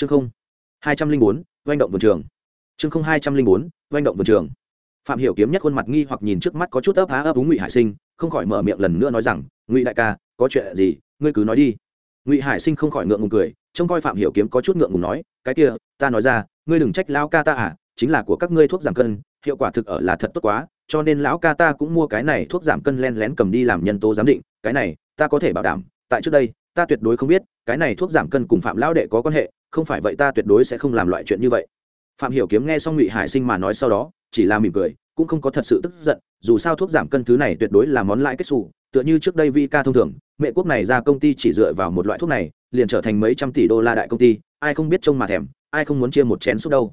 chương không, hai trăm linh bốn doanh động vườn trường. Chương không, hai trăm linh bốn doanh động vườn trường. Phạm hiểu kiếm nhất khuôn mặt nghi hoặc nhìn trước mắt có chút ấp há ấp úng ngụy hải sinh, không khỏi mở miệng lần nữa nói rằng, ngụy đại ca, có chuyện gì? Ngươi cứ nói đi. Ngụy hải sinh không khỏi ngượng ngùng cười, trông coi phạm hiểu kiếm có chút ngượng ngùng nói, cái kia, ta nói ra, ngươi đừng trách lão ca ta à chính là của các ngươi thuốc giảm cân, hiệu quả thực ở là thật tốt quá, cho nên lão ca ta cũng mua cái này thuốc giảm cân len lén cầm đi làm nhân tố giám định, cái này, ta có thể bảo đảm, tại trước đây, ta tuyệt đối không biết, cái này thuốc giảm cân cùng phạm lão đệ có quan hệ không phải vậy ta tuyệt đối sẽ không làm loại chuyện như vậy. Phạm hiểu kiếm nghe xong ngụy hải sinh mà nói sau đó, chỉ là mỉm cười, cũng không có thật sự tức giận, dù sao thuốc giảm cân thứ này tuyệt đối là món lãi kết xù, tựa như trước đây vi ca thông thường, mẹ quốc này ra công ty chỉ dựa vào một loại thuốc này, liền trở thành mấy trăm tỷ đô la đại công ty, ai không biết trông mà thèm, ai không muốn chia một chén xúc đâu.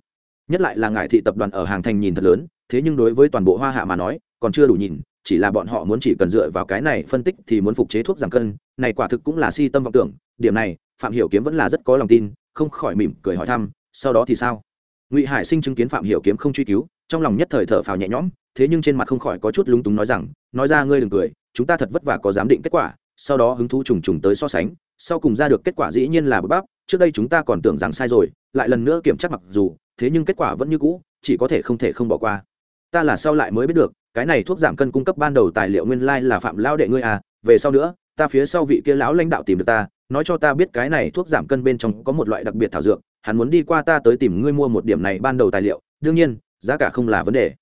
Nhất lại là ngải thị tập đoàn ở hàng thành nhìn thật lớn, thế nhưng đối với toàn bộ hoa hạ mà nói, còn chưa đủ nhìn, chỉ là bọn họ muốn chỉ cần dựa vào cái này phân tích thì muốn phục chế thuốc giảm cân, này quả thực cũng là si tâm vọng tưởng, điểm này, phạm hiểu kiếm vẫn là rất có lòng tin không khỏi mỉm cười hỏi thăm, sau đó thì sao? Ngụy hải sinh chứng kiến phạm hiểu kiếm không truy cứu, trong lòng nhất thời thở phào nhẹ nhõm, thế nhưng trên mặt không khỏi có chút lúng túng nói rằng, nói ra ngươi đừng cười, chúng ta thật vất vả có giám định kết quả, sau đó hứng thú trùng trùng tới so sánh, sau cùng ra được kết quả dĩ nhiên là bấp bắp, trước đây chúng ta còn tưởng rằng sai rồi, lại lần nữa kiểm tra mặc dù, thế nhưng kết quả vẫn như cũ, chỉ có thể không thể không bỏ qua. Ta là sau lại mới biết được, cái này thuốc giảm cân cung cấp ban đầu tài liệu nguyên lai là phạm lao đệ ngươi à về sau nữa, ta phía sau vị kia lão lãnh đạo tìm được ta nói cho ta biết cái này thuốc giảm cân bên trong có một loại đặc biệt thảo dược, hắn muốn đi qua ta tới tìm ngươi mua một điểm này ban đầu tài liệu, đương nhiên, giá cả không là vấn đề.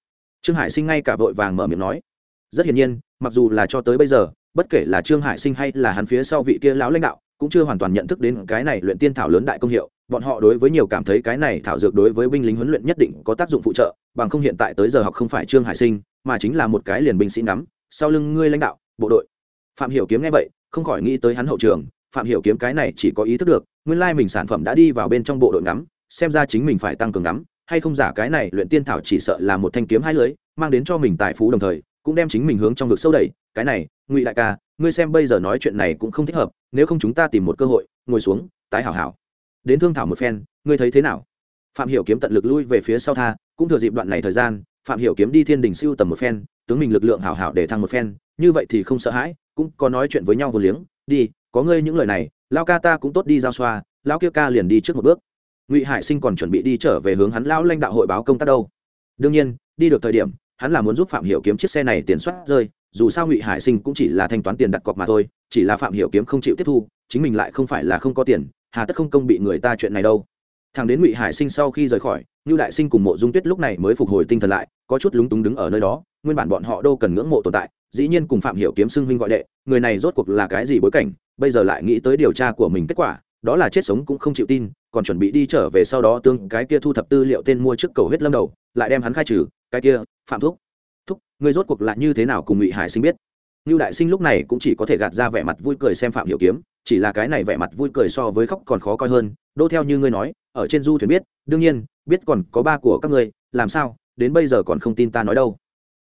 Trương hải sinh ngay cả vội vàng mở miệng nói. Rất hiển nhiên, mặc dù là cho tới bây giờ, bất kể là trương hải sinh hay là hắn phía sau vị kia lão lãnh đạo, cũng chưa hoàn toàn nhận thức đến cái này luyện tiên thảo lớn đại công hiệu, bọn họ đối với nhiều cảm thấy cái này thảo dược đối với binh lính huấn luyện nhất định có tác dụng phụ trợ, bằng không hiện tại tới giờ học không phải trương hải sinh, mà chính là một cái liền binh sĩ nắm sau lưng ngươi lãnh đạo, bộ đội. Phạm hiểu kiếm nghe vậy, không khỏi nghĩ tới hắn hậu trường phạm hiểu kiếm cái này chỉ có ý thức được, nguyên lai mình sản phẩm đã đi vào bên trong bộ đội ngắm, xem ra chính mình phải tăng cường ngắm, hay không giả cái này luyện tiên thảo chỉ sợ là một thanh kiếm hai lưới, mang đến cho mình tài phú đồng thời, cũng đem chính mình hướng trong vực sâu đẩy. Cái này, ngụy đại ca, ngươi xem bây giờ nói chuyện này cũng không thích hợp, nếu không chúng ta tìm một cơ hội, ngồi xuống, tái hảo hảo. Đến thương thảo một phen, ngươi thấy thế nào? Phạm hiểu kiếm tận lực lui về phía sau tha, cũng thừa dịp đoạn này thời gian, phạm hiểu kiếm đi thiên đình siêu tầm một phen, tướng mình lực lượng hảo hảo để thăng một phen, như vậy thì không sợ hãi, cũng có nói chuyện với nhau vô liếng, đi có ngươi những lời này lao ca ta cũng tốt đi giao xoa lao kia ca liền đi trước một bước. Ngụy hải sinh còn chuẩn bị đi trở về hướng hắn lao lãnh đạo hội báo công tác đâu. Đương nhiên, đi được thời điểm, hắn là muốn giúp phạm hiểu kiếm chiếc xe này tiền soát rơi, dù sao ngụy hải sinh cũng chỉ là thanh toán tiền đặt cọc mà thôi, chỉ là phạm hiểu kiếm không chịu tiếp thu, chính mình lại không phải là không có tiền, hà tất không công bị người ta chuyện này đâu. Thằng đến ngụy hải sinh sau khi rời khỏi, ngưu đại sinh cùng mộ dung tuyết lúc này mới phục hồi tinh thần lại, có chút lúng túng đứng ở nơi đó nguyên bản bọn họ đâu cần ngưỡng mộ tồn tại dĩ nhiên cùng phạm hiểu kiếm xưng huynh gọi đệ người này rốt cuộc là cái gì bối cảnh bây giờ lại nghĩ tới điều tra của mình kết quả đó là chết sống cũng không chịu tin còn chuẩn bị đi trở về sau đó tương cái kia thu thập tư liệu tên mua trước cầu huyết lâm đầu lại đem hắn khai trừ cái kia phạm thúc thúc người rốt cuộc là như thế nào cùng ngụy hải sinh biết Nưu đại sinh lúc này cũng chỉ có thể gạt ra vẻ mặt vui cười xem Phạm Hiểu Kiếm, chỉ là cái này vẻ mặt vui cười so với khóc còn khó coi hơn, đô theo như ngươi nói, ở trên du thuyền biết, đương nhiên, biết còn có ba của các ngươi, làm sao, đến bây giờ còn không tin ta nói đâu.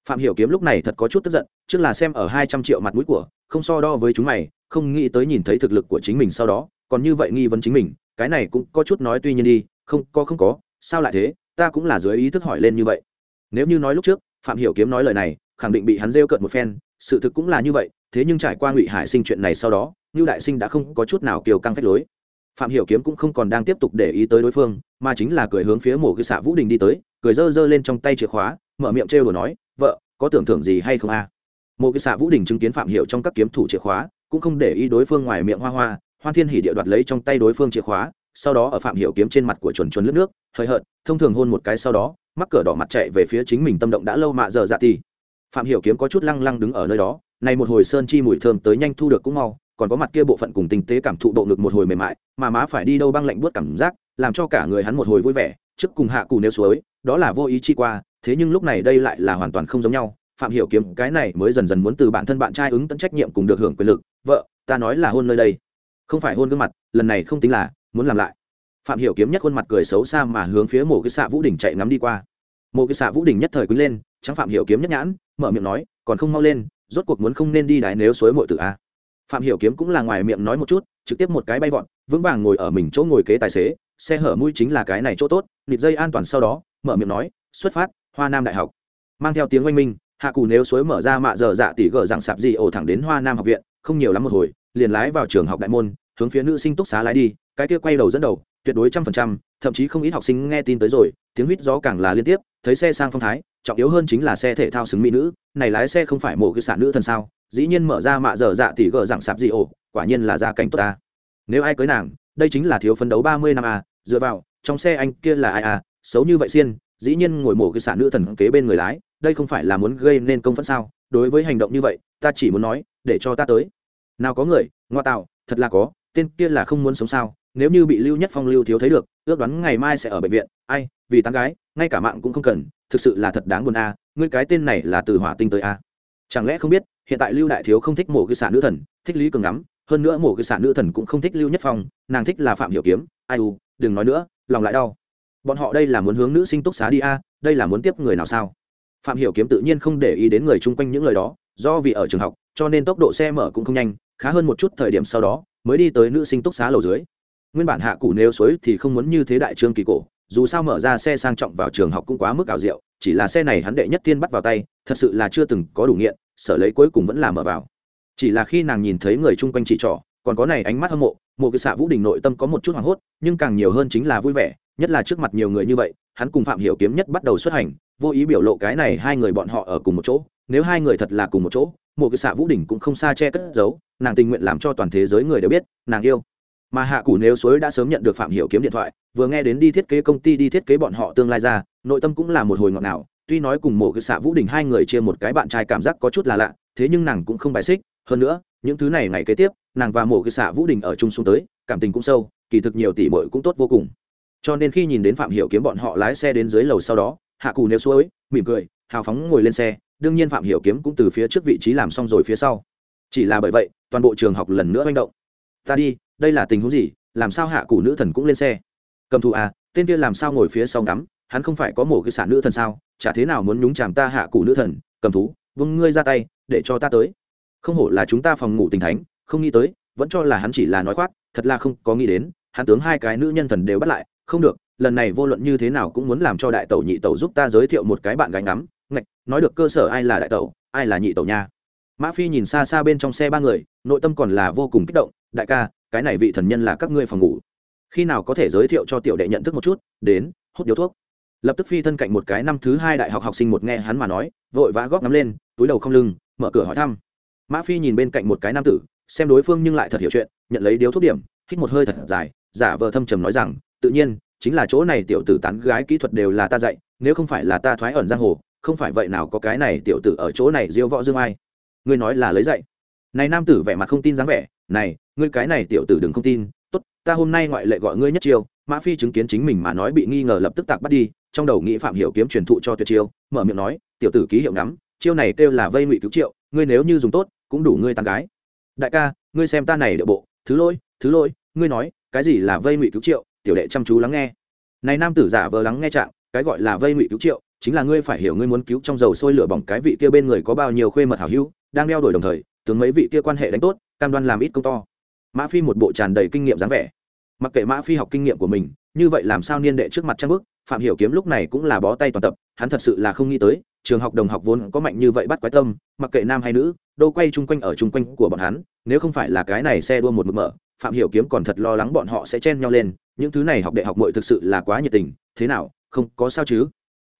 Phạm Hiểu Kiếm lúc này thật có chút tức giận, trước là xem ở hai trăm triệu mặt mũi của, không so đo với chúng mày, không nghĩ tới nhìn thấy thực lực của chính mình sau đó, còn như vậy nghi vấn chính mình, cái này cũng có chút nói tuy nhiên đi, không, có không có, sao lại thế, ta cũng là dưới ý thức hỏi lên như vậy. Nếu như nói lúc trước, Phạm Hiểu Kiếm nói lời này, khẳng định bị hắn rêu cợt một phen, sự thực cũng là như vậy thế nhưng trải qua ngụy hải sinh chuyện này sau đó Lưu đại sinh đã không có chút nào kiều căng phách lối phạm hiểu kiếm cũng không còn đang tiếp tục để ý tới đối phương mà chính là cười hướng phía mổ cư xạ vũ đình đi tới cười dơ dơ lên trong tay chìa khóa mở miệng trêu đồ nói vợ, có tưởng thưởng gì hay không a à? cái xạ vũ đình chứng kiến phạm hiệu trong các kiếm thủ chìa khóa, cũng không để ý đối phương ngoài miệng hoa hoa, hoan thiên hỉ địa đoạt lấy trong tay đối phương chìa khóa, sau đó ở phạm hiệu kiếm trên mặt của chuẩn chuẩn lướt nước hơi hợt, thông thường hôn một cái sau đó, mắc cỡ đỏ mặt chạy về phía chính mình tâm động đã lâu mạ giờ dạ tì phạm hiệu kiếm có chút lăng lăng đứng ở nơi đó, này một hồi sơn chi mùi thơm tới nhanh thu được cũng mau, còn có mặt kia bộ phận cùng tinh tế cảm thụ độ ngực một hồi mềm mại, mà má phải đi đâu băng lạnh buốt cảm giác, làm cho cả người hắn một hồi vui vẻ, trước cùng hạ cù nêu suối, đó là vô ý chi qua thế nhưng lúc này đây lại là hoàn toàn không giống nhau. Phạm hiểu kiếm, cái này mới dần dần muốn từ bản thân bạn trai ứng tận trách nhiệm cùng được hưởng quyền lực. Vợ, ta nói là hôn nơi đây. Không phải hôn gương mặt, lần này không tính là, muốn làm lại. Phạm hiểu kiếm nhất khuôn mặt cười xấu xa mà hướng phía mộ cái xạ vũ đỉnh chạy ngắm đi qua. Mộ cái xạ vũ đỉnh nhất thời quý lên, trắng phạm hiểu kiếm nhất nhãn, mở miệng nói, còn không mau lên, rốt cuộc muốn không nên đi đái nếu suối mội tử a. Phạm hiểu kiếm cũng là ngoài miệng nói một chút, trực tiếp một cái bay vọt, vững vàng ngồi ở mình chỗ ngồi kế tài xế, xe hở mũi chính là cái này chỗ tốt, nịt dây an toàn sau đó, mở miệng nói, xuất phát hoa nam đại học. Mang theo tiếng oanh minh, hạ cù nếu suối mở ra mạ dở dạ tỉ gờ rằng sạp gì ổ thẳng đến hoa nam học viện, không nhiều lắm một hồi, liền lái vào trường học đại môn, hướng phía nữ sinh túc xá lái đi, cái kia quay đầu dẫn đầu, tuyệt đối trăm phần trăm, thậm chí không ít học sinh nghe tin tới rồi, tiếng huýt gió càng là liên tiếp, thấy xe sang phong thái, trọng yếu hơn chính là xe thể thao xứng mỹ nữ, này lái xe không phải mổ cái sản nữ thần sao, dĩ nhiên mở ra mạ dở dạ tỷ gờ dạng sạp gì ổ, quả nhiên là gia cảnh tốt ta. Nếu ai cưới nàng, đây chính là thiếu phấn đấu ba mươi năm à dựa vào, trong xe anh kia là ai à xấu như vậy xiên dĩ nhiên ngồi mổ cái sản nữ thần kế bên người lái, đây không phải là muốn gây nên công phẫn sao? Đối với hành động như vậy, ta chỉ muốn nói, để cho ta tới. Nào có người, ngoa tạo, thật là có, tên kia là không muốn sống sao? Nếu như bị lưu nhất phong, lưu thiếu thấy được, ước đoán ngày mai sẽ ở bệnh viện. Ai, vì tán gái, ngay cả mạng cũng không cần, thực sự là thật đáng buồn a à. ngươi cái tên này là từ hỏa tinh tới a. À. chẳng lẽ không biết, hiện tại lưu đại thiếu không thích mổ cái sản nữ thần, thích lý cường ngắm, hơn nữa mổ cái sản nữ thần cũng không thích lưu nhất phong, nàng thích là phạm hiểu kiếm. Ai u, đừng nói nữa, lòng lại đau bọn họ đây là muốn hướng nữ sinh túc xá đi a, đây là muốn tiếp người nào sao? Phạm hiểu kiếm tự nhiên không để ý đến người chung quanh những lời đó, do vì ở trường học, cho nên tốc độ xe mở cũng không nhanh, khá hơn một chút thời điểm sau đó, mới đi tới nữ sinh túc xá lầu dưới. Nguyên bản hạ củ nếu suối thì không muốn như thế đại trương kỳ cổ, dù sao mở ra xe sang trọng vào trường học cũng quá mức ảo diệu, chỉ là xe này hắn đệ nhất tiên bắt vào tay, thật sự là chưa từng có đủ nghiện, sở lấy cuối cùng vẫn là mở vào. Chỉ là khi nàng nhìn thấy người chung quanh chỉ trỏ, còn có này ánh mắt hâm mộ, một cái xạ vũ đình nội tâm có một chút hoảng hốt, nhưng càng nhiều hơn chính là vui vẻ nhất là trước mặt nhiều người như vậy, hắn cùng phạm hiểu kiếm nhất bắt đầu xuất hành, vô ý biểu lộ cái này hai người bọn họ ở cùng một chỗ, nếu hai người thật là cùng một chỗ, một cái xạ vũ Đỉnh cũng không xa che cất giấu, nàng tình nguyện làm cho toàn thế giới người đều biết, nàng yêu. Mà hạ củ nếu suối đã sớm nhận được phạm hiểu kiếm điện thoại, vừa nghe đến đi thiết kế công ty, đi thiết kế bọn họ tương lai ra, nội tâm cũng là một hồi ngọt ngào. Tuy nói cùng một cái xạ vũ đình hai người chia một cái bạn trai cảm giác có chút là lạ, thế nhưng nàng cũng không bài xích. Hơn nữa, những thứ này ngày kế tiếp, nàng và một cái xạ vũ đình ở chung xuống tới, cảm tình cũng sâu, kỳ thực nhiều tỷ muội cũng tốt vô cùng cho nên khi nhìn đến phạm hiểu kiếm bọn họ lái xe đến dưới lầu sau đó, hạ cù nếu suối mỉm cười, hào phóng ngồi lên xe, đương nhiên phạm hiểu kiếm cũng từ phía trước vị trí làm xong rồi phía sau. Chỉ là bởi vậy, toàn bộ trường học lần nữa manh động. Ta đi, đây là tình huống gì? Làm sao hạ cù nữ thần cũng lên xe? Cầm thù à tên kia làm sao ngồi phía sau ngắm? Hắn không phải có một cái sản nữ thần sao? Chả thế nào muốn nhúng chàm ta hạ cù nữ thần? Cầm thú vung ngươi ra tay, để cho ta tới. Không hổ là chúng ta phòng ngủ tình thánh, không nghĩ tới, vẫn cho là hắn chỉ là nói khoác, thật là không có nghĩ đến, hắn tướng hai cái nữ nhân thần đều bắt lại không được, lần này vô luận như thế nào cũng muốn làm cho đại tẩu nhị tẩu giúp ta giới thiệu một cái bạn gái ngắm. Ngạch, nói được cơ sở ai là đại tẩu, ai là nhị tẩu nha. Mã phi nhìn xa xa bên trong xe ba người, nội tâm còn là vô cùng kích động. Đại ca, cái này vị thần nhân là các ngươi phòng ngủ. Khi nào có thể giới thiệu cho tiểu đệ nhận thức một chút, đến, hút điếu thuốc. Lập tức phi thân cạnh một cái năm thứ hai đại học học sinh một nghe hắn mà nói, vội vã góp ngắm lên, túi đầu không lưng, mở cửa hỏi thăm. Mã phi nhìn bên cạnh một cái nam tử, xem đối phương nhưng lại thật hiểu chuyện, nhận lấy điếu thuốc điểm, hít một hơi thật dài, giả vờ thâm trầm nói rằng tự nhiên, chính là chỗ này tiểu tử tán gái kỹ thuật đều là ta dạy, nếu không phải là ta thoái ẩn giang hồ, không phải vậy nào có cái này tiểu tử ở chỗ này diêu võ dương ai. Ngươi nói là lấy dạy. Này nam tử vẻ mặt không tin dáng vẻ, này, ngươi cái này tiểu tử đừng không tin, tốt, ta hôm nay ngoại lệ gọi ngươi nhất chiêu, mã phi chứng kiến chính mình mà nói bị nghi ngờ lập tức tạc bắt đi, trong đầu nghĩ phạm hiểu kiếm truyền thụ cho tuyệt chiêu, mở miệng nói, tiểu tử ký hiệu ngắm, chiêu này kêu là vây ngụy cứu triệu, ngươi nếu như dùng tốt, cũng đủ ngươi tán gái. Đại ca, ngươi xem ta này địa bộ, thứ lôi thứ lôi ngươi nói, cái gì là vây ngụy cứu triệu tiểu đệ chăm chú lắng nghe. Này nam tử giả vờ lắng nghe trạng, cái gọi là vây ngụy cứu triệu, chính là ngươi phải hiểu ngươi muốn cứu trong dầu sôi lửa bỏng cái vị kia bên người có bao nhiêu khuê mật hảo hữu, đang đeo đổi đồng thời, tướng mấy vị kia quan hệ đánh tốt, cam đoan làm ít công to. Mã phi một bộ tràn đầy kinh nghiệm dáng vẻ. Mặc kệ mã phi học kinh nghiệm của mình, như vậy làm sao niên đệ trước mặt trang bức, phạm hiểu kiếm lúc này cũng là bó tay toàn tập, hắn thật sự là không nghĩ tới, trường học đồng học vốn có mạnh như vậy bắt quái tâm, mặc kệ nam hay nữ đâu quay chung quanh ở chung quanh của bọn hắn, nếu không phải là cái này xe đua một mực mở, phạm hiểu kiếm còn thật lo lắng bọn họ sẽ chen nhau lên những thứ này học đại học muội thực sự là quá nhiệt tình, thế nào, không có sao chứ?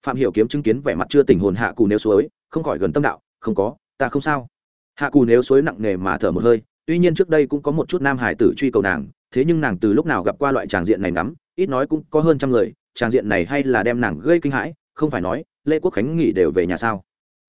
Phạm hiểu kiếm chứng kiến vẻ mặt chưa tỉnh hồn hạ cù nếu suối, không khỏi gần tâm đạo, không có, ta không sao. Hạ cù nếu suối nặng nề mà thở một hơi, tuy nhiên trước đây cũng có một chút nam hải tử truy cầu nàng, thế nhưng nàng từ lúc nào gặp qua loại tràng diện này ngắm, ít nói cũng có hơn trăm người, tràng diện này hay là đem nàng gây kinh hãi, không phải nói, lê quốc khánh nghỉ đều về nhà sao?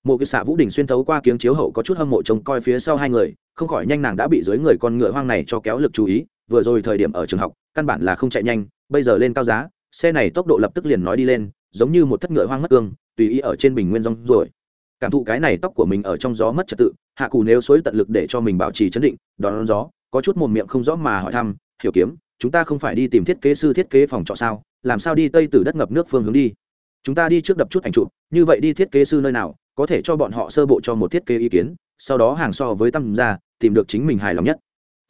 Một cái xạ vũ đình xuyên thấu qua kiếng chiếu hậu có chút hâm mộ trông coi phía sau hai người, không khỏi nhanh nàng đã bị dưới người con ngựa hoang này cho kéo lực chú ý, vừa rồi thời điểm ở trường học căn bản là không chạy nhanh, bây giờ lên cao giá, xe này tốc độ lập tức liền nói đi lên, giống như một thất ngựa hoang mất cương, tùy ý ở trên bình nguyên rong rồi cảm thụ cái này tóc của mình ở trong gió mất trật tự, hạ cù nếu suối tận lực để cho mình bảo trì chấn định, đón gió, có chút mồm miệng không rõ mà hỏi thăm, hiểu kiếm, chúng ta không phải đi tìm thiết kế sư thiết kế phòng trọ sao? Làm sao đi tây từ đất ngập nước phương hướng đi? Chúng ta đi trước đập chút ảnh chụp, như vậy đi thiết kế sư nơi nào, có thể cho bọn họ sơ bộ cho một thiết kế ý kiến, sau đó hàng so với tâm ra, tìm được chính mình hài lòng nhất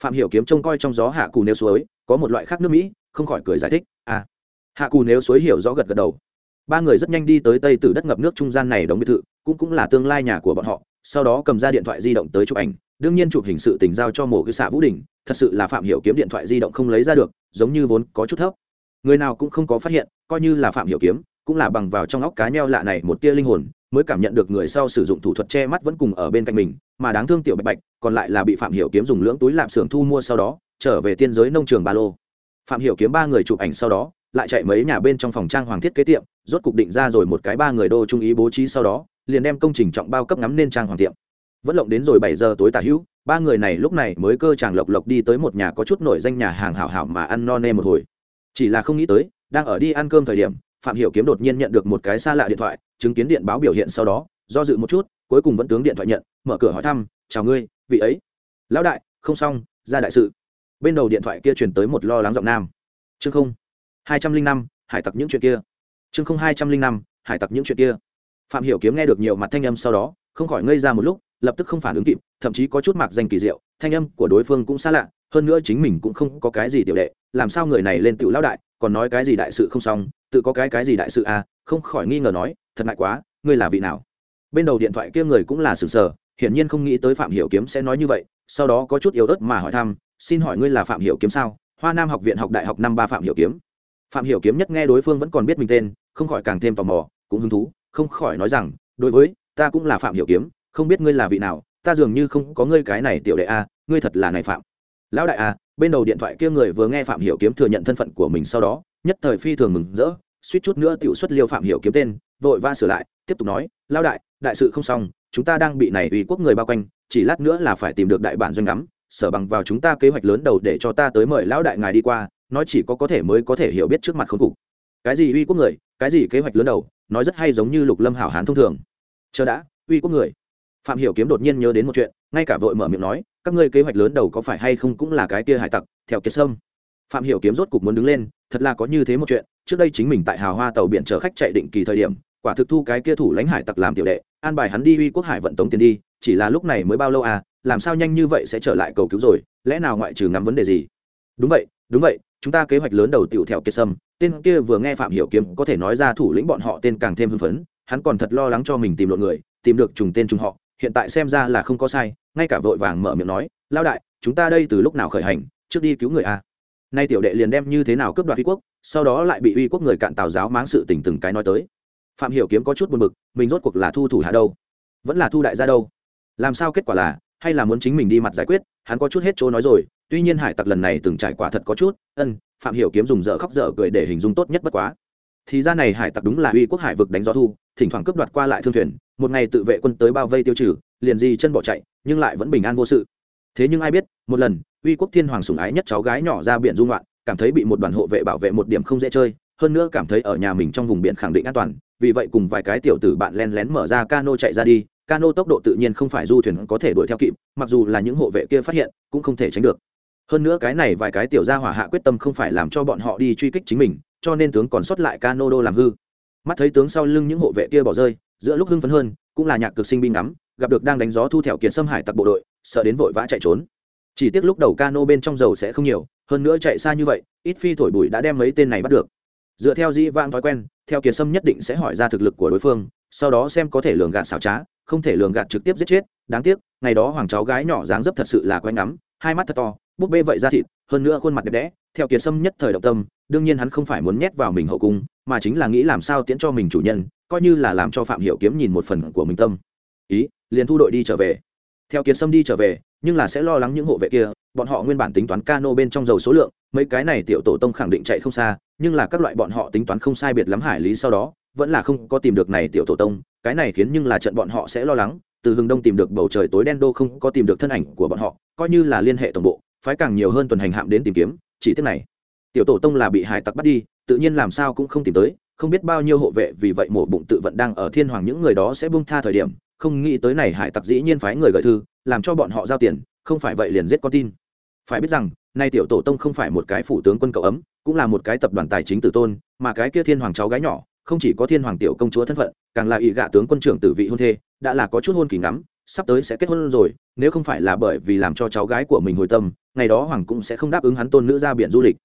phạm hiểu kiếm trông coi trong gió hạ cù nếu suối, có một loại khác nước mỹ, không khỏi cười giải thích à. Hạ cù nếu suối hiểu rõ gật gật đầu. Ba người rất nhanh đi tới tây tử đất ngập nước trung gian này đóng biệt thự, cũng cũng là tương lai nhà của bọn họ, sau đó cầm ra điện thoại di động tới chụp ảnh, đương nhiên chụp hình sự tình giao cho mổ cái xạ vũ đình, thật sự là phạm hiểu kiếm điện thoại di động không lấy ra được, giống như vốn có chút thấp. Người nào cũng không có phát hiện, coi như là phạm hiểu kiếm, cũng là bằng vào trong óc cá nheo lạ này một tia linh hồn, mới cảm nhận được người sau sử dụng thủ thuật che mắt vẫn cùng ở bên cạnh mình mà đáng thương tiểu bạch bạch, còn lại là bị phạm hiểu kiếm dùng lưỡng túi làm xưởng thu mua sau đó, trở về tiên giới nông trường ba lô. Phạm hiểu kiếm ba người chụp ảnh sau đó, lại chạy mấy nhà bên trong phòng trang hoàng thiết kế tiệm, rốt cục định ra rồi một cái ba người đô trung ý bố trí sau đó, liền đem công trình trọng bao cấp ngắm nên trang hoàng tiệm. Vẫn lộng đến rồi bảy giờ tối tả hữu, ba người này lúc này mới cơ chàng lộc lộc đi tới một nhà có chút nổi danh nhà hàng hảo hảo mà ăn no nê một hồi. Chỉ là không nghĩ tới, đang ở đi ăn cơm thời điểm, phạm hiểu kiếm đột nhiên nhận được một cái xa lạ điện thoại, chứng kiến điện báo biểu hiện sau đó do dự một chút, cuối cùng vẫn tướng điện thoại nhận, mở cửa hỏi thăm, chào ngươi, vị ấy? Lão đại, không xong, ra đại sự. Bên đầu điện thoại kia truyền tới một lo lắng giọng nam. Chương không, hai trăm linh năm, hải tặc những chuyện kia. Chương không, hai trăm linh năm, hải tặc những chuyện kia. Phạm hiểu kiếm nghe được nhiều mặt thanh âm sau đó, không khỏi ngây ra một lúc, lập tức không phản ứng kịp, thậm chí có chút mạc danh kỳ diệu, thanh âm của đối phương cũng xa lạ, hơn nữa chính mình cũng không có cái gì tiểu đệ, làm sao người này lên tiểu lão đại, còn nói cái gì đại sự không xong, tự có cái cái gì đại sự à không khỏi nghi ngờ nói, thật ngại quá, ngươi là vị nào? Bên đầu điện thoại kia người cũng là sừng sờ, hiển nhiên không nghĩ tới phạm hiểu kiếm sẽ nói như vậy, sau đó có chút yếu ớt mà hỏi thăm, xin hỏi ngươi là phạm hiểu kiếm sao? Hoa nam học viện học đại học năm ba phạm hiểu kiếm. Phạm hiểu kiếm nhất nghe đối phương vẫn còn biết mình tên, không khỏi càng thêm tò mò, cũng hứng thú, không khỏi nói rằng, đối với, ta cũng là phạm hiểu kiếm, không biết ngươi là vị nào, ta dường như không có ngươi cái này tiểu đệ a, ngươi thật là này phạm. Lão đại a, bên đầu điện thoại kia người vừa nghe phạm hiểu kiếm thừa nhận thân phận của mình sau đó, nhất thời phi thường mừng rỡ, suýt chút nữa tiểu xuất liêu phạm hiểu kiếm tên, vội va sửa lại, tiếp tục nói, lão đại đại sự không xong, chúng ta đang bị này uy quốc người bao quanh, chỉ lát nữa là phải tìm được đại bản doanh ngắm, sở bằng vào chúng ta kế hoạch lớn đầu để cho ta tới mời lão đại ngài đi qua, nói chỉ có có thể mới có thể hiểu biết trước mặt khốn cục. Cái gì uy quốc người, cái gì kế hoạch lớn đầu, nói rất hay giống như lục lâm hảo hán thông thường. Chờ đã uy quốc người. Phạm hiểu kiếm đột nhiên nhớ đến một chuyện, ngay cả vội mở miệng nói, các ngươi kế hoạch lớn đầu có phải hay không cũng là cái kia hải tặc, theo kiệt sâm. Phạm hiểu kiếm rốt cục muốn đứng lên, thật là có như thế một chuyện, trước đây chính mình tại hào hoa tàu biển chở khách chạy định kỳ thời điểm, quả thực thu cái kia thủ lãnh hải tặc làm tiểu đệ an bài hắn đi uy quốc hải vận tống tiền đi, chỉ là lúc này mới bao lâu à làm sao nhanh như vậy sẽ trở lại cầu cứu rồi, lẽ nào ngoại trừ ngắm vấn đề gì? Đúng vậy đúng vậy, chúng ta kế hoạch lớn đầu tiểu theo kiệt sâm, tên kia vừa nghe phạm hiểu kiếm có thể nói ra thủ lĩnh bọn họ tên càng thêm hưng phấn, hắn còn thật lo lắng cho mình tìm lộn người, tìm được trùng tên trùng họ, hiện tại xem ra là không có sai, ngay cả vội vàng mở miệng nói lao đại, chúng ta đây từ lúc nào khởi hành, trước đi cứu người a nay tiểu đệ liền đem như thế nào cướp đoạt uy quốc, sau đó lại bị uy quốc người cạn tào giáo máng sự tình từng cái nói tới phạm hiểu kiếm có chút buồn bực, mình rốt cuộc là thu thủ hạ đâu? Vẫn là thu đại gia đâu? Làm sao kết quả là, hay là muốn chính mình đi mặt giải quyết? Hắn có chút hết chỗ nói rồi, tuy nhiên hải tặc lần này từng trải quả thật có chút, ân, phạm hiểu kiếm dùng dở khóc dở cười để hình dung tốt nhất bất quá. Thì ra này hải tặc đúng là uy quốc hải vực đánh gió thu, thỉnh thoảng cướp đoạt qua lại thương thuyền, một ngày tự vệ quân tới bao vây tiêu trừ, liền di chân bỏ chạy, nhưng lại vẫn bình an vô sự. Thế nhưng ai biết, một lần, uy quốc thiên hoàng sủng ái nhất cháu gái nhỏ ra biển dung loạn, cảm thấy bị một đoàn hộ vệ bảo vệ một điểm không dễ chơi, hơn nữa cảm thấy ở nhà mình trong vùng biển khẳng định an toàn vì vậy cùng vài cái tiểu tử bạn len lén mở ra cano chạy ra đi, cano tốc độ tự nhiên không phải du thuyền có thể đuổi theo kịp, mặc dù là những hộ vệ kia phát hiện, cũng không thể tránh được. Hơn nữa cái này vài cái tiểu gia hỏa hạ quyết tâm không phải làm cho bọn họ đi truy kích chính mình, cho nên tướng còn sót lại cano đô làm hư. Mắt thấy tướng sau lưng những hộ vệ kia bỏ rơi, giữa lúc hưng phấn hơn, cũng là nhạc cực sinh binh ngắm, gặp được đang đánh gió thu thẹo kiệt xâm hải tặc bộ đội, sợ đến vội vã chạy trốn. Chỉ tiếc lúc đầu cano bên trong dầu sẽ không nhiều, hơn nữa chạy xa như vậy, ít phi thổi bụi đã đem mấy tên này bắt được dựa theo dĩ vãng thói quen, theo kiệt sâm nhất định sẽ hỏi ra thực lực của đối phương, sau đó xem có thể lường gạt xảo trá, không thể lường gạt trực tiếp giết chết. Đáng tiếc, ngày đó hoàng cháu gái nhỏ dáng dấp thật sự là quen ngắm, hai mắt thật to, búp bê vậy ra thịt, hơn nữa khuôn mặt đẹp đẽ. Theo kiệt sâm nhất thời động tâm, đương nhiên hắn không phải muốn nhét vào mình hậu cung, mà chính là nghĩ làm sao tiễn cho mình chủ nhân, coi như là làm cho phạm hiểu kiếm nhìn một phần của mình tâm. Ý, liền thu đội đi trở về. Theo kiệt sâm đi trở về, nhưng là sẽ lo lắng những hộ vệ kia, bọn họ nguyên bản tính toán cano bên trong dầu số lượng, mấy cái này tiểu tổ tông khẳng định chạy không xa nhưng là các loại bọn họ tính toán không sai biệt lắm hải lý sau đó, vẫn là không có tìm được này tiểu tổ tông, cái này khiến nhưng là trận bọn họ sẽ lo lắng, từ hừng đông tìm được bầu trời tối đen đô không có tìm được thân ảnh của bọn họ, coi như là liên hệ tổng bộ, phái càng nhiều hơn tuần hành hạm đến tìm kiếm, chỉ tiếc này, tiểu tổ tông là bị hải tặc bắt đi, tự nhiên làm sao cũng không tìm tới, không biết bao nhiêu hộ vệ, vì vậy mổ bụng tự vận đang ở thiên hoàng những người đó sẽ buông tha thời điểm, không nghĩ tới này hải tặc dĩ nhiên phái người gửi thư, làm cho bọn họ giao tiền, không phải vậy liền giết con tin. Phải biết rằng nay tiểu tổ tông không phải một cái phủ tướng quân cậu ấm, cũng là một cái tập đoàn tài chính tử tôn, mà cái kia thiên hoàng cháu gái nhỏ, không chỉ có thiên hoàng tiểu công chúa thân phận, càng là ỵ gạ tướng quân trưởng tử vị hôn thê, đã là có chút hôn kỳ ngắm, sắp tới sẽ kết hôn rồi, nếu không phải là bởi vì làm cho cháu gái của mình hồi tâm, ngày đó hoàng cũng sẽ không đáp ứng hắn tôn nữ ra biển du lịch.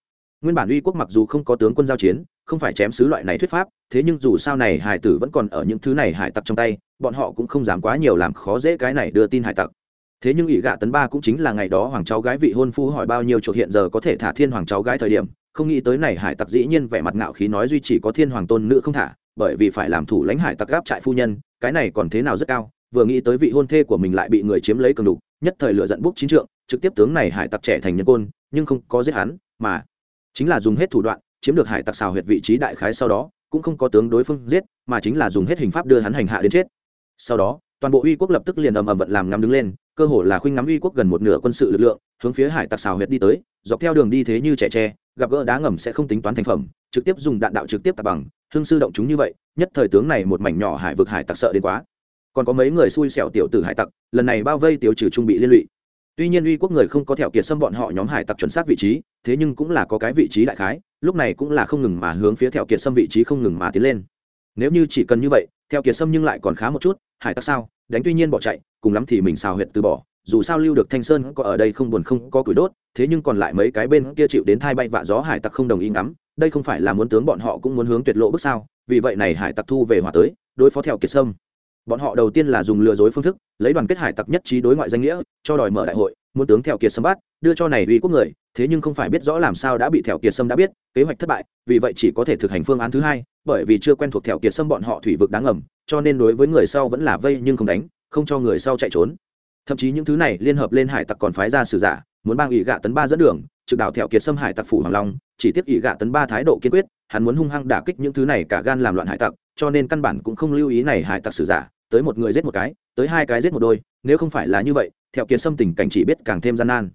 Nguyên bản uy quốc mặc dù không có tướng quân giao chiến, không phải chém sứ loại này thuyết pháp, thế nhưng dù sao này hải tử vẫn còn ở những thứ này hải tặc trong tay, bọn họ cũng không dám quá nhiều làm khó dễ cái này đưa tin hải tặc thế nhưng ỷ gạ tấn ba cũng chính là ngày đó hoàng cháu gái vị hôn phu hỏi bao nhiêu chuộc hiện giờ có thể thả thiên hoàng cháu gái thời điểm, không nghĩ tới này hải tặc dĩ nhiên vẻ mặt ngạo khí nói duy chỉ có thiên hoàng tôn nữ không thả, bởi vì phải làm thủ lãnh hải tặc gáp trại phu nhân, cái này còn thế nào rất cao, vừa nghĩ tới vị hôn thê của mình lại bị người chiếm lấy cường đục, nhất thời lựa giận bút chín trượng, trực tiếp tướng này hải tặc trẻ thành nhân côn, nhưng không có giết hắn, mà chính là dùng hết thủ đoạn, chiếm được hải tặc xào huyệt vị trí đại khái sau đó, cũng không có tướng đối phương giết, mà chính là dùng hết hình pháp đưa hắn hành hạ đến chết. Sau đó toàn bộ uy quốc lập tức liền ầm ầm vận làm ngắm đứng lên, cơ hồ là khuynh ngắm uy quốc gần một nửa quân sự lực lượng, hướng phía hải tặc xào huyệt đi tới, dọc theo đường đi thế như trẻ tre, gặp gỡ đá ngầm sẽ không tính toán thành phẩm, trực tiếp dùng đạn đạo trực tiếp tạp bằng, hương sư động chúng như vậy, nhất thời tướng này một mảnh nhỏ hải vực hải tặc sợ đến quá. Còn có mấy người xui xẻo tiểu tử hải tặc, lần này bao vây tiêu trừ trung bị liên lụy. Tuy nhiên uy quốc người không có thẹo kiệt xâm bọn họ nhóm hải tặc chuẩn xác vị trí, thế nhưng cũng là có cái vị trí đại khái, lúc này cũng là không ngừng mà hướng phía thẹo kiệt xâm vị trí không ngừng mà tiến lên. Nếu như chỉ cần như vậy theo kiệt Sâm nhưng lại còn khá một chút, hải tặc sao? Đánh tuy nhiên bỏ chạy, cùng lắm thì mình xào huyệt từ bỏ, dù sao lưu được thanh sơn có ở đây không buồn không có củi đốt, thế nhưng còn lại mấy cái bên kia chịu đến thai bay vạ gió hải tặc không đồng ý ngắm, đây không phải là muốn tướng bọn họ cũng muốn hướng tuyệt lộ bước sao? Vì vậy này hải tặc thu về hỏa tới, đối phó theo kiệt sâm. Bọn họ đầu tiên là dùng lừa dối phương thức, lấy đoàn kết hải tặc nhất trí đối ngoại danh nghĩa, cho đòi mở đại hội, muốn tướng theo kiệt sâm bắt, đưa cho này uy quốc người, thế nhưng không phải biết rõ làm sao đã bị theo kiệt sâm đã biết, kế hoạch thất bại, vì vậy chỉ có thể thực hành phương án thứ hai bởi vì chưa quen thuộc theo kiệt sâm bọn họ thủy vực đáng ngầm, cho nên đối với người sau vẫn là vây nhưng không đánh, không cho người sau chạy trốn. Thậm chí những thứ này liên hợp lên hải tặc còn phái ra sử giả, muốn bang ỷ gạ tấn ba dẫn đường, trực đảo theo kiệt Sâm hải tặc phủ hoàng long, chỉ tiếc ỷ gạ tấn ba thái độ kiên quyết, hắn muốn hung hăng đả kích những thứ này cả gan làm loạn hải tặc, cho nên căn bản cũng không lưu ý này hải tặc sử giả, tới một người giết một cái, tới hai cái giết một đôi, nếu không phải là như vậy theo kiệt sâm tình cảnh chỉ biết càng thêm gian nan.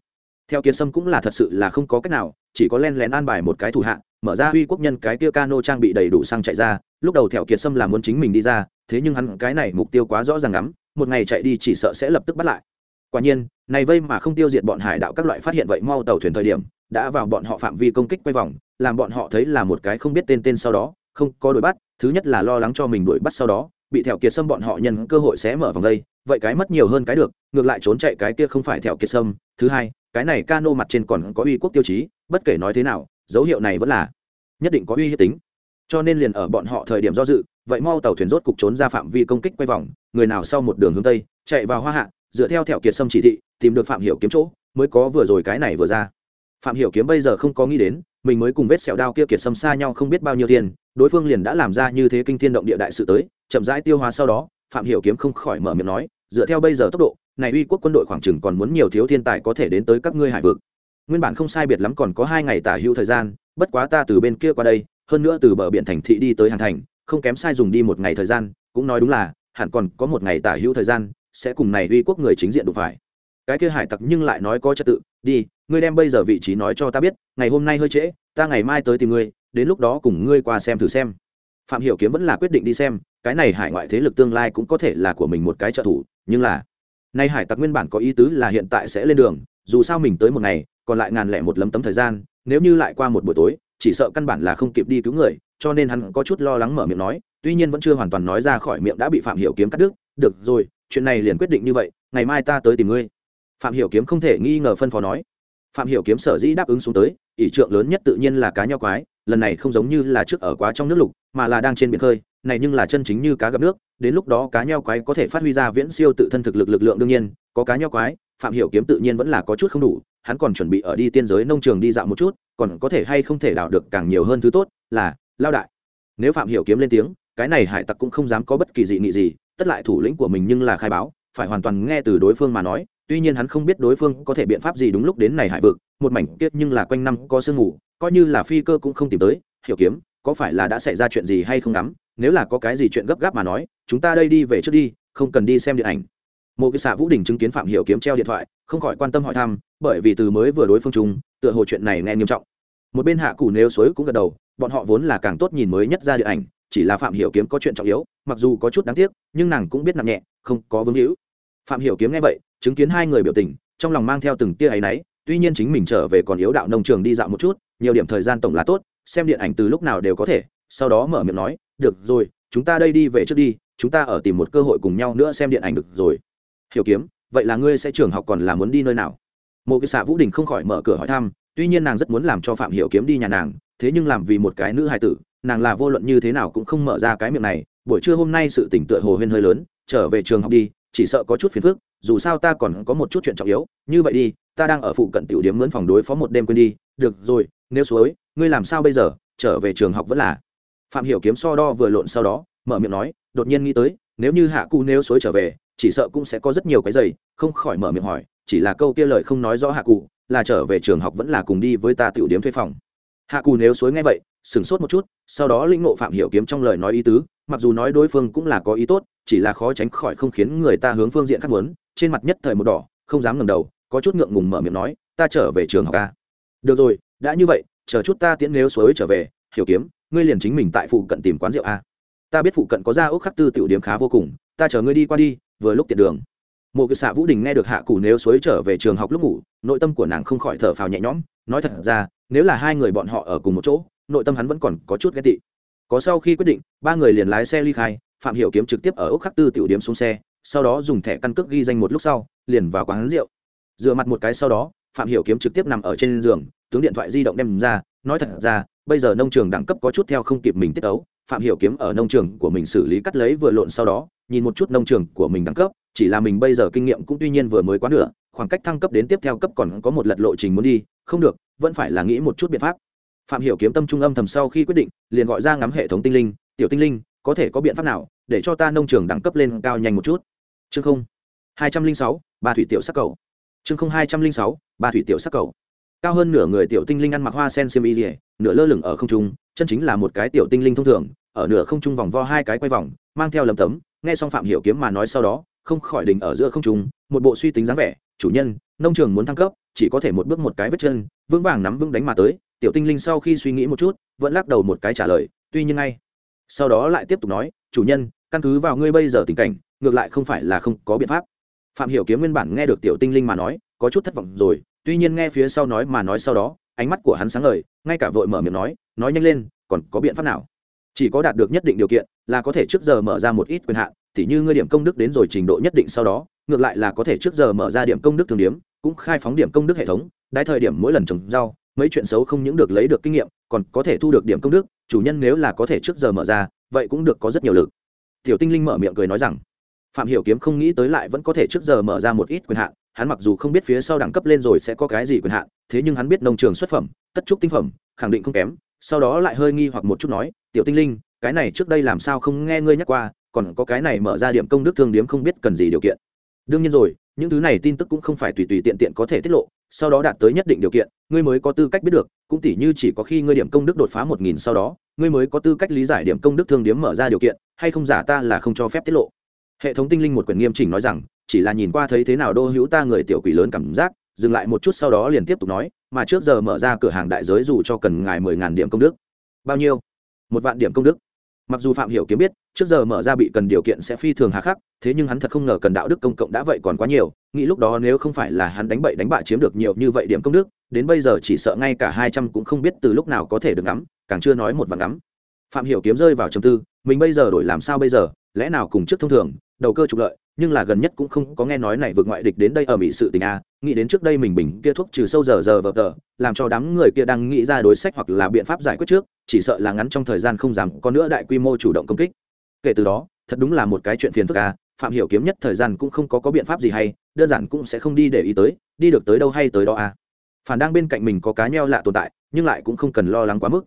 Theo kiệt sâm cũng là thật sự là không có cách nào, chỉ có len lén an bài một cái thủ hạ mở ra uy quốc nhân cái kia cano trang bị đầy đủ xăng chạy ra, lúc đầu theo kiệt sâm là muốn chính mình đi ra, thế nhưng hắn cái này mục tiêu quá rõ ràng lắm, một ngày chạy đi chỉ sợ sẽ lập tức bắt lại. Quả nhiên, này vây mà không tiêu diệt bọn hải đạo các loại phát hiện vậy mau tàu thuyền thời điểm, đã vào bọn họ phạm vi công kích quay vòng, làm bọn họ thấy là một cái không biết tên tên sau đó, không có đuổi bắt, thứ nhất là lo lắng cho mình đuổi bắt sau đó, bị thẹo kiệt sâm bọn họ nhân cơ hội sẽ mở vòng đây, vậy cái mất nhiều hơn cái được, ngược lại trốn chạy cái kia không phải thẹo kiệt sâm, thứ hai, cái này cano mặt trên còn có uy quốc tiêu chí, bất kể nói thế nào dấu hiệu này vẫn là nhất định có uy hiếp tính. Cho nên liền ở bọn họ thời điểm do dự, vậy mau tàu thuyền rốt cục trốn ra phạm vi công kích quay vòng, người nào sau một đường hướng tây, chạy vào hoa hạ, dựa theo thẹo kiệt sâm chỉ thị, tìm được phạm hiểu kiếm chỗ, mới có vừa rồi cái này vừa ra. Phạm hiểu kiếm bây giờ không có nghĩ đến, mình mới cùng vết sẹo đao kia kiệt sâm xa nhau không biết bao nhiêu tiền, đối phương liền đã làm ra như thế kinh thiên động địa đại sự tới, chậm rãi tiêu hóa sau đó, phạm hiểu kiếm không khỏi mở miệng nói, dựa theo bây giờ tốc độ, này uy quốc quân đội khoảng chừng còn muốn nhiều thiếu thiên tài có thể đến tới các ngươi hải vực nguyên bản không sai biệt lắm còn có hai ngày tả hữu thời gian, bất quá ta từ bên kia qua đây, hơn nữa từ bờ biển thành thị đi tới hàng thành, không kém sai dùng đi một ngày thời gian, cũng nói đúng là, hẳn còn có một ngày tả hữu thời gian, sẽ cùng này uy quốc người chính diện đụng phải. Cái kia hải tặc nhưng lại nói có trật tự, đi, ngươi đem bây giờ vị trí nói cho ta biết, ngày hôm nay hơi trễ, ta ngày mai tới tìm ngươi, đến lúc đó cùng ngươi qua xem thử xem. Phạm hiểu kiếm vẫn là quyết định đi xem, cái này hải ngoại thế lực tương lai cũng có thể là của mình một cái trợ thủ, nhưng là, nay hải tặc nguyên bản có ý tứ là hiện tại sẽ lên đường, dù sao mình tới một ngày còn lại ngàn lẻ một lấm tấm thời gian, nếu như lại qua một buổi tối, chỉ sợ căn bản là không kịp đi cứu người, cho nên hắn có chút lo lắng mở miệng nói, tuy nhiên vẫn chưa hoàn toàn nói ra khỏi miệng đã bị phạm hiểu kiếm cắt đứt, được rồi, chuyện này liền quyết định như vậy, ngày mai ta tới tìm ngươi. Phạm hiểu kiếm không thể nghi ngờ phân phó nói. Phạm hiểu kiếm sở dĩ đáp ứng xuống tới, ỷ trượng lớn nhất tự nhiên là cá nho quái, lần này không giống như là trước ở quá trong nước lục, mà là đang trên biển khơi, này nhưng là chân chính như cá gặp nước, đến lúc đó cá nho quái có thể phát huy ra viễn siêu tự thân thực lực lực lượng đương nhiên, có cá nho quái, phạm hiểu kiếm tự nhiên vẫn là có chút không đủ hắn còn chuẩn bị ở đi tiên giới nông trường đi dạo một chút, còn có thể hay không thể đào được càng nhiều hơn thứ tốt, là, lao đại. Nếu phạm hiểu kiếm lên tiếng, cái này hải tặc cũng không dám có bất kỳ dị nghị gì, tất lại thủ lĩnh của mình nhưng là khai báo, phải hoàn toàn nghe từ đối phương mà nói, tuy nhiên hắn không biết đối phương có thể biện pháp gì đúng lúc đến này hải vực, một mảnh kiếp nhưng là quanh năm có sương mù, coi như là phi cơ cũng không tìm tới, hiểu kiếm, có phải là đã xảy ra chuyện gì hay không lắm nếu là có cái gì chuyện gấp gáp mà nói, chúng ta đây đi về trước đi, không cần đi xem điện ảnh. Một cái xạ vũ đình chứng kiến phạm hiểu kiếm treo điện thoại, không khỏi quan tâm hỏi thăm bởi vì từ mới vừa đối phương trung, tựa hồ chuyện này nghe nghiêm trọng. Một bên hạ cù nếu suối cũng gật đầu bọn họ vốn là càng tốt nhìn mới nhất ra điện ảnh chỉ là phạm hiểu kiếm có chuyện trọng yếu mặc dù có chút đáng tiếc nhưng nàng cũng biết nặng nhẹ không có vướng hữu phạm hiểu kiếm nghe vậy chứng kiến hai người biểu tình trong lòng mang theo từng tia ấy nấy tuy nhiên chính mình trở về còn yếu đạo nông trường đi dạo một chút nhiều điểm thời gian tổng là tốt xem điện ảnh từ lúc nào đều có thể sau đó mở miệng nói được rồi chúng ta đây đi về trước đi chúng ta ở tìm một cơ hội cùng nhau nữa xem điện ảnh được rồi. Hiểu kiếm vậy là ngươi sẽ trường học còn là muốn đi nơi nào? Một cái xạ vũ đình không khỏi mở cửa hỏi thăm, tuy nhiên nàng rất muốn làm cho phạm hiểu kiếm đi nhà nàng, thế nhưng làm vì một cái nữ hài tử, nàng là vô luận như thế nào cũng không mở ra cái miệng này, buổi trưa hôm nay sự tỉnh tựa hồ huyên hơi lớn, trở về trường học đi, chỉ sợ có chút phiền phức, dù sao ta còn có một chút chuyện trọng yếu, như vậy đi, ta đang ở phụ cận tiểu điểm mướn phòng đối phó một đêm quên đi, được rồi, nếu suối, ngươi làm sao bây giờ, trở về trường học vẫn là. Phạm hiểu kiếm so đo vừa lộn sau đó, mở miệng nói, đột nhiên nghĩ tới, nếu như hạ cu nếu xối trở về, chỉ sợ cũng sẽ có rất nhiều cái giày, không khỏi mở miệng hỏi chỉ là câu kia lời không nói rõ hạ cụ, là trở về trường học vẫn là cùng đi với ta tiểu điếm thuê phòng. Hạ cù nếu suối nghe vậy, sửng sốt một chút, sau đó linh ngộ phạm hiểu kiếm trong lời nói ý tứ, mặc dù nói đối phương cũng là có ý tốt, chỉ là khó tránh khỏi không khiến người ta hướng phương diện khác muốn, trên mặt nhất thời một đỏ, không dám ngẩng đầu, có chút ngượng ngùng mở miệng nói, ta trở về trường học a. Được rồi, đã như vậy, chờ chút ta tiễn nếu suối trở về, hiểu kiếm, ngươi liền chính mình tại phụ cận tìm quán rượu a. Ta biết phụ cận có ra ốc khắc tư tiểu điểm khá vô cùng, ta chờ ngươi đi qua đi, vừa lúc tiện đường một cái xạ vũ đình nghe được hạ cụ nếu suối trở về trường học lúc ngủ, nội tâm của nàng không khỏi thở phào nhẹ nhõm. Nói thật ra, nếu là hai người bọn họ ở cùng một chỗ, nội tâm hắn vẫn còn có chút ghét tị. Có sau khi quyết định, ba người liền lái xe ly khai, phạm hiểu kiếm trực tiếp ở ốc khắc tư tiểu điểm xuống xe, sau đó dùng thẻ căn cước ghi danh một lúc sau, liền vào quán rượu. Dựa mặt một cái sau đó, phạm hiểu kiếm trực tiếp nằm ở trên giường, tướng điện thoại di động đem ra, nói thật ra, bây giờ nông trường đẳng cấp có chút theo không kịp mình tiết ấu phạm hiểu kiếm ở nông trường của mình xử lý cắt lấy vừa lộn sau đó, nhìn một chút nông trường của mình đẳng cấp, chỉ là mình bây giờ kinh nghiệm cũng tuy nhiên vừa mới quá nửa, khoảng cách thăng cấp đến tiếp theo cấp còn có một lật lộ trình muốn đi, không được, vẫn phải là nghĩ một chút biện pháp. Phạm hiểu kiếm tâm trung âm thầm sau khi quyết định, liền gọi ra ngắm hệ thống tinh linh, tiểu tinh linh, có thể có biện pháp nào để cho ta nông trường đẳng cấp lên cao nhanh một chút? Chương không, hai trăm linh sáu, ba thủy tiểu sắc cầu. Chương không, hai trăm linh sáu, ba thủy tiểu sắc cầu. Cao hơn nửa người tiểu tinh linh ăn mặc hoa sen xiêm y dỉa nửa lơ lửng ở không trung chân chính là một cái tiểu tinh linh thông thường, ở nửa không trung vòng vo hai cái quay vòng, mang theo lầm tấm, nghe xong phạm hiểu kiếm mà nói sau đó, không khỏi đình ở giữa không trung, một bộ suy tính dáng vẻ, chủ nhân, nông trường muốn thăng cấp, chỉ có thể một bước một cái vết chân, vững vàng nắm vững đánh mà tới. Tiểu tinh linh sau khi suy nghĩ một chút, vẫn lắc đầu một cái trả lời, tuy nhiên ngay. Sau đó lại tiếp tục nói, chủ nhân, căn cứ vào ngươi bây giờ tình cảnh, ngược lại không phải là không có biện pháp. Phạm hiểu kiếm nguyên bản nghe được tiểu tinh linh mà nói, có chút thất vọng rồi, tuy nhiên nghe phía sau nói mà nói sau đó, ánh mắt của hắn sáng ngời, ngay cả vội mở miệng nói nói nhanh lên, còn có biện pháp nào? Chỉ có đạt được nhất định điều kiện là có thể trước giờ mở ra một ít quyền hạn tỉ như ngươi điểm công đức đến rồi trình độ nhất định sau đó, ngược lại là có thể trước giờ mở ra điểm công đức thường điếm cũng khai phóng điểm công đức hệ thống đái thời điểm mỗi lần trồng rau, mấy chuyện xấu không những được lấy được kinh nghiệm, còn có thể thu được điểm công đức, chủ nhân nếu là có thể trước giờ mở ra, vậy cũng được có rất nhiều lực. Tiểu tinh linh mở miệng cười nói rằng, phạm hiểu kiếm không nghĩ tới lại vẫn có thể trước giờ mở ra một ít quyền hạn, hắn mặc dù không biết phía sau đẳng cấp lên rồi sẽ có cái gì quyền hạn, thế nhưng hắn biết nông trường xuất phẩm, tất trúc tinh phẩm, khẳng định không kém sau đó lại hơi nghi hoặc một chút nói, tiểu tinh linh, cái này trước đây làm sao không nghe ngươi nhắc qua, còn có cái này mở ra điểm công đức thương điếm không biết cần gì điều kiện. Đương nhiên rồi, những thứ này tin tức cũng không phải tùy tùy tiện tiện có thể tiết lộ, sau đó đạt tới nhất định điều kiện, ngươi mới có tư cách biết được, cũng tỉ như chỉ có khi ngươi điểm công đức đột phá một nghìn sau đó, ngươi mới có tư cách lý giải điểm công đức thương điếm mở ra điều kiện, hay không giả ta là không cho phép tiết lộ. Hệ thống tinh linh một quyển nghiêm chỉnh nói rằng, chỉ là nhìn qua thấy thế nào đô hữu ta người tiểu quỷ lớn cảm giác dừng lại một chút sau đó liền tiếp tục nói, mà trước giờ mở ra cửa hàng đại giới dù cho cần ngài mười ngàn điểm công đức. Bao nhiêu? Một vạn điểm công đức. Mặc dù phạm hiểu kiếm biết, trước giờ mở ra bị cần điều kiện sẽ phi thường hà khắc, thế nhưng hắn thật không ngờ cần đạo đức công cộng đã vậy còn quá nhiều, nghĩ lúc đó nếu không phải là hắn đánh bậy đánh bạ chiếm được nhiều như vậy điểm công đức, đến bây giờ chỉ sợ ngay cả hai trăm cũng không biết từ lúc nào có thể được ngắm, càng chưa nói một vạn ngắm. Phạm hiểu kiếm rơi vào trầm tư, mình bây giờ đổi làm sao bây giờ, lẽ nào cùng trước thông thường, đầu cơ trục lợi nhưng là gần nhất cũng không có nghe nói này vượt ngoại địch đến đây ở mỹ sự tình a, nghĩ đến trước đây mình bình kia thuốc trừ sâu giờ giờ vờ tờ, làm cho đám người kia đang nghĩ ra đối sách hoặc là biện pháp giải quyết trước, chỉ sợ là ngắn trong thời gian không dám có nữa đại quy mô chủ động công kích. Kể từ đó, thật đúng là một cái chuyện phiền phức a, phạm hiểu kiếm nhất thời gian cũng không có có biện pháp gì hay, đơn giản cũng sẽ không đi để ý tới, đi được tới đâu hay tới đó a. Phản đang bên cạnh mình có cá nheo lạ tồn tại, nhưng lại cũng không cần lo lắng quá mức.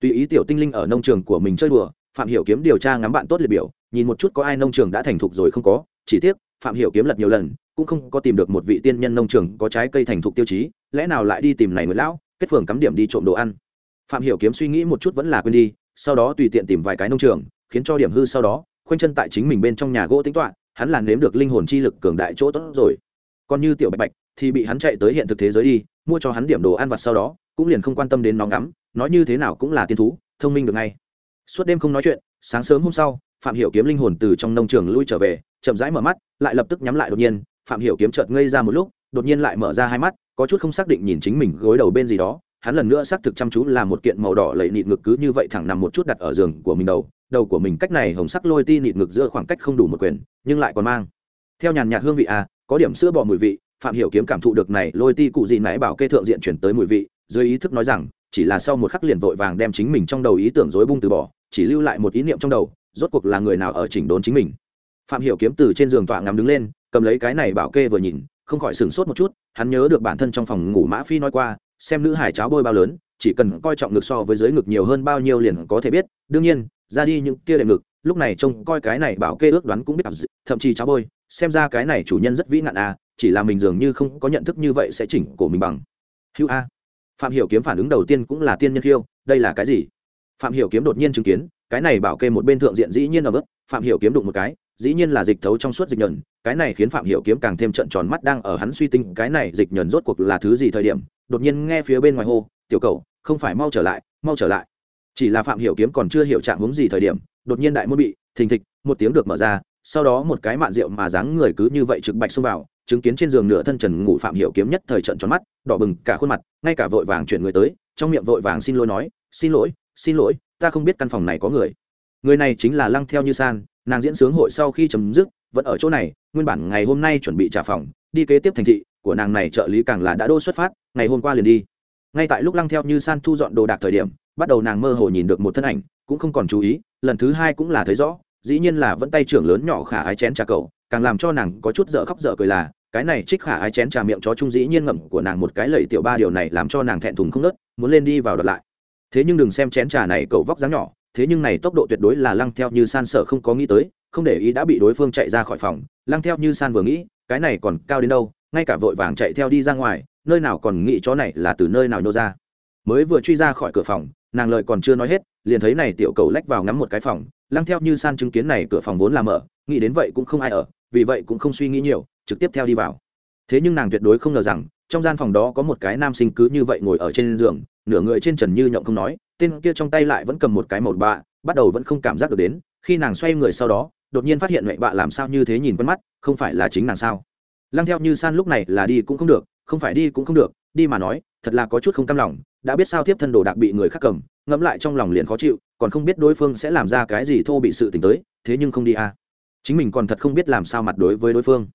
Tùy ý tiểu tinh linh ở nông trường của mình chơi đùa, phạm hiểu kiếm điều tra ngắm bạn tốt liệt biểu, nhìn một chút có ai nông trường đã thành thục rồi không có chỉ tiếc, phạm hiểu kiếm lật nhiều lần, cũng không có tìm được một vị tiên nhân nông trường có trái cây thành thục tiêu chí, lẽ nào lại đi tìm này người lão, kết phường cắm điểm đi trộm đồ ăn. Phạm hiểu kiếm suy nghĩ một chút vẫn là quên đi, sau đó tùy tiện tìm vài cái nông trường, khiến cho điểm hư sau đó, khoanh chân tại chính mình bên trong nhà gỗ tính toán, hắn là nếm được linh hồn chi lực cường đại chỗ tốt rồi. Còn như tiểu bạch bạch, thì bị hắn chạy tới hiện thực thế giới đi, mua cho hắn điểm đồ ăn vặt sau đó, cũng liền không quan tâm đến nó ngắm, nói như thế nào cũng là tiên thú, thông minh được ngay. Suốt đêm không nói chuyện, sáng sớm hôm sau, phạm hiểu kiếm linh hồn từ trong nông trường lui trở về chậm rãi mở mắt, lại lập tức nhắm lại đột nhiên, phạm hiểu kiếm chợt ngây ra một lúc, đột nhiên lại mở ra hai mắt, có chút không xác định nhìn chính mình gối đầu bên gì đó, hắn lần nữa xác thực chăm chú là một kiện màu đỏ lẫy nịt ngực cứ như vậy thẳng nằm một chút đặt ở giường của mình đầu đầu của mình cách này hồng sắc lôi ti nịt ngực giữa khoảng cách không đủ một quyền, nhưng lại còn mang theo nhàn nhạt hương vị à có điểm sữa bò mùi vị, phạm hiểu kiếm cảm thụ được này lôi ti cụ gì nãy bảo kê thượng diện chuyển tới mùi vị, dưới ý thức nói rằng, chỉ là sau một khắc liền vội vàng đem chính mình trong đầu ý tưởng rối bung từ bỏ, chỉ lưu lại một ý niệm trong đầu, rốt cuộc là người nào ở chỉnh đốn chính mình phạm hiểu kiếm từ trên giường tọa ngắm đứng lên, cầm lấy cái này bảo kê vừa nhìn, không khỏi sửng sốt một chút, hắn nhớ được bản thân trong phòng ngủ mã phi nói qua, xem nữ hải cháo bôi bao lớn, chỉ cần coi trọng ngực so với dưới ngực nhiều hơn bao nhiêu liền có thể biết. Đương nhiên, ra đi những kia đệm ngực, lúc này trông coi cái này bảo kê ước đoán cũng biết thậm chí cháo bôi, xem ra cái này chủ nhân rất vĩ nạn à chỉ là mình dường như không có nhận thức như vậy sẽ chỉnh của mình bằng. Hữu a. Phạm hiểu kiếm phản ứng đầu tiên cũng là tiên nhân khiêu, đây là cái gì? Phạm hiểu kiếm đột nhiên chứng kiến, cái này bảo kê một bên thượng diện dĩ nhiên ở bước phạm hiểu kiếm đụng một cái dĩ nhiên là dịch thấu trong suốt dịch nhẫn cái này khiến phạm hiểu kiếm càng thêm trận tròn mắt đang ở hắn suy tinh cái này dịch nhẫn rốt cuộc là thứ gì thời điểm, đột nhiên nghe phía bên ngoài hô, tiểu cầu, không phải mau trở lại, mau trở lại. Chỉ là phạm hiểu kiếm còn chưa hiểu trạng hướng gì thời điểm, đột nhiên đại môn bị thình thịch, một tiếng được mở ra, sau đó một cái mạn rượu mà dáng người cứ như vậy trực bạch xông vào, chứng kiến trên giường nửa thân trần ngủ phạm hiểu kiếm nhất thời trận tròn mắt, đỏ bừng cả khuôn mặt, ngay cả vội vàng chuyển người tới, trong miệng vội vàng xin lỗi nói, xin lỗi xin lỗi, ta không biết căn phòng này có người. Người này chính là lăng theo như san nàng diễn sướng hội sau khi chấm dứt, vẫn ở chỗ này, nguyên bản ngày hôm nay chuẩn bị trả phòng, đi kế tiếp thành thị của nàng này trợ lý càng là đã đô xuất phát, ngày hôm qua liền đi. Ngay tại lúc lăng theo như san thu dọn đồ đạc thời điểm, bắt đầu nàng mơ hồ nhìn được một thân ảnh, cũng không còn chú ý, lần thứ hai cũng là thấy rõ, dĩ nhiên là vẫn tay trưởng lớn nhỏ khả ái chén trà cầu càng làm cho nàng có chút dở khóc dở cười là, cái này trích khả ái chén trà miệng chó trung dĩ nhiên ngậm của nàng một cái lầy tiểu ba điều này làm cho nàng thẹn thùng không nớt, muốn lên đi vào đợt lại. Thế nhưng đừng xem chén trà này cậu vóc dáng nhỏ thế nhưng này tốc độ tuyệt đối là lăng theo như san sợ không có nghĩ tới, không để ý đã bị đối phương chạy ra khỏi phòng. Lăng theo như san vừa nghĩ, cái này còn cao đến đâu, ngay cả vội vàng chạy theo đi ra ngoài, nơi nào còn nghĩ chó này là từ nơi nào nhô ra. Mới vừa truy ra khỏi cửa phòng, nàng lợi còn chưa nói hết, liền thấy này tiểu cầu lách vào ngắm một cái phòng. Lăng theo như san chứng kiến này cửa phòng vốn là mở, nghĩ đến vậy cũng không ai ở, vì vậy cũng không suy nghĩ nhiều, trực tiếp theo đi vào. Thế nhưng nàng tuyệt đối không ngờ rằng, trong gian phòng đó có một cái nam sinh cứ như vậy ngồi ở trên giường nửa người trên trần như nhộng không nói, tên kia trong tay lại vẫn cầm một cái một bạ, bắt đầu vẫn không cảm giác được đến, khi nàng xoay người sau đó, đột nhiên phát hiện mẹ bạ làm sao như thế nhìn quen mắt, không phải là chính nàng sao? Lăng theo như san lúc này là đi cũng không được, không phải đi cũng không được, đi mà nói, thật là có chút không cam lòng, đã biết sao tiếp thân đồ đạc bị người khác cầm, ngẫm lại trong lòng liền khó chịu, còn không biết đối phương sẽ làm ra cái gì thô bị sự tình tới, thế nhưng không đi à. Chính mình còn thật không biết làm sao mặt đối với đối phương.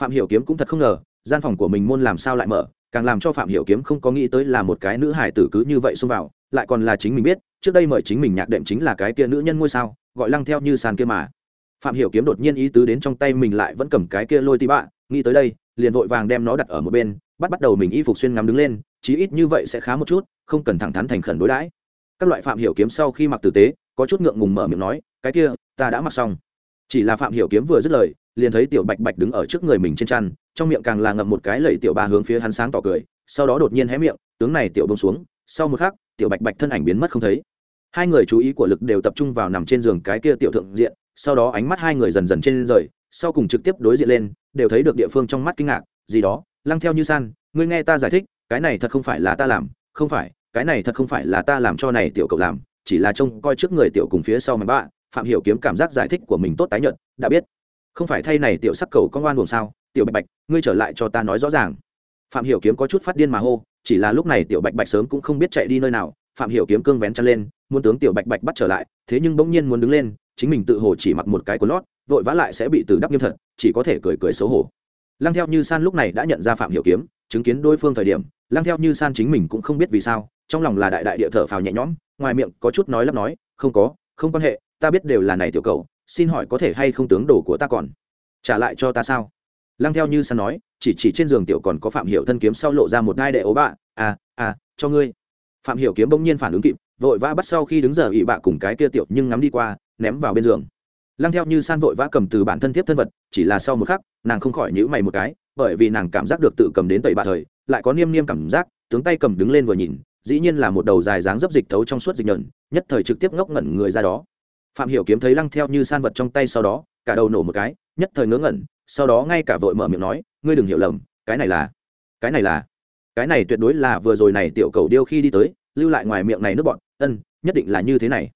Phạm hiểu kiếm cũng thật không ngờ, gian phòng của mình môn làm sao lại mở càng làm cho phạm hiểu kiếm không có nghĩ tới là một cái nữ hải tử cứ như vậy xông vào, lại còn là chính mình biết, trước đây mời chính mình nhạc đệm chính là cái kia nữ nhân ngôi sao, gọi lăng theo như sàn kia mà. Phạm hiểu kiếm đột nhiên ý tứ đến trong tay mình lại vẫn cầm cái kia lôi tí bạ, nghĩ tới đây, liền vội vàng đem nó đặt ở một bên, bắt bắt đầu mình y phục xuyên ngắm đứng lên, chí ít như vậy sẽ khá một chút, không cần thẳng thắn thành khẩn đối đãi. Các loại phạm hiểu kiếm sau khi mặc tử tế, có chút ngượng ngùng mở miệng nói, cái kia, ta đã mặc xong. Chỉ là phạm hiểu kiếm vừa dứt lời liền thấy tiểu bạch bạch đứng ở trước người mình trên chăn, trong miệng càng là ngậm một cái lẩy tiểu ba hướng phía hắn sáng tỏ cười, sau đó đột nhiên hé miệng, tướng này tiểu bông xuống, sau một khắc, tiểu bạch bạch thân ảnh biến mất không thấy. Hai người chú ý của lực đều tập trung vào nằm trên giường cái kia tiểu thượng diện, sau đó ánh mắt hai người dần dần trên rời, sau cùng trực tiếp đối diện lên, đều thấy được địa phương trong mắt kinh ngạc, gì đó, lăng theo như san, ngươi nghe ta giải thích, cái này thật không phải là ta làm, không phải, cái này thật không phải là ta làm cho này tiểu cậu làm, chỉ là trông coi trước người tiểu cùng phía sau mày bạ, phạm hiểu kiếm cảm giác giải thích của mình tốt tái nhận đã biết không phải thay này tiểu sắc cầu con ngoan buồn sao? Tiểu bạch bạch, ngươi trở lại cho ta nói rõ ràng. Phạm hiểu kiếm có chút phát điên mà hô, chỉ là lúc này tiểu bạch bạch sớm cũng không biết chạy đi nơi nào. Phạm hiểu kiếm cương vén chân lên, muốn tướng tiểu bạch bạch bắt trở lại, thế nhưng bỗng nhiên muốn đứng lên, chính mình tự hồ chỉ mặc một cái quần lót, vội vã lại sẽ bị tử đắp nghiêm thật, chỉ có thể cười cười xấu hổ. Lăng theo như san lúc này đã nhận ra phạm hiểu kiếm, chứng kiến đối phương thời điểm, lăng theo như san chính mình cũng không biết vì sao, trong lòng là đại đại địa thở phào nhẹ nhõm, ngoài miệng có chút nói lắp nói, không có, không quan hệ, ta biết đều là này tiểu cầu xin hỏi có thể hay không tướng đồ của ta còn? Trả lại cho ta sao? Lăng theo như san nói, chỉ chỉ trên giường tiểu còn có phạm hiểu thân kiếm sau lộ ra một ngai đệ ố bạ. À à cho ngươi. Phạm hiểu kiếm bỗng nhiên phản ứng kịp, vội vã bắt sau khi đứng giờ ỵ bạ cùng cái kia tiểu nhưng ngắm đi qua, ném vào bên giường. Lăng theo như san vội vã cầm từ bản thân tiếp thân vật, chỉ là sau một khắc, nàng không khỏi nhíu mày một cái, bởi vì nàng cảm giác được tự cầm đến tẩy bạ thời, lại có niêm niêm cảm giác, tướng tay cầm đứng lên vừa nhìn, dĩ nhiên là một đầu dài dáng dấp dịch thấu trong suốt dịch nhẫn, nhất thời trực tiếp ngốc ngẩn người ra đó phạm hiểu kiếm thấy lăng theo như san vật trong tay sau đó, cả đầu nổ một cái, nhất thời ngớ ngẩn, sau đó ngay cả vội mở miệng nói, ngươi đừng hiểu lầm, cái này là, cái này là, cái này tuyệt đối là vừa rồi này tiểu cầu điêu khi đi tới, lưu lại ngoài miệng này nước bọn, ân, nhất định là như thế này.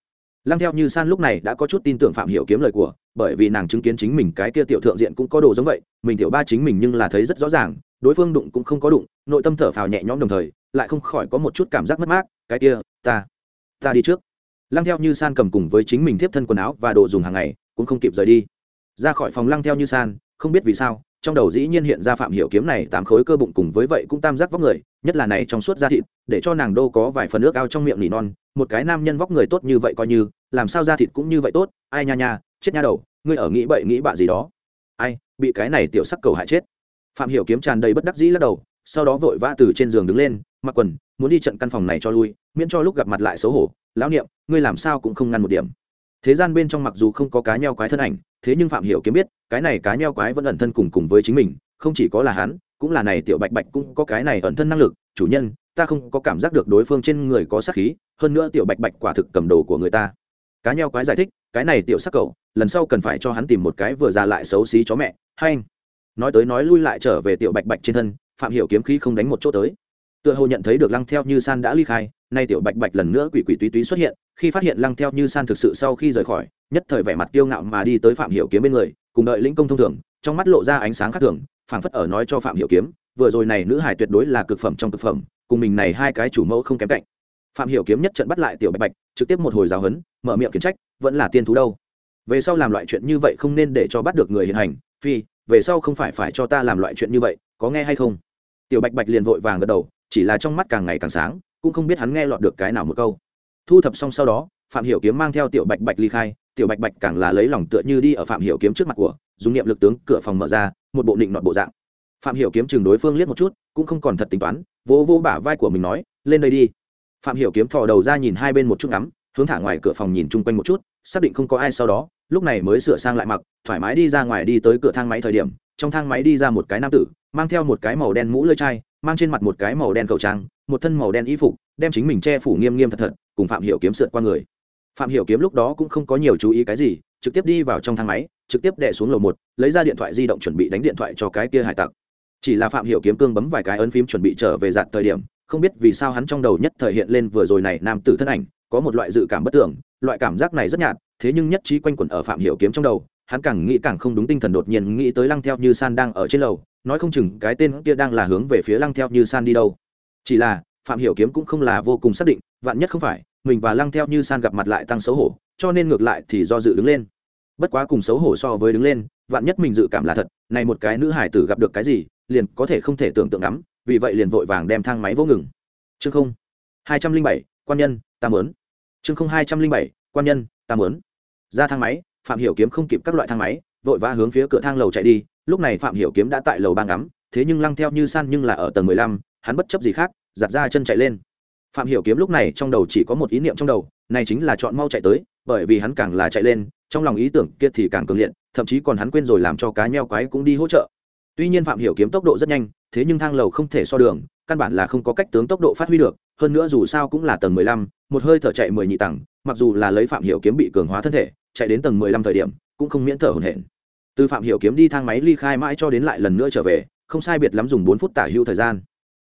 Lăng theo như san lúc này đã có chút tin tưởng phạm hiểu kiếm lời của, bởi vì nàng chứng kiến chính mình cái kia tiểu thượng diện cũng có đồ giống vậy, mình tiểu ba chính mình nhưng là thấy rất rõ ràng, đối phương đụng cũng không có đụng, nội tâm thở phào nhẹ nhõm đồng thời, lại không khỏi có một chút cảm giác mất mát, cái kia, ta ta đi trước lăng theo như san cầm cùng với chính mình tiếp thân quần áo và đồ dùng hàng ngày, cũng không kịp rời đi. Ra khỏi phòng lăng theo như san, không biết vì sao, trong đầu dĩ nhiên hiện ra phạm hiểu kiếm này tám khối cơ bụng cùng với vậy cũng tam giác vóc người, nhất là này trong suốt da thịt, để cho nàng đô có vài phần nước ao trong miệng nỉ non, một cái nam nhân vóc người tốt như vậy coi như, làm sao da thịt cũng như vậy tốt, ai nha nha, chết nha đầu, ngươi ở nghĩ bậy nghĩ bạ gì đó. Ai, bị cái này tiểu sắc cầu hại chết. Phạm hiểu kiếm tràn đầy bất đắc dĩ lắc đầu, sau đó vội vã từ trên giường đứng lên, mặc quần muốn đi trận căn phòng này cho lui, miễn cho lúc gặp mặt lại xấu hổ. Lão niệm, ngươi làm sao cũng không ngăn một điểm. Thế gian bên trong mặc dù không có cá nheo quái thân ảnh, thế nhưng phạm hiểu kiếm biết, cái này cá nheo quái vẫn ẩn thân cùng cùng với chính mình, không chỉ có là hắn, cũng là này tiểu bạch bạch cũng có cái này ẩn thân năng lực. Chủ nhân, ta không có cảm giác được đối phương trên người có sát khí, hơn nữa tiểu bạch bạch quả thực cầm đồ của người ta. Cá nheo quái giải thích, cái này tiểu sắc cậu, lần sau cần phải cho hắn tìm một cái vừa già lại xấu xí chó mẹ. Hay. Anh nói tới nói lui lại trở về tiểu bạch bạch trên thân, phạm hiểu kiếm khí không đánh một chỗ tới tựa hồ nhận thấy được lăng theo như san đã ly khai, nay tiểu bạch bạch lần nữa quỷ quỷ túy túy xuất hiện, khi phát hiện lăng theo như san thực sự sau khi rời khỏi, nhất thời vẻ mặt kiêu ngạo mà đi tới phạm hiểu kiếm bên người, cùng đợi lĩnh công thông thường, trong mắt lộ ra ánh sáng khác thường, phảng phất ở nói cho phạm hiểu kiếm, vừa rồi này nữ hải tuyệt đối là cực phẩm trong cực phẩm, cùng mình này hai cái chủ mẫu không kém cạnh. Phạm hiểu kiếm nhất trận bắt lại tiểu bạch bạch, trực tiếp một hồi giáo hấn mở miệng khiển trách, vẫn là tiên thú đâu? Về sau làm loại chuyện như vậy không nên để cho bắt được người hiện hành, phi, về sau không phải phải cho ta làm loại chuyện như vậy, có nghe hay không? Tiểu bạch bạch liền vội vàng gật đầu chỉ là trong mắt càng ngày càng sáng, cũng không biết hắn nghe lọt được cái nào một câu. Thu thập xong sau đó, phạm hiểu kiếm mang theo tiểu bạch bạch ly khai, tiểu bạch bạch càng là lấy lòng tựa như đi ở phạm hiểu kiếm trước mặt của, dùng niệm lực tướng cửa phòng mở ra, một bộ định nọt bộ dạng. Phạm hiểu kiếm chừng đối phương liếc một chút, cũng không còn thật tính toán, vỗ vỗ bả vai của mình nói, lên đây đi. Phạm hiểu kiếm thò đầu ra nhìn hai bên một chút ngắm, hướng thả ngoài cửa phòng nhìn chung quanh một chút, xác định không có ai sau đó, lúc này mới sửa sang lại mặc, thoải mái đi ra ngoài đi tới cửa thang máy thời điểm, trong thang máy đi ra một cái nam tử, mang theo một cái màu đen mũ lưỡi chai mang trên mặt một cái màu đen khẩu trang, một thân màu đen y phục, đem chính mình che phủ nghiêm nghiêm thật thật, cùng phạm hiểu kiếm sượt qua người. Phạm hiểu kiếm lúc đó cũng không có nhiều chú ý cái gì, trực tiếp đi vào trong thang máy, trực tiếp đè xuống lầu một, lấy ra điện thoại di động chuẩn bị đánh điện thoại cho cái kia hải tặc. Chỉ là phạm hiểu kiếm cương bấm vài cái ấn phím chuẩn bị trở về dạt thời điểm, không biết vì sao hắn trong đầu nhất thời hiện lên vừa rồi này nam tử thân ảnh, có một loại dự cảm bất tưởng, loại cảm giác này rất nhạt, thế nhưng nhất trí quanh quẩn ở phạm hiểu kiếm trong đầu, hắn càng nghĩ càng không đúng tinh thần đột nhiên nghĩ tới lăng theo như san đang ở trên lầu nói không chừng cái tên kia đang là hướng về phía lăng theo như san đi đâu. Chỉ là, phạm hiểu kiếm cũng không là vô cùng xác định, vạn nhất không phải, mình và lăng theo như san gặp mặt lại tăng xấu hổ, cho nên ngược lại thì do dự đứng lên. Bất quá cùng xấu hổ so với đứng lên, vạn nhất mình dự cảm là thật, này một cái nữ hải tử gặp được cái gì, liền có thể không thể tưởng tượng lắm, vì vậy liền vội vàng đem thang máy vô ngừng. Chương không, hai trăm linh bảy, quan nhân, ta mớn chương không, hai trăm linh bảy, quan nhân, ta mớn ra thang máy, phạm hiểu kiếm không kịp các loại thang máy vội vã hướng phía cửa thang lầu chạy đi, lúc này phạm hiểu kiếm đã tại lầu ba ngắm, thế nhưng lăng theo như san nhưng là ở tầng mười lăm, hắn bất chấp gì khác, giặt ra chân chạy lên. Phạm hiểu kiếm lúc này trong đầu chỉ có một ý niệm trong đầu, này chính là chọn mau chạy tới, bởi vì hắn càng là chạy lên, trong lòng ý tưởng kia thì càng cường liệt, thậm chí còn hắn quên rồi làm cho cá nheo quái cũng đi hỗ trợ. Tuy nhiên phạm hiểu kiếm tốc độ rất nhanh, thế nhưng thang lầu không thể so đường, căn bản là không có cách tướng tốc độ phát huy được, hơn nữa dù sao cũng là tầng mười lăm, một hơi thở chạy mười nhị tầng, mặc dù là lấy phạm hiểu kiếm bị cường hóa thân thể, chạy đến tầng mười lăm thời điểm cũng không miễn thở hổn hển. Từ phạm hiểu kiếm đi thang máy ly khai mãi cho đến lại lần nữa trở về, không sai biệt lắm dùng bốn phút tả hữu thời gian.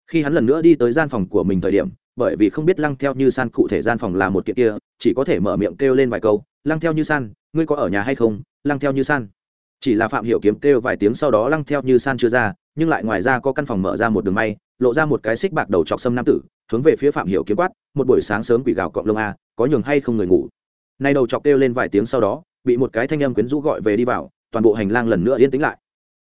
Khi hắn lần nữa đi tới gian phòng của mình thời điểm, bởi vì không biết lăng theo như san cụ thể gian phòng là một kiện kia, chỉ có thể mở miệng kêu lên vài câu, lăng theo như san, ngươi có ở nhà hay không? Lăng theo như san. Chỉ là phạm hiểu kiếm kêu vài tiếng sau đó lăng theo như san chưa ra, nhưng lại ngoài ra có căn phòng mở ra một đường may, lộ ra một cái xích bạc đầu chọc sâm nam tử, hướng về phía phạm hiểu kiếm quát, một buổi sáng sớm quỷ gào cọp lông a, có nhường hay không người ngủ? Nay đầu chọc kêu lên vài tiếng sau đó bị một cái thanh âm quyến rũ gọi về đi vào, toàn bộ hành lang lần nữa yên tĩnh lại.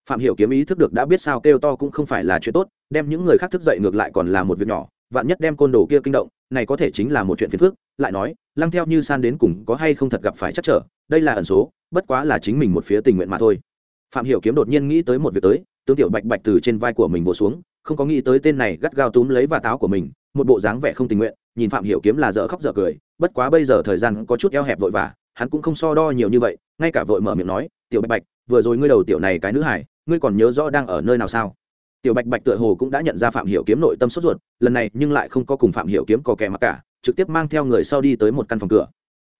Phạm hiểu kiếm ý thức được đã biết sao kêu to cũng không phải là chuyện tốt, đem những người khác thức dậy ngược lại còn là một việc nhỏ, vạn nhất đem côn đồ kia kinh động, này có thể chính là một chuyện phiền phức, lại nói, lăng theo như san đến cùng có hay không thật gặp phải chắc trở, đây là ẩn số, bất quá là chính mình một phía tình nguyện mà thôi. Phạm hiểu kiếm đột nhiên nghĩ tới một việc tới, tướng tiểu bạch bạch từ trên vai của mình vỗ xuống, không có nghĩ tới tên này gắt gao túm lấy và táo của mình, một bộ dáng vẻ không tình nguyện, nhìn phạm hiểu kiếm là dở khóc dở cười, bất quá bây giờ thời gian có chút eo hẹp vội vã hắn cũng không so đo nhiều như vậy, ngay cả vội mở miệng nói, tiểu bạch bạch, vừa rồi ngươi đầu tiểu này cái nữ hải, ngươi còn nhớ rõ đang ở nơi nào sao? Tiểu bạch bạch tựa hồ cũng đã nhận ra phạm hiểu kiếm nội tâm sốt ruột, lần này nhưng lại không có cùng phạm hiểu kiếm có kẻ mặc cả, trực tiếp mang theo người sau đi tới một căn phòng cửa.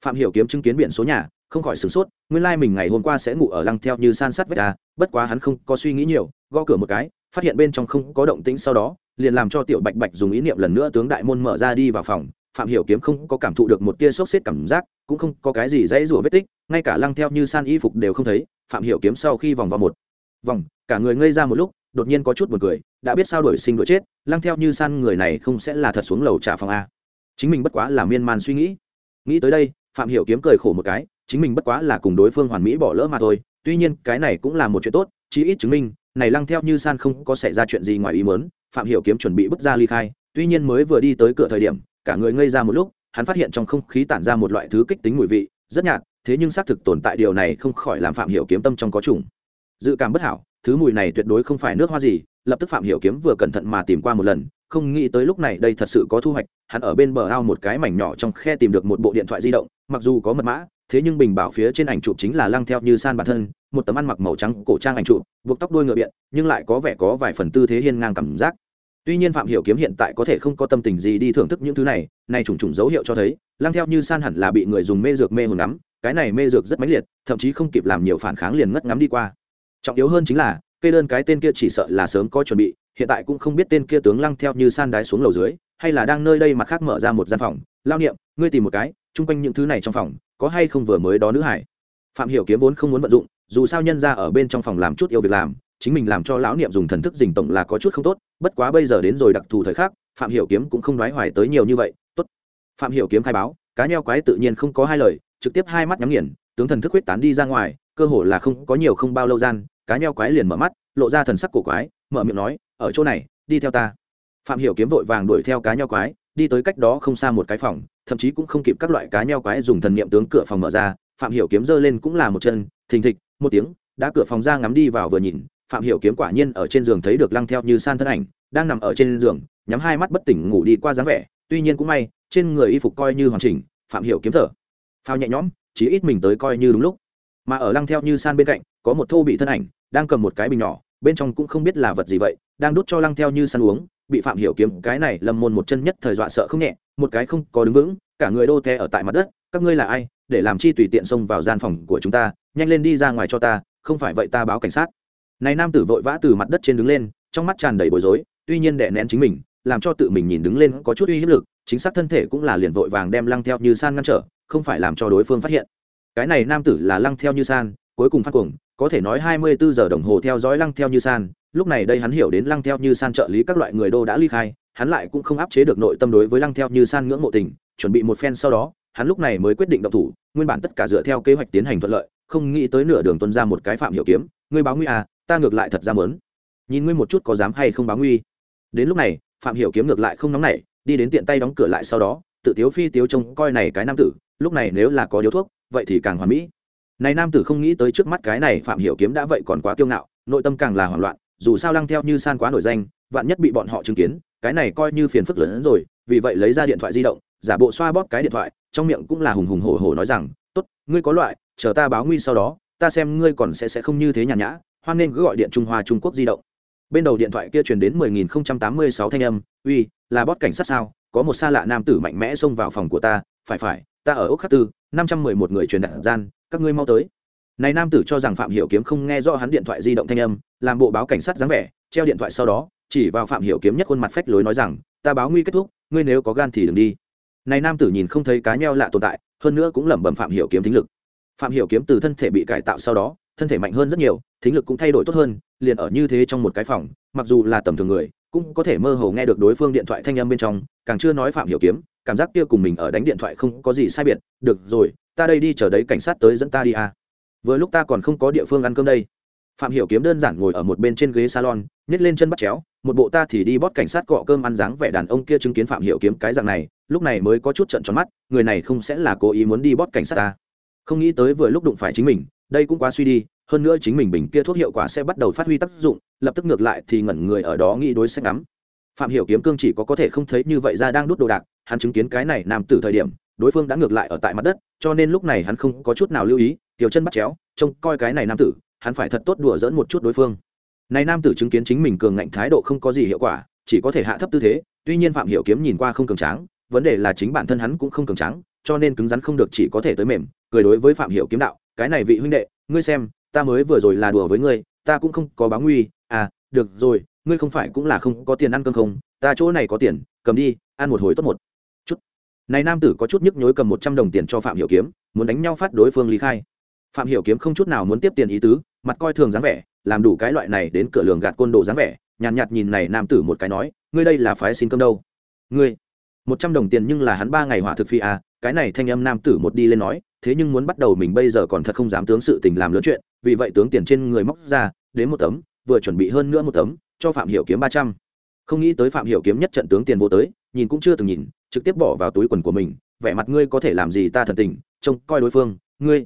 Phạm hiểu kiếm chứng kiến biển số nhà, không khỏi sửng sốt, nguyên lai mình ngày hôm qua sẽ ngủ ở lăng theo như san sát vách ta bất quá hắn không có suy nghĩ nhiều, gõ cửa một cái, phát hiện bên trong không có động tĩnh sau đó, liền làm cho tiểu bạch bạch dùng ý niệm lần nữa tướng đại môn mở ra đi vào phòng phạm hiểu kiếm không có cảm thụ được một tia sốt xếp cảm giác, cũng không có cái gì dãy rủa vết tích, ngay cả lăng theo như san y phục đều không thấy, phạm hiểu kiếm sau khi vòng vào một vòng, cả người ngây ra một lúc, đột nhiên có chút buồn cười, đã biết sao đổi sinh đổi chết, lăng theo như san người này không sẽ là thật xuống lầu trả phòng a. Chính mình bất quá là miên man suy nghĩ. Nghĩ tới đây, phạm hiểu kiếm cười khổ một cái, chính mình bất quá là cùng đối phương hoàn mỹ bỏ lỡ mà thôi, tuy nhiên cái này cũng là một chuyện tốt, chí ít chứng minh, này lăng theo như san không có xảy ra chuyện gì ngoài ý muốn, phạm hiểu kiếm chuẩn bị bước ra ly khai, tuy nhiên mới vừa đi tới cửa thời điểm cả người ngây ra một lúc, hắn phát hiện trong không khí tản ra một loại thứ kích tính mùi vị, rất nhạt, thế nhưng xác thực tồn tại điều này không khỏi làm phạm hiểu kiếm tâm trong có trùng. Dự cảm bất hảo, thứ mùi này tuyệt đối không phải nước hoa gì, lập tức phạm hiểu kiếm vừa cẩn thận mà tìm qua một lần, không nghĩ tới lúc này đây thật sự có thu hoạch, hắn ở bên bờ ao một cái mảnh nhỏ trong khe tìm được một bộ điện thoại di động, mặc dù có mật mã, thế nhưng bình bảo phía trên ảnh chụp chính là lăng theo như san bản thân, một tấm ăn mặc màu trắng cổ trang ảnh chụp, buộc tóc đuôi ngựa biện, nhưng lại có vẻ có vài phần tư thế hiên ngang cảm giác tuy nhiên phạm hiểu kiếm hiện tại có thể không có tâm tình gì đi thưởng thức những thứ này này trùng trùng dấu hiệu cho thấy, lăng theo như san hẳn là bị người dùng mê dược mê hồn ngắm, cái này mê dược rất mãnh liệt, thậm chí không kịp làm nhiều phản kháng liền ngất ngắm đi qua. Trọng yếu hơn chính là cây đơn cái tên kia chỉ sợ là sớm có chuẩn bị, hiện tại cũng không biết tên kia tướng lăng theo như san đái xuống lầu dưới, hay là đang nơi đây mặt khác mở ra một gian phòng. Lao niệm, ngươi tìm một cái, chung quanh những thứ này trong phòng, có hay không vừa mới đó nữ hải? Phạm hiểu kiếm vốn không muốn vận dụng, dù sao nhân ra ở bên trong phòng làm chút yêu việc làm chính mình làm cho lão niệm dùng thần thức dình tổng là có chút không tốt, bất quá bây giờ đến rồi đặc thù thời khắc, phạm hiểu kiếm cũng không nói hoài tới nhiều như vậy, tốt. Phạm hiểu kiếm khai báo, cá nheo quái tự nhiên không có hai lời, trực tiếp hai mắt nhắm nghiền, tướng thần thức huyết tán đi ra ngoài, cơ hồ là không có nhiều không bao lâu gian, cá nheo quái liền mở mắt, lộ ra thần sắc cổ quái, mở miệng nói, ở chỗ này, đi theo ta. Phạm hiểu kiếm vội vàng đuổi theo cá nheo quái, đi tới cách đó không xa một cái phòng, thậm chí cũng không kịp các loại cá nheo quái dùng thần niệm tướng cửa phòng mở ra, phạm hiểu kiếm giơ lên cũng là một chân, thình thịch, một tiếng đã cửa phòng ra ngắm đi vào vừa nhìn phạm hiểu kiếm quả nhiên ở trên giường thấy được lăng theo như san thân ảnh, đang nằm ở trên giường, nhắm hai mắt bất tỉnh ngủ đi qua dáng vẻ, tuy nhiên cũng may, trên người y phục coi như hoàn chỉnh, phạm hiểu kiếm thở. Phao nhẹ nhõm chỉ ít mình tới coi như đúng lúc. Mà ở lăng theo như san bên cạnh, có một thô bị thân ảnh, đang cầm một cái bình nhỏ, bên trong cũng không biết là vật gì vậy, đang đút cho lăng theo như san uống, bị phạm hiểu kiếm cái này lâm môn một chân nhất thời dọa sợ không nhẹ, một cái không có đứng vững, cả người đô the ở tại mặt đất, các ngươi là ai, để làm chi tùy tiện xông vào gian phòng của chúng ta, nhanh lên đi ra ngoài cho ta, không phải vậy ta báo cảnh sát này nam tử vội vã từ mặt đất trên đứng lên, trong mắt tràn đầy bối rối, tuy nhiên đè nén chính mình, làm cho tự mình nhìn đứng lên có chút uy hiếp lực, chính xác thân thể cũng là liền vội vàng đem lăng theo như san ngăn trở, không phải làm cho đối phương phát hiện. Cái này nam tử là lăng theo như san, cuối cùng phát cuồng, có thể nói hai mươi bốn giờ đồng hồ theo dõi lăng theo như san, lúc này đây hắn hiểu đến lăng theo như san trợ lý các loại người đô đã ly khai, hắn lại cũng không áp chế được nội tâm đối với lăng theo như san ngưỡng mộ tình, chuẩn bị một phen sau đó, hắn lúc này mới quyết định động thủ, nguyên bản tất cả dựa theo kế hoạch tiến hành thuận lợi, không nghĩ tới nửa đường tuân ra một cái phạm hiểu kiếm, ngươi báo nguy à ta ngược lại thật ra mớn. Nhìn ngươi một chút có dám hay không báo nguy. Đến lúc này, phạm hiểu kiếm ngược lại không nóng nảy, đi đến tiện tay đóng cửa lại sau đó, tự tiếu phi tiếu trông coi này cái nam tử, lúc này nếu là có điếu thuốc, vậy thì càng hoàn mỹ. Này nam tử không nghĩ tới trước mắt cái này phạm hiểu kiếm đã vậy còn quá kiêu ngạo, nội tâm càng là hoảng loạn, dù sao lăng theo như san quá nổi danh, vạn nhất bị bọn họ chứng kiến, cái này coi như phiền phức lớn hơn rồi, vì vậy lấy ra điện thoại di động, giả bộ xoa bóp cái điện thoại, trong miệng cũng là hùng hùng hổ hổ nói rằng, tốt, ngươi có loại, chờ ta báo nguy sau đó, ta xem ngươi còn sẽ sẽ không như thế nhàn nhã hoan nên cứ gọi điện trung hoa trung quốc di động. Bên đầu điện thoại kia truyền đến 10.086 thanh âm, uy, là bót cảnh sát sao? Có một xa lạ nam tử mạnh mẽ xông vào phòng của ta. Phải phải, ta ở ốc khắc tư 511 người truyền đặt gian, các ngươi mau tới. Này nam tử cho rằng phạm hiểu kiếm không nghe rõ hắn điện thoại di động thanh âm, làm bộ báo cảnh sát dáng vẻ, treo điện thoại sau đó, chỉ vào phạm hiểu kiếm nhất khuôn mặt phách lối nói rằng, ta báo nguy kết thúc, ngươi nếu có gan thì đừng đi. Này nam tử nhìn không thấy cá nheo lạ tồn tại, hơn nữa cũng lẩm bẩm phạm hiểu kiếm thính lực. Phạm hiểu kiếm từ thân thể bị cải tạo sau đó thân thể mạnh hơn rất nhiều, thính lực cũng thay đổi tốt hơn, liền ở như thế trong một cái phòng, mặc dù là tầm thường người, cũng có thể mơ hồ nghe được đối phương điện thoại thanh âm bên trong, càng chưa nói phạm hiểu kiếm, cảm giác kia cùng mình ở đánh điện thoại không có gì sai biệt, được rồi, ta đây đi chờ đấy cảnh sát tới dẫn ta đi à. Vừa lúc ta còn không có địa phương ăn cơm đây. Phạm hiểu kiếm đơn giản ngồi ở một bên trên ghế salon, nhét lên chân bắt chéo, một bộ ta thì đi bót cảnh sát cọ cơm ăn dáng vẻ đàn ông kia chứng kiến phạm hiểu kiếm cái dạng này, lúc này mới có chút trận tròn mắt, người này không sẽ là cố ý muốn đi bót cảnh sát ta. Không nghĩ tới vừa lúc đụng phải chính mình đây cũng quá suy đi, hơn nữa chính mình bình kia thuốc hiệu quả sẽ bắt đầu phát huy tác dụng, lập tức ngược lại thì ngẩn người ở đó nghĩ đối sách ngắm phạm hiểu kiếm cương chỉ có có thể không thấy như vậy ra đang đút đồ đạc, hắn chứng kiến cái này nam tử thời điểm, đối phương đã ngược lại ở tại mặt đất, cho nên lúc này hắn không có chút nào lưu ý, tiểu chân bắt chéo, trông coi cái này nam tử, hắn phải thật tốt đùa dỡn một chút đối phương. Này nam tử chứng kiến chính mình cường ngạnh thái độ không có gì hiệu quả, chỉ có thể hạ thấp tư thế, tuy nhiên phạm hiểu kiếm nhìn qua không cường tráng, vấn đề là chính bản thân hắn cũng không cường tráng, cho nên cứng rắn không được chỉ có thể tới mềm, cười đối với phạm hiểu kiếm đạo cái này vị huynh đệ ngươi xem ta mới vừa rồi là đùa với ngươi ta cũng không có báo nguy à được rồi ngươi không phải cũng là không có tiền ăn cơm không? Ta chỗ này có tiền cầm đi ăn một hồi tốt một. Chút. Này nam tử có chút nhức nhối cầm một trăm đồng tiền cho phạm hiểu kiếm muốn đánh nhau phát đối phương ly khai. Phạm hiểu kiếm không chút nào muốn tiếp tiền ý tứ mặt coi thường dáng vẻ làm đủ cái loại này đến cửa lường gạt côn đồ dáng vẻ nhàn nhạt, nhạt nhìn này nam tử một cái nói ngươi đây là phái xin cơm đâu? Ngươi một trăm đồng tiền nhưng là hắn ba ngày hỏa thực phi à cái này thanh âm nam tử một đi lên nói, thế nhưng muốn bắt đầu mình bây giờ còn thật không dám tướng sự tình làm lớn chuyện, vì vậy tướng tiền trên người móc ra, đến một tấm, vừa chuẩn bị hơn nữa một tấm, cho phạm hiểu kiếm ba trăm. Không nghĩ tới phạm hiểu kiếm nhất trận tướng tiền vô tới, nhìn cũng chưa từng nhìn, trực tiếp bỏ vào túi quần của mình, vẻ mặt ngươi có thể làm gì ta thần tình, trông coi đối phương, ngươi.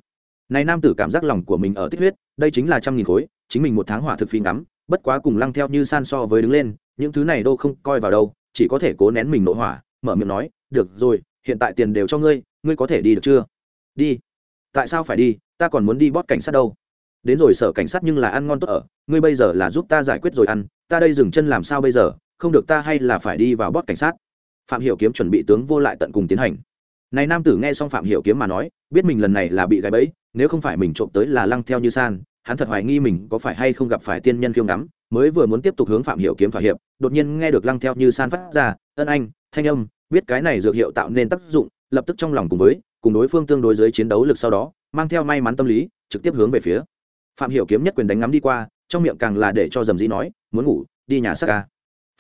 Này nam tử cảm giác lòng của mình ở tích huyết, đây chính là trăm nghìn khối, chính mình một tháng hỏa thực phi ngắm, bất quá cùng lăng theo như san so với đứng lên, những thứ này đâu không coi vào đâu, chỉ có thể cố nén mình nội hỏa, mở miệng nói, được rồi hiện tại tiền đều cho ngươi ngươi có thể đi được chưa? Đi. Tại sao phải đi? Ta còn muốn đi bót cảnh sát đâu? Đến rồi sở cảnh sát nhưng là ăn ngon tốt ở, ngươi bây giờ là giúp ta giải quyết rồi ăn, ta đây dừng chân làm sao bây giờ? Không được ta hay là phải đi vào bót cảnh sát? Phạm hiểu kiếm chuẩn bị tướng vô lại tận cùng tiến hành. Này nam tử nghe xong phạm hiểu kiếm mà nói, biết mình lần này là bị gài bẫy, nếu không phải mình trộm tới là lăng theo như san, hắn thật hoài nghi mình có phải hay không gặp phải tiên nhân khiêu ngắm, mới vừa muốn tiếp tục hướng phạm hiểu kiếm thỏa hiệp, đột nhiên nghe được lăng theo như san phát ra, ân anh, thanh âm biết cái này dược hiệu tạo nên tác dụng, lập tức trong lòng cùng với, cùng đối phương tương đối dưới chiến đấu lực sau đó, mang theo may mắn tâm lý, trực tiếp hướng về phía. Phạm hiểu kiếm nhất quyền đánh ngắm đi qua, trong miệng càng là để cho dầm dĩ nói, muốn ngủ, đi nhà sắc ca.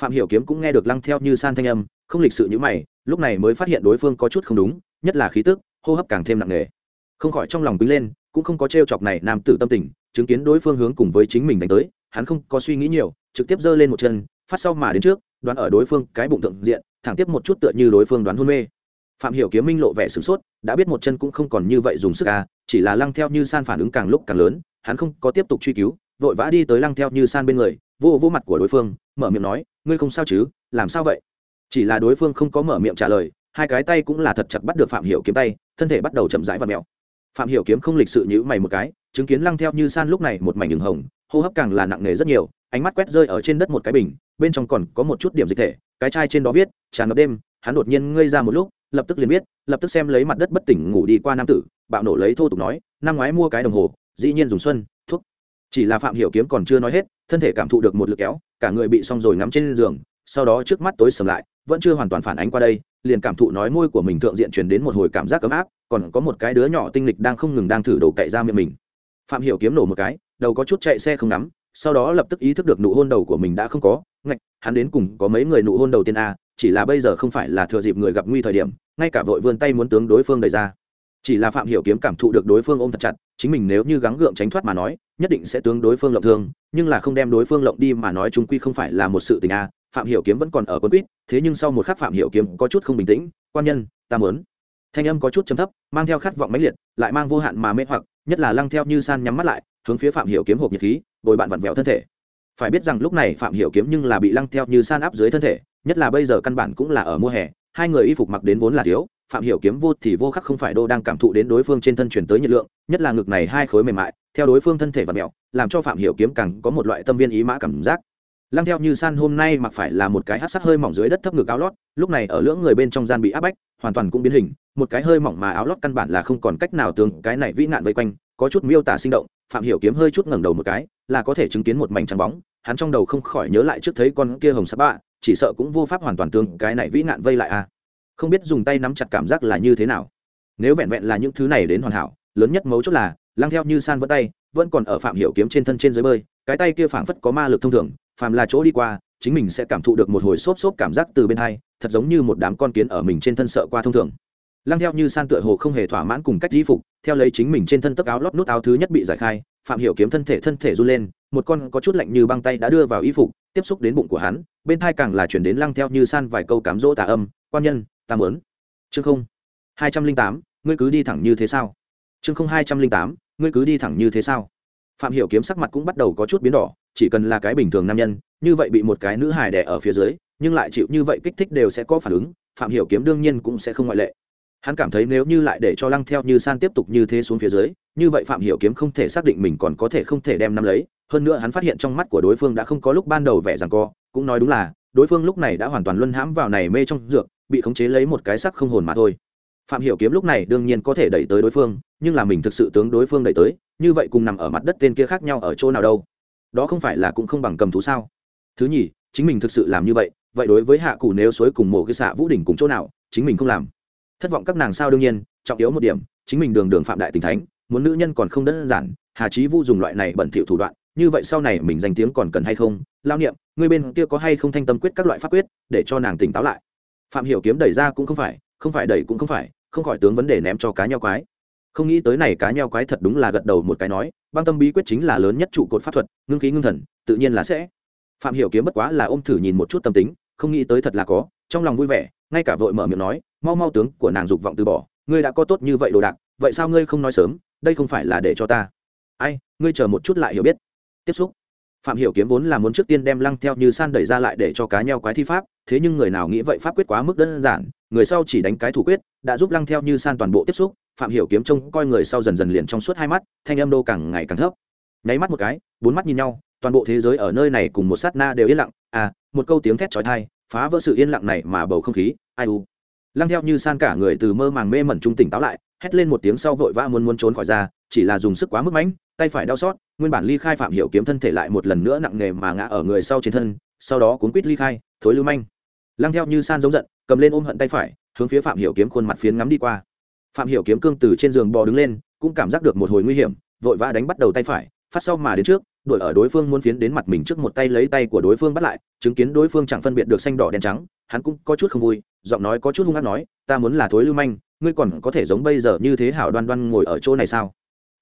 Phạm hiểu kiếm cũng nghe được lăng theo như san thanh âm, không lịch sự như mày, lúc này mới phát hiện đối phương có chút không đúng, nhất là khí tức, hô hấp càng thêm nặng nề. Không khỏi trong lòng quýnh lên, cũng không có trêu chọc này nam tử tâm tình, chứng kiến đối phương hướng cùng với chính mình đánh tới, hắn không có suy nghĩ nhiều, trực tiếp giơ lên một chân, phát sau mà đến trước, đoán ở đối phương cái bụng thượng diện thẳng tiếp một chút tựa như đối phương đoán hôn mê. Phạm hiểu kiếm minh lộ vẻ sửng sốt, đã biết một chân cũng không còn như vậy dùng sức à chỉ là lăng theo như san phản ứng càng lúc càng lớn, hắn không có tiếp tục truy cứu, vội vã đi tới lăng theo như san bên người, vô vô mặt của đối phương, mở miệng nói, ngươi không sao chứ, làm sao vậy? Chỉ là đối phương không có mở miệng trả lời, hai cái tay cũng là thật chặt bắt được phạm hiểu kiếm tay, thân thể bắt đầu chậm rãi và mèo phạm hiểu kiếm không lịch sự nhũ mày một cái, chứng kiến lăng theo như san lúc này một mảnh đường hồng, hô hấp càng là nặng nề rất nhiều, ánh mắt quét rơi ở trên đất một cái bình, bên trong còn có một chút điểm dịch thể, cái chai trên đó viết, tràn ngập đêm. Hắn đột nhiên ngây ra một lúc, lập tức liền biết, lập tức xem lấy mặt đất bất tỉnh ngủ đi qua nam tử, bạo nổ lấy thô tục nói, năm ngoái mua cái đồng hồ, dĩ nhiên dùng xuân, thuốc. Chỉ là phạm hiểu kiếm còn chưa nói hết, thân thể cảm thụ được một lực kéo, cả người bị xong rồi ngắm trên giường sau đó trước mắt tối sầm lại, vẫn chưa hoàn toàn phản ánh qua đây, liền cảm thụ nói môi của mình thượng diện truyền đến một hồi cảm giác ấm áp, còn có một cái đứa nhỏ tinh lịch đang không ngừng đang thử đổ cậy ra miệng mình. Phạm hiểu kiếm nổ một cái, đầu có chút chạy xe không nắm sau đó lập tức ý thức được nụ hôn đầu của mình đã không có, ngạch, hắn đến cùng có mấy người nụ hôn đầu tiên a chỉ là bây giờ không phải là thừa dịp người gặp nguy thời điểm, ngay cả vội vươn tay muốn tướng đối phương đẩy ra. Chỉ là phạm hiểu kiếm cảm thụ được đối phương ôm thật chặt, chính mình nếu như gắng gượng tránh thoát mà nói, nhất định sẽ tướng đối phương lộng thương, nhưng là không đem đối phương lộng đi mà nói chúng quy không phải là một sự tình a phạm hiểu kiếm vẫn còn ở quân quýt, thế nhưng sau một khắc phạm hiểu kiếm có chút không bình tĩnh, quan nhân, ta muốn. Thanh âm có chút trầm thấp, mang theo khát vọng mãnh liệt, lại mang vô hạn mà mê hoặc, nhất là lăng theo như san nhắm mắt lại, hướng phía phạm hiểu kiếm hộp nhiệt khí, bồi bạn vặn vẹo thân thể. Phải biết rằng lúc này phạm hiểu kiếm nhưng là bị lăng theo như san áp dưới thân thể, nhất là bây giờ căn bản cũng là ở mùa hè, hai người y phục mặc đến vốn là thiếu, phạm hiểu kiếm vô thì vô khắc không phải đô đang cảm thụ đến đối phương trên thân truyền tới nhiệt lượng, nhất là ngực này hai khối mềm mại, theo đối phương thân thể vặn mẹo làm cho phạm hiểu kiếm càng có một loại tâm viên ý mã cảm giác lăng theo như san hôm nay mặc phải là một cái hát sắc hơi mỏng dưới đất thấp ngực áo lót, lúc này ở lưỡng người bên trong gian bị áp bách, hoàn toàn cũng biến hình, một cái hơi mỏng mà áo lót căn bản là không còn cách nào tương, cái này vĩ nạn vây quanh, có chút miêu tả sinh động, phạm hiểu kiếm hơi chút ngẩng đầu một cái, là có thể chứng kiến một mảnh trắng bóng, hắn trong đầu không khỏi nhớ lại trước thấy con kia hồng sắc bạ, chỉ sợ cũng vô pháp hoàn toàn tương, cái này vĩ nạn vây lại à. Không biết dùng tay nắm chặt cảm giác là như thế nào. Nếu vẹn vẹn là những thứ này đến hoàn hảo, lớn nhất mấu chốt là lang theo như san vỡ tay, vẫn còn ở phạm hiểu kiếm trên thân trên dưới bơi, cái tay kia phảng phất có ma lực thông thường phàm là chỗ đi qua, chính mình sẽ cảm thụ được một hồi xốp xốp cảm giác từ bên hai, thật giống như một đám con kiến ở mình trên thân sợ qua thông thường. Lăng theo như san tựa hồ không hề thỏa mãn cùng cách di phục, theo lấy chính mình trên thân tấc áo lót nút áo thứ nhất bị giải khai, phạm hiểu kiếm thân thể thân thể run lên, một con có chút lạnh như băng tay đã đưa vào y phục, tiếp xúc đến bụng của hắn, bên thai càng là chuyển đến lăng theo như san vài câu cám dỗ tà âm, quan nhân, ta muốn. Chương không, hai trăm linh tám, ngươi cứ đi thẳng như thế sao? Chương không, hai trăm linh tám, ngươi cứ đi thẳng như thế sao? Phạm hiểu kiếm sắc mặt cũng bắt đầu có chút biến đỏ chỉ cần là cái bình thường nam nhân, như vậy bị một cái nữ hài đè ở phía dưới, nhưng lại chịu như vậy kích thích đều sẽ có phản ứng, phạm hiểu kiếm đương nhiên cũng sẽ không ngoại lệ. Hắn cảm thấy nếu như lại để cho lăng theo như san tiếp tục như thế xuống phía dưới, như vậy phạm hiểu kiếm không thể xác định mình còn có thể không thể đem nắm lấy, hơn nữa hắn phát hiện trong mắt của đối phương đã không có lúc ban đầu vẻ rằng co, cũng nói đúng là, đối phương lúc này đã hoàn toàn luân hãm vào này mê trong dược, bị khống chế lấy một cái sắc không hồn mà thôi. Phạm hiểu kiếm lúc này đương nhiên có thể đẩy tới đối phương, nhưng là mình thực sự tướng đối phương đẩy tới, như vậy cùng nằm ở mặt đất tên kia khác nhau ở chỗ nào đâu đó không phải là cũng không bằng cầm thú sao? Thứ nhì, chính mình thực sự làm như vậy vậy đối với hạ cụ nếu suối cùng mộ cái xạ vũ đỉnh cùng chỗ nào, chính mình không làm. Thất vọng các nàng sao đương nhiên, trọng yếu một điểm, chính mình đường đường phạm đại tình thánh, muốn nữ nhân còn không đơn giản, hà trí vu dùng loại này bẩn thỉu thủ đoạn, như vậy sau này mình danh tiếng còn cần hay không? Lao niệm, người bên kia có hay không thanh tâm quyết các loại pháp quyết, để cho nàng tỉnh táo lại? Phạm hiểu kiếm đẩy ra cũng không phải không phải đẩy cũng không phải, không khỏi tướng vấn đề ném cho cá nhau quái không nghĩ tới này cá nheo quái thật đúng là gật đầu một cái nói, băng tâm bí quyết chính là lớn nhất trụ cột pháp thuật, ngưng khí ngưng thần, tự nhiên là sẽ. Phạm hiểu kiếm bất quá là ôm thử nhìn một chút tâm tính, không nghĩ tới thật là có, trong lòng vui vẻ, ngay cả vội mở miệng nói, mau mau tướng của nàng dục vọng từ bỏ, ngươi đã có tốt như vậy đồ đạc, vậy sao ngươi không nói sớm, đây không phải là để cho ta. Ai, ngươi chờ một chút lại hiểu biết. Tiếp xúc. Phạm hiểu kiếm vốn là muốn trước tiên đem lăng theo như san đẩy ra lại để cho cá nheo quái thi pháp, thế nhưng người nào nghĩ vậy pháp quyết quá mức đơn giản, người sau chỉ đánh cái thủ quyết, đã giúp lăng theo như san toàn bộ tiếp xúc phạm hiểu kiếm trông coi người sau dần dần liền trong suốt hai mắt, thanh âm đô càng ngày càng thấp. Nháy mắt một cái, bốn mắt nhìn nhau, toàn bộ thế giới ở nơi này cùng một sát na đều yên lặng. À một câu tiếng thét chói tai, phá vỡ sự yên lặng này mà bầu không khí, ai u. Lăng theo như san cả người từ mơ màng mê mẩn trung tỉnh táo lại, hét lên một tiếng sau vội vã muốn muốn trốn khỏi ra, chỉ là dùng sức quá mức mãnh, tay phải đau xót, nguyên bản ly khai phạm hiểu kiếm thân thể lại một lần nữa nặng nề mà ngã ở người sau trên thân, sau đó cuốn quít ly khai, thối lưu manh. Lăng theo như san giống giận, cầm lên ôm hận tay phải, hướng phía phạm hiểu kiếm khuôn mặt phiến ngắm đi qua phạm hiểu kiếm cương từ trên giường bò đứng lên, cũng cảm giác được một hồi nguy hiểm, vội vã đánh bắt đầu tay phải, phát sau mà đến trước, đuổi ở đối phương muốn phiến đến mặt mình trước một tay lấy tay của đối phương bắt lại, chứng kiến đối phương chẳng phân biệt được xanh đỏ đen trắng, hắn cũng có chút không vui, giọng nói có chút hung hăng nói, ta muốn là thối lưu manh, ngươi còn có thể giống bây giờ như thế hảo đoan đoan ngồi ở chỗ này sao?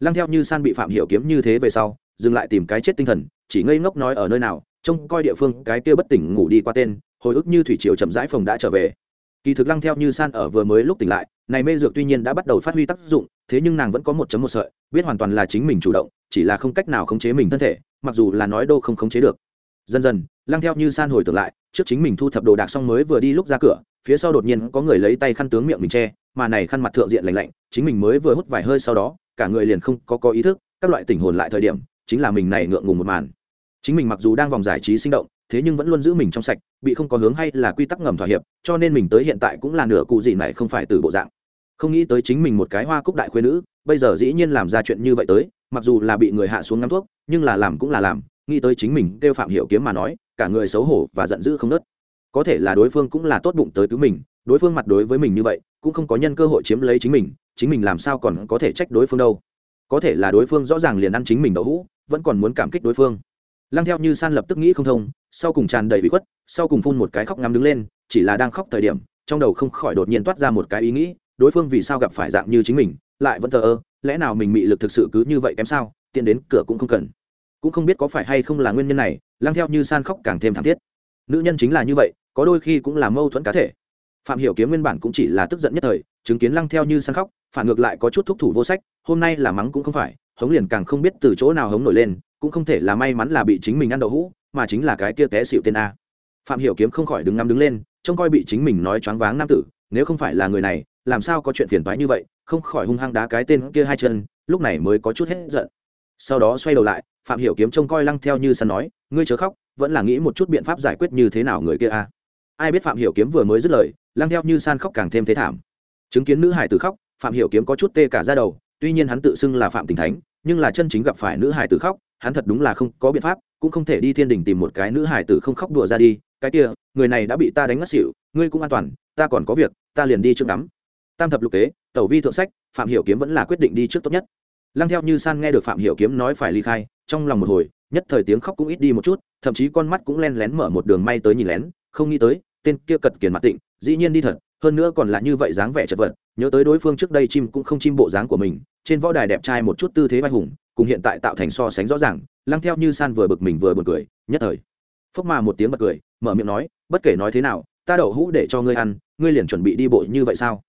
Lăng theo như san bị phạm hiểu kiếm như thế về sau, dừng lại tìm cái chết tinh thần, chỉ ngây ngốc nói ở nơi nào, trông coi địa phương, cái kia bất tỉnh ngủ đi qua tên, hồi ức như thủy triều chậm rãi phòng đã trở về. Kỳ thực lăng theo như san ở vừa mới lúc tỉnh lại này mê dược tuy nhiên đã bắt đầu phát huy tác dụng, thế nhưng nàng vẫn có một chấm một sợi, biết hoàn toàn là chính mình chủ động, chỉ là không cách nào khống chế mình thân thể, mặc dù là nói đô không khống chế được. Dần dần, lăng theo như san hồi tưởng lại, trước chính mình thu thập đồ đạc xong mới vừa đi lúc ra cửa, phía sau đột nhiên có người lấy tay khăn tướng miệng mình che, mà này khăn mặt thượng diện lạnh lạnh, chính mình mới vừa hút vài hơi sau đó, cả người liền không có có ý thức, các loại tình hồn lại thời điểm, chính là mình này ngượng ngùng một màn. Chính mình mặc dù đang vòng giải trí sinh động, thế nhưng vẫn luôn giữ mình trong sạch, bị không có hướng hay là quy tắc ngầm thỏa hiệp, cho nên mình tới hiện tại cũng là nửa cụ gì này không phải từ bộ dạng không nghĩ tới chính mình một cái hoa cúc đại khuyên nữ, bây giờ dĩ nhiên làm ra chuyện như vậy tới, mặc dù là bị người hạ xuống ngắm thuốc, nhưng là làm cũng là làm, nghĩ tới chính mình kêu phạm hiểu kiếm mà nói, cả người xấu hổ và giận dữ không nớt. Có thể là đối phương cũng là tốt bụng tới cứu mình, đối phương mặt đối với mình như vậy, cũng không có nhân cơ hội chiếm lấy chính mình chính mình làm sao còn có thể trách đối phương đâu. Có thể là đối phương rõ ràng liền ăn chính mình đậu hũ, vẫn còn muốn cảm kích đối phương. Lăng theo như san lập tức nghĩ không thông, sau cùng tràn đầy bị khuất, sau cùng phun một cái khóc ngắm đứng lên, chỉ là đang khóc thời điểm, trong đầu không khỏi đột nhiên toát ra một cái ý nghĩ đối phương vì sao gặp phải dạng như chính mình, lại vẫn thờ ơ, lẽ nào mình mị lực thực sự cứ như vậy kém sao, tiện đến cửa cũng không cần. Cũng không biết có phải hay không là nguyên nhân này, lăng theo như san khóc càng thêm thảm thiết. Nữ nhân chính là như vậy, có đôi khi cũng là mâu thuẫn cá thể. Phạm hiểu kiếm nguyên bản cũng chỉ là tức giận nhất thời, chứng kiến lăng theo như san khóc, phản ngược lại có chút thúc thủ vô sách, hôm nay là mắng cũng không phải, hống liền càng không biết từ chỗ nào hống nổi lên, cũng không thể là may mắn là bị chính mình ăn đậu hũ, mà chính là cái kia té xịu tên a. Phạm hiểu kiếm không khỏi đứng ngắm đứng lên, trông coi bị chính mình nói choáng váng nam tử, nếu không phải là người này làm sao có chuyện phiền toái như vậy, không khỏi hung hăng đá cái tên kia hai chân, lúc này mới có chút hết giận. Sau đó xoay đầu lại, phạm hiểu kiếm trông coi lăng theo như săn nói, ngươi chớ khóc, vẫn là nghĩ một chút biện pháp giải quyết như thế nào người kia a. Ai biết phạm hiểu kiếm vừa mới dứt lời, lăng theo như san khóc càng thêm thế thảm. Chứng kiến nữ hải tử khóc, phạm hiểu kiếm có chút tê cả da đầu, tuy nhiên hắn tự xưng là phạm tình thánh, nhưng là chân chính gặp phải nữ hải tử khóc, hắn thật đúng là không có biện pháp, cũng không thể đi thiên đình tìm một cái nữ hải tử không khóc đùa ra đi. Cái kia, người này đã bị ta đánh ngất xỉu, ngươi cũng an toàn, ta còn có việc, ta liền đi trước đắm tam thập lục kế, tẩu vi thượng sách, phạm hiểu kiếm vẫn là quyết định đi trước tốt nhất. Lăng theo như san nghe được phạm hiểu kiếm nói phải ly khai, trong lòng một hồi, nhất thời tiếng khóc cũng ít đi một chút, thậm chí con mắt cũng len lén mở một đường may tới nhìn lén, không nghĩ tới, tên kia cật kiền mặt tịnh, dĩ nhiên đi thật, hơn nữa còn là như vậy dáng vẻ chật vật, nhớ tới đối phương trước đây chim cũng không chim bộ dáng của mình, trên võ đài đẹp trai một chút tư thế vai hùng, cùng hiện tại tạo thành so sánh rõ ràng, lăng theo như san vừa bực mình vừa buồn cười, nhất thời, phốc mà một tiếng bật cười, mở miệng nói, bất kể nói thế nào, ta đậu hũ để cho ngươi ăn, ngươi liền chuẩn bị đi bộ như vậy sao?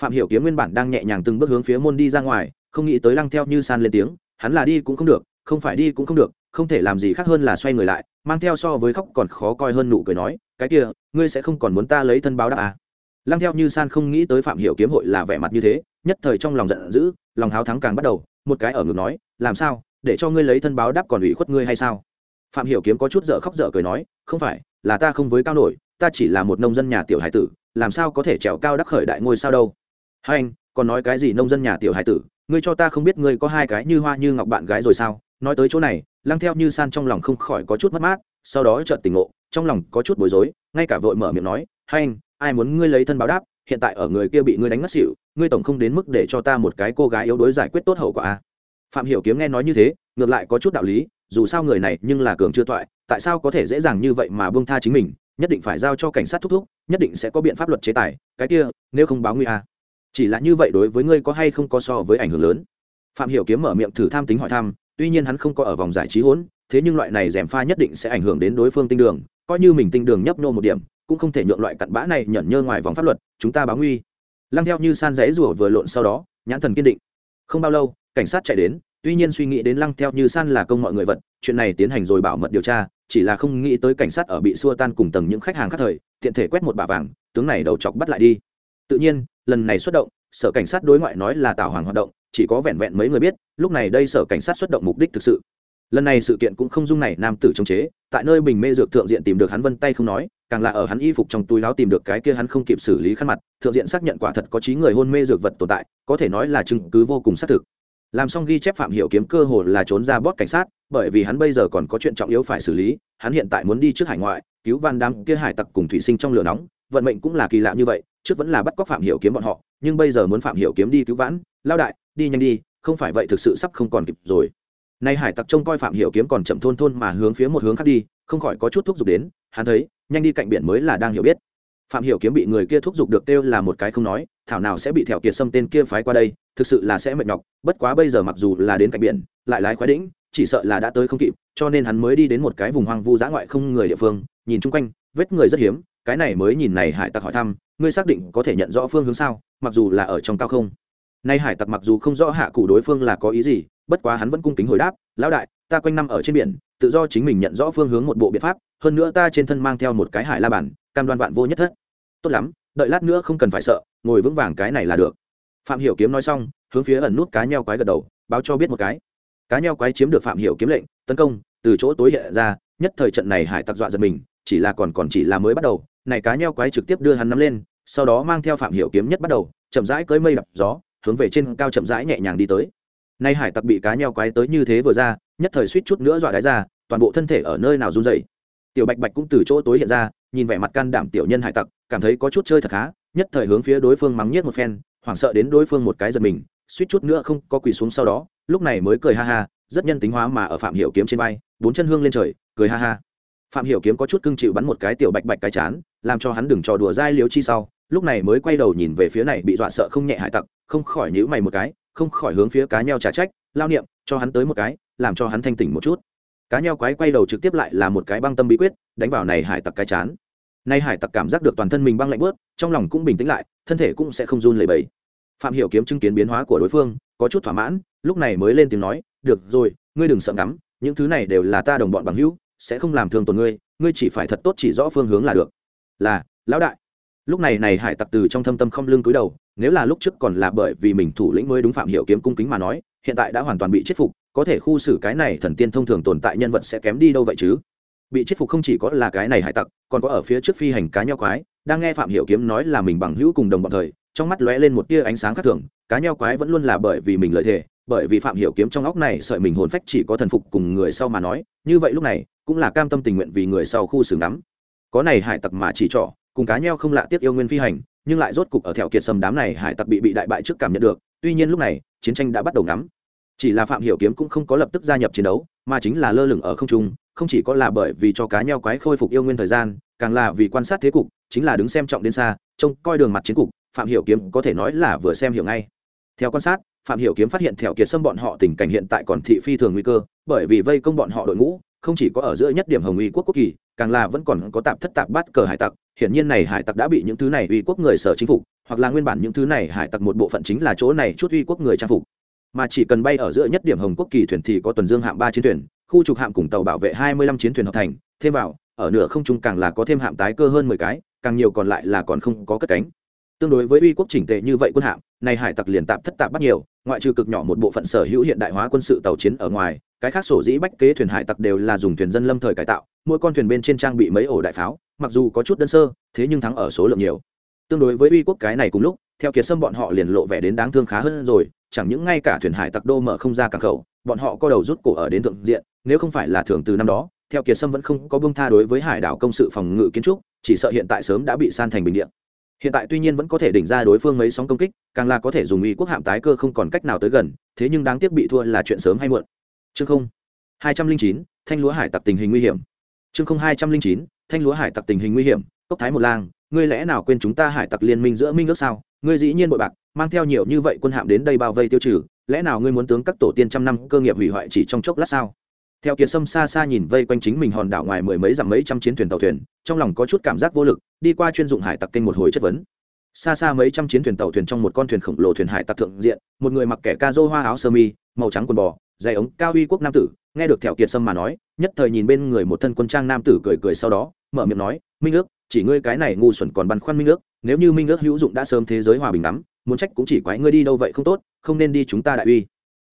Phạm hiểu kiếm nguyên bản đang nhẹ nhàng từng bước hướng phía môn đi ra ngoài, không nghĩ tới lăng theo như san lên tiếng, hắn là đi cũng không được, không phải đi cũng không được, không thể làm gì khác hơn là xoay người lại, mang theo so với khóc còn khó coi hơn nụ cười nói, cái kia, ngươi sẽ không còn muốn ta lấy thân báo đáp à? Lăng theo như san không nghĩ tới phạm hiểu kiếm hội là vẻ mặt như thế, nhất thời trong lòng giận dữ, lòng háo thắng càng bắt đầu, một cái ở ngực nói, làm sao? Để cho ngươi lấy thân báo đáp còn ủy khuất ngươi hay sao? Phạm hiểu kiếm có chút dở khóc dở cười nói, không phải, là ta không với cao nổi, ta chỉ là một nông dân nhà tiểu hải tử, làm sao có thể trèo cao đắc khởi đại ngôi sao đâu? Hai anh, còn nói cái gì nông dân nhà tiểu hải tử, ngươi cho ta không biết ngươi có hai cái như hoa như ngọc bạn gái rồi sao? Nói tới chỗ này, lăng theo như san trong lòng không khỏi có chút mất mát, sau đó chợt tỉnh ngộ, trong lòng có chút bối rối, ngay cả vội mở miệng nói, hai anh, ai muốn ngươi lấy thân báo đáp, hiện tại ở người kia bị ngươi đánh ngất xỉu, ngươi tổng không đến mức để cho ta một cái cô gái yếu đuối giải quyết tốt hậu quả a phạm hiểu kiếm nghe nói như thế, ngược lại có chút đạo lý, dù sao người này nhưng là cường chưa toại, tại sao có thể dễ dàng như vậy mà buông tha chính mình, nhất định phải giao cho cảnh sát thúc thúc, nhất định sẽ có biện pháp luật chế tài, cái kia, nếu không báo nguy a chỉ là như vậy đối với ngươi có hay không có so với ảnh hưởng lớn? Phạm hiểu kiếm mở miệng thử tham tính hỏi thăm, tuy nhiên hắn không có ở vòng giải trí hỗn thế nhưng loại này rèm pha nhất định sẽ ảnh hưởng đến đối phương tinh đường, coi như mình tinh đường nhấp nô một điểm, cũng không thể nhượng loại cặn bã này nhẫn nhơ ngoài vòng pháp luật, chúng ta báo nguy. Lăng theo như san rẽ rủa vừa lộn sau đó, nhãn thần kiên định. Không bao lâu, cảnh sát chạy đến, tuy nhiên suy nghĩ đến lăng theo như san là công mọi người vật, chuyện này tiến hành rồi bảo mật điều tra, chỉ là không nghĩ tới cảnh sát ở bị xua tan cùng tầng những khách hàng khác thời, tiện thể quét một bà vàng, tướng này đầu chọc bắt lại đi. Tự nhiên lần này xuất động, sở cảnh sát đối ngoại nói là tào hoàng hoạt động, chỉ có vẹn vẹn mấy người biết, lúc này đây sở cảnh sát xuất động mục đích thực sự. Lần này sự kiện cũng không dung này nam tử chống chế, tại nơi bình mê dược thượng diện tìm được hắn vân tay không nói, càng là ở hắn y phục trong túi láo tìm được cái kia hắn không kịp xử lý khăn mặt, thượng diện xác nhận quả thật có trí người hôn mê dược vật tồn tại, có thể nói là chứng cứ vô cùng xác thực. Làm xong ghi chép phạm hiểu kiếm cơ hồ là trốn ra bót cảnh sát, bởi vì hắn bây giờ còn có chuyện trọng yếu phải xử lý, hắn hiện tại muốn đi trước hải ngoại, cứu van đám kia hải tặc cùng thủy sinh trong lửa nóng, vận mệnh cũng là kỳ lạ như vậy trước vẫn là bắt cóc phạm hiểu kiếm bọn họ, nhưng bây giờ muốn phạm hiểu kiếm đi cứu vãn, lao đại, đi nhanh đi, không phải vậy thực sự sắp không còn kịp rồi. Nay hải tặc trông coi phạm hiểu kiếm còn chậm thôn thôn mà hướng phía một hướng khác đi, không khỏi có chút thúc giục đến, hắn thấy, nhanh đi cạnh biển mới là đang hiểu biết. Phạm hiểu kiếm bị người kia thúc giục được kêu là một cái không nói, thảo nào sẽ bị thẹo kiệt xâm tên kia phái qua đây, thực sự là sẽ mệt nhọc, bất quá bây giờ mặc dù là đến cạnh biển, lại lái khoái đĩnh, chỉ sợ là đã tới không kịp, cho nên hắn mới đi đến một cái vùng hoang vu dã ngoại không người địa phương, nhìn chung quanh, vết người rất hiếm cái này mới nhìn này hải tặc hỏi thăm, ngươi xác định có thể nhận rõ phương hướng sao, mặc dù là ở trong cao không. Nay hải tặc mặc dù không rõ hạ cụ đối phương là có ý gì, bất quá hắn vẫn cung kính hồi đáp, lão đại, ta quanh năm ở trên biển, tự do chính mình nhận rõ phương hướng một bộ biện pháp, hơn nữa ta trên thân mang theo một cái hải la bản, cam đoan vạn vô nhất thất. Tốt lắm, đợi lát nữa không cần phải sợ, ngồi vững vàng cái này là được. Phạm hiểu kiếm nói xong, hướng phía ẩn nút cá nheo quái gật đầu, báo cho biết một cái. Cá nheo quái chiếm được phạm hiểu kiếm lệnh, tấn công, từ chỗ tối hiện ra, nhất thời trận này hải tặc dọa giật mình chỉ là còn còn chỉ là mới bắt đầu, này cá nheo quái trực tiếp đưa hắn nắm lên, sau đó mang theo phạm hiểu kiếm nhất bắt đầu, chậm rãi cưỡi mây đập gió, hướng về trên cao chậm rãi nhẹ nhàng đi tới. Nay hải tặc bị cá nheo quái tới như thế vừa ra, nhất thời suýt chút nữa dọa đái ra, toàn bộ thân thể ở nơi nào run rẩy. Tiểu bạch bạch cũng từ chỗ tối hiện ra, nhìn vẻ mặt can đảm tiểu nhân hải tặc, cảm thấy có chút chơi thật khá, nhất thời hướng phía đối phương mắng nhiếc một phen, hoảng sợ đến đối phương một cái giật mình, suýt chút nữa không có quỳ xuống sau đó, lúc này mới cười ha ha, rất nhân tính hóa mà ở phạm hiểu kiếm trên vai, bốn chân hương lên trời, cười ha ha phạm hiểu kiếm có chút cưng chịu bắn một cái tiểu bạch bạch cái chán, làm cho hắn đừng trò đùa dai liếu chi sau, lúc này mới quay đầu nhìn về phía này bị dọa sợ không nhẹ hải tặc, không khỏi nhíu mày một cái, không khỏi hướng phía cá nheo trả trách, lao niệm, cho hắn tới một cái, làm cho hắn thanh tỉnh một chút. Cá nheo quái quay đầu trực tiếp lại là một cái băng tâm bí quyết, đánh vào này hải tặc cái chán. Nay hải tặc cảm giác được toàn thân mình băng lạnh bớt, trong lòng cũng bình tĩnh lại, thân thể cũng sẽ không run lẩy bẩy. Phạm hiểu kiếm chứng kiến biến hóa của đối phương, có chút thỏa mãn, lúc này mới lên tiếng nói, được rồi, ngươi đừng sợ ngắm, những thứ này đều là ta đồng bọn bằng hữu sẽ không làm thương tổn ngươi ngươi chỉ phải thật tốt chỉ rõ phương hướng là được. Là, lão đại. Lúc này này hải tặc từ trong thâm tâm không lưng cúi đầu, nếu là lúc trước còn là bởi vì mình thủ lĩnh mới đúng phạm hiểu kiếm cung kính mà nói, hiện tại đã hoàn toàn bị chết phục, có thể khu xử cái này thần tiên thông thường tồn tại nhân vật sẽ kém đi đâu vậy chứ? Bị chết phục không chỉ có là cái này hải tặc, còn có ở phía trước phi hành cá nheo quái, đang nghe phạm hiểu kiếm nói là mình bằng hữu cùng đồng bọn thời, trong mắt lóe lên một tia ánh sáng khác thường, cá nheo quái vẫn luôn là bởi vì mình lợi thế bởi vì phạm hiểu kiếm trong óc này sợi mình hồn phách chỉ có thần phục cùng người sau mà nói, như vậy lúc này, cũng là cam tâm tình nguyện vì người sau khu xử nắm có này hải tặc mà chỉ trỏ, cùng cá nheo không lạ tiếc yêu nguyên phi hành, nhưng lại rốt cục ở thẹo kiệt sầm đám này hải tặc bị bị đại bại trước cảm nhận được, tuy nhiên lúc này, chiến tranh đã bắt đầu ngắm. Chỉ là phạm hiểu kiếm cũng không có lập tức gia nhập chiến đấu, mà chính là lơ lửng ở không trung, không chỉ có là bởi vì cho cá nheo quái khôi phục yêu nguyên thời gian, càng là vì quan sát thế cục, chính là đứng xem trọng đến xa, trông coi đường mặt chiến cục, phạm hiểu kiếm có thể nói là vừa xem hiểu ngay. Theo quan sát phạm hiểu kiếm phát hiện thẹo kiệt sâm bọn họ tình cảnh hiện tại còn thị phi thường nguy cơ, bởi vì vây công bọn họ đội ngũ không chỉ có ở giữa nhất điểm hồng uy quốc quốc kỳ, càng là vẫn còn có tạp thất tạp bát cờ hải tặc. Hiển nhiên này hải tặc đã bị những thứ này uy quốc người sở chính phủ hoặc là nguyên bản những thứ này hải tặc một bộ phận chính là chỗ này chút uy quốc người trang phục. Mà chỉ cần bay ở giữa nhất điểm hồng quốc kỳ thuyền thì có tuần dương hạm ba chiến thuyền, khu trục hạm cùng tàu bảo vệ hai mươi lăm chiến thuyền hợp thành. Thêm vào, ở nửa không trung càng là có thêm hạm tái cơ hơn mười cái, càng nhiều còn lại là còn không có cất cánh tương đối với uy quốc chỉnh tệ như vậy quân hạm này hải tặc liền tạm thất tạp bắt nhiều, ngoại trừ cực nhỏ một bộ phận sở hữu hiện đại hóa quân sự tàu chiến ở ngoài, cái khác sổ dĩ bách kế thuyền hải tặc đều là dùng thuyền dân lâm thời cải tạo, mỗi con thuyền bên trên trang bị mấy ổ đại pháo, mặc dù có chút đơn sơ, thế nhưng thắng ở số lượng nhiều. Tương đối với uy quốc cái này cùng lúc, theo kiệt sâm bọn họ liền lộ vẻ đến đáng thương khá hơn rồi, chẳng những ngay cả thuyền hải tặc đô mở không ra cảng khẩu, bọn họ co đầu rút cổ ở đến thượng diện, nếu không phải là thường từ năm đó, theo kiệt sâm vẫn không có bông tha đối với hải đảo công sự phòng ngự kiến trúc, chỉ sợ hiện tại sớm đã bị san thành bình điện hiện tại tuy nhiên vẫn có thể đỉnh ra đối phương mấy sóng công kích, càng là có thể dùng uy quốc hạm tái cơ không còn cách nào tới gần, thế nhưng đáng tiếc bị thua là chuyện sớm hay muộn. Chương không, hai trăm linh chín, thanh lúa hải tặc tình hình nguy hiểm. Chương không, hai trăm linh chín, thanh lúa hải tặc tình hình nguy hiểm. Cốc thái một lang, ngươi lẽ nào quên chúng ta hải tặc liên minh giữa minh ước sao? Ngươi dĩ nhiên bội bạc, mang theo nhiều như vậy quân hạm đến đây bao vây tiêu trừ, lẽ nào ngươi muốn tướng các tổ tiên trăm năm cơ nghiệp hủy hoại chỉ trong chốc lát sao? Theo kiệt sâm xa xa nhìn vây quanh chính mình hòn đảo ngoài mười mấy dặm mấy trăm chiến thuyền tàu thuyền, trong lòng có chút cảm giác vô lực, đi qua chuyên dụng hải tặc kênh một hồi chất vấn. Xa xa mấy trăm chiến thuyền tàu thuyền trong một con thuyền khổng lồ thuyền hải tặc thượng diện, một người mặc kẻ ca dô hoa áo sơ mi, màu trắng quần bò, dày ống cao uy quốc nam tử, nghe được thẹo kiệt sâm mà nói, nhất thời nhìn bên người một thân quân trang nam tử cười cười sau đó, mở miệng nói, minh ước, chỉ ngươi cái này ngu xuẩn còn băn khoăn minh ước, nếu như minh ước hữu dụng đã sớm thế giới hòa bình lắm, muốn trách cũng chỉ quái ngươi đi đâu vậy không tốt, không nên đi chúng ta đại uy.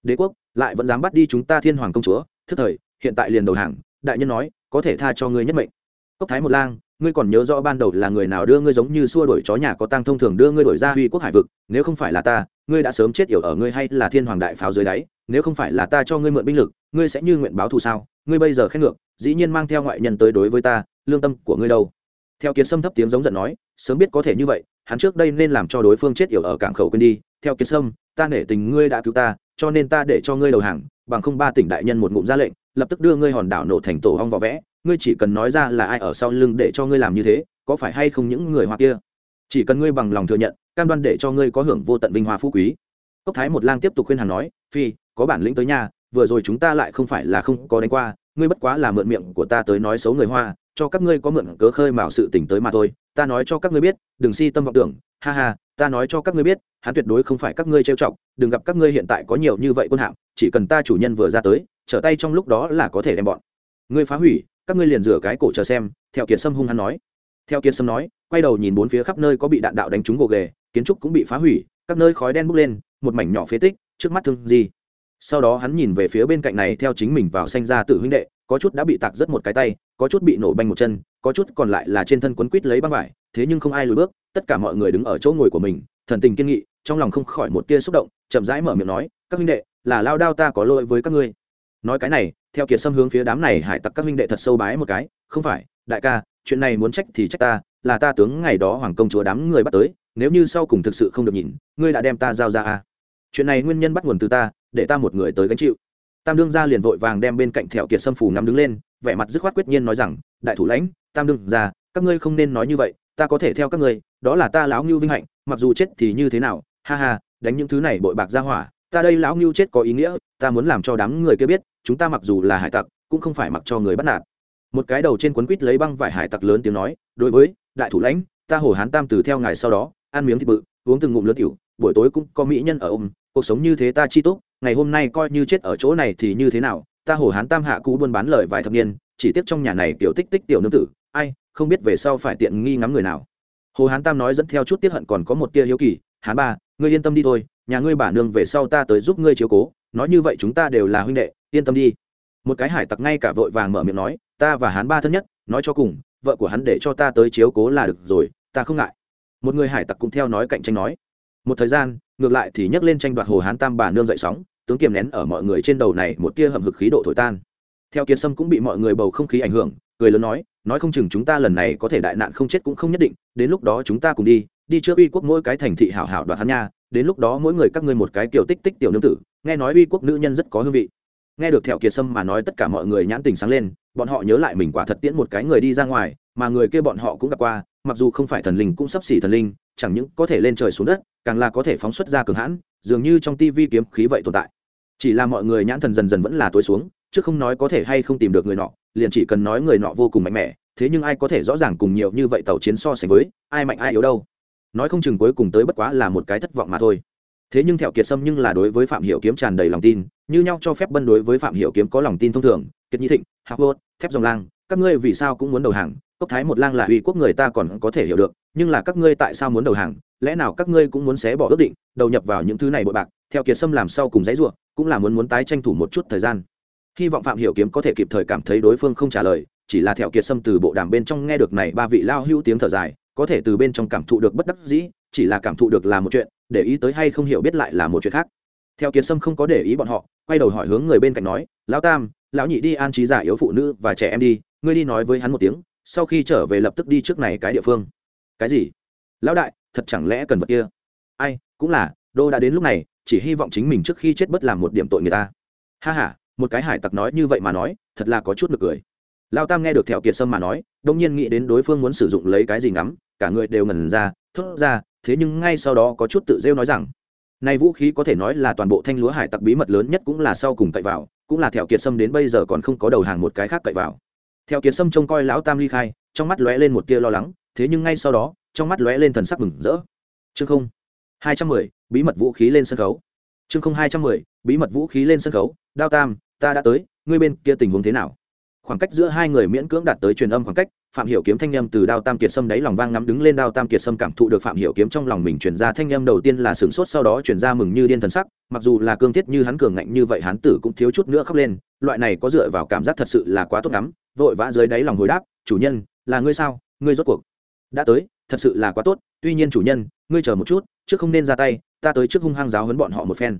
Đế quốc, lại vẫn dám bắt đi chúng ta thiên hoàng công chúa, thức thời hiện tại liền đầu hàng, đại nhân nói, có thể tha cho ngươi nhất mệnh. Cốc thái một lang, ngươi còn nhớ rõ ban đầu là người nào đưa ngươi giống như xua đuổi chó nhà có tăng thông thường đưa ngươi đổi ra huy quốc hải vực, nếu không phải là ta, ngươi đã sớm chết yểu ở ngươi hay là thiên hoàng đại pháo dưới đáy, nếu không phải là ta cho ngươi mượn binh lực, ngươi sẽ như nguyện báo thù sao? Ngươi bây giờ khét ngược, dĩ nhiên mang theo ngoại nhân tới đối với ta, lương tâm của ngươi đâu? Theo kiến sâm thấp tiếng giống giận nói, sớm biết có thể như vậy, hắn trước đây nên làm cho đối phương chết yểu ở cảng khẩu quên đi. Theo kiến sâm, ta nể tình ngươi đã cứu ta, cho nên ta để cho ngươi đầu hàng, bằng không ba tỉnh đại nhân một ngụm ra lệnh lập tức đưa ngươi hòn đảo nổ thành tổ hong vỏ vẽ ngươi chỉ cần nói ra là ai ở sau lưng để cho ngươi làm như thế có phải hay không những người hoa kia? Chỉ cần ngươi bằng lòng thừa nhận cam đoan để cho ngươi có hưởng vô tận vinh hoa phú quý. Cốc thái một lang tiếp tục khuyên hắn nói phi có bản lĩnh tới nhà vừa rồi chúng ta lại không phải là không có đánh qua ngươi bất quá là mượn miệng của ta tới nói xấu người hoa cho các ngươi có mượn cớ khơi mào sự tỉnh tới mà thôi ta nói cho các ngươi biết đừng si tâm vọng tưởng ha ha ta nói cho các ngươi biết hắn tuyệt đối không phải các ngươi trêu chọc đừng gặp các ngươi hiện tại có nhiều như vậy quân hạm, chỉ cần ta chủ nhân vừa ra tới trở tay trong lúc đó là có thể đem bọn. Ngươi phá hủy, các ngươi liền rửa cái cổ chờ xem, theo kiệt sâm hung hắn nói. Theo kiệt sâm nói, quay đầu nhìn bốn phía khắp nơi có bị đạn đạo đánh trúng gồ ghề, kiến trúc cũng bị phá hủy, các nơi khói đen bốc lên, một mảnh nhỏ phế tích, trước mắt thương gì sau đó hắn nhìn về phía bên cạnh này, theo chính mình vào sanh ra tự huynh đệ, có chút đã bị tạc rất một cái tay, có chút bị nổ banh một chân, có chút còn lại là trên thân quấn quít lấy băng vải, thế nhưng không ai lùi bước, tất cả mọi người đứng ở chỗ ngồi của mình, thần tình kiên nghị, trong lòng không khỏi một tia xúc động, chậm rãi mở miệng nói, các huynh đệ, là lao đao ta có lỗi với các ngươi nói cái này, theo kiệt sâm hướng phía đám này hải tặc các minh đệ thật sâu bái một cái, không phải, đại ca, chuyện này muốn trách thì trách ta, là ta tướng ngày đó hoàng công chúa đám người bắt tới, nếu như sau cùng thực sự không được nhìn, ngươi đã đem ta giao ra à. Chuyện này nguyên nhân bắt nguồn từ ta, để ta một người tới gánh chịu. Tam đương gia liền vội vàng đem bên cạnh thẹo kiệt sâm phủ ngắm đứng lên, vẻ mặt dứt khoát quyết nhiên nói rằng, đại thủ lãnh, tam đương gia, các ngươi không nên nói như vậy, ta có thể theo các ngươi, đó là ta lão ngưu vinh hạnh, mặc dù chết thì như thế nào, ha ha, đánh những thứ này bội bạc ra hỏa, ta đây lão ngưu chết có ý nghĩa, ta muốn làm cho đám người kia biết chúng ta mặc dù là hải tặc, cũng không phải mặc cho người bắt nạt. Một cái đầu trên quấn quýt lấy băng vải hải tặc lớn tiếng nói, đối với, đại thủ lãnh, ta hồ hán tam từ theo ngài sau đó, ăn miếng thịt bự, uống từng ngụm lớn tiểu, buổi tối cũng có mỹ nhân ở ôm, cuộc sống như thế ta chi tốt, ngày hôm nay coi như chết ở chỗ này thì như thế nào, ta hồ hán tam hạ cũ buôn bán lời vài thập niên, chỉ tiếc trong nhà này tiểu tích tích tiểu nương tử, ai, không biết về sau phải tiện nghi ngắm người nào. Hồ hán tam nói dẫn theo chút tiết hận còn có một tia hiếu kỳ, hán ba, ngươi yên tâm đi thôi, nhà ngươi bà nương về sau ta tới giúp ngươi chiếu cố, nói như vậy chúng ta đều là huynh đệ yên tâm đi. Một cái hải tặc ngay cả vội vàng mở miệng nói, ta và hắn ba thân nhất, nói cho cùng, vợ của hắn để cho ta tới chiếu cố là được rồi, ta không ngại. Một người hải tặc cũng theo nói cạnh tranh nói. Một thời gian, ngược lại thì nhấc lên tranh đoạt hồ hán tam bà nương dậy sóng, tướng kiềm nén ở mọi người trên đầu này một tia hầm hực khí độ thổi tan. Theo kiệt sâm cũng bị mọi người bầu không khí ảnh hưởng, cười lớn nói nói không chừng chúng ta lần này có thể đại nạn không chết cũng không nhất định, đến lúc đó chúng ta cùng đi đi trước uy quốc mỗi cái thành thị hảo hảo đoạt hắn nha, đến lúc đó mỗi người các ngươi một cái kiểu tích tích tiểu nương tử, nghe nói uy quốc nữ nhân rất có hương vị nghe được thẹo kiệt sâm mà nói tất cả mọi người nhãn tình sáng lên, bọn họ nhớ lại mình quả thật tiễn một cái người đi ra ngoài, mà người kia bọn họ cũng gặp qua, mặc dù không phải thần linh cũng sắp xỉ thần linh, chẳng những có thể lên trời xuống đất, càng là có thể phóng xuất ra cường hãn, dường như trong tivi kiếm khí vậy tồn tại. Chỉ là mọi người nhãn thần dần dần vẫn là tối xuống, chứ không nói có thể hay không tìm được người nọ, liền chỉ cần nói người nọ vô cùng mạnh mẽ, thế nhưng ai có thể rõ ràng cùng nhiều như vậy tàu chiến so sánh với, ai mạnh ai yếu đâu. Nói không chừng cuối cùng tới bất quá là một cái thất vọng mà thôi thế nhưng thẹo kiệt sâm nhưng là đối với phạm hiểu kiếm tràn đầy lòng tin, như nhau cho phép bân đối với phạm hiểu kiếm có lòng tin thông thường. Kiệt nhi thịnh hạc vô thép dòng lang, các ngươi vì sao cũng muốn đầu hàng? Cốc thái một lang là uy quốc người ta còn có thể hiểu được, nhưng là các ngươi tại sao muốn đầu hàng? Lẽ nào các ngươi cũng muốn xé bỏ ước định, đầu nhập vào những thứ này bội bạc? Theo kiệt sâm làm sau cùng dãy ruộng cũng là muốn muốn tái tranh thủ một chút thời gian. Hy vọng phạm hiểu kiếm có thể kịp thời cảm thấy đối phương không trả lời, chỉ là theo kiệt sâm từ bộ đàm bên trong nghe được này ba vị lao hữu tiếng thở dài có thể từ bên trong cảm thụ được bất đắc dĩ, chỉ là cảm thụ được là một chuyện, để ý tới hay không hiểu biết lại là một chuyện khác. Theo kiến sâm không có để ý bọn họ, quay đầu hỏi hướng người bên cạnh nói, lão tam, lão nhị đi an trí giả yếu phụ nữ và trẻ em đi, ngươi đi nói với hắn một tiếng, sau khi trở về lập tức đi trước này cái địa phương. Cái gì? Lão đại, thật chẳng lẽ cần vật kia? Ai, cũng là, đô đã đến lúc này, chỉ hy vọng chính mình trước khi chết bất làm một điểm tội người ta. Ha ha, một cái hải tặc nói như vậy mà nói, thật là có chút được cười lao tam nghe được thẹo kiệt sâm mà nói đông nhiên nghĩ đến đối phương muốn sử dụng lấy cái gì ngắm, cả người đều ngẩn ra, thốt ra, thế nhưng ngay sau đó có chút tự rêu nói rằng, này vũ khí có thể nói là toàn bộ thanh lúa hải tặc bí mật lớn nhất cũng là sau cùng cậy vào, cũng là thẹo kiệt sâm đến bây giờ còn không có đầu hàng một cái khác cậy vào. Theo kiệt sâm trông coi lão tam ly khai, trong mắt lóe lên một tia lo lắng, thế nhưng ngay sau đó, trong mắt lóe lên thần sắc mừng rỡ. Chương không, hai trăm mười, bí mật vũ khí lên sân khấu. Chương không, hai trăm mười, bí mật vũ khí lên sân khấu. Đao tam, ta đã tới, ngươi bên kia tình huống thế nào? Khoảng cách giữa hai người miễn cưỡng đạt tới truyền âm khoảng cách, phạm hiểu kiếm thanh âm từ đao tam kiệt sâm đáy lòng vang ngắm đứng lên đao tam kiệt sâm cảm thụ được phạm hiểu kiếm trong lòng mình truyền ra thanh âm đầu tiên là sửng sốt sau đó truyền ra mừng như điên thần sắc, mặc dù là cương thiết như hắn cường ngạnh như vậy hắn tử cũng thiếu chút nữa khóc lên, loại này có dựa vào cảm giác thật sự là quá tốt lắm, vội vã dưới đáy lòng hồi đáp, chủ nhân, là ngươi sao? Ngươi rốt cuộc đã tới, thật sự là quá tốt, tuy nhiên chủ nhân, ngươi chờ một chút, trước không nên ra tay, ta tới trước hung hăng giáo huấn bọn họ một phen.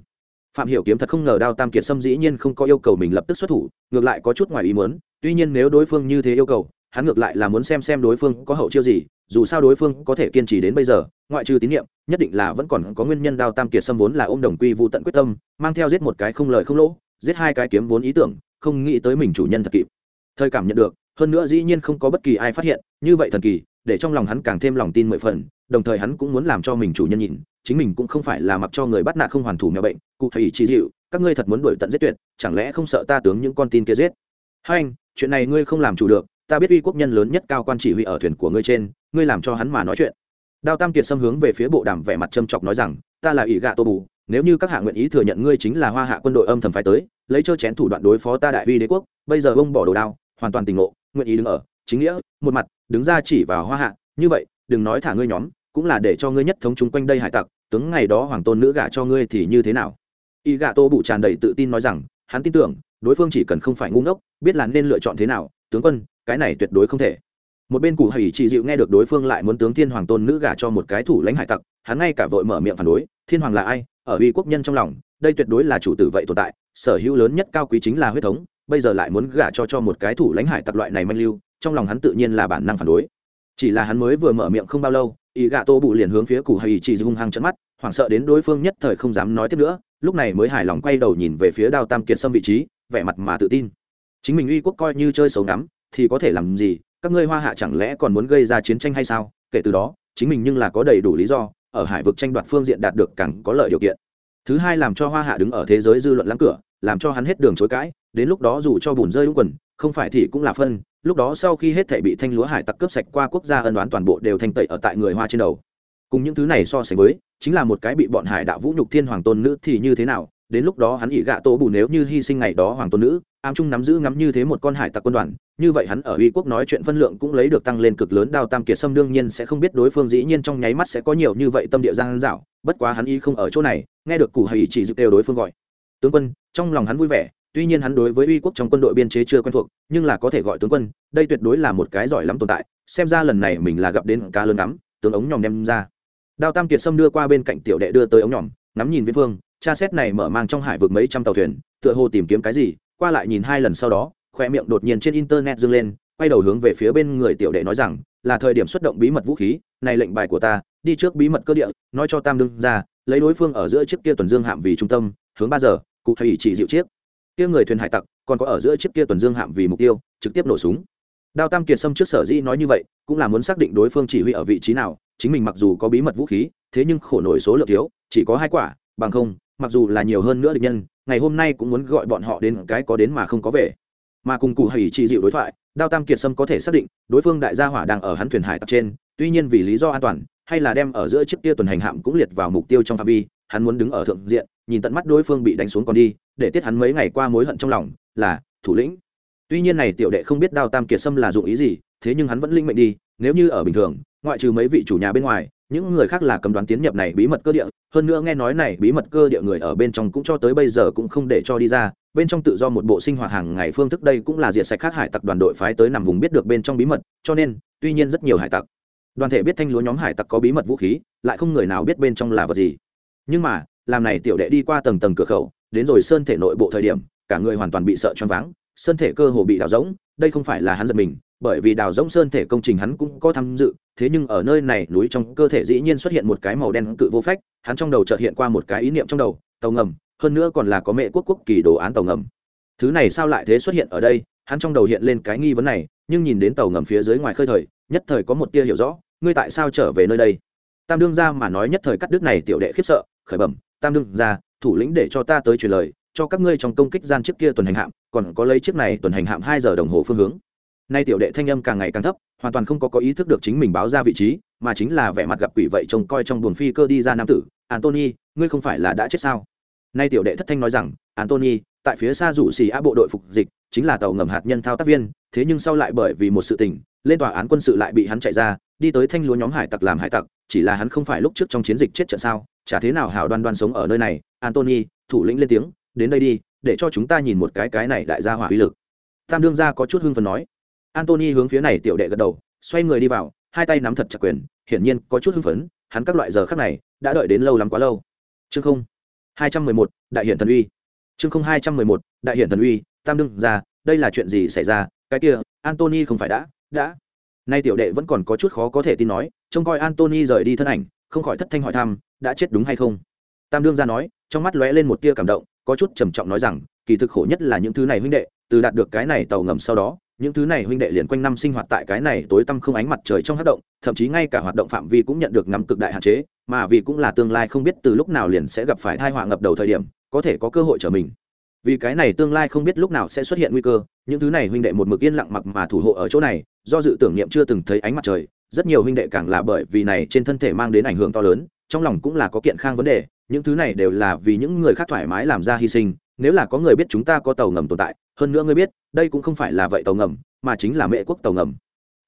Phạm hiểu kiếm thật không ngờ đao tam kiệt sâm dĩ nhiên không có yêu cầu mình lập tức xuất thủ, ngược lại có chút ngoài ý muốn tuy nhiên nếu đối phương như thế yêu cầu, hắn ngược lại là muốn xem xem đối phương có hậu chiêu gì, dù sao đối phương có thể kiên trì đến bây giờ, ngoại trừ tín nhiệm, nhất định là vẫn còn có nguyên nhân đao tam kiệt xâm vốn là ôm đồng quy vụ tận quyết tâm, mang theo giết một cái không lời không lỗ, giết hai cái kiếm vốn ý tưởng, không nghĩ tới mình chủ nhân thật kịp. Thời cảm nhận được, hơn nữa dĩ nhiên không có bất kỳ ai phát hiện, như vậy thần kỳ, để trong lòng hắn càng thêm lòng tin mười phần, đồng thời hắn cũng muốn làm cho mình chủ nhân nhìn, chính mình cũng không phải là mặc cho người bắt nạt không hoàn thủ mèo bệnh, cụ thầy chỉ dịu, các ngươi thật muốn đuổi tận giết tuyệt, chẳng lẽ không sợ ta tướng những con tin kia giết? Hai anh, chuyện này ngươi không làm chủ được, ta biết uy quốc nhân lớn nhất cao quan chỉ huy ở thuyền của ngươi trên, ngươi làm cho hắn mà nói chuyện. Đao tam kiệt xâm hướng về phía bộ đàm vẻ mặt châm chọc nói rằng, ta là ỷ gạ tô bù, nếu như các hạ nguyện ý thừa nhận ngươi chính là hoa hạ quân đội âm thầm phái tới, lấy cho chén thủ đoạn đối phó ta đại uy đế quốc, bây giờ ông bỏ đồ đao, hoàn toàn tình ngộ, nguyện ý đứng ở, chính nghĩa, một mặt, đứng ra chỉ vào hoa hạ, như vậy, đừng nói thả ngươi nhóm, cũng là để cho ngươi nhất thống chúng quanh đây hải tặc, tướng ngày đó hoàng tôn nữ gả cho ngươi thì như thế nào? Y gạ tô bụ tràn đầy tự tin nói rằng, hắn tin tưởng đối phương chỉ cần không phải ngu ngốc, biết là nên lựa chọn thế nào, tướng quân, cái này tuyệt đối không thể. Một bên cụ hỷ chỉ dịu nghe được đối phương lại muốn tướng thiên hoàng tôn nữ gả cho một cái thủ lãnh hải tặc, hắn ngay cả vội mở miệng phản đối, thiên hoàng là ai? Ở uy quốc nhân trong lòng, đây tuyệt đối là chủ tử vậy tồn tại, sở hữu lớn nhất cao quý chính là huyết thống, bây giờ lại muốn gả cho cho một cái thủ lãnh hải tặc loại này manh lưu, trong lòng hắn tự nhiên là bản năng phản đối. Chỉ là hắn mới vừa mở miệng không bao lâu ý gạ tô bụ liền hướng phía cụ hay chỉ hung hăng trận mắt, hoảng sợ đến đối phương nhất thời không dám nói tiếp nữa, lúc này mới hài lòng quay đầu nhìn về phía đao tam kiệt xâm vị trí vẻ mặt mà tự tin. Chính mình uy quốc coi như chơi xấu ngắm, thì có thể làm gì? Các ngươi hoa hạ chẳng lẽ còn muốn gây ra chiến tranh hay sao? Kể từ đó, chính mình nhưng là có đầy đủ lý do, ở hải vực tranh đoạt phương diện đạt được càng có lợi điều kiện. Thứ hai làm cho hoa hạ đứng ở thế giới dư luận lắm cửa, làm cho hắn hết đường chối cãi, đến lúc đó dù cho bùn rơi đúng quần, không phải thì cũng là phân. Lúc đó sau khi hết thể bị thanh lúa hải tặc cướp sạch qua quốc gia ân đoán toàn bộ đều thanh tẩy ở tại người hoa trên đầu. Cùng những thứ này so sánh với, chính là một cái bị bọn hải đạo vũ nhục thiên hoàng tôn nữ thì như thế nào? Đến lúc đó hắn ỉ gạ tổ bù nếu như hy sinh ngày đó hoàng tôn nữ, ám trung nắm giữ ngắm như thế một con hải tặc quân đoàn, như vậy hắn ở uy quốc nói chuyện phân lượng cũng lấy được tăng lên cực lớn đao tam kiệt sâm đương nhiên sẽ không biết đối phương dĩ nhiên trong nháy mắt sẽ có nhiều như vậy tâm địa giang dạo bất quá hắn y không ở chỗ này, nghe được cụ hầy chỉ dự đều đối phương gọi. Tướng quân, trong lòng hắn vui vẻ, tuy nhiên hắn đối với uy quốc trong quân đội biên chế chưa quen thuộc, nhưng là có thể gọi tướng quân, đây tuyệt đối là một cái giỏi lắm tồn tại, xem ra lần này mình là gặp đến cá lớn lắm tướng ống nhòm đem ra. Đao tam kiệt sâm đưa qua bên cạnh tiểu đệ đưa tới ống nhòm, ngắm nhìn viễn phương cha xét này mở mang trong hải vực mấy trăm tàu thuyền, tựa hồ tìm kiếm cái gì, qua lại nhìn hai lần sau đó, khoe miệng đột nhiên trên internet dâng lên, quay đầu hướng về phía bên người tiểu đệ nói rằng, là thời điểm xuất động bí mật vũ khí, này lệnh bài của ta, đi trước bí mật cơ địa, nói cho tam đương ra, lấy đối phương ở giữa chiếc kia tuần dương hạm vì trung tâm, hướng ba giờ, cụ thể chỉ dịu chiếc. Kia người thuyền hải tặc, còn có ở giữa chiếc kia tuần dương hạm vì mục tiêu, trực tiếp nổ súng. Đao tam kiệt sâm trước sở dĩ nói như vậy, cũng là muốn xác định đối phương chỉ huy ở vị trí nào, chính mình mặc dù có bí mật vũ khí, thế nhưng khổ nổi số lượng thiếu, chỉ có hai quả, bằng không mặc dù là nhiều hơn nữa địch nhân, ngày hôm nay cũng muốn gọi bọn họ đến cái có đến mà không có về. Mà cùng cụ hầy chỉ dịu đối thoại, đao tam kiệt sâm có thể xác định, đối phương đại gia hỏa đang ở hắn thuyền hải tặc trên, tuy nhiên vì lý do an toàn, hay là đem ở giữa chiếc kia tuần hành hạm cũng liệt vào mục tiêu trong phạm vi, hắn muốn đứng ở thượng diện, nhìn tận mắt đối phương bị đánh xuống còn đi, để tiết hắn mấy ngày qua mối hận trong lòng, là, thủ lĩnh. Tuy nhiên này tiểu đệ không biết đao tam kiệt sâm là dụng ý gì, thế nhưng hắn vẫn linh mệnh đi, nếu như ở bình thường, ngoại trừ mấy vị chủ nhà bên ngoài những người khác là cấm đoán tiến nhập này bí mật cơ địa, hơn nữa nghe nói này bí mật cơ địa người ở bên trong cũng cho tới bây giờ cũng không để cho đi ra, bên trong tự do một bộ sinh hoạt hàng ngày phương thức đây cũng là diệt sạch khác hải tặc đoàn đội phái tới nằm vùng biết được bên trong bí mật, cho nên, tuy nhiên rất nhiều hải tặc, đoàn thể biết thanh lúa nhóm hải tặc có bí mật vũ khí, lại không người nào biết bên trong là vật gì. Nhưng mà, làm này tiểu đệ đi qua tầng tầng cửa khẩu, đến rồi sơn thể nội bộ thời điểm, cả người hoàn toàn bị sợ choáng váng, sơn thể cơ hồ bị đào rỗng, đây không phải là hắn giật mình bởi vì đào rỗng sơn thể công trình hắn cũng có tham dự, thế nhưng ở nơi này núi trong cơ thể dĩ nhiên xuất hiện một cái màu đen cự vô phách, hắn trong đầu chợt hiện qua một cái ý niệm trong đầu, tàu ngầm, hơn nữa còn là có mẹ quốc quốc kỳ đồ án tàu ngầm. Thứ này sao lại thế xuất hiện ở đây? Hắn trong đầu hiện lên cái nghi vấn này, nhưng nhìn đến tàu ngầm phía dưới ngoài khơi thời, nhất thời có một tia hiểu rõ, ngươi tại sao trở về nơi đây? Tam đương ra mà nói nhất thời cắt đứt này tiểu đệ khiếp sợ, khởi bẩm, tam đương ra thủ lĩnh để cho ta tới truyền lời, cho các ngươi trong công kích gian trước kia tuần hành hạm, còn có lấy chiếc này tuần hành hạm hai giờ đồng hồ phương hướng nay tiểu đệ thanh âm càng ngày càng thấp, hoàn toàn không có có ý thức được chính mình báo ra vị trí, mà chính là vẻ mặt gặp quỷ vậy trông coi trong buồng phi cơ đi ra nam tử antony ngươi không phải là đã chết sao? Nay tiểu đệ thất thanh nói rằng antony tại phía xa rủ xì á bộ đội phục dịch, chính là tàu ngầm hạt nhân thao tác viên, thế nhưng sau lại bởi vì một sự tình, lên tòa án quân sự lại bị hắn chạy ra, đi tới thanh lúa nhóm hải tặc làm hải tặc, chỉ là hắn không phải lúc trước trong chiến dịch chết trận sao, chả thế nào hảo đoan đoan sống ở nơi này antony thủ lĩnh lên tiếng, đến đây đi, để cho chúng ta nhìn một cái cái này đại gia hỏa uy lực. Tam đương gia có chút hưng phần nói antony hướng phía này tiểu đệ gật đầu, xoay người đi vào, hai tay nắm thật chặt quyền, hiển nhiên có chút hưng phấn, hắn các loại giờ khác này đã đợi đến lâu lắm quá lâu. Chương không, hai trăm mười một, đại hiển thần uy. Chương không, hai trăm mười một, đại hiển thần uy, tam đương gia đây là chuyện gì xảy ra? Cái kia antony không phải đã đã. Nay tiểu đệ vẫn còn có chút khó có thể tin nói, trông coi antony rời đi thân ảnh, không khỏi thất thanh hỏi thăm, đã chết đúng hay không? Tam đương gia nói, trong mắt lóe lên một tia cảm động, có chút trầm trọng nói rằng, kỳ thực khổ nhất là những thứ này huynh đệ từ đạt được cái này tàu ngầm sau đó, những thứ này huynh đệ liền quanh năm sinh hoạt tại cái này tối tăm không ánh mặt trời trong hát động, thậm chí ngay cả hoạt động phạm vi cũng nhận được ngắm cực đại hạn chế, mà vì cũng là tương lai không biết từ lúc nào liền sẽ gặp phải thai họa ngập đầu thời điểm, có thể có cơ hội trở mình. Vì cái này tương lai không biết lúc nào sẽ xuất hiện nguy cơ, những thứ này huynh đệ một mực yên lặng mặc mà thủ hộ ở chỗ này, do dự tưởng niệm chưa từng thấy ánh mặt trời, rất nhiều huynh đệ càng là bởi vì này trên thân thể mang đến ảnh hưởng to lớn, trong lòng cũng là có kiện khang vấn đề, những thứ này đều là vì những người khác thoải mái làm ra hy sinh nếu là có người biết chúng ta có tàu ngầm tồn tại, hơn nữa ngươi biết, đây cũng không phải là vậy tàu ngầm, mà chính là mẹ quốc tàu ngầm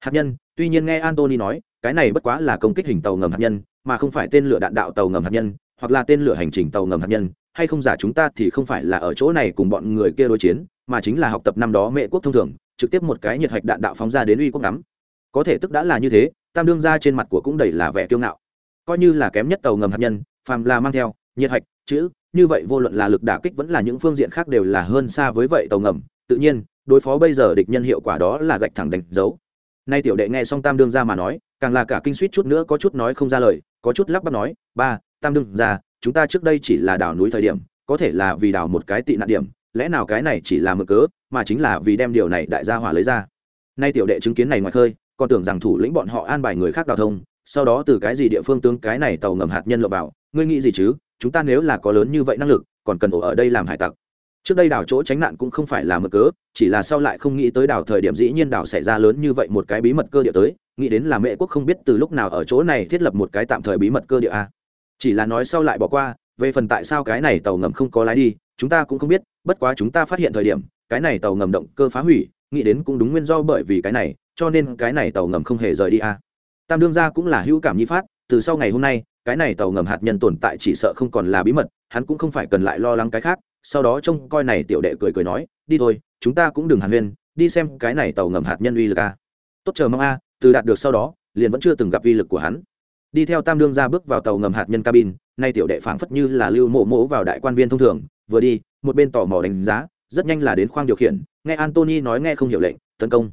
hạt nhân, tuy nhiên nghe antony nói, cái này bất quá là công kích hình tàu ngầm hạt nhân, mà không phải tên lửa đạn đạo tàu ngầm hạt nhân, hoặc là tên lửa hành trình tàu ngầm hạt nhân, hay không giả chúng ta thì không phải là ở chỗ này cùng bọn người kia đối chiến, mà chính là học tập năm đó mẹ quốc thông thường, trực tiếp một cái nhiệt hạch đạn đạo phóng ra đến uy quốc nắm. có thể tức đã là như thế, tam đương ra trên mặt của cũng đầy là vẻ kiêu ngạo coi như là kém nhất tàu ngầm hạt nhân, phàm là mang theo, nhiệt hạch, chữ như vậy vô luận là lực đả kích vẫn là những phương diện khác đều là hơn xa với vậy tàu ngầm. Tự nhiên, đối phó bây giờ địch nhân hiệu quả đó là gạch thẳng đánh dấu. Nay tiểu đệ nghe xong tam đương ra mà nói, càng là cả kinh suýt chút nữa có chút nói không ra lời, có chút lắp bắp nói, ba, tam đương ra chúng ta trước đây chỉ là đảo núi thời điểm, có thể là vì đảo một cái tị nạn điểm, lẽ nào cái này chỉ là mực cớ, mà chính là vì đem điều này đại gia hỏa lấy ra? Nay tiểu đệ chứng kiến này ngoài khơi, còn tưởng rằng thủ lĩnh bọn họ an bài người khác đào thông, sau đó từ cái gì địa phương tướng cái này tàu ngầm hạt nhân lộ vào, ngươi nghĩ gì chứ? Chúng ta nếu là có lớn như vậy năng lực, còn cần ổ ở đây làm hải tặc. Trước đây đảo chỗ tránh nạn cũng không phải là mực cớ, chỉ là sau lại không nghĩ tới đảo thời điểm dĩ nhiên đảo xảy ra lớn như vậy một cái bí mật cơ địa tới, nghĩ đến là mẹ quốc không biết từ lúc nào ở chỗ này thiết lập một cái tạm thời bí mật cơ địa a. Chỉ là nói sau lại bỏ qua, về phần tại sao cái này tàu ngầm không có lái đi, chúng ta cũng không biết, bất quá chúng ta phát hiện thời điểm, cái này tàu ngầm động cơ phá hủy, nghĩ đến cũng đúng nguyên do bởi vì cái này, cho nên cái này tàu ngầm không hề rời đi a. Tam đương gia cũng là hữu cảm nhi phát từ sau ngày hôm nay, cái này tàu ngầm hạt nhân tồn tại chỉ sợ không còn là bí mật, hắn cũng không phải cần lại lo lắng cái khác, sau đó trông coi này tiểu đệ cười cười nói, đi thôi, chúng ta cũng đừng hàn huyên, đi xem cái này tàu ngầm hạt nhân uy lực a. Tốt, chờ mong a, từ đạt được sau đó, liền vẫn chưa từng gặp uy lực của hắn. Đi theo tam đương ra bước vào tàu ngầm hạt nhân cabin, nay tiểu đệ phảng phất như là lưu mộ mỗ vào đại quan viên thông thường, vừa đi, một bên tò mò đánh giá, rất nhanh là đến khoang điều khiển, nghe antony nói nghe không hiểu lệnh, tấn công.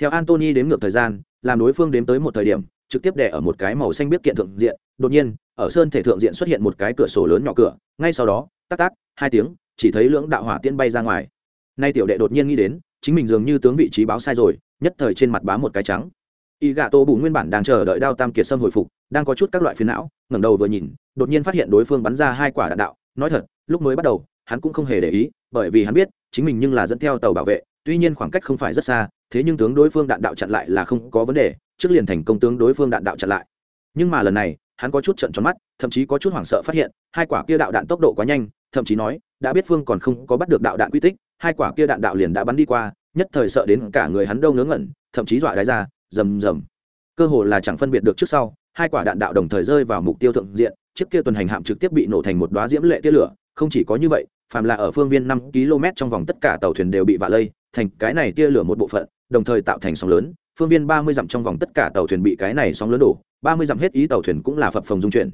Theo antony đếm ngược thời gian, làm đối phương đếm tới một thời điểm trực tiếp đè ở một cái màu xanh biết kiện thượng diện, đột nhiên, ở sơn thể thượng diện xuất hiện một cái cửa sổ lớn nhỏ cửa, ngay sau đó, tắc tắc, hai tiếng, chỉ thấy lưỡng đạo hỏa tiên bay ra ngoài. Nay tiểu đệ đột nhiên nghĩ đến, chính mình dường như tướng vị trí báo sai rồi, nhất thời trên mặt bá một cái trắng. Y gạ tô bù nguyên bản đang chờ đợi đao tam kiệt sâm hồi phục, đang có chút các loại phiến não, ngẩng đầu vừa nhìn, đột nhiên phát hiện đối phương bắn ra hai quả đạn đạo. Nói thật, lúc mới bắt đầu, hắn cũng không hề để ý, bởi vì hắn biết, chính mình nhưng là dẫn theo tàu bảo vệ, tuy nhiên khoảng cách không phải rất xa, thế nhưng tướng đối phương đạn đạo chặn lại là không có vấn đề trước liền thành công tướng đối phương đạn đạo chặn lại. Nhưng mà lần này, hắn có chút trận tròn mắt, thậm chí có chút hoảng sợ phát hiện, hai quả kia đạo đạn tốc độ quá nhanh, thậm chí nói, đã biết phương còn không có bắt được đạo đạn quy tích, hai quả kia đạn đạo liền đã bắn đi qua, nhất thời sợ đến cả người hắn đâu ngớ ngẩn, thậm chí dọa đáy ra, rầm rầm. Cơ hồ là chẳng phân biệt được trước sau, hai quả đạn đạo đồng thời rơi vào mục tiêu thượng diện, chiếc kia tuần hành hạm trực tiếp bị nổ thành một đoá diễm lệ tia lửa, không chỉ có như vậy, phàm là ở phương viên năm km trong vòng tất cả tàu thuyền đều bị vạ lây, thành cái này tia lửa một bộ phận, đồng thời tạo thành sóng lớn phương viên ba mươi dặm trong vòng tất cả tàu thuyền bị cái này sóng lớn đổ, ba mươi dặm hết ý tàu thuyền cũng là phập phồng dung chuyển.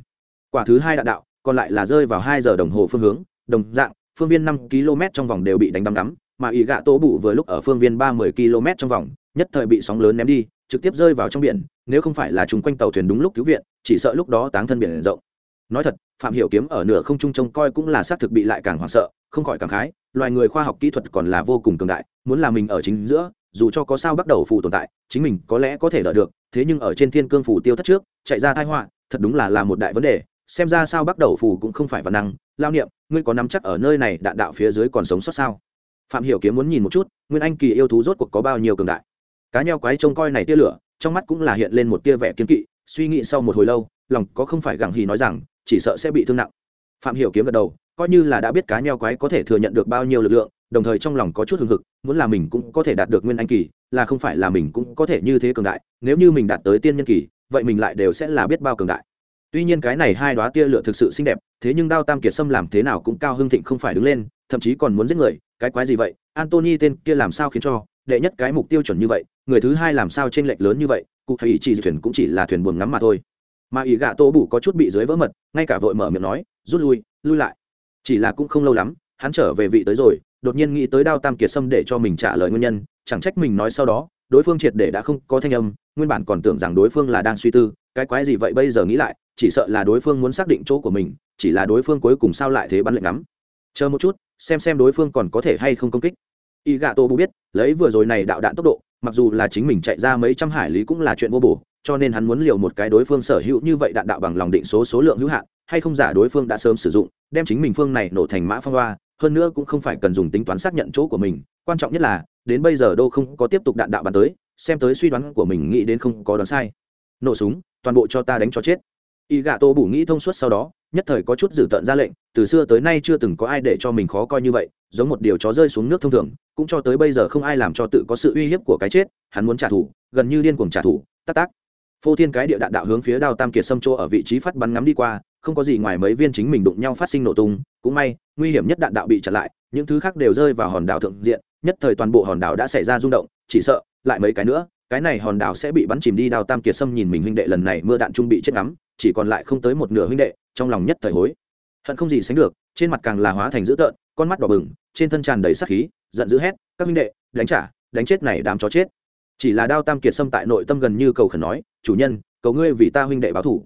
Quả thứ hai đạn đạo, còn lại là rơi vào hai giờ đồng hồ phương hướng, đồng dạng, phương viên năm km trong vòng đều bị đánh đắm đắm, mà ý gạ tố bụ vừa lúc ở phương viên ba mươi km trong vòng, nhất thời bị sóng lớn ném đi, trực tiếp rơi vào trong biển, nếu không phải là chung quanh tàu thuyền đúng lúc cứu viện, chỉ sợ lúc đó táng thân biển rộng. Nói thật, phạm hiểu kiếm ở nửa không trung trông coi cũng là xác thực bị lại càng hoảng sợ, không khỏi cảm khái, loài người khoa học kỹ thuật còn là vô cùng cường đại, muốn là mình ở chính giữa dù cho có sao bắt đầu phù tồn tại, chính mình có lẽ có thể đỡ được, thế nhưng ở trên thiên cương phủ tiêu thất trước, chạy ra tai họa, thật đúng là là một đại vấn đề, xem ra sao bắt đầu phù cũng không phải văn năng. Lao niệm, ngươi có nắm chắc ở nơi này đạn đạo phía dưới còn sống sót sao? Phạm hiểu kiếm muốn nhìn một chút, nguyên anh kỳ yêu thú rốt cuộc có bao nhiêu cường đại. Cá nheo quái trông coi này tia lửa, trong mắt cũng là hiện lên một tia vẻ kiên kỵ, suy nghĩ sau một hồi lâu, lòng có không phải gặng hì nói rằng, chỉ sợ sẽ bị thương nặng. Phạm hiểu kiếm gật đầu, coi như là đã biết cá nheo quái có thể thừa nhận được bao nhiêu lực lượng đồng thời trong lòng có chút hưng hực, muốn là mình cũng có thể đạt được nguyên anh kỳ, là không phải là mình cũng có thể như thế cường đại, nếu như mình đạt tới tiên nhân kỳ, vậy mình lại đều sẽ là biết bao cường đại. Tuy nhiên cái này hai đoá tia lửa thực sự xinh đẹp, thế nhưng đao tam kiệt sâm làm thế nào cũng cao hưng thịnh không phải đứng lên, thậm chí còn muốn giết người, cái quái gì vậy? Antony tên kia làm sao khiến cho đệ nhất cái mục tiêu chuẩn như vậy, người thứ hai làm sao trên lệch lớn như vậy cụ thể chỉ thuyền cũng chỉ là thuyền buồm ngắm mà thôi. Mà ý gạ tô bủ có chút bị dưới vỡ mật, ngay cả vội mở miệng nói, rút lui lui lại. Chỉ là cũng không lâu lắm, hắn trở về vị tới rồi đột nhiên nghĩ tới đao tam kiệt sâm để cho mình trả lời nguyên nhân, chẳng trách mình nói sau đó, đối phương triệt để đã không có thanh âm, nguyên bản còn tưởng rằng đối phương là đang suy tư, cái quái gì vậy bây giờ nghĩ lại, chỉ sợ là đối phương muốn xác định chỗ của mình, chỉ là đối phương cuối cùng sao lại thế bắn lệnh ngắm. Chờ một chút, xem xem đối phương còn có thể hay không công kích. Y Gà tô bù biết, lấy vừa rồi này đạo đạn tốc độ, mặc dù là chính mình chạy ra mấy trăm hải lý cũng là chuyện vô bổ, cho nên hắn muốn liều một cái đối phương sở hữu như vậy đạn đạo bằng lòng định số số lượng hữu hạn, hay không giả đối phương đã sớm sử dụng, đem chính mình phương này nổ thành mã phong loa hơn nữa cũng không phải cần dùng tính toán xác nhận chỗ của mình, quan trọng nhất là, đến bây giờ đô không có tiếp tục đạn đạo bắn tới, xem tới suy đoán của mình nghĩ đến không có đoán sai. Nổ súng, toàn bộ cho ta đánh cho chết. Y gạ tô bủ nghĩ thông suốt sau đó, nhất thời có chút dử tợn ra lệnh, từ xưa tới nay chưa từng có ai để cho mình khó coi như vậy, giống một điều chó rơi xuống nước thông thường, cũng cho tới bây giờ không ai làm cho tự có sự uy hiếp của cái chết, hắn muốn trả thù, gần như điên cuồng trả thù, tắc tác phô thiên cái địa đạn đạo hướng phía đao tam kiệt xâm chỗ ở vị trí phát bắn ngắm đi qua, không có gì ngoài mấy viên chính mình đụng nhau phát sinh nổ tung. Cũng may, nguy hiểm nhất đạn đạo bị chặn lại, những thứ khác đều rơi vào hòn đảo thượng diện, nhất thời toàn bộ hòn đảo đã xảy ra rung động. Chỉ sợ, lại mấy cái nữa, cái này hòn đảo sẽ bị bắn chìm đi. Đao tam kiệt xâm nhìn mình huynh đệ lần này mưa đạn trung bị chết ngắm, chỉ còn lại không tới một nửa huynh đệ, trong lòng nhất thời hối. Hận không gì sánh được, trên mặt càng là hóa thành dữ tợn, con mắt đỏ bừng, trên thân tràn đầy sắc khí, giận dữ hét, các huynh đệ, đánh trả, đánh chết này đám chó chết chỉ là đao tam kiệt xâm tại nội tâm gần như cầu khẩn nói, chủ nhân, cầu ngươi vì ta huynh đệ báo thủ.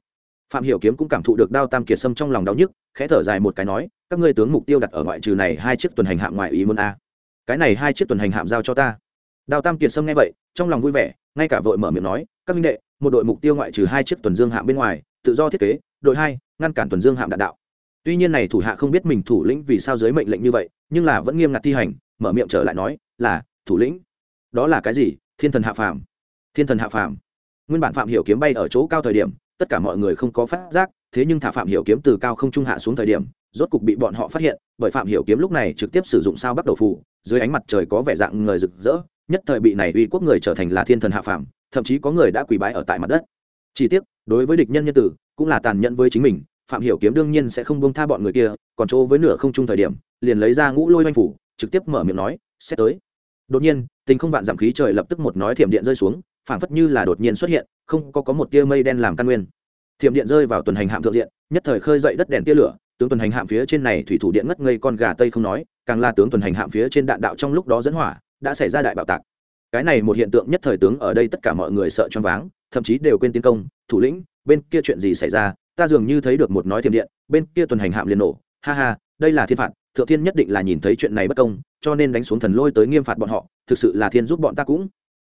Phạm hiểu kiếm cũng cảm thụ được đao tam kiệt xâm trong lòng đau nhức, khẽ thở dài một cái nói, các ngươi tướng mục tiêu đặt ở ngoại trừ này hai chiếc tuần hành hạm ngoại ý muốn a. Cái này hai chiếc tuần hành hạm giao cho ta. Đao tam kiệt xâm nghe vậy, trong lòng vui vẻ, ngay cả vội mở miệng nói, các huynh đệ, một đội mục tiêu ngoại trừ hai chiếc tuần dương hạm bên ngoài, tự do thiết kế, đội hai, ngăn cản tuần dương hạm đạn đạo. Tuy nhiên này thủ hạ không biết mình thủ lĩnh vì sao dưới mệnh lệnh như vậy, nhưng là vẫn nghiêm ngặt thi hành, mở miệng trở lại nói, là, thủ lĩnh. Đó là cái gì? Thiên thần hạ phàm. Thiên thần hạ phàm. Nguyên bản phạm hiểu kiếm bay ở chỗ cao thời điểm, tất cả mọi người không có phát giác, thế nhưng thả phạm hiểu kiếm từ cao không trung hạ xuống thời điểm, rốt cục bị bọn họ phát hiện, bởi phạm hiểu kiếm lúc này trực tiếp sử dụng sao bắt đầu phù, dưới ánh mặt trời có vẻ dạng người rực rỡ, nhất thời bị này uy quốc người trở thành là thiên thần hạ phàm, thậm chí có người đã quỳ bái ở tại mặt đất. Chỉ tiếc, đối với địch nhân nhân tử, cũng là tàn nhẫn với chính mình, phạm hiểu kiếm đương nhiên sẽ không buông tha bọn người kia, còn chỗ với nửa không trung thời điểm, liền lấy ra ngũ lôi oanh phủ, trực tiếp mở miệng nói, sẽ tới đột nhiên, tình không vạn giảm khí trời lập tức một nói thiểm điện rơi xuống, phảng phất như là đột nhiên xuất hiện, không có có một tia mây đen làm căn nguyên. Thiểm điện rơi vào tuần hành hạm thượng diện, nhất thời khơi dậy đất đèn tia lửa, tướng tuần hành hạm phía trên này thủy thủ điện ngất ngây con gà tây không nói, càng là tướng tuần hành hạm phía trên đạn đạo trong lúc đó dẫn hỏa, đã xảy ra đại bạo tạc. Cái này một hiện tượng nhất thời tướng ở đây tất cả mọi người sợ choáng váng, thậm chí đều quên tiến công, thủ lĩnh, bên kia chuyện gì xảy ra, ta dường như thấy được một nói thiểm điện, bên kia tuần hành hạm liền nổ, ha ha, đây là thiên phạt thượng thiên nhất định là nhìn thấy chuyện này bất công, cho nên đánh xuống thần lôi tới nghiêm phạt bọn họ, thực sự là thiên giúp bọn ta cũng.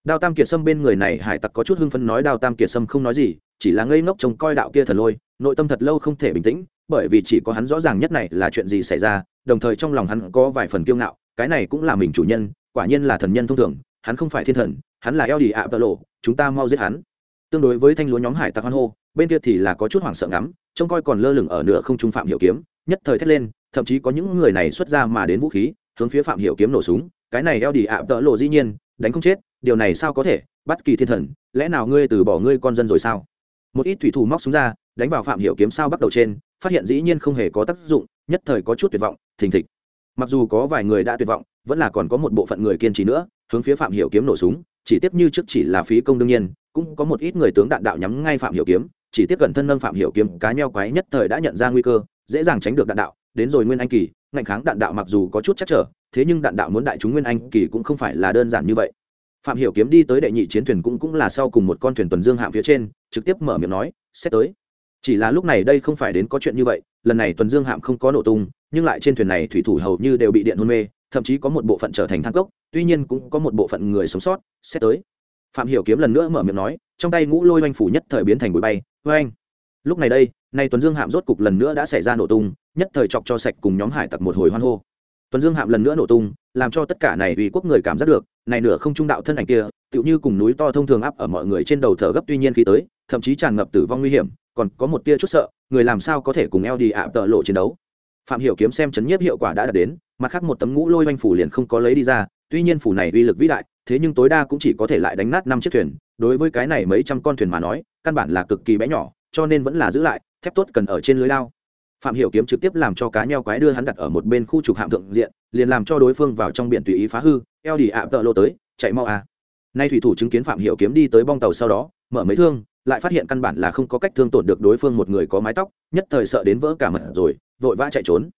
Đao tam kiệt sâm bên người này, hải tặc có chút hưng phấn nói đao tam kiệt sâm không nói gì, chỉ là ngây ngốc trông coi đạo kia thần lôi, nội tâm thật lâu không thể bình tĩnh, bởi vì chỉ có hắn rõ ràng nhất này là chuyện gì xảy ra, đồng thời trong lòng hắn có vài phần kiêu ngạo, cái này cũng là mình chủ nhân, quả nhiên là thần nhân thông thường, hắn không phải thiên thần, hắn là eo đi ạ tơ lộ, chúng ta mau giết hắn. Tương đối với thanh lúa nhóm hải tặc hoan hô, bên kia thì là có chút hoảng sợ ngắm, trông coi còn lơ lửng ở nửa không trung phạm hiểu kiếm, nhất thời thét lên thậm chí có những người này xuất ra mà đến vũ khí, hướng phía phạm hiểu kiếm nổ súng. Cái này eo đi ạ, tợ lộ dĩ nhiên, đánh không chết, điều này sao có thể? Bất kỳ thiên thần, lẽ nào ngươi từ bỏ ngươi con dân rồi sao? Một ít thủy thủ móc súng ra, đánh vào phạm hiểu kiếm sao bắt đầu trên, phát hiện dĩ nhiên không hề có tác dụng, nhất thời có chút tuyệt vọng, thình thịch. Mặc dù có vài người đã tuyệt vọng, vẫn là còn có một bộ phận người kiên trì nữa, hướng phía phạm hiểu kiếm nổ súng, chỉ tiếp như trước chỉ là phí công đương nhiên, cũng có một ít người tướng đạn đạo nhắm ngay phạm hiểu kiếm, chỉ tiếp cận thân nâng phạm hiểu kiếm, cá nheo quái nhất thời đã nhận ra nguy cơ, dễ dàng tránh được đạn đạo đến rồi nguyên anh kỳ, ngạnh kháng đạn đạo mặc dù có chút chắc trở, thế nhưng đạn đạo muốn đại chúng nguyên anh kỳ cũng không phải là đơn giản như vậy. Phạm hiểu kiếm đi tới đệ nhị chiến thuyền cũng cũng là sau cùng một con thuyền tuần dương hạm phía trên, trực tiếp mở miệng nói, sẽ tới. Chỉ là lúc này đây không phải đến có chuyện như vậy, lần này tuần dương hạm không có nổ tung, nhưng lại trên thuyền này thủy thủ hầu như đều bị điện hôn mê, thậm chí có một bộ phận trở thành thang cốc, tuy nhiên cũng có một bộ phận người sống sót, sẽ tới. Phạm hiểu kiếm lần nữa mở miệng nói, trong tay ngũ lôi oanh phủ nhất thời biến thành bụi bay, oanh. Lúc này đây, nay tuần dương hạm rốt cục lần nữa đã xảy ra nổ tung nhất thời chọc cho sạch cùng nhóm hải tặc một hồi hoan hô. Tuần dương hạm lần nữa nổ tung, làm cho tất cả này uy quốc người cảm giác được, này nửa không trung đạo thân ảnh kia, tựu như cùng núi to thông thường áp ở mọi người trên đầu thở gấp tuy nhiên khi tới, thậm chí tràn ngập tử vong nguy hiểm, còn có một tia chút sợ, người làm sao có thể cùng eo đi ạ tợ lộ chiến đấu. Phạm hiểu kiếm xem chấn nhiếp hiệu quả đã đạt đến, mặt khác một tấm ngũ lôi oanh phủ liền không có lấy đi ra, tuy nhiên phủ này uy lực vĩ đại, thế nhưng tối đa cũng chỉ có thể lại đánh nát năm chiếc thuyền, đối với cái này mấy trăm con thuyền mà nói, căn bản là cực kỳ bé nhỏ, cho nên vẫn là giữ lại, thép tốt cần ở trên lưới lao phạm hiểu kiếm trực tiếp làm cho cá nheo quái đưa hắn đặt ở một bên khu trục hạm thượng diện, liền làm cho đối phương vào trong biển tùy ý phá hư, eo đi ạ, tợ lô tới, chạy mau à. Nay thủy thủ chứng kiến phạm hiểu kiếm đi tới bong tàu sau đó, mở mấy thương, lại phát hiện căn bản là không có cách thương tổn được đối phương một người có mái tóc, nhất thời sợ đến vỡ cả mật rồi, vội vã chạy trốn.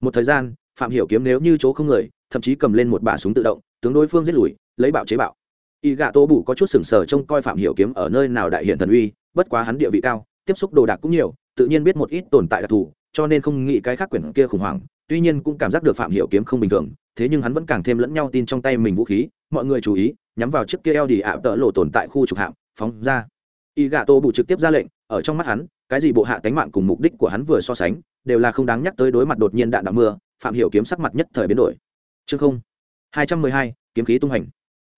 Một thời gian, phạm hiểu kiếm nếu như chỗ không người, thậm chí cầm lên một bả súng tự động, tướng đối phương giết lùi, lấy bạo chế bạo. Y gạ tô bù có chút sừng sờ trông coi phạm hiểu kiếm ở nơi nào đại hiện thần uy, bất quá hắn địa vị cao, tiếp xúc đồ đạc cũng nhiều, tự nhiên biết một ít tồn tại đặc thù cho nên không nghĩ cái khác quyển kia khủng hoảng, tuy nhiên cũng cảm giác được phạm hiểu kiếm không bình thường, thế nhưng hắn vẫn càng thêm lẫn nhau tin trong tay mình vũ khí, mọi người chú ý, nhắm vào chiếc kia eo đi ạ tợ lộ tồn tại khu trục hạm, phóng ra. Y gạ tô bù trực tiếp ra lệnh, ở trong mắt hắn, cái gì bộ hạ cánh mạng cùng mục đích của hắn vừa so sánh, đều là không đáng nhắc tới đối mặt đột nhiên đạn đạo mưa, phạm hiểu kiếm sắc mặt nhất thời biến đổi. Chương không, hai trăm mười hai, kiếm khí tung hành.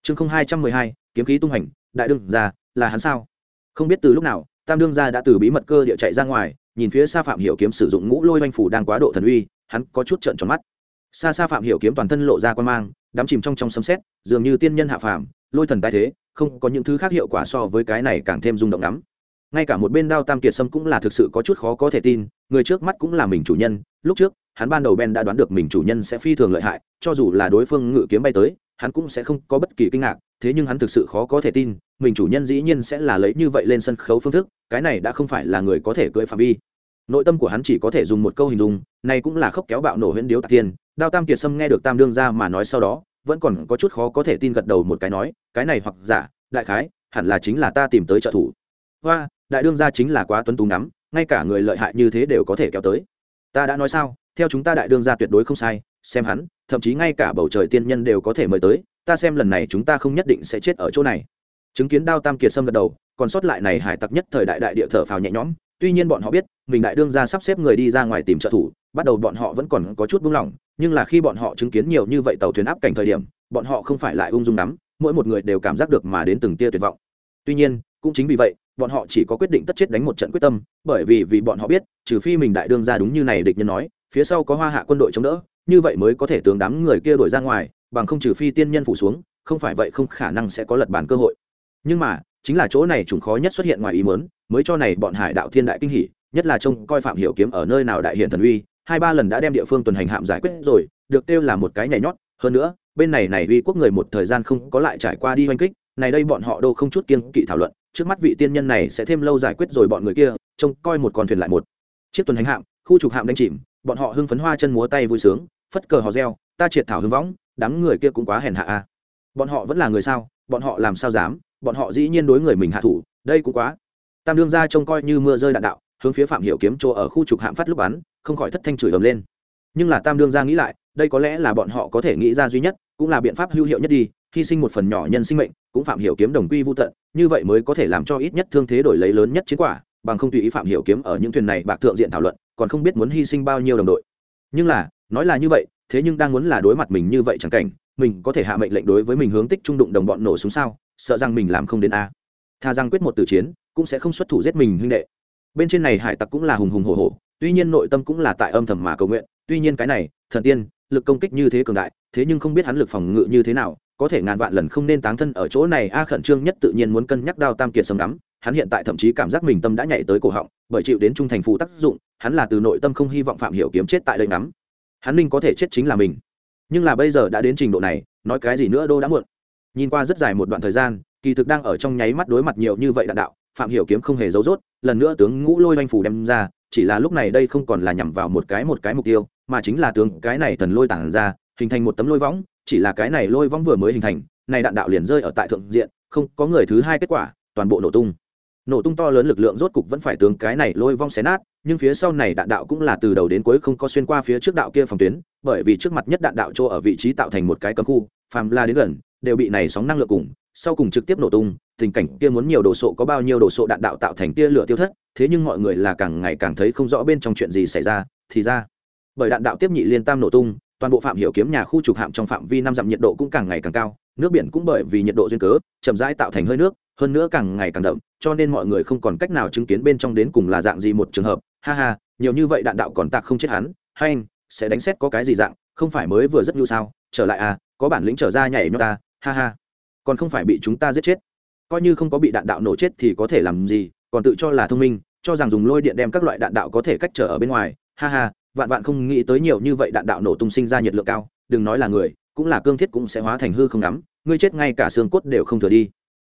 Chương không, hai trăm mười hai, kiếm khí tung hành, đại đương ra là hắn sao? Không biết từ lúc nào, tam đương gia đã từ bí mật cơ địa chạy ra ngoài nhìn phía xa phạm hiểu kiếm sử dụng ngũ lôi oanh phủ đang quá độ thần uy, hắn có chút trợn tròn mắt. Xa xa phạm hiểu kiếm toàn thân lộ ra quan mang đắm chìm trong trong sấm sét, dường như tiên nhân hạ phàm, lôi thần tái thế, không có những thứ khác hiệu quả so với cái này càng thêm rung động lắm. Ngay cả một bên đao tam kiệt sâm cũng là thực sự có chút khó có thể tin, người trước mắt cũng là mình chủ nhân, lúc trước, hắn ban đầu ben đã đoán được mình chủ nhân sẽ phi thường lợi hại, cho dù là đối phương ngự kiếm bay tới, hắn cũng sẽ không có bất kỳ kinh ngạc, thế nhưng hắn thực sự khó có thể tin, mình chủ nhân dĩ nhiên sẽ là lấy như vậy lên sân khấu phương thức, cái này đã không phải là người có thể cưỡi phạm vi nội tâm của hắn chỉ có thể dùng một câu hình dung, này cũng là khóc kéo bạo nổ huyễn điếu tạc tiên đao tam kiệt sâm nghe được tam đương ra mà nói sau đó, vẫn còn có chút khó có thể tin gật đầu một cái nói, cái này hoặc giả, đại khái, hẳn là chính là ta tìm tới trợ thủ. Hoa, đại đương gia chính là quá tuấn tú ngắm, ngay cả người lợi hại như thế đều có thể kéo tới. Ta đã nói sao, theo chúng ta đại đương gia tuyệt đối không sai, xem hắn, thậm chí ngay cả bầu trời tiên nhân đều có thể mời tới, ta xem lần này chúng ta không nhất định sẽ chết ở chỗ này. Chứng kiến đao tam kiệt sâm gật đầu, còn sót lại này hải tặc nhất thời đại đại địa thở phào nhẹ nhõm tuy nhiên bọn họ biết, mình đại đương gia sắp xếp người đi ra ngoài tìm trợ thủ, bắt đầu bọn họ vẫn còn có chút buông lỏng, nhưng là khi bọn họ chứng kiến nhiều như vậy tàu thuyền áp cảnh thời điểm, bọn họ không phải lại ung dung lắm, mỗi một người đều cảm giác được mà đến từng tia tuyệt vọng. Tuy nhiên, cũng chính vì vậy, bọn họ chỉ có quyết định tất chết đánh một trận quyết tâm, bởi vì vì bọn họ biết, trừ phi mình đại đương ra đúng như này địch nhân nói, phía sau có hoa hạ quân đội chống đỡ, như vậy mới có thể tướng đám người kia đổi ra ngoài, bằng không trừ phi tiên nhân phủ xuống, không phải vậy không khả năng sẽ có lật bản cơ hội. Nhưng mà chính là chỗ này trùng khó nhất xuất hiện ngoài ý mớn mới cho này bọn hải đạo thiên đại kinh hỉ, nhất là trông coi phạm hiểu kiếm ở nơi nào đại hiện thần uy, hai ba lần đã đem địa phương tuần hành hạm giải quyết rồi, được kêu là một cái nhảy nhót. Hơn nữa, bên này này uy quốc người một thời gian không có lại trải qua đi hoanh kích, này đây bọn họ đâu không chút kiên kỵ thảo luận, trước mắt vị tiên nhân này sẽ thêm lâu giải quyết rồi bọn người kia, trông coi một con thuyền lại một. Chiếc tuần hành hạm, khu trục hạm đánh chìm, bọn họ hưng phấn hoa chân múa tay vui sướng, phất cờ hò reo, ta triệt thảo hưng võng, đám người kia cũng quá hèn hạ a bọn họ vẫn là người sao, bọn họ làm sao dám? Bọn họ dĩ nhiên đối người mình hạ thủ, đây cũng quá. Tam đương ra trông coi như mưa rơi đạn đạo, hướng phía phạm hiểu kiếm chỗ ở khu trục hạm phát lúc bắn, không khỏi thất thanh chửi ầm lên. Nhưng là tam đương ra nghĩ lại, đây có lẽ là bọn họ có thể nghĩ ra duy nhất, cũng là biện pháp hữu hiệu nhất đi, hy sinh một phần nhỏ nhân sinh mệnh, cũng phạm hiểu kiếm đồng quy vô tận, như vậy mới có thể làm cho ít nhất thương thế đổi lấy lớn nhất chiến quả, bằng không tùy ý phạm hiểu kiếm ở những thuyền này bạc thượng diện thảo luận, còn không biết muốn hy sinh bao nhiêu đồng đội. Nhưng là nói là như vậy, thế nhưng đang muốn là đối mặt mình như vậy chẳng cảnh, mình có thể hạ mệnh lệnh đối với mình hướng tích trung đụng đồng bọn nổ súng sao? Sợ rằng mình làm không đến a. Tha rằng quyết một từ chiến, cũng sẽ không xuất thủ giết mình huynh đệ. Bên trên này hải tặc cũng là hùng hùng hổ hổ, tuy nhiên nội tâm cũng là tại âm thầm mà cầu nguyện, tuy nhiên cái này, thần tiên, lực công kích như thế cường đại, thế nhưng không biết hắn lực phòng ngự như thế nào, có thể ngàn vạn lần không nên táng thân ở chỗ này, a khẩn trương nhất tự nhiên muốn cân nhắc đao tam kiệt sầm đắm hắn hiện tại thậm chí cảm giác mình tâm đã nhảy tới cổ họng, bởi chịu đến trung thành phụ tác dụng, hắn là từ nội tâm không hy vọng phạm hiểu kiếm chết tại đây ngắm hắn ninh có thể chết chính là mình nhưng là bây giờ đã đến trình độ này nói cái gì nữa đô đã muộn nhìn qua rất dài một đoạn thời gian kỳ thực đang ở trong nháy mắt đối mặt nhiều như vậy đạn đạo phạm hiểu kiếm không hề giấu rốt lần nữa tướng ngũ lôi oanh phủ đem ra chỉ là lúc này đây không còn là nhằm vào một cái một cái mục tiêu mà chính là tướng cái này thần lôi tản ra hình thành một tấm lôi võng chỉ là cái này lôi võng vừa mới hình thành này đạn đạo liền rơi ở tại thượng diện không có người thứ hai kết quả toàn bộ nổ tung nổ tung to lớn lực lượng rốt cục vẫn phải tướng cái này lôi vong xé nát nhưng phía sau này đạn đạo cũng là từ đầu đến cuối không có xuyên qua phía trước đạo kia phòng tuyến, bởi vì trước mặt nhất đạn đạo chỗ ở vị trí tạo thành một cái cấm khu, phàm la đến gần, đều bị này sóng năng lượng cùng, sau cùng trực tiếp nổ tung, tình cảnh kia muốn nhiều đồ sộ có bao nhiêu đồ sộ đạn đạo tạo thành tia lửa tiêu thất, thế nhưng mọi người là càng ngày càng thấy không rõ bên trong chuyện gì xảy ra, thì ra, bởi đạn đạo tiếp nhị liên tam nổ tung, toàn bộ phạm hiểu kiếm nhà khu trục hạm trong phạm vi năm dặm nhiệt độ cũng càng ngày càng cao, nước biển cũng bởi vì nhiệt độ duyên cớ, chậm rãi tạo thành hơi nước, hơn nữa càng ngày càng đậm, cho nên mọi người không còn cách nào chứng kiến bên trong đến cùng là dạng gì một trường hợp ha ha, nhiều như vậy đạn đạo còn tạc không chết hắn, hay anh, sẽ đánh xét có cái gì dạng, không phải mới vừa rất nhu sao, trở lại à có bản lĩnh trở ra nhảy nhót ta, ha ha. Còn không phải bị chúng ta giết chết. Coi như không có bị đạn đạo nổ chết thì có thể làm gì, còn tự cho là thông minh, cho rằng dùng lôi điện đem các loại đạn đạo có thể cách trở ở bên ngoài, ha ha, vạn vạn không nghĩ tới nhiều như vậy đạn đạo nổ tung sinh ra nhiệt lượng cao, đừng nói là người, cũng là cương thiết cũng sẽ hóa thành hư không ngắm, ngươi chết ngay cả xương cốt đều không thừa đi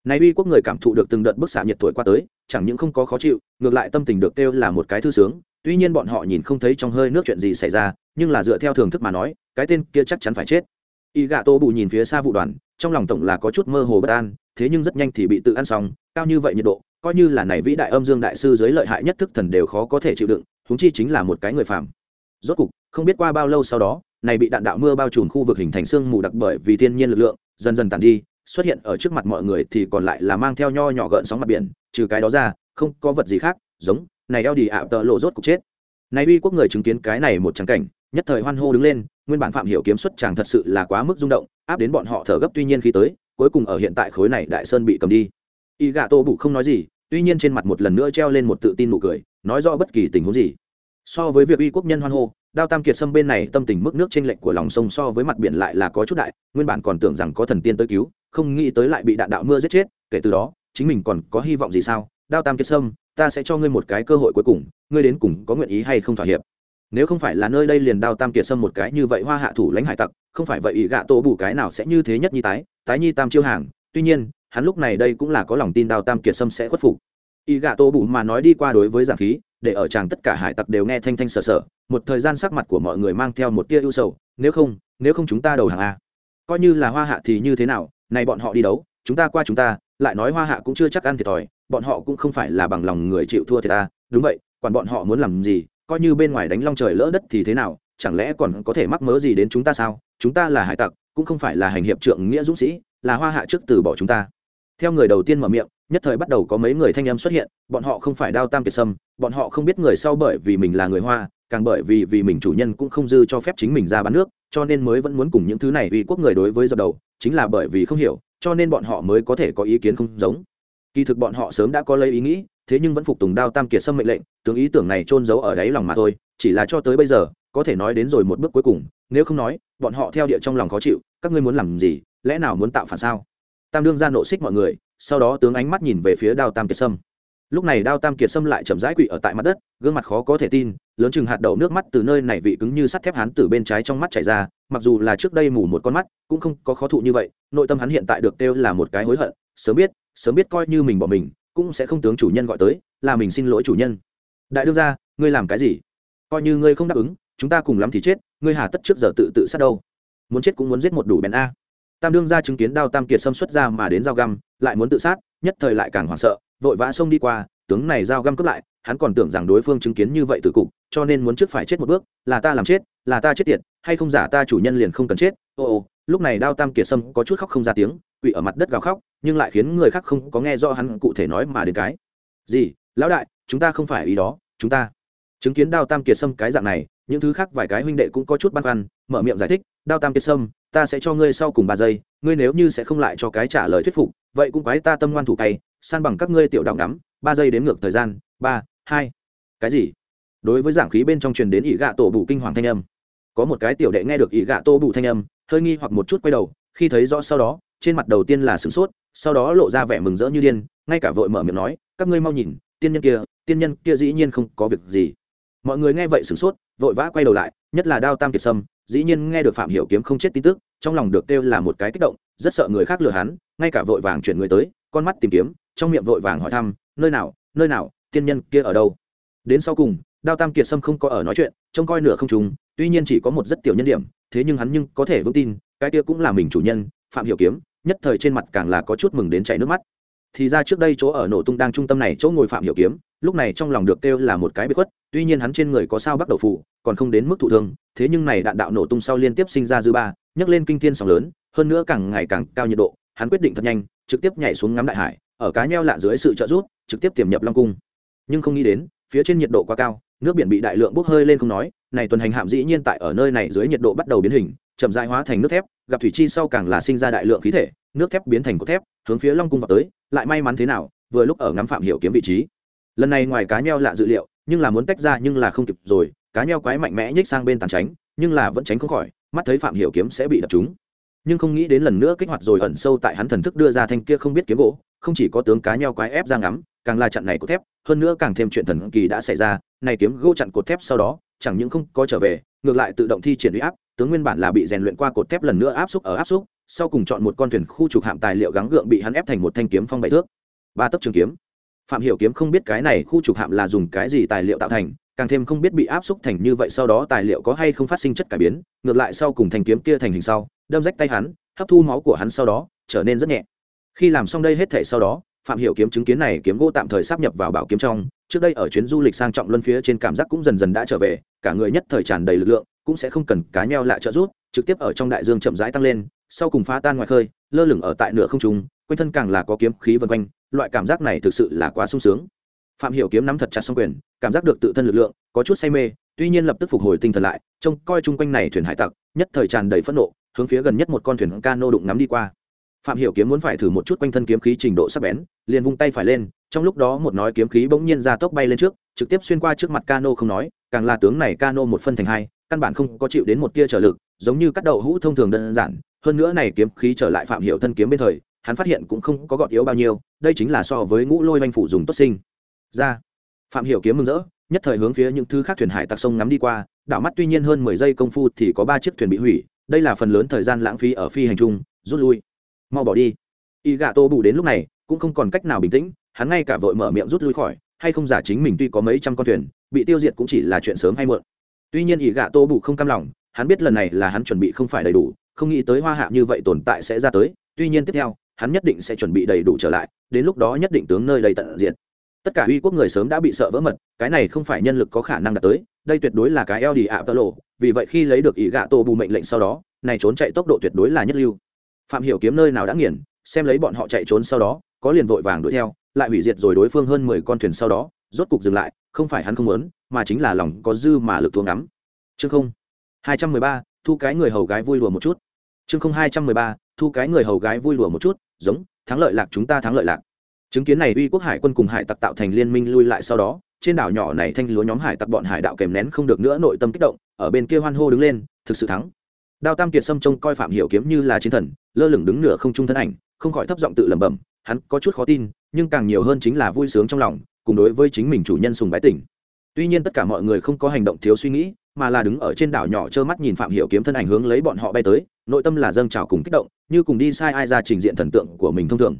này uy quốc người cảm thụ được từng đợt bức xạ nhiệt tuổi qua tới, chẳng những không có khó chịu, ngược lại tâm tình được kêu là một cái thư sướng. Tuy nhiên bọn họ nhìn không thấy trong hơi nước chuyện gì xảy ra, nhưng là dựa theo thường thức mà nói, cái tên kia chắc chắn phải chết. Y gạ tô bù nhìn phía xa vụ đoàn, trong lòng tổng là có chút mơ hồ bất an, thế nhưng rất nhanh thì bị tự ăn xong, cao như vậy nhiệt độ, coi như là này vĩ đại âm dương đại sư giới lợi hại nhất thức thần đều khó có thể chịu đựng húng chi chính là một cái người phàm. Rốt cục, không biết qua bao lâu sau đó, này bị đạn đạo mưa bao trùm khu vực hình thành sương mù đặc bởi vì thiên nhiên lực lượng, dần dần tàn đi xuất hiện ở trước mặt mọi người thì còn lại là mang theo nho nhỏ gợn sóng mặt biển, trừ cái đó ra, không có vật gì khác, giống, này eo đi ạ tợ lộ rốt cục chết. Này uy quốc người chứng kiến cái này một trắng cảnh, nhất thời hoan hô đứng lên, nguyên bản phạm hiểu kiếm xuất chàng thật sự là quá mức rung động, áp đến bọn họ thở gấp tuy nhiên khi tới, cuối cùng ở hiện tại khối này đại sơn bị cầm đi. Y gạ tô bụ không nói gì, tuy nhiên trên mặt một lần nữa treo lên một tự tin nụ cười, nói rõ bất kỳ tình huống gì. So với việc uy quốc nhân hoan hô, đao tam kiệt sâm bên này tâm tình mức nước trên lệnh của lòng sông so với mặt biển lại là có chút đại, nguyên bản còn tưởng rằng có thần tiên tới cứu không nghĩ tới lại bị đạn đạo mưa giết chết kể từ đó chính mình còn có hy vọng gì sao? Đao tam kiệt sâm ta sẽ cho ngươi một cái cơ hội cuối cùng ngươi đến cùng có nguyện ý hay không thỏa hiệp? Nếu không phải là nơi đây liền đao tam kiệt sâm một cái như vậy hoa hạ thủ lãnh hải tặc không phải vậy ý gạ tổ bù cái nào sẽ như thế nhất nhi tái tái nhi tam chiêu hàng. Tuy nhiên hắn lúc này đây cũng là có lòng tin đao tam kiệt sâm sẽ khuất phục. Ý gạ tổ bù mà nói đi qua đối với giảng khí để ở chàng tất cả hải tặc đều nghe thanh thanh sờ sờ, một thời gian sắc mặt của mọi người mang theo một tia ưu sầu nếu không nếu không chúng ta đầu hàng a coi như là hoa hạ thì như thế nào này bọn họ đi đấu, chúng ta qua chúng ta, lại nói hoa hạ cũng chưa chắc ăn thiệt thòi, bọn họ cũng không phải là bằng lòng người chịu thua thiệt ta. Đúng vậy còn bọn họ muốn làm gì, coi như bên ngoài đánh long trời lỡ đất thì thế nào, chẳng lẽ còn có thể mắc mớ gì đến chúng ta sao? Chúng ta là hải tặc, cũng không phải là hành hiệp trượng nghĩa dũng sĩ, là hoa hạ trước từ bỏ chúng ta. Theo người đầu tiên mở miệng, nhất thời bắt đầu có mấy người thanh em xuất hiện, bọn họ không phải đao tam kiệt sâm, bọn họ không biết người sau bởi vì mình là người hoa càng bởi vì vì mình chủ nhân cũng không dư cho phép chính mình ra bán nước, cho nên mới vẫn muốn cùng những thứ này uy quốc người đối với dập đầu, chính là bởi vì không hiểu, cho nên bọn họ mới có thể có ý kiến không giống. Kỳ thực bọn họ sớm đã có lấy ý nghĩ, thế nhưng vẫn phục tùng đao tam kiệt sâm mệnh lệnh, tướng ý tưởng này trôn giấu ở đáy lòng mà thôi, chỉ là cho tới bây giờ, có thể nói đến rồi một bước cuối cùng, nếu không nói, bọn họ theo địa trong lòng khó chịu, các ngươi muốn làm gì, lẽ nào muốn tạo phản sao? Tam đương ra nộ xích mọi người, sau đó tướng ánh mắt nhìn về phía đao tam kiệt sâm lúc này đao tam kiệt sâm lại chậm rãi quỵ ở tại mặt đất, gương mặt khó có thể tin lớn chừng hạt đậu nước mắt từ nơi này vị cứng như sắt thép hắn từ bên trái trong mắt chảy ra, mặc dù là trước đây mù một con mắt, cũng không có khó thụ như vậy, nội tâm hắn hiện tại được kêu là một cái hối hận, sớm biết sớm biết coi như mình bỏ mình, cũng sẽ không tướng chủ nhân gọi tới, là mình xin lỗi chủ nhân. Đại đương ra ngươi làm cái gì? Coi như ngươi không đáp ứng, chúng ta cùng lắm thì chết, ngươi hà tất trước giờ tự tự sát đâu? Muốn chết cũng muốn giết một đủ bèn a. Tam đương ra chứng kiến đao tam kiệt xâm xuất ra mà đến dao găm, lại muốn tự sát, nhất thời lại càng hoảng sợ, vội vã xông đi qua, tướng này dao găm cướp lại hắn còn tưởng rằng đối phương chứng kiến như vậy từ cục, cho nên muốn trước phải chết một bước, là ta làm chết, là ta chết tiệt, hay không giả ta chủ nhân liền không cần chết. Ô ô, lúc này đao tam kiệt sâm có chút khóc không ra tiếng, quỵ ở mặt đất gào khóc, nhưng lại khiến người khác không có nghe do hắn cụ thể nói mà đến cái. Gì, lão đại, chúng ta không phải ý đó, chúng ta. Chứng kiến đao tam kiệt sâm cái dạng này, những thứ khác vài cái huynh đệ cũng có chút băn khoăn, mở miệng giải thích, đao tam kiệt sâm, ta sẽ cho ngươi sau cùng ba giây, ngươi nếu như sẽ không lại cho cái trả lời thuyết phục, vậy cũng quái ta tâm ngoan thủ cay san bằng các ngươi tiểu đạo ngắm, ba giây đến ngược thời gian, ba hai. Cái gì? Đối với giảng khí bên trong truyền đến ỷ gạ tổ bù kinh hoàng thanh âm. Có một cái tiểu đệ nghe được ỷ gạ tổ bù thanh âm, hơi nghi hoặc một chút quay đầu, khi thấy rõ sau đó, trên mặt đầu tiên là sửng sốt, sau đó lộ ra vẻ mừng rỡ như điên, ngay cả vội mở miệng nói, các ngươi mau nhìn, tiên nhân kia, tiên nhân kia dĩ nhiên không có việc gì. Mọi người nghe vậy sửng sốt, vội vã quay đầu lại, nhất là đao tam kiệt sâm, dĩ nhiên nghe được phạm hiểu kiếm không chết tin tức, trong lòng được kêu là một cái kích động, rất sợ người khác lừa hắn, ngay cả vội vàng chuyển người tới, con mắt tìm kiếm, trong miệng vội vàng hỏi thăm, nơi nào nơi nào tiên nhân kia ở đâu? Đến sau cùng, đao tam kiệt sâm không có ở nói chuyện, trông coi nửa không trùng, tuy nhiên chỉ có một rất tiểu nhân điểm, thế nhưng hắn nhưng có thể vững tin, cái kia cũng là mình chủ nhân, phạm hiểu kiếm, nhất thời trên mặt càng là có chút mừng đến chảy nước mắt. Thì ra trước đây chỗ ở nổ tung đang trung tâm này chỗ ngồi phạm hiểu kiếm, lúc này trong lòng được kêu là một cái bị khuất, tuy nhiên hắn trên người có sao bắt đầu phụ còn không đến mức thụ thương, thế nhưng này đạn đạo nổ tung sau liên tiếp sinh ra dư ba, nhấc lên kinh thiên sóng lớn, hơn nữa càng ngày càng cao nhiệt độ, hắn quyết định thật nhanh, trực tiếp nhảy xuống ngắm đại hải, ở cá nheo lạ dưới sự trợ giúp, trực tiếp tiềm nhập long cung nhưng không nghĩ đến, phía trên nhiệt độ quá cao, nước biển bị đại lượng bốc hơi lên không nói, này tuần hành hạm dĩ nhiên tại ở nơi này dưới nhiệt độ bắt đầu biến hình, chậm dại hóa thành nước thép, gặp thủy chi sau càng là sinh ra đại lượng khí thể, nước thép biến thành cột thép, hướng phía long cung vào tới, lại may mắn thế nào, vừa lúc ở ngắm phạm hiểu kiếm vị trí. Lần này ngoài cá nheo lạ dự liệu, nhưng là muốn tách ra nhưng là không kịp rồi, cá nheo quái mạnh mẽ nhích sang bên tàn tránh, nhưng là vẫn tránh không khỏi, mắt thấy phạm hiểu kiếm sẽ bị đập trúng. Nhưng không nghĩ đến lần nữa kích hoạt rồi ẩn sâu tại hắn thần thức đưa ra thanh kia không biết kiếm gỗ, không chỉ có tướng cá nheo quái ép ra ngắm càng là chặn này cột thép, hơn nữa càng thêm chuyện thần kỳ đã xảy ra, này kiếm gỗ chặn cột thép sau đó, chẳng những không có trở về, ngược lại tự động thi triển uy áp, tướng nguyên bản là bị rèn luyện qua cột thép lần nữa áp xúc ở áp xúc, sau cùng chọn một con thuyền khu trục hạm tài liệu gắng gượng bị hắn ép thành một thanh kiếm phong bảy thước. Ba tấc trường kiếm. Phạm hiểu kiếm không biết cái này khu trục hạm là dùng cái gì tài liệu tạo thành, càng thêm không biết bị áp xúc thành như vậy sau đó tài liệu có hay không phát sinh chất cải biến, ngược lại sau cùng thanh kiếm kia thành hình sau, đâm rách tay hắn, hấp thu máu của hắn sau đó, trở nên rất nhẹ. Khi làm xong đây hết thể sau đó phạm hiểu kiếm chứng kiến này kiếm gỗ tạm thời sắp nhập vào bảo kiếm trong, trước đây ở chuyến du lịch sang trọng luân phía trên cảm giác cũng dần dần đã trở về, cả người nhất thời tràn đầy lực lượng, cũng sẽ không cần cá nheo lại trợ giúp, trực tiếp ở trong đại dương chậm rãi tăng lên, sau cùng phá tan ngoài khơi, lơ lửng ở tại nửa không trung, quanh thân càng là có kiếm khí vần quanh, loại cảm giác này thực sự là quá sung sướng. Phạm hiểu kiếm nắm thật chặt song quyền, cảm giác được tự thân lực lượng, có chút say mê, tuy nhiên lập tức phục hồi tinh thần lại, trông coi chung quanh này thuyền hải tặc, nhất thời tràn đầy phẫn nộ, hướng phía gần nhất một con thuyền cano đụng ngắm đi qua phạm hiểu kiếm muốn phải thử một chút quanh thân kiếm khí trình độ sắc bén, liền vung tay phải lên, trong lúc đó một nói kiếm khí bỗng nhiên ra tốc bay lên trước, trực tiếp xuyên qua trước mặt cano không nói, càng là tướng này cano một phân thành hai, căn bản không có chịu đến một tia trở lực, giống như cắt đầu hũ thông thường đơn giản, hơn nữa này kiếm khí trở lại phạm hiểu thân kiếm bên thời, hắn phát hiện cũng không có gọt yếu bao nhiêu, đây chính là so với ngũ lôi vanh phủ dùng tốt sinh. Ra. Phạm hiểu kiếm mừng rỡ, nhất thời hướng phía những thứ khác thuyền hải tặc sông ngắm đi qua, đảo mắt tuy nhiên hơn mười giây công phu thì có ba chiếc thuyền bị hủy, đây là phần lớn thời gian lãng phí ở phi hành trung rút lui mau bỏ đi. Y gà tô bù đến lúc này, cũng không còn cách nào bình tĩnh, hắn ngay cả vội mở miệng rút lui khỏi, hay không giả chính mình tuy có mấy trăm con thuyền, bị tiêu diệt cũng chỉ là chuyện sớm hay muộn. Tuy nhiên y gà tô bù không cam lòng, hắn biết lần này là hắn chuẩn bị không phải đầy đủ, không nghĩ tới hoa hạ như vậy tồn tại sẽ ra tới, tuy nhiên tiếp theo, hắn nhất định sẽ chuẩn bị đầy đủ trở lại, đến lúc đó nhất định tướng nơi đầy tận diện tất cả uy quốc người sớm đã bị sợ vỡ mật, cái này không phải nhân lực có khả năng đạt tới, đây tuyệt đối là cái eo đi ạ tơ lộ vì vậy khi lấy được ý gạ tô bù mệnh lệnh sau đó, này trốn chạy tốc độ tuyệt đối là nhất lưu phạm hiểu kiếm nơi nào đã nghiền, xem lấy bọn họ chạy trốn sau đó, có liền vội vàng đuổi theo, lại hủy diệt rồi đối phương hơn mười con thuyền sau đó, rốt cục dừng lại, không phải hắn không muốn, mà chính là lòng có dư mà lực thua ngắm. Chương không, hai trăm mười ba, thu cái người hầu gái vui lùa một chút. Chương không, hai trăm mười ba, thu cái người hầu gái vui lùa một chút, giống, thắng lợi lạc chúng ta thắng lợi lạc. Chứng kiến này uy quốc hải quân cùng hải tặc tạo thành liên minh lui lại sau đó, trên đảo nhỏ này thanh lúa nhóm hải tặc bọn hải đạo kèm nén không được nữa, nội tâm kích động, ở bên kia hoan hô đứng lên, thực sự thắng đao tam kiệt sâm trông coi phạm hiểu kiếm như là chiến thần, lơ lửng đứng nửa không trung thân ảnh, không khỏi thấp giọng tự lẩm bẩm, hắn có chút khó tin, nhưng càng nhiều hơn chính là vui sướng trong lòng, cùng đối với chính mình chủ nhân sùng bái tỉnh tuy nhiên tất cả mọi người không có hành động thiếu suy nghĩ, mà là đứng ở trên đảo nhỏ trơ mắt nhìn phạm hiểu kiếm thân ảnh hướng lấy bọn họ bay tới, nội tâm là dâng trào cùng kích động, như cùng đi sai ai ra trình diện thần tượng của mình thông thường.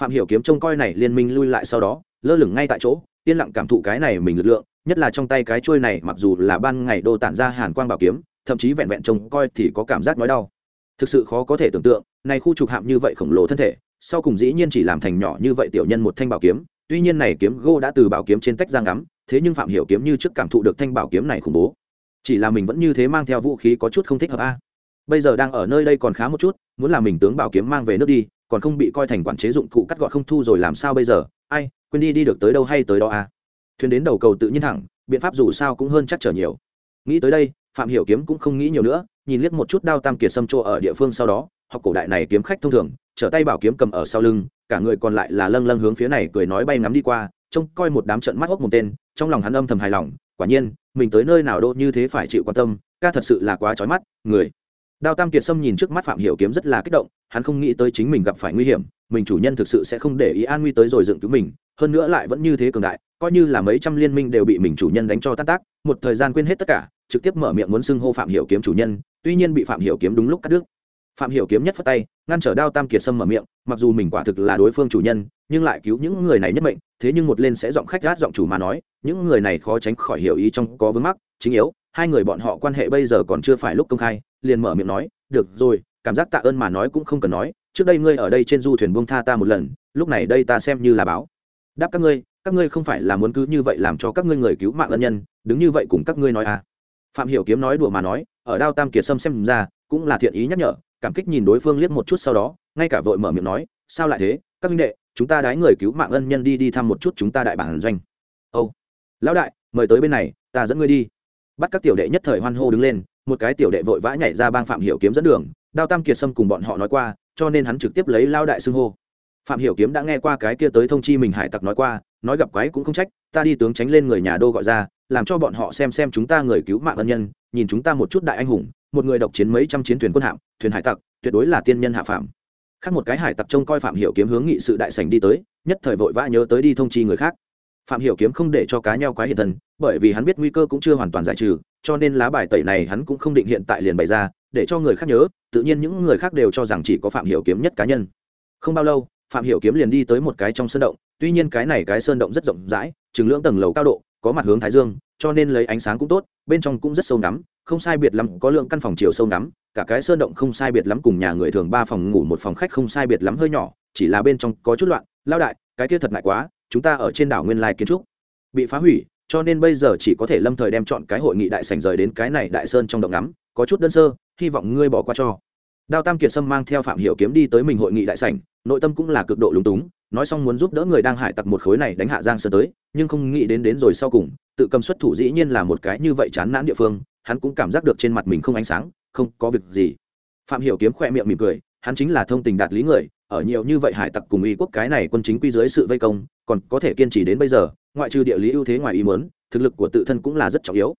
Phạm hiểu kiếm trông coi này liên minh lui lại sau đó, lơ lửng ngay tại chỗ, yên lặng cảm thụ cái này mình lực lượng, nhất là trong tay cái chuôi này, mặc dù là ban ngày đô tản ra hàn quang bảo kiếm thậm chí vẹn vẹn trông coi thì có cảm giác nói đau. Thực sự khó có thể tưởng tượng, này khu trục hạm như vậy khổng lồ thân thể, sau cùng dĩ nhiên chỉ làm thành nhỏ như vậy tiểu nhân một thanh bảo kiếm, tuy nhiên này kiếm gô đã từ bảo kiếm trên tách ra ngắm, thế nhưng phạm hiểu kiếm như trước cảm thụ được thanh bảo kiếm này khủng bố. Chỉ là mình vẫn như thế mang theo vũ khí có chút không thích hợp a. Bây giờ đang ở nơi đây còn khá một chút, muốn làm mình tướng bảo kiếm mang về nước đi, còn không bị coi thành quản chế dụng cụ cắt gọt không thu rồi làm sao bây giờ? Ai, quên đi đi được tới đâu hay tới đó à thuyền đến đầu cầu tự nhiên thẳng, biện pháp dù sao cũng hơn chắc trở nhiều. Nghĩ tới đây phạm hiểu kiếm cũng không nghĩ nhiều nữa, nhìn liếc một chút đao tam kiệt sâm chỗ ở địa phương sau đó, học cổ đại này kiếm khách thông thường, trở tay bảo kiếm cầm ở sau lưng, cả người còn lại là lâng lâng hướng phía này cười nói bay ngắm đi qua, trông coi một đám trận mắt hốc một tên, trong lòng hắn âm thầm hài lòng, quả nhiên, mình tới nơi nào đô như thế phải chịu quan tâm, ca thật sự là quá chói mắt, người. Đao tam kiệt sâm nhìn trước mắt phạm hiểu kiếm rất là kích động, hắn không nghĩ tới chính mình gặp phải nguy hiểm, mình chủ nhân thực sự sẽ không để ý an nguy tới rồi dựng cứu mình, hơn nữa lại vẫn như thế cường đại, coi như là mấy trăm liên minh đều bị mình chủ nhân đánh cho tan tác, một thời gian quên hết tất cả trực tiếp mở miệng muốn xưng hô phạm hiểu kiếm chủ nhân, tuy nhiên bị phạm hiểu kiếm đúng lúc cắt đứt. Phạm hiểu kiếm nhất phất tay, ngăn trở đao tam kiệt sâm mở miệng, mặc dù mình quả thực là đối phương chủ nhân, nhưng lại cứu những người này nhất mệnh, thế nhưng một lên sẽ giọng khách gát giọng chủ mà nói, những người này khó tránh khỏi hiểu ý trong có vướng mắc, chính yếu, hai người bọn họ quan hệ bây giờ còn chưa phải lúc công khai, liền mở miệng nói, được rồi, cảm giác tạ ơn mà nói cũng không cần nói, trước đây ngươi ở đây trên du thuyền buông tha ta một lần, lúc này đây ta xem như là báo. Đáp các ngươi các ngươi không phải là muốn cứ như vậy làm cho các ngươi người cứu mạng ân nhân, đứng như vậy cùng các ngươi nói à phạm hiểu kiếm nói đùa mà nói, ở đao tam kiệt sâm xem ra, cũng là thiện ý nhắc nhở, cảm kích nhìn đối phương liếc một chút sau đó, ngay cả vội mở miệng nói, sao lại thế? Các minh đệ, chúng ta đái người cứu mạng ân nhân đi đi thăm một chút chúng ta đại bản doanh. Âu, lão đại, mời tới bên này, ta dẫn ngươi đi. Bắt các tiểu đệ nhất thời hoan hô đứng lên, một cái tiểu đệ vội vã nhảy ra bang phạm hiểu kiếm dẫn đường, đao tam kiệt sâm cùng bọn họ nói qua, cho nên hắn trực tiếp lấy lao đại xưng hô. Phạm hiểu kiếm đã nghe qua cái kia tới thông chi mình hải tặc nói qua, nói gặp quái cũng không trách, ta đi tướng tránh lên người nhà đô gọi ra làm cho bọn họ xem xem chúng ta người cứu mạng ân nhân, nhìn chúng ta một chút đại anh hùng, một người độc chiến mấy trăm chiến thuyền quân hạm, thuyền hải tặc, tuyệt đối là tiên nhân hạ phạm khác một cái hải tặc trông coi phạm hiểu kiếm hướng nghị sự đại sảnh đi tới, nhất thời vội vã nhớ tới đi thông chi người khác. Phạm hiểu kiếm không để cho cá nhau quái hiện thân, bởi vì hắn biết nguy cơ cũng chưa hoàn toàn giải trừ, cho nên lá bài tẩy này hắn cũng không định hiện tại liền bày ra, để cho người khác nhớ, tự nhiên những người khác đều cho rằng chỉ có phạm hiểu kiếm nhất cá nhân. Không bao lâu, phạm hiểu kiếm liền đi tới một cái trong sơn động, tuy nhiên cái này cái sơn động rất rộng rãi, chừng lưỡng tầng lầu cao độ có mặt hướng thái dương, cho nên lấy ánh sáng cũng tốt, bên trong cũng rất sâu ngắm, không sai biệt lắm, có lượng căn phòng chiều sâu ngắm, cả cái sơn động không sai biệt lắm cùng nhà người thường ba phòng ngủ một phòng khách không sai biệt lắm hơi nhỏ, chỉ là bên trong có chút loạn, lao đại, cái kia thật ngại quá, chúng ta ở trên đảo nguyên lai kiến trúc bị phá hủy, cho nên bây giờ chỉ có thể lâm thời đem chọn cái hội nghị đại sảnh rời đến cái này đại sơn trong động ngắm, có chút đơn sơ, hy vọng ngươi bỏ qua cho đao tam kiệt sâm mang theo phạm hiểu kiếm đi tới mình hội nghị đại sảnh, nội tâm cũng là cực độ lúng túng, nói xong muốn giúp đỡ người đang hải tặc một khối này đánh hạ giang sơn tới, nhưng không nghĩ đến đến rồi sau cùng, tự cầm xuất thủ dĩ nhiên là một cái như vậy chán nản địa phương, hắn cũng cảm giác được trên mặt mình không ánh sáng, không có việc gì. Phạm hiểu kiếm khoe miệng mỉm cười, hắn chính là thông tình đạt lý người, ở nhiều như vậy hải tặc cùng y quốc cái này quân chính quy dưới sự vây công, còn có thể kiên trì đến bây giờ, ngoại trừ địa lý ưu thế ngoài ý muốn, thực lực của tự thân cũng là rất trọng yếu.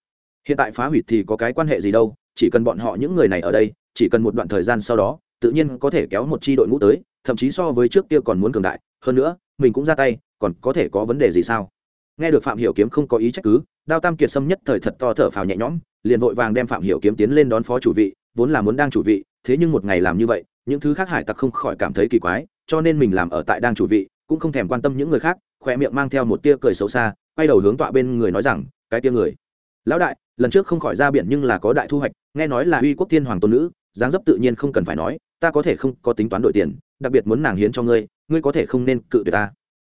Hiện tại phá hủy thì có cái quan hệ gì đâu chỉ cần bọn họ những người này ở đây, chỉ cần một đoạn thời gian sau đó, tự nhiên có thể kéo một chi đội ngũ tới, thậm chí so với trước kia còn muốn cường đại. Hơn nữa, mình cũng ra tay, còn có thể có vấn đề gì sao? Nghe được phạm hiểu kiếm không có ý trách cứ, đao tam kiệt sâm nhất thời thật to thở phào nhẹ nhõm, liền vội vàng đem phạm hiểu kiếm tiến lên đón phó chủ vị, vốn là muốn đang chủ vị, thế nhưng một ngày làm như vậy, những thứ khác hải tặc không khỏi cảm thấy kỳ quái, cho nên mình làm ở tại đang chủ vị, cũng không thèm quan tâm những người khác khoe miệng mang theo một tia cười xấu xa, quay đầu hướng tọa bên người nói rằng, cái tia người. Lão đại, lần trước không khỏi ra biển nhưng là có đại thu hoạch nghe nói là uy quốc thiên hoàng tôn nữ, dáng dấp tự nhiên không cần phải nói, ta có thể không có tính toán đội tiền, đặc biệt muốn nàng hiến cho ngươi ngươi có thể không nên cự tuyệt ta.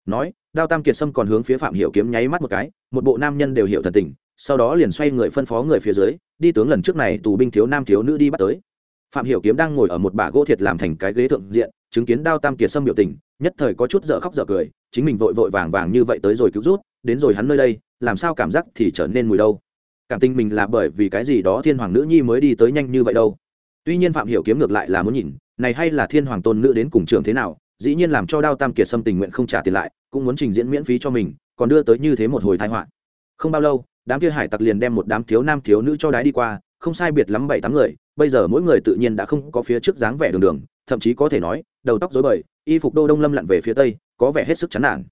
Nói, đao tam kiệt sâm còn hướng phía phạm hiểu kiếm nháy mắt một cái, một bộ nam nhân đều hiểu thần tình, sau đó liền xoay người phân phó người phía dưới, đi tướng lần trước này tù binh thiếu nam thiếu nữ đi bắt tới. Phạm hiểu kiếm đang ngồi ở một bả gỗ thiệt làm thành cái ghế thượng diện, chứng kiến đao tam kiệt sâm biểu tình, nhất thời có chút dở khóc dở cười, chính mình vội vội vàng vàng như vậy tới rồi cứu rút, đến rồi hắn nơi đây, làm sao cảm giác thì trở nên mùi đâu cảm tình mình là bởi vì cái gì đó thiên hoàng nữ nhi mới đi tới nhanh như vậy đâu. Tuy nhiên phạm hiểu kiếm ngược lại là muốn nhìn, này hay là thiên hoàng tôn nữ đến cùng trường thế nào, dĩ nhiên làm cho đao tam kiệt sâm tình nguyện không trả tiền lại, cũng muốn trình diễn miễn phí cho mình, còn đưa tới như thế một hồi tai họa. Không bao lâu, đám kia hải tặc liền đem một đám thiếu nam thiếu nữ cho đái đi qua, không sai biệt lắm bảy tám người, bây giờ mỗi người tự nhiên đã không có phía trước dáng vẻ đường đường, thậm chí có thể nói, đầu tóc rối bời, y phục đô đông lâm lặn về phía tây, có vẻ hết sức chán nản.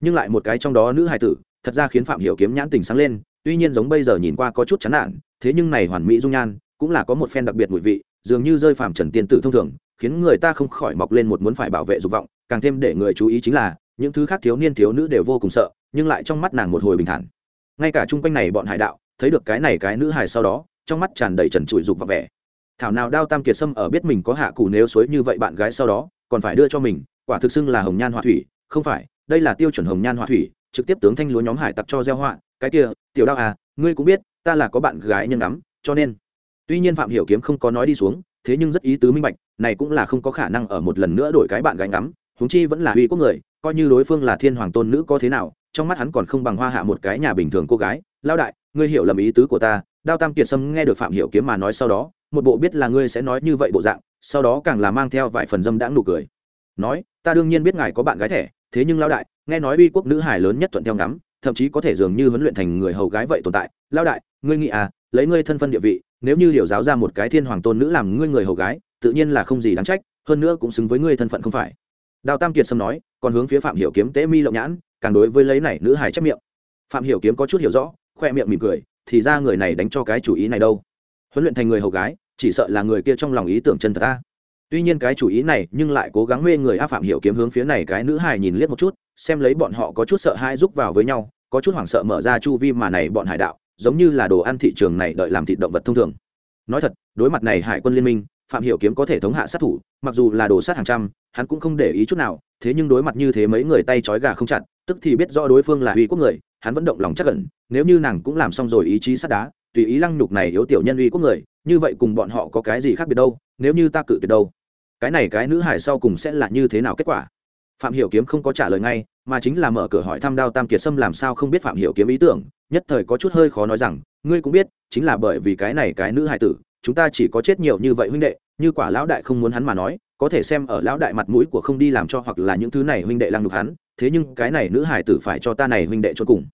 Nhưng lại một cái trong đó nữ hải tử, thật ra khiến phạm hiểu kiếm nhãn tình sáng lên tuy nhiên giống bây giờ nhìn qua có chút chán nản, thế nhưng này hoàn mỹ dung nhan cũng là có một phen đặc biệt mùi vị, dường như rơi phạm trần tiên tử thông thường, khiến người ta không khỏi mọc lên một muốn phải bảo vệ dục vọng, càng thêm để người chú ý chính là, những thứ khác thiếu niên thiếu nữ đều vô cùng sợ, nhưng lại trong mắt nàng một hồi bình thản. Ngay cả chung quanh này bọn hải đạo, thấy được cái này cái nữ hải sau đó, trong mắt tràn đầy trần trụi dục và vẻ. Thảo nào đao tam kiệt sâm ở biết mình có hạ cù nếu suối như vậy bạn gái sau đó, còn phải đưa cho mình, quả thực xưng là hồng nhan họa thủy, không phải, đây là tiêu chuẩn hồng nhan họa thủy, trực tiếp tướng thanh lúa nhóm hải tặc cho gieo họa cái kia, tiểu đao à ngươi cũng biết, ta là có bạn gái nhân lắm cho nên. Tuy nhiên phạm hiểu kiếm không có nói đi xuống, thế nhưng rất ý tứ minh bạch, này cũng là không có khả năng ở một lần nữa đổi cái bạn gái ngắm, huống chi vẫn là uy quốc người, coi như đối phương là thiên hoàng tôn nữ có thế nào, trong mắt hắn còn không bằng hoa hạ một cái nhà bình thường cô gái. Lao đại, ngươi hiểu lầm ý tứ của ta, đao tam kiệt sâm nghe được phạm hiểu kiếm mà nói sau đó, một bộ biết là ngươi sẽ nói như vậy bộ dạng, sau đó càng là mang theo vài phần dâm đãng nụ cười. Nói, ta đương nhiên biết ngài có bạn gái thẻ, thế nhưng lao đại, nghe nói uy quốc nữ hải lớn nhất thuận theo ngắm thậm chí có thể dường như huấn luyện thành người hầu gái vậy tồn tại. Lao đại, ngươi nghĩ à lấy ngươi thân phân địa vị, nếu như điều giáo ra một cái thiên hoàng tôn nữ làm ngươi người hầu gái, tự nhiên là không gì đáng trách, hơn nữa cũng xứng với ngươi thân phận không phải. Đào tam kiệt sâm nói, còn hướng phía phạm hiểu kiếm tế mi lộng nhãn, càng đối với lấy này nữ hài chép miệng. Phạm hiểu kiếm có chút hiểu rõ, khoe miệng mỉm cười, thì ra người này đánh cho cái chủ ý này đâu. Huấn luyện thành người hầu gái, chỉ sợ là người kia trong lòng ý tưởng chân thật ta. Tuy nhiên cái chủ ý này, nhưng lại cố gắng mê người a phạm hiểu kiếm hướng phía này cái nữ hài nhìn liếc một chút, xem lấy bọn họ có chút sợ hãi rúc vào với nhau có chút hoảng sợ mở ra chu vi mà này bọn hải đạo, giống như là đồ ăn thị trường này đợi làm thịt động vật thông thường. Nói thật, đối mặt này hải quân liên minh, phạm hiểu kiếm có thể thống hạ sát thủ, mặc dù là đồ sát hàng trăm, hắn cũng không để ý chút nào, thế nhưng đối mặt như thế mấy người tay trói gà không chặt, tức thì biết rõ đối phương là uy quốc người, hắn vẫn động lòng chắc ẩn, nếu như nàng cũng làm xong rồi ý chí sắt đá, tùy ý lăng nhục này yếu tiểu nhân uy quốc người, như vậy cùng bọn họ có cái gì khác biệt đâu, nếu như ta cự tuyệt đâu? Cái này cái nữ hải sau cùng sẽ là như thế nào kết quả? Phạm hiểu kiếm không có trả lời ngay mà chính là mở cửa hỏi thăm đao tam kiệt sâm làm sao không biết phạm hiểu kiếm ý tưởng, nhất thời có chút hơi khó nói rằng, ngươi cũng biết, chính là bởi vì cái này cái nữ hài tử, chúng ta chỉ có chết nhiều như vậy huynh đệ, như quả lão đại không muốn hắn mà nói, có thể xem ở lão đại mặt mũi của không đi làm cho hoặc là những thứ này huynh đệ lăng đục hắn, thế nhưng cái này nữ hài tử phải cho ta này huynh đệ cho cùng.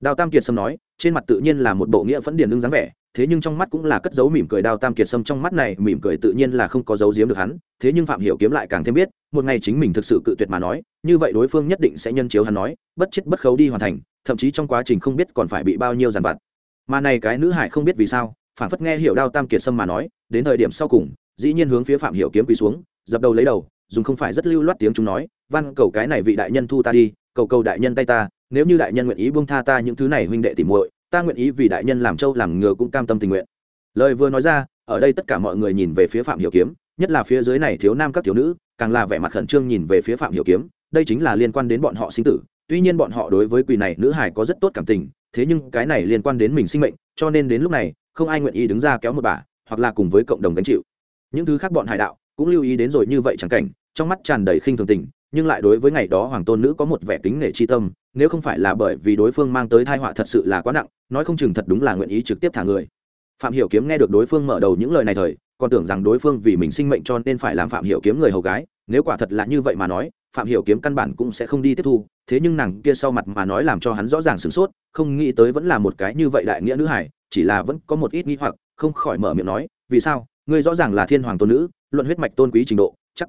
Đào tam kiệt sâm nói, trên mặt tự nhiên là một bộ nghĩa phẫn điền lưng dáng vẻ, thế nhưng trong mắt cũng là cất dấu mỉm cười. Đào tam kiệt sâm trong mắt này mỉm cười tự nhiên là không có dấu giếm được hắn, thế nhưng phạm hiểu kiếm lại càng thêm biết một ngày chính mình thực sự cự tuyệt mà nói, như vậy đối phương nhất định sẽ nhân chiếu hắn nói, bất chết bất khấu đi hoàn thành, thậm chí trong quá trình không biết còn phải bị bao nhiêu giàn vặt. Mà này cái nữ hải không biết vì sao, phản phất nghe hiểu đao tam kiệt sâm mà nói, đến thời điểm sau cùng, dĩ nhiên hướng phía phạm hiểu kiếm quỳ xuống, dập đầu lấy đầu, dùng không phải rất lưu loát tiếng chúng nói, văn cầu cái này vị đại nhân thu ta đi, cầu cầu đại nhân tay ta, nếu như đại nhân nguyện ý buông tha ta những thứ này huynh đệ tỉ muội, ta nguyện ý vì đại nhân làm châu làm ngựa cũng cam tâm tình nguyện. Lời vừa nói ra, ở đây tất cả mọi người nhìn về phía phạm hiểu kiếm nhất là phía dưới này thiếu nam các thiếu nữ, càng là vẻ mặt khẩn trương nhìn về phía phạm hiểu kiếm, đây chính là liên quan đến bọn họ sinh tử, tuy nhiên bọn họ đối với quỳ này nữ hải có rất tốt cảm tình, thế nhưng cái này liên quan đến mình sinh mệnh, cho nên đến lúc này, không ai nguyện ý đứng ra kéo một bà, hoặc là cùng với cộng đồng gánh chịu. Những thứ khác bọn hải đạo cũng lưu ý đến rồi như vậy chẳng cảnh, trong mắt tràn đầy khinh thường tình, nhưng lại đối với ngày đó hoàng tôn nữ có một vẻ kính nể chi tâm, nếu không phải là bởi vì đối phương mang tới thai họa thật sự là quá nặng, nói không chừng thật đúng là nguyện ý trực tiếp thả người. Phạm hiểu kiếm nghe được đối phương mở đầu những lời này thời còn tưởng rằng đối phương vì mình sinh mệnh cho nên phải làm phạm hiểu kiếm người hầu gái, nếu quả thật là như vậy mà nói, phạm hiểu kiếm căn bản cũng sẽ không đi tiếp thu, thế nhưng nàng kia sau mặt mà nói làm cho hắn rõ ràng sửng sốt, không nghĩ tới vẫn là một cái như vậy đại nghĩa nữ hải chỉ là vẫn có một ít nghi hoặc, không khỏi mở miệng nói, vì sao? Ngươi rõ ràng là thiên hoàng tôn nữ, luận huyết mạch tôn quý trình độ, chắc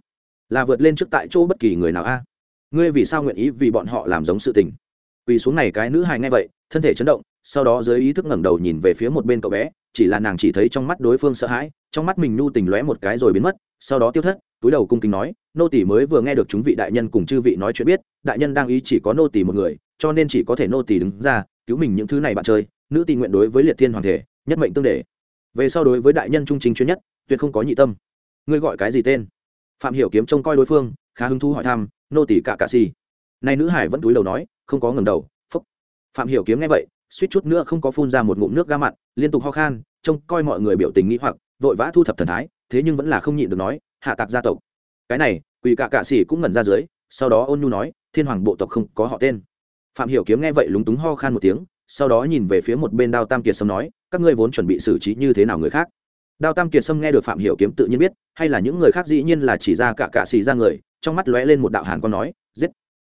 là vượt lên trước tại chỗ bất kỳ người nào a? Ngươi vì sao nguyện ý vì bọn họ làm giống sự tình? Vì xuống này cái nữ hài nghe vậy, thân thể chấn động, sau đó dưới ý thức ngẩng đầu nhìn về phía một bên cậu bé, chỉ là nàng chỉ thấy trong mắt đối phương sợ hãi trong mắt mình nhu tình lóe một cái rồi biến mất, sau đó tiêu thất, túi đầu cung kính nói, nô tỷ mới vừa nghe được chúng vị đại nhân cùng chư vị nói chuyện biết, đại nhân đang ý chỉ có nô tỷ một người, cho nên chỉ có thể nô tỷ đứng ra, cứu mình những thứ này bạn chơi, nữ tỷ nguyện đối với liệt thiên hoàng thể, nhất mệnh tương để về sau đối với đại nhân trung chính chuyên nhất, tuyệt không có nhị tâm. Ngươi gọi cái gì tên? Phạm hiểu kiếm trông coi đối phương, khá hứng thú hỏi thăm, nô tỷ cả cả gì nay nữ hải vẫn túi đầu nói, không có ngẩng đầu, phúc. Phạm hiểu kiếm nghe vậy, suýt chút nữa không có phun ra một ngụm nước ga mặn, liên tục ho khan, trông coi mọi người biểu tình nghĩ hoặc vội vã thu thập thần thái, thế nhưng vẫn là không nhịn được nói, hạ tạc gia tộc. Cái này quỳ cả cạ xỉ cũng ngẩn ra dưới, sau đó ôn nhu nói, thiên hoàng bộ tộc không có họ tên. Phạm hiểu kiếm nghe vậy lúng túng ho khan một tiếng, sau đó nhìn về phía một bên đao tam kiệt sâm nói, các ngươi vốn chuẩn bị xử trí như thế nào người khác? Đao tam kiệt sâm nghe được phạm hiểu kiếm tự nhiên biết, hay là những người khác dĩ nhiên là chỉ ra cả cạ xì ra người, trong mắt lóe lên một đạo hàn quan nói, giết!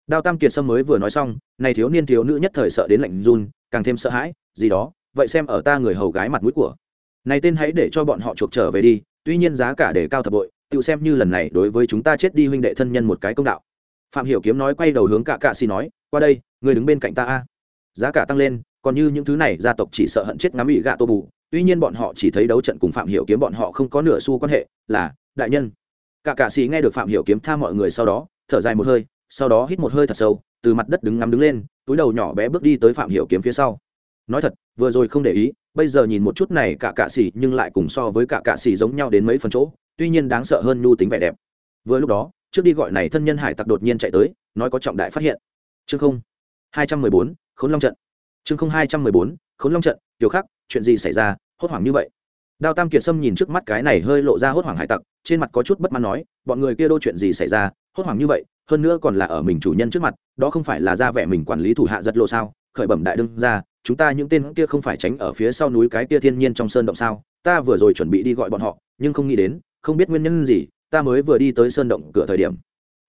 Đao tam kiệt sâm mới vừa nói xong, này thiếu niên thiếu nữ nhất thời sợ đến lạnh run, càng thêm sợ hãi, gì đó, vậy xem ở ta người hầu gái mặt mũi của này tên hãy để cho bọn họ chuộc trở về đi, tuy nhiên giá cả để cao thập bội, tự xem như lần này đối với chúng ta chết đi huynh đệ thân nhân một cái công đạo. Phạm hiểu kiếm nói quay đầu hướng cả cạ xì nói, qua đây người đứng bên cạnh ta a. Giá cả tăng lên, còn như những thứ này, gia tộc chỉ sợ hận chết ngắm bị gạ tô bù. Tuy nhiên bọn họ chỉ thấy đấu trận cùng phạm hiểu kiếm bọn họ không có nửa xu quan hệ, là, đại nhân. Cả cạ sĩ nghe được phạm hiểu kiếm tha mọi người sau đó, thở dài một hơi, sau đó hít một hơi thật sâu, từ mặt đất đứng ngắm đứng lên, túi đầu nhỏ bé bước đi tới phạm hiểu kiếm phía sau nói thật, vừa rồi không để ý, bây giờ nhìn một chút này cả cạ xỉ nhưng lại cùng so với cả cạ xỉ giống nhau đến mấy phần chỗ, tuy nhiên đáng sợ hơn nhu tính vẻ đẹp. Vừa lúc đó, trước đi gọi này thân nhân hải tặc đột nhiên chạy tới, nói có trọng đại phát hiện. Chương không, hai trăm mười bốn, khốn long trận. Chương không, hai trăm mười bốn, khốn long trận kiểu khác chuyện gì xảy ra, hốt hoảng như vậy? Đao tam kiệt sâm nhìn trước mắt cái này hơi lộ ra hốt hoảng hải tặc, trên mặt có chút bất mãn nói, bọn người kia đô chuyện gì xảy ra, hốt hoảng như vậy, hơn nữa còn là ở mình chủ nhân trước mặt, đó không phải là ra vẻ mình quản lý thủ hạ giật lộ sao? Khởi bẩm đại đương ra chúng ta những tên kia không phải tránh ở phía sau núi cái kia thiên nhiên trong sơn động sao? Ta vừa rồi chuẩn bị đi gọi bọn họ, nhưng không nghĩ đến, không biết nguyên nhân gì, ta mới vừa đi tới sơn động cửa thời điểm.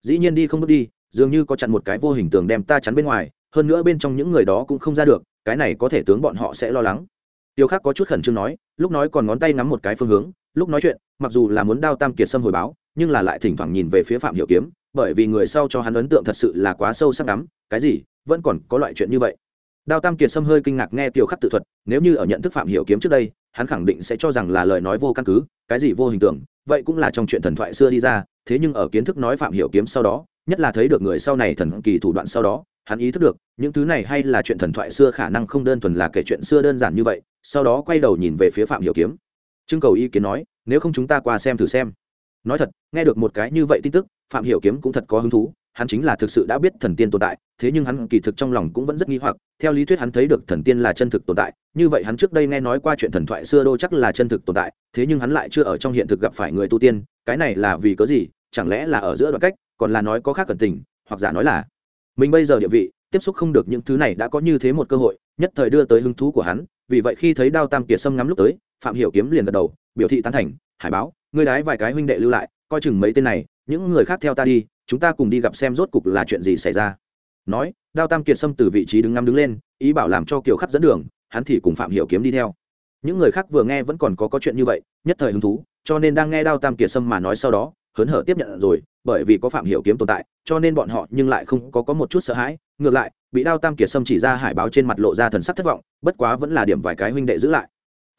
Dĩ nhiên đi không bước đi, dường như có chặn một cái vô hình tường đem ta chắn bên ngoài, hơn nữa bên trong những người đó cũng không ra được, cái này có thể tướng bọn họ sẽ lo lắng. Tiêu khắc có chút khẩn trương nói, lúc nói còn ngón tay nắm một cái phương hướng, lúc nói chuyện, mặc dù là muốn đao tam kiệt sâm hồi báo, nhưng là lại thỉnh thoảng nhìn về phía phạm hiểu kiếm, bởi vì người sau cho hắn ấn tượng thật sự là quá sâu sắc lắm, cái gì, vẫn còn có loại chuyện như vậy đao tam kiệt sâm hơi kinh ngạc nghe tiêu khắc tự thuật, nếu như ở nhận thức phạm hiểu kiếm trước đây, hắn khẳng định sẽ cho rằng là lời nói vô căn cứ, cái gì vô hình tượng vậy cũng là trong chuyện thần thoại xưa đi ra, thế nhưng ở kiến thức nói phạm hiểu kiếm sau đó, nhất là thấy được người sau này thần kỳ thủ đoạn sau đó, hắn ý thức được, những thứ này hay là chuyện thần thoại xưa khả năng không đơn thuần là kể chuyện xưa đơn giản như vậy, sau đó quay đầu nhìn về phía phạm hiểu kiếm. Trưng cầu ý kiến nói, nếu không chúng ta qua xem thử xem. Nói thật, nghe được một cái như vậy tin tức, phạm hiểu kiếm cũng thật có hứng thú hắn chính là thực sự đã biết thần tiên tồn tại, thế nhưng hắn kỳ thực trong lòng cũng vẫn rất nghi hoặc, theo lý thuyết hắn thấy được thần tiên là chân thực tồn tại, như vậy hắn trước đây nghe nói qua chuyện thần thoại xưa đô chắc là chân thực tồn tại, thế nhưng hắn lại chưa ở trong hiện thực gặp phải người tu tiên, cái này là vì cớ gì, chẳng lẽ là ở giữa đoạn cách, còn là nói có khác cẩn tình, hoặc giả nói là mình bây giờ địa vị, tiếp xúc không được những thứ này đã có như thế một cơ hội, nhất thời đưa tới hứng thú của hắn, vì vậy khi thấy đao tam kiệt sâm ngắm lúc tới, phạm hiểu kiếm liền gật đầu, biểu thị tán thành, hải báo, ngươi đái vài cái huynh đệ lưu lại, coi chừng mấy tên này, những người khác theo ta đi chúng ta cùng đi gặp xem rốt cục là chuyện gì xảy ra. Nói, đao tam kiệt sâm từ vị trí đứng ngắm đứng lên, ý bảo làm cho kiều khắc dẫn đường, hắn thì cùng phạm hiểu kiếm đi theo. Những người khác vừa nghe vẫn còn có có chuyện như vậy, nhất thời hứng thú, cho nên đang nghe đao tam kiệt sâm mà nói sau đó, hớn hở tiếp nhận rồi, bởi vì có phạm hiểu kiếm tồn tại, cho nên bọn họ nhưng lại không có có một chút sợ hãi. Ngược lại, bị đao tam kiệt sâm chỉ ra hải báo trên mặt lộ ra thần sắc thất vọng, bất quá vẫn là điểm vài cái huynh đệ giữ lại.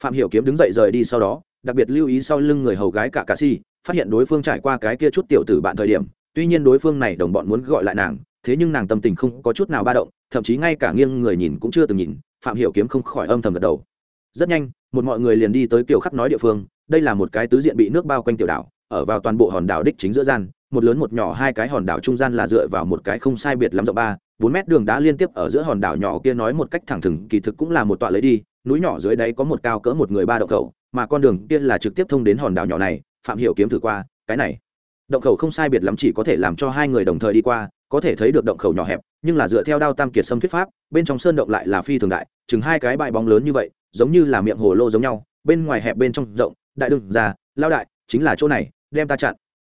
Phạm hiểu kiếm đứng dậy rời đi sau đó, đặc biệt lưu ý sau lưng người hầu gái cả cà si, phát hiện đối phương trải qua cái kia chút tiểu tử bạn thời điểm tuy nhiên đối phương này đồng bọn muốn gọi lại nàng, thế nhưng nàng tâm tình không có chút nào ba động, thậm chí ngay cả nghiêng người nhìn cũng chưa từng nhìn, phạm hiểu kiếm không khỏi âm thầm gật đầu. Rất nhanh, một mọi người liền đi tới kiều khắc nói địa phương, đây là một cái tứ diện bị nước bao quanh tiểu đảo, ở vào toàn bộ hòn đảo đích chính giữa gian, một lớn một nhỏ hai cái hòn đảo trung gian là dựa vào một cái không sai biệt lắm rộng ba, bốn mét đường đá liên tiếp ở giữa hòn đảo nhỏ kia nói một cách thẳng thừng, kỳ thực cũng là một tọa lấy đi, núi nhỏ dưới đáy có một cao cỡ một người ba độ cầu mà con đường kia là trực tiếp thông đến hòn đảo nhỏ này, phạm hiểu kiếm thử qua, cái này động khẩu không sai biệt lắm chỉ có thể làm cho hai người đồng thời đi qua, có thể thấy được động khẩu nhỏ hẹp, nhưng là dựa theo đao tam kiệt Sâm thuyết pháp, bên trong sơn động lại là phi thường đại, chừng hai cái bãi bóng lớn như vậy, giống như là miệng hồ lô giống nhau, bên ngoài hẹp bên trong rộng, đại đừng ra lao đại, chính là chỗ này, đem ta chặn.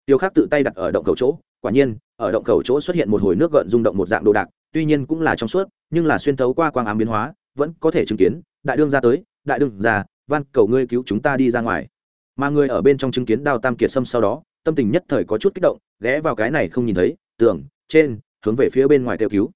Tiêu khắc tự tay đặt ở động khẩu chỗ, quả nhiên, ở động khẩu chỗ xuất hiện một hồi nước gợn rung động một dạng đồ đạc, tuy nhiên cũng là trong suốt, nhưng là xuyên thấu qua quang ám biến hóa, vẫn có thể chứng kiến, đại đương ra tới, đại đương ra van, cầu ngươi cứu chúng ta đi ra ngoài. Mà người ở bên trong chứng kiến đao tam kiệt sâm sau đó tâm tình nhất thời có chút kích động, ghé vào cái này không nhìn thấy, tường, trên, hướng về phía bên ngoài kêu cứu.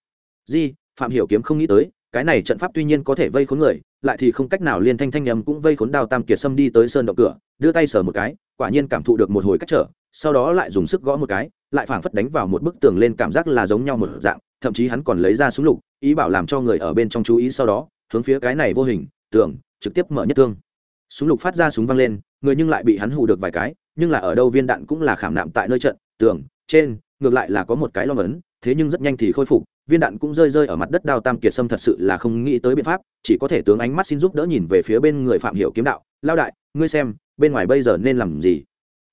Di, phạm hiểu kiếm không nghĩ tới, cái này trận pháp tuy nhiên có thể vây khốn người, lại thì không cách nào liên thanh thanh nhầm cũng vây khốn đao tam kiệt sâm đi tới sơn động cửa, đưa tay sờ một cái, quả nhiên cảm thụ được một hồi cách trở, sau đó lại dùng sức gõ một cái, lại phảng phất đánh vào một bức tường lên cảm giác là giống nhau một dạng, thậm chí hắn còn lấy ra súng lục, ý bảo làm cho người ở bên trong chú ý sau đó, hướng phía cái này vô hình, tường, trực tiếp mở nhất thương. Súng lục phát ra súng văng lên, người nhưng lại bị hắn hù được vài cái nhưng là ở đâu viên đạn cũng là khảm nạm tại nơi trận, tường, trên, ngược lại là có một cái lo vấn thế nhưng rất nhanh thì khôi phục, viên đạn cũng rơi rơi ở mặt đất đao tam kiệt sâm thật sự là không nghĩ tới biện pháp, chỉ có thể tướng ánh mắt xin giúp đỡ nhìn về phía bên người phạm hiểu kiếm đạo lao đại, ngươi xem, bên ngoài bây giờ nên làm gì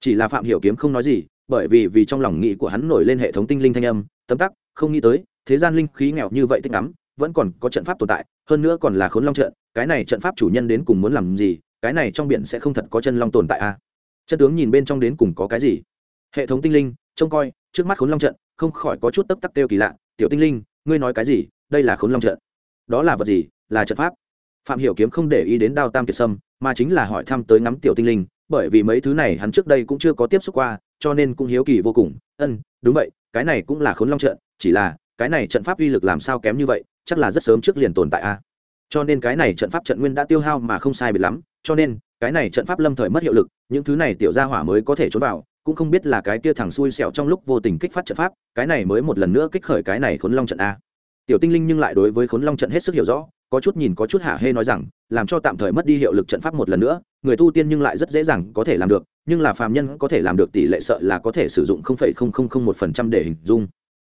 chỉ là phạm hiểu kiếm không nói gì, bởi vì vì trong lòng nghĩ của hắn nổi lên hệ thống tinh linh thanh âm, tấm tắc, không nghĩ tới, thế gian linh khí nghèo như vậy tinh lắm, vẫn còn có trận pháp tồn tại, hơn nữa còn là khốn long trận, cái này trận pháp chủ nhân đến cùng muốn làm gì, cái này trong biển sẽ không thật có chân long tồn tại a à? Chân tướng nhìn bên trong đến cùng có cái gì. Hệ thống tinh linh, trông coi, trước mắt khốn long trận, không khỏi có chút tấp tắc kêu kỳ lạ. Tiểu tinh linh, ngươi nói cái gì? Đây là khốn long trận. Đó là vật gì? Là trận pháp. Phạm hiểu kiếm không để ý đến đao tam kiệt sâm, mà chính là hỏi thăm tới ngắm tiểu tinh linh, bởi vì mấy thứ này hắn trước đây cũng chưa có tiếp xúc qua, cho nên cũng hiếu kỳ vô cùng. Ân, đúng vậy, cái này cũng là khốn long trận, chỉ là cái này trận pháp uy lực làm sao kém như vậy, chắc là rất sớm trước liền tồn tại a. Cho nên cái này trận pháp trận nguyên đã tiêu hao mà không sai biệt lắm, cho nên cái này trận pháp lâm thời mất hiệu lực, những thứ này tiểu gia hỏa mới có thể trốn vào, cũng không biết là cái kia thằng xui xẻo trong lúc vô tình kích phát trận pháp, cái này mới một lần nữa kích khởi cái này khốn long trận a. Tiểu tinh linh nhưng lại đối với khốn long trận hết sức hiểu rõ, có chút nhìn có chút hạ hê nói rằng, làm cho tạm thời mất đi hiệu lực trận pháp một lần nữa, người tu tiên nhưng lại rất dễ dàng có thể làm được, nhưng là phàm nhân có thể làm được tỷ lệ sợ là có thể sử dụng một phần trăm để hình dung.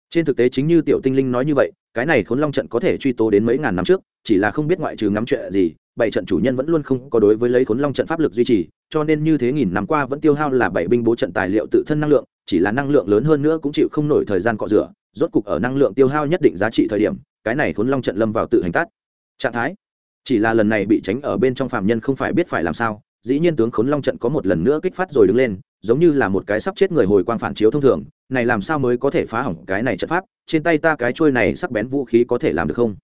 Trên thực tế chính như tiểu tinh linh nói như vậy cái này khốn long trận có thể truy tố đến mấy ngàn năm trước, chỉ là không biết ngoại trừ ngắm chuyện gì, bảy trận chủ nhân vẫn luôn không có đối với lấy khốn long trận pháp lực duy trì, cho nên như thế nghìn năm qua vẫn tiêu hao là bảy binh bố trận tài liệu tự thân năng lượng, chỉ là năng lượng lớn hơn nữa cũng chịu không nổi thời gian cọ rửa, rốt cục ở năng lượng tiêu hao nhất định giá trị thời điểm, cái này khốn long trận lâm vào tự hành tát trạng thái. Chỉ là lần này bị tránh ở bên trong phạm nhân không phải biết phải làm sao, dĩ nhiên tướng khốn long trận có một lần nữa kích phát rồi đứng lên giống như là một cái sắp chết người hồi quang phản chiếu thông thường, này làm sao mới có thể phá hỏng cái này trận pháp? Trên tay ta cái trôi này sắc bén vũ khí có thể làm được không?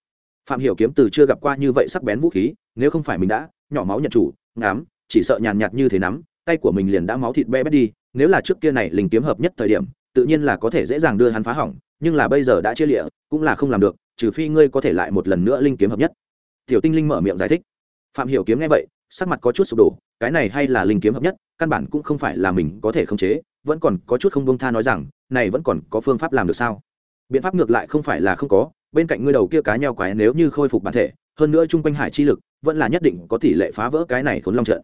Phạm hiểu kiếm từ chưa gặp qua như vậy sắc bén vũ khí, nếu không phải mình đã nhỏ máu nhận chủ, ngắm, chỉ sợ nhàn nhạt như thế nắm, tay của mình liền đã máu thịt be bét đi, nếu là trước kia này linh kiếm hợp nhất thời điểm, tự nhiên là có thể dễ dàng đưa hắn phá hỏng, nhưng là bây giờ đã chia lịa, cũng là không làm được, trừ phi ngươi có thể lại một lần nữa linh kiếm hợp nhất. Tiểu tinh linh mở miệng giải thích. Phạm hiểu kiếm nghe vậy, sắc mặt có chút sụp đổ cái này hay là linh kiếm hợp nhất, căn bản cũng không phải là mình có thể khống chế, vẫn còn có chút không bông tha nói rằng, này vẫn còn có phương pháp làm được sao? Biện pháp ngược lại không phải là không có, bên cạnh ngươi đầu kia cá nheo quái nếu như khôi phục bản thể, hơn nữa chung quanh hải chi lực, vẫn là nhất định có tỷ lệ phá vỡ cái này khốn long trận.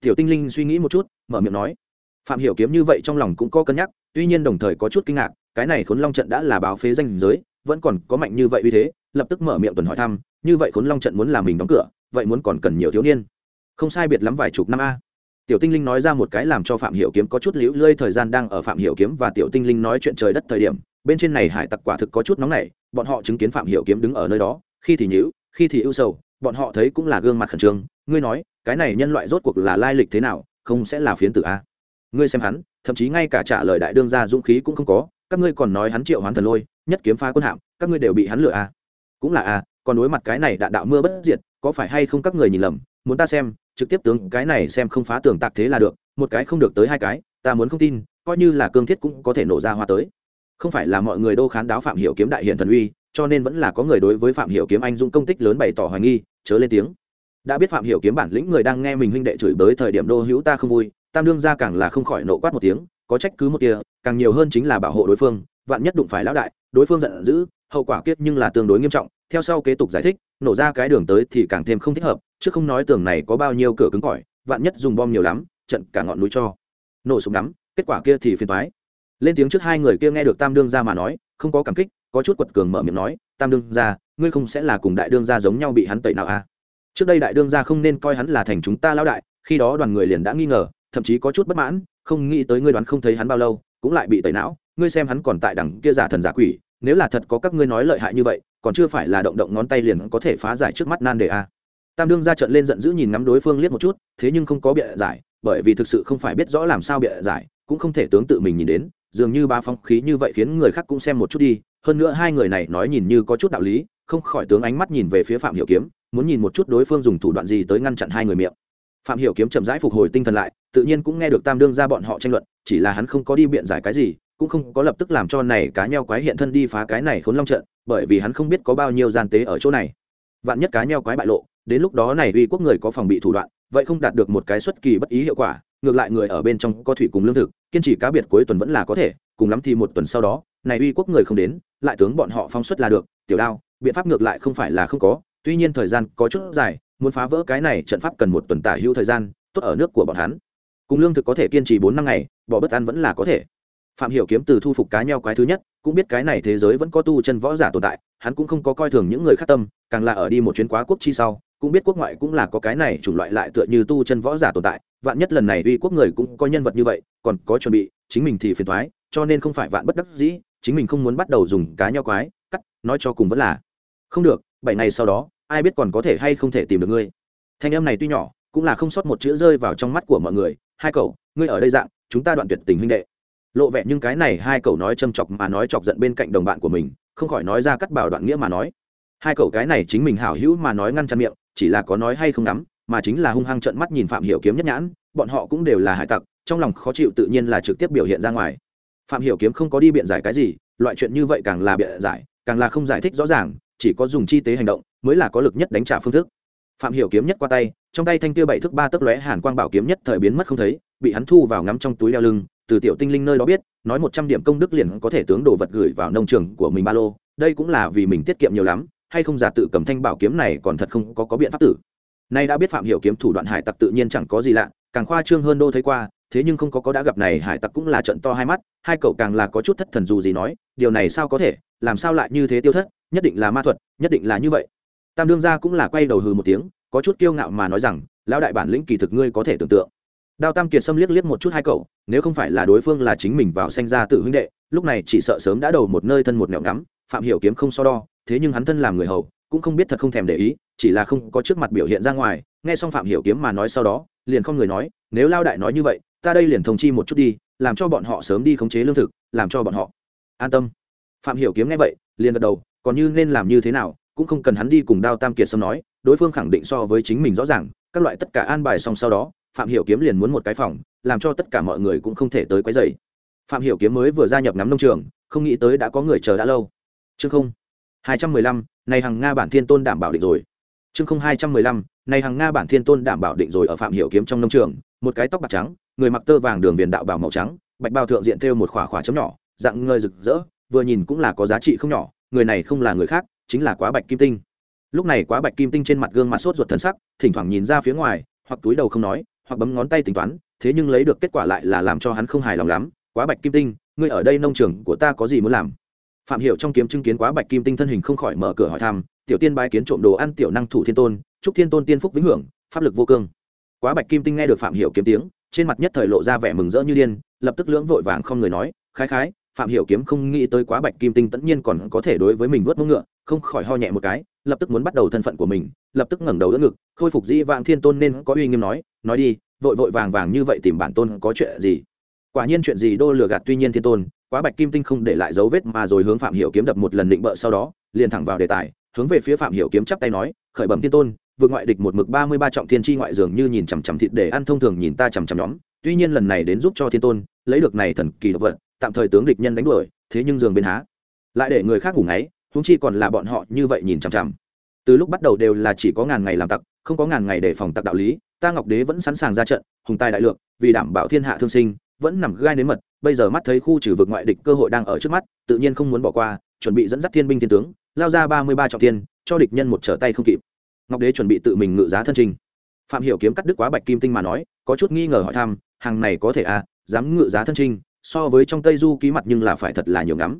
Tiểu tinh linh suy nghĩ một chút, mở miệng nói. Phạm hiểu kiếm như vậy trong lòng cũng có cân nhắc, tuy nhiên đồng thời có chút kinh ngạc, cái này khốn long trận đã là báo phế danh giới, vẫn còn có mạnh như vậy uy thế, lập tức mở miệng tuần hỏi thăm, như vậy khốn long trận muốn làm mình đóng cửa, vậy muốn còn cần nhiều thiếu niên không sai biệt lắm vài chục năm a. Tiểu tinh linh nói ra một cái làm cho phạm hiểu kiếm có chút liễu lơi thời gian đang ở phạm hiểu kiếm và tiểu tinh linh nói chuyện trời đất thời điểm, bên trên này hải tặc quả thực có chút nóng nảy, bọn họ chứng kiến phạm hiểu kiếm đứng ở nơi đó, khi thì nhíu, khi thì ưu sầu, bọn họ thấy cũng là gương mặt khẩn trương, ngươi nói, cái này nhân loại rốt cuộc là lai lịch thế nào, không sẽ là phiến tử a? Ngươi xem hắn, thậm chí ngay cả trả lời đại đương gia dũng khí cũng không có, các ngươi còn nói hắn triệu hoán thần lôi, nhất kiếm phá quân hạm, các ngươi đều bị hắn lừa a. Cũng là a, còn đối mặt cái này đạn đạo mưa bất diệt, có phải hay không các người nhìn lầm, muốn ta xem trực tiếp tướng cái này xem không phá tường tạc thế là được, một cái không được tới hai cái, ta muốn không tin, coi như là cương thiết cũng có thể nổ ra hoa tới. Không phải là mọi người đô khán đáo phạm hiểu kiếm đại hiện thần uy, cho nên vẫn là có người đối với phạm hiểu kiếm anh dũng công tích lớn bày tỏ hoài nghi, chớ lên tiếng. Đã biết phạm hiểu kiếm bản lĩnh người đang nghe mình huynh đệ chửi bới thời điểm đô hữu ta không vui, tam đương gia càng là không khỏi nộ quát một tiếng, có trách cứ một kia, càng nhiều hơn chính là bảo hộ đối phương, vạn nhất đụng phải lão đại, đối phương giận dữ, hậu quả kiết nhưng là tương đối nghiêm trọng, theo sau kế tục giải thích, nổ ra cái đường tới thì càng thêm không thích hợp chứ không nói tường này có bao nhiêu cửa cứng cỏi, vạn nhất dùng bom nhiều lắm, trận cả ngọn núi cho. Nổ súng đắm kết quả kia thì phiền toái. Lên tiếng trước hai người kia nghe được tam đương ra mà nói, không có cảm kích, có chút quật cường mở miệng nói, tam đương ra ngươi không sẽ là cùng đại đương gia giống nhau bị hắn tẩy nào à? Trước đây đại đương gia không nên coi hắn là thành chúng ta lão đại, khi đó đoàn người liền đã nghi ngờ, thậm chí có chút bất mãn, không nghĩ tới ngươi đoán không thấy hắn bao lâu, cũng lại bị tẩy não, ngươi xem hắn còn tại đằng kia giả thần giả quỷ, nếu là thật có các ngươi nói lợi hại như vậy, còn chưa phải là động động ngón tay liền có thể phá giải trước mắt nan đề a tam đương ra trận lên giận dữ nhìn ngắm đối phương liếc một chút, thế nhưng không có bịa giải, bởi vì thực sự không phải biết rõ làm sao bịa giải, cũng không thể tướng tự mình nhìn đến, dường như ba phong khí như vậy khiến người khác cũng xem một chút đi. Hơn nữa hai người này nói nhìn như có chút đạo lý, không khỏi tướng ánh mắt nhìn về phía phạm hiểu kiếm, muốn nhìn một chút đối phương dùng thủ đoạn gì tới ngăn chặn hai người miệng. Phạm hiểu kiếm chậm rãi phục hồi tinh thần lại, tự nhiên cũng nghe được tam đương ra bọn họ tranh luận, chỉ là hắn không có đi biện giải cái gì, cũng không có lập tức làm cho này cá nheo quái hiện thân đi phá cái này khốn long trận, bởi vì hắn không biết có bao nhiêu gian tế ở chỗ này. Vạn nhất cá nheo quái bại lộ đến lúc đó này uy quốc người có phòng bị thủ đoạn, vậy không đạt được một cái xuất kỳ bất ý hiệu quả, ngược lại người ở bên trong có thủy cùng lương thực, kiên trì cá biệt cuối tuần vẫn là có thể, cùng lắm thì một tuần sau đó, này uy quốc người không đến, lại tướng bọn họ phóng xuất là được, tiểu đao, biện pháp ngược lại không phải là không có, tuy nhiên thời gian có chút dài, muốn phá vỡ cái này trận pháp cần một tuần tả hữu thời gian, tốt ở nước của bọn hắn. Cùng lương thực có thể kiên trì bốn năm ngày, bỏ bất ăn vẫn là có thể. Phạm hiểu kiếm từ thu phục cá nheo quái thứ nhất, cũng biết cái này thế giới vẫn có tu chân võ giả tồn tại, hắn cũng không có coi thường những người khác tâm, càng là ở đi một chuyến quá quốc chi sau cũng biết quốc ngoại cũng là có cái này chủng loại lại tựa như tu chân võ giả tồn tại, vạn nhất lần này uy quốc người cũng có nhân vật như vậy, còn có chuẩn bị, chính mình thì phiền thoái cho nên không phải vạn bất đắc dĩ, chính mình không muốn bắt đầu dùng cá nho quái, cắt, nói cho cùng vẫn là, không được, bảy ngày sau đó, ai biết còn có thể hay không thể tìm được ngươi. Thanh em này tuy nhỏ, cũng là không sót một chữ rơi vào trong mắt của mọi người, hai cậu, ngươi ở đây dạng, chúng ta đoạn tuyệt tình huynh đệ. Lộ vẻ nhưng cái này hai cậu nói châm chọc mà nói chọc giận bên cạnh đồng bạn của mình, không khỏi nói ra cắt bảo đoạn nghĩa mà nói hai cậu cái này chính mình hảo hữu mà nói ngăn chặn miệng, chỉ là có nói hay không ngắm, mà chính là hung hăng trợn mắt nhìn phạm hiểu kiếm nhất nhãn, bọn họ cũng đều là hải tặc, trong lòng khó chịu tự nhiên là trực tiếp biểu hiện ra ngoài. Phạm hiểu kiếm không có đi biện giải cái gì, loại chuyện như vậy càng là biện giải, càng là không giải thích rõ ràng, chỉ có dùng chi tế hành động mới là có lực nhất đánh trả phương thức. Phạm hiểu kiếm nhất qua tay, trong tay thanh kia bảy thước ba tấc lóe hàn quang bảo kiếm nhất thời biến mất không thấy, bị hắn thu vào ngắm trong túi đeo lưng, từ tiểu tinh linh nơi đó biết, nói một trăm điểm công đức liền có thể tướng đồ vật gửi vào nông trường của mình ba lô, đây cũng là vì mình tiết kiệm nhiều lắm hay không giả tự cầm thanh bảo kiếm này còn thật không có, có biện pháp tử. Nay đã biết phạm hiểu kiếm thủ đoạn hải tặc tự nhiên chẳng có gì lạ càng khoa trương hơn đô thấy qua thế nhưng không có có đã gặp này hải tặc cũng là trận to hai mắt hai cậu càng là có chút thất thần dù gì nói điều này sao có thể làm sao lại như thế tiêu thất nhất định là ma thuật nhất định là như vậy. Tam đương gia cũng là quay đầu hừ một tiếng có chút kiêu ngạo mà nói rằng lão đại bản lĩnh kỳ thực ngươi có thể tưởng tượng. Đao tam kiệt xâm liếc liếc một chút hai cậu nếu không phải là đối phương là chính mình vào sanh ra tự huynh đệ lúc này chỉ sợ sớm đã đầu một nơi thân một nẻo ngắm phạm hiểu kiếm không so đo, thế nhưng hắn thân làm người hầu, cũng không biết thật không thèm để ý, chỉ là không có trước mặt biểu hiện ra ngoài. Nghe xong phạm hiểu kiếm mà nói sau đó, liền không người nói, nếu lao đại nói như vậy, ta đây liền thông chi một chút đi, làm cho bọn họ sớm đi khống chế lương thực, làm cho bọn họ an tâm. Phạm hiểu kiếm nghe vậy, liền gật đầu, còn như nên làm như thế nào, cũng không cần hắn đi cùng đao tam kiệt xâm nói, đối phương khẳng định so với chính mình rõ ràng, các loại tất cả an bài xong sau đó, phạm hiểu kiếm liền muốn một cái phòng, làm cho tất cả mọi người cũng không thể tới quấy rầy. Phạm hiểu kiếm mới vừa gia nhập ngắm nông trường, không nghĩ tới đã có người chờ đã lâu chương không. Hai trăm mười lăm này hàng nga bản thiên tôn đảm bảo định rồi. Chương không hai trăm mười lăm này hàng nga bản thiên tôn đảm bảo định rồi ở phạm hiểu kiếm trong nông trường, một cái tóc bạc trắng, người mặc tơ vàng đường viền đạo bào màu trắng, bạch bao thượng diện thêu một khỏa khỏa chấm nhỏ, dạng ngơi rực rỡ, vừa nhìn cũng là có giá trị không nhỏ, người này không là người khác, chính là quá bạch kim tinh. Lúc này quá bạch kim tinh trên mặt gương mặt sốt ruột thần sắc, thỉnh thoảng nhìn ra phía ngoài, hoặc túi đầu không nói, hoặc bấm ngón tay tính toán, thế nhưng lấy được kết quả lại là làm cho hắn không hài lòng lắm. Quá bạch kim tinh, ngươi ở đây nông trường của ta có gì muốn làm? Phạm hiểu trong kiếm chứng kiến quá bạch kim tinh thân hình không khỏi mở cửa hỏi thăm, tiểu tiên bái kiến trộm đồ ăn tiểu năng thủ thiên tôn, chúc thiên tôn tiên phúc vĩnh hưởng, pháp lực vô cương. Quá bạch kim tinh nghe được phạm hiểu kiếm tiếng, trên mặt nhất thời lộ ra vẻ mừng rỡ như điên, lập tức lưỡng vội vàng không người nói, khái khái, phạm hiểu kiếm không nghĩ tới quá bạch kim tinh tất nhiên còn có thể đối với mình vớt mông ngựa, không khỏi ho nhẹ một cái, lập tức muốn bắt đầu thân phận của mình, lập tức ngẩng đầu đỡ ngực, khôi phục dĩ vãng thiên tôn nên có uy nghiêm nói nói đi, vội vội vàng vàng như vậy tìm bản tôn có chuyện gì? Quả nhiên chuyện gì đô lừa gạt tuy nhiên thiên tôn quá bạch kim tinh không để lại dấu vết mà rồi hướng phạm hiểu kiếm đập một lần định bợ sau đó, liền thẳng vào đề tài, hướng về phía phạm hiểu kiếm chắp tay nói, khởi bẩm thiên tôn, vượt ngoại địch một mực ba mươi ba trọng thiên chi ngoại dường như nhìn chằm chằm thịt để ăn thông thường nhìn ta chằm chằm nhóm, tuy nhiên lần này đến giúp cho thiên tôn, lấy được này thần kỳ độc vật, tạm thời tướng địch nhân đánh đuổi, thế nhưng Dường bên há. Lại để người khác ngủ ngáy, huống chi còn là bọn họ như vậy nhìn chằm chằm. Từ lúc bắt đầu đều là chỉ có ngàn ngày làm tặc, không có ngàn ngày để phòng tặc đạo lý, ta ngọc đế vẫn sẵn sàng ra trận, hùng tài đại lượng, vì đảm bảo thiên hạ thương sinh, vẫn nằm gai nếm mật bây giờ mắt thấy khu trừ vực ngoại địch cơ hội đang ở trước mắt, tự nhiên không muốn bỏ qua, chuẩn bị dẫn dắt thiên binh thiên tướng, lao ra ba mươi ba trọng thiên, cho địch nhân một trở tay không kịp. Ngọc đế chuẩn bị tự mình ngự giá thân trình. Phạm hiểu kiếm cắt đứt quá bạch kim tinh mà nói, có chút nghi ngờ hỏi thăm, hàng này có thể à dám ngự giá thân trình, so với trong tây du ký mặt nhưng là phải thật là nhiều ngắm.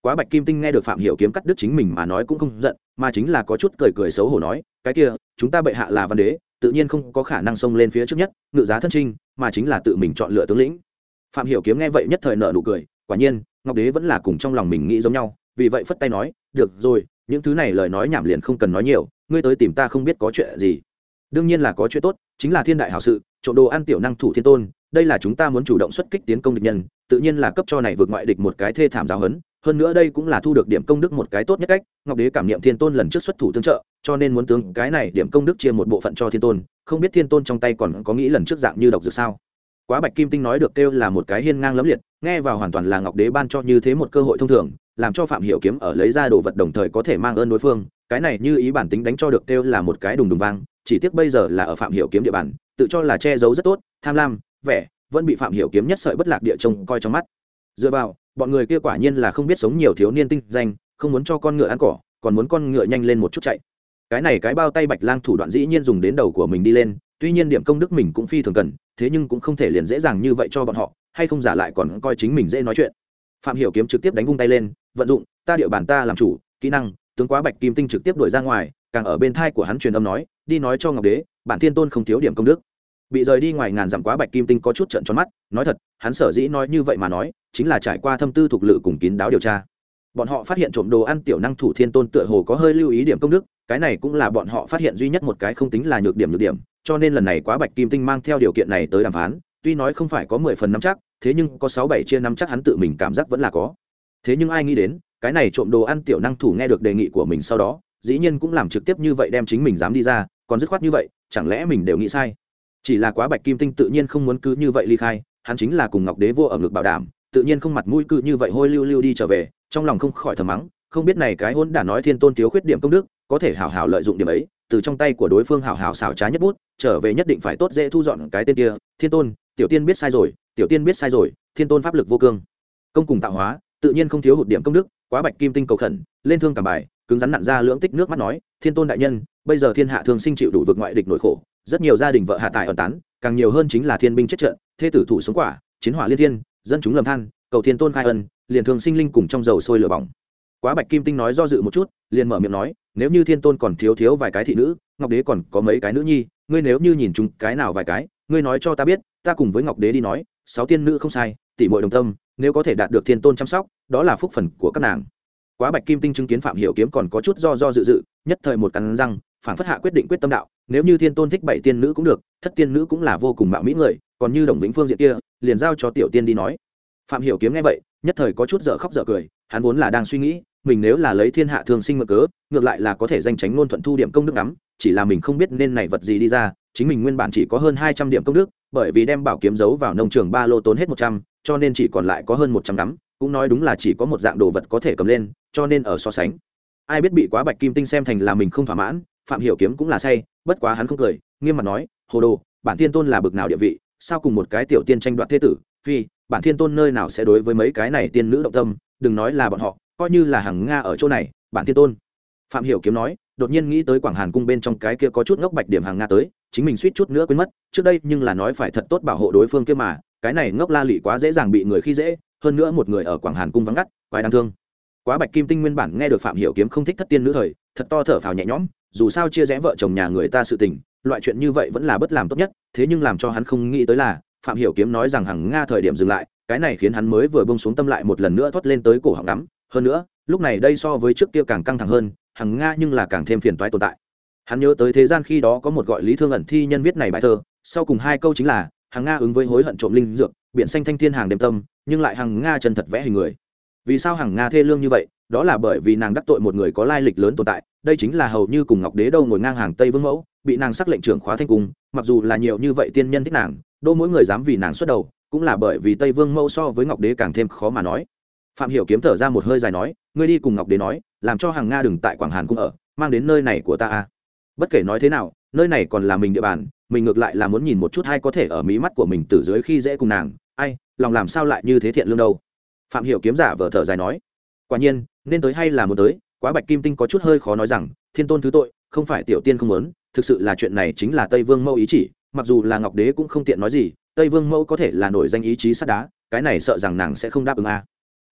Quá bạch kim tinh nghe được phạm hiểu kiếm cắt đứt chính mình mà nói cũng không giận, mà chính là có chút cười cười xấu hổ nói, cái kia, chúng ta bệ hạ là văn đế, tự nhiên không có khả năng xông lên phía trước nhất, ngự giá thân trinh mà chính là tự mình chọn lựa tướng lĩnh phạm hiểu kiếm nghe vậy nhất thời nở nụ cười, quả nhiên, ngọc đế vẫn là cùng trong lòng mình nghĩ giống nhau, vì vậy phất tay nói, được rồi, những thứ này lời nói nhảm liền không cần nói nhiều, ngươi tới tìm ta không biết có chuyện gì. Đương nhiên là có chuyện tốt, chính là thiên đại hảo sự, trộm đồ ăn tiểu năng thủ thiên tôn, đây là chúng ta muốn chủ động xuất kích tiến công địch nhân, tự nhiên là cấp cho này vượt ngoại địch một cái thê thảm giáo hấn hơn nữa đây cũng là thu được điểm công đức một cái tốt nhất cách, ngọc đế cảm niệm thiên tôn lần trước xuất thủ tương trợ, cho nên muốn tướng cái này điểm công đức chia một bộ phận cho thiên tôn, không biết thiên tôn trong tay còn có nghĩ lần trước dạng như độc dược sao? Quá bạch kim tinh nói được kêu là một cái hiên ngang lẫm liệt, nghe vào hoàn toàn là ngọc đế ban cho như thế một cơ hội thông thường, làm cho phạm hiểu kiếm ở lấy ra đồ vật đồng thời có thể mang ơn đối phương, cái này như ý bản tính đánh cho được kêu là một cái đùng đùng vang, chỉ tiếc bây giờ là ở phạm hiểu kiếm địa bàn, tự cho là che giấu rất tốt, tham lam, vẻ, vẫn bị phạm hiểu kiếm nhất sợi bất lạc địa trông coi trong mắt. Dựa vào, bọn người kia quả nhiên là không biết sống nhiều thiếu niên tinh danh, không muốn cho con ngựa ăn cỏ, còn muốn con ngựa nhanh lên một chút chạy. Cái này cái bao tay bạch lang thủ đoạn dĩ nhiên dùng đến đầu của mình đi lên tuy nhiên điểm công đức mình cũng phi thường cần, thế nhưng cũng không thể liền dễ dàng như vậy cho bọn họ, hay không giả lại còn coi chính mình dễ nói chuyện. Phạm hiểu kiếm trực tiếp đánh vung tay lên, vận dụng, ta địa bàn ta làm chủ, kỹ năng, tướng quá bạch kim tinh trực tiếp đuổi ra ngoài, càng ở bên thai của hắn truyền âm nói, đi nói cho ngọc đế, bản thiên tôn không thiếu điểm công đức. Bị rời đi ngoài ngàn dặm quá bạch kim tinh có chút trợn tròn mắt, nói thật, hắn sở dĩ nói như vậy mà nói, chính là trải qua thâm tư thuộc lự cùng kín đáo điều tra. Bọn họ phát hiện trộm đồ ăn tiểu năng thủ thiên tôn tựa hồ có hơi lưu ý điểm công đức, cái này cũng là bọn họ phát hiện duy nhất một cái không tính là nhược điểm nhược điểm cho nên lần này quá bạch kim tinh mang theo điều kiện này tới đàm phán, tuy nói không phải có mười phần năm chắc, thế nhưng có sáu bảy chia năm chắc hắn tự mình cảm giác vẫn là có. Thế nhưng ai nghĩ đến, cái này trộm đồ ăn tiểu năng thủ nghe được đề nghị của mình sau đó, dĩ nhiên cũng làm trực tiếp như vậy đem chính mình dám đi ra, còn dứt khoát như vậy, chẳng lẽ mình đều nghĩ sai? Chỉ là quá bạch kim tinh tự nhiên không muốn cứ như vậy ly khai, hắn chính là cùng ngọc đế vua ở ngực bảo đảm, tự nhiên không mặt mũi cứ như vậy hôi lưu lưu đi trở về, trong lòng không khỏi thầm mắng, không biết này cái hôn đản nói thiên tôn thiếu khuyết điểm công đức, có thể hảo hảo lợi dụng điểm ấy, từ trong tay của đối phương hảo hảo xảo trá nhất bút trở về nhất định phải tốt dễ thu dọn cái tên kia, thiên tôn, tiểu tiên biết sai rồi, tiểu tiên biết sai rồi, thiên tôn pháp lực vô cương. Công cùng tạo hóa, tự nhiên không thiếu hụt điểm công đức, quá bạch kim tinh cầu khẩn, lên thương cảm bài, cứng rắn nặn ra lưỡng tích nước mắt nói, thiên tôn đại nhân, bây giờ thiên hạ thường sinh chịu đủ vực ngoại địch nội khổ, rất nhiều gia đình vợ hạ tài ẩn tán, càng nhiều hơn chính là thiên binh chết trận, thê tử thủ sống quả, chiến hỏa liên thiên, dân chúng lầm than, cầu thiên tôn khai ân, liền thường sinh linh cùng trong dầu sôi lửa bỏng. Quá bạch kim tinh nói do dự một chút, liền mở miệng nói, nếu như thiên tôn còn thiếu thiếu vài cái thị nữ, ngọc đế còn có mấy cái nữ nhi ngươi nếu như nhìn chúng cái nào vài cái, ngươi nói cho ta biết, ta cùng với ngọc đế đi nói, sáu tiên nữ không sai, tỷ muội đồng tâm, nếu có thể đạt được thiên tôn chăm sóc, đó là phúc phần của các nàng. Quá bạch kim tinh chứng kiến phạm hiểu kiếm còn có chút do do dự dự, nhất thời một cắn răng, phản phất hạ quyết định quyết tâm đạo, nếu như thiên tôn thích bảy tiên nữ cũng được, thất tiên nữ cũng là vô cùng mạo mỹ người, còn như đồng vĩnh phương diện kia, liền giao cho tiểu tiên đi nói. Phạm hiểu kiếm nghe vậy, nhất thời có chút dở khóc dở cười, hắn vốn là đang suy nghĩ mình nếu là lấy thiên hạ thường sinh mượn cớ, ngược lại là có thể danh tránh ngôn thuận thu điểm công đức lắm, chỉ là mình không biết nên này vật gì đi ra, chính mình nguyên bản chỉ có hơn hai trăm điểm công đức, bởi vì đem bảo kiếm giấu vào nông trường ba lô tốn hết một trăm, cho nên chỉ còn lại có hơn một trăm lắm cũng nói đúng là chỉ có một dạng đồ vật có thể cầm lên, cho nên ở so sánh. Ai biết bị quá bạch kim tinh xem thành là mình không thỏa mãn, phạm hiểu kiếm cũng là say, bất quá hắn không cười, nghiêm mặt nói, hồ đồ, bản thiên tôn là bực nào địa vị, sao cùng một cái tiểu tiên tranh đoạt thế tử? Phi, bản thiên tôn nơi nào sẽ đối với mấy cái này tiên nữ động tâm, đừng nói là bọn họ coi như là hàng nga ở chỗ này, bản thiên tôn. Phạm hiểu kiếm nói, đột nhiên nghĩ tới quảng hàn cung bên trong cái kia có chút ngốc bạch điểm hàng nga tới, chính mình suýt chút nữa quên mất, trước đây nhưng là nói phải thật tốt bảo hộ đối phương kia mà, cái này ngốc la lị quá dễ dàng bị người khi dễ, hơn nữa một người ở quảng hàn cung vắng ngắt, quái đáng thương. Quá bạch kim tinh nguyên bản nghe được phạm hiểu kiếm không thích thất tiên nữ thời, thật to thở phào nhẹ nhõm, dù sao chia rẽ vợ chồng nhà người ta sự tình, loại chuyện như vậy vẫn là bất làm tốt nhất, thế nhưng làm cho hắn không nghĩ tới là, phạm hiểu kiếm nói rằng hằng nga thời điểm dừng lại, cái này khiến hắn mới vừa bông xuống tâm lại một lần nữa thoát lên tới cổ họng đắm hơn nữa, lúc này đây so với trước kia càng căng thẳng hơn, hằng nga nhưng là càng thêm phiền toái tồn tại. Hắn nhớ tới thế gian khi đó có một gọi lý thương ẩn thi nhân viết này bài thơ, sau cùng hai câu chính là, hằng nga ứng với hối hận trộm linh dược, biển xanh thanh thiên hàng đêm tâm, nhưng lại hằng nga chân thật vẽ hình người. Vì sao hằng nga thê lương như vậy? Đó là bởi vì nàng đắc tội một người có lai lịch lớn tồn tại, đây chính là hầu như cùng ngọc đế đâu ngồi ngang hàng tây vương mẫu, bị nàng sắc lệnh trưởng khóa thanh cung, mặc dù là nhiều như vậy tiên nhân thích nàng, đô mỗi người dám vì nàng xuất đầu, cũng là bởi vì tây vương mẫu so với ngọc đế càng thêm khó mà nói phạm hiểu kiếm thở ra một hơi dài nói, ngươi đi cùng ngọc đế nói, làm cho hàng nga đừng tại quảng hàn cung ở, mang đến nơi này của ta a bất kể nói thế nào, nơi này còn là mình địa bàn, mình ngược lại là muốn nhìn một chút hay có thể ở mí mắt của mình từ dưới khi dễ cùng nàng. Ai, lòng làm sao lại như thế thiện lương đâu? Phạm hiểu kiếm giả vờ thở dài nói, quả nhiên, nên tới hay là muốn tới, quá bạch kim tinh có chút hơi khó nói rằng, thiên tôn thứ tội, không phải tiểu tiên không muốn, thực sự là chuyện này chính là tây vương mẫu ý chỉ, mặc dù là ngọc đế cũng không tiện nói gì, tây vương mẫu có thể là nổi danh ý chí sắt đá, cái này sợ rằng nàng sẽ không đáp ứng a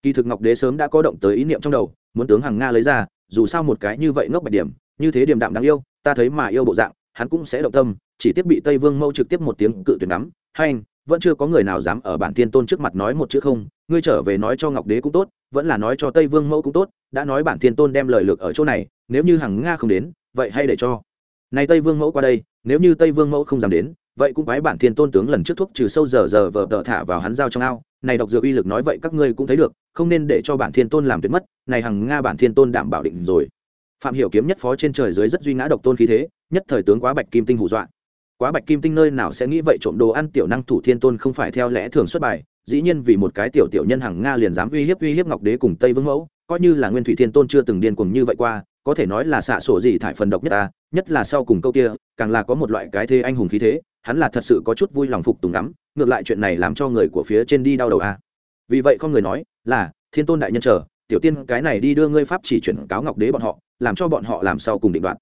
kỳ thực ngọc đế sớm đã có động tới ý niệm trong đầu, muốn tướng hàng nga lấy ra, dù sao một cái như vậy ngốc bạch điểm, như thế điểm đạm đáng yêu, ta thấy mà yêu bộ dạng, hắn cũng sẽ động tâm, chỉ tiếp bị tây vương mẫu trực tiếp một tiếng cự tuyệt ngắm. Hay anh vẫn chưa có người nào dám ở bản thiên tôn trước mặt nói một chữ không, ngươi trở về nói cho ngọc đế cũng tốt, vẫn là nói cho tây vương mẫu cũng tốt, đã nói bản thiên tôn đem lời lược ở chỗ này, nếu như hằng nga không đến, vậy hay để cho. Này tây vương mẫu qua đây, nếu như tây vương mẫu không dám đến, vậy cũng quái bản thiên tôn tướng lần trước thuốc trừ sâu giờ giờ vờ đỡ thả vào hắn dao trong ao này độc dược uy lực nói vậy các ngươi cũng thấy được, không nên để cho bản thiên tôn làm tuyệt mất, này hằng nga bản thiên tôn đảm bảo định rồi. Phạm hiểu kiếm nhất phó trên trời dưới rất duy ngã độc tôn khí thế, nhất thời tướng quá bạch kim tinh hù dọa. Quá bạch kim tinh nơi nào sẽ nghĩ vậy trộm đồ ăn tiểu năng thủ thiên tôn không phải theo lẽ thường xuất bài, dĩ nhiên vì một cái tiểu tiểu nhân hằng nga liền dám uy hiếp uy hiếp ngọc đế cùng tây vương mẫu, coi như là nguyên thủy thiên tôn chưa từng điên cuồng như vậy qua, có thể nói là xạ sổ gì thải phần độc nhất ta, nhất là sau cùng câu kia, càng là có một loại cái thế anh hùng khí thế, hắn là thật sự có chút vui lòng phục tùng lắm ngược lại chuyện này làm cho người của phía trên đi đau đầu a vì vậy con người nói, là, thiên tôn đại nhân chờ, tiểu tiên, cái này đi đưa ngươi pháp chỉ chuyển cáo ngọc đế bọn họ, làm cho bọn họ làm sau cùng định đoạt.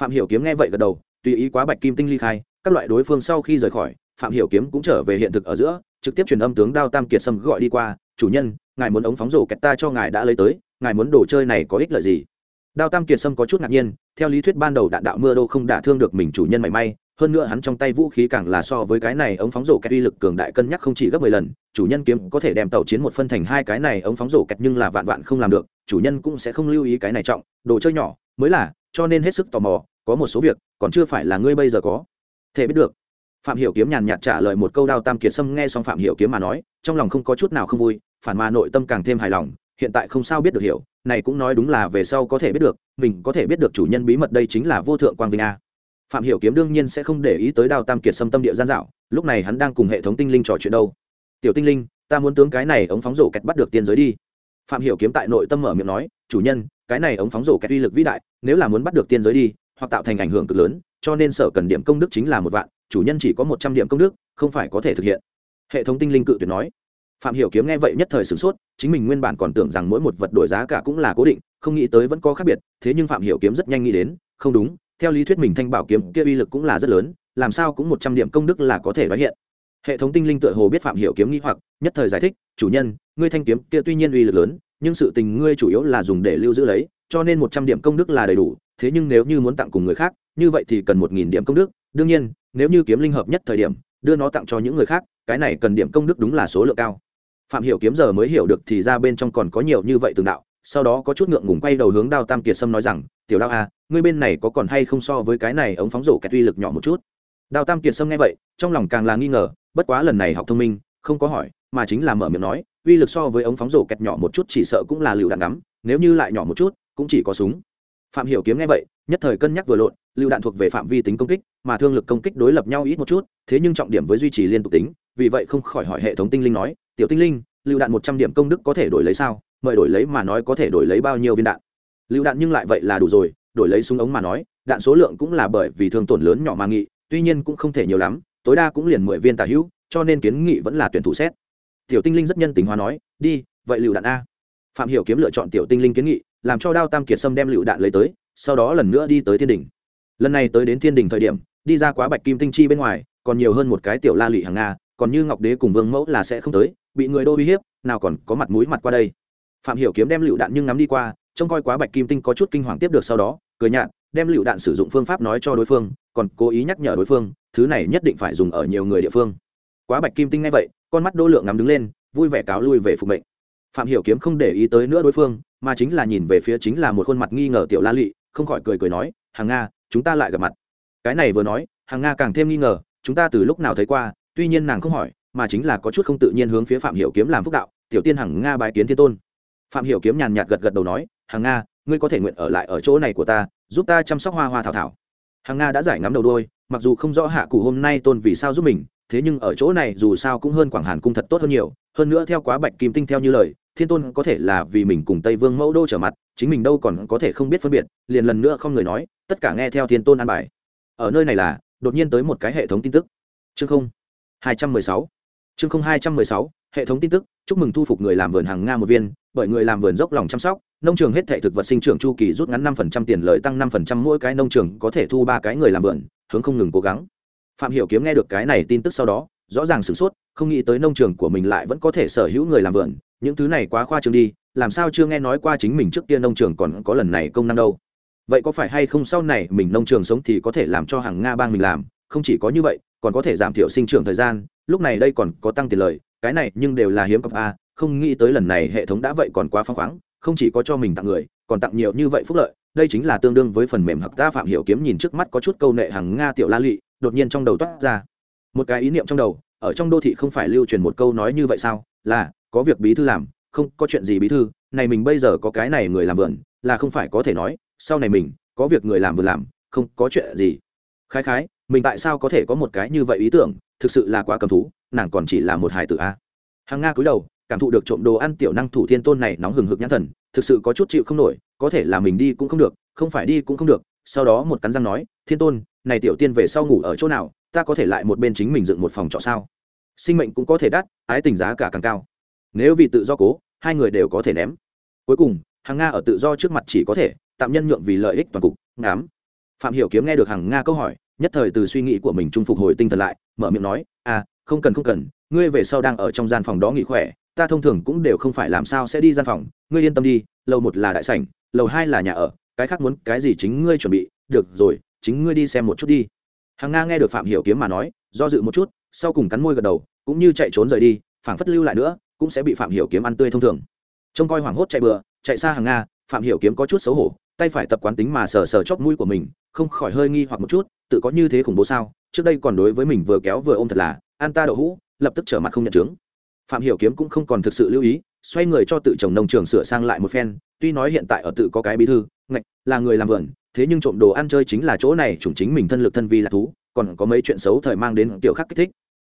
Phạm hiểu kiếm nghe vậy gật đầu, tùy ý quá bạch kim tinh ly khai, các loại đối phương sau khi rời khỏi, phạm hiểu kiếm cũng trở về hiện thực ở giữa, trực tiếp truyền âm tướng đao tam kiệt sâm gọi đi qua, chủ nhân, ngài muốn ống phóng rổ kẹt ta cho ngài đã lấy tới, ngài muốn đồ chơi này có ích lợi gì? Đao tam kiệt sâm có chút ngạc nhiên, theo lý thuyết ban đầu đạn đạo mưa đô không đả thương được mình chủ nhân mảy may hơn nữa hắn trong tay vũ khí càng là so với cái này ống phóng rổ kẹt uy lực cường đại cân nhắc không chỉ gấp mười lần, chủ nhân kiếm có thể đem tàu chiến một phân thành hai cái này ống phóng rổ kẹt nhưng là vạn vạn không làm được, chủ nhân cũng sẽ không lưu ý cái này trọng, đồ chơi nhỏ, mới là, cho nên hết sức tò mò, có một số việc, còn chưa phải là ngươi bây giờ có. Thể biết được. Phạm hiểu kiếm nhàn nhạt trả lời một câu đao tam kiệt sâm nghe xong phạm hiểu kiếm mà nói, trong lòng không có chút nào không vui, phản mà nội tâm càng thêm hài lòng, hiện tại không sao biết được hiểu, này cũng nói đúng là về sau có thể biết được, mình có thể biết được chủ nhân bí mật đây chính là vô thượng quang vinh a phạm hiểu kiếm đương nhiên sẽ không để ý tới Đào tam kiệt xâm tâm địa gian dạo, lúc này hắn đang cùng hệ thống tinh linh trò chuyện đâu. Tiểu tinh linh, ta muốn tướng cái này ống phóng rổ kẹt bắt được tiên giới đi. Phạm hiểu kiếm tại nội tâm mở miệng nói, chủ nhân, cái này ống phóng rổ kẹt uy lực vĩ đại, nếu là muốn bắt được tiên giới đi, hoặc tạo thành ảnh hưởng cực lớn, cho nên sở cần điểm công đức chính là một vạn, chủ nhân chỉ có một trăm điểm công đức, không phải có thể thực hiện. Hệ thống tinh linh cự tuyệt nói. Phạm hiểu kiếm nghe vậy nhất thời sửng sốt, chính mình nguyên bản còn tưởng rằng mỗi một vật đổi giá cả cũng là cố định, không nghĩ tới vẫn có khác biệt, thế nhưng phạm hiểu kiếm rất nhanh nghĩ đến, không đúng theo lý thuyết mình thanh bảo kiếm kia uy lực cũng là rất lớn, làm sao cũng một trăm điểm công đức là có thể nói hiện. Hệ thống tinh linh tựa hồ biết phạm hiểu kiếm nghi hoặc, nhất thời giải thích, chủ nhân, ngươi thanh kiếm kia tuy nhiên uy lực lớn, nhưng sự tình ngươi chủ yếu là dùng để lưu giữ lấy, cho nên một trăm điểm công đức là đầy đủ, thế nhưng nếu như muốn tặng cùng người khác, như vậy thì cần một nghìn điểm công đức. Đương nhiên, nếu như kiếm linh hợp nhất thời điểm, đưa nó tặng cho những người khác, cái này cần điểm công đức đúng là số lượng cao. Phạm hiểu kiếm giờ mới hiểu được thì ra bên trong còn có nhiều như vậy từng đạo sau đó có chút ngượng ngùng quay đầu hướng đao tam kiệt sâm nói rằng tiểu đao à, ngươi bên này có còn hay không so với cái này ống phóng rổ kẹt uy lực nhỏ một chút? Đao tam kiệt sâm nghe vậy trong lòng càng là nghi ngờ bất quá lần này học thông minh không có hỏi mà chính là mở miệng nói uy lực so với ống phóng rổ kẹt nhỏ một chút chỉ sợ cũng là lựu đạn ngắm nếu như lại nhỏ một chút cũng chỉ có súng. Phạm hiểu kiếm nghe vậy nhất thời cân nhắc vừa lộn lựu đạn thuộc về phạm vi tính công kích mà thương lực công kích đối lập nhau ít một chút thế nhưng trọng điểm với duy trì liên tục tính vì vậy không khỏi hỏi hệ thống tinh linh nói tiểu tinh linh lựu đạn một trăm điểm công đức có thể đổi lấy sao? Mời đổi lấy mà nói có thể đổi lấy bao nhiêu viên đạn. Lựu đạn nhưng lại vậy là đủ rồi, đổi lấy súng ống mà nói, đạn số lượng cũng là bởi vì thương tổn lớn nhỏ mà nghị, tuy nhiên cũng không thể nhiều lắm, tối đa cũng liền mười viên tà hữu, cho nên kiến nghị vẫn là tuyển thủ xét. Tiểu tinh linh rất nhân tính hóa nói, đi, vậy lựu đạn a. Phạm hiểu kiếm lựa chọn tiểu tinh linh kiến nghị, làm cho đao tam kiệt sâm đem lựu đạn lấy tới, sau đó lần nữa đi tới thiên đình. Lần này tới đến thiên đình thời điểm, đi ra quá bạch kim tinh chi bên ngoài, còn nhiều hơn một cái tiểu la lụy hàng nga, còn như ngọc đế cùng vương mẫu là sẽ không tới, bị người đô uy hiếp, nào còn có mặt mũi mặt qua đây phạm hiểu kiếm đem lựu đạn nhưng ngắm đi qua, trông coi quá bạch kim tinh có chút kinh hoàng tiếp được sau đó, cười nhạt, đem lựu đạn sử dụng phương pháp nói cho đối phương, còn cố ý nhắc nhở đối phương, thứ này nhất định phải dùng ở nhiều người địa phương. Quá bạch kim tinh ngay vậy, con mắt đô lượng ngắm đứng lên, vui vẻ cáo lui về phục mệnh. Phạm hiểu kiếm không để ý tới nữa đối phương, mà chính là nhìn về phía chính là một khuôn mặt nghi ngờ tiểu la lị, không khỏi cười cười nói, hàng nga, chúng ta lại gặp mặt. Cái này vừa nói, hàng nga càng thêm nghi ngờ, chúng ta từ lúc nào thấy qua? Tuy nhiên nàng không hỏi, mà chính là có chút không tự nhiên hướng phía phạm hiểu kiếm làm phúc đạo, tiểu tiên hằng nga bái kiến thiên tôn phạm hiểu kiếm nhàn nhạt gật gật đầu nói hằng nga, ngươi có thể nguyện ở lại ở chỗ này của ta, giúp ta chăm sóc hoa hoa thảo thảo. Hằng nga đã giải ngắm đầu đôi, mặc dù không rõ hạ cụ hôm nay tôn vì sao giúp mình, thế nhưng ở chỗ này dù sao cũng hơn quảng hàn cung thật tốt hơn nhiều, hơn nữa theo quá bạch kim tinh theo như lời, thiên tôn có thể là vì mình cùng tây vương mẫu đô trở mặt, chính mình đâu còn có thể không biết phân biệt, liền lần nữa không người nói, tất cả nghe theo thiên tôn an bài. Ở nơi này là, đột nhiên tới một cái hệ thống tin tức. Chương không hai trăm mười sáu. Chương không hai trăm mười sáu hệ thống tin tức, chúc mừng thu phục người làm vườn hàng nga một viên, bởi người làm vườn dốc lòng chăm sóc, nông trường hết thể thực vật sinh trưởng chu kỳ rút ngắn năm phần trăm tiền lợi tăng năm phần trăm mỗi cái nông trường có thể thu ba cái người làm vườn, hướng không ngừng cố gắng. Phạm hiểu kiếm nghe được cái này tin tức sau đó, rõ ràng sửng sốt, không nghĩ tới nông trường của mình lại vẫn có thể sở hữu người làm vườn, những thứ này quá khoa trương đi, làm sao chưa nghe nói qua chính mình trước kia nông trường còn có lần này công năng đâu. Vậy có phải hay không sau này mình nông trường sống thì có thể làm cho hàng nga bang mình làm, không chỉ có như vậy, còn có thể giảm thiểu sinh trưởng thời gian, lúc này đây còn có tăng tiền lời cái này nhưng đều là hiếm cọc a à, không nghĩ tới lần này hệ thống đã vậy còn quá phăng khoáng, không chỉ có cho mình tặng người, còn tặng nhiều như vậy phúc lợi, đây chính là tương đương với phần mềm hặc ta phạm hiểu kiếm nhìn trước mắt có chút câu nệ hàng nga tiểu la lị, đột nhiên trong đầu toát ra. Một cái ý niệm trong đầu, ở trong đô thị không phải lưu truyền một câu nói như vậy sao? Là, có việc bí thư làm, không, có chuyện gì bí thư, này mình bây giờ có cái này người làm vườn, là không phải có thể nói, sau này mình, có việc người làm vườn làm, không, có chuyện gì? Khái khái, mình tại sao có thể có một cái như vậy ý tưởng, thực sự là quá cầm thú nàng còn chỉ là một hài tử a. Hàng nga cúi đầu, cảm thụ được trộm đồ ăn tiểu năng thủ thiên tôn này nóng hừng hực nhãn thần, thực sự có chút chịu không nổi, có thể là mình đi cũng không được, không phải đi cũng không được. Sau đó một cắn răng nói, thiên tôn, này tiểu tiên về sau ngủ ở chỗ nào, ta có thể lại một bên chính mình dựng một phòng trọ sao? Sinh mệnh cũng có thể đắt, ái tình giá cả càng cao. Nếu vì tự do cố, hai người đều có thể ném. Cuối cùng hàng nga ở tự do trước mặt chỉ có thể tạm nhân nhượng vì lợi ích toàn cục. Ngám phạm hiểu kiếm nghe được hàng nga câu hỏi, nhất thời từ suy nghĩ của mình trung phục hồi tinh thần lại, mở miệng nói à không cần không cần, ngươi về sau đang ở trong gian phòng đó nghỉ khỏe, ta thông thường cũng đều không phải làm sao sẽ đi gian phòng, ngươi yên tâm đi, lầu một là đại sảnh, lầu hai là nhà ở, cái khác muốn cái gì chính ngươi chuẩn bị, được rồi, chính ngươi đi xem một chút đi. Hằng nga nghe được phạm hiểu kiếm mà nói, do dự một chút, sau cùng cắn môi gật đầu, cũng như chạy trốn rời đi, phảng phất lưu lại nữa, cũng sẽ bị phạm hiểu kiếm ăn tươi thông thường. Trông coi hoảng hốt chạy bừa, chạy xa Hằng nga, phạm hiểu kiếm có chút xấu hổ, tay phải tập quán tính mà sờ sờ chóp mũi của mình, không khỏi hơi nghi hoặc một chút, tự có như thế khủng bố sao? Trước đây còn đối với mình vừa kéo vừa ôm thật là an ta đậu hũ, lập tức trở mặt không nhận chứng phạm hiểu kiếm cũng không còn thực sự lưu ý, xoay người cho tự chồng nông trường sửa sang lại một phen, tuy nói hiện tại ở tự có cái bí thư, ngạch, là người làm vườn, thế nhưng trộm đồ ăn chơi chính là chỗ này chủng chính mình thân lực thân vi là thú, còn có mấy chuyện xấu thời mang đến tiểu khác kích thích.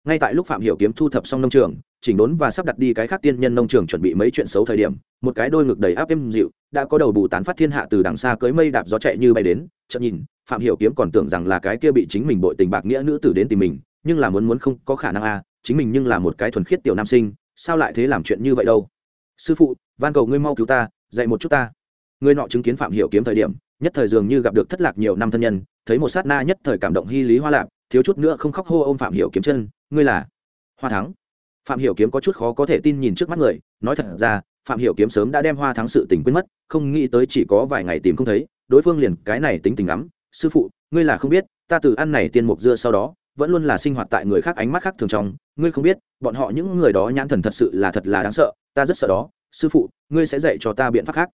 Ngay tại lúc phạm hiểu kiếm thu thập xong nông trường, chỉnh đốn và sắp đặt đi cái khác tiên nhân nông trường chuẩn bị mấy chuyện xấu thời điểm, một cái đôi ngực đầy áp êm dịu, đã có đầu bù tán phát thiên hạ từ đằng xa cưới mây đạp gió chạy như bay đến, chợt nhìn, phạm hiểu kiếm còn tưởng rằng là cái kia bị chính mình bội tình bạc nghĩa nữ tử đến tìm mình nhưng là muốn muốn không có khả năng a à, chính mình nhưng là một cái thuần khiết tiểu nam sinh sao lại thế làm chuyện như vậy đâu? Sư phụ van cầu ngươi mau cứu ta dạy một chút ta. Người nọ chứng kiến phạm hiểu kiếm thời điểm nhất thời dường như gặp được thất lạc nhiều năm thân nhân thấy một sát na nhất thời cảm động hy lý hoa lạc, thiếu chút nữa không khóc hô ôm phạm hiểu kiếm chân ngươi là hoa thắng. Phạm hiểu kiếm có chút khó có thể tin nhìn trước mắt người nói thật ra phạm hiểu kiếm sớm đã đem hoa thắng sự tình quên mất không nghĩ tới chỉ có vài ngày tìm không thấy đối phương liền cái này tính tình lắm. Sư phụ ngươi là không biết ta từ ăn này tiên mục dưa sau đó vẫn luôn là sinh hoạt tại người khác ánh mắt khác thường trong. Ngươi không biết, bọn họ những người đó nhãn thần thật sự là thật là đáng sợ. Ta rất sợ đó. Sư phụ, ngươi sẽ dạy cho ta biện pháp khác.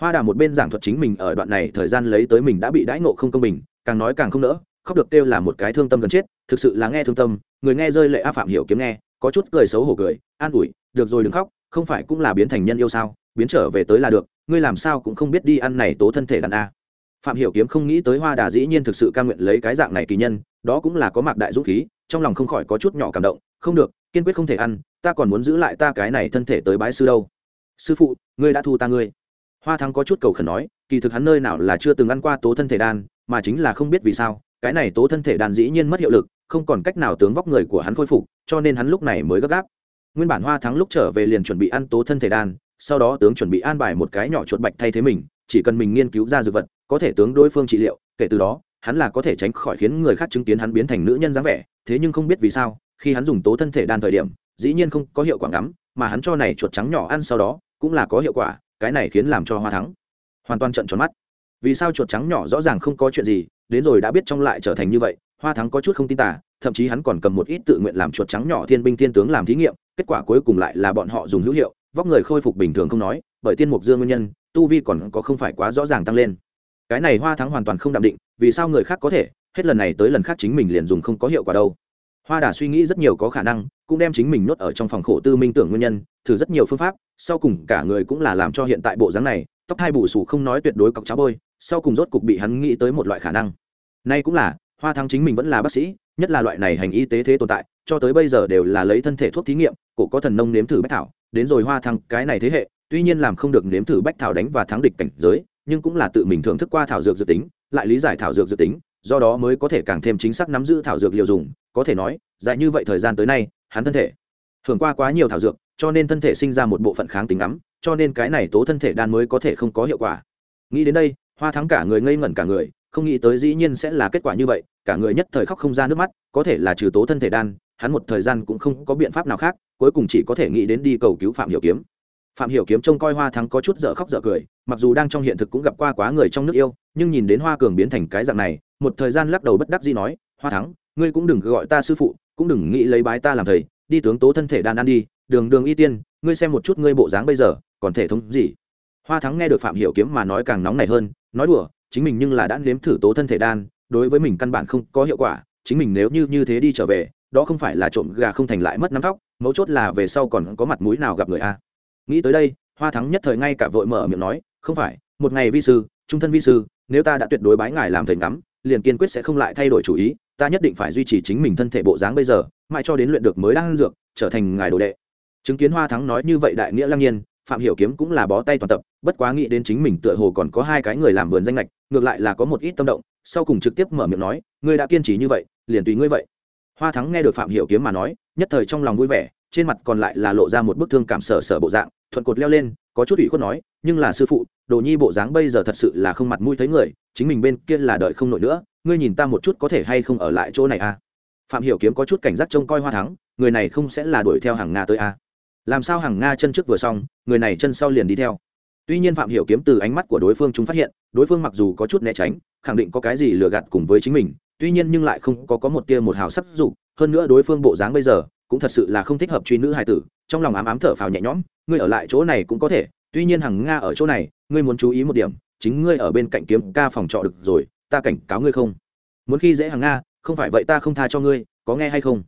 Hoa đà một bên giảng thuật chính mình ở đoạn này thời gian lấy tới mình đã bị đãi ngộ không công bình, càng nói càng không nỡ, khóc được kêu là một cái thương tâm gần chết, thực sự là nghe thương tâm, người nghe rơi lệ a phạm hiểu kiếm nghe, có chút cười xấu hổ cười, an ủi, được rồi đừng khóc, không phải cũng là biến thành nhân yêu sao? Biến trở về tới là được, ngươi làm sao cũng không biết đi ăn này tố thân thể đàn a phạm hiểu kiếm không nghĩ tới hoa đà dĩ nhiên thực sự ca nguyện lấy cái dạng này kỳ nhân, đó cũng là có mạc đại dũng khí, trong lòng không khỏi có chút nhỏ cảm động. Không được, kiên quyết không thể ăn, ta còn muốn giữ lại ta cái này thân thể tới bái sư đâu. Sư phụ, ngươi đã thu ta ngươi. Hoa thắng có chút cầu khẩn nói, kỳ thực hắn nơi nào là chưa từng ăn qua tố thân thể đan, mà chính là không biết vì sao, cái này tố thân thể đan dĩ nhiên mất hiệu lực, không còn cách nào tướng vóc người của hắn khôi phục, cho nên hắn lúc này mới gấp gáp. Nguyên bản hoa thắng lúc trở về liền chuẩn bị ăn tố thân thể đan, sau đó tướng chuẩn bị an bài một cái nhỏ chuột bạch thay thế mình, chỉ cần mình nghiên cứu ra dược vật có thể tướng đối phương trị liệu, kể từ đó, hắn là có thể tránh khỏi khiến người khác chứng kiến hắn biến thành nữ nhân dáng vẻ, thế nhưng không biết vì sao, khi hắn dùng tố thân thể đan thời điểm, dĩ nhiên không có hiệu quả ngắm, mà hắn cho này chuột trắng nhỏ ăn sau đó, cũng là có hiệu quả, cái này khiến làm cho hoa thắng. Hoàn toàn trận tròn mắt. Vì sao chuột trắng nhỏ rõ ràng không có chuyện gì, đến rồi đã biết trong lại trở thành như vậy, hoa thắng có chút không tin tả thậm chí hắn còn cầm một ít tự nguyện làm chuột trắng nhỏ thiên binh thiên tướng làm thí nghiệm, kết quả cuối cùng lại là bọn họ dùng hữu hiệu, vóc người khôi phục bình thường không nói, bởi tiên mục dương nguyên nhân, tu vi còn có không phải quá rõ ràng tăng lên cái này hoa thắng hoàn toàn không đạm định, vì sao người khác có thể? Hết lần này tới lần khác chính mình liền dùng không có hiệu quả đâu. Hoa đà suy nghĩ rất nhiều có khả năng, cũng đem chính mình nuốt ở trong phòng khổ tư minh tưởng nguyên nhân, thử rất nhiều phương pháp, sau cùng cả người cũng là làm cho hiện tại bộ dáng này, tóc hai bù sù không nói tuyệt đối cọc cháo bôi, sau cùng rốt cục bị hắn nghĩ tới một loại khả năng. Nay cũng là, hoa thắng chính mình vẫn là bác sĩ, nhất là loại này hành y tế thế tồn tại, cho tới bây giờ đều là lấy thân thể thuốc thí nghiệm, cổ có thần nông nếm thử bách thảo, đến rồi hoa thắng cái này thế hệ, tuy nhiên làm không được nếm thử bách thảo đánh và thắng địch cảnh giới nhưng cũng là tự mình thưởng thức qua thảo dược dự tính lại lý giải thảo dược dự tính do đó mới có thể càng thêm chính xác nắm giữ thảo dược liều dùng. Có thể nói dài như vậy thời gian tới nay hắn thân thể hưởng qua quá nhiều thảo dược cho nên thân thể sinh ra một bộ phận kháng tính lắm, cho nên cái này tố thân thể đan mới có thể không có hiệu quả. Nghĩ đến đây hoa thắng cả người ngây ngẩn cả người không nghĩ tới dĩ nhiên sẽ là kết quả như vậy cả người nhất thời khóc không ra nước mắt có thể là trừ tố thân thể đan hắn một thời gian cũng không có biện pháp nào khác cuối cùng chỉ có thể nghĩ đến đi cầu cứu phạm hiểu kiếm phạm hiểu kiếm trông coi hoa thắng có chút dở khóc dở cười, mặc dù đang trong hiện thực cũng gặp qua quá người trong nước yêu, nhưng nhìn đến hoa cường biến thành cái dạng này, một thời gian lắc đầu bất đắc dĩ nói, hoa thắng, ngươi cũng đừng gọi ta sư phụ, cũng đừng nghĩ lấy bái ta làm thầy, đi tướng tố thân thể đan ăn đi, đường đường y tiên, ngươi xem một chút ngươi bộ dáng bây giờ, còn thể thống gì? Hoa thắng nghe được phạm hiểu kiếm mà nói càng nóng nảy hơn, nói đùa, chính mình nhưng là đã nếm thử tố thân thể đan, đối với mình căn bản không có hiệu quả, chính mình nếu như như thế đi trở về, đó không phải là trộm gà không thành lại mất nắm tóc, mấu chốt là về sau còn có mặt mũi nào gặp người a? Nghĩ tới đây, hoa thắng nhất thời ngay cả vội mở miệng nói, không phải, một ngày vi sư, trung thân vi sư, nếu ta đã tuyệt đối bái ngài làm thầy ngắm, liền kiên quyết sẽ không lại thay đổi chủ ý, ta nhất định phải duy trì chính mình thân thể bộ dáng bây giờ, mãi cho đến luyện được mới đang dược, trở thành ngài đồ đệ. Chứng kiến hoa thắng nói như vậy đại nghĩa lăng nhiên, phạm hiểu kiếm cũng là bó tay toàn tập, bất quá nghĩ đến chính mình tựa hồ còn có hai cái người làm vườn danh lệch, ngược lại là có một ít tâm động, sau cùng trực tiếp mở miệng nói, ngươi đã kiên trì như vậy, liền tùy ngươi vậy. Hoa thắng nghe được phạm hiểu kiếm mà nói, nhất thời trong lòng vui vẻ, trên mặt còn lại là lộ ra một bức thương cảm sở sở bộ dạng thuận cột leo lên, có chút ủy khuất nói, nhưng là sư phụ, đồ nhi bộ dáng bây giờ thật sự là không mặt mũi thấy người, chính mình bên kia là đợi không nổi nữa, ngươi nhìn ta một chút có thể hay không ở lại chỗ này à? Phạm hiểu kiếm có chút cảnh giác trông coi hoa thắng, người này không sẽ là đuổi theo hàng nga tới à? Làm sao hàng nga chân trước vừa xong, người này chân sau liền đi theo? Tuy nhiên phạm hiểu kiếm từ ánh mắt của đối phương chúng phát hiện, đối phương mặc dù có chút né tránh, khẳng định có cái gì lừa gạt cùng với chính mình, tuy nhiên nhưng lại không có có một tia một hào sắc dục hơn nữa đối phương bộ dáng bây giờ cũng thật sự là không thích hợp truy nữ hài tử, trong lòng ám ám thở phào nhẹ nhõm, ngươi ở lại chỗ này cũng có thể, tuy nhiên hằng nga ở chỗ này, ngươi muốn chú ý một điểm, chính ngươi ở bên cạnh kiếm ca phòng trọ được rồi, ta cảnh cáo ngươi không. Muốn khi dễ hằng nga, không phải vậy ta không tha cho ngươi, có nghe hay không?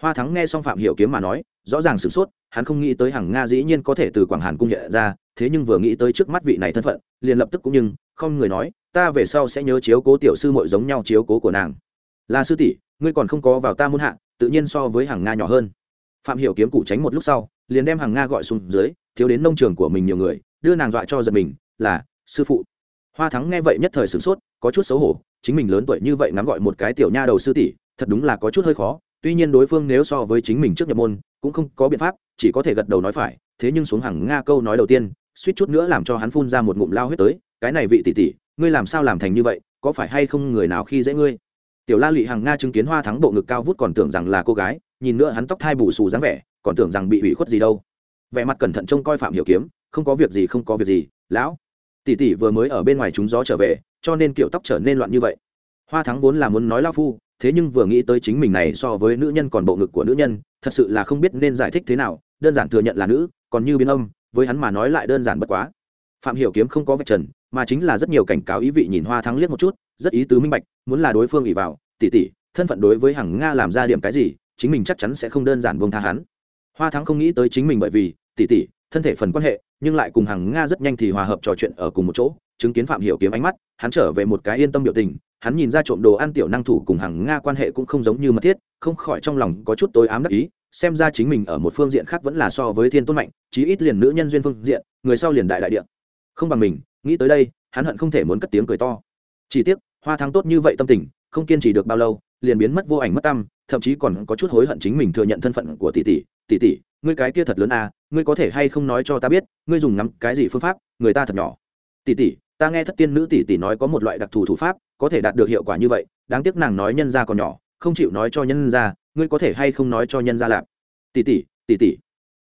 Hoa thắng nghe xong phạm hiểu kiếm mà nói, rõ ràng sửng sốt, hắn không nghĩ tới hằng nga dĩ nhiên có thể từ quảng hàn cung hiện ra, thế nhưng vừa nghĩ tới trước mắt vị này thân phận, liền lập tức cũng nhưng, không người nói, ta về sau sẽ nhớ chiếu cố tiểu sư muội giống nhau chiếu cố của nàng. Là sư tỷ, ngươi còn không có vào ta muôn hạ tự nhiên so với hàng nga nhỏ hơn. Phạm hiểu kiếm cụ tránh một lúc sau, liền đem hàng nga gọi xuống dưới, thiếu đến nông trường của mình nhiều người, đưa nàng dọa cho giật mình, là, sư phụ. Hoa thắng nghe vậy nhất thời sửng sốt, có chút xấu hổ, chính mình lớn tuổi như vậy ngắm gọi một cái tiểu nha đầu sư tỷ, thật đúng là có chút hơi khó, tuy nhiên đối phương nếu so với chính mình trước nhập môn, cũng không có biện pháp, chỉ có thể gật đầu nói phải, thế nhưng xuống hàng nga câu nói đầu tiên, suýt chút nữa làm cho hắn phun ra một ngụm lao huyết tới, cái này vị tỷ tỷ, ngươi làm sao làm thành như vậy, có phải hay không người nào khi dễ ngươi? Tiểu la lị hàng nga chứng kiến hoa thắng bộ ngực cao vút còn tưởng rằng là cô gái, nhìn nữa hắn tóc thai bù xù dáng vẻ, còn tưởng rằng bị hủy khuất gì đâu. Vẻ mặt cẩn thận trông coi phạm hiểu kiếm, không có việc gì, không có việc gì, lão. Tỷ tỷ vừa mới ở bên ngoài chúng gió trở về, cho nên kiểu tóc trở nên loạn như vậy. Hoa thắng vốn là muốn nói lao phu, thế nhưng vừa nghĩ tới chính mình này so với nữ nhân còn bộ ngực của nữ nhân, thật sự là không biết nên giải thích thế nào, đơn giản thừa nhận là nữ, còn như biến âm, với hắn mà nói lại đơn giản bất quá. Phạm hiểu kiếm không có vạch trần mà chính là rất nhiều cảnh cáo ý vị nhìn hoa thắng liếc một chút, rất ý tứ minh bạch, muốn là đối phương ỉ vào, tỉ tỉ, thân phận đối với hằng nga làm ra điểm cái gì, chính mình chắc chắn sẽ không đơn giản buông tha hắn. Hoa thắng không nghĩ tới chính mình bởi vì, tỉ tỉ, thân thể phần quan hệ, nhưng lại cùng hằng nga rất nhanh thì hòa hợp trò chuyện ở cùng một chỗ, chứng kiến phạm hiểu kiếm ánh mắt, hắn trở về một cái yên tâm biểu tình, hắn nhìn ra trộm đồ ăn tiểu năng thủ cùng hằng nga quan hệ cũng không giống như mật thiết, không khỏi trong lòng có chút tối ám đắc ý, xem ra chính mình ở một phương diện khác vẫn là so với thiên tôn mạnh, chí ít liền nữ nhân duyên phương diện, người sau liền đại đại địa. Không bằng mình nghĩ tới đây, hắn hận không thể muốn cất tiếng cười to. Chỉ tiếc, hoa thắng tốt như vậy tâm tình, không kiên trì được bao lâu, liền biến mất vô ảnh mất tâm, thậm chí còn có chút hối hận chính mình thừa nhận thân phận của tỷ tỷ. Tỷ tỷ, ngươi cái kia thật lớn à ngươi có thể hay không nói cho ta biết, ngươi dùng ngắm cái gì phương pháp, người ta thật nhỏ. Tỷ tỷ, ta nghe thất tiên nữ tỷ tỷ nói có một loại đặc thù thủ pháp, có thể đạt được hiệu quả như vậy, đáng tiếc nàng nói nhân gia còn nhỏ, không chịu nói cho nhân gia, ngươi có thể hay không nói cho nhân gia lạp? Tỷ tỷ tỷ tỷ.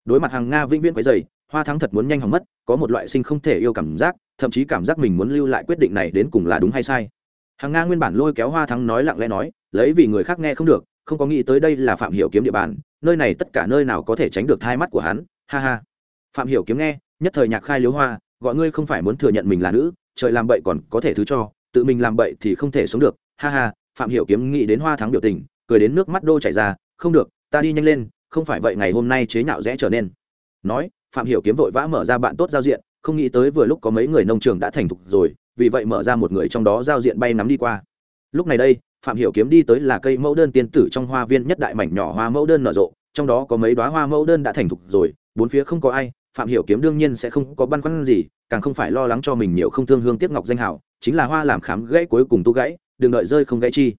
Đối mặt hàng nga vĩnh viễn quấy dày hoa thắng thật muốn nhanh hỏng mất, có một loại sinh không thể yêu cảm giác thậm chí cảm giác mình muốn lưu lại quyết định này đến cùng là đúng hay sai. Hàng nga nguyên bản lôi kéo hoa thắng nói lặng lẽ nói, lấy vì người khác nghe không được, không có nghĩ tới đây là phạm hiểu kiếm địa bàn, nơi này tất cả nơi nào có thể tránh được hai mắt của hắn, ha ha. Phạm hiểu kiếm nghe, nhất thời nhạc khai liếu hoa, gọi ngươi không phải muốn thừa nhận mình là nữ, trời làm bậy còn có thể thứ cho, tự mình làm bậy thì không thể sống được, ha ha. Phạm hiểu kiếm nghĩ đến hoa thắng biểu tình, cười đến nước mắt đô chảy ra, không được, ta đi nhanh lên, không phải vậy ngày hôm nay chế nhạo rẽ trở nên. Nói, phạm hiểu kiếm vội vã mở ra bạn tốt giao diện không nghĩ tới vừa lúc có mấy người nông trường đã thành thục rồi, vì vậy mở ra một người trong đó giao diện bay nắm đi qua. Lúc này đây, phạm hiểu kiếm đi tới là cây mẫu đơn tiên tử trong hoa viên nhất đại mảnh nhỏ hoa mẫu đơn nở rộ, trong đó có mấy đóa hoa mẫu đơn đã thành thục rồi, bốn phía không có ai, phạm hiểu kiếm đương nhiên sẽ không có băn khoăn gì, càng không phải lo lắng cho mình nhiều không thương hương tiếc ngọc danh hảo chính là hoa làm khám gãy cuối cùng tu gãy, đừng đợi rơi không gãy chi.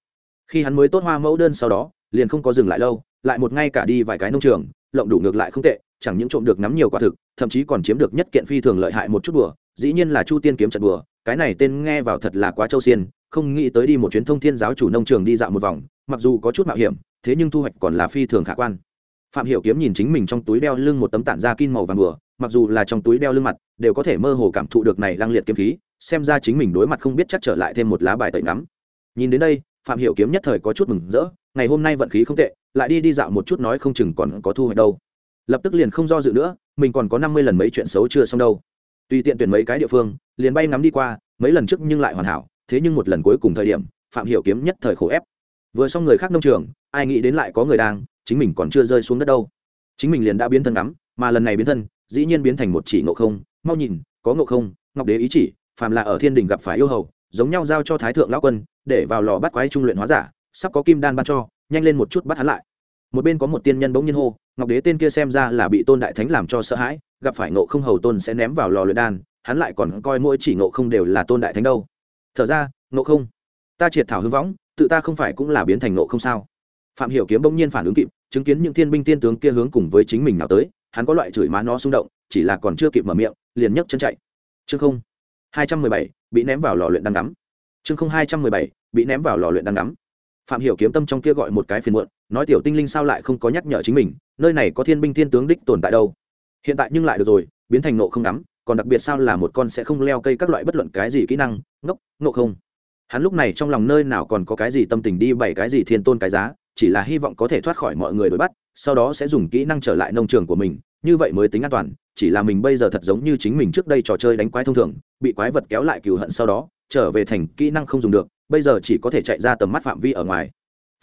Khi hắn mới tốt hoa mẫu đơn sau đó, liền không có dừng lại lâu, lại một ngay cả đi vài cái nông trường lộng đủ ngược lại không tệ, chẳng những trộm được nắm nhiều quả thực, thậm chí còn chiếm được nhất kiện phi thường lợi hại một chút đùa, dĩ nhiên là chu tiên kiếm trận đùa, cái này tên nghe vào thật là quá châu xiên, không nghĩ tới đi một chuyến thông thiên giáo chủ nông trường đi dạo một vòng, mặc dù có chút mạo hiểm, thế nhưng thu hoạch còn là phi thường khả quan. Phạm hiểu kiếm nhìn chính mình trong túi đeo lưng một tấm tản da kim màu vàng bừa mặc dù là trong túi đeo lưng mặt, đều có thể mơ hồ cảm thụ được này lang liệt kiếm khí, xem ra chính mình đối mặt không biết chắc trở lại thêm một lá bài tẩy ngắm. Nhìn đến đây, phạm hiểu kiếm nhất thời có chút mừng rỡ, ngày hôm nay vận khí không tệ lại đi đi dạo một chút nói không chừng còn có thu hoạch đâu. Lập tức liền không do dự nữa, mình còn có năm mươi lần mấy chuyện xấu chưa xong đâu. Tùy tiện tuyển mấy cái địa phương, liền bay ngắm đi qua, mấy lần trước nhưng lại hoàn hảo, thế nhưng một lần cuối cùng thời điểm, phạm hiểu kiếm nhất thời khổ ép. Vừa xong người khác nông trường, ai nghĩ đến lại có người đang, chính mình còn chưa rơi xuống đất đâu. Chính mình liền đã biến thân ngắm, mà lần này biến thân, dĩ nhiên biến thành một chỉ ngộ không, mau nhìn, có ngộ không, ngọc đế ý chỉ, phàm là ở thiên đình gặp phải yêu hầu, giống nhau giao cho thái thượng lão quân, để vào lò bắt quái trung luyện hóa giả, sắp có kim đan ban cho nhanh lên một chút bắt hắn lại. Một bên có một tiên nhân bỗng nhiên hô, ngọc đế tên kia xem ra là bị tôn đại thánh làm cho sợ hãi, gặp phải ngộ không hầu tôn sẽ ném vào lò luyện đan, hắn lại còn coi mỗi chỉ ngộ không đều là tôn đại thánh đâu. Thở ra, ngộ không, ta triệt thảo hưng võng, tự ta không phải cũng là biến thành ngộ không sao? Phạm hiểu kiếm bỗng nhiên phản ứng kịp, chứng kiến những thiên binh tiên tướng kia hướng cùng với chính mình nào tới, hắn có loại chửi má nó xung động, chỉ là còn chưa kịp mở miệng, liền nhấc chân chạy. Chương không, hai trăm mười bảy, bị ném vào lò luyện đan đắm chương không, hai trăm mười bảy, bị ném vào lò luyện đan đắm phạm hiểu kiếm tâm trong kia gọi một cái phiền muộn, nói tiểu tinh linh sao lại không có nhắc nhở chính mình, nơi này có thiên binh thiên tướng đích tồn tại đâu. Hiện tại nhưng lại được rồi, biến thành nộ không đắm còn đặc biệt sao là một con sẽ không leo cây các loại bất luận cái gì kỹ năng, ngốc, nộ không. Hắn lúc này trong lòng nơi nào còn có cái gì tâm tình đi bảy cái gì thiên tôn cái giá, chỉ là hy vọng có thể thoát khỏi mọi người đuổi bắt, sau đó sẽ dùng kỹ năng trở lại nông trường của mình, như vậy mới tính an toàn, chỉ là mình bây giờ thật giống như chính mình trước đây trò chơi đánh quái thông thường, bị quái vật kéo lại cừu hận sau đó trở về thành kỹ năng không dùng được, bây giờ chỉ có thể chạy ra tầm mắt phạm vi ở ngoài.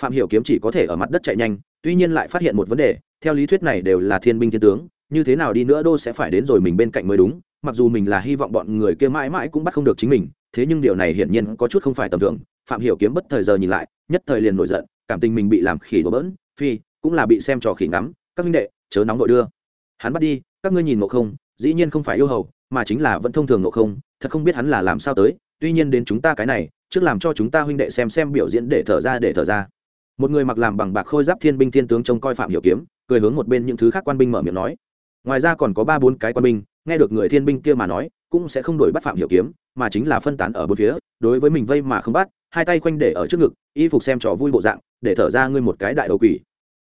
Phạm hiểu kiếm chỉ có thể ở mặt đất chạy nhanh, tuy nhiên lại phát hiện một vấn đề, theo lý thuyết này đều là thiên binh thiên tướng, như thế nào đi nữa đô sẽ phải đến rồi mình bên cạnh mới đúng, mặc dù mình là hy vọng bọn người kia mãi mãi cũng bắt không được chính mình, thế nhưng điều này hiển nhiên có chút không phải tầm thường. Phạm hiểu kiếm bất thời giờ nhìn lại, nhất thời liền nổi giận, cảm tình mình bị làm khỉ đổ bỡn, phi, cũng là bị xem trò khỉ ngắm, các minh đệ, chớ nóng vội đưa. Hắn bắt đi, các ngươi nhìn ngộ không, dĩ nhiên không phải yêu hầu, mà chính là vẫn thông thường ngộ không, thật không biết hắn là làm sao tới tuy nhiên đến chúng ta cái này, trước làm cho chúng ta huynh đệ xem xem biểu diễn để thở ra, để thở ra. Một người mặc làm bằng bạc khôi giáp thiên binh thiên tướng trông coi phạm hiểu kiếm, cười hướng một bên những thứ khác quan binh mở miệng nói. Ngoài ra còn có ba bốn cái quan binh, nghe được người thiên binh kia mà nói, cũng sẽ không đổi bắt phạm hiểu kiếm, mà chính là phân tán ở bốn phía, đối với mình vây mà không bắt, hai tay quanh để ở trước ngực, y phục xem trò vui bộ dạng, để thở ra ngươi một cái đại đầu quỷ.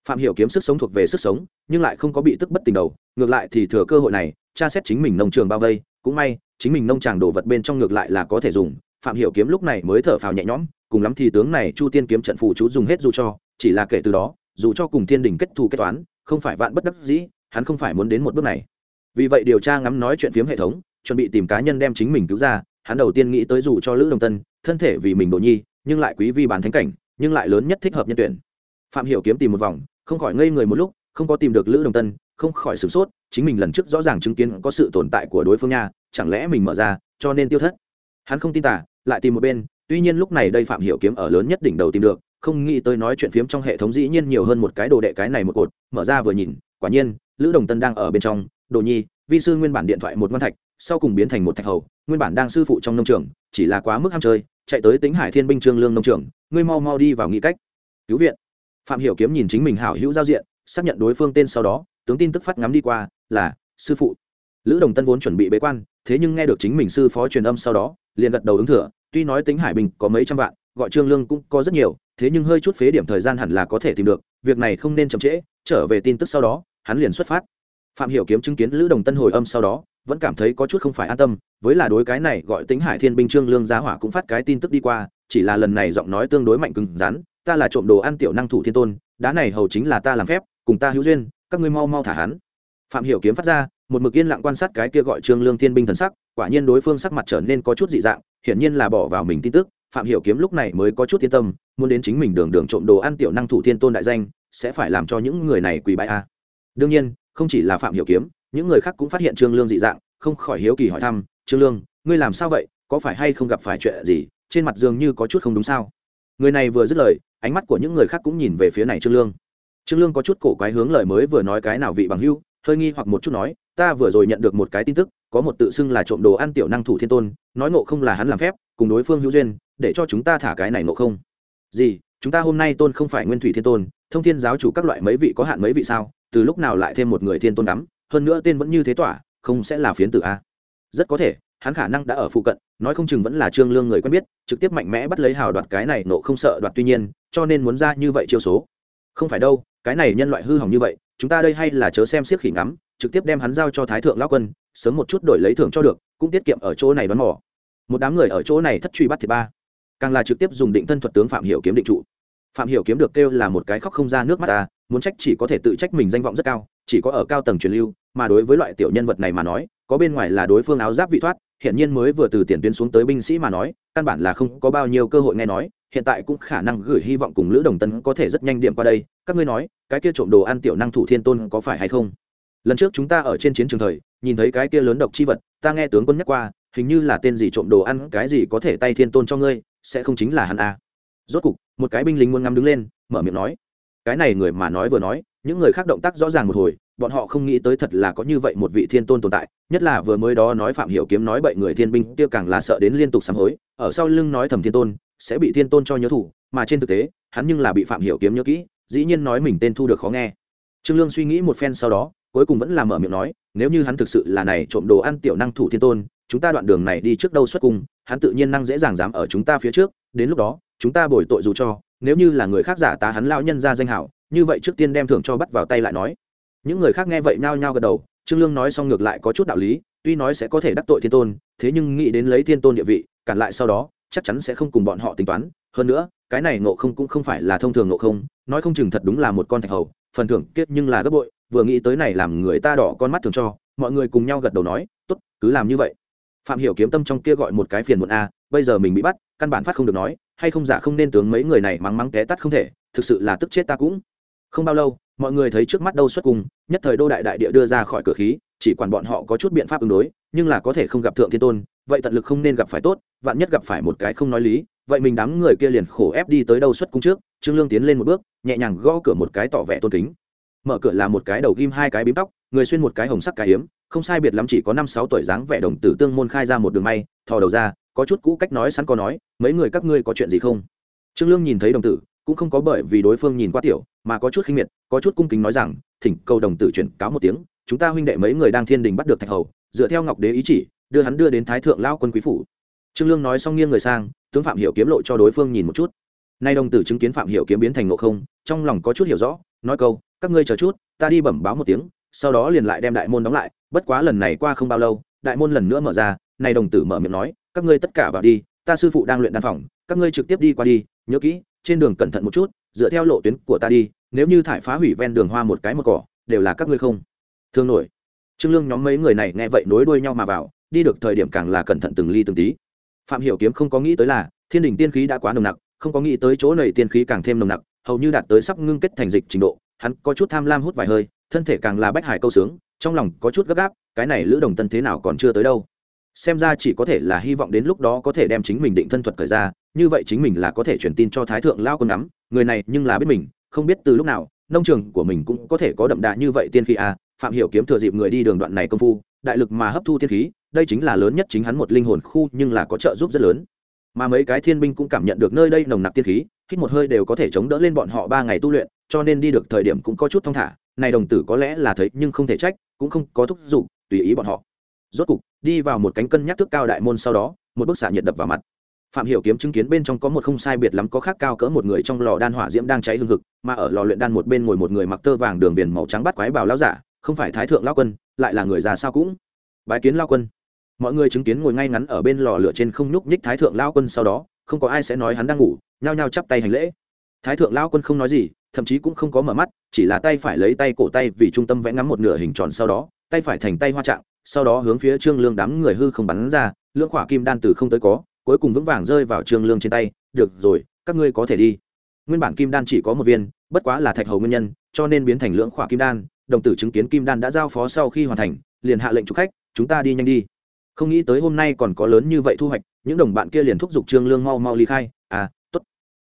Phạm hiểu kiếm sức sống thuộc về sức sống, nhưng lại không có bị tức bất tình đầu, ngược lại thì thừa cơ hội này, tra xét chính mình nông trường bao vây cũng may, chính mình nông tràng đồ vật bên trong ngược lại là có thể dùng. Phạm hiểu kiếm lúc này mới thở phào nhẹ nhõm, cùng lắm thì tướng này chu tiên kiếm trận phù chú dùng hết dù cho, chỉ là kể từ đó, dù cho cùng thiên đình kết thù kết toán, không phải vạn bất đắc dĩ, hắn không phải muốn đến một bước này. Vì vậy điều tra ngắm nói chuyện phiếm hệ thống, chuẩn bị tìm cá nhân đem chính mình cứu ra, hắn đầu tiên nghĩ tới dù cho lữ đồng tân, thân thể vì mình đồ nhi, nhưng lại quý vi bán thánh cảnh, nhưng lại lớn nhất thích hợp nhân tuyển. Phạm hiểu kiếm tìm một vòng, không khỏi ngây người một lúc, không có tìm được lữ đồng tân, không khỏi sửng sốt, chính mình lần trước rõ ràng chứng kiến có sự tồn tại của đối phương nha chẳng lẽ mình mở ra, cho nên tiêu thất? Hắn không tin tả lại tìm một bên, tuy nhiên lúc này đây phạm hiểu kiếm ở lớn nhất đỉnh đầu tìm được, không nghĩ tới nói chuyện phiếm trong hệ thống dĩ nhiên nhiều hơn một cái đồ đệ cái này một cột, mở ra vừa nhìn, quả nhiên, lữ đồng tân đang ở bên trong, đồ nhi, vi sư nguyên bản điện thoại một ngon thạch, sau cùng biến thành một thạch hầu, nguyên bản đang sư phụ trong nông trường, chỉ là quá mức ham chơi, chạy tới tính hải thiên binh trương lương nông trường, ngươi mau mau đi vào nghị cách. Cứu viện. Phạm hiểu kiếm nhìn chính mình hảo hữu giao diện, xác nhận đối phương tên sau đó, tướng tin tức phát ngắm đi qua, là, sư phụ lữ đồng tân vốn chuẩn bị bế quan, thế nhưng nghe được chính mình sư phó truyền âm sau đó, liền gật đầu ứng thừa, tuy nói tính hải bình có mấy trăm vạn, gọi trương lương cũng có rất nhiều, thế nhưng hơi chút phế điểm thời gian hẳn là có thể tìm được, việc này không nên chậm trễ, trở về tin tức sau đó, hắn liền xuất phát. Phạm hiểu kiếm chứng kiến lữ đồng tân hồi âm sau đó, vẫn cảm thấy có chút không phải an tâm, với là đối cái này gọi tính hải thiên binh trương lương giá hỏa cũng phát cái tin tức đi qua, chỉ là lần này giọng nói tương đối mạnh cứng rắn, ta là trộm đồ ăn tiểu năng thủ thiên tôn, đá này hầu chính là ta làm phép, cùng ta hữu duyên, các ngươi mau mau thả hắn. Phạm hiểu kiếm phát ra một mực yên lặng quan sát cái kia gọi trương lương thiên binh thần sắc, quả nhiên đối phương sắc mặt trở nên có chút dị dạng, hiển nhiên là bỏ vào mình tin tức, phạm hiểu kiếm lúc này mới có chút yên tâm, muốn đến chính mình đường đường trộm đồ ăn tiểu năng thủ thiên tôn đại danh, sẽ phải làm cho những người này quỳ bái a. À. Đương nhiên, không chỉ là phạm hiểu kiếm, những người khác cũng phát hiện trương lương dị dạng, không khỏi hiếu kỳ hỏi thăm, trương lương, ngươi làm sao vậy? Có phải hay không gặp phải chuyện gì? Trên mặt dường như có chút không đúng sao? Người này vừa dứt lời, ánh mắt của những người khác cũng nhìn về phía này trương lương. Trương lương có chút cổ quái hướng lời mới vừa nói cái nào vị bằng hưu, hơi nghi hoặc một chút nói ta vừa rồi nhận được một cái tin tức, có một tự xưng là trộm đồ ăn tiểu năng thủ thiên tôn, nói ngộ không là hắn làm phép, cùng đối phương hữu duyên, để cho chúng ta thả cái này ngộ không. Gì, chúng ta hôm nay tôn không phải nguyên thủy thiên tôn, thông thiên giáo chủ các loại mấy vị có hạn mấy vị sao, từ lúc nào lại thêm một người thiên tôn đắm hơn nữa tên vẫn như thế tỏa, không sẽ là phiến tử a. Rất có thể, hắn khả năng đã ở phụ cận, nói không chừng vẫn là trương lương người quen biết, trực tiếp mạnh mẽ bắt lấy hào đoạt cái này nộ không sợ đoạt tuy nhiên, cho nên muốn ra như vậy chiêu số. Không phải đâu, cái này nhân loại hư hỏng như vậy, chúng ta đây hay là chớ xem siết khỉ ngắm trực tiếp đem hắn giao cho thái thượng lão quân, sớm một chút đổi lấy thưởng cho được, cũng tiết kiệm ở chỗ này bắn mỏ một đám người ở chỗ này thất truy bắt thiệt ba. Càng là trực tiếp dùng định thân thuật tướng phạm hiểu kiếm định trụ. Phạm hiểu kiếm được kêu là một cái khóc không ra nước mắt ta, muốn trách chỉ có thể tự trách mình danh vọng rất cao, chỉ có ở cao tầng truyền lưu, mà đối với loại tiểu nhân vật này mà nói, có bên ngoài là đối phương áo giáp vị thoát hiện nhiên mới vừa từ tiền tuyến xuống tới binh sĩ mà nói, căn bản là không có bao nhiêu cơ hội nghe nói, hiện tại cũng khả năng gửi hy vọng cùng lữ đồng tân có thể rất nhanh điểm qua đây. Các ngươi nói, cái kia trộm đồ ăn tiểu năng thủ thiên tôn có phải hay không? Lần trước chúng ta ở trên chiến trường thời, nhìn thấy cái kia lớn độc chi vật, ta nghe tướng quân nhắc qua, hình như là tên gì trộm đồ ăn, cái gì có thể tay thiên tôn cho ngươi, sẽ không chính là hắn à. rốt cục, một cái binh lính muốn ngắm đứng lên, mở miệng nói cái này người mà nói vừa nói, những người khác động tác rõ ràng một hồi, bọn họ không nghĩ tới thật là có như vậy một vị thiên tôn tồn tại, nhất là vừa mới đó nói phạm hiểu kiếm nói bậy người thiên binh kia càng là sợ đến liên tục sám hối, ở sau lưng nói thầm thiên tôn, sẽ bị thiên tôn cho nhớ thủ, mà trên thực tế, hắn nhưng là bị phạm hiểu kiếm nhớ kỹ, dĩ nhiên nói mình tên thu được khó nghe trương lương suy nghĩ một phen sau đó cuối cùng vẫn là mở miệng nói, nếu như hắn thực sự là này trộm đồ ăn tiểu năng thủ thiên tôn, chúng ta đoạn đường này đi trước đâu xuất cung, hắn tự nhiên năng dễ dàng dám ở chúng ta phía trước, đến lúc đó, chúng ta bồi tội dù cho, nếu như là người khác giả tá hắn lao nhân ra danh hảo, như vậy trước tiên đem thưởng cho bắt vào tay lại nói. Những người khác nghe vậy nhao nhao gật đầu, trương lương nói xong ngược lại có chút đạo lý, tuy nói sẽ có thể đắc tội thiên tôn, thế nhưng nghĩ đến lấy thiên tôn địa vị, cản lại sau đó, chắc chắn sẽ không cùng bọn họ tính toán. Hơn nữa, cái này ngộ không cũng không phải là thông thường ngộ không, nói không chừng thật đúng là một con thạch hầu, phần thưởng kết nhưng là gấp bội vừa nghĩ tới này làm người ta đỏ con mắt thường cho, mọi người cùng nhau gật đầu nói, tốt, cứ làm như vậy. Phạm hiểu kiếm tâm trong kia gọi một cái phiền muộn a, bây giờ mình bị bắt, căn bản phát không được nói, hay không giả không nên tướng mấy người này mắng mắng té tắt không thể, thực sự là tức chết ta cũng. Không bao lâu, mọi người thấy trước mắt đâu xuất cùng nhất thời đô đại đại địa đưa ra khỏi cửa khí, chỉ quản bọn họ có chút biện pháp ứng đối, nhưng là có thể không gặp thượng thiên tôn, vậy tận lực không nên gặp phải tốt, vạn nhất gặp phải một cái không nói lý, vậy mình đám người kia liền khổ ép đi tới đâu xuất cung trước, trương lương tiến lên một bước, nhẹ nhàng gõ cửa một cái tỏ vẻ tôn kính mở cửa là một cái đầu ghim, hai cái bím tóc, người xuyên một cái hồng sắc cái hiếm, không sai biệt lắm chỉ có năm sáu tuổi dáng vẻ đồng tử tương môn khai ra một đường may, thò đầu ra, có chút cũ cách nói sẵn có nói, mấy người các ngươi có chuyện gì không? Trương lương nhìn thấy đồng tử, cũng không có bởi vì đối phương nhìn qua tiểu, mà có chút khinh miệt, có chút cung kính nói rằng, thỉnh cầu đồng tử chuyển cáo một tiếng, chúng ta huynh đệ mấy người đang thiên đình bắt được thạch hầu, dựa theo ngọc đế ý chỉ, đưa hắn đưa đến thái thượng lao quân quý phủ. Trương lương nói xong nghiêng người sang, tướng phạm hiểu kiếm lộ cho đối phương nhìn một chút. Nay đồng tử chứng kiến phạm hiểu kiếm biến thành ngộ không, trong lòng có chút hiểu rõ, nói câu các ngươi chờ chút, ta đi bẩm báo một tiếng, sau đó liền lại đem đại môn đóng lại, bất quá lần này qua không bao lâu, đại môn lần nữa mở ra, này đồng tử mở miệng nói, các ngươi tất cả vào đi, ta sư phụ đang luyện đan phòng, các ngươi trực tiếp đi qua đi, nhớ kỹ, trên đường cẩn thận một chút, dựa theo lộ tuyến của ta đi, nếu như thải phá hủy ven đường hoa một cái một cỏ, đều là các ngươi không thương nổi. Trương lương nhóm mấy người này nghe vậy nối đuôi nhau mà vào, đi được thời điểm càng là cẩn thận từng ly từng tí. Phạm hiểu kiếm không có nghĩ tới là, thiên đình tiên khí đã quá nồng nặc, không có nghĩ tới chỗ này tiên khí càng thêm nồng nặc, hầu như đạt tới sắp ngưng kết thành dịch trình độ hắn có chút tham lam hút vài hơi, thân thể càng là bách hải câu sướng, trong lòng có chút gấp gáp, cái này lữ đồng tân thế nào còn chưa tới đâu. Xem ra chỉ có thể là hy vọng đến lúc đó có thể đem chính mình định thân thuật thời ra, như vậy chính mình là có thể truyền tin cho thái thượng lao quân nắm người này nhưng là biết mình, không biết từ lúc nào, nông trường của mình cũng có thể có đậm đà như vậy tiên khí à phạm hiểu kiếm thừa dịp người đi đường đoạn này công phu, đại lực mà hấp thu tiên khí, đây chính là lớn nhất chính hắn một linh hồn khu nhưng là có trợ giúp rất lớn mà mấy cái thiên binh cũng cảm nhận được nơi đây nồng nặc tiên khí, hít một hơi đều có thể chống đỡ lên bọn họ ba ngày tu luyện, cho nên đi được thời điểm cũng có chút thong thả. Này đồng tử có lẽ là thấy nhưng không thể trách, cũng không có thúc giục, tùy ý bọn họ. Rốt cục, đi vào một cánh cân nhắc thức cao đại môn sau đó, một bức xạ nhiệt đập vào mặt. Phạm hiểu kiếm chứng kiến bên trong có một không sai biệt lắm có khác cao cỡ một người trong lò đan hỏa diễm đang cháy hương hực, mà ở lò luyện đan một bên ngồi một người mặc tơ vàng đường viền màu trắng bắt quái bào lão giả, không phải thái thượng lão quân, lại là người già sao cũng. Bái kiến lão quân mọi người chứng kiến ngồi ngay ngắn ở bên lò lửa trên không nhúc nhích thái thượng lão quân sau đó, không có ai sẽ nói hắn đang ngủ, nhao nhao chắp tay hành lễ. Thái thượng lão quân không nói gì, thậm chí cũng không có mở mắt, chỉ là tay phải lấy tay cổ tay vì trung tâm vẽ ngắm một nửa hình tròn sau đó, tay phải thành tay hoa trạng, sau đó hướng phía trương lương đám người hư không bắn ra, lưỡng khỏa kim đan từ không tới có, cuối cùng vững vàng rơi vào trương lương trên tay, được rồi, các ngươi có thể đi. Nguyên bản kim đan chỉ có một viên, bất quá là thạch hầu nguyên nhân, cho nên biến thành lưỡng khỏa kim đan, đồng tử chứng kiến kim đan đã giao phó sau khi hoàn thành, liền hạ lệnh chủ khách, chúng ta đi nhanh đi không nghĩ tới hôm nay còn có lớn như vậy thu hoạch, những đồng bạn kia liền thúc giục trương lương mau mau ly khai. À tốt.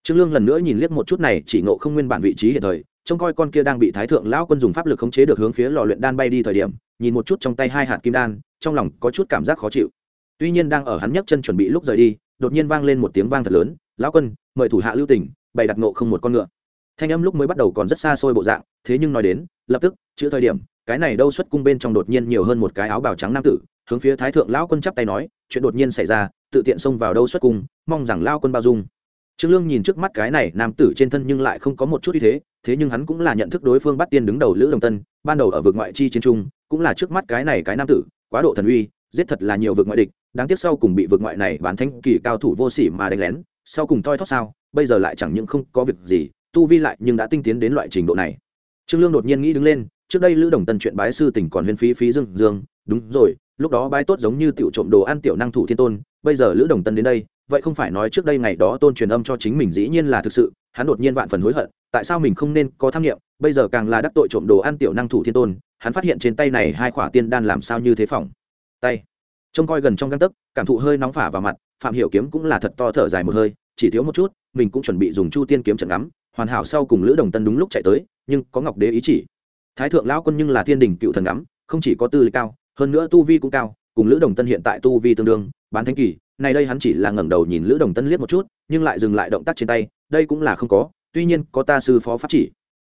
Trương lương lần nữa nhìn liếc một chút này, chỉ nộ không nguyên bản vị trí hiện thời, trông coi con kia đang bị thái thượng lão quân dùng pháp lực khống chế được hướng phía lò luyện đan bay đi thời điểm, nhìn một chút trong tay hai hạt kim đan, trong lòng có chút cảm giác khó chịu. Tuy nhiên đang ở hắn nhấc chân chuẩn bị lúc rời đi, đột nhiên vang lên một tiếng vang thật lớn, lão quân, mời thủ hạ lưu tỉnh bày đặt nộ không một con ngựa. Thanh âm lúc mới bắt đầu còn rất xa xôi bộ dạng, thế nhưng nói đến, lập tức, chữ thời điểm, cái này đâu xuất cung bên trong đột nhiên nhiều hơn một cái áo bào trắng nam tử hướng phía thái thượng lão quân chắp tay nói, chuyện đột nhiên xảy ra, tự tiện xông vào đâu xuất cung, mong rằng lao quân bao dung. Trương lương nhìn trước mắt cái này nam tử trên thân nhưng lại không có một chút như thế thế nhưng hắn cũng là nhận thức đối phương bắt tiên đứng đầu lữ đồng tân, ban đầu ở vực ngoại chi chiến trung, cũng là trước mắt cái này cái nam tử, quá độ thần uy, giết thật là nhiều vực ngoại địch, đáng tiếc sau cùng bị vực ngoại này bán thanh kỳ cao thủ vô sỉ mà đánh lén, sau cùng toi thoát sao, bây giờ lại chẳng những không có việc gì, tu vi lại nhưng đã tinh tiến đến loại trình độ này. Trương lương đột nhiên nghĩ đứng lên, trước đây lữ đồng tân chuyện bái sư tỉnh còn huyên phí phí dương dương đúng rồi, lúc đó bái tốt giống như tiểu trộm đồ ăn tiểu năng thủ thiên tôn, bây giờ lữ đồng tân đến đây, vậy không phải nói trước đây ngày đó tôn truyền âm cho chính mình dĩ nhiên là thực sự, hắn đột nhiên vạn phần hối hận, tại sao mình không nên có tham nghiệm bây giờ càng là đắc tội trộm đồ ăn tiểu năng thủ thiên tôn, hắn phát hiện trên tay này hai khỏa tiên đan làm sao như thế phòng tay. Trông coi gần trong găng tấc, cảm thụ hơi nóng phả vào mặt, phạm hiểu kiếm cũng là thật to thở dài một hơi, chỉ thiếu một chút, mình cũng chuẩn bị dùng chu tiên kiếm trận ngắm, hoàn hảo sau cùng lữ đồng tân đúng lúc chạy tới, nhưng có ngọc đế ý chỉ. Thái thượng lão quân nhưng là thiên đình cựu thần ngắm, không chỉ có tư lịch cao hơn nữa tu vi cũng cao, cùng lữ đồng tân hiện tại tu vi tương đương, bán thánh kỳ, này đây hắn chỉ là ngẩng đầu nhìn lữ đồng tân liếc một chút, nhưng lại dừng lại động tác trên tay, đây cũng là không có, tuy nhiên có ta sư phó pháp chỉ.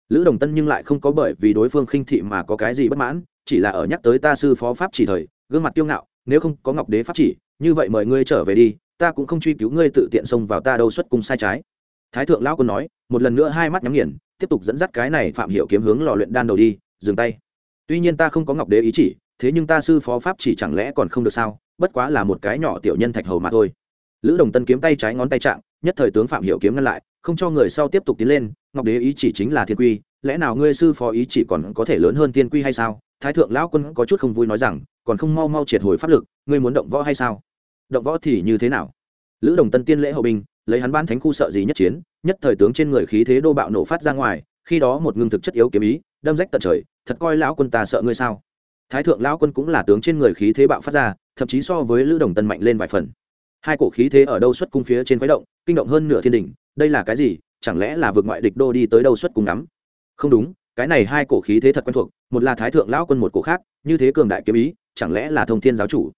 Lữ đồng tân nhưng lại không có bởi vì đối phương khinh thị mà có cái gì bất mãn, chỉ là ở nhắc tới ta sư phó pháp chỉ thời, gương mặt kiêu ngạo, nếu không có ngọc đế pháp chỉ, như vậy mời ngươi trở về đi, ta cũng không truy cứu ngươi tự tiện xông vào ta đâu xuất cung sai trái. Thái thượng lão quân nói, một lần nữa hai mắt nhắm nghiền, tiếp tục dẫn dắt cái này phạm hiểu kiếm hướng lò luyện đan đầu đi, dừng tay. Tuy nhiên ta không có ngọc đế ý chỉ thế nhưng ta sư phó pháp chỉ chẳng lẽ còn không được sao? Bất quá là một cái nhỏ tiểu nhân thạch hầu mà thôi. Lữ đồng tân kiếm tay trái ngón tay trạng nhất thời tướng phạm hiểu kiếm ngăn lại, không cho người sau tiếp tục tiến lên, ngọc đế ý chỉ chính là thiên quy, lẽ nào ngươi sư phó ý chỉ còn có thể lớn hơn thiên quy hay sao? Thái thượng lão quân có chút không vui nói rằng, còn không mau mau triệt hồi pháp lực, ngươi muốn động võ hay sao? Động võ thì như thế nào? Lữ đồng tân tiên lễ hậu binh, lấy hắn ban thánh khu sợ gì nhất chiến, nhất thời tướng trên người khí thế đô bạo nổ phát ra ngoài, khi đó một ngưng thực chất yếu kiếm ý, đâm rách tận trời, thật coi lão quân ta sợ ngươi sao? Thái thượng lão quân cũng là tướng trên người khí thế bạo phát ra, thậm chí so với lữ đồng tân mạnh lên vài phần. Hai cổ khí thế ở đâu xuất cung phía trên khuấy động, kinh động hơn nửa thiên đỉnh đây là cái gì? Chẳng lẽ là vượt ngoại địch đô đi tới đâu xuất cung ngắm? Không đúng, cái này hai cổ khí thế thật quen thuộc, một là thái thượng lão quân một cổ khác, như thế cường đại kiếm ý, chẳng lẽ là thông thiên giáo chủ?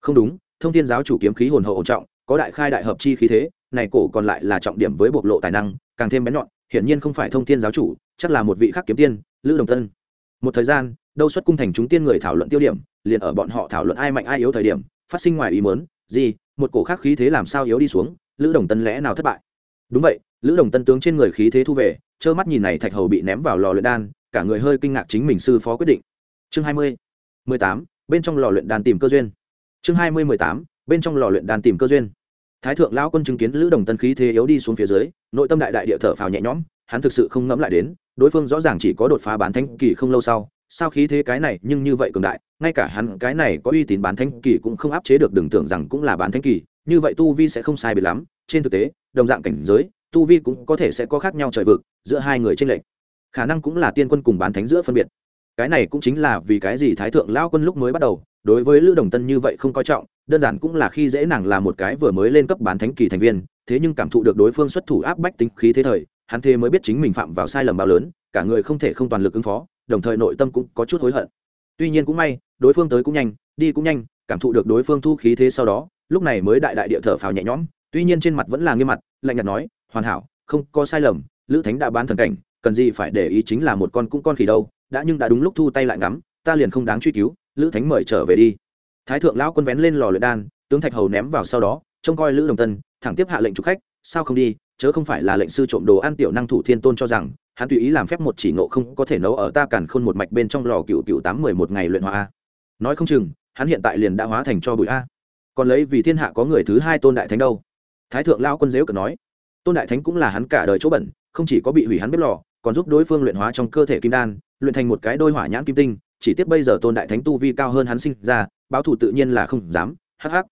Không đúng, thông thiên giáo chủ kiếm khí hồn hậu ổn trọng, có đại khai đại hợp chi khí thế, này cổ còn lại là trọng điểm với bộc lộ tài năng, càng thêm bén nhọn, hiển nhiên không phải thông thiên giáo chủ, chắc là một vị khác kiếm tiên, lữ đồng tân. Một thời gian đâu xuất cung thành chúng tiên người thảo luận tiêu điểm, liền ở bọn họ thảo luận ai mạnh ai yếu thời điểm, phát sinh ngoài ý muốn, gì, một cổ khác khí thế làm sao yếu đi xuống, lữ đồng tân lẽ nào thất bại? Đúng vậy, lữ đồng tân tướng trên người khí thế thu về, trơ mắt nhìn này thạch hầu bị ném vào lò luyện đan, cả người hơi kinh ngạc chính mình sư phó quyết định. Chương hai mươi mười tám, bên trong lò luyện đan tìm cơ duyên. Chương hai mươi mười tám, bên trong lò luyện đan tìm cơ duyên. Thái thượng lão quân chứng kiến lữ đồng tân khí thế yếu đi xuống phía dưới, nội tâm đại đại địa thở phào nhẹ nhõm, hắn thực sự không ngẫm lại đến, đối phương rõ ràng chỉ có đột phá bán thanh kỳ không lâu sau sao khí thế cái này nhưng như vậy cường đại, ngay cả hắn cái này có uy tín bán thánh kỳ cũng không áp chế được đừng tưởng rằng cũng là bán thánh kỳ, như vậy tu vi sẽ không sai biệt lắm. Trên thực tế, đồng dạng cảnh giới, tu vi cũng có thể sẽ có khác nhau trời vực, giữa hai người trên lệnh khả năng cũng là tiên quân cùng bán thánh giữa phân biệt. Cái này cũng chính là vì cái gì thái thượng lao quân lúc mới bắt đầu, đối với lữ đồng tân như vậy không coi trọng, đơn giản cũng là khi dễ nàng là một cái vừa mới lên cấp bán thánh kỳ thành viên, thế nhưng cảm thụ được đối phương xuất thủ áp bách tính khí thế thời, hắn thế mới biết chính mình phạm vào sai lầm bao lớn, cả người không thể không toàn lực ứng phó đồng thời nội tâm cũng có chút hối hận. Tuy nhiên cũng may, đối phương tới cũng nhanh, đi cũng nhanh, cảm thụ được đối phương thu khí thế sau đó, lúc này mới đại đại địa thở phào nhẹ nhõm. Tuy nhiên trên mặt vẫn là nghiêm mặt, lạnh nhạt nói, hoàn hảo, không có sai lầm, lữ thánh đã bán thần cảnh, cần gì phải để ý chính là một con cũng con khỉ đâu, đã nhưng đã đúng lúc thu tay lại ngắm, ta liền không đáng truy cứu, lữ thánh mời trở về đi. Thái thượng lão quân vén lên lò luyện đan, tướng thạch hầu ném vào sau đó, trông coi lữ đồng tân, thẳng tiếp hạ lệnh chủ khách, sao không đi, chớ không phải là lệnh sư trộm đồ ăn tiểu năng thủ thiên tôn cho rằng hắn tùy ý làm phép một chỉ nộ không có thể nấu ở ta cản khôn một mạch bên trong lò cựu cựu tám mười một ngày luyện hóa a. Nói không chừng, hắn hiện tại liền đã hóa thành cho bụi a. Còn lấy vì thiên hạ có người thứ hai tôn đại thánh đâu. Thái thượng lao quân dếu cần nói, tôn đại thánh cũng là hắn cả đời chỗ bẩn, không chỉ có bị hủy hắn bếp lò, còn giúp đối phương luyện hóa trong cơ thể kim đan, luyện thành một cái đôi hỏa nhãn kim tinh, chỉ tiếc bây giờ tôn đại thánh tu vi cao hơn hắn sinh ra, báo thù tự nhiên là không dám, hắc hắc.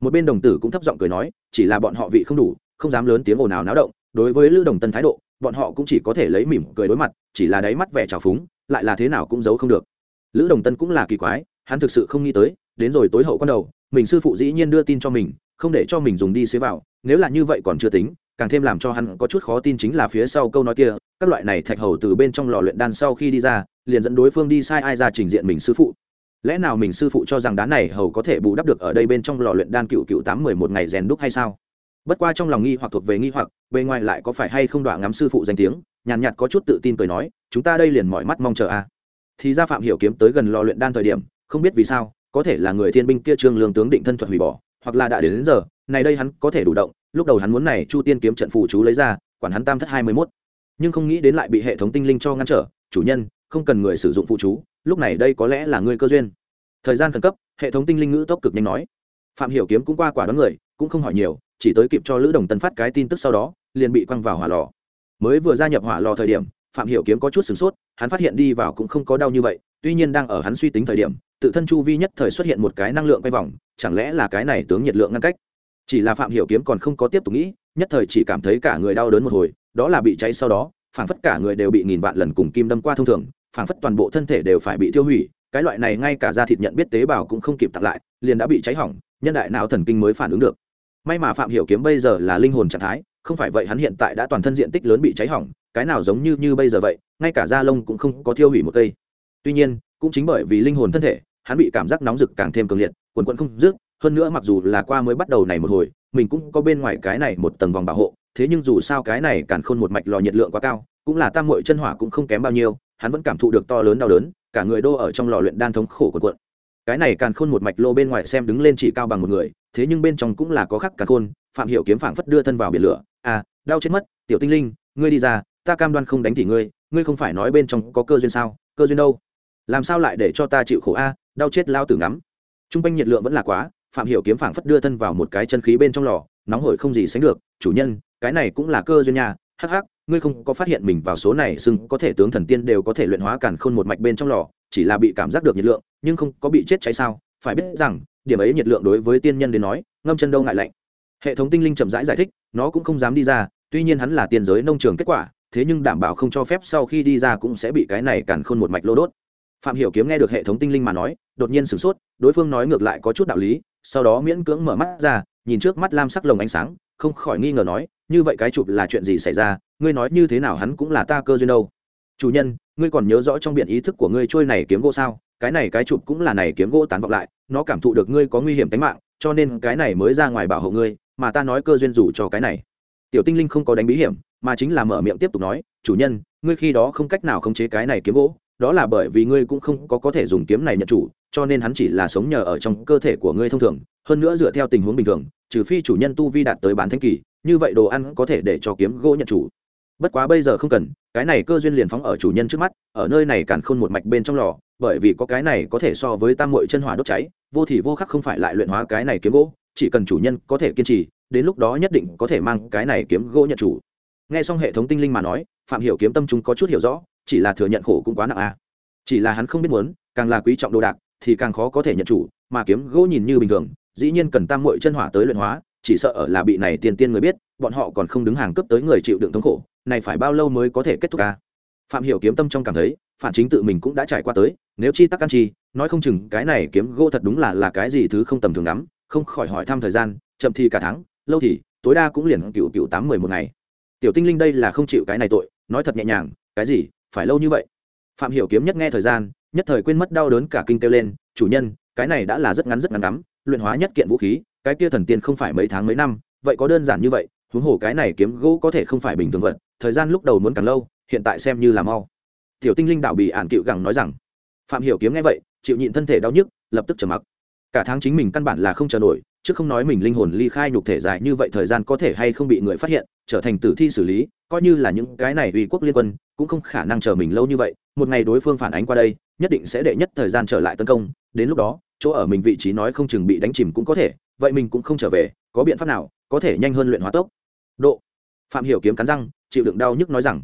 Một bên đồng tử cũng thấp giọng cười nói, chỉ là bọn họ vị không đủ, không dám lớn tiếng ồn ào náo động, đối với lữ đồng tân thái độ bọn họ cũng chỉ có thể lấy mỉm cười đối mặt, chỉ là đáy mắt vẻ trào phúng, lại là thế nào cũng giấu không được. Lữ đồng tân cũng là kỳ quái, hắn thực sự không nghĩ tới, đến rồi tối hậu con đầu, mình sư phụ dĩ nhiên đưa tin cho mình, không để cho mình dùng đi xế vào, nếu là như vậy còn chưa tính, càng thêm làm cho hắn có chút khó tin chính là phía sau câu nói kia, các loại này thạch hầu từ bên trong lò luyện đan sau khi đi ra, liền dẫn đối phương đi sai ai ra trình diện mình sư phụ. Lẽ nào mình sư phụ cho rằng đá này hầu có thể bù đắp được ở đây bên trong lò luyện đan cựu cựu tám mười một ngày rèn đúc hay sao? Bất qua trong lòng nghi hoặc thuộc về nghi hoặc bề ngoài lại có phải hay không đọa ngắm sư phụ danh tiếng nhàn nhạt có chút tự tin cười nói chúng ta đây liền mọi mắt mong chờ a. Thì ra phạm hiểu kiếm tới gần lò luyện đan thời điểm không biết vì sao có thể là người thiên binh kia trương lương tướng định thân thuật hủy bỏ hoặc là đã đến, đến giờ này đây hắn có thể đủ động lúc đầu hắn muốn này chu tiên kiếm trận phù chú lấy ra quản hắn tam thất hai mươi mốt. Nhưng không nghĩ đến lại bị hệ thống tinh linh cho ngăn trở chủ nhân không cần người sử dụng phụ chú lúc này đây có lẽ là ngươi cơ duyên. Thời gian khẩn cấp hệ thống tinh linh ngữ tốc cực nhanh nói. Phạm hiểu kiếm cũng qua quả đoán người cũng không hỏi nhiều chỉ tới kịp cho lữ đồng tân phát cái tin tức sau đó, liền bị quăng vào hỏa lò. Mới vừa gia nhập hỏa lò thời điểm, phạm hiểu kiếm có chút sửng sốt, hắn phát hiện đi vào cũng không có đau như vậy, tuy nhiên đang ở hắn suy tính thời điểm, tự thân chu vi nhất thời xuất hiện một cái năng lượng quay vòng, chẳng lẽ là cái này tướng nhiệt lượng ngăn cách? Chỉ là phạm hiểu kiếm còn không có tiếp tục nghĩ, nhất thời chỉ cảm thấy cả người đau đớn một hồi, đó là bị cháy sau đó, phảng phất cả người đều bị nghìn vạn lần cùng kim đâm qua thông thường, phảng phất toàn bộ thân thể đều phải bị tiêu hủy, cái loại này ngay cả da thịt nhận biết tế bào cũng không kịp tặng lại, liền đã bị cháy hỏng, nhân đại não thần kinh mới phản ứng được may mà phạm hiểu kiếm bây giờ là linh hồn trạng thái, không phải vậy hắn hiện tại đã toàn thân diện tích lớn bị cháy hỏng, cái nào giống như như bây giờ vậy, ngay cả da lông cũng không có thiêu hủy một cây. Tuy nhiên, cũng chính bởi vì linh hồn thân thể, hắn bị cảm giác nóng rực càng thêm cường liệt, quần quần không dứt hơn nữa mặc dù là qua mới bắt đầu này một hồi, mình cũng có bên ngoài cái này một tầng vòng bảo hộ, thế nhưng dù sao cái này càng khôn một mạch lò nhiệt lượng quá cao, cũng là tam muội chân hỏa cũng không kém bao nhiêu, hắn vẫn cảm thụ được to lớn đau đớn, cả người đô ở trong lò luyện đan thống khổ quần quận cái này càng khôn một mạch lô bên ngoài xem đứng lên chỉ cao bằng một người thế nhưng bên trong cũng là có khắc cả khôn, phạm hiểu kiếm phảng phất đưa thân vào biển lửa. À đau chết mất, tiểu tinh linh, ngươi đi ra, ta cam đoan không đánh thì ngươi ngươi không phải nói bên trong có cơ duyên sao? Cơ duyên đâu? Làm sao lại để cho ta chịu khổ a? Đau chết lao tử ngắm. Trung quanh nhiệt lượng vẫn là quá, phạm hiểu kiếm phảng phất đưa thân vào một cái chân khí bên trong lò, nóng hổi không gì sánh được. Chủ nhân, cái này cũng là cơ duyên nha. Hắc hắc, ngươi không có phát hiện mình vào số này xưng có thể tướng thần tiên đều có thể luyện hóa càn khôn một mạch bên trong lò, chỉ là bị cảm giác được nhiệt lượng, nhưng không có bị chết cháy sao? Phải biết rằng điểm ấy nhiệt lượng đối với tiên nhân đến nói ngâm chân đâu ngại lạnh. Hệ thống tinh linh chậm rãi giải, giải thích nó cũng không dám đi ra tuy nhiên hắn là tiên giới nông trường kết quả thế nhưng đảm bảo không cho phép sau khi đi ra cũng sẽ bị cái này càn khôn một mạch lô đốt. Phạm hiểu kiếm nghe được hệ thống tinh linh mà nói đột nhiên sửng sốt đối phương nói ngược lại có chút đạo lý sau đó miễn cưỡng mở mắt ra nhìn trước mắt lam sắc lồng ánh sáng không khỏi nghi ngờ nói như vậy cái chụp là chuyện gì xảy ra ngươi nói như thế nào hắn cũng là ta cơ duyên đâu. Chủ nhân ngươi còn nhớ rõ trong biển ý thức của ngươi trôi này kiếm gỗ sao? Cái này cái chụp cũng là này kiếm gỗ tán vọng lại, nó cảm thụ được ngươi có nguy hiểm tính mạng, cho nên cái này mới ra ngoài bảo hộ ngươi, mà ta nói cơ duyên rủ cho cái này. Tiểu tinh linh không có đánh bí hiểm, mà chính là mở miệng tiếp tục nói, chủ nhân, ngươi khi đó không cách nào khống chế cái này kiếm gỗ, đó là bởi vì ngươi cũng không có có thể dùng kiếm này nhận chủ, cho nên hắn chỉ là sống nhờ ở trong cơ thể của ngươi thông thường, hơn nữa dựa theo tình huống bình thường, trừ phi chủ nhân tu vi đạt tới bán thanh kỳ, như vậy đồ ăn có thể để cho kiếm gỗ nhận chủ. Bất quá bây giờ không cần, cái này cơ duyên liền phóng ở chủ nhân trước mắt, ở nơi này càn khôn một mạch bên trong lò bởi vì có cái này có thể so với tam muội chân hỏa đốt cháy, vô thì vô khắc không phải lại luyện hóa cái này kiếm gỗ, chỉ cần chủ nhân có thể kiên trì, đến lúc đó nhất định có thể mang cái này kiếm gỗ nhận chủ nghe xong hệ thống tinh linh mà nói, phạm hiểu kiếm tâm chúng có chút hiểu rõ, chỉ là thừa nhận khổ cũng quá nặng a à. chỉ là hắn không biết muốn, càng là quý trọng đồ đạc, thì càng khó có thể nhận chủ, mà kiếm gỗ nhìn như bình thường, dĩ nhiên cần tam muội chân hỏa tới luyện hóa, chỉ sợ ở là bị này tiên tiên người biết, bọn họ còn không đứng hàng cấp tới người chịu đựng thống khổ, này phải bao lâu mới có thể kết thúc a. phạm hiểu kiếm tâm trong cảm thấy, phản chính tự mình cũng đã trải qua tới nếu chi tắc ăn chi, nói không chừng cái này kiếm gỗ thật đúng là là cái gì thứ không tầm thường lắm, không khỏi hỏi thăm thời gian, chậm thì cả tháng, lâu thì, tối đa cũng liền cựu cựu tám mười một ngày. Tiểu tinh linh đây là không chịu cái này tội, nói thật nhẹ nhàng, cái gì, phải lâu như vậy? Phạm hiểu kiếm nhất nghe thời gian, nhất thời quên mất đau đớn cả kinh kêu lên, chủ nhân, cái này đã là rất ngắn rất ngắn lắm, luyện hóa nhất kiện vũ khí, cái kia thần tiên không phải mấy tháng mấy năm, vậy có đơn giản như vậy, huống hồ cái này kiếm gỗ có thể không phải bình thường vật, thời gian lúc đầu muốn càng lâu, hiện tại xem như là mau. Tiểu tinh linh đạo bị ản cựu gẳng nói rằng phạm hiểu kiếm nghe vậy, chịu nhịn thân thể đau nhức, lập tức trầm mặc. Cả tháng chính mình căn bản là không chờ nổi, chứ không nói mình linh hồn ly khai nhục thể dài như vậy thời gian có thể hay không bị người phát hiện, trở thành tử thi xử lý, coi như là những cái này uy quốc liên quân, cũng không khả năng chờ mình lâu như vậy. Một ngày đối phương phản ánh qua đây, nhất định sẽ đệ nhất thời gian trở lại tấn công. Đến lúc đó, chỗ ở mình vị trí nói không chừng bị đánh chìm cũng có thể, vậy mình cũng không trở về, có biện pháp nào có thể nhanh hơn luyện hóa tốc? Độ. Phạm hiểu kiếm cắn răng, chịu đựng đau nhức nói rằng,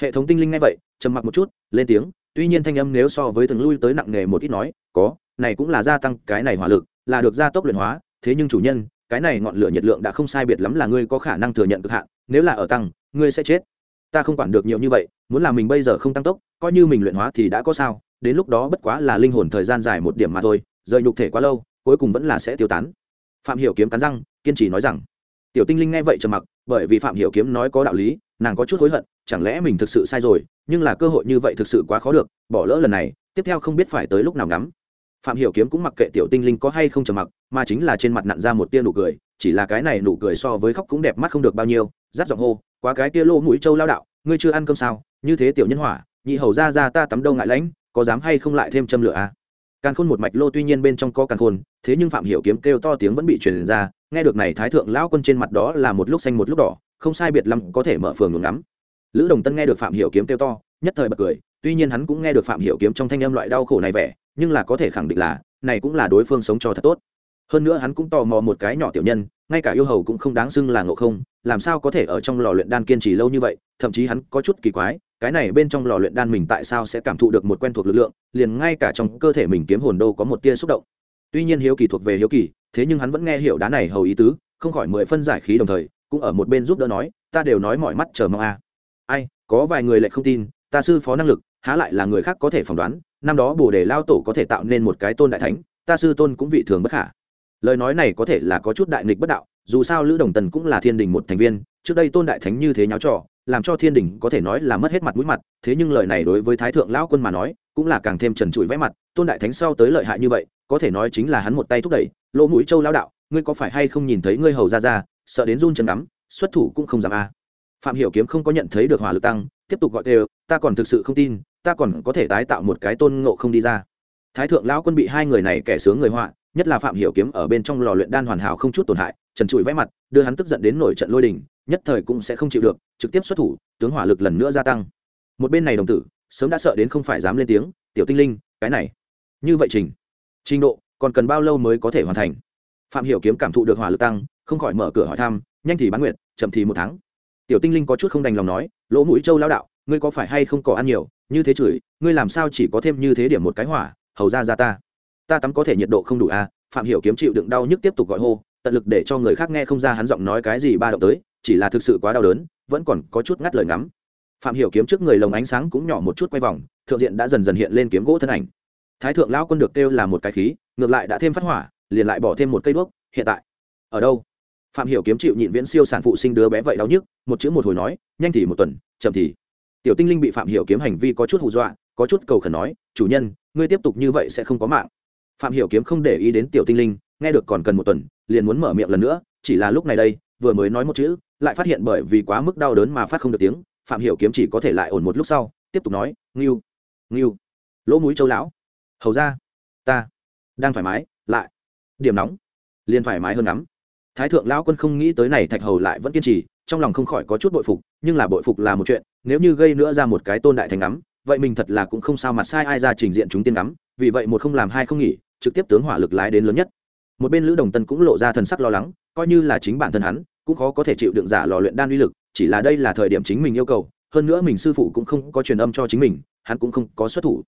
hệ thống tinh linh nghe vậy, trầm mặc một chút, lên tiếng tuy nhiên thanh âm nếu so với từng lui tới nặng nghề một ít nói, có, này cũng là gia tăng cái này hỏa lực, là được gia tốc luyện hóa. Thế nhưng chủ nhân, cái này ngọn lửa nhiệt lượng đã không sai biệt lắm là ngươi có khả năng thừa nhận cực hạn, nếu là ở tăng, ngươi sẽ chết. Ta không quản được nhiều như vậy, muốn là mình bây giờ không tăng tốc, coi như mình luyện hóa thì đã có sao, đến lúc đó bất quá là linh hồn thời gian dài một điểm mà thôi, rời nhục thể quá lâu, cuối cùng vẫn là sẽ tiêu tán. Phạm hiểu kiếm cắn răng, kiên trì nói rằng, tiểu tinh linh nghe vậy trầm mặc, bởi vì phạm hiểu kiếm nói có đạo lý, nàng có chút hối hận, chẳng lẽ mình thực sự sai rồi nhưng là cơ hội như vậy thực sự quá khó được, bỏ lỡ lần này, tiếp theo không biết phải tới lúc nào ngắm. Phạm hiểu kiếm cũng mặc kệ tiểu tinh linh có hay không trầm mặc, mà chính là trên mặt nặn ra một tia nụ cười, chỉ là cái này nụ cười so với khóc cũng đẹp mắt không được bao nhiêu rát giọng hô, quá cái tia lô mũi trâu lao đạo, ngươi chưa ăn cơm sao? Như thế tiểu nhân hỏa, nhị hầu ra ra ta tắm đâu ngại lãnh, có dám hay không lại thêm châm lửa à? Càn khôn một mạch lô tuy nhiên bên trong có càn khôn, thế nhưng phạm hiểu kiếm kêu to tiếng vẫn bị truyền ra, nghe được này thái thượng lão quân trên mặt đó là một lúc xanh một lúc đỏ, không sai biệt lắm có thể mở phường ngắm lữ đồng tân nghe được phạm hiểu kiếm kêu to, nhất thời bật cười, tuy nhiên hắn cũng nghe được phạm hiểu kiếm trong thanh âm loại đau khổ này vẻ, nhưng là có thể khẳng định là, này cũng là đối phương sống cho thật tốt. Hơn nữa hắn cũng tò mò một cái nhỏ tiểu nhân, ngay cả yêu hầu cũng không đáng xưng là ngộ không, làm sao có thể ở trong lò luyện đan kiên trì lâu như vậy, thậm chí hắn có chút kỳ quái, cái này bên trong lò luyện đan mình tại sao sẽ cảm thụ được một quen thuộc lực lượng, liền ngay cả trong cơ thể mình kiếm hồn đô có một tia xúc động. Tuy nhiên hiếu kỳ thuộc về hiếu kỳ, thế nhưng hắn vẫn nghe hiểu đá này hầu ý tứ, không khỏi mười phân giải khí đồng thời, cũng ở một bên giúp đỡ nói, ta đều nói mọi mắt chờ mong a ai, có vài người lại không tin, ta sư phó năng lực, há lại là người khác có thể phỏng đoán, năm đó bồ đề lao tổ có thể tạo nên một cái tôn đại thánh, ta sư tôn cũng vị thường bất khả. Lời nói này có thể là có chút đại nghịch bất đạo, dù sao lữ đồng tần cũng là thiên đình một thành viên, trước đây tôn đại thánh như thế nháo trò, làm cho thiên đình có thể nói là mất hết mặt mũi mặt, thế nhưng lời này đối với thái thượng lão quân mà nói, cũng là càng thêm trần trụi vẽ mặt, tôn đại thánh sau tới lợi hại như vậy, có thể nói chính là hắn một tay thúc đẩy, lỗ mũi châu lao đạo, ngươi có phải hay không nhìn thấy ngươi hầu ra ra, sợ đến run chân đắm xuất thủ cũng không dám a phạm hiểu kiếm không có nhận thấy được hỏa lực tăng, tiếp tục gọi đều ta còn thực sự không tin, ta còn có thể tái tạo một cái tôn ngộ không đi ra. Thái thượng lão quân bị hai người này kẻ sướng người họa, nhất là phạm hiểu kiếm ở bên trong lò luyện đan hoàn hảo không chút tổn hại, trần trụi vẽ mặt, đưa hắn tức giận đến nổi trận lôi đình, nhất thời cũng sẽ không chịu được, trực tiếp xuất thủ, tướng hỏa lực lần nữa gia tăng. Một bên này đồng tử, sớm đã sợ đến không phải dám lên tiếng, tiểu tinh linh, cái này, như vậy trình trình độ, còn cần bao lâu mới có thể hoàn thành? Phạm hiểu kiếm cảm thụ được hỏa lực tăng, không khỏi mở cửa hỏi thăm, nhanh thì bán nguyệt, chậm thì một tháng tiểu tinh linh có chút không đành lòng nói, lỗ mũi châu lao đạo, ngươi có phải hay không có ăn nhiều? Như thế chửi, ngươi làm sao chỉ có thêm như thế điểm một cái hỏa? Hầu ra ra ta. Ta tắm có thể nhiệt độ không đủ à? Phạm hiểu kiếm chịu đựng đau nhức tiếp tục gọi hô, tận lực để cho người khác nghe không ra hắn giọng nói cái gì ba động tới, chỉ là thực sự quá đau đớn, vẫn còn có chút ngắt lời ngắm. Phạm hiểu kiếm trước người lồng ánh sáng cũng nhỏ một chút quay vòng, thượng diện đã dần dần hiện lên kiếm gỗ thân ảnh. Thái thượng lão quân được kêu là một cái khí, ngược lại đã thêm phát hỏa, liền lại bỏ thêm một cây đuốc, hiện tại. Ở đâu? Phạm hiểu kiếm chịu nhịn viễn siêu sản phụ sinh đứa bé vậy đau nhức, một chữ một hồi nói, nhanh thì một tuần, chậm thì. Tiểu tinh linh bị phạm hiểu kiếm hành vi có chút hù dọa, có chút cầu khẩn nói, chủ nhân, ngươi tiếp tục như vậy sẽ không có mạng. Phạm hiểu kiếm không để ý đến tiểu tinh linh, nghe được còn cần một tuần, liền muốn mở miệng lần nữa, chỉ là lúc này đây, vừa mới nói một chữ, lại phát hiện bởi vì quá mức đau đớn mà phát không được tiếng, phạm hiểu kiếm chỉ có thể lại ổn một lúc sau, tiếp tục nói, ngưu ngưu, lỗ mũi châu lão, hầu ra, ta đang thoải mái, lại, điểm nóng, liền thoải mái hơn lắm thái thượng lão quân không nghĩ tới này thạch hầu lại vẫn kiên trì, trong lòng không khỏi có chút bội phục, nhưng là bội phục là một chuyện, nếu như gây nữa ra một cái tôn đại thành ngắm, vậy mình thật là cũng không sao mặt sai ai ra trình diện chúng tiên ngắm, vì vậy một không làm hai không nghỉ, trực tiếp tướng hỏa lực lái đến lớn nhất. Một bên lữ đồng tân cũng lộ ra thần sắc lo lắng, coi như là chính bản thân hắn, cũng khó có thể chịu đựng giả lò luyện đan uy lực, chỉ là đây là thời điểm chính mình yêu cầu, hơn nữa mình sư phụ cũng không có truyền âm cho chính mình, hắn cũng không có xuất thủ.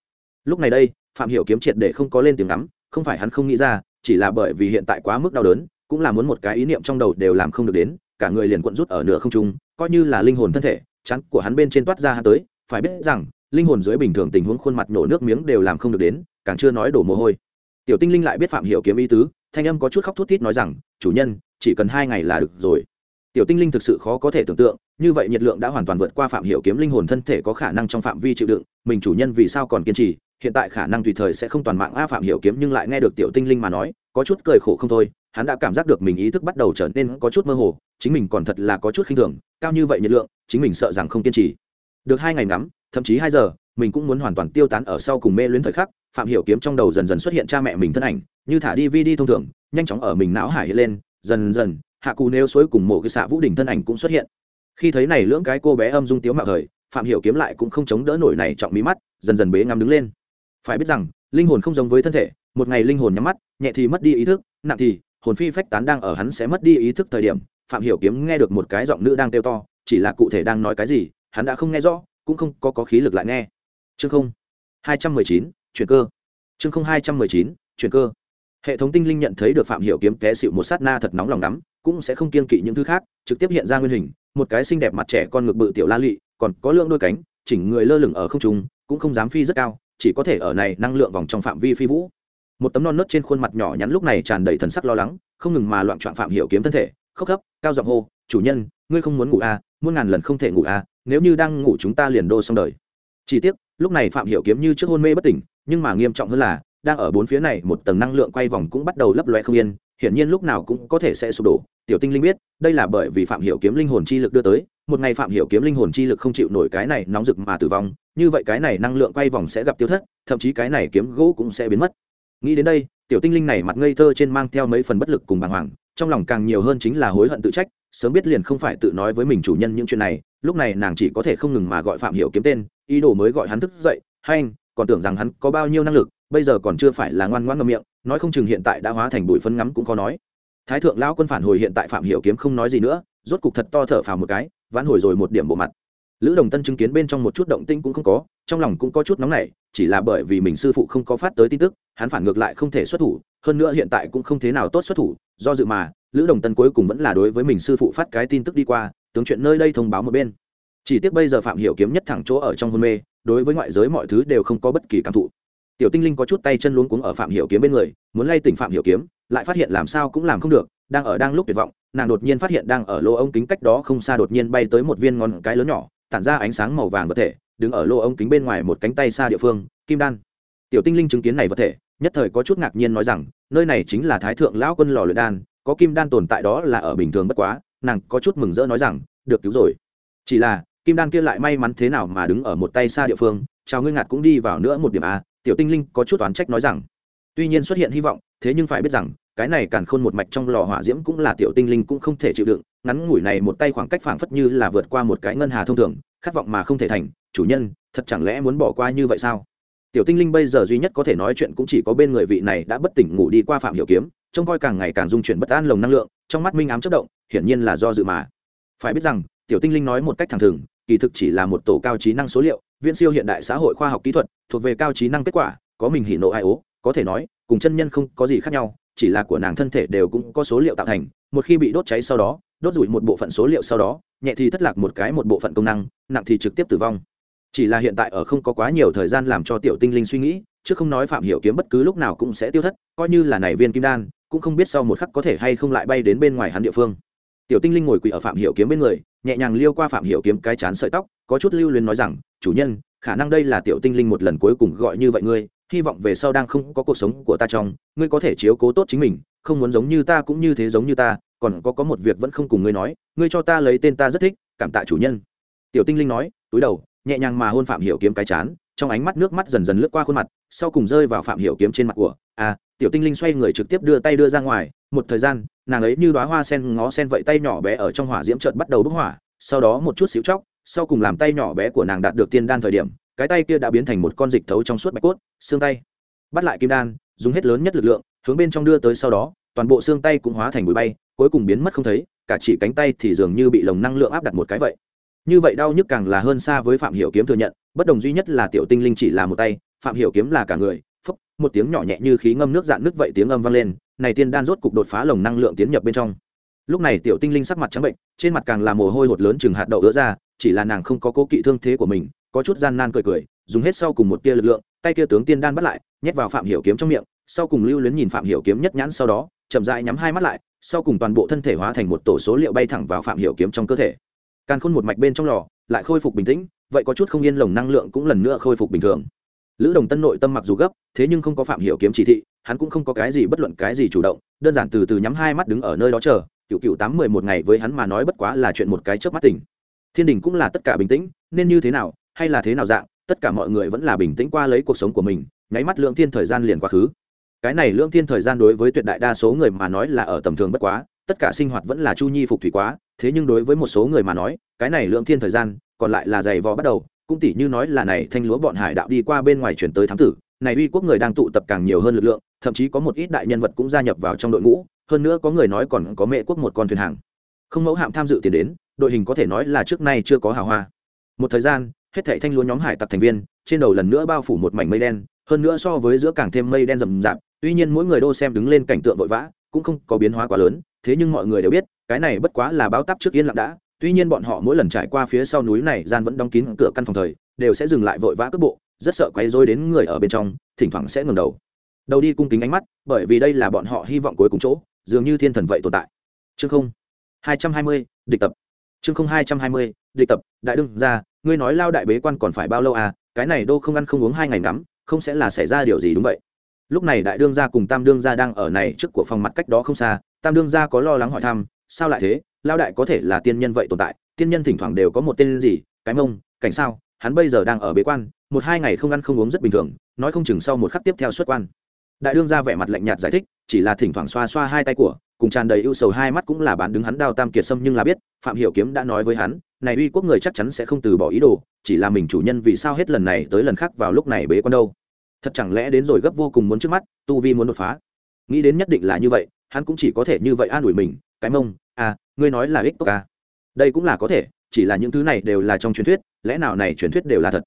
Lúc này đây, phạm hiểu kiếm triệt để không có lên tiếng ngắm, không phải hắn không nghĩ ra, chỉ là bởi vì hiện tại quá mức đau đớn cũng là muốn một cái ý niệm trong đầu đều làm không được đến, cả người liền cuộn rút ở nửa không trung, coi như là linh hồn thân thể chắn của hắn bên trên toát ra hắn tới, phải biết rằng, linh hồn dưới bình thường tình huống khuôn mặt nổ nước miếng đều làm không được đến, càng chưa nói đổ mồ hôi. Tiểu tinh linh lại biết phạm hiểu kiếm ý tứ, thanh âm có chút khóc thút thít nói rằng, chủ nhân, chỉ cần hai ngày là được rồi. Tiểu tinh linh thực sự khó có thể tưởng tượng, như vậy nhiệt lượng đã hoàn toàn vượt qua phạm hiểu kiếm linh hồn thân thể có khả năng trong phạm vi chịu đựng, mình chủ nhân vì sao còn kiên trì, hiện tại khả năng tùy thời sẽ không toàn mạng a phạm hiểu kiếm nhưng lại nghe được tiểu tinh linh mà nói, có chút cười khổ không thôi hắn đã cảm giác được mình ý thức bắt đầu trở nên có chút mơ hồ, chính mình còn thật là có chút khinh thường, cao như vậy nhiệt lượng, chính mình sợ rằng không kiên trì. Được hai ngày ngắm, thậm chí hai giờ, mình cũng muốn hoàn toàn tiêu tán ở sau cùng mê luyến thời khắc, phạm hiểu kiếm trong đầu dần dần xuất hiện cha mẹ mình thân ảnh, như thả đi vi đi thông thường, nhanh chóng ở mình não hải hiện lên, dần dần, hạ cù nêu suối cùng mộ cái xạ vũ đỉnh thân ảnh cũng xuất hiện. Khi thấy này lưỡng cái cô bé âm dung tiếu mạo thời, phạm hiểu kiếm lại cũng không chống đỡ nổi này trọng mí mắt, dần dần bế ngắm đứng lên. Phải biết rằng, linh hồn không giống với thân thể, một ngày linh hồn nhắm mắt, nhẹ thì mất đi ý thức, nặng thì hồn phi phách tán đang ở hắn sẽ mất đi ý thức thời điểm, phạm hiểu kiếm nghe được một cái giọng nữ đang kêu to, chỉ là cụ thể đang nói cái gì, hắn đã không nghe rõ, cũng không có có khí lực lại nghe. Chương không, hai trăm mười chín, chuyển cơ. Chương không, hai trăm mười chín, chuyển cơ. Hệ thống tinh linh nhận thấy được phạm hiểu kiếm té xịu một sát na thật nóng lòng lắm, cũng sẽ không kiên kỵ những thứ khác, trực tiếp hiện ra nguyên hình, một cái xinh đẹp mặt trẻ con ngực bự tiểu la lị, còn có lượng đôi cánh, chỉnh người lơ lửng ở không trung, cũng không dám phi rất cao, chỉ có thể ở này năng lượng vòng trong phạm vi phi vũ một tấm non nớt trên khuôn mặt nhỏ nhắn lúc này tràn đầy thần sắc lo lắng, không ngừng mà loạn trọn phạm hiểu kiếm thân thể, khóc khóc cao giọng hô, chủ nhân, ngươi không muốn ngủ à muôn ngàn lần không thể ngủ à nếu như đang ngủ chúng ta liền đô xong đời. Chỉ tiếc, lúc này phạm hiểu kiếm như trước hôn mê bất tỉnh, nhưng mà nghiêm trọng hơn là, đang ở bốn phía này, một tầng năng lượng quay vòng cũng bắt đầu lấp loe không yên, hiển nhiên lúc nào cũng có thể sẽ sụp đổ. Tiểu tinh linh biết, đây là bởi vì phạm hiểu kiếm linh hồn chi lực đưa tới, một ngày phạm hiểu kiếm linh hồn chi lực không chịu nổi cái này nóng rực mà tử vong, như vậy cái này năng lượng quay vòng sẽ gặp tiêu thất, thậm chí cái này kiếm gỗ cũng sẽ biến mất nghĩ đến đây, tiểu tinh linh này mặt ngây thơ trên mang theo mấy phần bất lực cùng bàng hoàng, trong lòng càng nhiều hơn chính là hối hận tự trách, sớm biết liền không phải tự nói với mình chủ nhân những chuyện này, lúc này nàng chỉ có thể không ngừng mà gọi phạm hiểu kiếm tên, ý đồ mới gọi hắn thức dậy, hay anh, còn tưởng rằng hắn có bao nhiêu năng lực, bây giờ còn chưa phải là ngoan ngoãn ngậm miệng, nói không chừng hiện tại đã hóa thành bụi phân ngắm cũng khó nói. Thái thượng lão quân phản hồi hiện tại phạm hiểu kiếm không nói gì nữa, rốt cục thật to thở phào một cái, vãn hồi rồi một điểm bộ mặt lữ đồng tân chứng kiến bên trong một chút động tinh cũng không có, trong lòng cũng có chút nóng nảy, chỉ là bởi vì mình sư phụ không có phát tới tin tức, hắn phản ngược lại không thể xuất thủ, hơn nữa hiện tại cũng không thế nào tốt xuất thủ, do dự mà, lữ đồng tân cuối cùng vẫn là đối với mình sư phụ phát cái tin tức đi qua, tướng chuyện nơi đây thông báo một bên. Chỉ tiếc bây giờ phạm hiểu kiếm nhất thẳng chỗ ở trong hôn mê, đối với ngoại giới mọi thứ đều không có bất kỳ cảm thụ. Tiểu tinh linh có chút tay chân luống cuống ở phạm hiểu kiếm bên người, muốn lay tỉnh phạm hiểu kiếm, lại phát hiện làm sao cũng làm không được, đang ở đang lúc tuyệt vọng, nàng đột nhiên phát hiện đang ở lô ống kính cách đó không xa đột nhiên bay tới một viên ngón cái lớn nhỏ tản ra ánh sáng màu vàng vật thể, đứng ở lô ống kính bên ngoài một cánh tay xa địa phương, kim đan. Tiểu tinh linh chứng kiến này vật thể, nhất thời có chút ngạc nhiên nói rằng, nơi này chính là thái thượng lão quân lò luyện đan, có kim đan tồn tại đó là ở bình thường bất quá, nàng có chút mừng rỡ nói rằng, được cứu rồi. Chỉ là, kim đan kia lại may mắn thế nào mà đứng ở một tay xa địa phương, chào ngươi ngạt cũng đi vào nữa một điểm a tiểu tinh linh có chút oán trách nói rằng. Tuy nhiên xuất hiện hy vọng, thế nhưng phải biết rằng, cái này càn khôn một mạch trong lò hỏa diễm cũng là tiểu tinh linh cũng không thể chịu đựng ngắn ngủi này một tay khoảng cách phảng phất như là vượt qua một cái ngân hà thông thường, khát vọng mà không thể thành, chủ nhân, thật chẳng lẽ muốn bỏ qua như vậy sao? Tiểu tinh linh bây giờ duy nhất có thể nói chuyện cũng chỉ có bên người vị này đã bất tỉnh ngủ đi qua phạm hiểu kiếm, trông coi càng ngày càng dung chuyển bất an lồng năng lượng, trong mắt minh ám chất động, hiển nhiên là do dự mà. Phải biết rằng, tiểu tinh linh nói một cách thẳng thừng, kỳ thực chỉ là một tổ cao trí năng số liệu viện siêu hiện đại xã hội khoa học kỹ thuật, thuộc về cao trí năng kết quả, có mình hỉ nộ ai ố, có thể nói, cùng chân nhân không có gì khác nhau, chỉ là của nàng thân thể đều cũng có số liệu tạo thành, một khi bị đốt cháy sau đó đốt rủi một bộ phận số liệu sau đó, nhẹ thì thất lạc một cái một bộ phận công năng, nặng thì trực tiếp tử vong. Chỉ là hiện tại ở không có quá nhiều thời gian làm cho tiểu tinh linh suy nghĩ, chứ không nói phạm hiểu kiếm bất cứ lúc nào cũng sẽ tiêu thất, coi như là này viên kim đan, cũng không biết sau một khắc có thể hay không lại bay đến bên ngoài hắn địa phương. Tiểu tinh linh ngồi quỳ ở phạm hiểu kiếm bên người, nhẹ nhàng liêu qua phạm hiểu kiếm cái chán sợi tóc, có chút lưu luyến nói rằng, chủ nhân, khả năng đây là tiểu tinh linh một lần cuối cùng gọi như vậy ngươi, hy vọng về sau đang không có cuộc sống của ta trong, ngươi có thể chiếu cố tốt chính mình, không muốn giống như ta cũng như thế giống như ta còn có có một việc vẫn không cùng ngươi nói, ngươi cho ta lấy tên ta rất thích, cảm tạ chủ nhân. Tiểu tinh linh nói, túi đầu, nhẹ nhàng mà hôn phạm hiểu kiếm cái chán, trong ánh mắt nước mắt dần dần lướt qua khuôn mặt, sau cùng rơi vào phạm hiểu kiếm trên mặt của à. Tiểu tinh linh xoay người trực tiếp đưa tay đưa ra ngoài, một thời gian, nàng ấy như đóa hoa sen ngó sen vậy tay nhỏ bé ở trong hỏa diễm trợn bắt đầu bốc hỏa, sau đó một chút xíu chóc sau cùng làm tay nhỏ bé của nàng đạt được tiên đan thời điểm, cái tay kia đã biến thành một con dịch thấu trong suốt bạch cốt, xương tay bắt lại kim đan, dùng hết lớn nhất lực lượng, hướng bên trong đưa tới sau đó toàn bộ xương tay cũng hóa thành bụi bay, cuối cùng biến mất không thấy, cả chỉ cánh tay thì dường như bị lồng năng lượng áp đặt một cái vậy. Như vậy đau nhức càng là hơn xa với phạm hiểu kiếm thừa nhận, bất đồng duy nhất là tiểu tinh linh chỉ là một tay, phạm hiểu kiếm là cả người, phúc, một tiếng nhỏ nhẹ như khí ngâm nước dạn nước vậy tiếng âm vang lên, này tiên đan rốt cục đột phá lồng năng lượng tiến nhập bên trong. Lúc này tiểu tinh linh sắc mặt trắng bệnh, trên mặt càng là mồ hôi hột lớn chừng hạt đậu ứa ra, chỉ là nàng không có cố kỵ thương thế của mình, có chút gian nan cười cười, dùng hết sau cùng một tia lực lượng, tay kia tướng tiên đan bắt lại, nhét vào phạm hiểu kiếm trong miệng, sau cùng lưu luyến nhìn phạm hiểu kiếm nhất nhãn sau đó chậm rãi nhắm hai mắt lại, sau cùng toàn bộ thân thể hóa thành một tổ số liệu bay thẳng vào phạm hiểu kiếm trong cơ thể. Càn khôn một mạch bên trong lò, lại khôi phục bình tĩnh, vậy có chút không yên lồng năng lượng cũng lần nữa khôi phục bình thường. Lữ đồng tân nội tâm mặc dù gấp, thế nhưng không có phạm hiểu kiếm chỉ thị, hắn cũng không có cái gì bất luận cái gì chủ động, đơn giản từ từ nhắm hai mắt đứng ở nơi đó chờ, cựu cựu tám mười một ngày với hắn mà nói bất quá là chuyện một cái chớp mắt tỉnh thiên đình cũng là tất cả bình tĩnh, nên như thế nào, hay là thế nào dạng, tất cả mọi người vẫn là bình tĩnh qua lấy cuộc sống của mình, nháy mắt lượng thiên thời gian liền quá khứ cái này lượng thiên thời gian đối với tuyệt đại đa số người mà nói là ở tầm thường bất quá, tất cả sinh hoạt vẫn là chu nhi phục thủy quá, thế nhưng đối với một số người mà nói, cái này lượng thiên thời gian còn lại là dày vò bắt đầu, cũng tỷ như nói là này thanh lúa bọn hải đạo đi qua bên ngoài chuyển tới thám tử, này uy quốc người đang tụ tập càng nhiều hơn lực lượng, thậm chí có một ít đại nhân vật cũng gia nhập vào trong đội ngũ, hơn nữa có người nói còn có mẹ quốc một con thuyền hàng. Không mẫu hạm tham dự tiền đến, đội hình có thể nói là trước nay chưa có hào hoa. Một thời gian, hết thảy thanh lúa nhóm hải tặc thành viên, trên đầu lần nữa bao phủ một mảnh mây đen, hơn nữa so với giữa càng thêm mây đen rậm rạp tuy nhiên mỗi người đô xem đứng lên cảnh tượng vội vã, cũng không có biến hóa quá lớn, thế nhưng mọi người đều biết, cái này bất quá là báo tắp trước yên lặng đã. Tuy nhiên bọn họ mỗi lần trải qua phía sau núi này gian vẫn đóng kín cửa căn phòng thời, đều sẽ dừng lại vội vã cước bộ, rất sợ quay dối đến người ở bên trong, thỉnh thoảng sẽ ngừng đầu. Đầu đi cung kính ánh mắt, bởi vì đây là bọn họ hy vọng cuối cùng chỗ, dường như thiên thần vậy tồn tại. Chương không, hai trăm hai mươi, địch tập. Chương không, hai trăm hai mươi, địch tập. Đại đương, ra, ngươi nói lao đại bế quan còn phải bao lâu à? Cái này đô không ăn không uống hai ngày ngắm, không sẽ là xảy ra điều gì đúng vậy lúc này đại đương gia cùng tam đương gia đang ở này trước của phòng mặt cách đó không xa, tam đương gia có lo lắng hỏi thăm, sao lại thế? Lao đại có thể là tiên nhân vậy tồn tại, tiên nhân thỉnh thoảng đều có một tên gì, cái mông, cảnh sao, hắn bây giờ đang ở bế quan, một hai ngày không ăn không uống rất bình thường, nói không chừng sau một khắc tiếp theo xuất quan. Đại đương gia vẻ mặt lạnh nhạt giải thích, chỉ là thỉnh thoảng xoa xoa hai tay của, cùng tràn đầy ưu sầu hai mắt cũng là bán đứng hắn đao tam kiệt sâm nhưng là biết, phạm hiểu kiếm đã nói với hắn, này uy quốc người chắc chắn sẽ không từ bỏ ý đồ, chỉ là mình chủ nhân vì sao hết lần này tới lần khác vào lúc này bế quan đâu thật chẳng lẽ đến rồi gấp vô cùng muốn trước mắt, tu vi muốn đột phá. Nghĩ đến nhất định là như vậy, hắn cũng chỉ có thể như vậy an ủi mình, cái mông à ngươi nói là ích cốc à. đây cũng là có thể, chỉ là những thứ này đều là trong truyền thuyết, lẽ nào này truyền thuyết đều là thật?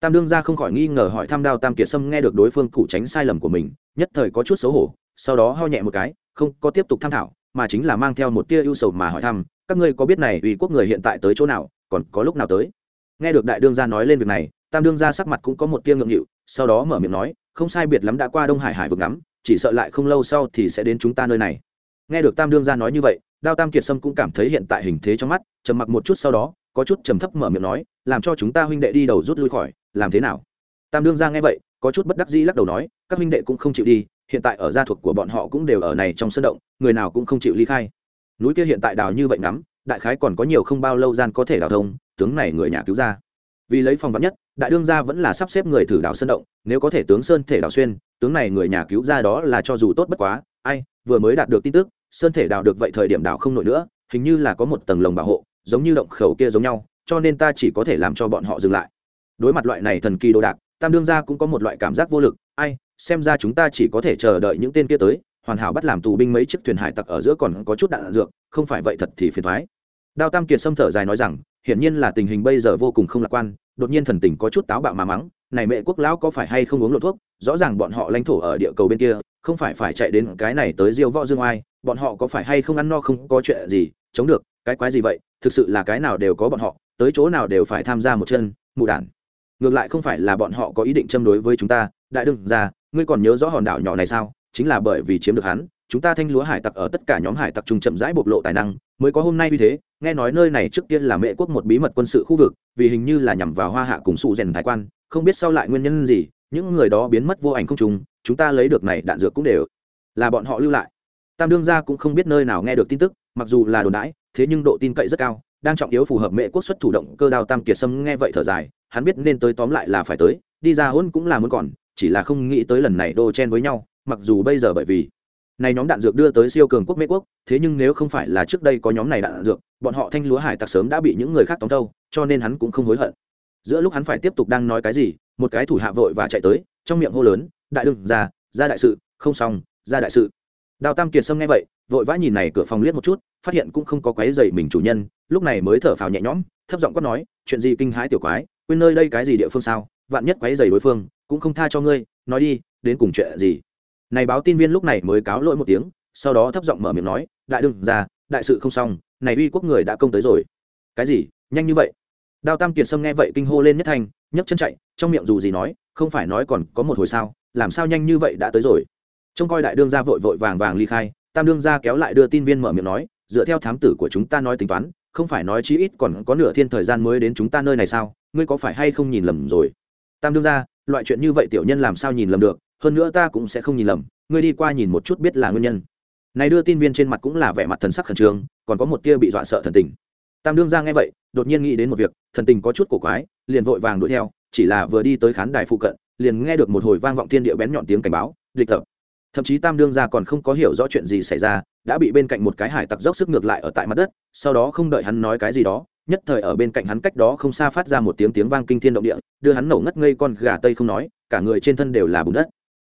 Tam đương gia không khỏi nghi ngờ hỏi thăm đao tam kiệt sâm nghe được đối phương cụ tránh sai lầm của mình, nhất thời có chút xấu hổ, sau đó ho nhẹ một cái, không có tiếp tục tham thảo, mà chính là mang theo một tia ưu sầu mà hỏi thăm, các ngươi có biết này ủy quốc người hiện tại tới chỗ nào, còn có lúc nào tới? Nghe được đại đương gia nói lên việc này tam đương gia sắc mặt cũng có một tia ngượng nghịu, sau đó mở miệng nói, không sai biệt lắm đã qua đông hải hải vực ngắm, chỉ sợ lại không lâu sau thì sẽ đến chúng ta nơi này. Nghe được tam đương gia nói như vậy, đao tam kiệt sâm cũng cảm thấy hiện tại hình thế trong mắt, trầm mặc một chút sau đó, có chút trầm thấp mở miệng nói, làm cho chúng ta huynh đệ đi đầu rút lui khỏi, làm thế nào? Tam đương ra nghe vậy, có chút bất đắc dĩ lắc đầu nói, các huynh đệ cũng không chịu đi, hiện tại ở gia thuộc của bọn họ cũng đều ở này trong sân động, người nào cũng không chịu ly khai. Núi kia hiện tại đào như vậy ngắm, đại khái còn có nhiều không bao lâu gian có thể đào thông, tướng này người nhà cứu ra vì lấy phòng vắn nhất, đại đương gia vẫn là sắp xếp người thử đảo sơn động, nếu có thể tướng sơn thể đảo xuyên, tướng này người nhà cứu ra đó là cho dù tốt bất quá. Ai, vừa mới đạt được tin tức, sơn thể đảo được vậy thời điểm đảo không nổi nữa, hình như là có một tầng lồng bảo hộ, giống như động khẩu kia giống nhau, cho nên ta chỉ có thể làm cho bọn họ dừng lại. Đối mặt loại này thần kỳ đồ đạc, tam đương gia cũng có một loại cảm giác vô lực. Ai, xem ra chúng ta chỉ có thể chờ đợi những tên kia tới, hoàn hảo bắt làm tù binh mấy chiếc thuyền hải tặc ở giữa còn có chút đạn dược, không phải vậy thật thì phiền thoái. Đao tam kiệt xâm thở dài nói rằng hiển nhiên là tình hình bây giờ vô cùng không lạc quan, đột nhiên thần tình có chút táo bạo mà mắng, này mẹ quốc lão có phải hay không uống lộ thuốc? Rõ ràng bọn họ lãnh thổ ở địa cầu bên kia, không phải phải chạy đến cái này tới diêu võ dương oai, bọn họ có phải hay không ăn no không có chuyện gì? Chống được, cái quái gì vậy? Thực sự là cái nào đều có bọn họ, tới chỗ nào đều phải tham gia một chân, mụ đản. Ngược lại không phải là bọn họ có ý định châm đối với chúng ta, đại đương ra ngươi còn nhớ rõ hòn đảo nhỏ này sao? Chính là bởi vì chiếm được hắn, chúng ta thanh lúa hải tặc ở tất cả nhóm hải tặc trung chậm rãi bộc lộ tài năng, mới có hôm nay như thế nghe nói nơi này trước tiên là mẹ quốc một bí mật quân sự khu vực, vì hình như là nhằm vào hoa hạ cùng sụ rèn thái quan, không biết sau lại nguyên nhân gì, những người đó biến mất vô ảnh không trùng, chúng ta lấy được này đạn dược cũng đều là bọn họ lưu lại. Tam đương gia cũng không biết nơi nào nghe được tin tức, mặc dù là đồn đãi, thế nhưng độ tin cậy rất cao, đang trọng yếu phù hợp mẹ quốc xuất thủ động cơ đao tam kiệt sâm nghe vậy thở dài, hắn biết nên tới tóm lại là phải tới, đi ra hôn cũng là muốn còn, chỉ là không nghĩ tới lần này đô chen với nhau, mặc dù bây giờ bởi vì này nhóm đạn dược đưa tới siêu cường quốc Mỹ quốc, thế nhưng nếu không phải là trước đây có nhóm này đạn dược, bọn họ thanh lúa hải tặc sớm đã bị những người khác tóm tâu, cho nên hắn cũng không hối hận. Giữa lúc hắn phải tiếp tục đang nói cái gì, một cái thủ hạ vội và chạy tới, trong miệng hô lớn, đại đương ra ra đại sự, không xong ra đại sự. Đào tam kiệt sâm nghe vậy, vội vã nhìn này cửa phòng liếc một chút, phát hiện cũng không có quái dày mình chủ nhân, lúc này mới thở phào nhẹ nhõm, thấp giọng quát nói, chuyện gì kinh hãi tiểu quái, quên nơi đây cái gì địa phương sao, vạn nhất quái dày đối phương, cũng không tha cho ngươi, nói đi, đến cùng chuyện gì? Này báo tin viên lúc này mới cáo lỗi một tiếng sau đó thấp giọng mở miệng nói đại đương ra đại sự không xong này uy quốc người đã công tới rồi. Cái gì? Nhanh như vậy? Đao tam kiệt sâm nghe vậy kinh hô lên nhất thanh nhấc chân chạy trong miệng dù gì nói không phải nói còn có một hồi sao làm sao nhanh như vậy đã tới rồi? Trông coi đại đương gia vội vội vàng vàng ly khai tam đương gia kéo lại đưa tin viên mở miệng nói dựa theo thám tử của chúng ta nói tính toán không phải nói chí ít còn có nửa thiên thời gian mới đến chúng ta nơi này sao ngươi có phải hay không nhìn lầm rồi? Tam đương gia, loại chuyện như vậy tiểu nhân làm sao nhìn lầm được hơn nữa ta cũng sẽ không nhìn lầm, ngươi đi qua nhìn một chút biết là nguyên nhân. Này đưa tin viên trên mặt cũng là vẻ mặt thần sắc khẩn trương, còn có một tia bị dọa sợ thần tình. Tam đương ra nghe vậy, đột nhiên nghĩ đến một việc, thần tình có chút cổ quái, liền vội vàng đuổi theo, chỉ là vừa đi tới khán đài phụ cận, liền nghe được một hồi vang vọng thiên địa bén nhọn tiếng cảnh báo, địch tập. Thậm chí tam đương ra còn không có hiểu rõ chuyện gì xảy ra, đã bị bên cạnh một cái hải tặc dốc sức ngược lại ở tại mặt đất, sau đó không đợi hắn nói cái gì đó, nhất thời ở bên cạnh hắn cách đó không xa phát ra một tiếng tiếng vang kinh thiên động địa, đưa hắn nổ ngất ngây con gà tây không nói, cả người trên thân đều là bùn đất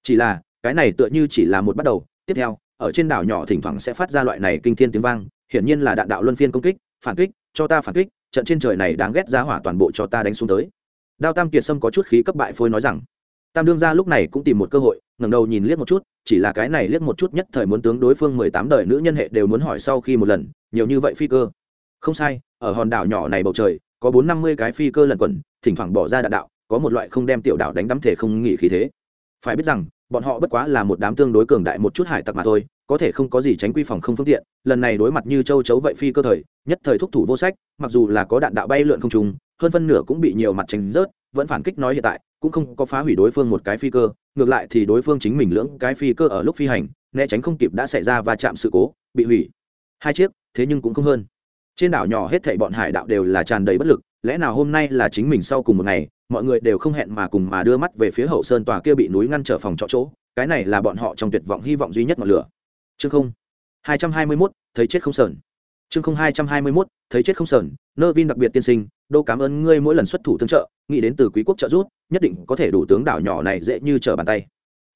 chỉ là, cái này tựa như chỉ là một bắt đầu. Tiếp theo, ở trên đảo nhỏ thỉnh thoảng sẽ phát ra loại này kinh thiên tiếng vang, hiển nhiên là đạn đạo luân phiên công kích, phản kích, cho ta phản kích, trận trên trời này đáng ghét giá hỏa toàn bộ cho ta đánh xuống tới. Đao tam kiệt sâm có chút khí cấp bại phôi nói rằng, tam đương gia lúc này cũng tìm một cơ hội, ngẩng đầu nhìn liếc một chút, chỉ là cái này liếc một chút nhất thời muốn tướng đối phương mười tám đời nữ nhân hệ đều muốn hỏi sau khi một lần, nhiều như vậy phi cơ. Không sai, ở hòn đảo nhỏ này bầu trời, có bốn năm mươi cái phi cơ lần quẩn, thỉnh thoảng bỏ ra đạn đạo, có một loại không đem tiểu đảo đánh đắm thể không nghỉ khí thế. Phải biết rằng bọn họ bất quá là một đám tương đối cường đại một chút hải tặc mà thôi, có thể không có gì tránh quy phòng không phương tiện, lần này đối mặt như châu chấu vậy phi cơ thời, nhất thời thúc thủ vô sách, mặc dù là có đạn đạo bay lượn không trùng hơn phân nửa cũng bị nhiều mặt tránh rớt, vẫn phản kích nói hiện tại, cũng không có phá hủy đối phương một cái phi cơ, ngược lại thì đối phương chính mình lưỡng cái phi cơ ở lúc phi hành, né tránh không kịp đã xảy ra va chạm sự cố, bị hủy. Hai chiếc, thế nhưng cũng không hơn. Trên đảo nhỏ hết thảy bọn hải đạo đều là tràn đầy bất lực, lẽ nào hôm nay là chính mình sau cùng một ngày mọi người đều không hẹn mà cùng mà đưa mắt về phía hậu sơn tòa kia bị núi ngăn trở phòng trọ chỗ, cái này là bọn họ trong tuyệt vọng hy vọng duy nhất ngọn lửa. Chương không, hai trăm hai mươi mốt, thấy chết không sờn. Chương không, hai trăm hai mươi mốt, thấy chết không sờn, nơ vin đặc biệt tiên sinh, đô cảm ơn ngươi mỗi lần xuất thủ tương trợ, nghĩ đến từ quý quốc trợ giúp, nhất định có thể đủ tướng đảo nhỏ này dễ như trở bàn tay.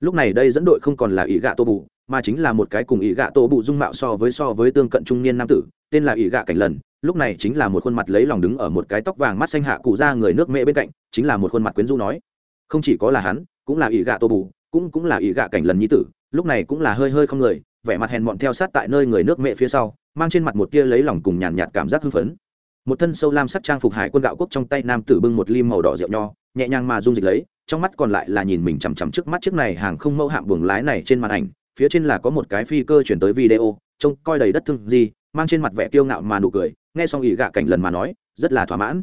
Lúc này đây dẫn đội không còn là ỷ gạ tô bù, mà chính là một cái cùng ỷ gạ tô bù dung mạo so với so với tương cận trung niên nam tử, tên là ỷ gạ cảnh lần lúc này chính là một khuôn mặt lấy lòng đứng ở một cái tóc vàng mắt xanh hạ cụ ra người nước mẹ bên cạnh, chính là một khuôn mặt quyến rũ nói, không chỉ có là hắn, cũng là ỷ gạ tô bù, cũng cũng là ỷ gạ cảnh lần nhi tử, lúc này cũng là hơi hơi không người, vẻ mặt hèn mọn theo sát tại nơi người nước mẹ phía sau, mang trên mặt một tia lấy lòng cùng nhàn nhạt cảm giác hưng phấn. Một thân sâu lam sắc trang phục hải quân gạo quốc trong tay nam tử bưng một lim màu đỏ rượu nho, nhẹ nhàng mà dung dịch lấy, trong mắt còn lại là nhìn mình chằm chằm trước mắt chiếc này hàng không mẫu hạm buồng lái này trên màn ảnh, phía trên là có một cái phi cơ chuyển tới video, trông coi đầy đất thương gì, mang trên mặt vẻ kiêu ngạo mà nụ cười nghe xong ỉ gạ cảnh lần mà nói, rất là thỏa mãn.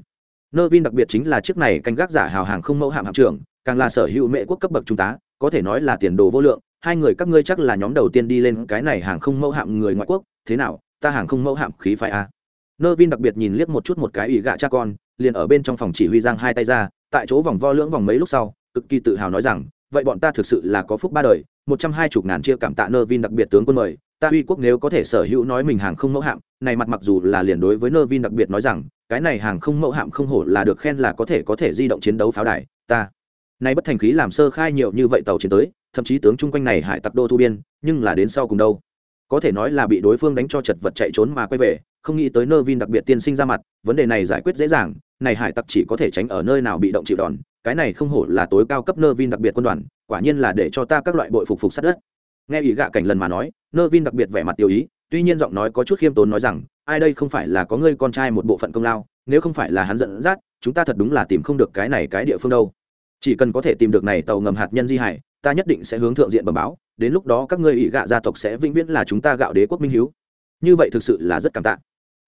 Nơ vin đặc biệt chính là chiếc này canh gác giả hào hàng không mẫu hạm hạm trưởng, càng là sở hữu mệ quốc cấp bậc trung tá, có thể nói là tiền đồ vô lượng. Hai người các ngươi chắc là nhóm đầu tiên đi lên cái này hàng không mẫu hạm người ngoại quốc. Thế nào, ta hàng không mẫu hạm khí phải a à? nơ vin đặc biệt nhìn liếc một chút một cái ủy gạ cha con, liền ở bên trong phòng chỉ huy giang hai tay ra, tại chỗ vòng vo lưỡng vòng mấy lúc sau, cực kỳ tự hào nói rằng vậy bọn ta thực sự là có phúc ba đời, một trăm hai chục ngàn chia cảm tạ nơ vin đặc biệt tướng quân mời, ta uy quốc nếu có thể sở hữu nói mình hàng không mẫu hạm, này mặt mặc dù là liền đối với nơ vin đặc biệt nói rằng, cái này hàng không mẫu hạm không hổ là được khen là có thể có thể di động chiến đấu pháo đài, ta. Nay bất thành khí làm sơ khai nhiều như vậy tàu chiến tới, thậm chí tướng chung quanh này hải tặc đô thu biên, nhưng là đến sau cùng đâu? Có thể nói là bị đối phương đánh cho chật vật chạy trốn mà quay về, không nghĩ tới nơ vin đặc biệt tiên sinh ra mặt, vấn đề này giải quyết dễ dàng, này hải tặc chỉ có thể tránh ở nơi nào bị động chịu đòn cái này không hổ là tối cao cấp nơ vin đặc biệt quân đoàn, quả nhiên là để cho ta các loại bội phục phục sát đất. Nghe ý gạ cảnh lần mà nói nơ vin đặc biệt vẻ mặt tiêu ý, tuy nhiên giọng nói có chút khiêm tốn nói rằng, ai đây không phải là có ngươi con trai một bộ phận công lao, nếu không phải là hắn dẫn dắt, chúng ta thật đúng là tìm không được cái này cái địa phương đâu. Chỉ cần có thể tìm được này tàu ngầm hạt nhân di hải, ta nhất định sẽ hướng thượng diện bẩm báo, đến lúc đó các ngươi ý gạ gia tộc sẽ vĩnh viễn là chúng ta gạo đế quốc minh hiếu. Như vậy thực sự là rất cảm tạ.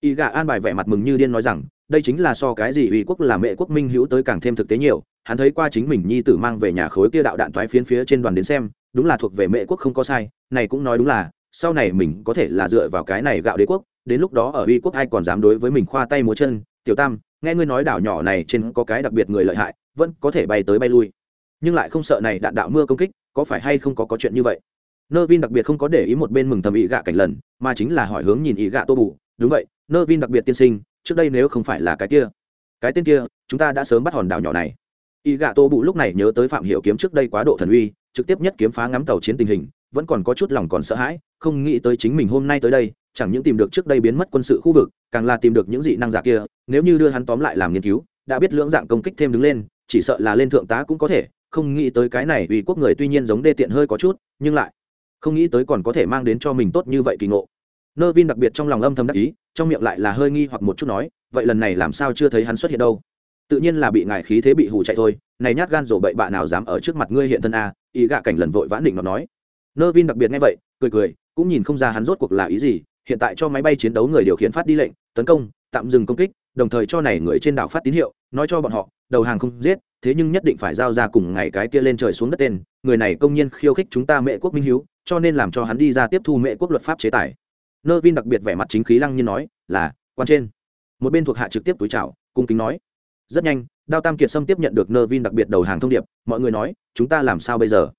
Ý gạ an bài vẻ mặt mừng như điên nói rằng, đây chính là so cái gì ủy quốc là mẹ quốc minh hữu tới càng thêm thực tế nhiều hắn thấy qua chính mình nhi tử mang về nhà khối kia đạo đạn toái phiến phía trên đoàn đến xem, đúng là thuộc về mẹ quốc không có sai, này cũng nói đúng là, sau này mình có thể là dựa vào cái này gạo đế quốc, đến lúc đó ở uy quốc ai còn dám đối với mình khoa tay múa chân, tiểu tam, nghe ngươi nói đảo nhỏ này trên có cái đặc biệt người lợi hại, vẫn có thể bay tới bay lui. Nhưng lại không sợ này đạn đạo mưa công kích, có phải hay không có có chuyện như vậy? Nơ vin đặc biệt không có để ý một bên mừng thầm ý gạ cảnh lần, mà chính là hỏi hướng nhìn ý gạ tô bù, đúng vậy nơ vin đặc biệt tiên sinh, trước đây nếu không phải là cái kia, cái tên kia, chúng ta đã sớm bắt hòn đảo nhỏ này. Y gạ tô bù lúc này nhớ tới phạm hiểu kiếm trước đây quá độ thần uy, trực tiếp nhất kiếm phá ngắm tàu chiến tình hình, vẫn còn có chút lòng còn sợ hãi, không nghĩ tới chính mình hôm nay tới đây, chẳng những tìm được trước đây biến mất quân sự khu vực, càng là tìm được những dị năng giả kia, nếu như đưa hắn tóm lại làm nghiên cứu, đã biết lưỡng dạng công kích thêm đứng lên, chỉ sợ là lên thượng tá cũng có thể, không nghĩ tới cái này uy quốc người tuy nhiên giống đê tiện hơi có chút, nhưng lại không nghĩ tới còn có thể mang đến cho mình tốt như vậy kỳ ngộ. Nơ vin đặc biệt trong lòng âm thầm đắc ý, trong miệng lại là hơi nghi hoặc một chút nói, vậy lần này làm sao chưa thấy hắn xuất hiện đâu? Tự nhiên là bị ngài khí thế bị hù chạy thôi, này nhát gan rổ bậy bạ nào dám ở trước mặt ngươi hiện thân a, ý gạ cảnh lần vội vãn định nó nói. Nơ vin đặc biệt nghe vậy, cười cười, cũng nhìn không ra hắn rốt cuộc là ý gì, hiện tại cho máy bay chiến đấu người điều khiển phát đi lệnh, tấn công, tạm dừng công kích, đồng thời cho này người trên đảo phát tín hiệu, nói cho bọn họ, đầu hàng không giết, thế nhưng nhất định phải giao ra cùng ngày cái kia lên trời xuống đất tên, người này công nhiên khiêu khích chúng ta mẹ quốc minh hiếu, cho nên làm cho hắn đi ra tiếp thu mẹ quốc luật pháp chế tài. Nơ vin đặc biệt vẻ mặt chính khí lăng như nói, là, quan trên. Một bên thuộc hạ trực tiếp túi chào, cung kính nói rất nhanh, đao tam kiệt sâm tiếp nhận được nơ vin đặc biệt đầu hàng thông điệp, mọi người nói, chúng ta làm sao bây giờ?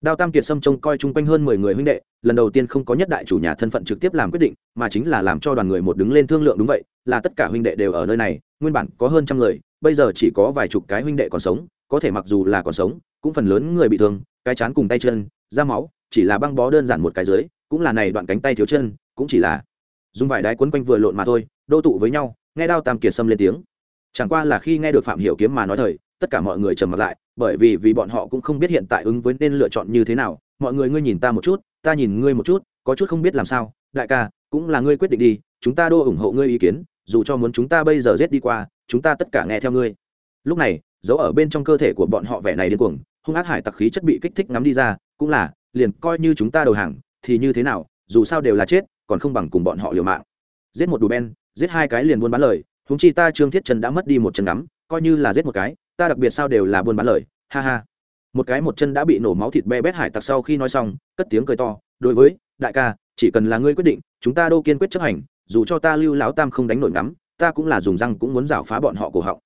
Đao tam kiệt sâm trông coi chung quanh hơn mười người huynh đệ, lần đầu tiên không có nhất đại chủ nhà thân phận trực tiếp làm quyết định, mà chính là làm cho đoàn người một đứng lên thương lượng đúng vậy, là tất cả huynh đệ đều ở nơi này, nguyên bản có hơn trăm người, bây giờ chỉ có vài chục cái huynh đệ còn sống, có thể mặc dù là còn sống, cũng phần lớn người bị thương, cái chán cùng tay chân, da máu, chỉ là băng bó đơn giản một cái dưới, cũng là này đoạn cánh tay thiếu chân, cũng chỉ là dùng vải đái quấn quanh vừa lộn mà thôi, đô tụ với nhau, nghe đao tam kiệt sâm lên tiếng chẳng qua là khi nghe được phạm hiểu kiếm mà nói thời, tất cả mọi người trầm mặt lại, bởi vì vì bọn họ cũng không biết hiện tại ứng với nên lựa chọn như thế nào. Mọi người ngươi nhìn ta một chút, ta nhìn ngươi một chút, có chút không biết làm sao. Đại ca, cũng là ngươi quyết định đi, chúng ta đô ủng hộ ngươi ý kiến, dù cho muốn chúng ta bây giờ giết đi qua, chúng ta tất cả nghe theo ngươi. Lúc này, dấu ở bên trong cơ thể của bọn họ vẻ này điên cuồng, hung ác hải tặc khí chất bị kích thích ngắm đi ra, cũng là, liền coi như chúng ta đầu hàng, thì như thế nào, dù sao đều là chết, còn không bằng cùng bọn họ liều mạng. Giết một đủ ben, giết hai cái liền buôn bán lời húng chi ta trương thiết trần đã mất đi một chân ngắm, coi như là giết một cái, ta đặc biệt sao đều là buôn bán lời, ha ha. Một cái một chân đã bị nổ máu thịt be bét hải tặc sau khi nói xong, cất tiếng cười to, đối với, đại ca, chỉ cần là ngươi quyết định, chúng ta đâu kiên quyết chấp hành, dù cho ta lưu lão tam không đánh nổi ngắm, ta cũng là dùng răng cũng muốn rảo phá bọn họ cổ họng.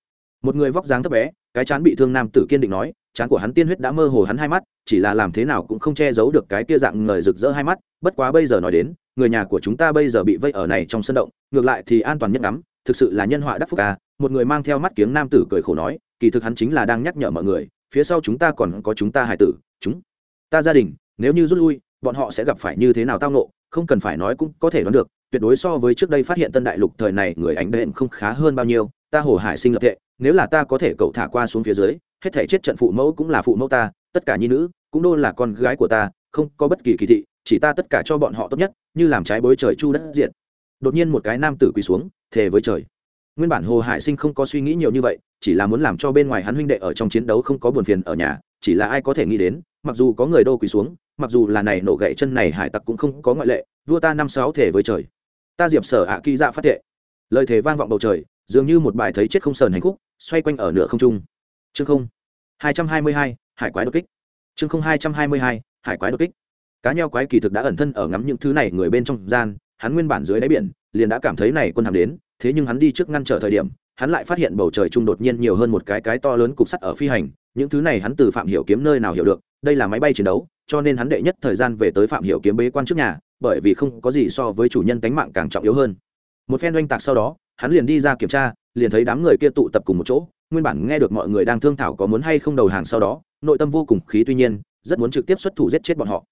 Một người vóc dáng thấp bé, cái chán bị thương nam tử kiên định nói, chán của hắn tiên huyết đã mơ hồ hắn hai mắt, chỉ là làm thế nào cũng không che giấu được cái kia dạng ngời rực rỡ hai mắt, bất quá bây giờ nói đến, người nhà của chúng ta bây giờ bị vây ở này trong sân động, ngược lại thì an toàn nhất ngắm thực sự là nhân họa đắc phúc à? một người mang theo mắt kiếng nam tử cười khổ nói, kỳ thực hắn chính là đang nhắc nhở mọi người, phía sau chúng ta còn có chúng ta hải tử, chúng ta gia đình, nếu như rút lui, bọn họ sẽ gặp phải như thế nào tao nộ không cần phải nói cũng có thể đoán được, tuyệt đối so với trước đây phát hiện tân đại lục thời này người ảnh đệm không khá hơn bao nhiêu, ta hồ hải sinh lập tệ nếu là ta có thể cậu thả qua xuống phía dưới, hết thể chết trận phụ mẫu cũng là phụ mẫu ta, tất cả nhi nữ, cũng đô là con gái của ta, không có bất kỳ kỳ thị, chỉ ta tất cả cho bọn họ tốt nhất, như làm trái bối trời chu đất diện đột nhiên một cái nam tử quỳ xuống thề với trời. Nguyên bản hồ hải sinh không có suy nghĩ nhiều như vậy, chỉ là muốn làm cho bên ngoài hắn huynh đệ ở trong chiến đấu không có buồn phiền ở nhà, chỉ là ai có thể nghĩ đến, mặc dù có người đô quỳ xuống, mặc dù là này nổ gậy chân này hải tặc cũng không có ngoại lệ, vua ta năm sáu thể với trời. Ta diệp sở ạ kỳ dạ phát thệ. Lời thề vang vọng bầu trời, dường như một bài thấy chết không sờn hành khúc, xoay quanh ở nửa không trung. Chương không, hai trăm hai mươi hai, hải quái đột kích. Chương không, hai trăm hai mươi hai, hải quái đột kích. Cá nheo quái kỳ thực đã ẩn thân ở ngắm những thứ này người bên trong gian, hắn nguyên bản dưới đáy biển liền đã cảm thấy này quân hàm đến, thế nhưng hắn đi trước ngăn trở thời điểm, hắn lại phát hiện bầu trời trung đột nhiên nhiều hơn một cái cái to lớn cục sắt ở phi hành, những thứ này hắn từ phạm hiểu kiếm nơi nào hiểu được, đây là máy bay chiến đấu, cho nên hắn đệ nhất thời gian về tới phạm hiểu kiếm bế quan trước nhà, bởi vì không có gì so với chủ nhân cánh mạng càng trọng yếu hơn. Một phen oanh tạc sau đó, hắn liền đi ra kiểm tra, liền thấy đám người kia tụ tập cùng một chỗ, nguyên bản nghe được mọi người đang thương thảo có muốn hay không đầu hàng sau đó, nội tâm vô cùng khí tuy nhiên, rất muốn trực tiếp xuất thủ giết chết bọn họ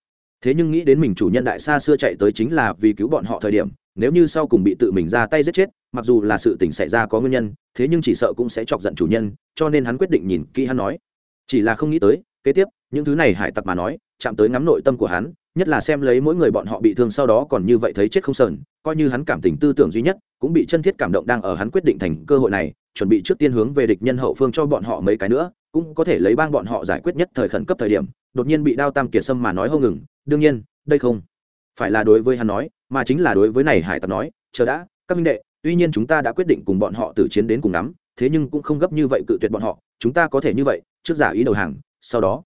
thế nhưng nghĩ đến mình chủ nhân đại xa xưa chạy tới chính là vì cứu bọn họ thời điểm, nếu như sau cùng bị tự mình ra tay giết chết, mặc dù là sự tình xảy ra có nguyên nhân, thế nhưng chỉ sợ cũng sẽ chọc giận chủ nhân, cho nên hắn quyết định nhìn kỹ hắn nói. Chỉ là không nghĩ tới, kế tiếp, những thứ này hải tặc mà nói, chạm tới ngắm nội tâm của hắn, nhất là xem lấy mỗi người bọn họ bị thương sau đó còn như vậy thấy chết không sờn, coi như hắn cảm tình tư tưởng duy nhất, cũng bị chân thiết cảm động đang ở hắn quyết định thành cơ hội này, chuẩn bị trước tiên hướng về địch nhân hậu phương cho bọn họ mấy cái nữa, cũng có thể lấy bang bọn họ giải quyết nhất thời khẩn cấp thời điểm, đột nhiên bị đao tam kiệt sâm mà nói hô ngừng đương nhiên, đây không phải là đối với hắn nói, mà chính là đối với này hải tặc nói, chờ đã, các minh đệ, tuy nhiên chúng ta đã quyết định cùng bọn họ tử chiến đến cùng nắm thế nhưng cũng không gấp như vậy cự tuyệt bọn họ, chúng ta có thể như vậy, trước giả ý đầu hàng, sau đó.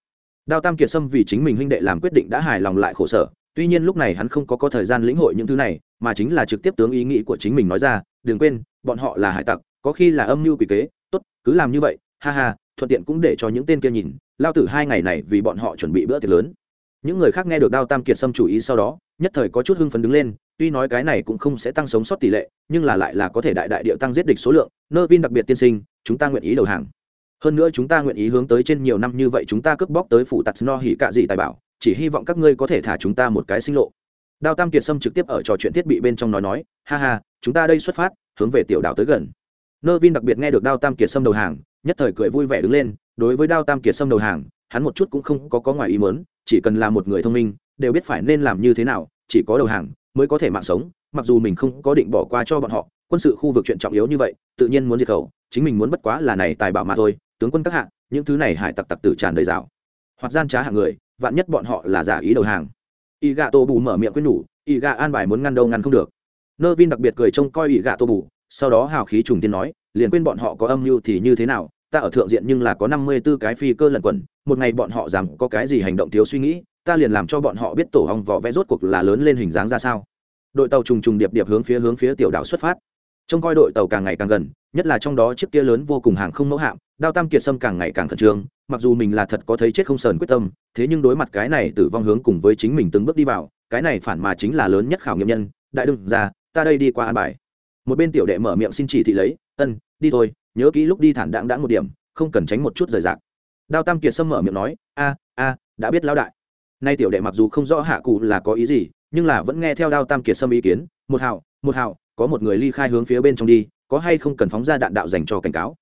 Đao tam kiệt sâm vì chính mình huynh đệ làm quyết định đã hài lòng lại khổ sở, tuy nhiên lúc này hắn không có có thời gian lĩnh hội những thứ này, mà chính là trực tiếp tướng ý nghĩ của chính mình nói ra, đừng quên, bọn họ là hải tặc, có khi là âm mưu quỷ kế, tốt, cứ làm như vậy, ha ha, thuận tiện cũng để cho những tên kia nhìn, lao tử hai ngày này vì bọn họ chuẩn bị bữa tiệc lớn những người khác nghe được đao tam kiệt sâm chủ ý sau đó, nhất thời có chút hưng phấn đứng lên, tuy nói cái này cũng không sẽ tăng sống sót tỷ lệ, nhưng là lại là có thể đại đại điệu tăng giết địch số lượng, nơ vin đặc biệt tiên sinh, chúng ta nguyện ý đầu hàng. Hơn nữa chúng ta nguyện ý hướng tới trên nhiều năm như vậy chúng ta cướp bóc tới phủ tạt no hỉ cạ gì tài bảo, chỉ hy vọng các ngươi có thể thả chúng ta một cái sinh lộ. Đao tam kiệt sâm trực tiếp ở trò chuyện thiết bị bên trong nói nói, ha ha, chúng ta đây xuất phát, hướng về tiểu đảo tới gần. Nơ vin đặc biệt nghe được đao tam kiệt sâm đầu hàng, nhất thời cười vui vẻ đứng lên, đối với đao tam kiệt sâm đầu hàng hắn một chút cũng không có có ngoài ý mớn chỉ cần là một người thông minh, đều biết phải nên làm như thế nào, chỉ có đầu hàng mới có thể mạng sống, mặc dù mình không có định bỏ qua cho bọn họ, quân sự khu vực chuyện trọng yếu như vậy, tự nhiên muốn diệt khẩu, chính mình muốn bất quá là này tài bảo mà thôi, tướng quân các hạng những thứ này hải tặc tặc tử tràn đầy rào. Hoặc gian trá hạng người, vạn nhất bọn họ là giả ý đầu hàng. Y gạ tô bù mở miệng quyết nhủ y gạ an bài muốn ngăn đâu ngăn không được. Nơ vin đặc biệt cười trông coi y gạ tô bù, sau đó hào khí trùng tiên nói, liền quên bọn họ có âm mưu thì như thế nào ta ở thượng diện nhưng là có năm mươi 54 cái phi cơ lẩn quẩn, một ngày bọn họ dám có cái gì hành động thiếu suy nghĩ, ta liền làm cho bọn họ biết tổ ong vỏ vẽ rốt cuộc là lớn lên hình dáng ra sao. Đội tàu trùng trùng điệp điệp hướng phía hướng phía tiểu đảo xuất phát. Trông coi đội tàu càng ngày càng gần, nhất là trong đó chiếc kia lớn vô cùng hàng không mẫu hạm, đao tam kiệt sâm càng ngày càng khẩn trương, mặc dù mình là thật có thấy chết không sờn quyết tâm, thế nhưng đối mặt cái này tử vong hướng cùng với chính mình từng bước đi vào, cái này phản mà chính là lớn nhất khảo nghiệm nhân, đại đừng ra ta đây đi qua an bài. Một bên tiểu đệ mở miệng xin chỉ thị lấy, ân, đi thôi nhớ kỹ lúc đi thản đãng đãng một điểm, không cần tránh một chút rời rạc. Đao tam kiệt sâm mở miệng nói, a a, đã biết lão đại. Nay tiểu đệ mặc dù không rõ hạ cụ là có ý gì, nhưng là vẫn nghe theo đao tam kiệt sâm ý kiến, một hào một hào, có một người ly khai hướng phía bên trong đi, có hay không cần phóng ra đạn đạo dành cho cảnh cáo?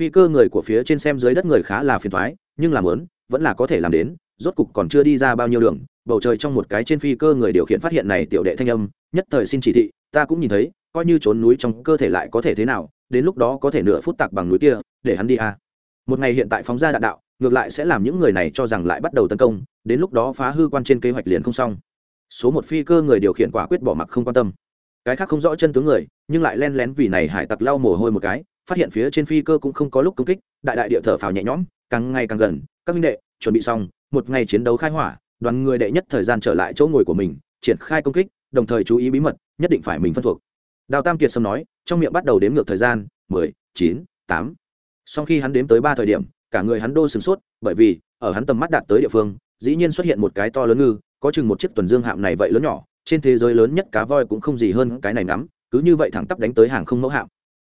Phi cơ người của phía trên xem dưới đất người khá là phiền thoái nhưng làm lớn, vẫn là có thể làm đến, rốt cục còn chưa đi ra bao nhiêu đường, bầu trời trong một cái trên phi cơ người điều khiển phát hiện này tiểu đệ thanh âm, nhất thời xin chỉ thị, ta cũng nhìn thấy coi như trốn núi trong cơ thể lại có thể thế nào, đến lúc đó có thể nửa phút tạc bằng núi kia, để hắn đi à. một ngày hiện tại phóng ra đạn đạo, ngược lại sẽ làm những người này cho rằng lại bắt đầu tấn công, đến lúc đó phá hư quan trên kế hoạch liền không xong. Số một phi cơ người điều khiển quả quyết bỏ mặc không quan tâm. Cái khác không rõ chân tướng người, nhưng lại len lén vì này hải tặc lau mồ hôi một cái, phát hiện phía trên phi cơ cũng không có lúc công kích, đại đại địa thở phào nhẹ nhõm, càng ngày càng gần, các minh đệ, chuẩn bị xong, một ngày chiến đấu khai hỏa, đoàn người đệ nhất thời gian trở lại chỗ ngồi của mình, triển khai công kích, đồng thời chú ý bí mật, nhất định phải mình phân thuộc đào tam kiệt sâm nói, trong miệng bắt đầu đếm ngược thời gian, mười, chín, tám. Sau khi hắn đếm tới ba thời điểm, cả người hắn đô sửng sốt, bởi vì, ở hắn tầm mắt đạt tới địa phương, dĩ nhiên xuất hiện một cái to lớn ngư, có chừng một chiếc tuần dương hạm này vậy lớn nhỏ, trên thế giới lớn nhất cá voi cũng không gì hơn cái này nắm cứ như vậy thẳng tắp đánh tới hàng không mẫu hạm.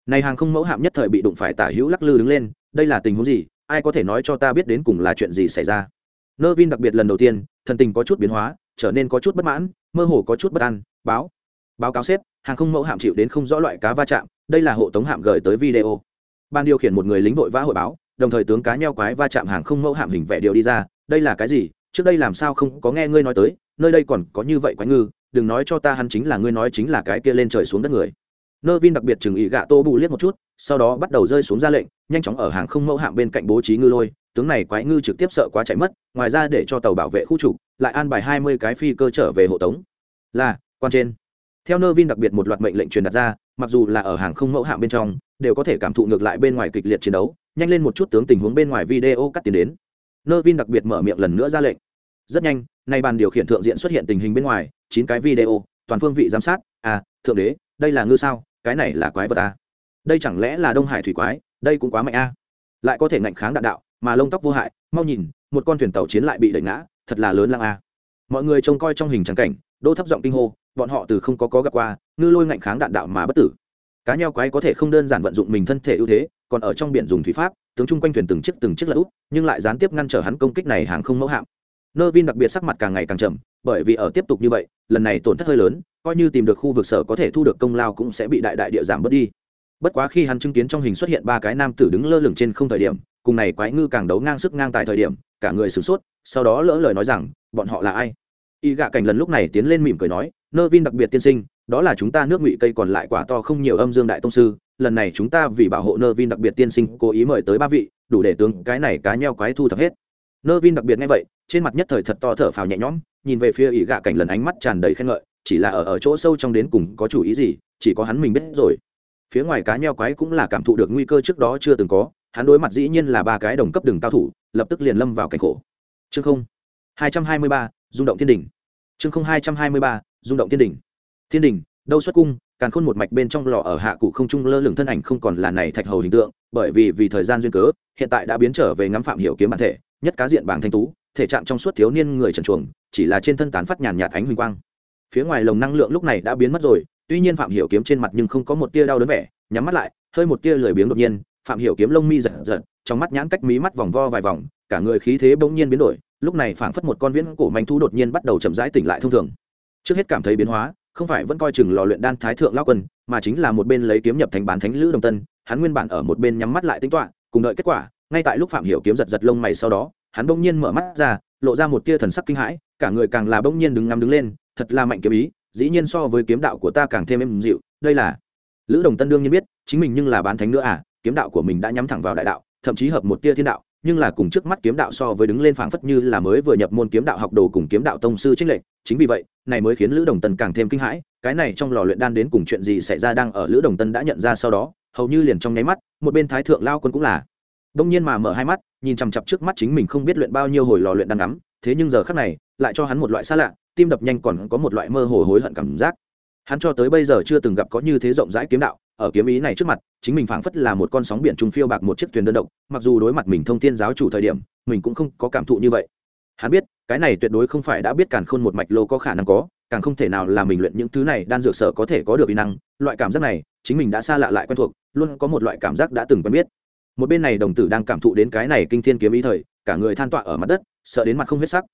Này hàng không mẫu hạm nhất thời bị đụng phải tả hữu lắc lư đứng lên, đây là tình huống gì, ai có thể nói cho ta biết đến cùng là chuyện gì xảy ra? Nơ vin đặc biệt lần đầu tiên, thần tình có chút biến hóa, trở nên có chút bất mãn, mơ hồ có chút bất an, báo báo cáo xếp hàng không mẫu hạm chịu đến không rõ loại cá va chạm, đây là hộ tống hạm gửi tới video. Ban điều khiển một người lính vội vã hội báo, đồng thời tướng cá nheo quái va chạm hàng không mẫu hạm hình vẽ điều đi ra, đây là cái gì? Trước đây làm sao không có nghe ngươi nói tới, nơi đây còn có như vậy quái ngư, đừng nói cho ta hắn chính là ngươi nói chính là cái kia lên trời xuống đất người. Nơ vin đặc biệt chừng ý gạ tô bù liếc một chút, sau đó bắt đầu rơi xuống ra lệnh, nhanh chóng ở hàng không mẫu hạm bên cạnh bố trí ngư lôi, tướng này quái ngư trực tiếp sợ quá chạy mất, ngoài ra để cho tàu bảo vệ khu trục, lại an bài hai mươi cái phi cơ trở về hộ tống. Là, quan trên theo nơ vin đặc biệt một loạt mệnh lệnh truyền đặt ra, mặc dù là ở hàng không mẫu hạm bên trong, đều có thể cảm thụ ngược lại bên ngoài kịch liệt chiến đấu, nhanh lên một chút tướng tình huống bên ngoài video cắt tiền đến nơ vin đặc biệt mở miệng lần nữa ra lệnh rất nhanh, nay bàn điều khiển thượng diện xuất hiện tình hình bên ngoài, chín cái video, toàn phương vị giám sát à thượng đế, đây là ngư sao, cái này là quái vật à. đây chẳng lẽ là đông hải thủy quái, đây cũng quá mạnh a à. lại có thể ngạnh kháng đạn đạo, mà lông tóc vô hại, mau nhìn, một con thuyền tàu chiến lại bị đẩy ngã, thật là lớn lăng a à. mọi người trông coi trong hình trắng cảnh đô thấp giọng kinh hô, bọn họ từ không có có gặp qua, ngư lôi ngạnh kháng đạn đạo mà bất tử. Cá nheo quái có thể không đơn giản vận dụng mình thân thể ưu thế, còn ở trong biển dùng thủy pháp, tướng chung quanh thuyền từng chiếc từng chiếc lật úp nhưng lại gián tiếp ngăn trở hắn công kích này hàng không mẫu hạm. Nơ vin đặc biệt sắc mặt càng ngày càng chậm bởi vì ở tiếp tục như vậy, lần này tổn thất hơi lớn, coi như tìm được khu vực sở có thể thu được công lao cũng sẽ bị đại đại địa giảm bớt đi. Bất quá khi hắn chứng kiến trong hình xuất hiện ba cái nam tử đứng lơ lửng trên không thời điểm, cùng này quái ngư càng đấu ngang sức ngang tại thời điểm, cả người sửng sốt, sau đó lỡ lời nói rằng, bọn họ là ai? Y gạ cảnh lần lúc này tiến lên mỉm cười nói nơ vin đặc biệt tiên sinh, đó là chúng ta nước ngụy cây còn lại quả to không nhiều âm dương đại tông sư, lần này chúng ta vì bảo hộ nơ vin đặc biệt tiên sinh cố ý mời tới ba vị, đủ để tướng cái này cá nheo quái thu thập hết. Nơ vin đặc biệt nghe vậy, trên mặt nhất thời thật to thở phào nhẹ nhõm, nhìn về phía ỷ gạ cảnh lần ánh mắt tràn đầy khen ngợi, chỉ là ở ở chỗ sâu trong đến cùng có chủ ý gì, chỉ có hắn mình biết rồi. Phía ngoài cá nheo quái cũng là cảm thụ được nguy cơ trước đó chưa từng có, hắn đối mặt dĩ nhiên là ba cái đồng cấp đường cao thủ, lập tức liền lâm vào cảnh khổ. Chương không. Hai trăm hai mươi ba rung động thiên đình. Chương không hai trăm hai mươi ba, rung động thiên đình. Thiên đình, đâu xuất cung, càn khôn một mạch bên trong lò ở hạ cụ không trung lơ lửng thân ảnh không còn là này thạch hầu hình tượng, bởi vì vì thời gian duyên cớ, hiện tại đã biến trở về ngắm phạm hiểu kiếm bản thể, nhất cá diện bảng thanh tú, thể trạng trong suốt thiếu niên người trần chuồng, chỉ là trên thân tán phát nhàn nhạt ánh huỳnh quang. Phía ngoài lồng năng lượng lúc này đã biến mất rồi, tuy nhiên phạm hiểu kiếm trên mặt nhưng không có một tia đau đớn vẻ, nhắm mắt lại, hơi một tia lười biếng đột nhiên, phạm hiểu kiếm lông mi giật giật, trong mắt nhãn cách mí mắt vòng vo vài vòng, cả người khí thế bỗng nhiên biến đổi lúc này phảng phất một con viễn cổ manh thú đột nhiên bắt đầu chậm rãi tỉnh lại thông thường. Trước hết cảm thấy biến hóa, không phải vẫn coi chừng lò luyện đan thái thượng lao quân, mà chính là một bên lấy kiếm nhập thành bán thánh lữ đồng tân, hắn nguyên bản ở một bên nhắm mắt lại tính toán, cùng đợi kết quả, ngay tại lúc phạm hiểu kiếm giật giật lông mày sau đó, hắn bỗng nhiên mở mắt ra, lộ ra một tia thần sắc kinh hãi, cả người càng là bỗng nhiên đứng ngắm đứng lên, thật là mạnh kiếm ý, dĩ nhiên so với kiếm đạo của ta càng thêm êm dịu, đây là lữ đồng tân đương nhiên biết, chính mình nhưng là bán thánh nữa à kiếm đạo của mình đã nhắm thẳng vào đại đạo, thậm chí hợp một tia thiên đạo nhưng là cùng trước mắt kiếm đạo so với đứng lên phảng phất như là mới vừa nhập môn kiếm đạo học đồ cùng kiếm đạo tông sư trích lệnh chính vì vậy, này mới khiến lữ đồng tân càng thêm kinh hãi, cái này trong lò luyện đan đến cùng chuyện gì xảy ra đang ở lữ đồng tân đã nhận ra sau đó, hầu như liền trong nháy mắt, một bên thái thượng lao quân cũng là đông nhiên mà mở hai mắt, nhìn chằm chặp trước mắt chính mình không biết luyện bao nhiêu hồi lò luyện đan ngắm, thế nhưng giờ khắc này, lại cho hắn một loại xa lạ, tim đập nhanh còn có một loại mơ hồ hối hận cảm giác. Hắn cho tới bây giờ chưa từng gặp có như thế rộng rãi kiếm đạo ở kiếm ý này trước mặt, chính mình phảng phất là một con sóng biển trung phiêu bạc một chiếc thuyền đơn độc, mặc dù đối mặt mình thông thiên giáo chủ thời điểm, mình cũng không có cảm thụ như vậy. Hắn biết, cái này tuyệt đối không phải đã biết càn khôn một mạch lô có khả năng có, càng không thể nào là mình luyện những thứ này đan dược sở có thể có được kỹ năng, loại cảm giác này, chính mình đã xa lạ lại quen thuộc, luôn có một loại cảm giác đã từng quen biết. Một bên này đồng tử đang cảm thụ đến cái này kinh thiên kiếm ý thời, cả người than tọa ở mặt đất, sợ đến mặt không huyết sắc.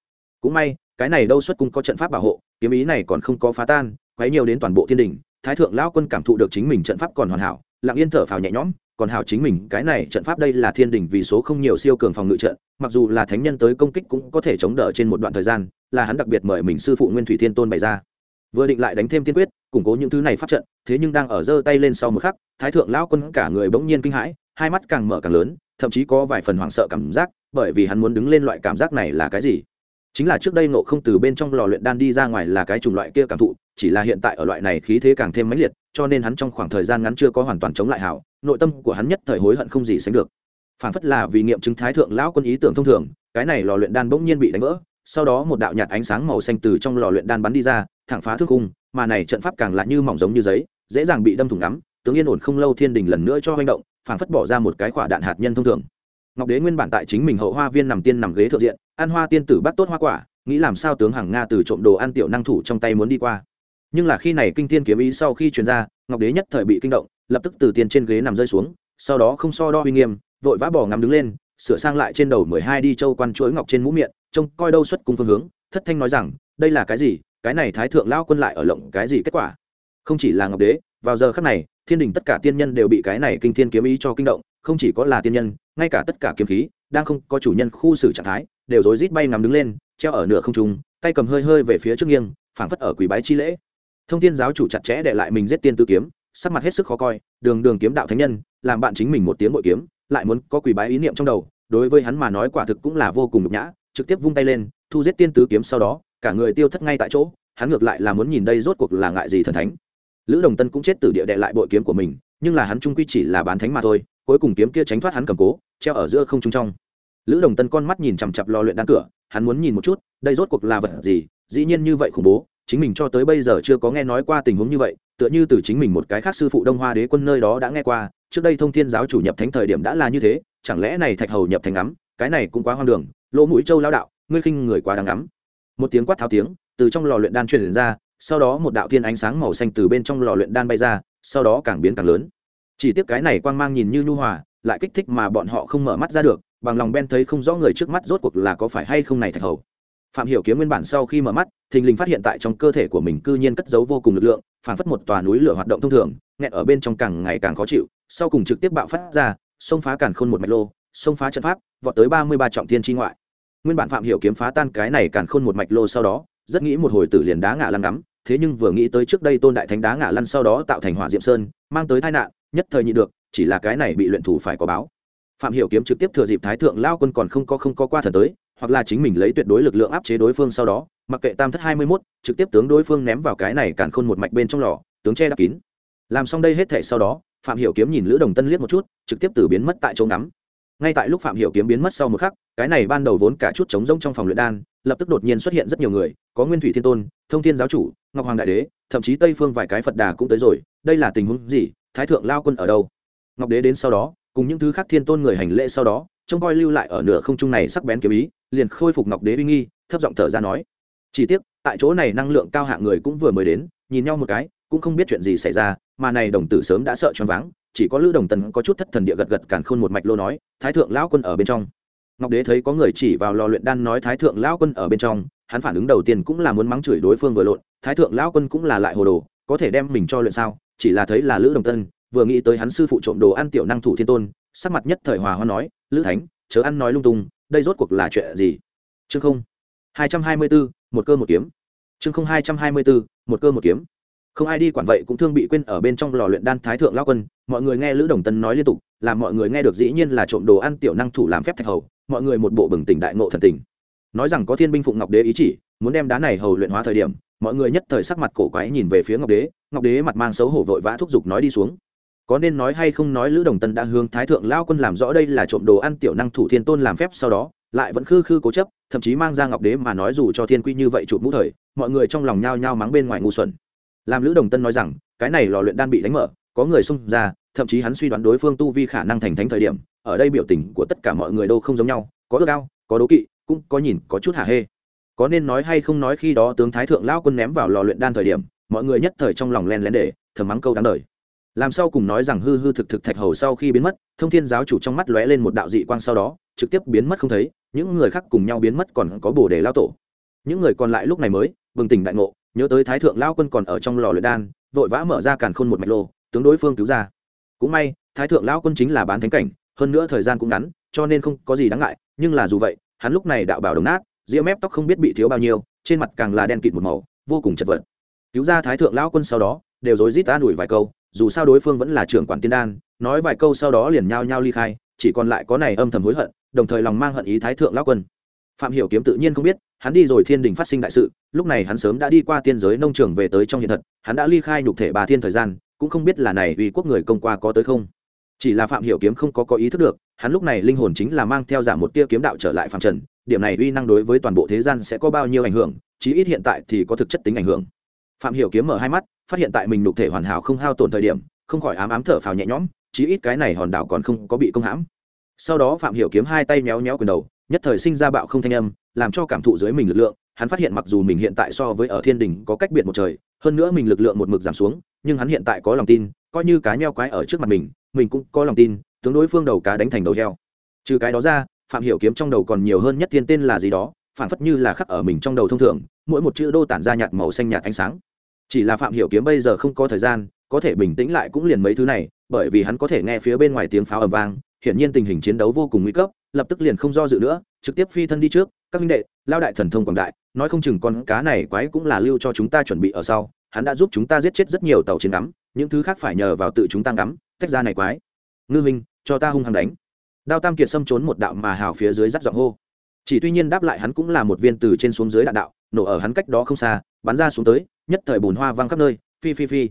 Cũng may, cái này đâu xuất cung có trận pháp bảo hộ, kiếm ý này còn không có phá tan, quấy nhiều đến toàn bộ thiên đình thái thượng lão quân cảm thụ được chính mình trận pháp còn hoàn hảo, lặng yên thở phào nhẹ nhõm, còn hảo chính mình, cái này trận pháp đây là thiên đình vì số không nhiều siêu cường phòng ngự trận, mặc dù là thánh nhân tới công kích cũng có thể chống đỡ trên một đoạn thời gian, là hắn đặc biệt mời mình sư phụ nguyên thủy thiên tôn bày ra. Vừa định lại đánh thêm tiên quyết, củng cố những thứ này pháp trận, thế nhưng đang ở giơ tay lên sau một khắc, thái thượng lão quân cả người bỗng nhiên kinh hãi, hai mắt càng mở càng lớn, thậm chí có vài phần hoảng sợ cảm giác, bởi vì hắn muốn đứng lên loại cảm giác này là cái gì? Chính là trước đây ngộ không từ bên trong lò luyện đan đi ra ngoài là cái chủng loại kia cảm thụ, chỉ là hiện tại ở loại này khí thế càng thêm mãnh liệt, cho nên hắn trong khoảng thời gian ngắn chưa có hoàn toàn chống lại hảo, nội tâm của hắn nhất thời hối hận không gì sánh được. Phản phất là vì nghiệm chứng thái thượng lão quân ý tưởng thông thường, cái này lò luyện đan bỗng nhiên bị đánh vỡ, sau đó một đạo nhạt ánh sáng màu xanh từ trong lò luyện đan bắn đi ra, thẳng phá thương cung mà này trận pháp càng lạ như mỏng giống như giấy, dễ dàng bị đâm thủng ngắm, tướng yên ổn không lâu thiên đình lần nữa cho hành động, phản phất bỏ ra một cái quả đạn hạt nhân thông thường. Ngọc đế nguyên bản tại chính mình hậu hoa viên nằm tiên nằm ghế thượng diện ăn hoa tiên tử bắt tốt hoa quả, nghĩ làm sao tướng hàng nga từ trộm đồ ăn tiểu năng thủ trong tay muốn đi qua. Nhưng là khi này kinh thiên kiếm ý sau khi truyền ra, ngọc đế nhất thời bị kinh động, lập tức từ tiền trên ghế nằm rơi xuống, sau đó không so đo uy nghiêm, vội vã bỏ ngắm đứng lên, sửa sang lại trên đầu mười hai đi châu quan chuỗi ngọc trên mũ miệng, trông coi đâu xuất cùng phương hướng, thất thanh nói rằng, đây là cái gì? Cái này thái thượng lao quân lại ở lộng cái gì kết quả? Không chỉ là ngọc đế, vào giờ khắc này, thiên đình tất cả tiên nhân đều bị cái này kinh thiên kiếm ý cho kinh động, không chỉ có là tiên nhân, ngay cả tất cả kiếm khí đang không có chủ nhân khu xử trạng thái, đều rối rít bay ngắm đứng lên, treo ở nửa không trung, tay cầm hơi hơi về phía trước nghiêng, phảng phất ở quỷ bái chi lễ. Thông thiên giáo chủ chặt chẽ để lại mình giết tiên tư kiếm, sắc mặt hết sức khó coi, đường đường kiếm đạo thánh nhân, làm bạn chính mình một tiếng bội kiếm, lại muốn có quỷ bái ý niệm trong đầu, đối với hắn mà nói quả thực cũng là vô cùng nhục nhã, trực tiếp vung tay lên, thu giết tiên tứ kiếm sau đó, cả người tiêu thất ngay tại chỗ, hắn ngược lại là muốn nhìn đây rốt cuộc là ngại gì thần thánh. Lữ đồng tân cũng chết từ địa đệ lại bội kiếm của mình, nhưng là hắn trung quy chỉ là bán thánh mà thôi cuối cùng kiếm kia tránh thoát hắn cầm cố, treo ở giữa không trung trong. Lữ đồng tân con mắt nhìn chằm chặp lò luyện đan cửa, hắn muốn nhìn một chút, đây rốt cuộc là vật gì, dĩ nhiên như vậy khủng bố, chính mình cho tới bây giờ chưa có nghe nói qua tình huống như vậy, tựa như từ chính mình một cái khác sư phụ đông hoa đế quân nơi đó đã nghe qua, trước đây thông thiên giáo chủ nhập thánh thời điểm đã là như thế, chẳng lẽ này thạch hầu nhập thành ngắm, cái này cũng quá hoang đường, lỗ mũi châu lao đạo, ngươi khinh người quá đáng ngắm. Một tiếng quát tháo tiếng, từ trong lò luyện đan truyền ra, sau đó một đạo thiên ánh sáng màu xanh từ bên trong lò luyện đan bay ra, sau đó càng biến càng lớn chỉ tiếc cái này quang mang nhìn như nhu hòa, lại kích thích mà bọn họ không mở mắt ra được, bằng lòng ben thấy không rõ người trước mắt rốt cuộc là có phải hay không này thạch hầu. Phạm hiểu kiếm nguyên bản sau khi mở mắt, thình lình phát hiện tại trong cơ thể của mình cư nhiên cất giấu vô cùng lực lượng, phản phất một tòa núi lửa hoạt động thông thường, nghẹn ở bên trong càng ngày càng khó chịu, sau cùng trực tiếp bạo phát ra, xông phá càn khôn một mạch lô, xông phá trận pháp, vọt tới ba mươi ba trọng thiên chi ngoại. Nguyên bản phạm hiểu kiếm phá tan cái này càn khôn một mạch lô sau đó, rất nghĩ một hồi tử liền đá ngã lăn ngắm, thế nhưng vừa nghĩ tới trước đây tôn đại thánh đá ngã lăn sau đó tạo thành hỏa diệm sơn, mang tới tai nạn nhất thời nhị được chỉ là cái này bị luyện thủ phải có báo. Phạm hiểu kiếm trực tiếp thừa dịp thái thượng lao quân còn không có không có qua thần tới hoặc là chính mình lấy tuyệt đối lực lượng áp chế đối phương sau đó mặc kệ tam thất hai mươi 21, trực tiếp tướng đối phương ném vào cái này càn khôn một mạch bên trong lò tướng che đắp kín. Làm xong đây hết thể sau đó phạm hiểu kiếm nhìn lữ đồng tân liếc một chút trực tiếp từ biến mất tại chỗ ngắm. Ngay tại lúc phạm hiểu kiếm biến mất sau một khắc cái này ban đầu vốn cả chút trống rỗng trong phòng luyện đan lập tức đột nhiên xuất hiện rất nhiều người có nguyên thủy thiên tôn thông thiên giáo chủ ngọc hoàng đại đế thậm chí tây phương vài cái phật đà cũng tới rồi đây là tình huống gì? Thái thượng lao quân ở đâu? Ngọc đế đến sau đó, cùng những thứ khác thiên tôn người hành lễ sau đó, trông coi lưu lại ở nửa không trung này sắc bén kiếm ý, liền khôi phục ngọc đế uy nghi, thấp giọng thở ra nói. Chỉ tiếc, tại chỗ này năng lượng cao hạng người cũng vừa mới đến, nhìn nhau một cái, cũng không biết chuyện gì xảy ra, mà này đồng tử sớm đã sợ choáng váng, chỉ có lữ đồng tần có chút thất thần địa gật gật càn khôn một mạch lô nói, thái thượng lão quân ở bên trong. Ngọc đế thấy có người chỉ vào lò luyện đan nói, thái thượng lão quân ở bên trong. Hắn phản ứng đầu tiên cũng là muốn mắng chửi đối phương vừa lộn, thái thượng lão quân cũng là lại hồ đồ, có thể đem mình cho luyện sao? Chỉ là thấy là lữ đồng tân, vừa nghĩ tới hắn sư phụ trộm đồ ăn tiểu năng thủ thiên tôn, sắc mặt nhất thời hòa hoa nói, lữ thánh, chớ ăn nói lung tung, đây rốt cuộc là chuyện gì? Chương không, hai trăm hai mươi bốn một cơ một kiếm. Chương không, hai trăm hai mươi bốn một cơ một kiếm. Không ai đi quản vậy cũng thương bị quên ở bên trong lò luyện đan thái thượng lao quân, mọi người nghe lữ đồng tân nói liên tục, làm mọi người nghe được dĩ nhiên là trộm đồ ăn tiểu năng thủ làm phép thạch hầu, mọi người một bộ bừng tỉnh đại ngộ thần tình. Nói rằng có thiên binh phụng ngọc đế ý chỉ, muốn đem đá này hầu luyện hóa thời điểm mọi người nhất thời sắc mặt cổ quái nhìn về phía ngọc đế ngọc đế mặt mang xấu hổ vội vã thúc giục nói đi xuống. Có nên nói hay không nói, lữ đồng tân đã hướng thái thượng lao quân làm rõ đây là trộm đồ ăn tiểu năng thủ thiên tôn làm phép sau đó, lại vẫn khư khư cố chấp, thậm chí mang ra ngọc đế mà nói dù cho thiên quy như vậy chụp mũ thời, mọi người trong lòng nhao nhao mắng bên ngoài ngu xuẩn. Làm lữ đồng tân nói rằng, cái này lò luyện đan bị đánh mở, có người xông ra, thậm chí hắn suy đoán đối phương tu vi khả năng thành thánh thời điểm, ở đây biểu tình của tất cả mọi người đâu không giống nhau, có ước ao, có đố kỵ, cũng có nhìn, có chút hả hê có nên nói hay không nói khi đó tướng thái thượng lao quân ném vào lò luyện đan thời điểm, mọi người nhất thời trong lòng len lén để, thầm mắng câu đáng đời. Làm sau cùng nói rằng hư hư thực thực thạch hầu sau khi biến mất, thông thiên giáo chủ trong mắt lóe lên một đạo dị quang sau đó, trực tiếp biến mất không thấy, những người khác cùng nhau biến mất còn có bồ đề lao tổ. Những người còn lại lúc này mới, bừng tỉnh đại ngộ, nhớ tới thái thượng lao quân còn ở trong lò luyện đan, vội vã mở ra càn khôn một mạch lô, tướng đối phương cứu ra. Cũng may, thái thượng lao quân chính là bán thánh cảnh, hơn nữa thời gian cũng ngắn, cho nên không có gì đáng ngại, nhưng là dù vậy, hắn lúc này đạo bảo đồng nát ria mép tóc không biết bị thiếu bao nhiêu, trên mặt càng là đen kịt một màu, vô cùng chật vật. Cứu ra thái thượng lão quân sau đó, đều rối rít an ủi vài câu, dù sao đối phương vẫn là trưởng quản tiên đan, nói vài câu sau đó liền nhao nhao ly khai, chỉ còn lại có này âm thầm hối hận, đồng thời lòng mang hận ý thái thượng lão quân. Phạm hiểu kiếm tự nhiên không biết, hắn đi rồi thiên đình phát sinh đại sự, lúc này hắn sớm đã đi qua tiên giới nông trường về tới trong hiện thật, hắn đã ly khai nhục thể bà thiên thời gian, cũng không biết là này uy quốc người công qua có tới không. Chỉ là phạm hiểu kiếm không có có ý thức được, hắn lúc này linh hồn chính là mang theo giả một tia kiếm đạo trở lại phạm trần điểm này uy năng đối với toàn bộ thế gian sẽ có bao nhiêu ảnh hưởng, chí ít hiện tại thì có thực chất tính ảnh hưởng. Phạm hiểu kiếm mở hai mắt, phát hiện tại mình nhục thể hoàn hảo không hao tổn thời điểm, không khỏi ám ám thở phào nhẹ nhõm, chí ít cái này hòn đảo còn không có bị công hãm. Sau đó phạm hiểu kiếm hai tay méo méo quyền đầu, nhất thời sinh ra bạo không thanh âm, làm cho cảm thụ dưới mình lực lượng, hắn phát hiện mặc dù mình hiện tại so với ở thiên đình có cách biệt một trời, hơn nữa mình lực lượng một mực giảm xuống, nhưng hắn hiện tại có lòng tin, coi như cá nheo quái ở trước mặt mình mình cũng có lòng tin, tướng đối phương đầu cá đánh thành đầu heo. Trừ cái đó ra phạm hiểu kiếm trong đầu còn nhiều hơn nhất thiên tên là gì đó phản phất như là khắc ở mình trong đầu thông thường, mỗi một chữ đô tản ra nhạt màu xanh nhạt ánh sáng. Chỉ là phạm hiểu kiếm bây giờ không có thời gian, có thể bình tĩnh lại cũng liền mấy thứ này, bởi vì hắn có thể nghe phía bên ngoài tiếng pháo ầm vang, hiển nhiên tình hình chiến đấu vô cùng nguy cấp, lập tức liền không do dự nữa, trực tiếp phi thân đi trước. Các minh đệ, lao đại thần thông quảng đại, nói không chừng con cá này quái cũng là lưu cho chúng ta chuẩn bị ở sau, hắn đã giúp chúng ta giết chết rất nhiều tàu chiến ngắm, những thứ khác phải nhờ vào tự chúng ta ngắm, tách ra này quái. Ngư minh cho ta hung hăng đánh đao tam kiệt xâm trốn một đạo mà hào phía dưới rắt giọng hô. Chỉ tuy nhiên đáp lại hắn cũng là một viên từ trên xuống dưới đạn đạo, nổ ở hắn cách đó không xa, bắn ra xuống tới, nhất thời bùn hoa văng khắp nơi, phi phi phi.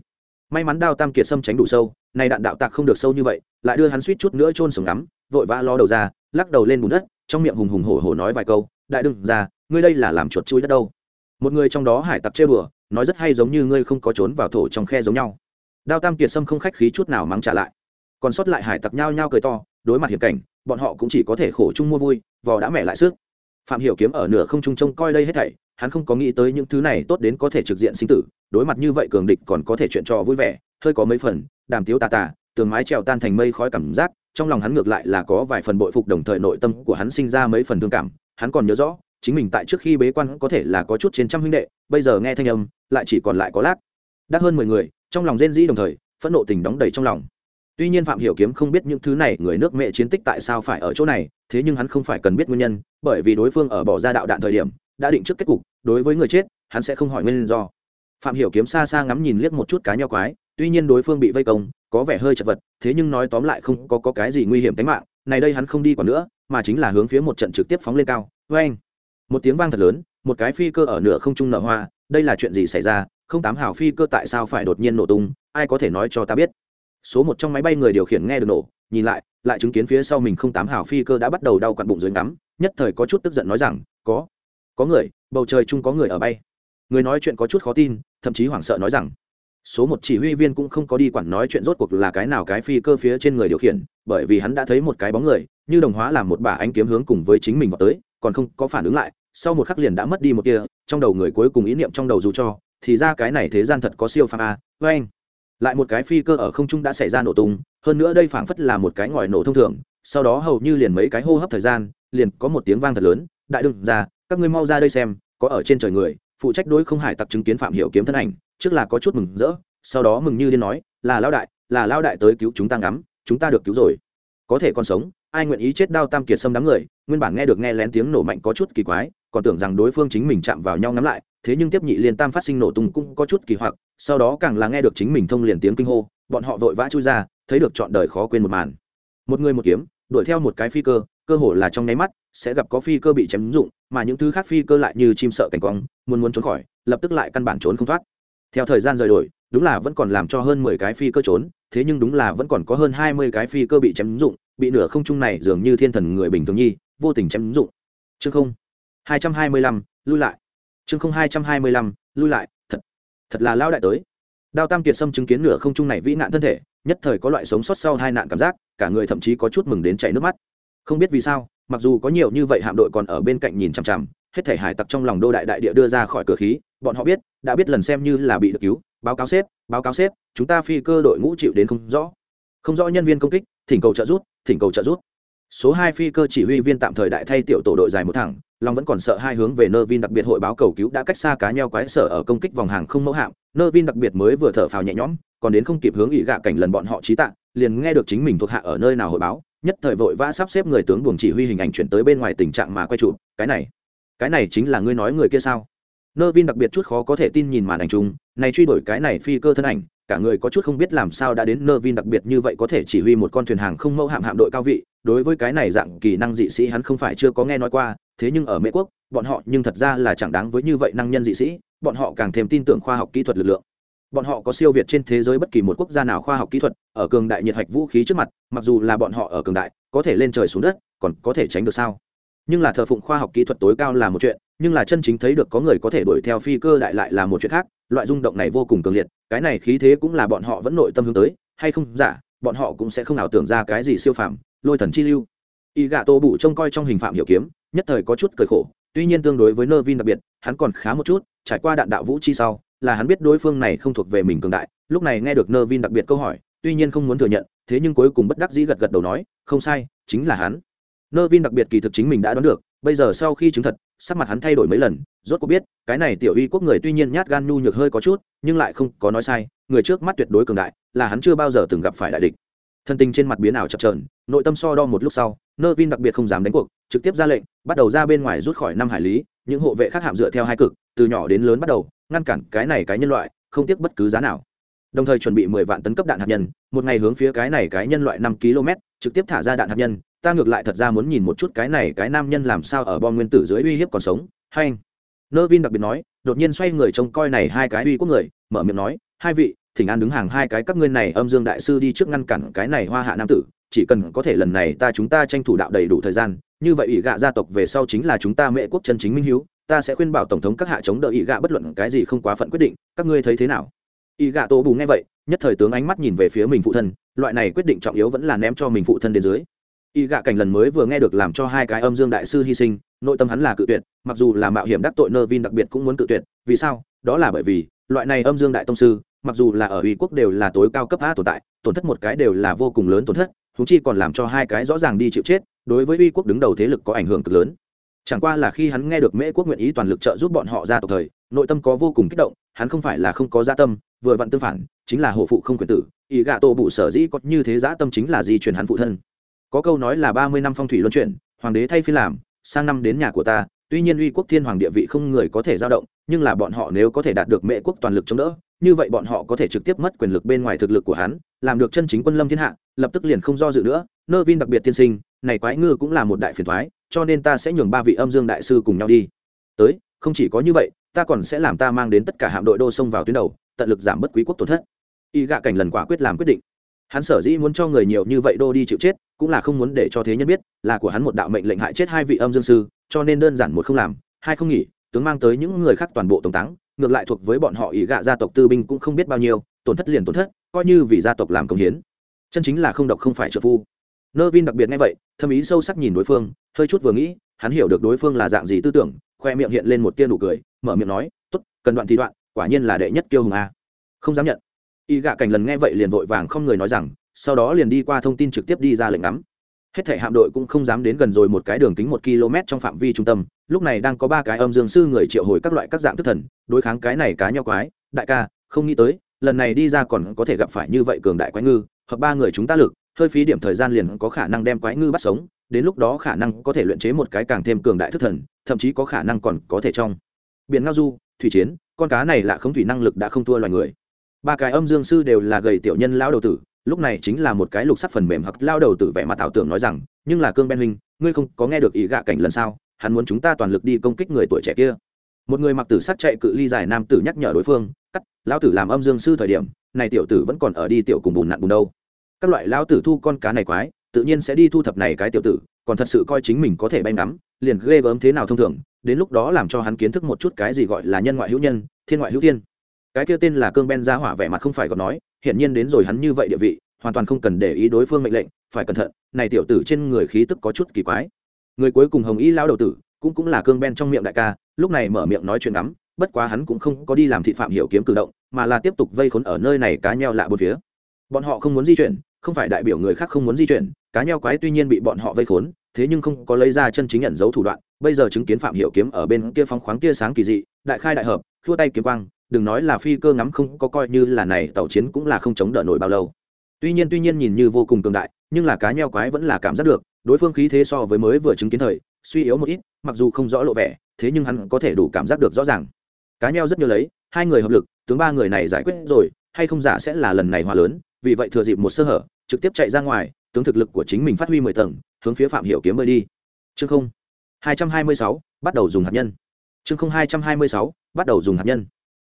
May mắn đao tam kiệt xâm tránh đủ sâu, nay đạn đạo tạc không được sâu như vậy, lại đưa hắn suýt chút nữa trôn sừng ngắm, vội vã lo đầu ra, lắc đầu lên bùn đất, trong miệng hùng hùng hổ hổ nói vài câu, đại đừng ra ngươi đây là làm chuột chui đất đâu? Một người trong đó hải tặc chơi bừa, nói rất hay giống như ngươi không có trốn vào thổ trong khe giống nhau. Đao tam kiệt sâm không khách khí chút nào mắng trả lại. Còn sót lại hải tặc nhao nhao cười to đối mặt hiểm cảnh, bọn họ cũng chỉ có thể khổ chung mua vui, vò đã mẹ lại sức. Phạm hiểu kiếm ở nửa không trung trông coi đây hết thảy, hắn không có nghĩ tới những thứ này tốt đến có thể trực diện sinh tử, đối mặt như vậy cường địch còn có thể chuyện trò vui vẻ, hơi có mấy phần, đàm tiếu tà tà, tường mái trèo tan thành mây khói cảm giác, trong lòng hắn ngược lại là có vài phần bội phục đồng thời nội tâm của hắn sinh ra mấy phần thương cảm, hắn còn nhớ rõ, chính mình tại trước khi bế quan có thể là có chút trên trăm huynh đệ, bây giờ nghe thanh âm, lại chỉ còn lại có lác. Đắt hơn mười người, trong lòng rên rĩ đồng thời, phẫn nộ tình đóng đầy trong lòng tuy nhiên phạm hiểu kiếm không biết những thứ này người nước mẹ chiến tích tại sao phải ở chỗ này thế nhưng hắn không phải cần biết nguyên nhân bởi vì đối phương ở bỏ ra đạo đạn thời điểm đã định trước kết cục đối với người chết hắn sẽ không hỏi nguyên do. Phạm hiểu kiếm xa xa ngắm nhìn liếc một chút cá nho quái tuy nhiên đối phương bị vây công có vẻ hơi chật vật thế nhưng nói tóm lại không có, có cái gì nguy hiểm tính mạng này đây hắn không đi còn nữa mà chính là hướng phía một trận trực tiếp phóng lên cao. Với anh một tiếng vang thật lớn một cái phi cơ ở nửa không trung nở hoa đây là chuyện gì xảy ra? Không tám hào phi cơ tại sao phải đột nhiên nổ tung? Ai có thể nói cho ta biết? Số một trong máy bay người điều khiển nghe được nổ, nhìn lại lại chứng kiến phía sau mình không tám hào phi cơ đã bắt đầu đau quặn bụng dưới ngắm, nhất thời có chút tức giận nói rằng, có có người, bầu trời chung có người ở bay. Người nói chuyện có chút khó tin, thậm chí hoảng sợ nói rằng, số một chỉ huy viên cũng không có đi quản nói chuyện rốt cuộc là cái nào cái phi cơ phía trên người điều khiển, bởi vì hắn đã thấy một cái bóng người, như đồng hóa làm một bả ánh kiếm hướng cùng với chính mình vào tới, còn không có phản ứng lại, sau một khắc liền đã mất đi một kia trong đầu người cuối cùng ý niệm trong đầu dù cho, thì ra cái này thế gian thật có siêu phàm a với anh lại một cái phi cơ ở không trung đã xảy ra nổ tung, hơn nữa đây phảng phất là một cái ngòi nổ thông thường, sau đó hầu như liền mấy cái hô hấp thời gian, liền có một tiếng vang thật lớn, đại đừng ra các ngươi mau ra đây xem, có ở trên trời người, phụ trách đối không hải tặc chứng kiến phạm hiểu kiếm thân ảnh, trước là có chút mừng rỡ, sau đó mừng như điên nói, là lao đại, là lao đại tới cứu chúng ta ngắm, chúng ta được cứu rồi. Có thể còn sống, ai nguyện ý chết đao tam kiệt xâm đám người, nguyên bản nghe được nghe lén tiếng nổ mạnh có chút kỳ quái, còn tưởng rằng đối phương chính mình chạm vào nhau ngắm lại thế nhưng tiếp nhị liên tam phát sinh nổ tung cũng có chút kỳ hoặc, sau đó càng là nghe được chính mình thông liền tiếng kinh hô, bọn họ vội vã chui ra, thấy được chọn đời khó quên một màn. Một người một kiếm, đuổi theo một cái phi cơ cơ hồ là trong nháy mắt, sẽ gặp có phi cơ bị chém dụng, mà những thứ khác phi cơ lại như chim sợ cảnh quang, muốn muốn trốn khỏi, lập tức lại căn bản trốn không thoát. Theo thời gian rời đổi, đúng là vẫn còn làm cho hơn mười cái phi cơ trốn, thế nhưng đúng là vẫn còn có hơn hai mươi cái phi cơ bị chém dụng, bị nửa không trung này dường như thiên thần người bình thường nhi, vô tình chém dụng. Chương không, hai trăm hai mươi lăm lưu lại chương không hai trăm hai mươi lăm, lui lại, thật thật là lao đại tới. Đao tam kiệt sâm chứng kiến nửa không trung này vĩ nạn thân thể, nhất thời có loại sống sót sau hai nạn cảm giác, cả người thậm chí có chút mừng đến chảy nước mắt. Không biết vì sao, mặc dù có nhiều như vậy hạm đội còn ở bên cạnh nhìn chằm chằm, hết thể hải tặc trong lòng đô đại đại địa đưa ra khỏi cửa khí, bọn họ biết, đã biết lần xem như là bị được cứu, báo cáo xếp, báo cáo xếp, chúng ta phi cơ đội ngũ chịu đến không rõ. Không rõ nhân viên công kích, thỉnh cầu trợ rút thỉnh cầu trợ rút số hai phi cơ chỉ huy viên tạm thời đại thay tiểu tổ đội dài một thẳng, long vẫn còn sợ hai hướng về nơ vin đặc biệt hội báo cầu cứu đã cách xa cá nheo quái sở ở công kích vòng hàng không mẫu hạm. Nơ vin đặc biệt mới vừa thở phào nhẹ nhõm, còn đến không kịp hướng ỉ gạ cảnh lần bọn họ trí tạ, liền nghe được chính mình thuộc hạ ở nơi nào hội báo, nhất thời vội vã sắp xếp người tướng buồng chỉ huy hình ảnh chuyển tới bên ngoài tình trạng mà quay chụp. Cái này cái này chính là ngươi nói người kia sao? Nơ vin đặc biệt chút khó có thể tin nhìn màn ảnh chung này truy đuổi cái này phi cơ thân ảnh, cả người có chút không biết làm sao đã đến nơ vin đặc biệt như vậy có thể chỉ huy một con thuyền hàng không mẫu hạm hạm đội cao vị. Đối với cái này dạng kỳ năng dị sĩ hắn không phải chưa có nghe nói qua, thế nhưng ở mỹ quốc, bọn họ nhưng thật ra là chẳng đáng với như vậy năng nhân dị sĩ, bọn họ càng thêm tin tưởng khoa học kỹ thuật lực lượng. Bọn họ có siêu việt trên thế giới bất kỳ một quốc gia nào khoa học kỹ thuật, ở cường đại nhiệt hạch vũ khí trước mặt, mặc dù là bọn họ ở cường đại, có thể lên trời xuống đất, còn có thể tránh được sao? Nhưng là thờ phụng khoa học kỹ thuật tối cao là một chuyện, nhưng là chân chính thấy được có người có thể đuổi theo phi cơ đại lại là một chuyện khác, loại rung động này vô cùng cường liệt, cái này khí thế cũng là bọn họ vẫn nội tâm hướng tới, hay không? Giả bọn họ cũng sẽ không ảo tưởng ra cái gì siêu phàm, lôi thần chi lưu. Y gạ tô bụ trông coi trong hình phạm hiểu kiếm, nhất thời có chút cười khổ, tuy nhiên tương đối với nơ vin đặc biệt, hắn còn khá một chút, trải qua đạn đạo vũ chi sau, là hắn biết đối phương này không thuộc về mình cường đại, lúc này nghe được nơ vin đặc biệt câu hỏi, tuy nhiên không muốn thừa nhận, thế nhưng cuối cùng bất đắc dĩ gật gật đầu nói, không sai, chính là hắn nơ vin đặc biệt kỳ thực chính mình đã đoán được, bây giờ sau khi chứng thật, sắc mặt hắn thay đổi mấy lần, rốt cuộc biết, cái này tiểu uy quốc người tuy nhiên nhát gan nhu nhược hơi có chút, nhưng lại không có nói sai, người trước mắt tuyệt đối cường đại, là hắn chưa bao giờ từng gặp phải đại địch. Thân tình trên mặt biến ảo chập trờn nội tâm so đo một lúc sau, nơ vin đặc biệt không dám đánh cuộc, trực tiếp ra lệnh, bắt đầu ra bên ngoài rút khỏi năm hải lý, những hộ vệ khác hạm dựa theo hai cực, từ nhỏ đến lớn bắt đầu, ngăn cản cái này cái nhân loại, không tiếc bất cứ giá nào. Đồng thời chuẩn bị mười vạn tấn cấp đạn hạt nhân, một ngày hướng phía cái này cái nhân loại năm km trực tiếp thả ra đạn hạt nhân ta ngược lại thật ra muốn nhìn một chút cái này, cái nam nhân làm sao ở bom nguyên tử dưới uy hiếp còn sống. Hay. Anh nơ vin đặc biệt nói, đột nhiên xoay người trông coi này hai cái uy quốc người, mở miệng nói, hai vị, thỉnh an đứng hàng hai cái các ngươi này, âm dương đại sư đi trước ngăn cản cái này hoa hạ nam tử, chỉ cần có thể lần này ta chúng ta tranh thủ đạo đầy đủ thời gian, như vậy ỷ gạ gia tộc về sau chính là chúng ta mẹ quốc chân chính minh hiếu, ta sẽ khuyên bảo tổng thống các hạ chống đỡ ỷ gạ bất luận cái gì không quá phận quyết định, các ngươi thấy thế nào? Ỷ gạ tố bù nghe vậy, nhất thời tướng ánh mắt nhìn về phía mình phụ thân, loại này quyết định trọng yếu vẫn là ném cho mình phụ thân đến dưới y gạ cảnh lần mới vừa nghe được làm cho hai cái âm dương đại sư hy sinh, nội tâm hắn là cự tuyệt, mặc dù là mạo hiểm đắc tội nơ vin đặc biệt cũng muốn cự tuyệt. Vì sao? Đó là bởi vì, loại này âm dương đại tông sư, mặc dù là ở uy quốc đều là tối cao cấp a tồn tại, tổn thất một cái đều là vô cùng lớn tổn thất thú chi còn làm cho hai cái rõ ràng đi chịu chết, đối với uy quốc đứng đầu thế lực có ảnh hưởng cực lớn. Chẳng qua là khi hắn nghe được mễ quốc nguyện ý toàn lực trợ giúp bọn họ ra tộc thời, nội tâm có vô cùng kích động, hắn không phải là không có gia tâm, vừa vặn tương phản, chính là hộ phụ không quyền tử ý gạ tổ bụ sở dĩ có như thế giã tâm chính là di truyền hắn phụ thân có câu nói là ba mươi năm phong thủy luân chuyển, hoàng đế thay phiên làm, sang năm đến nhà của ta, tuy nhiên uy quốc thiên hoàng địa vị không người có thể dao động, nhưng là bọn họ nếu có thể đạt được mệ quốc toàn lực chống đỡ, như vậy bọn họ có thể trực tiếp mất quyền lực bên ngoài thực lực của hắn, làm được chân chính quân lâm thiên hạ, lập tức liền không do dự nữa, nơ vin đặc biệt tiên sinh, này quái ngư cũng là một đại phiền thoái, cho nên ta sẽ nhường ba vị âm dương đại sư cùng nhau đi. Tới, không chỉ có như vậy, ta còn sẽ làm ta mang đến tất cả hạm đội đô sông vào tuyến đầu, tận lực giảm bất quý quốc tổn thất. Y gạ cảnh lần quả quyết làm quyết định hắn sở dĩ muốn cho người nhiều như vậy đô đi chịu chết, cũng là không muốn để cho thế nhân biết, là của hắn một đạo mệnh lệnh hại chết hai vị âm dương sư, cho nên đơn giản một không làm, hai không nghỉ, tướng mang tới những người khác toàn bộ tổng táng, ngược lại thuộc với bọn họ ý gạ gia tộc tư binh cũng không biết bao nhiêu, tổn thất liền tổn thất, coi như vì gia tộc làm công hiến. Chân chính là không độc không phải trợ phu. Nơ vin đặc biệt nghe vậy, thâm ý sâu sắc nhìn đối phương, hơi chút vừa nghĩ, hắn hiểu được đối phương là dạng gì tư tưởng, khoe miệng hiện lên một tia nụ cười, mở miệng nói t ố t cần đoạn thì đoạn, quả nhiên là đệ nhất kiêu hùng a. Không dám nhận y gạ cảnh lần nghe vậy liền vội vàng không người nói rằng, sau đó liền đi qua thông tin trực tiếp đi ra lệnh ngắm. Hết thể hạm đội cũng không dám đến gần rồi một cái đường kính một km trong phạm vi trung tâm, lúc này đang có ba cái âm dương sư người triệu hồi các loại các dạng thức thần, đối kháng cái này cá nhau quái. Đại ca, không nghĩ tới, lần này đi ra còn có thể gặp phải như vậy cường đại quái ngư, hợp ba người chúng ta lực, hơi phí điểm thời gian liền có khả năng đem quái ngư bắt sống, đến lúc đó khả năng có thể luyện chế một cái càng thêm cường đại thức thần, thậm chí có khả năng còn có thể trong biển ngao du, thủy chiến, con cá này là không thủy năng lực đã không thua loài người ba cái âm dương sư đều là gầy tiểu nhân lao đầu tử, lúc này chính là một cái lục sắc phần mềm hoặc lao đầu tử vẻ mặt ảo tưởng nói rằng, nhưng là cương ben huynh, ngươi không có nghe được ý gạ cảnh lần sau, hắn muốn chúng ta toàn lực đi công kích người tuổi trẻ kia. Một người mặc tử sắc chạy cự ly dài nam tử nhắc nhở đối phương, cắt lao tử làm âm dương sư thời điểm, này tiểu tử vẫn còn ở đi tiểu cùng bùn nặn bùn đâu. Các loại lao tử thu con cá này quái, tự nhiên sẽ đi thu thập này cái tiểu tử, còn thật sự coi chính mình có thể bay ngắm, liền ghê gớm thế nào thông thường, đến lúc đó làm cho hắn kiến thức một chút cái gì gọi là nhân ngoại hữu nhân, thiên ngoại hữu thiên cái kia tên là cương ben ra hỏa vẻ mặt không phải còn nói, hiển nhiên đến rồi hắn như vậy địa vị, hoàn toàn không cần để ý đối phương mệnh lệnh, phải cẩn thận, này tiểu tử trên người khí tức có chút kỳ quái. Người cuối cùng hồng y lao đầu tử, cũng cũng là cương ben trong miệng đại ca, lúc này mở miệng nói chuyện ngắm, bất quá hắn cũng không có đi làm thị phạm hiểu kiếm cử động, mà là tiếp tục vây khốn ở nơi này cá nheo lạ bốn phía. Bọn họ không muốn di chuyển, không phải đại biểu người khác không muốn di chuyển, cá nheo quái tuy nhiên bị bọn họ vây khốn, thế nhưng không có lấy ra chân chính nhận dấu thủ đoạn, bây giờ chứng kiến phạm hiểu kiếm ở bên kia phóng khoáng tia sáng kỳ dị, đại khai đại hợp, khua tay kiếm quang đừng nói là phi cơ ngắm không có coi như là này tàu chiến cũng là không chống đỡ nổi bao lâu. Tuy nhiên tuy nhiên nhìn như vô cùng cường đại, nhưng là cá nheo quái vẫn là cảm giác được, đối phương khí thế so với mới vừa chứng kiến thời, suy yếu một ít, mặc dù không rõ lộ vẻ, thế nhưng hắn có thể đủ cảm giác được rõ ràng. Cá nheo rất nhớ lấy, hai người hợp lực, tướng ba người này giải quyết rồi, hay không giả sẽ là lần này hòa lớn, vì vậy thừa dịp một sơ hở, trực tiếp chạy ra ngoài, tướng thực lực của chính mình phát huy mười tầng, hướng phía phạm hiểu kiếm bơi đi. Chương không hai trăm hai mươi sáu, bắt đầu dùng hạt nhân. Chương không hai trăm hai mươi sáu, bắt đầu dùng hạt nhân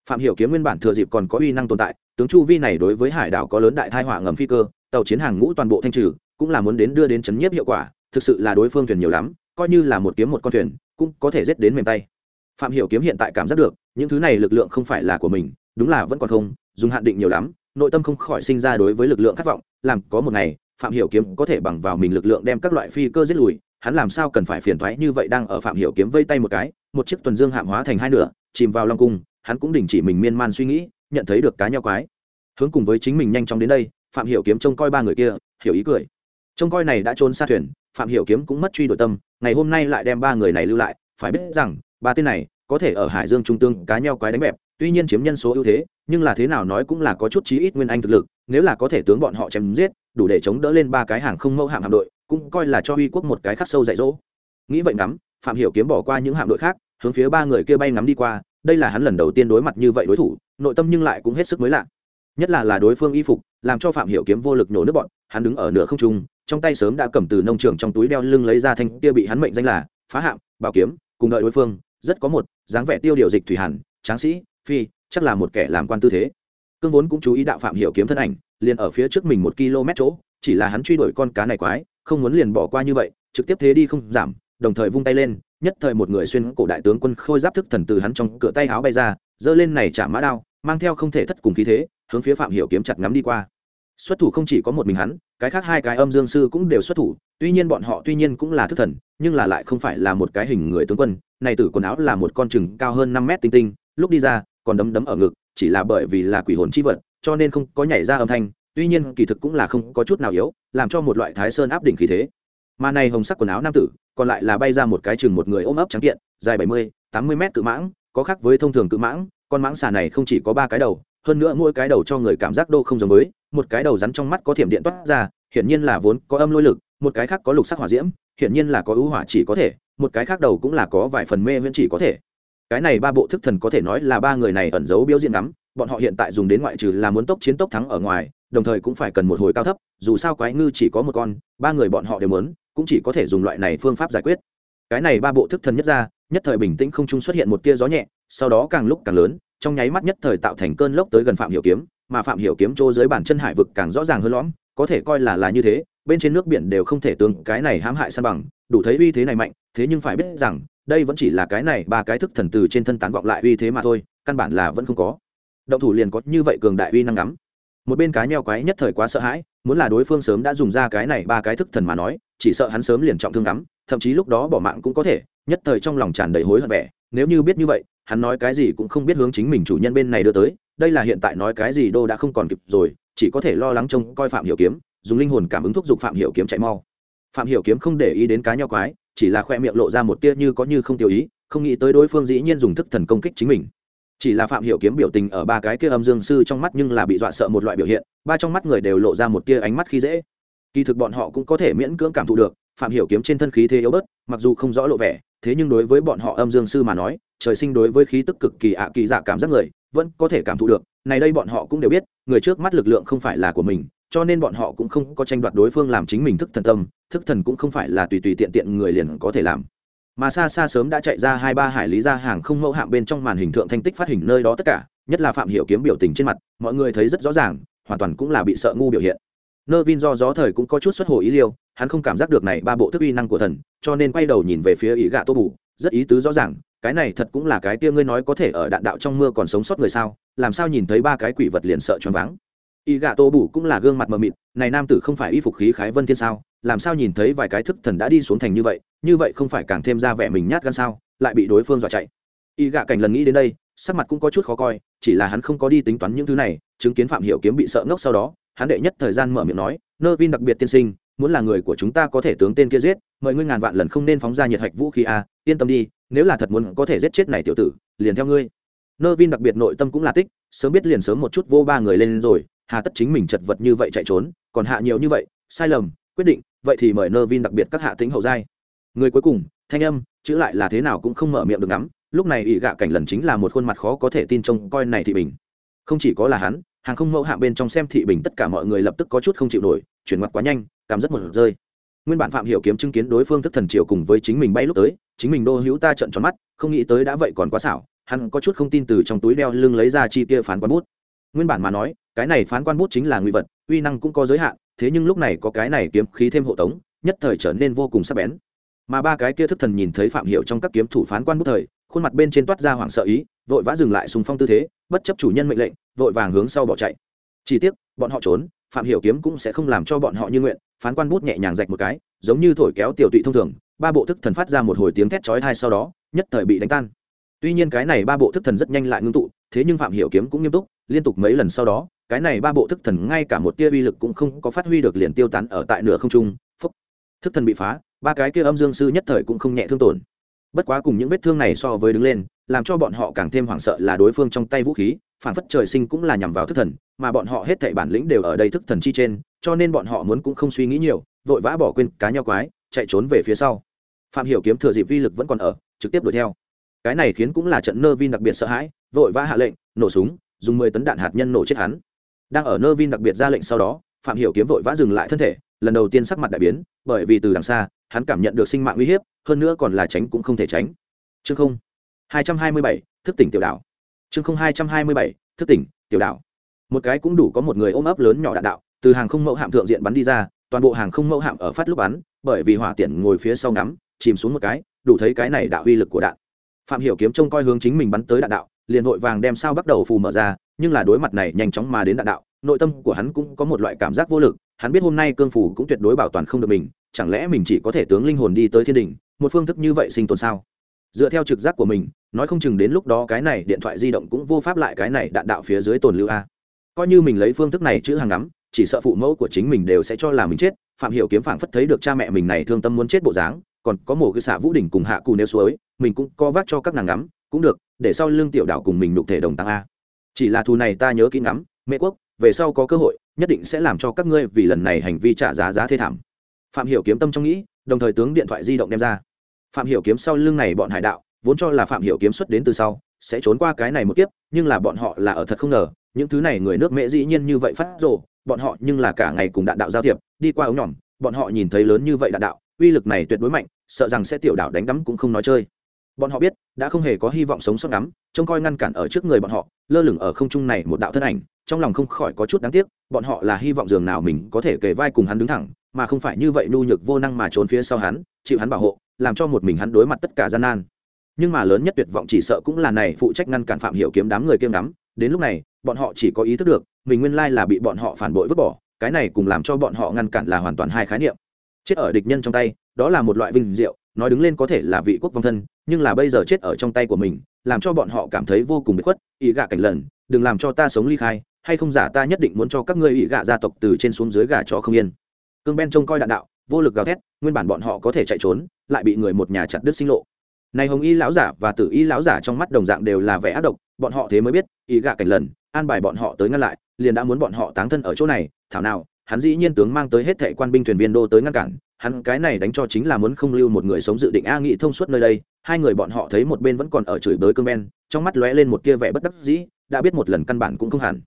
phạm hiểu kiếm nguyên bản thừa dịp còn có uy năng tồn tại, tướng chu vi này đối với hải đảo có lớn đại thai họa ngầm phi cơ, tàu chiến hàng ngũ toàn bộ thanh trừ, cũng là muốn đến đưa đến chấn nhiếp hiệu quả, thực sự là đối phương thuyền nhiều lắm, coi như là một kiếm một con thuyền, cũng có thể giết đến mềm tay. Phạm hiểu kiếm hiện tại cảm giác được, những thứ này lực lượng không phải là của mình, đúng là vẫn còn không, dùng hạn định nhiều lắm, nội tâm không khỏi sinh ra đối với lực lượng khát vọng, làm có một ngày, phạm hiểu kiếm có thể bằng vào mình lực lượng đem các loại phi cơ giết lùi, hắn làm sao cần phải phiền toái như vậy đang ở phạm hiểu kiếm vây tay một cái, một chiếc tuần dương hạm hóa thành hai nửa, chìm vào long cung hắn cũng đình chỉ mình miên man suy nghĩ, nhận thấy được cá nhau quái. Hướng cùng với chính mình nhanh chóng đến đây, phạm hiểu kiếm trông coi ba người kia, hiểu ý cười. Trông coi này đã trốn xa thuyền, phạm hiểu kiếm cũng mất truy đuổi tâm, ngày hôm nay lại đem ba người này lưu lại, phải biết rằng, ba tên này có thể ở hải dương trung tương cá nhau quái đánh bẹp, tuy nhiên chiếm nhân số ưu thế, nhưng là thế nào nói cũng là có chút chí ít nguyên anh thực lực, nếu là có thể tướng bọn họ chém giết, đủ để chống đỡ lên ba cái hàng không mẫu hạm hạm đội, cũng coi là cho uy quốc một cái khắc sâu dạy dỗ. Nghĩ vậy ngắm, phạm hiểu kiếm bỏ qua những hạm đội khác, hướng phía ba người kia bay ngắm đi qua đây là hắn lần đầu tiên đối mặt như vậy đối thủ, nội tâm nhưng lại cũng hết sức mới lạ. Nhất là là đối phương y phục, làm cho phạm hiểu kiếm vô lực nổ nước bọn, hắn đứng ở nửa không trung, trong tay sớm đã cầm từ nông trường trong túi đeo lưng lấy ra thanh kia bị hắn mệnh danh là phá hạm, bảo kiếm, cùng đợi đối phương, rất có một dáng vẻ tiêu điều dịch thủy hàn, tráng sĩ, phi, chắc là một kẻ làm quan tư thế. Cương vốn cũng chú ý đạo phạm hiểu kiếm thân ảnh, liền ở phía trước mình một km chỗ, chỉ là hắn truy đuổi con cá này quái, không muốn liền bỏ qua như vậy, trực tiếp thế đi không giảm, đồng thời vung tay lên nhất thời một người xuyên cổ đại tướng quân khôi giáp thức thần từ hắn trong cửa tay áo bay ra, giơ lên này chạm mã đao, mang theo không thể thất cùng khí thế, hướng phía phạm hiểu kiếm chặt ngắm đi qua. Xuất thủ không chỉ có một mình hắn, cái khác hai cái âm dương sư cũng đều xuất thủ, tuy nhiên bọn họ tuy nhiên cũng là thức thần, nhưng là lại không phải là một cái hình người tướng quân, này tử quần áo là một con chừng cao hơn năm mét tinh tinh, lúc đi ra, còn đấm đấm ở ngực, chỉ là bởi vì là quỷ hồn chi vật, cho nên không có nhảy ra âm thanh, tuy nhiên kỳ thực cũng là không có chút nào yếu, làm cho một loại thái sơn áp đỉnh khí thế mà này hồng sắc quần áo nam tử còn lại là bay ra một cái chừng một người ôm ấp trắng kiện dài bảy mươi tám mươi mét cự mãng có khác với thông thường cự mãng con mãng xà này không chỉ có ba cái đầu hơn nữa mỗi cái đầu cho người cảm giác đô không giống với một cái đầu rắn trong mắt có thiểm điện toát ra hiển nhiên là vốn có âm lôi lực một cái khác có lục sắc hỏa diễm hiển nhiên là có ưu hỏa chỉ có thể một cái khác đầu cũng là có vài phần mê viễn chỉ có thể. Cái này ba bộ thức thần có thể nói là ba người này ẩn giấu biểu diễn lắm, bọn họ hiện tại dùng đến ngoại trừ là muốn tốc chiến tốc thắng ở ngoài đồng thời cũng phải cần một hồi cao thấp dù sao quái ngư chỉ có một con ba người bọn họ đều muốn cũng chỉ có thể dùng loại này phương pháp giải quyết. Cái này ba bộ thức thần nhất ra, nhất thời bình tĩnh không trung xuất hiện một tia gió nhẹ, sau đó càng lúc càng lớn, trong nháy mắt nhất thời tạo thành cơn lốc tới gần phạm hiểu kiếm, mà phạm hiểu kiếm trô dưới bản chân hải vực càng rõ ràng hơn lõm, có thể coi là là như thế, bên trên nước biển đều không thể tương cái này hãm hại san bằng, đủ thấy uy thế này mạnh, thế nhưng phải biết rằng, đây vẫn chỉ là cái này ba cái thức thần từ trên thân tán vọng lại uy thế mà thôi, căn bản là vẫn không có. Động thủ liền có như vậy cường đại uy năng ngắm một bên cái nheo quái nhất thời quá sợ hãi muốn là đối phương sớm đã dùng ra cái này ba cái thức thần mà nói chỉ sợ hắn sớm liền trọng thương lắm, thậm chí lúc đó bỏ mạng cũng có thể nhất thời trong lòng tràn đầy hối hận vẻ. Nếu như biết như vậy hắn nói cái gì cũng không biết hướng chính mình chủ nhân bên này đưa tới đây là hiện tại nói cái gì đô đã không còn kịp rồi chỉ có thể lo lắng trông coi phạm hiểu kiếm dùng linh hồn cảm ứng thúc giục phạm hiểu kiếm chạy mau. Phạm hiểu kiếm không để ý đến cá nheo quái chỉ là khoe miệng lộ ra một tia như có như không tiêu ý không nghĩ tới đối phương dĩ nhiên dùng thức thần công kích chính mình chỉ là phạm hiểu kiếm biểu tình ở ba cái kia âm dương sư trong mắt nhưng là bị dọa sợ một loại biểu hiện, ba trong mắt người đều lộ ra một tia ánh mắt khi dễ. Kỳ thực bọn họ cũng có thể miễn cưỡng cảm thụ được, phạm hiểu kiếm trên thân khí thế yếu bớt, mặc dù không rõ lộ vẻ, thế nhưng đối với bọn họ âm dương sư mà nói, trời sinh đối với khí tức cực kỳ ạ kỳ dạ cảm giác người, vẫn có thể cảm thụ được. Này đây bọn họ cũng đều biết, người trước mắt lực lượng không phải là của mình, cho nên bọn họ cũng không có tranh đoạt đối phương làm chính mình thức thần tâm, thức thần cũng không phải là tùy tùy tiện tiện người liền có thể làm mà xa xa sớm đã chạy ra hai ba hải lý ra hàng không mẫu hạm bên trong màn hình thượng thanh tích phát hình nơi đó tất cả, nhất là phạm hiểu kiếm biểu tình trên mặt, mọi người thấy rất rõ ràng, hoàn toàn cũng là bị sợ ngu biểu hiện. Nơ vin do gió thời cũng có chút xuất hồ ý liêu, hắn không cảm giác được này ba bộ thức uy năng của thần, cho nên quay đầu nhìn về phía ý gạ tô bù, rất ý tứ rõ ràng, cái này thật cũng là cái tia ngươi nói có thể ở đạn đạo trong mưa còn sống sót người sao, làm sao nhìn thấy ba cái quỷ vật liền sợ choáng váng. Y gạ tô bù cũng là gương mặt mờ mịt, này nam tử không phải y phục khí khái vân thiên sao? Làm sao nhìn thấy vài cái thức thần đã đi xuống thành như vậy như vậy không phải càng thêm ra vẻ mình nhát gan sao, lại bị đối phương dọa chạy. Y gạ cảnh lần nghĩ đến đây, sắc mặt cũng có chút khó coi, chỉ là hắn không có đi tính toán những thứ này, chứng kiến phạm hiểu kiếm bị sợ ngốc sau đó, hắn đệ nhất thời gian mở miệng nói, nơ vin đặc biệt tiên sinh, muốn là người của chúng ta có thể tướng tên kia giết, mời ngươi ngàn vạn lần không nên phóng ra nhiệt hạch vũ khí a, yên tâm đi, nếu là thật muốn có thể giết chết này tiểu tử, liền theo ngươi. Nơ vin đặc biệt nội tâm cũng là tích, sớm biết liền sớm một chút vô ba người lên rồi, hà tất chính mình chật vật như vậy chạy trốn, còn hạ nhiều như vậy, sai lầm quyết định, vậy thì mời nơ vin đặc biệt các hạ tính hậu giai. Người cuối cùng, thanh âm, chữ lại là thế nào cũng không mở miệng được ngắm, lúc này ỷ gạ cảnh lần chính là một khuôn mặt khó có thể tin trông coi này thị bình. Không chỉ có là hắn, hàng không mẫu hạ bên trong xem thị bình tất cả mọi người lập tức có chút không chịu nổi, chuyển mặt quá nhanh, cảm rất một rơi. Nguyên bản phạm hiểu kiếm chứng kiến đối phương thức thần triều cùng với chính mình bay lúc tới, chính mình đô hữu ta trận tròn mắt, không nghĩ tới đã vậy còn quá xảo, hắn có chút không tin từ trong túi đeo lưng lấy ra chi kia phán quan bút. Nguyên bản mà nói, cái này phán quan bút chính là nguy vật uy năng cũng có giới hạn, thế nhưng lúc này có cái này kiếm khí thêm hộ tống, nhất thời trở nên vô cùng sắc bén. Mà ba cái kia thức thần nhìn thấy phạm hiệu trong các kiếm thủ phán quan bút thời, khuôn mặt bên trên toát ra hoảng sợ ý, vội vã dừng lại sùng phong tư thế, bất chấp chủ nhân mệnh lệnh, vội vàng hướng sau bỏ chạy. Chỉ tiếc, bọn họ trốn, phạm hiểu kiếm cũng sẽ không làm cho bọn họ như nguyện, phán quan bút nhẹ nhàng rạch một cái, giống như thổi kéo tiểu tụy thông thường, ba bộ thức thần phát ra một hồi tiếng thét chói tai sau đó, nhất thời bị đánh tan. Tuy nhiên cái này ba bộ thức thần rất nhanh lại ngưng tụ, thế nhưng phạm hiểu kiếm cũng nghiêm túc, liên tục mấy lần sau đó cái này ba bộ thức thần ngay cả một tia uy lực cũng không có phát huy được liền tiêu tán ở tại nửa không trung, phúc. Thức thần bị phá, ba cái kia âm dương sư nhất thời cũng không nhẹ thương tổn. Bất quá cùng những vết thương này so với đứng lên, làm cho bọn họ càng thêm hoảng sợ là đối phương trong tay vũ khí, phản phất trời sinh cũng là nhằm vào thức thần, mà bọn họ hết thảy bản lĩnh đều ở đây thức thần chi trên, cho nên bọn họ muốn cũng không suy nghĩ nhiều, vội vã bỏ quên cá nhau quái, chạy trốn về phía sau. Phạm hiểu kiếm thừa dịp vi lực vẫn còn ở, trực tiếp đuổi theo. Cái này khiến cũng là trận nơ vin đặc biệt sợ hãi, vội vã hạ lệnh, nổ súng, dùng mười tấn đạn hạt nhân nổ chết hắn đang ở nơ vin đặc biệt ra lệnh sau đó, phạm hiểu kiếm vội vã dừng lại thân thể, lần đầu tiên sắc mặt đại biến, bởi vì từ đằng xa, hắn cảm nhận được sinh mạng nguy hiểm hơn nữa còn là tránh cũng không thể tránh. Chương không, hai trăm hai mươi bảy, thức tỉnh tiểu đảo. Chương không, hai trăm hai mươi bảy, thức tỉnh tiểu đảo. Một cái cũng đủ có một người ôm ấp lớn nhỏ đạn đạo, từ hàng không mẫu hạm thượng diện bắn đi ra, toàn bộ hàng không mẫu hạm ở phát lúc bắn, bởi vì hỏa tiện ngồi phía sau ngắm, chìm xuống một cái, đủ thấy cái này đạo uy lực của đạn. Phạm hiểu kiếm trông coi hướng chính mình bắn tới đạn đạo liền vội vàng đem sao bắt đầu phù mở ra, nhưng là đối mặt này nhanh chóng mà đến đạn đạo, nội tâm của hắn cũng có một loại cảm giác vô lực, hắn biết hôm nay cương phủ cũng tuyệt đối bảo toàn không được mình, chẳng lẽ mình chỉ có thể tướng linh hồn đi tới thiên đình, một phương thức như vậy sinh tồn sao? Dựa theo trực giác của mình, nói không chừng đến lúc đó cái này điện thoại di động cũng vô pháp lại cái này đạn đạo phía dưới tồn lưu a. Coi như mình lấy phương thức này chữ hàng ngắm, chỉ sợ phụ mẫu của chính mình đều sẽ cho là mình chết, phạm hiểu kiếm phảng phất thấy được cha mẹ mình này thương tâm muốn chết bộ dáng, còn có một cái xạ vũ đỉnh cùng hạ cù nêu suối, mình cũng co vác cho các nàng ngắm, cũng được để sau lương tiểu đảo cùng mình nục thể đồng tăng a. Chỉ là thù này ta nhớ kỹ ngắm, mẹ quốc, về sau có cơ hội, nhất định sẽ làm cho các ngươi vì lần này hành vi trả giá giá thê thảm. Phạm hiểu kiếm tâm trong nghĩ, đồng thời tướng điện thoại di động đem ra. Phạm hiểu kiếm sau lưng này bọn hải đạo, vốn cho là phạm hiểu kiếm xuất đến từ sau, sẽ trốn qua cái này một kiếp, nhưng là bọn họ là ở thật không ngờ, những thứ này người nước mễ dĩ nhiên như vậy phát rồ, bọn họ nhưng là cả ngày cùng đạn đạo giao thiệp, đi qua ống nhỏm bọn họ nhìn thấy lớn như vậy đạn đạo, uy lực này tuyệt đối mạnh, sợ rằng sẽ tiểu đảo đánh đấm cũng không nói chơi bọn họ biết, đã không hề có hy vọng sống sót ngắm trông coi ngăn cản ở trước người bọn họ, lơ lửng ở không trung này một đạo thân ảnh, trong lòng không khỏi có chút đáng tiếc, bọn họ là hy vọng dường nào mình có thể kề vai cùng hắn đứng thẳng, mà không phải như vậy nhu nhược vô năng mà trốn phía sau hắn, chịu hắn bảo hộ, làm cho một mình hắn đối mặt tất cả gian nan. Nhưng mà lớn nhất tuyệt vọng chỉ sợ cũng là này phụ trách ngăn cản phạm hiểu kiếm đám người kiêm đắm đến lúc này, bọn họ chỉ có ý thức được, mình nguyên lai là bị bọn họ phản bội vứt bỏ, cái này cùng làm cho bọn họ ngăn cản là hoàn toàn hai khái niệm. Chết ở địch nhân trong tay, đó là một loại vinh diệu nói đứng lên có thể là vị quốc vong thân, nhưng là bây giờ chết ở trong tay của mình, làm cho bọn họ cảm thấy vô cùng bị khuất. Ý gạ cảnh lần, đừng làm cho ta sống ly khai, hay không giả ta nhất định muốn cho các ngươi ý gạ gia tộc từ trên xuống dưới gà cho không yên. Cương ben trông coi đạn đạo, vô lực gào thét, nguyên bản bọn họ có thể chạy trốn, lại bị người một nhà chặt đứt sinh lộ. Này hồng y lão giả và tử y lão giả trong mắt đồng dạng đều là vẻ ác độc, bọn họ thế mới biết ý gạ cảnh lần, an bài bọn họ tới ngăn lại, liền đã muốn bọn họ táng thân ở chỗ này. Thảo nào, hắn dĩ nhiên tướng mang tới hết thệ quan binh thuyền viên đô tới ngăn cản hắn cái này đánh cho chính là muốn không lưu một người sống dự định a nghị thông suốt nơi đây, hai người bọn họ thấy một bên vẫn còn ở chửi bới cương ben trong mắt lóe lên một tia vẻ bất đắc dĩ, đã biết một lần căn bản cũng không hẳn.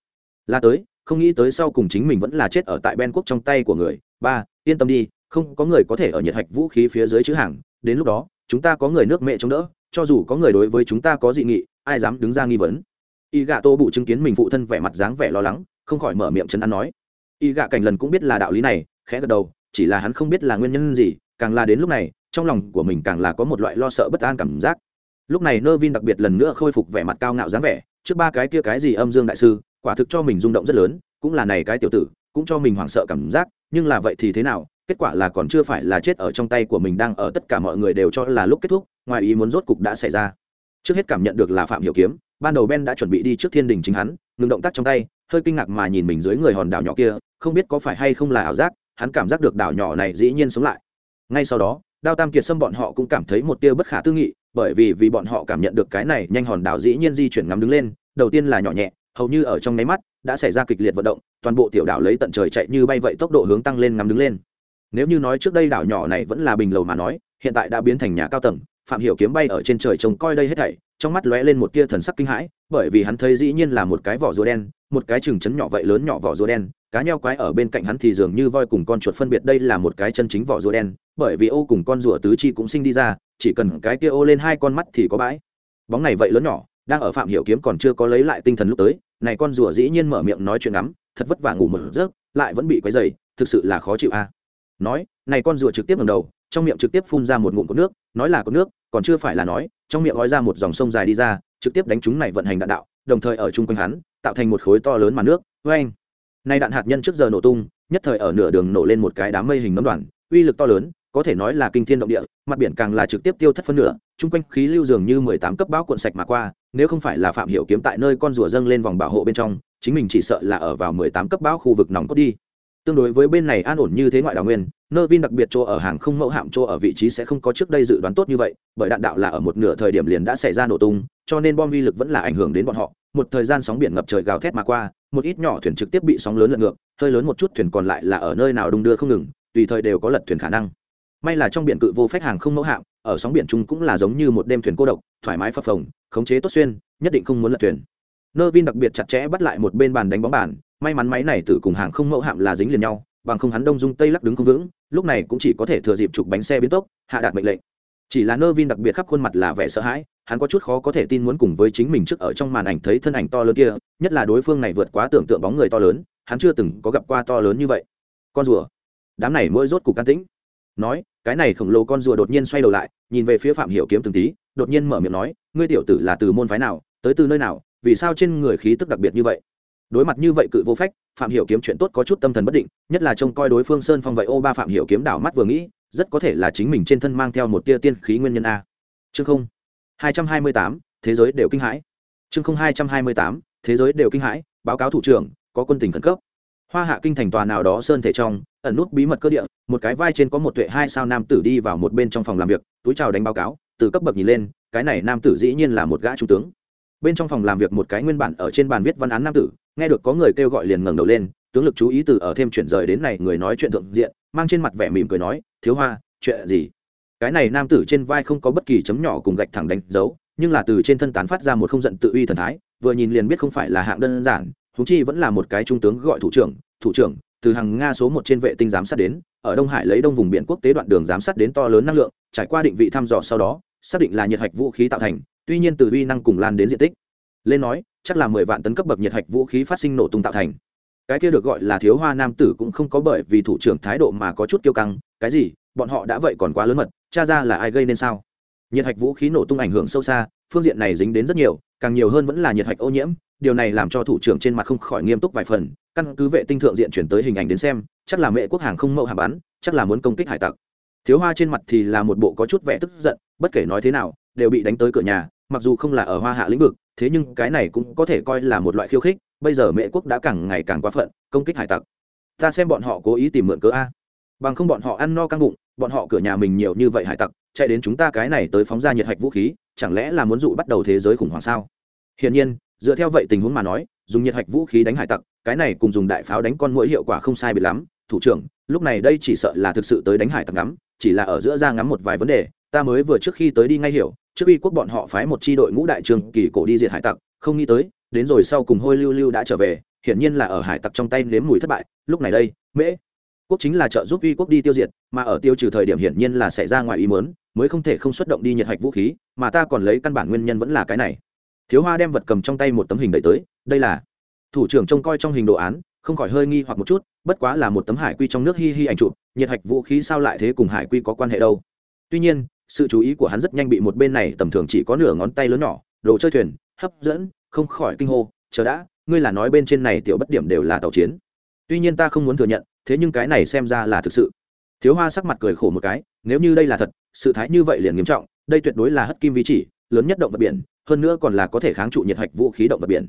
Là tới, không nghĩ tới sau cùng chính mình vẫn là chết ở tại ben quốc trong tay của người. Ba, yên tâm đi, không có người có thể ở nhiệt hạch vũ khí phía dưới chữ hàng, đến lúc đó, chúng ta có người nước mẹ chống đỡ, cho dù có người đối với chúng ta có dị nghị, ai dám đứng ra nghi vấn? Y gạ tô bụ chứng kiến mình phụ thân vẻ mặt dáng vẻ lo lắng, không khỏi mở miệng chân ăn nói. Y gạ cảnh lần cũng biết là đạo lý này, khẽ gật đầu chỉ là hắn không biết là nguyên nhân gì, càng là đến lúc này, trong lòng của mình càng là có một loại lo sợ bất an cảm giác. Lúc này nơ vin đặc biệt lần nữa khôi phục vẻ mặt cao ngạo dáng vẻ, trước ba cái kia cái gì âm dương đại sư, quả thực cho mình rung động rất lớn, cũng là này cái tiểu tử, cũng cho mình hoảng sợ cảm giác, nhưng là vậy thì thế nào, kết quả là còn chưa phải là chết ở trong tay của mình đang ở tất cả mọi người đều cho là lúc kết thúc, ngoài ý muốn rốt cục đã xảy ra. Trước hết cảm nhận được là phạm hiểu kiếm, ban đầu ben đã chuẩn bị đi trước thiên đình chính hắn, ngừng động tác trong tay, hơi kinh ngạc mà nhìn mình dưới người hòn đảo nhỏ kia, không biết có phải hay không là ảo giác hắn cảm giác được đảo nhỏ này dĩ nhiên sống lại. Ngay sau đó, đao tam kiệt xâm bọn họ cũng cảm thấy một tia bất khả tư nghị, bởi vì vì bọn họ cảm nhận được cái này nhanh hòn đảo dĩ nhiên di chuyển ngắm đứng lên, đầu tiên là nhỏ nhẹ, hầu như ở trong nháy mắt, đã xảy ra kịch liệt vận động, toàn bộ tiểu đảo lấy tận trời chạy như bay vậy tốc độ hướng tăng lên ngắm đứng lên. Nếu như nói trước đây đảo nhỏ này vẫn là bình lầu mà nói, hiện tại đã biến thành nhà cao tầng, phạm hiểu kiếm bay ở trên trời trông coi đây hết thảy, trong mắt lóe lên một tia thần sắc kinh hãi, bởi vì hắn thấy dĩ nhiên là một cái vỏ rùa đen một cái chừng chấn nhỏ vậy lớn nhỏ vỏ rùa đen, cá nheo quái ở bên cạnh hắn thì dường như voi cùng con chuột phân biệt đây là một cái chân chính vỏ rùa đen, bởi vì ô cùng con rùa tứ chi cũng sinh đi ra, chỉ cần cái kia ô lên hai con mắt thì có bãi. Bóng này vậy lớn nhỏ, đang ở phạm hiểu kiếm còn chưa có lấy lại tinh thần lúc tới, này con rùa dĩ nhiên mở miệng nói chuyện ngắm, thật vất vả ngủ một giấc, lại vẫn bị quấy dày thực sự là khó chịu a. Nói, này con rùa trực tiếp ngẩng đầu, trong miệng trực tiếp phun ra một ngụm cột nước, nói là cột nước, còn chưa phải là nói, trong miệng gói ra một dòng sông dài đi ra, trực tiếp đánh chúng này vận hành đạn đạo, đồng thời ở chung quanh hắn tạo thành một khối to lớn màn nước vê anh nay đạn hạt nhân trước giờ nổ tung, nhất thời ở nửa đường nổ lên một cái đám mây hình nấm đoàn, uy lực to lớn, có thể nói là kinh thiên động địa, mặt biển càng là trực tiếp tiêu thất phân nửa, chung quanh khí lưu dường như mười tám cấp bão cuộn sạch mà qua, nếu không phải là phạm hiểu kiếm tại nơi con rùa dâng lên vòng bảo hộ bên trong, chính mình chỉ sợ là ở vào mười tám cấp bão khu vực nóng cốt đi tương đối với bên này an ổn như thế ngoại đảo nguyên, nơ vin đặc biệt chỗ ở hàng không mẫu hạm chỗ ở vị trí sẽ không có trước đây dự đoán tốt như vậy, bởi đạn đạo là ở một nửa thời điểm liền đã xảy ra nổ tung, cho nên bom uy lực vẫn là ảnh hưởng đến bọn họ. Một thời gian sóng biển ngập trời gào thét mà qua, một ít nhỏ thuyền trực tiếp bị sóng lớn lật ngược, hơi lớn một chút thuyền còn lại là ở nơi nào đung đưa không ngừng, tùy thời đều có lật thuyền khả năng. May là trong biển cự vô phách hàng không mẫu hạm, ở sóng biển chung cũng là giống như một đêm thuyền cô độc, thoải mái phập phồng, khống chế tốt xuyên, nhất định không muốn lật thuyền nơ vin đặc biệt chặt chẽ bắt lại một bên bàn đánh bóng bàn, may mắn máy này từ cùng hàng không mẫu hạm là dính liền nhau, bằng không hắn đông dung tây lắc đứng không vững, lúc này cũng chỉ có thể thừa dịp chụp bánh xe biến tốc, hạ đạt mệnh lệnh. Chỉ là nơ vin đặc biệt khắp khuôn mặt là vẻ sợ hãi, hắn có chút khó có thể tin muốn cùng với chính mình trước ở trong màn ảnh thấy thân ảnh to lớn kia, nhất là đối phương này vượt quá tưởng tượng bóng người to lớn, hắn chưa từng có gặp qua to lớn như vậy. Con rùa. Đám này mỗi rốt cục can tĩnh. Nói, cái này khổng lồ con rùa đột nhiên xoay đầu lại, nhìn về phía phạm hiểu kiếm từng tí, đột nhiên mở miệng nói, ngươi tiểu tử là từ môn phái nào, tới từ nơi nào vì sao trên người khí tức đặc biệt như vậy? Đối mặt như vậy cự vô phách, phạm hiểu kiếm chuyện tốt có chút tâm thần bất định, nhất là trông coi đối phương sơn phong vậy, ô ba phạm hiểu kiếm đảo mắt vừa nghĩ, rất có thể là chính mình trên thân mang theo một tia tiên khí nguyên nhân a. Chương không, hai trăm hai mươi tám, thế giới đều kinh hãi. Chương không, hai trăm hai mươi tám, thế giới đều kinh hãi, báo cáo thủ trưởng, có quân tình khẩn cấp. Hoa hạ kinh thành tòa nào đó sơn thể trong, ẩn nút bí mật cơ địa, một cái vai trên có một tuệ hai sao nam tử đi vào một bên trong phòng làm việc, túi chào đánh báo cáo, từ cấp bậc nhìn lên, cái này nam tử dĩ nhiên là một gã trung tướng bên trong phòng làm việc một cái nguyên bản ở trên bàn viết văn án nam tử, nghe được có người kêu gọi liền ngẩng đầu lên, tướng lực chú ý từ ở thêm chuyển rời đến này người nói chuyện thượng diện, mang trên mặt vẻ mỉm cười nói, thiếu hoa, chuyện gì? Cái này nam tử trên vai không có bất kỳ chấm nhỏ cùng gạch thẳng đánh dấu, nhưng là từ trên thân tán phát ra một không giận tự uy thần thái, vừa nhìn liền biết không phải là hạng đơn giản thú chi vẫn là một cái trung tướng gọi thủ trưởng thủ trưởng, từ hàng nga số một trên vệ tinh giám sát đến, ở đông hải lấy đông vùng biển quốc tế đoạn đường giám sát đến to lớn năng lượng, trải qua định vị thăm dò sau đó, xác định là nhiệt hạch vũ khí tạo thành tuy nhiên từ uy năng cùng lan đến diện tích, lên nói, chắc là mười vạn tấn cấp bậc nhiệt hạch vũ khí phát sinh nổ tung tạo thành. Cái kia được gọi là thiếu hoa nam tử cũng không có bởi vì thủ trưởng thái độ mà có chút kiêu căng, cái gì, bọn họ đã vậy còn quá lớn mật, cha ra là ai gây nên sao? Nhiệt hạch vũ khí nổ tung ảnh hưởng sâu xa, phương diện này dính đến rất nhiều, càng nhiều hơn vẫn là nhiệt hạch ô nhiễm, điều này làm cho thủ trưởng trên mặt không khỏi nghiêm túc vài phần, căn cứ vệ tinh thượng diện chuyển tới hình ảnh đến xem, chắc là mẹ quốc hàng không mậu hạ bắn, chắc là muốn công kích hải tặc. Thiếu hoa trên mặt thì là một bộ có chút vẻ tức giận, bất kể nói thế nào đều bị đánh tới cửa nhà, mặc dù không là ở hoa hạ lĩnh vực, thế nhưng cái này cũng có thể coi là một loại khiêu khích, bây giờ mẹ quốc đã càng ngày càng quá phận, công kích hải tặc. Ta xem bọn họ cố ý tìm mượn cớ a. Bằng không bọn họ ăn no căng bụng, bọn họ cửa nhà mình nhiều như vậy hải tặc, chạy đến chúng ta cái này tới phóng ra nhiệt hạch vũ khí, chẳng lẽ là muốn dụ bắt đầu thế giới khủng hoảng sao? Hiển nhiên, dựa theo vậy tình huống mà nói, dùng nhiệt hạch vũ khí đánh hải tặc, cái này cùng dùng đại pháo đánh con mũi hiệu quả không sai bị lắm. Thủ trưởng, lúc này đây chỉ sợ là thực sự tới đánh hải tặc ngắm, chỉ là ở giữa ra ngắm một vài vấn đề ta mới vừa trước khi tới đi ngay hiểu, trước uy quốc bọn họ phái một chi đội ngũ đại trường kỳ cổ đi diệt hải tặc, không nghĩ tới, đến rồi sau cùng hôi lưu lưu đã trở về, hiển nhiên là ở hải tặc trong tay nếm mùi thất bại, lúc này đây, mễ, quốc chính là trợ giúp uy quốc đi tiêu diệt, mà ở tiêu trừ thời điểm hiển nhiên là xảy ra ngoài ý muốn, mới không thể không xuất động đi nhiệt hạch vũ khí, mà ta còn lấy căn bản nguyên nhân vẫn là cái này. Thiếu hoa đem vật cầm trong tay một tấm hình đẩy tới, đây là thủ trưởng trông coi trong hình đồ án, không khỏi hơi nghi hoặc một chút, bất quá là một tấm hải quy trong nước hi hi ảnh chụp, nhiệt hạch vũ khí sao lại thế cùng hải quy có quan hệ đâu? Tuy nhiên sự chú ý của hắn rất nhanh bị một bên này tầm thường chỉ có nửa ngón tay lớn nhỏ, đồ chơi thuyền, hấp dẫn, không khỏi kinh hô, chờ đã, ngươi là nói bên trên này tiểu bất điểm đều là tàu chiến. Tuy nhiên ta không muốn thừa nhận, thế nhưng cái này xem ra là thực sự. Thiếu hoa sắc mặt cười khổ một cái, nếu như đây là thật, sự thái như vậy liền nghiêm trọng, đây tuyệt đối là hất kim vi chỉ, lớn nhất động vật biển, hơn nữa còn là có thể kháng trụ nhiệt hạch vũ khí động vật biển.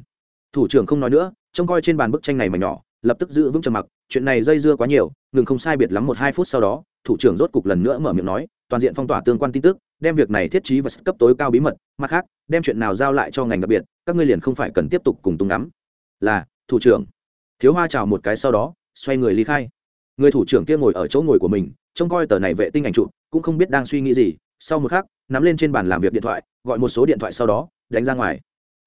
Thủ trưởng không nói nữa, trông coi trên bàn bức tranh này mà nhỏ, lập tức giữ vững trầm mặc, chuyện này dây dưa quá nhiều, ngừng không sai biệt lắm một hai phút sau đó. Thủ trưởng rốt cục lần nữa mở miệng nói toàn diện phong tỏa tương quan tin tức, đem việc này thiết trí và cấp tối cao bí mật. Mặt khác, đem chuyện nào giao lại cho ngành đặc biệt, các ngươi liền không phải cần tiếp tục cùng tung nắm. là, thủ trưởng. Thiếu hoa chào một cái sau đó, xoay người ly khai. Người thủ trưởng kia ngồi ở chỗ ngồi của mình, trông coi tờ này vệ tinh ảnh trụ cũng không biết đang suy nghĩ gì. Sau một khắc, nắm lên trên bàn làm việc điện thoại, gọi một số điện thoại sau đó, đánh ra ngoài.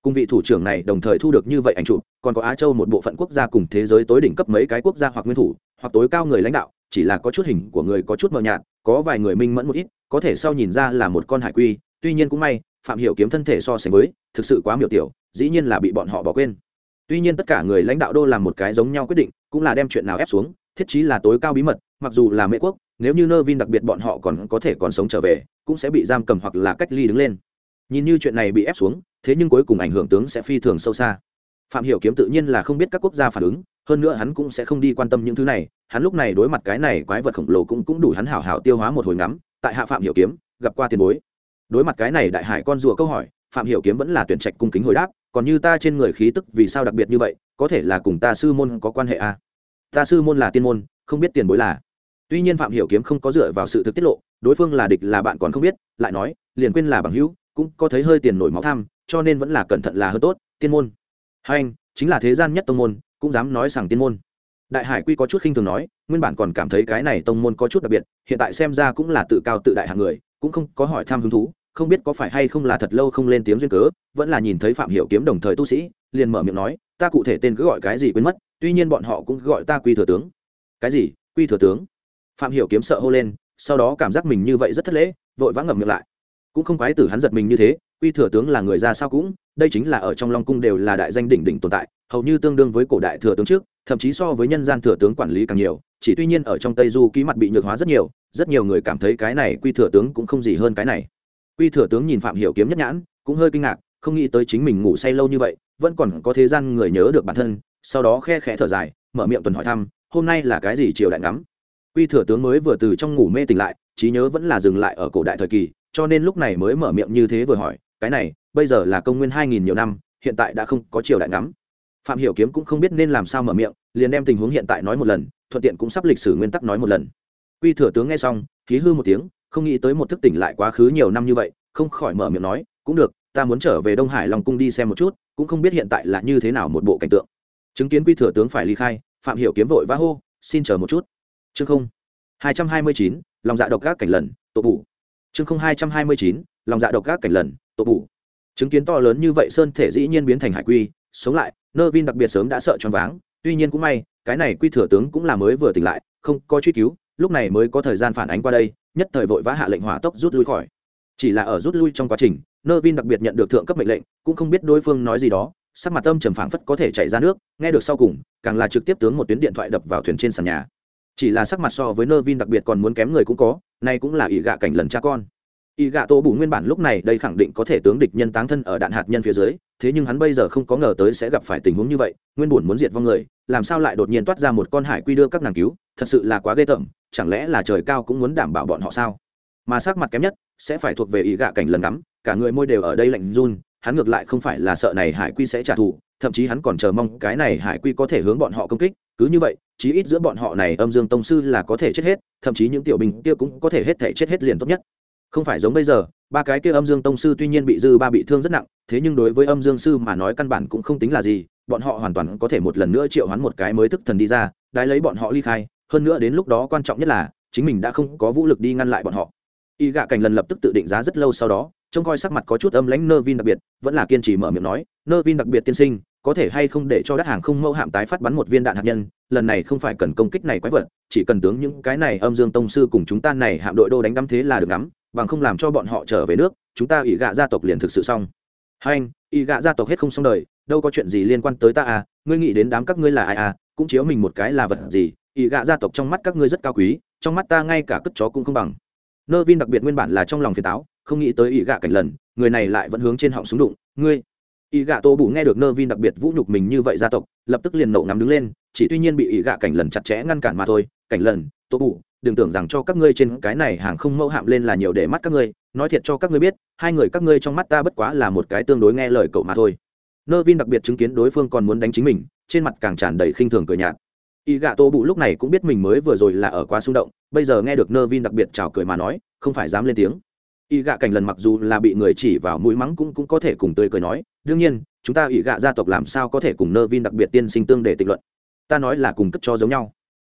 Cùng vị thủ trưởng này đồng thời thu được như vậy ảnh chụp, còn có á châu một bộ phận quốc gia cùng thế giới tối đỉnh cấp mấy cái quốc gia hoặc nguyên thủ, hoặc tối cao người lãnh đạo, chỉ là có chút hình của người có chút mờ nhạt có vài người minh mẫn một ít, có thể sau nhìn ra là một con hải quy, tuy nhiên cũng may, phạm hiểu kiếm thân thể so sánh với, thực sự quá miểu tiểu, dĩ nhiên là bị bọn họ bỏ quên. Tuy nhiên tất cả người lãnh đạo đô làm một cái giống nhau quyết định, cũng là đem chuyện nào ép xuống, thiết chí là tối cao bí mật, mặc dù là mỹ quốc, nếu như nơ vin đặc biệt bọn họ còn có thể còn sống trở về, cũng sẽ bị giam cầm hoặc là cách ly đứng lên. Nhìn như chuyện này bị ép xuống, thế nhưng cuối cùng ảnh hưởng tướng sẽ phi thường sâu xa. Phạm hiểu kiếm tự nhiên là không biết các quốc gia phản ứng hơn nữa hắn cũng sẽ không đi quan tâm những thứ này, hắn lúc này đối mặt cái này quái vật khổng lồ cũng cũng đủ hắn hảo hảo tiêu hóa một hồi ngắm, tại hạ phạm hiểu kiếm, gặp qua tiền bối. Đối mặt cái này đại hải con rùa câu hỏi, phạm hiểu kiếm vẫn là tuyển trạch cung kính hồi đáp, còn như ta trên người khí tức vì sao đặc biệt như vậy, có thể là cùng ta sư môn có quan hệ à? ta sư môn là tiên môn, không biết tiền bối là. Tuy nhiên phạm hiểu kiếm không có dựa vào sự thực tiết lộ, đối phương là địch là bạn còn không biết, lại nói, liền quên là bằng hữu, cũng có thấy hơi tiền nổi máu tham, cho nên vẫn là cẩn thận là hơn tốt, tiên môn. Hay anh, chính là thế gian nhất tông môn cũng dám nói rằng tiên môn. Đại hải quy có chút khinh thường nói, nguyên bản còn cảm thấy cái này tông môn có chút đặc biệt, hiện tại xem ra cũng là tự cao tự đại hạng người, cũng không có hỏi thăm hứng thú, không biết có phải hay không là thật lâu không lên tiếng duyên cớ, vẫn là nhìn thấy phạm hiểu kiếm đồng thời tu sĩ, liền mở miệng nói, ta cụ thể tên cứ gọi cái gì quên mất, tuy nhiên bọn họ cũng gọi ta quy thừa tướng. Cái gì? Quy thừa tướng? Phạm hiểu kiếm sợ hô lên, sau đó cảm giác mình như vậy rất thất lễ, vội vã ngậm miệng lại. Cũng không quái tử hắn giật mình như thế quy thừa tướng là người ra sao cũng, đây chính là ở trong long cung đều là đại danh đỉnh đỉnh tồn tại, hầu như tương đương với cổ đại thừa tướng trước, thậm chí so với nhân gian thừa tướng quản lý càng nhiều, chỉ tuy nhiên ở trong tây du ký mặt bị nhược hóa rất nhiều rất nhiều người cảm thấy cái này quy thừa tướng cũng không gì hơn cái này. Quy thừa tướng nhìn phạm hiểu kiếm nhất nhãn, cũng hơi kinh ngạc, không nghĩ tới chính mình ngủ say lâu như vậy, vẫn còn có thế gian người nhớ được bản thân, sau đó khe khẽ thở dài, mở miệng tuần hỏi thăm, hôm nay là cái gì triều đại ngắm? Quy thừa tướng mới vừa từ trong ngủ mê tỉnh lại, trí nhớ vẫn là dừng lại ở cổ đại thời kỳ, cho nên lúc này mới mở miệng như thế vừa hỏi cái này, bây giờ là công nguyên hai nghìn nhiều năm, hiện tại đã không có triều đại ngắm. Phạm hiểu kiếm cũng không biết nên làm sao mở miệng, liền đem tình huống hiện tại nói một lần, thuận tiện cũng sắp lịch sử nguyên tắc nói một lần. Quy thừa tướng nghe xong khí hư một tiếng, không nghĩ tới một thức tỉnh lại quá khứ nhiều năm như vậy, không khỏi mở miệng nói, cũng được, ta muốn trở về đông hải long cung đi xem một chút, cũng không biết hiện tại là như thế nào một bộ cảnh tượng. Chứng kiến quy thừa tướng phải ly khai, phạm hiểu kiếm vội vã hô, xin chờ một chút. Chương không, hai trăm hai mươi chín lòng dạ độc các cảnh lần, tổ bù. Chương không, hai trăm hai mươi chín lòng dạ độc các cảnh lần, tổ bù. Chứng kiến to lớn như vậy sơn thể dĩ nhiên biến thành hải quy, sống lại, nơ vin đặc biệt sớm đã sợ choáng váng, tuy nhiên cũng may, cái này quy thừa tướng cũng là mới vừa tỉnh lại, không có truy cứu, lúc này mới có thời gian phản ánh qua đây, nhất thời vội vã hạ lệnh hỏa tốc rút lui khỏi. Chỉ là ở rút lui trong quá trình, nơ vin đặc biệt nhận được thượng cấp mệnh lệnh, cũng không biết đối phương nói gì đó, sắc mặt âm trầm phảng phất có thể chạy ra nước, nghe được sau cùng, càng là trực tiếp tướng một tuyến điện thoại đập vào thuyền trên sàn nhà. Chỉ là sắc mặt so với nơ vin đặc biệt còn muốn kém người cũng có, nay cũng là ỷ gạ cảnh lần cha con. Y gạ tổ bù nguyên bản lúc này đây khẳng định có thể tướng địch nhân táng thân ở đạn hạt nhân phía dưới, thế nhưng hắn bây giờ không có ngờ tới sẽ gặp phải tình huống như vậy, nguyên bổn muốn diệt vong người, làm sao lại đột nhiên toát ra một con hải quy đưa các nàng cứu, thật sự là quá ghê tởm, chẳng lẽ là trời cao cũng muốn đảm bảo bọn họ sao? Mà sắc mặt kém nhất sẽ phải thuộc về ý gạ cảnh lần ngắm, cả người môi đều ở đây lạnh run, hắn ngược lại không phải là sợ này hải quy sẽ trả thù, thậm chí hắn còn chờ mong cái này hải quy có thể hướng bọn họ công kích, cứ như vậy, chí ít giữa bọn họ này âm dương tông sư là có thể chết hết, thậm chí những tiểu binh kia cũng có thể hết thể chết hết liền tốt nhất không phải giống bây giờ, ba cái kia âm dương tông sư tuy nhiên bị dư ba bị thương rất nặng, thế nhưng đối với âm dương sư mà nói căn bản cũng không tính là gì, bọn họ hoàn toàn có thể một lần nữa triệu hoán một cái mới thức thần đi ra, đái lấy bọn họ ly khai, hơn nữa đến lúc đó quan trọng nhất là, chính mình đã không có vũ lực đi ngăn lại bọn họ. Y gạ cảnh lần lập tức tự định giá rất lâu sau đó, trông coi sắc mặt có chút âm lãnh nơ vin đặc biệt, vẫn là kiên trì mở miệng nói, nơ vin đặc biệt tiên sinh, có thể hay không để cho đắt hàng không mẫu hạm tái phát bắn một viên đạn hạt nhân, lần này không phải cần công kích này quái vật, chỉ cần tướng những cái này âm dương tông sư cùng chúng ta này hạm đội đô đánh đắm thế là được ngắm bằng không làm cho bọn họ trở về nước, chúng ta ỷ gạ gia tộc liền thực sự xong hai anh, ỷ gạ gia tộc hết không xong đời, đâu có chuyện gì liên quan tới ta à ngươi nghĩ đến đám các ngươi là ai à cũng chiếu mình một cái là vật gì, ỷ gạ gia tộc trong mắt các ngươi rất cao quý, trong mắt ta ngay cả cất chó cũng không bằng nơ vin đặc biệt nguyên bản là trong lòng phiền táo, không nghĩ tới ỷ gạ cảnh lần, người này lại vẫn hướng trên họng súng đụng, ngươi ỷ gạ tô bủ nghe được nơ vin đặc biệt vũ nhục mình như vậy gia tộc, lập tức liền nổ ngắm đứng lên, chỉ tuy nhiên bị ỷ gạ cảnh lần chặt chẽ ngăn cản mà thôi, cảnh lần, tô bủ đừng tưởng rằng cho các ngươi trên cái này hàng không mẫu hạm lên là nhiều để mắt các ngươi, nói thiệt cho các ngươi biết, hai người các ngươi trong mắt ta bất quá là một cái tương đối nghe lời cậu mà thôi. Nơ vin đặc biệt chứng kiến đối phương còn muốn đánh chính mình, trên mặt càng tràn đầy khinh thường cười nhạt. Y gạ tô bụ lúc này cũng biết mình mới vừa rồi là ở quá xung động, bây giờ nghe được nơ vin đặc biệt chào cười mà nói, không phải dám lên tiếng. Y gạ cảnh lần mặc dù là bị người chỉ vào mũi mắng cũng cũng có thể cùng tươi cười nói, đương nhiên, chúng ta y gạ gia tộc làm sao có thể cùng nơ vin đặc biệt tiên sinh tương để tịch luận. Ta nói là cùng cấp cho giống nhau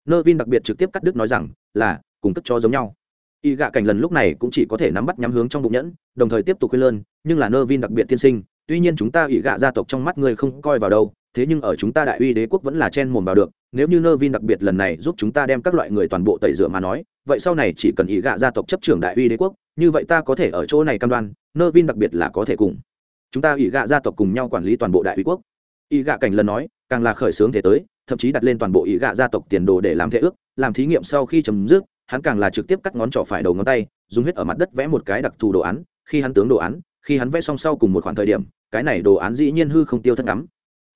nơ vin đặc biệt trực tiếp cắt đứt nói rằng, là, cùng cất cho giống nhau. Y gạ cảnh lần lúc này cũng chỉ có thể nắm bắt nhắm hướng trong bụng nhẫn, đồng thời tiếp tục khuyên lơn, nhưng là nơ vin đặc biệt tiên sinh, tuy nhiên chúng ta Y gạ gia tộc trong mắt ngươi không coi vào đâu, thế nhưng ở chúng ta đại uy đế quốc vẫn là chen mồm vào được, nếu như nơ vin đặc biệt lần này giúp chúng ta đem các loại người toàn bộ tẩy rửa mà nói, vậy sau này chỉ cần Y gạ gia tộc chấp trưởng đại uy đế quốc, như vậy ta có thể ở chỗ này cam đoan nơ vin đặc biệt là có thể cùng chúng ta Y gạ gia tộc cùng nhau quản lý toàn bộ đại uy quốc. Y gạ cảnh lần nói, càng là khởi xướng thế tới thậm chí đặt lên toàn bộ ý gạ gia tộc tiền đồ để làm thế ước, làm thí nghiệm sau khi chấm dứt, hắn càng là trực tiếp cắt ngón trỏ phải đầu ngón tay, dùng huyết ở mặt đất vẽ một cái đặc thù đồ án, khi hắn tướng đồ án, khi hắn vẽ xong sau cùng một khoảng thời điểm, cái này đồ án dĩ nhiên hư không tiêu thất ngắm.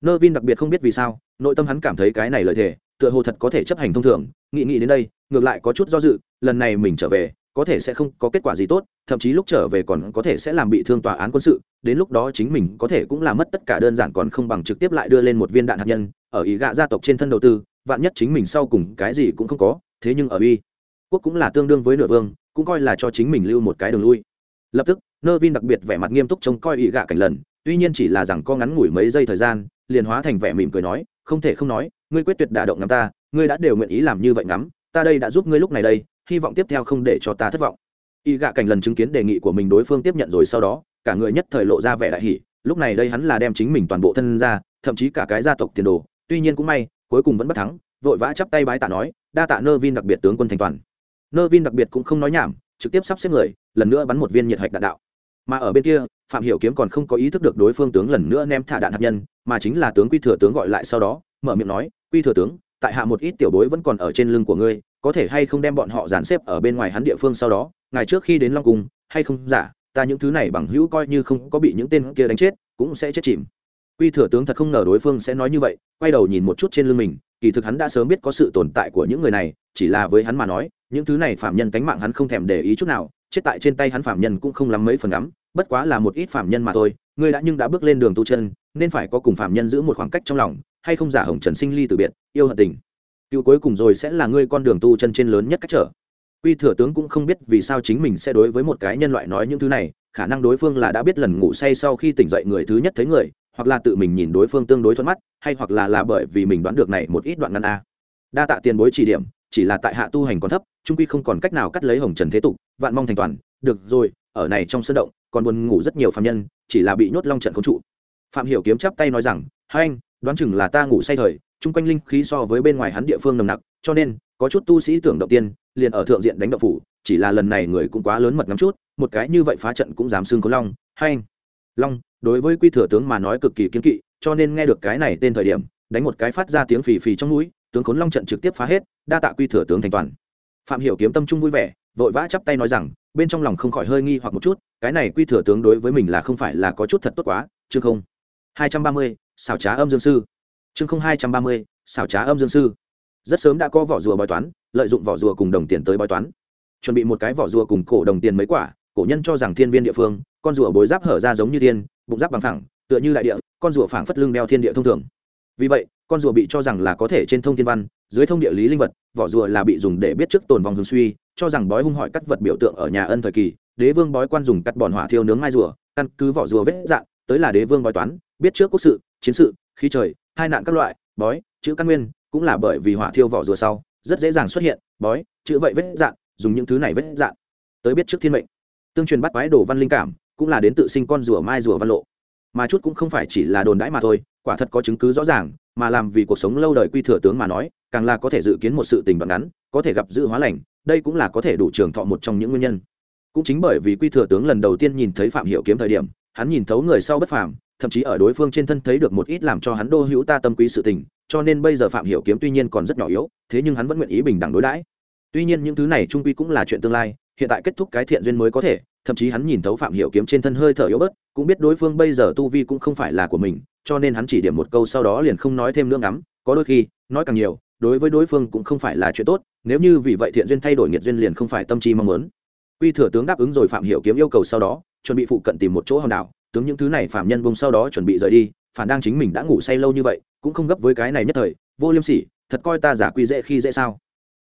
Nơ vin đặc biệt không biết vì sao, nội tâm hắn cảm thấy cái này lợi thế, tựa hồ thật có thể chấp hành thông thường nghị nghị đến đây, ngược lại có chút do dự, lần này mình trở về có thể sẽ không có kết quả gì tốt, thậm chí lúc trở về còn có thể sẽ làm bị thương tòa án quân sự, đến lúc đó chính mình có thể cũng làm mất tất cả đơn giản còn không bằng trực tiếp lại đưa lên một viên đạn hạt nhân, ở ý gạ gia tộc trên thân đầu tư, vạn nhất chính mình sau cùng cái gì cũng không có, thế nhưng ở uy quốc cũng là tương đương với nửa vương, cũng coi là cho chính mình lưu một cái đường lui. Lập tức nơ vin đặc biệt vẻ mặt nghiêm túc trông coi ý gạ cảnh lần, tuy nhiên chỉ là rằng co ngắn ngủi mấy giây thời gian, liền hóa thành vẻ mỉm cười nói, không thể không nói, ngươi quyết tuyệt đả động ngắm ta, ngươi đã đều nguyện ý làm như vậy ngắm, ta đây đã giúp ngươi lúc này đây hy vọng tiếp theo không để cho ta thất vọng. Y gạ cảnh lần chứng kiến đề nghị của mình đối phương tiếp nhận rồi sau đó, cả người nhất thời lộ ra vẻ đại hỷ lúc này đây hắn là đem chính mình toàn bộ thân ra, thậm chí cả cái gia tộc tiền đồ. Tuy nhiên cũng may, cuối cùng vẫn bất thắng. Vội vã chắp tay bái tạ nói, đa tạ nơ vin đặc biệt tướng quân thành toàn. Nơ vin đặc biệt cũng không nói nhảm, trực tiếp sắp xếp người, lần nữa bắn một viên nhiệt hạch đạn đạo. Mà ở bên kia, phạm hiểu kiếm còn không có ý thức được đối phương tướng lần nữa ném thả đạn hạt nhân, mà chính là tướng quy thừa tướng gọi lại sau đó, mở miệng nói, quy thừa tướng, tại hạ một ít tiểu bối vẫn còn ở trên lưng của ngươi có thể hay không đem bọn họ dàn xếp ở bên ngoài hắn địa phương sau đó, ngày trước khi đến long cung, hay không, giả, ta những thứ này bằng hữu coi như không có bị những tên kia đánh chết, cũng sẽ chết chìm. Quy thừa tướng thật không ngờ đối phương sẽ nói như vậy, quay đầu nhìn một chút trên lưng mình, kỳ thực hắn đã sớm biết có sự tồn tại của những người này, chỉ là với hắn mà nói, những thứ này phạm nhân tánh mạng hắn không thèm để ý chút nào, chết tại trên tay hắn phạm nhân cũng không lắm mấy phần ngắm bất quá là một ít phạm nhân mà thôi, ngươi đã nhưng đã bước lên đường tu chân, nên phải có cùng phạm nhân giữ một khoảng cách trong lòng, hay không giả hồng trần sinh ly từ biệt, yêu hận tình cựu cuối cùng rồi sẽ là ngươi con đường tu chân trên lớn nhất cách trở. Quy thừa tướng cũng không biết vì sao chính mình sẽ đối với một cái nhân loại nói những thứ này, khả năng đối phương là đã biết lần ngủ say sau khi tỉnh dậy người thứ nhất thấy người, hoặc là tự mình nhìn đối phương tương đối thuận mắt, hay hoặc là là bởi vì mình đoán được này một ít đoạn ngăn a. Đa tạ tiền bối chỉ điểm, chỉ là tại hạ tu hành còn thấp, trung quy không còn cách nào cắt lấy hồng trần thế tục, vạn mong thành toàn, được rồi, ở này trong sân động, còn buồn ngủ rất nhiều phạm nhân, chỉ là bị nhốt long trận không trụ. Phạm hiểu kiếm chắp tay nói rằng, hai anh, đoán chừng là ta ngủ say thời chung quanh linh khí so với bên ngoài hắn địa phương nồng nặc, cho nên, có chút tu sĩ tưởng động tiên, liền ở thượng diện đánh động phủ, chỉ là lần này người cũng quá lớn mật ngắm chút, một cái như vậy phá trận cũng dám xương có long, hay? anh long, đối với quy thừa tướng mà nói cực kỳ kiến kỵ, cho nên nghe được cái này tên thời điểm, đánh một cái phát ra tiếng phì phì trong mũi tướng khốn long trận trực tiếp phá hết, đa tạ quy thừa tướng thành toàn. Phạm hiểu kiếm tâm trung vui vẻ, vội vã chắp tay nói rằng, bên trong lòng không khỏi hơi nghi hoặc một chút, cái này quy thừa tướng đối với mình là không phải là có chút thật tốt quá, chứ không. Hai trăm ba mươi, xảo trá âm dương sư chương không hai trăm ba mươi, xảo trá âm dương sư. Rất sớm đã có vỏ rùa bói toán, lợi dụng vỏ rùa cùng đồng tiền tới bói toán. Chuẩn bị một cái vỏ rùa cùng cổ đồng tiền mấy quả, cổ nhân cho rằng thiên viên địa phương, con rùa bối giáp hở ra giống như thiên, bụng giáp bằng thẳng tựa như đại địa, con rùa phảng phất lưng đeo thiên địa thông thường. Vì vậy, con rùa bị cho rằng là có thể trên thông thiên văn, dưới thông địa lý linh vật, vỏ rùa là bị dùng để biết trước tồn vong hướng suy, cho rằng bói hung hỏi cắt vật biểu tượng ở nhà ân thời kỳ, đế vương bói quan dùng cắt bòn hỏa thiêu nướng mai rùa, căn cứ vỏ rùa vết dạng, tới là đế vương bói toán, biết trước quốc sự, chiến sự, khí trời hai nạn các loại, bói, chữ căn nguyên, cũng là bởi vì hỏa thiêu vỏ rùa sau, rất dễ dàng xuất hiện, bói, chữ vậy vết dạng dùng những thứ này vết dạng tới biết trước thiên mệnh, tương truyền bắt quái đồ văn linh cảm, cũng là đến tự sinh con rùa mai rùa văn lộ. Mà chút cũng không phải chỉ là đồn đãi mà thôi, quả thật có chứng cứ rõ ràng, mà làm vì cuộc sống lâu đời quy thừa tướng mà nói, càng là có thể dự kiến một sự tình đoạn ngắn, có thể gặp dự hóa lành, đây cũng là có thể đủ trường thọ một trong những nguyên nhân. Cũng chính bởi vì quy thừa tướng lần đầu tiên nhìn thấy phạm hiệu kiếm thời điểm, hắn nhìn thấu người sau bất phàm thậm chí ở đối phương trên thân thấy được một ít làm cho hắn đô hữu ta tâm quý sự tình, cho nên bây giờ phạm hiểu kiếm tuy nhiên còn rất nhỏ yếu, thế nhưng hắn vẫn nguyện ý bình đẳng đối đãi. Tuy nhiên những thứ này trung quy cũng là chuyện tương lai, hiện tại kết thúc cái thiện duyên mới có thể, thậm chí hắn nhìn thấu phạm hiểu kiếm trên thân hơi thở yếu bớt, cũng biết đối phương bây giờ tu vi cũng không phải là của mình, cho nên hắn chỉ điểm một câu sau đó liền không nói thêm nữa ngắm, có đôi khi, nói càng nhiều, đối với đối phương cũng không phải là chuyện tốt, nếu như vì vậy thiện duyên thay đổi nghiệt duyên liền không phải tâm trí mong muốn. Quy thừa tướng đáp ứng rồi phạm hiểu kiếm yêu cầu sau đó, chuẩn bị phụ cận tìm một chỗ hòn đảo tướng những thứ này phạm nhân bông sau đó chuẩn bị rời đi, phản đang chính mình đã ngủ say lâu như vậy, cũng không gấp với cái này nhất thời, vô liêm sỉ, thật coi ta giả quy dễ khi dễ sao.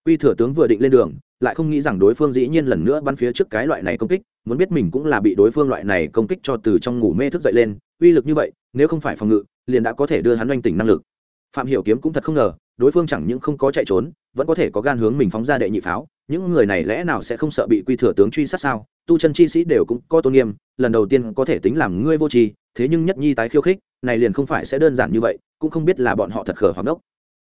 Quy thừa tướng vừa định lên đường, lại không nghĩ rằng đối phương dĩ nhiên lần nữa bắn phía trước cái loại này công kích, muốn biết mình cũng là bị đối phương loại này công kích cho từ trong ngủ mê thức dậy lên, uy lực như vậy, nếu không phải phòng ngự, liền đã có thể đưa hắn oanh tỉnh năng lực. Phạm hiểu kiếm cũng thật không ngờ, đối phương chẳng những không có chạy trốn, vẫn có thể có gan hướng mình phóng ra đệ nhị pháo những người này lẽ nào sẽ không sợ bị quy thừa tướng truy sát sao? Tu chân chi sĩ đều cũng có tôn nghiêm, lần đầu tiên có thể tính làm ngươi vô tri, thế nhưng nhất nhi tái khiêu khích, này liền không phải sẽ đơn giản như vậy, cũng không biết là bọn họ thật khờ hoặc đốc.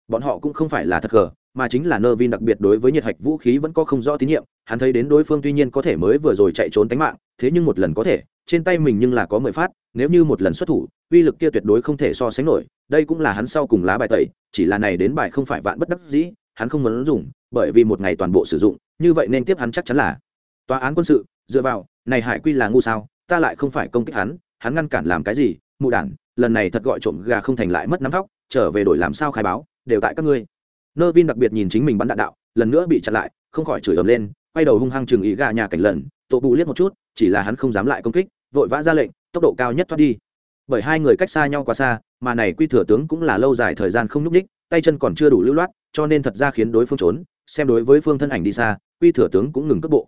Bọn họ cũng không phải là thật khờ, mà chính là nơ vin đặc biệt đối với nhiệt hạch vũ khí vẫn có không rõ tín nhiệm, hắn thấy đến đối phương tuy nhiên có thể mới vừa rồi chạy trốn tánh mạng, thế nhưng một lần có thể, trên tay mình nhưng là có mười phát, nếu như một lần xuất thủ, uy lực kia tuyệt đối không thể so sánh nổi, đây cũng là hắn sau cùng lá bài tẩy, chỉ là này đến bài không phải vạn bất đắc dĩ hắn không muốn dùng, bởi vì một ngày toàn bộ sử dụng, như vậy nên tiếp hắn chắc chắn là. Tòa án quân sự, dựa vào, này hải quy là ngu sao, ta lại không phải công kích hắn hắn ngăn cản làm cái gì, mụ đản, lần này thật gọi trộm gà không thành lại mất nắm tóc trở về đổi làm sao khai báo, đều tại các ngươi. Nơ vin đặc biệt nhìn chính mình bắn đạn đạo, lần nữa bị chặn lại, không khỏi chửi ầm lên, quay đầu hung hăng chừng ý gà nhà cảnh lần, tổ bù liếc một chút, chỉ là hắn không dám lại công kích, vội vã ra lệnh, tốc độ cao nhất thoát đi. Bởi hai người cách xa nhau quá xa, mà này quy thừa tướng cũng là lâu dài thời gian không nhúc ních tay chân còn chưa đủ lưu loát, cho nên thật ra khiến đối phương trốn, xem đối với phương thân ảnh đi xa, quy thừa tướng cũng ngừng cước bộ.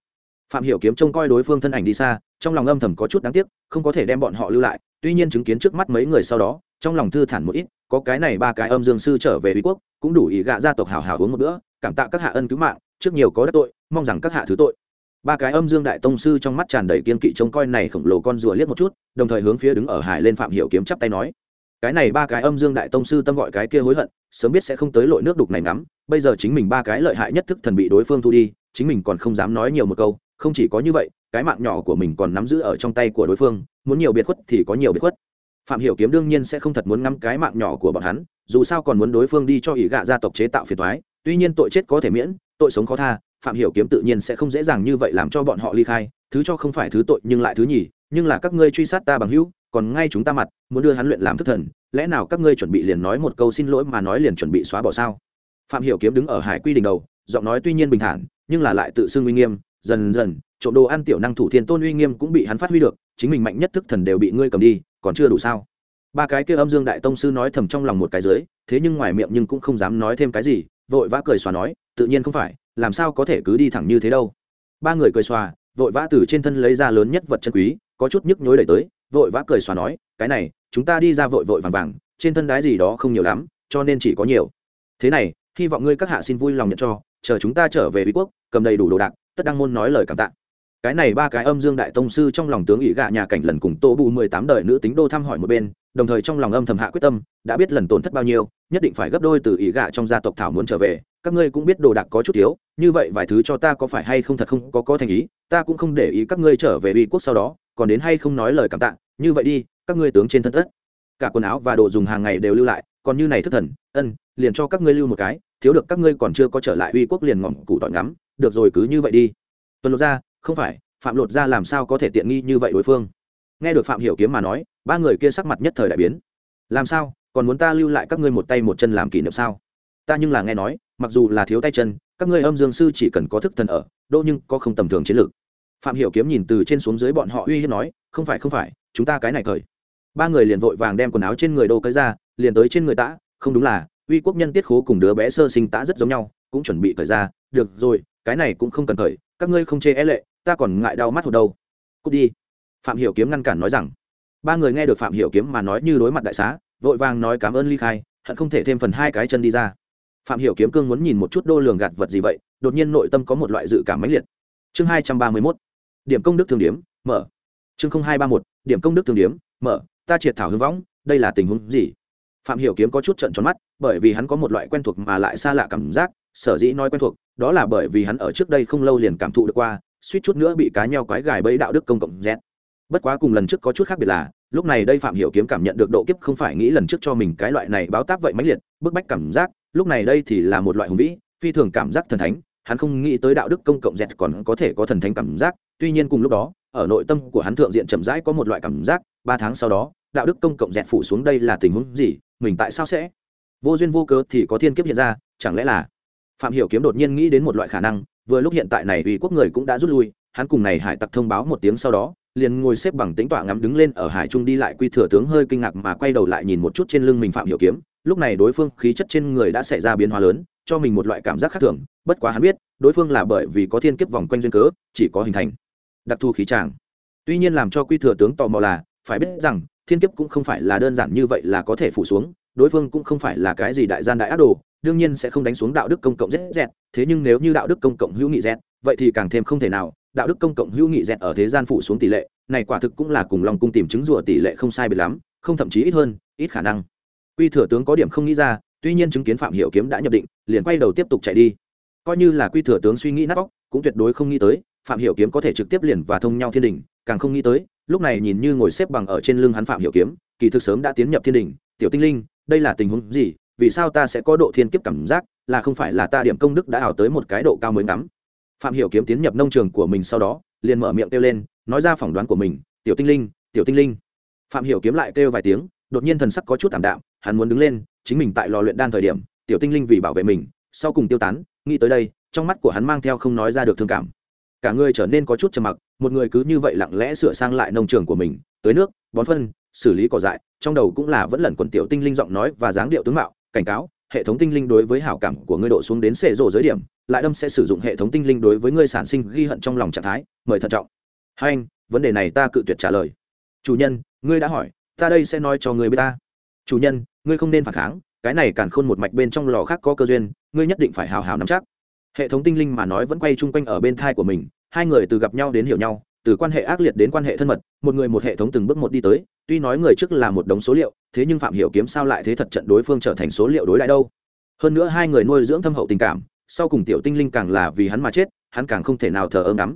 Phạm hiểu kiếm trông coi đối phương thân ảnh đi xa, trong lòng âm thầm có chút đáng tiếc, không có thể đem bọn họ lưu lại, tuy nhiên chứng kiến trước mắt mấy người sau đó, trong lòng thư thản một ít, có cái này ba cái âm dương sư trở về uy quốc, cũng đủ ý gạ gia tộc hào hào uống một bữa, cảm tạ các hạ ân cứu mạng, trước nhiều có đắc tội, mong rằng các hạ thứ tội. Ba cái âm dương đại tông sư trong mắt tràn đầy kiên kỵ trông coi này khổng lồ con rùa liếc một chút, đồng thời hướng phía đứng ở hải lên phạm hiểu kiếm chắp tay nói cái này ba cái âm dương đại tông sư tâm gọi cái kia hối hận, sớm biết sẽ không tới lội nước đục này ngắm, bây giờ chính mình ba cái lợi hại nhất thức thần bị đối phương thu đi, chính mình còn không dám nói nhiều một câu, không chỉ có như vậy, cái mạng nhỏ của mình còn nắm giữ ở trong tay của đối phương, muốn nhiều biệt khuất thì có nhiều biệt khuất. Phạm hiểu kiếm đương nhiên sẽ không thật muốn ngắm cái mạng nhỏ của bọn hắn, dù sao còn muốn đối phương đi cho ỷ gạ gia tộc chế tạo phiền toái, tuy nhiên tội chết có thể miễn, tội sống khó tha, phạm hiểu kiếm tự nhiên sẽ không dễ dàng như vậy làm cho bọn họ ly khai, thứ cho không phải thứ tội nhưng lại thứ nhì, nhưng là các ngươi truy sát ta bằng hữu còn ngay chúng ta mặt, muốn đưa hắn luyện làm thức thần, lẽ nào các ngươi chuẩn bị liền nói một câu xin lỗi mà nói liền chuẩn bị xóa bỏ sao? Phạm hiểu kiếm đứng ở hải quy đỉnh đầu, giọng nói tuy nhiên bình thản, nhưng là lại tự xưng uy nghiêm, dần dần, trộm đồ ăn tiểu năng thủ thiên tôn uy nghiêm cũng bị hắn phát huy được, chính mình mạnh nhất thức thần đều bị ngươi cầm đi, còn chưa đủ sao? Ba cái kia âm dương đại tông sư nói thầm trong lòng một cái dưới, thế nhưng ngoài miệng nhưng cũng không dám nói thêm cái gì, vội vã cười xòa nói, tự nhiên không phải, làm sao có thể cứ đi thẳng như thế đâu? Ba người cười xòa, vội vã từ trên thân lấy ra lớn nhất vật chân quý, có chút nhức nhối đẩy tới vội vã cười xòa nói, cái này, chúng ta đi ra vội vội vàng vàng, trên thân đái gì đó không nhiều lắm, cho nên chỉ có nhiều. Thế này, hy vọng ngươi các hạ xin vui lòng nhận cho, chờ chúng ta trở về uy quốc, cầm đầy đủ đồ đạc, tất đăng môn nói lời cảm tạ. Cái này ba cái âm dương đại tông sư trong lòng tướng ỷ gạ nhà cảnh lần cùng tô bù mười tám đời nữ tính đô thăm hỏi một bên, đồng thời trong lòng âm thầm hạ quyết tâm, đã biết lần tổn thất bao nhiêu, nhất định phải gấp đôi từ ỷ gạ trong gia tộc thảo muốn trở về. Các ngươi cũng biết đồ đạc có chút thiếu, như vậy vài thứ cho ta có phải hay không thật không có có thành ý, ta cũng không để ý các ngươi trở về uy quốc sau đó còn đến hay không nói lời cảm tạ, như vậy đi, các ngươi tướng trên thân thất cả quần áo và đồ dùng hàng ngày đều lưu lại, còn như này thất thần, ân, liền cho các ngươi lưu một cái, thiếu được các ngươi còn chưa có trở lại uy quốc liền ngỏm củ tỏi ngắm, được rồi cứ như vậy đi. Tuần lột ra không phải, phạm lột ra làm sao có thể tiện nghi như vậy đối phương? Nghe được phạm hiểu kiếm mà nói, ba người kia sắc mặt nhất thời đại biến. Làm sao, còn muốn ta lưu lại các ngươi một tay một chân làm kỷ niệm sao? Ta nhưng là nghe nói, mặc dù là thiếu tay chân, các ngươi âm dương sư chỉ cần có thức thần ở, đô nhưng có không tầm thường chiến lược phạm hiểu kiếm nhìn từ trên xuống dưới bọn họ uy hiếp nói, không phải không phải, chúng ta cái này cởi ba người liền vội vàng đem quần áo trên người đô cởi ra, liền tới trên người tã. Không đúng là, uy quốc nhân tiết khố cùng đứa bé sơ sinh tã rất giống nhau, cũng chuẩn bị cởi ra. Được rồi, cái này cũng không cần cởi, các ngươi không chê é lệ, ta còn ngại đau mắt hột đâu. Cút đi. Phạm hiểu kiếm ngăn cản nói rằng. Ba người nghe được phạm hiểu kiếm mà nói như đối mặt đại xá, vội vàng nói cảm ơn ly khai, hận không thể thêm phần hai cái chân đi ra. Phạm hiểu kiếm cương muốn nhìn một chút đô lường gạt vật gì vậy, đột nhiên nội tâm có một loại dự cảm mãnh liệt. Chương hai trăm ba mươi 231 điểm công đức thường điểm mở. Chương không hai ba một, điểm công đức thường điểm mở. Ta triệt thảo hướng võng, đây là tình huống gì? Phạm hiểu kiếm có chút trận tròn mắt, bởi vì hắn có một loại quen thuộc mà lại xa lạ cảm giác, sở dĩ nói quen thuộc, đó là bởi vì hắn ở trước đây không lâu liền cảm thụ được qua, suýt chút nữa bị cá nheo quái gài bẫy đạo đức công cộng z. Bất quá cùng lần trước có chút khác biệt là, lúc này đây phạm hiểu kiếm cảm nhận được độ kiếp không phải nghĩ lần trước cho mình cái loại này báo táp vậy mãnh liệt, bức bách cảm giác, lúc này đây thì là một loại hùng vĩ, phi thường cảm giác thần thánh hắn không nghĩ tới đạo đức công cộng dẹt còn có thể có thần thánh cảm giác, tuy nhiên cùng lúc đó, ở nội tâm của hắn thượng diện chậm rãi có một loại cảm giác, ba tháng sau đó, đạo đức công cộng dẹt phủ xuống đây là tình huống gì, mình tại sao sẽ? Vô duyên vô cớ thì có thiên kiếp hiện ra, chẳng lẽ là phạm hiểu kiếm đột nhiên nghĩ đến một loại khả năng, vừa lúc hiện tại này ủy quốc người cũng đã rút lui, hắn cùng này hải tặc thông báo một tiếng sau đó, liền ngồi xếp bằng tính tọa ngắm đứng lên ở hải trung đi lại quy thừa tướng hơi kinh ngạc mà quay đầu lại nhìn một chút trên lưng mình phạm hiểu kiếm. Lúc này đối phương khí chất trên người đã xảy ra biến hóa lớn cho mình một loại cảm giác khác thường, bất quá hắn biết, đối phương là bởi vì có thiên kiếp vòng quanh duyên cớ, chỉ có hình thành đặc thù khí tràng. Tuy nhiên làm cho quy thừa tướng tò mò là, phải biết rằng, thiên kiếp cũng không phải là đơn giản như vậy là có thể phủ xuống, đối phương cũng không phải là cái gì đại gian đại ác đồ, đương nhiên sẽ không đánh xuống đạo đức công cộng rét rét thế nhưng nếu như đạo đức công cộng hữu nghị rét vậy thì càng thêm không thể nào, đạo đức công cộng hữu nghị rét ở thế gian phủ xuống tỷ lệ, này quả thực cũng là cùng lòng cung tìm chứng rùa tỷ lệ không sai biệt lắm, không thậm chí ít hơn, ít khả năng. Quy thừa tướng có điểm không nghĩ ra tuy nhiên chứng kiến phạm hiểu kiếm đã nhập định, liền quay đầu tiếp tục chạy đi. Coi như là quy thừa tướng suy nghĩ nát óc, cũng tuyệt đối không nghĩ tới, phạm hiểu kiếm có thể trực tiếp liền và thông nhau thiên đình, càng không nghĩ tới, lúc này nhìn như ngồi xếp bằng ở trên lưng hắn phạm hiểu kiếm, kỳ thực sớm đã tiến nhập thiên đình. Tiểu tinh linh, đây là tình huống gì? Vì sao ta sẽ có độ thiên kiếp cảm giác, là không phải là ta điểm công đức đã ảo tới một cái độ cao mới ngắm? Phạm hiểu kiếm tiến nhập nông trường của mình sau đó, liền mở miệng kêu lên, nói ra phỏng đoán của mình, tiểu tinh linh, tiểu tinh linh. Phạm hiểu kiếm lại kêu vài tiếng, đột nhiên thần sắc có chút thảm đạm, hắn muốn đứng lên chính mình tại lò luyện đan thời điểm, tiểu tinh linh vì bảo vệ mình, sau cùng tiêu tán, nghĩ tới đây, trong mắt của hắn mang theo không nói ra được thương cảm. Cả người trở nên có chút trầm mặc, một người cứ như vậy lặng lẽ sửa sang lại nông trường của mình, tới nước, bón phân, xử lý cỏ dại, trong đầu cũng là vẫn lẩn quần tiểu tinh linh giọng nói và dáng điệu tướng mạo, cảnh cáo, hệ thống tinh linh đối với hảo cảm của ngươi độ xuống đến xệ rộ giới điểm, lại đâm sẽ sử dụng hệ thống tinh linh đối với ngươi sản sinh ghi hận trong lòng trạng thái, mời thận trọng. Hai anh, vấn đề này ta cự tuyệt trả lời. Chủ nhân, ngươi đã hỏi, ta đây sẽ nói cho ngươi biết ta. Chủ nhân ngươi không nên phản kháng, cái này càn khôn một mạch bên trong lò khác có cơ duyên, ngươi nhất định phải hào hào nắm chắc. Hệ thống tinh linh mà nói vẫn quay chung quanh ở bên thai của mình, hai người từ gặp nhau đến hiểu nhau, từ quan hệ ác liệt đến quan hệ thân mật, một người một hệ thống từng bước một đi tới, tuy nói người trước là một đống số liệu, thế nhưng phạm hiểu kiếm sao lại thế thật trận đối phương trở thành số liệu đối lại đâu? Hơn nữa hai người nuôi dưỡng thâm hậu tình cảm, sau cùng tiểu tinh linh càng là vì hắn mà chết, hắn càng không thể nào thờ ơ ngắm.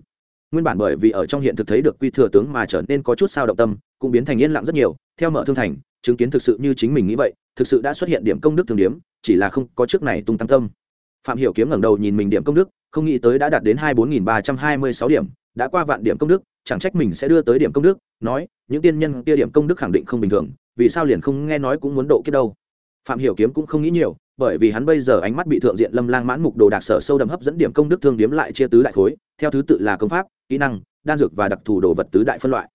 Nguyên bản bởi vì ở trong hiện thực thấy được quy thừa tướng mà trở nên có chút sao động tâm, cũng biến thành yên lặng rất nhiều theo mở thương thành, chứng kiến thực sự như chính mình nghĩ vậy, thực sự đã xuất hiện điểm công đức thường điếm, chỉ là không có trước này tung tăng tâm. Phạm hiểu kiếm ngẩng đầu nhìn mình điểm công đức, không nghĩ tới đã đạt đến hai bốn nghìn ba trăm hai mươi sáu điểm, đã qua vạn điểm công đức, chẳng trách mình sẽ đưa tới điểm công đức, nói, những tiên nhân kia điểm công đức khẳng định không bình thường, vì sao liền không nghe nói cũng muốn độ kiếp đâu? Phạm hiểu kiếm cũng không nghĩ nhiều, bởi vì hắn bây giờ ánh mắt bị thượng diện lâm lang mãn mục đồ đạc sở sâu đậm hấp dẫn điểm công đức thương điếm lại chia tứ đại khối, theo thứ tự là công pháp, kỹ năng, đan dược và đặc thù đồ vật tứ đại phân loại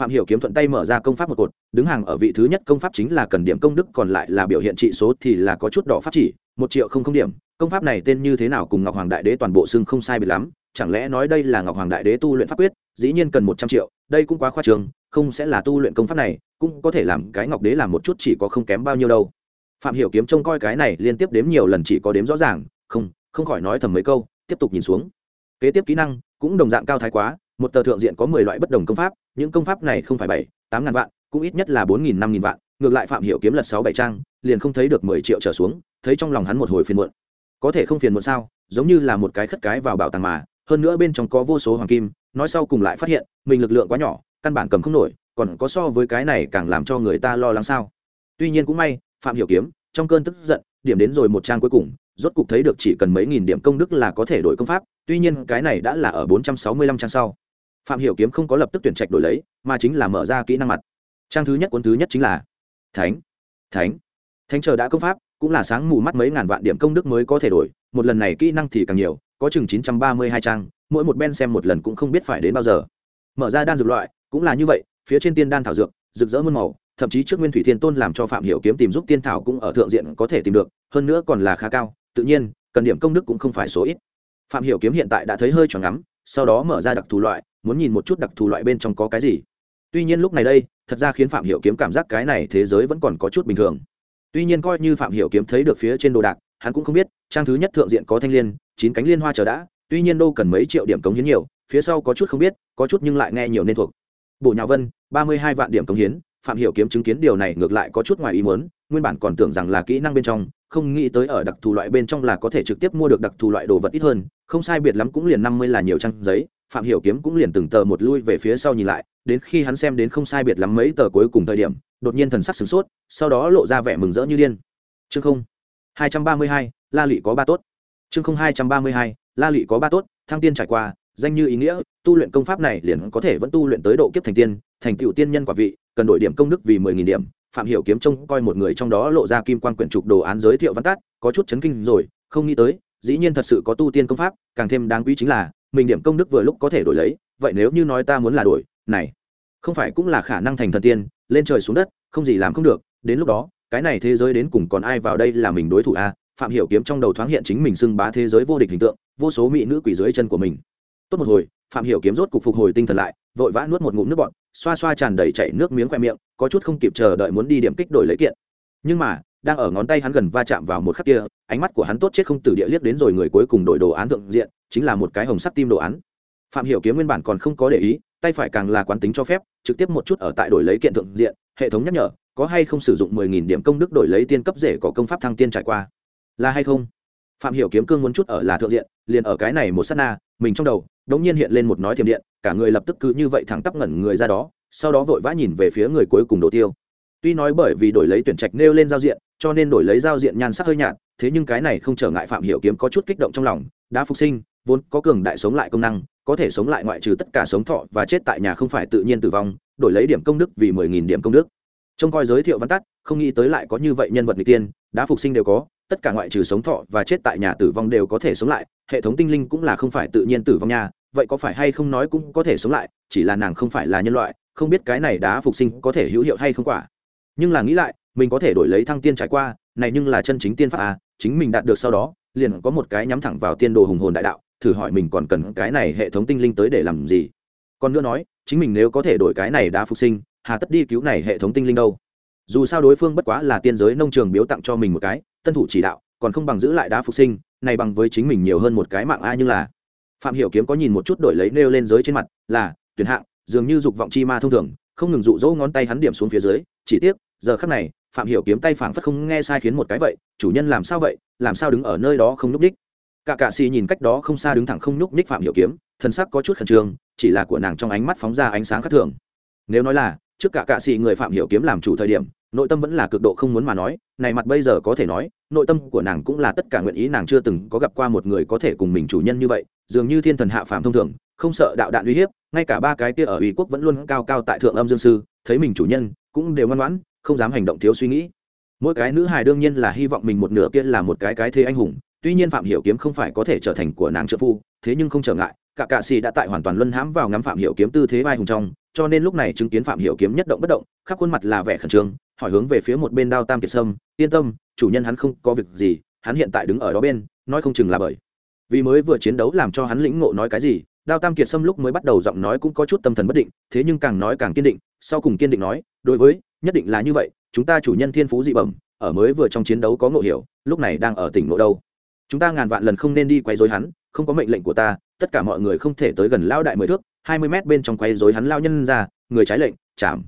phạm hiểu kiếm thuận tay mở ra công pháp một cột, đứng hàng ở vị thứ nhất công pháp chính là cần điểm công đức, còn lại là biểu hiện trị số thì là có chút đỏ pháp chỉ, một triệu không không điểm. Công pháp này tên như thế nào cùng ngọc hoàng đại đế toàn bộ xương không sai biệt lắm, chẳng lẽ nói đây là ngọc hoàng đại đế tu luyện pháp quyết? Dĩ nhiên cần một trăm triệu, đây cũng quá khoa trương, không sẽ là tu luyện công pháp này, cũng có thể làm cái ngọc đế làm một chút chỉ có không kém bao nhiêu đâu. Phạm hiểu kiếm trông coi cái này liên tiếp đếm nhiều lần chỉ có đếm rõ ràng, không không khỏi nói thầm mấy câu, tiếp tục nhìn xuống. Kế tiếp kỹ năng cũng đồng dạng cao thái quá một tờ thượng diện có mười loại bất đồng công pháp, những công pháp này không phải bảy, tám ngàn vạn, cũng ít nhất là bốn nghìn, năm nghìn vạn, ngược lại phạm hiểu kiếm lật sáu bảy trang, liền không thấy được mười triệu trở xuống, thấy trong lòng hắn một hồi phiền muộn. Có thể không phiền muộn sao, giống như là một cái khất cái vào bảo tàng mà, hơn nữa bên trong có vô số hoàng kim, nói sau cùng lại phát hiện, mình lực lượng quá nhỏ, căn bản cầm không nổi, còn có so với cái này càng làm cho người ta lo lắng sao. Tuy nhiên cũng may, phạm hiểu kiếm, trong cơn tức giận, điểm đến rồi một trang cuối cùng, rốt cục thấy được chỉ cần mấy nghìn điểm công đức là có thể đổi công pháp, tuy nhiên cái này đã là ở bốn trăm sáu mươi lăm trang sau phạm hiểu kiếm không có lập tức tuyển trạch đổi lấy, mà chính là mở ra kỹ năng mặt. Trang thứ nhất cuốn thứ nhất chính là thánh thánh. Thánh chờ đã công pháp, cũng là sáng mù mắt mấy ngàn vạn điểm công đức mới có thể đổi, một lần này kỹ năng thì càng nhiều, có chừng chín trăm ba mươi hai trang, mỗi một bên xem một lần cũng không biết phải đến bao giờ. Mở ra đan dược loại, cũng là như vậy, phía trên tiên đan thảo dược, rực rỡ muôn màu, thậm chí trước nguyên thủy thiên tôn làm cho phạm hiểu kiếm tìm giúp tiên thảo cũng ở thượng diện có thể tìm được, hơn nữa còn là khá cao, tự nhiên, cần điểm công đức cũng không phải số ít. Phạm hiểu kiếm hiện tại đã thấy hơi tròn ngắm, sau đó mở ra đặc thù loại muốn nhìn một chút đặc thù loại bên trong có cái gì. Tuy nhiên lúc này đây, thật ra khiến phạm hiểu kiếm cảm giác cái này thế giới vẫn còn có chút bình thường. Tuy nhiên coi như phạm hiểu kiếm thấy được phía trên đồ đạc, hắn cũng không biết, trang thứ nhất thượng diện có thanh liên, chín cánh liên hoa chờ đã, tuy nhiên đâu cần mấy triệu điểm cống hiến nhiều, phía sau có chút không biết, có chút nhưng lại nghe nhiều nên thuộc. Bộ nhạo vân, ba mươi hai vạn điểm cống hiến, phạm hiểu kiếm chứng kiến điều này ngược lại có chút ngoài ý muốn, nguyên bản còn tưởng rằng là kỹ năng bên trong, không nghĩ tới ở đặc thù loại bên trong là có thể trực tiếp mua được đặc thù loại đồ vật ít hơn, không sai biệt lắm cũng liền năm mươi là nhiều trang giấy phạm hiểu kiếm cũng liền từng tờ một lui về phía sau nhìn lại, đến khi hắn xem đến không sai biệt lắm mấy tờ cuối cùng thời điểm, đột nhiên thần sắc sửng sốt, sau đó lộ ra vẻ mừng rỡ như điên. Chương không, hai trăm ba mươi hai, la lụy có ba tốt. Chương không, hai trăm ba mươi hai, la lụy có ba tốt, thăng tiên trải qua, danh như ý nghĩa, tu luyện công pháp này liền có thể vẫn tu luyện tới độ kiếp thành tiên, thành tựu tiên nhân quả vị, cần đổi điểm công đức vì mười nghìn điểm. Phạm hiểu kiếm trông coi một người trong đó lộ ra kim quan quyển trục đồ án giới thiệu văn tát có chút chấn kinh rồi, không nghĩ tới, dĩ nhiên thật sự có tu tiên công pháp, càng thêm đáng quý chính là mình điểm công đức vừa lúc có thể đổi lấy, vậy nếu như nói ta muốn là đổi, này, không phải cũng là khả năng thành thần tiên, lên trời xuống đất, không gì làm không được, đến lúc đó, cái này thế giới đến cùng còn ai vào đây là mình đối thủ a à? phạm hiểu kiếm trong đầu thoáng hiện chính mình xưng bá thế giới vô địch hình tượng, vô số mỹ nữ quỷ dưới chân của mình tốt một hồi, phạm hiểu kiếm rốt cục phục hồi tinh thần lại, vội vã nuốt một ngụm nước bọt, xoa xoa tràn đầy chảy nước miếng khoe miệng, có chút không kịp chờ đợi muốn đi điểm kích đổi lấy kiện nhưng mà đang ở ngón tay hắn gần va chạm vào một khắc kia, ánh mắt của hắn tốt chết không từ địa liếc đến rồi người cuối cùng đổi đồ án thượng diện, chính là một cái hồng sắc tim đồ án. Phạm hiểu kiếm nguyên bản còn không có để ý, tay phải càng là quán tính cho phép, trực tiếp một chút ở tại đổi lấy kiện thượng diện, hệ thống nhắc nhở, có hay không sử dụng mười nghìn điểm công đức đổi lấy tiên cấp rể có công pháp thăng tiên trải qua. Là hay không? Phạm hiểu kiếm cương muốn chút ở là thượng diện, liền ở cái này một sát na, mình trong đầu đống nhiên hiện lên một nói thiểm điện, cả người lập tức cứ như vậy thẳng tắp ngẩn người ra đó, sau đó vội vã nhìn về phía người cuối cùng đổ tiêu. Tuy nói bởi vì đổi lấy tuyển trạch nêu lên giao diện cho nên đổi lấy giao diện nhan sắc hơi nhạt, thế nhưng cái này không trở ngại phạm hiểu kiếm có chút kích động trong lòng đã phục sinh, vốn có cường đại sống lại công năng, có thể sống lại ngoại trừ tất cả sống thọ và chết tại nhà không phải tự nhiên tử vong, đổi lấy điểm công đức vì mười nghìn điểm công đức. Trông coi giới thiệu văn tắt, không nghĩ tới lại có như vậy nhân vật người tiên đã phục sinh đều có, tất cả ngoại trừ sống thọ và chết tại nhà tử vong đều có thể sống lại, hệ thống tinh linh cũng là không phải tự nhiên tử vong nha, vậy có phải hay không nói cũng có thể sống lại, chỉ là nàng không phải là nhân loại, không biết cái này đá phục sinh có thể hữu hiệu hay không quả. Nhưng là nghĩ lại mình có thể đổi lấy thăng tiên trải qua, này nhưng là chân chính tiên pháp à chính mình đạt được sau đó, liền có một cái nhắm thẳng vào tiên đồ hùng hồn đại đạo, thử hỏi mình còn cần cái này hệ thống tinh linh tới để làm gì. Còn nữa nói, chính mình nếu có thể đổi cái này đã phục sinh, hà tất đi cứu này hệ thống tinh linh đâu? Dù sao đối phương bất quá là tiên giới nông trường biếu tặng cho mình một cái, tân thủ chỉ đạo, còn không bằng giữ lại đá phục sinh, này bằng với chính mình nhiều hơn một cái mạng a như là. Phạm hiểu kiếm có nhìn một chút đổi lấy nêu lên giới trên mặt, là, tuyển hạng, dường như dục vọng chi ma thông thường, không ngừng dụ dỗ ngón tay hắn điểm xuống phía dưới, chỉ tiếc, giờ khắc này phạm hiểu kiếm tay phảng phất không nghe sai khiến một cái vậy, chủ nhân làm sao vậy, làm sao đứng ở nơi đó không núp ních cả cạ xì nhìn cách đó không xa đứng thẳng không núp ních phạm hiểu kiếm, thần sắc có chút khẩn trương, chỉ là của nàng trong ánh mắt phóng ra ánh sáng khác thường. Nếu nói là, trước cả cạ xì người phạm hiểu kiếm làm chủ thời điểm, nội tâm vẫn là cực độ không muốn mà nói, này mặt bây giờ có thể nói, nội tâm của nàng cũng là tất cả nguyện ý nàng chưa từng có gặp qua một người có thể cùng mình chủ nhân như vậy, dường như thiên thần hạ phàm thông thường, không sợ đạo đạn uy hiếp, ngay cả ba cái kia ở uy quốc vẫn luôn cao cao tại thượng âm dương sư, thấy mình chủ nhân, cũng đều ngoan ngoãn không dám hành động thiếu suy nghĩ. Mỗi cái nữ hài đương nhiên là hy vọng mình một nửa kia là một cái cái thế anh hùng, tuy nhiên phạm hiểu kiếm không phải có thể trở thành của nàng trợ phu, thế nhưng không trở ngại, cả cạ xì đã tại hoàn toàn luân hãm vào ngắm phạm hiểu kiếm tư thế vai hùng trong, cho nên lúc này chứng kiến phạm hiểu kiếm nhất động bất động, khắp khuôn mặt là vẻ khẩn trương, hỏi hướng về phía một bên đao tam kiệt sâm, yên tâm, chủ nhân hắn không có việc gì, hắn hiện tại đứng ở đó bên, nói không chừng là bởi vì mới vừa chiến đấu làm cho hắn lĩnh ngộ nói cái gì. Đao tam kiệt sâm lúc mới bắt đầu giọng nói cũng có chút tâm thần bất định, thế nhưng càng nói càng kiên định, sau cùng kiên định nói, đối với nhất định là như vậy, chúng ta chủ nhân thiên phú dị bẩm, ở mới vừa trong chiến đấu có ngộ hiểu, lúc này đang ở tỉnh nội đâu. Chúng ta ngàn vạn lần không nên đi quay dối hắn, không có mệnh lệnh của ta, tất cả mọi người không thể tới gần lao đại mười thước, hai mươi mét bên trong quay dối hắn lao nhân ra, người trái lệnh, chạm.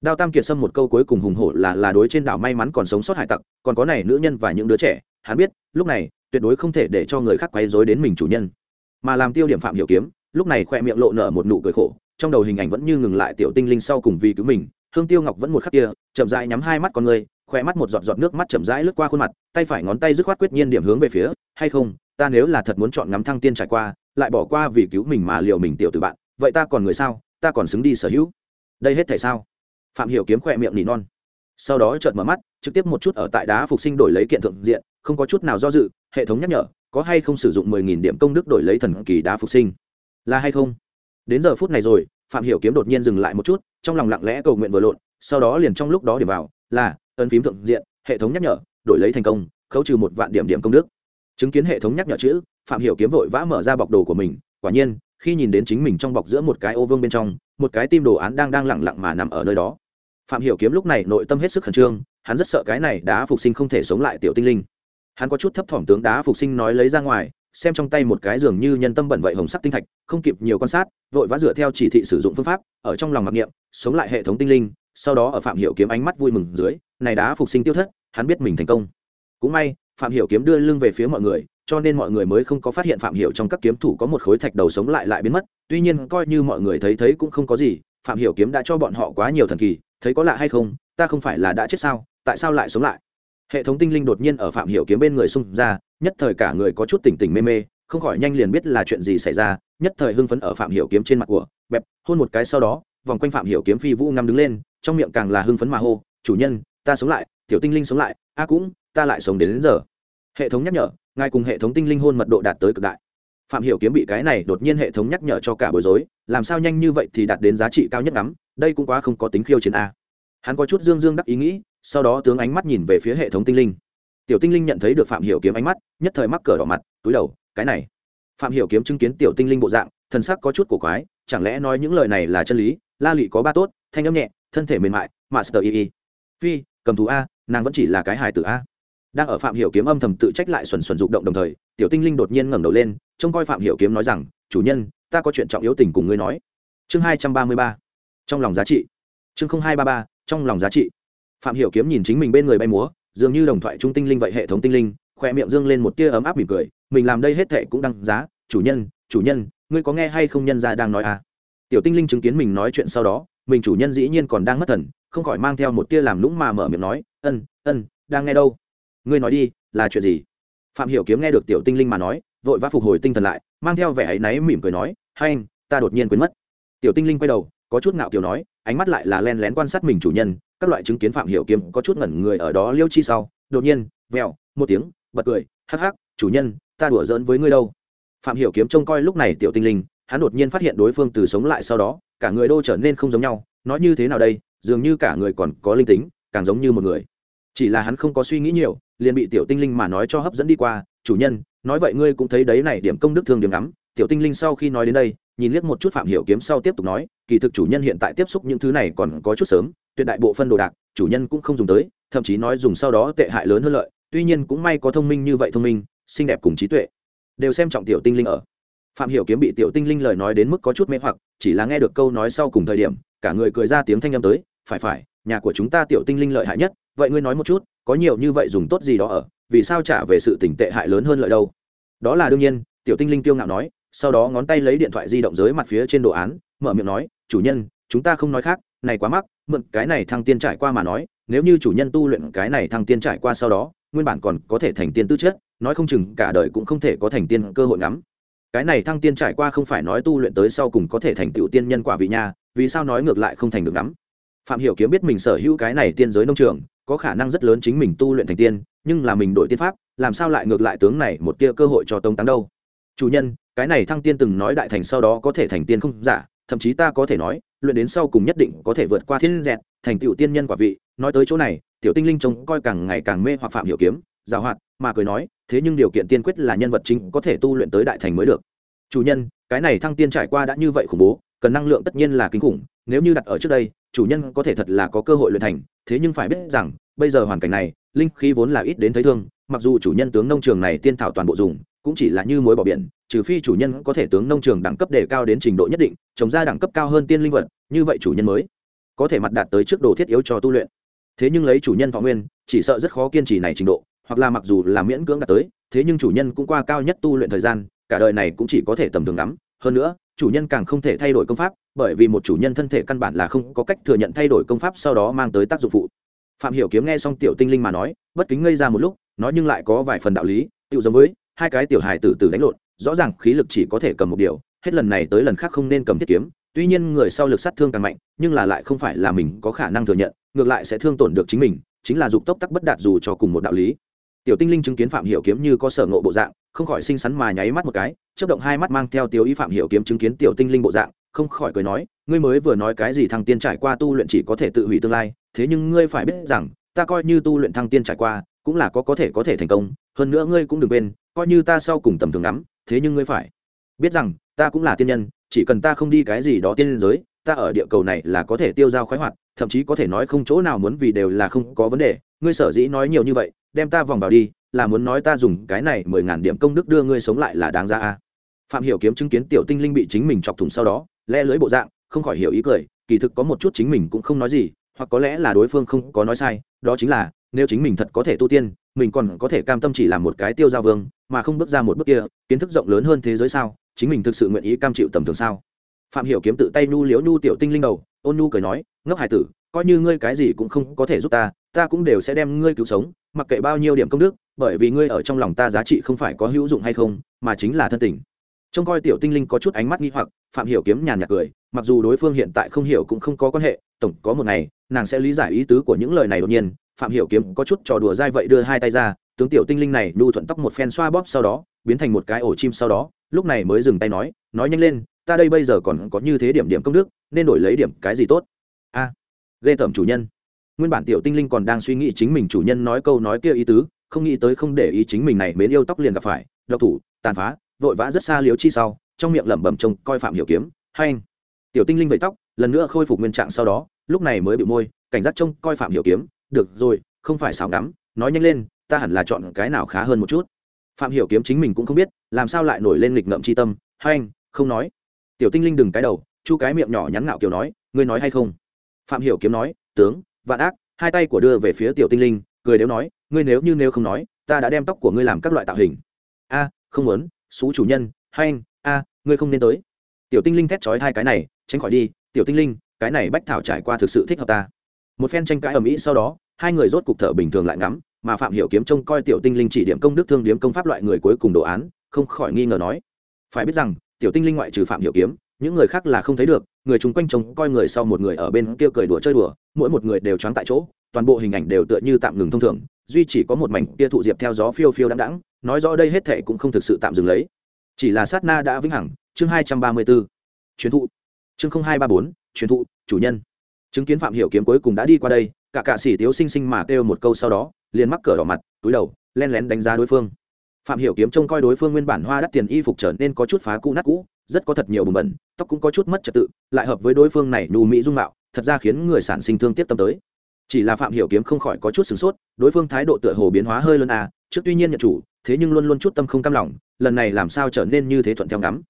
Đao tam kiệt xâm một câu cuối cùng hùng hổ là là đối trên đảo may mắn còn sống sót hải tặc, còn có này nữ nhân và những đứa trẻ, hắn biết, lúc này, tuyệt đối không thể để cho người khác quay dối đến mình chủ nhân. Mà làm tiêu điểm phạm hiểu kiếm, lúc này khoe miệng lộ nở một nụ cười khổ, trong đầu hình ảnh vẫn như ngừng lại tiểu tinh linh sau cùng vì cứu mình hương tiêu ngọc vẫn một khắc kia, chậm rãi nhắm hai mắt con người khoe mắt một giọt giọt nước mắt chậm rãi lướt qua khuôn mặt, tay phải ngón tay dứt khoát quyết nhiên điểm hướng về phía, hay không, ta nếu là thật muốn chọn ngắm thăng tiên trải qua, lại bỏ qua vì cứu mình mà liều mình tiểu từ bạn, vậy ta còn người sao? Ta còn xứng đi sở hữu. Đây hết thể sao? Phạm hiểu kiếm khoe miệng nỉ non. Sau đó chợt mở mắt, trực tiếp một chút ở tại đá phục sinh đổi lấy kiện thượng diện, không có chút nào do dự, hệ thống nhắc nhở, có hay không sử dụng mười nghìn điểm công đức đổi lấy thần kỳ đá phục sinh? Là hay không? Đến giờ phút này rồi phạm hiểu kiếm đột nhiên dừng lại một chút, trong lòng lặng lẽ cầu nguyện vừa lộn, sau đó liền trong lúc đó điểm vào, là, ấn phím thượng diện, hệ thống nhắc nhở, đổi lấy thành công, khấu trừ một vạn điểm điểm công đức. Chứng kiến hệ thống nhắc nhở chữ, phạm hiểu kiếm vội vã mở ra bọc đồ của mình, quả nhiên, khi nhìn đến chính mình trong bọc giữa một cái ô vương bên trong, một cái tim đồ án đang đang lặng lặng mà nằm ở nơi đó. Phạm hiểu kiếm lúc này nội tâm hết sức khẩn trương, hắn rất sợ cái này đá phục sinh không thể sống lại tiểu tinh linh. Hắn có chút thấp thỏm tướng đá phục sinh nói lấy ra ngoài xem trong tay một cái giường như nhân tâm bẩn vậy hồng sắc tinh thạch, không kịp nhiều quan sát, vội vã dựa theo chỉ thị sử dụng phương pháp, ở trong lòng mặc niệm, sống lại hệ thống tinh linh, sau đó ở phạm hiểu kiếm ánh mắt vui mừng dưới, này đã phục sinh tiêu thất, hắn biết mình thành công. Cũng may, phạm hiểu kiếm đưa lưng về phía mọi người, cho nên mọi người mới không có phát hiện phạm hiểu trong các kiếm thủ có một khối thạch đầu sống lại lại biến mất, tuy nhiên coi như mọi người thấy thấy cũng không có gì, phạm hiểu kiếm đã cho bọn họ quá nhiều thần kỳ, thấy có lạ hay không, ta không phải là đã chết sao, tại sao lại sống lại? Hệ thống tinh linh đột nhiên ở phạm hiểu kiếm bên người xung ra nhất thời cả người có chút tỉnh tỉnh mê mê không khỏi nhanh liền biết là chuyện gì xảy ra nhất thời hưng phấn ở phạm hiểu kiếm trên mặt của bẹp hôn một cái sau đó vòng quanh phạm hiểu kiếm phi vũ ngắm đứng lên trong miệng càng là hưng phấn mà hô chủ nhân ta sống lại tiểu tinh linh sống lại a cũng ta lại sống đến, đến giờ. Hệ thống nhắc nhở ngài cùng hệ thống tinh linh hôn mật độ đạt tới cực đại. Phạm hiểu kiếm bị cái này đột nhiên hệ thống nhắc nhở cho cả bối rối làm sao nhanh như vậy thì đạt đến giá trị cao nhất lắm đây cũng quá không có tính khiêu chiến a. Hắn có chút dương dương đắc ý nghĩ sau đó tướng ánh mắt nhìn về phía hệ thống tinh linh tiểu tinh linh nhận thấy được phạm hiểu kiếm ánh mắt, nhất thời mắc cờ đỏ mặt, túi đầu, cái này. Phạm hiểu kiếm chứng kiến tiểu tinh linh bộ dạng, thần sắc có chút cổ quái, chẳng lẽ nói những lời này là chân lý? La lụy có ba tốt, thanh âm nhẹ, thân thể mềm mại, master y y. Phi, cầm thú a, nàng vẫn chỉ là cái hài tử a. Đang ở phạm hiểu kiếm âm thầm tự trách lại xuẩn xuẩn rụng động đồng thời, tiểu tinh linh đột nhiên ngẩng đầu lên, trông coi phạm hiểu kiếm nói rằng, chủ nhân, ta có chuyện trọng yếu tình cùng ngươi nói. Chương hai trăm ba mươi ba. Trong lòng giá trị. Chương không hai ba ba, trong lòng giá trị. Phạm hiểu kiếm nhìn chính mình bên người bay múa dường như đồng thoại trung tinh linh vậy, hệ thống tinh linh khoe miệng dương lên một tia ấm áp mỉm cười, mình làm đây hết thệ cũng đăng giá. Chủ nhân chủ nhân, ngươi có nghe hay không nhân ra đang nói à? Tiểu tinh linh chứng kiến mình nói chuyện sau đó, mình chủ nhân dĩ nhiên còn đang mất thần, không khỏi mang theo một tia làm lũng mà mở miệng nói, ân ân, đang nghe đâu? Ngươi nói đi, là chuyện gì? Phạm hiểu kiếm nghe được tiểu tinh linh mà nói, vội vã phục hồi tinh thần lại, mang theo vẻ ấy náy mỉm cười nói hai anh, ta đột nhiên quên mất. Tiểu tinh linh quay đầu, có chút ngạo kiều nói, ánh mắt lại là len lén quan sát mình chủ nhân các loại chứng kiến phạm hiểu kiếm có chút ngẩn người ở đó liêu chi sau, đột nhiên, vèo, một tiếng, bật cười, hắc hắc, chủ nhân, ta đùa giỡn với ngươi đâu. Phạm hiểu kiếm trông coi lúc này tiểu tinh linh, hắn đột nhiên phát hiện đối phương từ sống lại sau đó, cả người đô trở nên không giống nhau, nói như thế nào đây, dường như cả người còn có linh tính, càng giống như một người. Chỉ là hắn không có suy nghĩ nhiều, liền bị tiểu tinh linh mà nói cho hấp dẫn đi qua, chủ nhân, nói vậy ngươi cũng thấy đấy này điểm công đức thương điểm ngắm tiểu tinh linh sau khi nói đến đây, nhìn liếc một chút phạm hiểu kiếm sau tiếp tục nói, kỳ thực chủ nhân hiện tại tiếp xúc những thứ này còn có chút sớm tuyệt đại bộ phân đồ đạc, chủ nhân cũng không dùng tới, thậm chí nói dùng sau đó tệ hại lớn hơn lợi. Tuy nhiên cũng may có thông minh như vậy thông minh, xinh đẹp cùng trí tuệ, đều xem trọng tiểu tinh linh ở. Phạm hiểu kiếm bị tiểu tinh linh lời nói đến mức có chút mê hoặc, chỉ là nghe được câu nói sau cùng thời điểm, cả người cười ra tiếng thanh âm tới, phải phải, nhà của chúng ta tiểu tinh linh lợi hại nhất, vậy ngươi nói một chút, có nhiều như vậy dùng tốt gì đó ở, vì sao trả về sự tỉnh tệ hại lớn hơn lợi đâu? Đó là đương nhiên, tiểu tinh linh tiêu ngạo nói, sau đó ngón tay lấy điện thoại di động dưới mặt phía trên đồ án, mở miệng nói, chủ nhân, chúng ta không nói khác, này quá mắc mượn cái này thăng tiên trải qua mà nói, nếu như chủ nhân tu luyện cái này thăng tiên trải qua sau đó, nguyên bản còn có thể thành tiên tư chất, nói không chừng cả đời cũng không thể có thành tiên cơ hội ngắm. Cái này thăng tiên trải qua không phải nói tu luyện tới sau cùng có thể thành tựu tiên nhân quả vị nha, vì sao nói ngược lại không thành được ngắm? Phạm hiểu kiếm biết mình sở hữu cái này tiên giới nông trường, có khả năng rất lớn chính mình tu luyện thành tiên, nhưng là mình đổi tiên pháp, làm sao lại ngược lại tướng này một tia cơ hội cho tông táng đâu? Chủ nhân, cái này thăng tiên từng nói đại thành sau đó có thể thành tiên không? Giả thậm chí ta có thể nói luyện đến sau cùng nhất định có thể vượt qua thiên dẹt, thành tựu tiên nhân quả vị. Nói tới chỗ này, tiểu tinh linh trông coi càng ngày càng mê hoặc phạm hiểu kiếm, giảo hoạt, mà cười nói, thế nhưng điều kiện tiên quyết là nhân vật chính có thể tu luyện tới đại thành mới được. Chủ nhân, cái này thăng tiên trải qua đã như vậy khủng bố, cần năng lượng tất nhiên là kinh khủng, nếu như đặt ở trước đây, chủ nhân có thể thật là có cơ hội luyện thành, thế nhưng phải biết rằng, bây giờ hoàn cảnh này, linh khí vốn là ít đến thấy thương, mặc dù chủ nhân tướng nông trường này tiên thảo toàn bộ dùng cũng chỉ là như mối bỏ biển, trừ phi chủ nhân có thể tướng nông trường đẳng cấp đề cao đến trình độ nhất định, trồng ra đẳng cấp cao hơn tiên linh vật, như vậy chủ nhân mới có thể mặt đạt tới trước đồ thiết yếu cho tu luyện. Thế nhưng lấy chủ nhân thọ nguyên, chỉ sợ rất khó kiên trì này trình độ, hoặc là mặc dù là miễn cưỡng đạt tới, thế nhưng chủ nhân cũng qua cao nhất tu luyện thời gian, cả đời này cũng chỉ có thể tầm thường lắm. Hơn nữa, chủ nhân càng không thể thay đổi công pháp, bởi vì một chủ nhân thân thể căn bản là không có cách thừa nhận thay đổi công pháp sau đó mang tới tác dụng phụ. Phạm hiểu kiếm nghe xong tiểu tinh linh mà nói, bất kính ngây ra một lúc, nói nhưng lại có vài phần đạo lý tự giống với hai cái tiểu hài tử tử đánh lộn, rõ ràng khí lực chỉ có thể cầm một điều, hết lần này tới lần khác không nên cầm thiết kiếm, tuy nhiên người sau lực sát thương càng mạnh, nhưng là lại không phải là mình có khả năng thừa nhận, ngược lại sẽ thương tổn được chính mình, chính là dục tốc tắc bất đạt dù cho cùng một đạo lý. Tiểu tinh linh chứng kiến phạm hiểu kiếm như có sở ngộ bộ dạng, không khỏi xinh xắn mà nháy mắt một cái, chớp động hai mắt mang theo tiêu ý phạm hiểu kiếm chứng kiến tiểu tinh linh bộ dạng, không khỏi cười nói, ngươi mới vừa nói cái gì thăng tiên trải qua tu luyện chỉ có thể tự hủy tương lai, thế nhưng ngươi phải biết rằng, ta coi như tu luyện thăng tiên trải qua, cũng là có có thể có thể thành công, hơn nữa ngươi cũng đừng quên coi như ta sau cùng tầm thường lắm, thế nhưng ngươi phải biết rằng, ta cũng là tiên nhân, chỉ cần ta không đi cái gì đó tiên giới, ta ở địa cầu này là có thể tiêu dao khoái hoạt, thậm chí có thể nói không chỗ nào muốn vì đều là không có vấn đề. Ngươi sở dĩ nói nhiều như vậy, đem ta vòng vào đi, là muốn nói ta dùng cái này mười ngàn điểm công đức đưa ngươi sống lại là đáng ra a. Phạm hiểu kiếm chứng kiến tiểu tinh linh bị chính mình chọc thủng sau đó, le lưới bộ dạng, không khỏi hiểu ý cười, kỳ thực có một chút chính mình cũng không nói gì, hoặc có lẽ là đối phương không có nói sai, đó chính là, nếu chính mình thật có thể tu tiên, mình còn có thể cam tâm chỉ làm một cái tiêu giao vương mà không bước ra một bước kia, kiến thức rộng lớn hơn thế giới sao? Chính mình thực sự nguyện ý cam chịu tầm thường sao? Phạm hiểu kiếm tự tay nu liễu nu tiểu tinh linh đầu, ôn nu cười nói, ngốc hải tử, coi như ngươi cái gì cũng không có thể giúp ta ta cũng đều sẽ đem ngươi cứu sống, mặc kệ bao nhiêu điểm công đức, bởi vì ngươi ở trong lòng ta giá trị không phải có hữu dụng hay không, mà chính là thân tình. Trông coi tiểu tinh linh có chút ánh mắt nghi hoặc, phạm hiểu kiếm nhàn nhạt cười, mặc dù đối phương hiện tại không hiểu cũng không có quan hệ, tổng có một ngày, nàng sẽ lý giải ý tứ của những lời này đột nhiên, phạm hiểu kiếm có chút trò đùa dai vậy đưa hai tay ra tướng tiểu tinh linh này nhu thuận tóc một phen xoa bóp sau đó biến thành một cái ổ chim sau đó lúc này mới dừng tay nói nói nhanh lên ta đây bây giờ còn có như thế điểm điểm công đức nên đổi lấy điểm cái gì tốt? A à, ghê tởm chủ nhân. Nguyên bản tiểu tinh linh còn đang suy nghĩ chính mình chủ nhân nói câu nói kia ý tứ không nghĩ tới không để ý chính mình này mến yêu tóc liền gặp phải độc thủ tàn phá vội vã rất xa liếu chi sau trong miệng lẩm bẩm trông coi phạm hiểu kiếm hay anh. Tiểu tinh linh vẫy tóc lần nữa khôi phục nguyên trạng sau đó lúc này mới bị môi cảnh giác trông coi phạm hiểu kiếm được rồi không phải xảo ngắm nói nhanh lên ta hẳn là chọn cái nào khá hơn một chút. Phạm hiểu kiếm chính mình cũng không biết, làm sao lại nổi lên nghịch ngợm chi tâm. Hay anh, không nói. Tiểu tinh linh đừng cái đầu, chu cái miệng nhỏ nhắn ngạo kiểu nói, ngươi nói hay không? Phạm hiểu kiếm nói, tướng, vạn ác, hai tay của đưa về phía tiểu tinh linh, cười nếu nói, ngươi nếu như nếu không nói, ta đã đem tóc của ngươi làm các loại tạo hình. A, không muốn, xú chủ nhân hay anh, a, ngươi không nên tới. Tiểu tinh linh thét chói hai cái này, tránh khỏi đi, tiểu tinh linh, cái này bách thảo trải qua thực sự thích hợp ta. Một phen tranh cãi ở mỹ sau đó, hai người rốt cục thở bình thường lại ngắm mà phạm hiểu kiếm trông coi tiểu tinh linh chỉ điểm công đức thương điếm công pháp loại người cuối cùng đồ án, không khỏi nghi ngờ nói. Phải biết rằng, tiểu tinh linh ngoại trừ phạm hiểu kiếm, những người khác là không thấy được, người chung quanh trông coi người sau một người ở bên kia cười đùa chơi đùa, mỗi một người đều choáng tại chỗ, toàn bộ hình ảnh đều tựa như tạm ngừng thông thường, duy chỉ có một mảnh kia thụ diệp theo gió phiêu phiêu đãng đãng, nói rõ đây hết thệ cũng không thực sự tạm dừng lấy. Chỉ là sát na đã vĩnh hằng, chương hai trăm ba mươi 234. truyền thụ. Chương không hai ba bốn, truyền thụ, chủ nhân. Chứng kiến phạm hiểu kiếm cuối cùng đã đi qua đây cả cạ sĩ tiếu sinh sinh mà kêu một câu sau đó, liền mắc cỡ đỏ mặt, túi đầu, len lén đánh giá đối phương. Phạm hiểu kiếm trông coi đối phương nguyên bản hoa đắt tiền y phục trở nên có chút phá cũ nát cũ, rất có thật nhiều bùn bẩn, tóc cũng có chút mất trật tự, lại hợp với đối phương này nhu mỹ dung mạo, thật ra khiến người sản sinh thương tiếp tâm tới. Chỉ là phạm hiểu kiếm không khỏi có chút sửng sốt, đối phương thái độ tựa hồ biến hóa hơi lớn à trước tuy nhiên nhận chủ, thế nhưng luôn luôn chút tâm không cam lòng, lần này làm sao trở nên như thế thuận theo ngắm.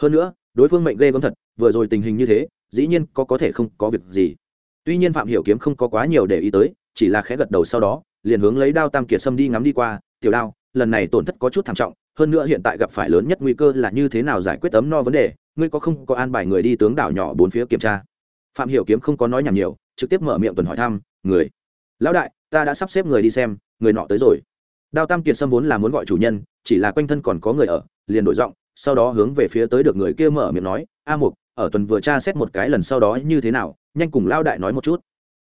Hơn nữa, đối phương mệnh ghê gớm thật, vừa rồi tình hình như thế, dĩ nhiên có có thể không có việc gì tuy nhiên phạm hiểu kiếm không có quá nhiều để ý tới, chỉ là khẽ gật đầu sau đó, liền hướng lấy đao tam kiệt sâm đi ngắm đi qua, tiểu đao, lần này tổn thất có chút thảm trọng, hơn nữa hiện tại gặp phải lớn nhất nguy cơ là như thế nào giải quyết ấm no vấn đề, ngươi có không có an bài người đi tướng đảo nhỏ bốn phía kiểm tra? Phạm hiểu kiếm không có nói nhảm nhiều, trực tiếp mở miệng tuần hỏi thăm, người, lão đại, ta đã sắp xếp người đi xem, người nọ tới rồi. Đao tam kiệt sâm vốn là muốn gọi chủ nhân, chỉ là quanh thân còn có người ở, liền đổi giọng, sau đó hướng về phía tới được người kia mở miệng nói, a mục ở tuần vừa tra xét một cái lần sau đó như thế nào, nhanh cùng lao đại nói một chút.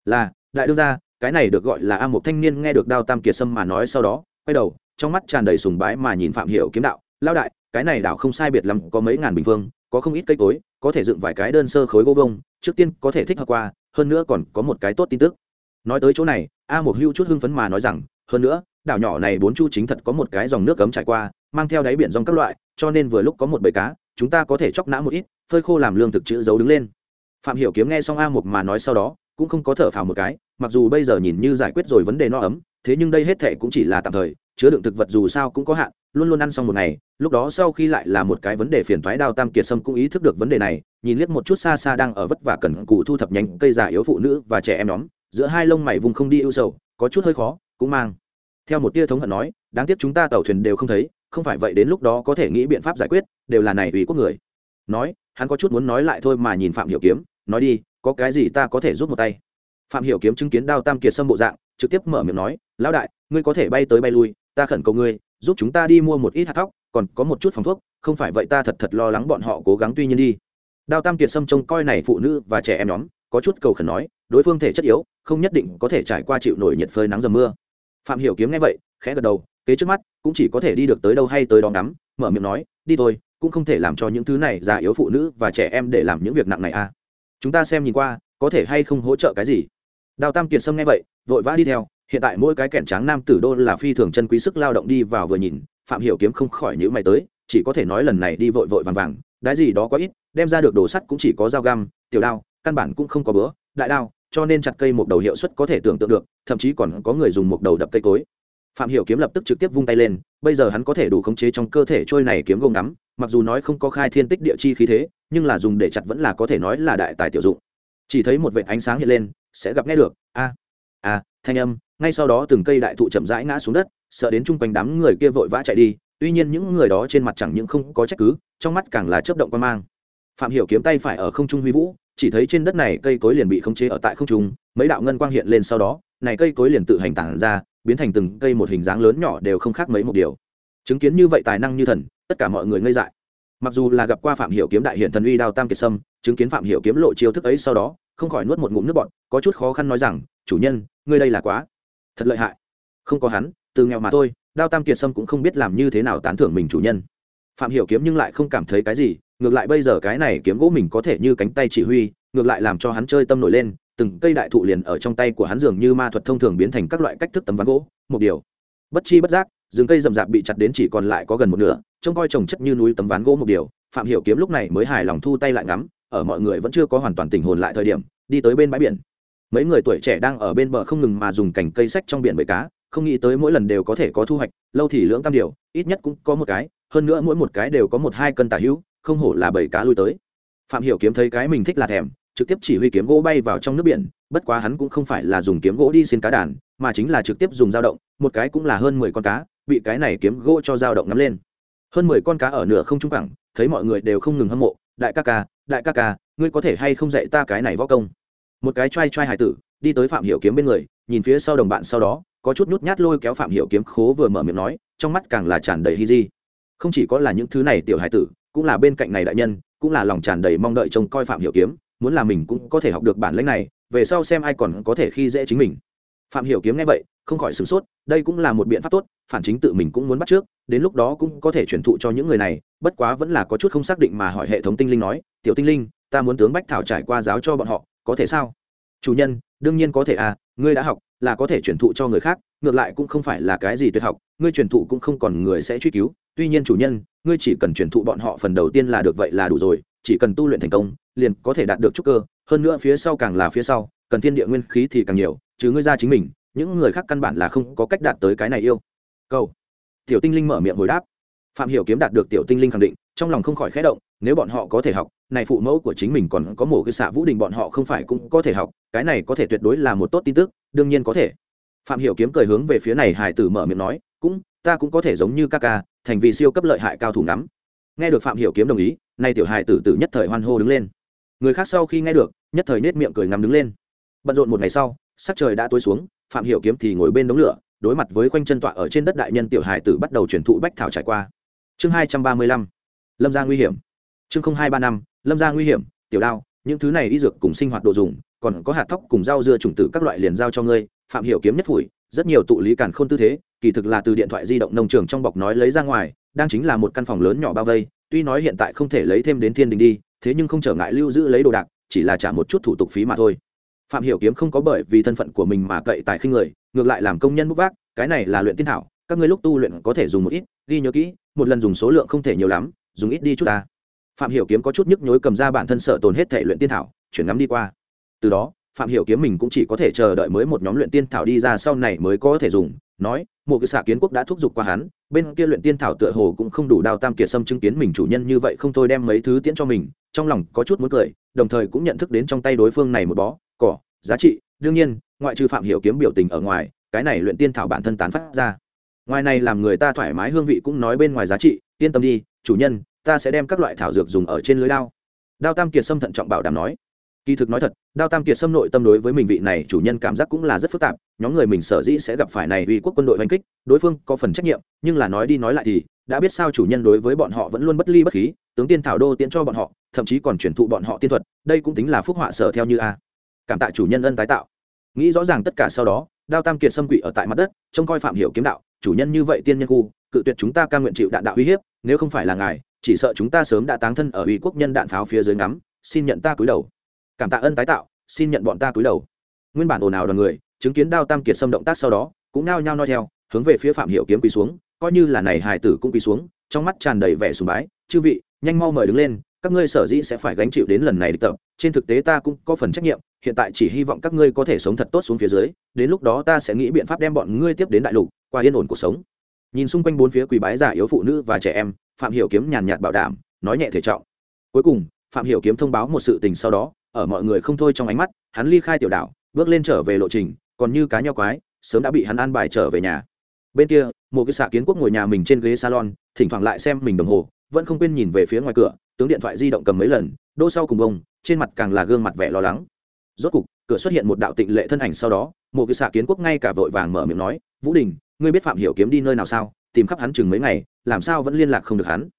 Là, đại đương ra cái này được gọi là a mục thanh niên nghe được đao tam kiệt sâm mà nói sau đó, quay đầu, trong mắt tràn đầy sùng bái mà nhìn phạm Hiểu kiếm đạo lao đại, cái này đảo không sai biệt lắm, có mấy ngàn bình phương, có không ít cây cối, có thể dựng vài cái đơn sơ khối gỗ vông, trước tiên có thể thích hợp qua, hơn nữa còn có một cái tốt tin tức. Nói tới chỗ này, a một hưu chút hưng phấn mà nói rằng, hơn nữa, đảo nhỏ này bốn chu chính thật có một cái dòng nước cấm trải qua, mang theo đáy biển dòng các loại, cho nên vừa lúc có một bầy cá, chúng ta có thể chóc nã một ít phơi khô làm lương thực chữ giấu đứng lên. Phạm hiểu kiếm nghe xong a một mà nói sau đó, cũng không có thở phào một cái, mặc dù bây giờ nhìn như giải quyết rồi vấn đề no ấm, thế nhưng đây hết thệ cũng chỉ là tạm thời, chứa đựng thực vật dù sao cũng có hạn, luôn luôn ăn xong một ngày, lúc đó sau khi lại là một cái vấn đề phiền toái đao tam kiệt sâm cũng ý thức được vấn đề này, nhìn liếc một chút xa xa đang ở vất vả cần cù thu thập nhánh cây già yếu phụ nữ và trẻ em nhóm, giữa hai lông mày vùng không đi ưu sầu, có chút hơi khó, cũng mang theo một tia thống hận nói, đáng tiếc chúng ta tàu thuyền đều không thấy, không phải vậy đến lúc đó có thể nghĩ biện pháp giải quyết, đều là này ủy quốc người nói, hắn có chút muốn nói lại thôi mà nhìn phạm hiểu kiếm, nói đi, có cái gì ta có thể giúp một tay? Phạm hiểu kiếm chứng kiến đao tam kiệt sâm bộ dạng, trực tiếp mở miệng nói, lão đại, ngươi có thể bay tới bay lui, ta khẩn cầu ngươi, giúp chúng ta đi mua một ít hạt thóc, còn có một chút phòng thuốc, không phải vậy ta thật thật lo lắng bọn họ cố gắng tuy nhiên đi. Đao tam kiệt sâm trông coi này phụ nữ và trẻ em nhóm, có chút cầu khẩn nói, đối phương thể chất yếu, không nhất định có thể trải qua chịu nổi nhiệt phơi nắng dầm mưa. Phạm hiểu kiếm nghe vậy, khẽ gật đầu, kế trước mắt cũng chỉ có thể đi được tới đâu hay tới đó ngắm, mở miệng nói, đi thôi cũng không thể làm cho những thứ này già yếu phụ nữ và trẻ em để làm những việc nặng này à. Chúng ta xem nhìn qua, có thể hay không hỗ trợ cái gì? Đào tam kiệt sâm nghe vậy, vội vã đi theo, hiện tại mỗi cái kẻn tráng nam tử đô là phi thường chân quý sức lao động đi vào vừa nhìn, phạm hiểu kiếm không khỏi những mày tới, chỉ có thể nói lần này đi vội vội vàng vàng, đái gì đó quá ít, đem ra được đồ sắt cũng chỉ có dao găm, tiểu đao, căn bản cũng không có bữa, đại đao, cho nên chặt cây một đầu hiệu suất có thể tưởng tượng được, thậm chí còn có người dùng một đầu đập cây cối phạm hiểu kiếm lập tức trực tiếp vung tay lên, bây giờ hắn có thể đủ khống chế trong cơ thể trôi này kiếm gông ngắm, mặc dù nói không có khai thiên tích địa chi khí thế, nhưng là dùng để chặt vẫn là có thể nói là đại tài tiểu dụng. Chỉ thấy một vệt ánh sáng hiện lên, sẽ gặp nghe được, a a, thanh âm, ngay sau đó từng cây đại thụ chậm rãi ngã xuống đất, sợ đến chung quanh đám người kia vội vã chạy đi, tuy nhiên những người đó trên mặt chẳng những không có trách cứ, trong mắt càng là chớp động quan mang. Phạm hiểu kiếm tay phải ở không trung huy vũ, chỉ thấy trên đất này cây cối liền bị khống chế ở tại không trung, mấy đạo ngân quang hiện lên sau đó, này cây cối liền tự hành tản ra biến thành từng cây một hình dáng lớn nhỏ đều không khác mấy một điều. Chứng kiến như vậy tài năng như thần, tất cả mọi người ngây dại. Mặc dù là gặp qua phạm hiểu kiếm đại hiện thần uy đao tam kiệt sâm, chứng kiến phạm hiểu kiếm lộ chiêu thức ấy sau đó, không khỏi nuốt một ngụm nước bọt, có chút khó khăn nói rằng, chủ nhân, ngươi đây là quá thật lợi hại. Không có hắn, từ nghèo mà thôi, đao tam kiệt sâm cũng không biết làm như thế nào tán thưởng mình chủ nhân. Phạm hiểu kiếm nhưng lại không cảm thấy cái gì, ngược lại bây giờ cái này kiếm gỗ mình có thể như cánh tay chỉ huy, ngược lại làm cho hắn chơi tâm nổi lên từng cây đại thụ liền ở trong tay của hắn dường như ma thuật thông thường biến thành các loại cách thức tấm ván gỗ, một điều. Bất chi bất giác, rừng cây rậm rạp bị chặt đến chỉ còn lại có gần một nửa, trông coi trồng chất như núi tấm ván gỗ một điều, phạm hiểu kiếm lúc này mới hài lòng thu tay lại ngắm, ở mọi người vẫn chưa có hoàn toàn tình hồn lại thời điểm, đi tới bên bãi biển. Mấy người tuổi trẻ đang ở bên bờ không ngừng mà dùng cành cây sách trong biển bơi cá, không nghĩ tới mỗi lần đều có thể có thu hoạch, lâu thì lưỡng tam điều, ít nhất cũng có một cái, hơn nữa mỗi một cái đều có một hai cân tả hữu, không hổ là bảy cá lui tới. Phạm hiểu kiếm thấy cái mình thích là thèm trực tiếp chỉ huy kiếm gỗ bay vào trong nước biển, bất quá hắn cũng không phải là dùng kiếm gỗ đi xin cá đàn, mà chính là trực tiếp dùng dao động, một cái cũng là hơn mười con cá, bị cái này kiếm gỗ cho dao động ngắm lên. Hơn mười con cá ở nửa không trung cẳng thấy mọi người đều không ngừng hâm mộ, đại ca ca, đại ca ca, ngươi có thể hay không dạy ta cái này võ công? Một cái trai trai hải tử, đi tới phạm hiểu kiếm bên người, nhìn phía sau đồng bạn sau đó, có chút nhút nhát lôi kéo phạm hiểu kiếm khố vừa mở miệng nói, trong mắt càng là tràn đầy hy di. Không chỉ có là những thứ này tiểu hải tử, cũng là bên cạnh này đại nhân, cũng là lòng tràn đầy mong đợi trông coi phạm hiểu kiếm muốn là mình cũng có thể học được bản lĩnh này, về sau xem ai còn có thể khi dễ chính mình. Phạm hiểu kiếm nghe vậy, không khỏi sửng sốt, đây cũng là một biện pháp tốt, phản chính tự mình cũng muốn bắt trước, đến lúc đó cũng có thể truyền thụ cho những người này, bất quá vẫn là có chút không xác định mà hỏi hệ thống tinh linh nói, tiểu tinh linh, ta muốn tướng bách thảo trải qua giáo cho bọn họ, có thể sao? Chủ nhân, đương nhiên có thể à ngươi đã học, là có thể truyền thụ cho người khác, ngược lại cũng không phải là cái gì tuyệt học, ngươi truyền thụ cũng không còn người sẽ truy cứu, tuy nhiên chủ nhân, ngươi chỉ cần truyền thụ bọn họ phần đầu tiên là được vậy là đủ rồi chỉ cần tu luyện thành công, liền có thể đạt được trúc cơ, hơn nữa phía sau càng là phía sau, cần thiên địa nguyên khí thì càng nhiều, chứ ngươi ra chính mình, những người khác căn bản là không có cách đạt tới cái này yêu. Câu tiểu tinh linh mở miệng hồi đáp. Phạm hiểu kiếm đạt được tiểu tinh linh khẳng định, trong lòng không khỏi khẽ động, nếu bọn họ có thể học, này phụ mẫu của chính mình còn có mộ cái xạ vũ đình bọn họ không phải cũng có thể học, cái này có thể tuyệt đối là một tốt tin tức, đương nhiên có thể. Phạm hiểu kiếm cười hướng về phía này hải tử mở miệng nói, cũng, ta cũng có thể giống như ca ca, thành vì siêu cấp lợi hại cao thủ ngắm nghe được phạm hiểu kiếm đồng ý, nay tiểu hải tử tử nhất thời hoan hô đứng lên. Người khác sau khi nghe được, nhất thời nết miệng cười ngắm đứng lên. Bận rộn một ngày sau, sắc trời đã tối xuống, phạm hiểu kiếm thì ngồi bên đống lửa, đối mặt với quanh chân tọa ở trên đất đại nhân tiểu hải tử bắt đầu truyền thụ bách thảo trải qua. Chương hai trăm ba mươi lăm, lâm gia nguy hiểm. Chương không hai ba năm, lâm gia nguy hiểm, tiểu đao, những thứ này y dược cùng sinh hoạt đồ dùng, còn có hạt thóc cùng rau dưa trùng tử các loại liền giao cho ngươi, phạm hiểu kiếm nhất phủi rất nhiều tụ lý cản khôn tư thế, kỳ thực là từ điện thoại di động nông trường trong bọc nói lấy ra ngoài, đang chính là một căn phòng lớn nhỏ bao vây, tuy nói hiện tại không thể lấy thêm đến thiên đình đi, thế nhưng không trở ngại lưu giữ lấy đồ đạc, chỉ là trả một chút thủ tục phí mà thôi. Phạm hiểu kiếm không có bởi vì thân phận của mình mà cậy tài khinh người, ngược lại làm công nhân bút vác, cái này là luyện tiên thảo, các ngươi lúc tu luyện có thể dùng một ít, ghi nhớ kỹ, một lần dùng số lượng không thể nhiều lắm, dùng ít đi chút ta. Phạm hiểu kiếm có chút nhức nhối cầm ra bản thân sợ tồn hết thể luyện tiên thảo, chuyển ngắm đi qua. Từ đó phạm hiểu kiếm mình cũng chỉ có thể chờ đợi mới một nhóm luyện tiên thảo đi ra sau này mới có thể dùng, nói một cái xạ kiến quốc đã thúc giục qua hắn, bên kia luyện tiên thảo tựa hồ cũng không đủ đào tam kiệt sâm chứng kiến mình chủ nhân như vậy không thôi đem mấy thứ tiễn cho mình. Trong lòng có chút muốn cười, đồng thời cũng nhận thức đến trong tay đối phương này một bó, cỏ, giá trị. Đương nhiên, ngoại trừ phạm hiểu kiếm biểu tình ở ngoài, cái này luyện tiên thảo bản thân tán phát ra. Ngoài này làm người ta thoải mái, hương vị cũng nói bên ngoài giá trị, yên tâm đi, chủ nhân, ta sẽ đem các loại thảo dược dùng ở trên lưới đao. Đao tam kiệt sâm thận trọng bảo đảm nói kỳ thực nói thật, đao tam kiệt xâm nội tâm đối với mình vị này chủ nhân cảm giác cũng là rất phức tạp, nhóm người mình sở dĩ sẽ gặp phải này uy quốc quân đội oanh kích, đối phương có phần trách nhiệm, nhưng là nói đi nói lại thì, đã biết sao chủ nhân đối với bọn họ vẫn luôn bất ly bất khí, tướng tiên thảo đô tiễn cho bọn họ, thậm chí còn truyền thụ bọn họ tiên thuật, đây cũng tính là phúc họa sở theo như a. Cảm tạ chủ nhân ân tái tạo. Nghĩ rõ ràng tất cả sau đó, đao tam kiệt xâm quỷ ở tại mặt đất, trông coi phạm hiểu kiếm đạo, chủ nhân như vậy tiên nhân khu, cự tuyệt chúng ta ca nguyện chịu đạn đạo uy hiếp, nếu không phải là ngài, chỉ sợ chúng ta sớm đã táng thân ở uy quốc nhân đạn pháo phía dưới ngắm, xin nhận ta cúi đầu cảm tạ ân tái tạo, xin nhận bọn ta túi đầu. Nguyên bản ồn ào đoàn người, chứng kiến đao tam kiệt xâm động tác sau đó, cũng nao nhao noi theo, hướng về phía phạm hiểu kiếm quỳ xuống, coi như là này hài tử cũng quỳ xuống, trong mắt tràn đầy vẻ sùng bái, chư vị, nhanh mau mời đứng lên, các ngươi sở dĩ sẽ phải gánh chịu đến lần này địch tập, trên thực tế ta cũng có phần trách nhiệm, hiện tại chỉ hy vọng các ngươi có thể sống thật tốt xuống phía dưới, đến lúc đó ta sẽ nghĩ biện pháp đem bọn ngươi tiếp đến đại lục, qua yên ổn cuộc sống. Nhìn xung quanh bốn phía quỳ bái giả yếu phụ nữ và trẻ em, phạm hiểu kiếm nhàn nhạt bảo đảm, nói nhẹ thể trọng. Cuối cùng, phạm hiểu kiếm thông báo một sự tình sau đó ở mọi người không thôi trong ánh mắt, hắn ly khai tiểu đảo, bước lên trở về lộ trình, còn như cá nheo quái, sớm đã bị hắn an bài trở về nhà. Bên kia, một cái xạ kiến quốc ngồi nhà mình trên ghế salon, thỉnh thoảng lại xem mình đồng hồ, vẫn không quên nhìn về phía ngoài cửa, tướng điện thoại di động cầm mấy lần, đô sau cùng bông, trên mặt càng là gương mặt vẻ lo lắng. Rốt cục, cửa xuất hiện một đạo tịnh lệ thân ảnh sau đó, một cái xạ kiến quốc ngay cả vội vàng mở miệng nói, vũ đình, ngươi biết phạm hiểu kiếm đi nơi nào sao? Tìm khắp hắn chừng mấy ngày, làm sao vẫn liên lạc không được hắn?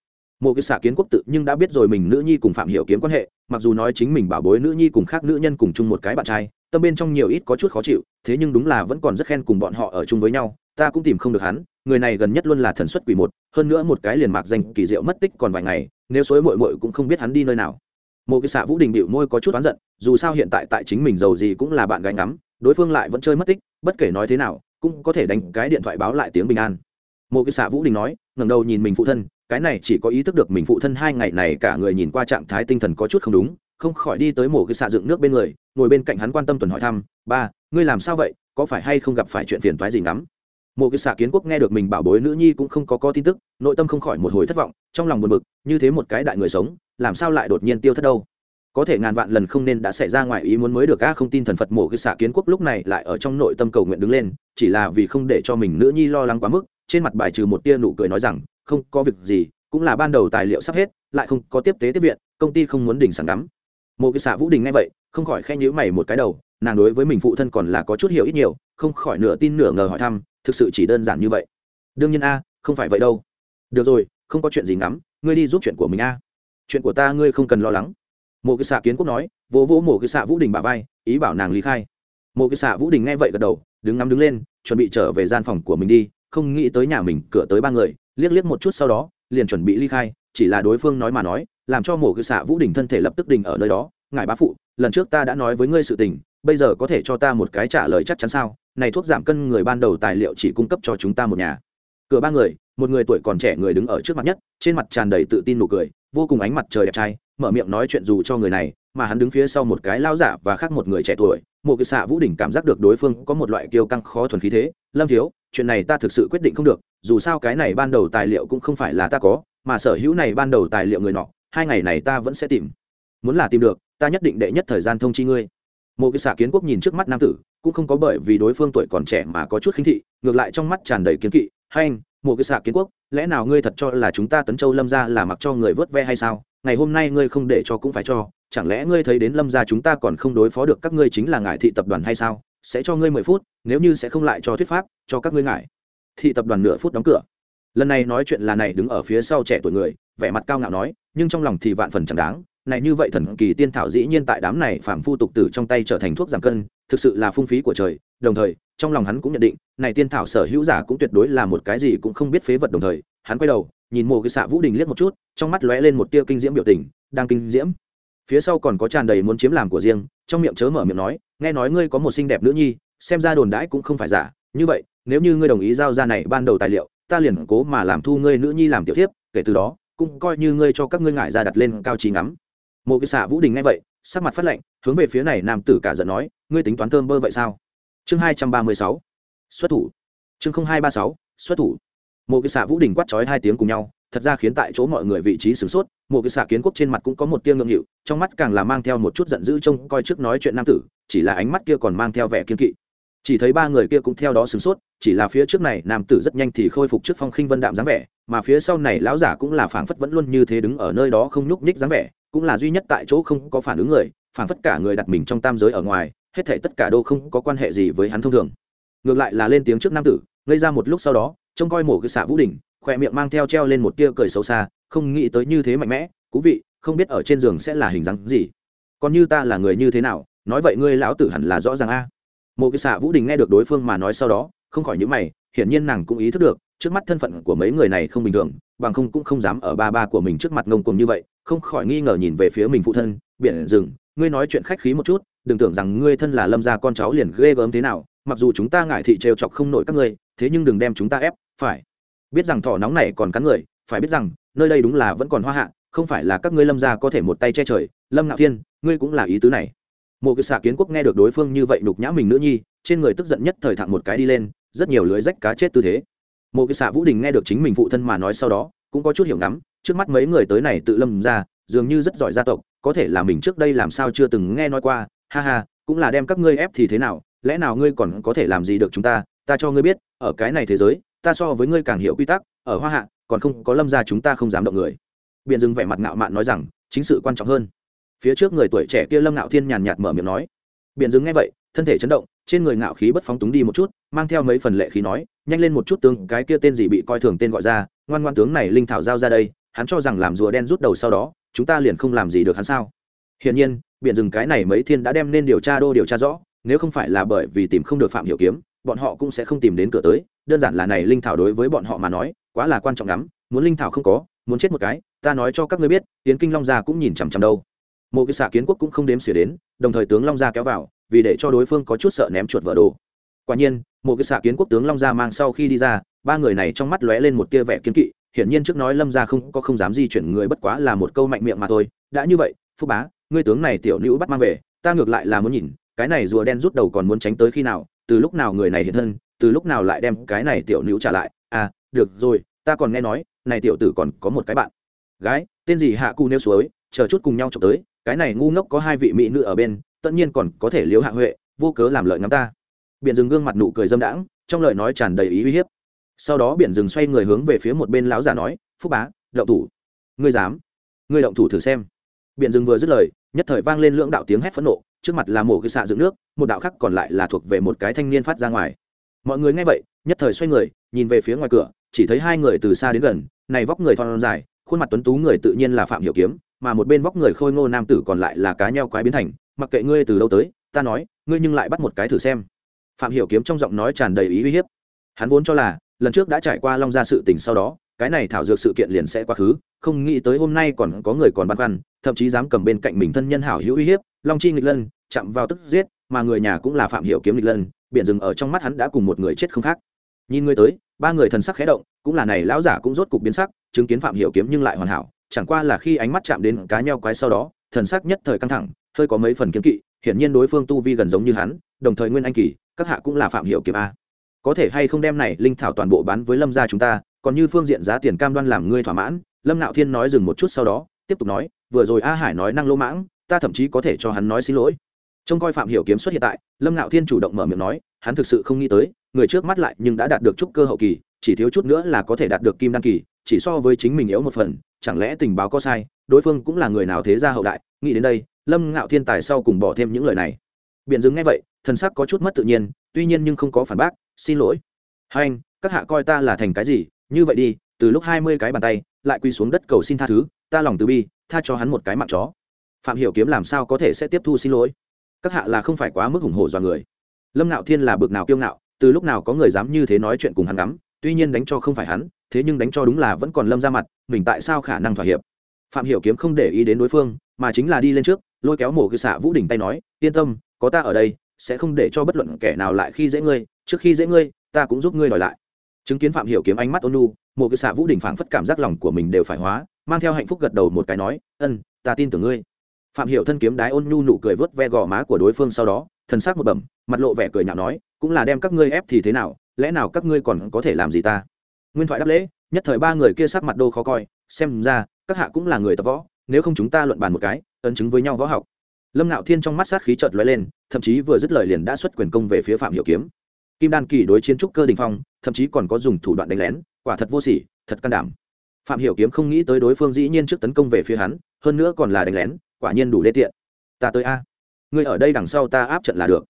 Một cái xạ kiến quốc tự nhưng đã biết rồi mình nữ nhi cùng phạm hiểu kiếm quan hệ mặc dù nói chính mình bảo bối nữ nhi cùng khác nữ nhân cùng chung một cái bạn trai, tâm bên trong nhiều ít có chút khó chịu, thế nhưng đúng là vẫn còn rất khen cùng bọn họ ở chung với nhau, ta cũng tìm không được hắn, người này gần nhất luôn là thần xuất quỷ một, hơn nữa một cái liền mạc danh kỳ diệu mất tích còn vài ngày, nếu suối mội mội cũng không biết hắn đi nơi nào. Một cái xạ vũ đình bịu môi có chút oán giận, dù sao hiện tại tại chính mình giàu gì cũng là bạn gái ngắm, đối phương lại vẫn chơi mất tích, bất kể nói thế nào, cũng có thể đánh cái điện thoại báo lại tiếng bình an. Một cái xạ vũ đình nói, ngẩng đầu nhìn mình phụ thân cái này chỉ có ý thức được mình phụ thân hai ngày này cả người nhìn qua trạng thái tinh thần có chút không đúng, không khỏi đi tới mổ cái xạ dựng nước bên người, ngồi bên cạnh hắn quan tâm tuần hỏi thăm, ba, ngươi làm sao vậy? Có phải hay không gặp phải chuyện phiền toái gì lắm mộ cái xạ kiến quốc nghe được mình bảo bối nữ nhi cũng không có có tin tức, nội tâm không khỏi một hồi thất vọng, trong lòng buồn bực, như thế một cái đại người sống, làm sao lại đột nhiên tiêu thất đâu? Có thể ngàn vạn lần không nên đã xảy ra ngoài ý muốn mới được a không tin thần phật mổ cái xạ kiến quốc lúc này lại ở trong nội tâm cầu nguyện đứng lên, chỉ là vì không để cho mình nữ nhi lo lắng quá mức, trên mặt bài trừ một tia nụ cười nói rằng không có việc gì, cũng là ban đầu tài liệu sắp hết, lại không có tiếp tế tiếp viện, công ty không muốn đỉnh sản ngắm một cái xạ vũ đình nghe vậy, không khỏi khen nhữ mày một cái đầu, nàng đối với mình phụ thân còn là có chút hiểu ít nhiều, không khỏi nửa tin nửa ngờ hỏi thăm, thực sự chỉ đơn giản như vậy. Đương nhiên a, không phải vậy đâu. Được rồi, không có chuyện gì ngắm, ngươi đi giúp chuyện của mình a. Chuyện của ta ngươi không cần lo lắng. Một cái xạ kiến quốc nói, vỗ vỗ một cái xạ vũ đình bà vai, ý bảo nàng lý khai. Một cái xạ vũ đình nghe vậy gật đầu, đứng ngắm đứng lên, chuẩn bị trở về gian phòng của mình đi, không nghĩ tới nhà mình cửa tới ba người liếc liếc một chút sau đó, liền chuẩn bị ly khai, chỉ là đối phương nói mà nói, làm cho mổ cái xạ vũ đình thân thể lập tức đình ở nơi đó. Ngài bá phụ, lần trước ta đã nói với ngươi sự tình, bây giờ có thể cho ta một cái trả lời chắc chắn sao? Này thuốc giảm cân người ban đầu tài liệu chỉ cung cấp cho chúng ta một nhà. Cửa ba người, một người tuổi còn trẻ người đứng ở trước mặt nhất, trên mặt tràn đầy tự tin nụ cười, vô cùng ánh mặt trời đẹp trai, mở miệng nói chuyện dù cho người này, mà hắn đứng phía sau một cái lao giả và khác một người trẻ tuổi. Một cái xạ vũ đỉnh cảm giác được đối phương có một loại kiêu căng khó thuần khí thế, lâm thiếu chuyện này ta thực sự quyết định không được, dù sao cái này ban đầu tài liệu cũng không phải là ta có, mà sở hữu này ban đầu tài liệu người nọ, hai ngày này ta vẫn sẽ tìm. Muốn là tìm được, ta nhất định đệ nhất thời gian thông chi ngươi. Một cái xạ kiến quốc nhìn trước mắt nam tử, cũng không có bởi vì đối phương tuổi còn trẻ mà có chút khinh thị, ngược lại trong mắt tràn đầy kiến kỵ. Hay anh một cái xạ kiến quốc, lẽ nào ngươi thật cho là chúng ta tấn châu lâm ra là mặc cho người vớt ve hay sao? Ngày hôm nay ngươi không để cho cũng phải cho, chẳng lẽ ngươi thấy đến lâm ra chúng ta còn không đối phó được các ngươi chính là ngải thị tập đoàn hay sao? Sẽ cho ngươi mười phút, nếu như sẽ không lại cho thuyết pháp, cho các ngươi ngải thị tập đoàn nửa phút đóng cửa. Lần này nói chuyện là này đứng ở phía sau trẻ tuổi người, vẻ mặt cao ngạo nói, nhưng trong lòng thì vạn phần chẳng đáng, này như vậy thần kỳ tiên thảo dĩ nhiên tại đám này phạm phu tục tử trong tay trở thành thuốc giảm cân, thực sự là phung phí của trời. Đồng thời, trong lòng hắn cũng nhận định, này tiên thảo sở hữu giả cũng tuyệt đối là một cái gì cũng không biết phế vật đồng thời, hắn quay đầu, nhìn mồ cái xạ vũ đình liếc một chút, trong mắt lóe lên một tia kinh diễm biểu tình, đang kinh diễm. Phía sau còn có tràn đầy muốn chiếm làm của riêng, trong miệng chớ mở miệng nói nghe nói ngươi có một xinh đẹp nữ nhi, xem ra đồn đãi cũng không phải giả. Như vậy, nếu như ngươi đồng ý giao ra này ban đầu tài liệu, ta liền cố mà làm thu ngươi nữ nhi làm tiểu thiếp, kể từ đó, cũng coi như ngươi cho các ngươi ngại ra đặt lên cao trí ngắm. Một cái xạ vũ đình nghe vậy, sắc mặt phát lạnh, hướng về phía này nam tử cả giận nói, ngươi tính toán thơm bơ vậy sao? Chương hai trăm ba mươi sáu, xuất thủ. Chương không hai ba sáu, xuất thủ. Một cái xạ vũ đình quát trói hai tiếng cùng nhau thật ra khiến tại chỗ mọi người vị trí sửng sốt một cái xạ kiến quốc trên mặt cũng có một tia ngượng nghịu, trong mắt càng là mang theo một chút giận dữ trông coi trước nói chuyện nam tử, chỉ là ánh mắt kia còn mang theo vẻ kiên kỵ. Chỉ thấy ba người kia cũng theo đó sửng sốt, chỉ là phía trước này, nam tử rất nhanh thì khôi phục trước phong khinh vân đạm dáng vẻ, mà phía sau này lão giả cũng là phảng phất vẫn luôn như thế đứng ở nơi đó không nhúc nhích dáng vẻ, cũng là duy nhất tại chỗ không có phản ứng người, phảng phất cả người đặt mình trong tam giới ở ngoài, hết thảy tất cả đô không có quan hệ gì với hắn thông thường. Ngược lại là lên tiếng trước nam tử gây ra một lúc sau đó, trông coi mổ cái xạ vũ đỉnh khỏe miệng mang theo treo lên một tia cười xấu xa, không nghĩ tới như thế mạnh mẽ, cú vị, không biết ở trên giường sẽ là hình dáng gì còn như ta là người như thế nào, nói vậy ngươi lão tử hẳn là rõ ràng a à. một cái xạ vũ đình nghe được đối phương mà nói sau đó, không khỏi những mày, hiển nhiên nàng cũng ý thức được, trước mắt thân phận của mấy người này không bình thường, bằng không cũng không dám ở ba ba của mình trước mặt ngông cuồng như vậy, không khỏi nghi ngờ nhìn về phía mình phụ thân, biển rừng, ngươi nói chuyện khách khí một chút, đừng tưởng rằng ngươi thân là lâm gia con cháu liền ghê gớm thế nào, mặc dù chúng ta ngại thị trêu chọc không nổi các ngươi, thế nhưng đừng đem chúng ta ép, phải biết rằng thỏ nóng này còn cắn người, phải biết rằng, nơi đây đúng là vẫn còn hoa hạ, không phải là các ngươi lâm gia có thể một tay che trời. Lâm ngạo thiên, ngươi cũng là ý tứ này. Một cái xạ kiến quốc nghe được đối phương như vậy nhục nhã mình nữ nhi, trên người tức giận nhất thời thẳng một cái đi lên, rất nhiều lưới rách cá chết tư thế. Một cái xạ vũ đình nghe được chính mình phụ thân mà nói sau đó, cũng có chút hiểu ngắm, trước mắt mấy người tới này tự lâm ra dường như rất giỏi gia tộc, có thể là mình trước đây làm sao chưa từng nghe nói qua. Ha ha, cũng là đem các ngươi ép thì thế nào, lẽ nào ngươi còn có thể làm gì được chúng ta? Ta cho ngươi biết, ở cái này thế giới ta so với ngươi càng hiểu quy tắc, ở hoa hạ, còn không có lâm ra chúng ta không dám động người. Biện dừng vẻ mặt ngạo mạn nói rằng, chính sự quan trọng hơn. Phía trước người tuổi trẻ kia lâm ngạo thiên nhàn nhạt mở miệng nói. Biện dừng nghe vậy, thân thể chấn động, trên người ngạo khí bất phóng túng đi một chút, mang theo mấy phần lệ khí nói, nhanh lên một chút tướng, cái kia tên gì bị coi thường tên gọi ra, ngoan ngoan tướng này linh thảo giao ra đây, hắn cho rằng làm rùa đen rút đầu sau đó, chúng ta liền không làm gì được hắn sao? Hiển nhiên, biện Dừng cái này mấy thiên đã đem nên điều tra đô điều tra rõ, nếu không phải là bởi vì tìm không được phạm hiểu kiếm, bọn họ cũng sẽ không tìm đến cửa tới đơn giản là này linh thảo đối với bọn họ mà nói, quá là quan trọng lắm, muốn linh thảo không có, muốn chết một cái, ta nói cho các ngươi biết tiến kinh long gia cũng nhìn chằm chằm đâu. Mộ cái xạ kiến quốc cũng không đếm xỉa đến, đồng thời tướng long gia kéo vào, vì để cho đối phương có chút sợ ném chuột vỡ đồ. Quả nhiên một cái xạ kiến quốc tướng long gia mang sau khi đi ra, ba người này trong mắt lóe lên một tia vẻ kiến kỵ, hiển nhiên trước nói lâm gia không có không dám di chuyển người bất quá là một câu mạnh miệng mà thôi. Đã như vậy, phúc bá, ngươi tướng này tiểu nữ bắt mang về, ta ngược lại là muốn nhìn, cái này rùa đen rút đầu còn muốn tránh tới khi nào, từ lúc nào người này hiện thân từ lúc nào lại đem cái này tiểu nữ trả lại? À được rồi, ta còn nghe nói, này tiểu tử còn có một cái bạn. Gái, tên gì hạ cu nêu suối? Chờ chút cùng nhau chụp tới, cái này ngu ngốc có hai vị mỹ nữ ở bên, tất nhiên còn có thể liếu hạ huệ, vô cớ làm lợi ngắm ta. Biển rừng gương mặt nụ cười dâm đãng, trong lời nói tràn đầy ý uy hiếp. Sau đó biển rừng xoay người hướng về phía một bên lão giả nói, phúc bá, động thủ. Ngươi dám? Ngươi động thủ thử xem. Biển rừng vừa dứt lời, nhất thời vang lên lưỡng đạo tiếng hét phẫn nộ, trước mặt là mổ cái xạ dựng nước, một đạo khác còn lại là thuộc về một cái thanh niên phát ra ngoài mọi người nghe vậy, nhất thời xoay người, nhìn về phía ngoài cửa, chỉ thấy hai người từ xa đến gần, này vóc người thon dài, khuôn mặt tuấn tú người tự nhiên là phạm hiểu kiếm, mà một bên vóc người khôi ngô nam tử còn lại là cá nheo quái biến thành, mặc kệ ngươi từ đâu tới, ta nói, ngươi nhưng lại bắt một cái thử xem. Phạm hiểu kiếm trong giọng nói tràn đầy ý uy hiếp. Hắn vốn cho là, lần trước đã trải qua long gia sự tình sau đó, cái này thảo dược sự kiện liền sẽ quá khứ, không nghĩ tới hôm nay còn có người còn băn khoăn, thậm chí dám cầm bên cạnh mình thân nhân hảo hữu uy hiếp, long chi nghịch lân chạm vào tức giết, mà người nhà cũng là phạm hiểu kiếm nghịch lân biển rừng ở trong mắt hắn đã cùng một người chết không khác. Nhìn người tới, ba người thần sắc khẽ động, cũng là này lão giả cũng rốt cục biến sắc, chứng kiến phạm hiểu kiếm nhưng lại hoàn hảo, chẳng qua là khi ánh mắt chạm đến cá nheo quái sau đó, thần sắc nhất thời căng thẳng, hơi có mấy phần kiến kỵ, hiển nhiên đối phương tu vi gần giống như hắn, đồng thời nguyên anh kỳ, các hạ cũng là phạm hiểu kiếm a. Có thể hay không đem này linh thảo toàn bộ bán với lâm gia chúng ta, còn như phương diện giá tiền cam đoan làm ngươi thỏa mãn, lâm nạo thiên nói dừng một chút sau đó, tiếp tục nói, vừa rồi a hải nói năng lỗ mãng, ta thậm chí có thể cho hắn nói xin lỗi trông coi phạm hiểu kiếm xuất hiện tại, lâm ngạo thiên chủ động mở miệng nói, hắn thực sự không nghĩ tới, người trước mắt lại nhưng đã đạt được chút cơ hậu kỳ, chỉ thiếu chút nữa là có thể đạt được kim đăng kỳ, chỉ so với chính mình yếu một phần, chẳng lẽ tình báo có sai, đối phương cũng là người nào thế gia hậu đại, nghĩ đến đây, lâm ngạo thiên tài sau cùng bỏ thêm những lời này. Biện dừng nghe vậy, thần sắc có chút mất tự nhiên, tuy nhiên nhưng không có phản bác, xin lỗi. Hai anh, các hạ coi ta là thành cái gì, như vậy đi, từ lúc hai mươi cái bàn tay, lại quy xuống đất cầu xin tha thứ, ta lòng từ bi, tha cho hắn một cái mạng chó. Phạm hiểu kiếm làm sao có thể sẽ tiếp thu xin lỗi? Các hạ là không phải quá mức hùng hổ do người. Lâm ngạo thiên là bực nào kiêu ngạo, từ lúc nào có người dám như thế nói chuyện cùng hắn ngắm, tuy nhiên đánh cho không phải hắn, thế nhưng đánh cho đúng là vẫn còn lâm ra mặt, mình tại sao khả năng thỏa hiệp? Phạm hiểu kiếm không để ý đến đối phương, mà chính là đi lên trước, lôi kéo mổ cư xạ vũ đỉnh tay nói, yên tâm, có ta ở đây, sẽ không để cho bất luận kẻ nào lại khi dễ ngươi, trước khi dễ ngươi, ta cũng giúp ngươi đòi lại. Chứng kiến phạm hiểu kiếm ánh mắt ôn nu mổ cư xạ vũ đỉnh phảng phất cảm giác lòng của mình đều phải hóa, mang theo hạnh phúc gật đầu một cái nói, ân, ta tin tưởng ngươi phạm hiểu thân kiếm đái ôn nhu nụ cười vớt ve gò má của đối phương sau đó, thần sắc một bẩm, mặt lộ vẻ cười nhạo nói, cũng là đem các ngươi ép thì thế nào, lẽ nào các ngươi còn có thể làm gì ta? Nguyên thoại đáp lễ, nhất thời ba người kia sắc mặt đô khó coi, xem ra, các hạ cũng là người tập võ, nếu không chúng ta luận bàn một cái, ấn chứng với nhau võ học. Lâm ngạo thiên trong mắt sát khí chợt lóe lên, thậm chí vừa dứt lời liền đã xuất quyền công về phía phạm hiểu kiếm. Kim đan kỳ đối chiến trúc cơ đình phong, thậm chí còn có dùng thủ đoạn đánh lén, quả thật vô sỉ, thật can đảm. Phạm hiểu kiếm không nghĩ tới đối phương dĩ nhiên trước tấn công về phía hắn, hơn nữa còn là đánh lén quả nhiên đủ đê tiện. Ta tới a. Ngươi ở đây đằng sau ta áp trận là được.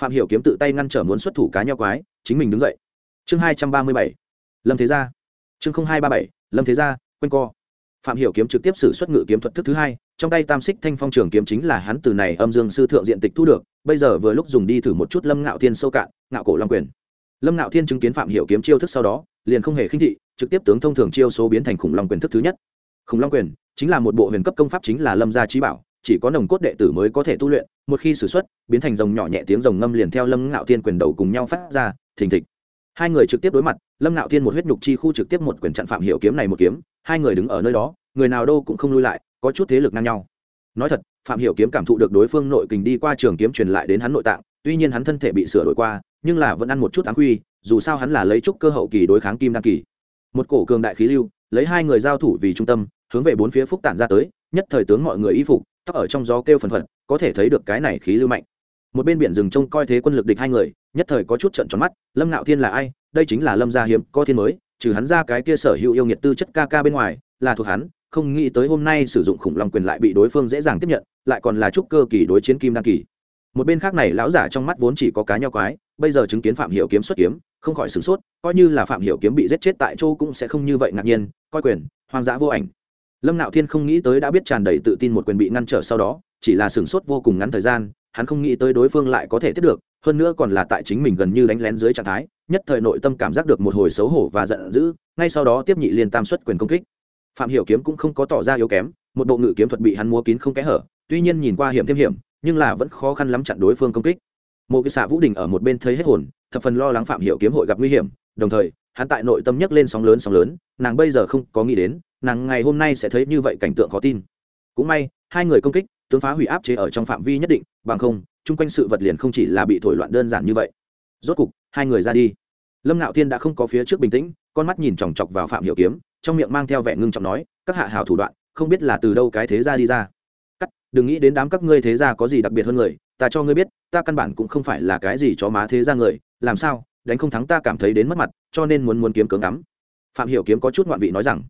Phạm hiểu kiếm tự tay ngăn trở muốn xuất thủ cá nhau quái, chính mình đứng dậy. Chương hai trăm ba mươi bảy. Lâm thế gia. Chương hai ba bảy. Lâm thế gia, quanh co. Phạm hiểu kiếm trực tiếp sử xuất ngự kiếm thuật thức thứ hai, trong tay tam xích thanh phong trường kiếm chính là hắn từ này âm dương sư thượng diện tịch thu được, bây giờ vừa lúc dùng đi thử một chút lâm ngạo thiên sâu cạn, ngạo cổ long quyền. Lâm ngạo thiên chứng kiến phạm hiểu kiếm chiêu thức sau đó, liền không hề khinh thị, trực tiếp tướng thông thường chiêu số biến thành khủng long quyền thức thứ nhất. Khủng long quyền chính là một bộ huyền cấp công pháp chính là lâm gia trí bảo, chỉ có nồng cốt đệ tử mới có thể tu luyện, một khi sử xuất, biến thành rồng nhỏ nhẹ tiếng rồng ngâm liền theo lâm ngạo thiên quyền đầu cùng nhau phát ra, thình thịch. Hai người trực tiếp đối mặt, lâm ngạo thiên một huyết nhục chi khu trực tiếp một quyền chặn phạm hiểu kiếm này một kiếm, hai người đứng ở nơi đó, người nào đâu cũng không lui lại, có chút thế lực ngang nhau. Nói thật, phạm hiểu kiếm cảm thụ được đối phương nội kình đi qua trường kiếm truyền lại đến hắn nội tạng, tuy nhiên hắn thân thể bị sửa đổi qua, nhưng là vẫn ăn một chút áng quy, dù sao hắn là lấy chút cơ hậu kỳ đối kháng kim đăng kỳ. Một cổ cường đại khí lưu, lấy hai người giao thủ vì trung tâm hướng về bốn phía phúc tản ra tới, nhất thời tướng mọi người y phục, tóc ở trong gió kêu phần phật, có thể thấy được cái này khí lưu mạnh. Một bên biển rừng trông coi thế quân lực địch hai người, nhất thời có chút trận tròn mắt, lâm ngạo thiên là ai? Đây chính là lâm gia hiếm, có thiên mới, trừ hắn ra cái kia sở hữu yêu nghiệt tư chất ca ca bên ngoài, là thuộc hắn, không nghĩ tới hôm nay sử dụng khủng long quyền lại bị đối phương dễ dàng tiếp nhận, lại còn là trúc cơ kỳ đối chiến kim đăng kỳ. Một bên khác này lão giả trong mắt vốn chỉ có cá nhau quái, bây giờ chứng kiến phạm hiểu kiếm xuất kiếm, không khỏi sửng sốt, coi như là phạm hiểu kiếm bị giết chết tại châu cũng sẽ không như vậy ngạc nhiên, coi quyền, hoang dã vô ảnh lâm nạo thiên không nghĩ tới đã biết tràn đầy tự tin một quyền bị ngăn trở sau đó, chỉ là sửng sốt vô cùng ngắn thời gian, hắn không nghĩ tới đối phương lại có thể tiếp được, hơn nữa còn là tại chính mình gần như đánh lén dưới trạng thái, nhất thời nội tâm cảm giác được một hồi xấu hổ và giận dữ, ngay sau đó tiếp nhị liên tam xuất quyền công kích. Phạm hiểu kiếm cũng không có tỏ ra yếu kém, một bộ ngự kiếm thuật bị hắn múa kín không kẽ hở, tuy nhiên nhìn qua hiểm thêm hiểm, nhưng là vẫn khó khăn lắm chặn đối phương công kích. Một cái xạ vũ đình ở một bên thấy hết hồn, thập phần lo lắng phạm hiểu kiếm hội gặp nguy hiểm, đồng thời, hắn tại nội tâm nhấc lên sóng lớn sóng lớn, nàng bây giờ không có nghĩ đến nàng ngày hôm nay sẽ thấy như vậy cảnh tượng khó tin. Cũng may, hai người công kích, tướng phá hủy áp chế ở trong phạm vi nhất định, bằng không, chung quanh sự vật liền không chỉ là bị thổi loạn đơn giản như vậy. Rốt cục, hai người ra đi. Lâm ngạo thiên đã không có phía trước bình tĩnh, con mắt nhìn chòng chọc vào phạm hiểu kiếm, trong miệng mang theo vẻ ngưng trọng nói, các hạ hảo thủ đoạn, không biết là từ đâu cái thế ra đi ra. Cắt, đừng nghĩ đến đám các ngươi thế gia có gì đặc biệt hơn người, ta cho ngươi biết, ta căn bản cũng không phải là cái gì chó má thế gia người, làm sao, đánh không thắng ta cảm thấy đến mất mặt, cho nên muốn muốn kiếm cứng ngắm. Phạm hiểu kiếm có chút ngoạn vị nói rằng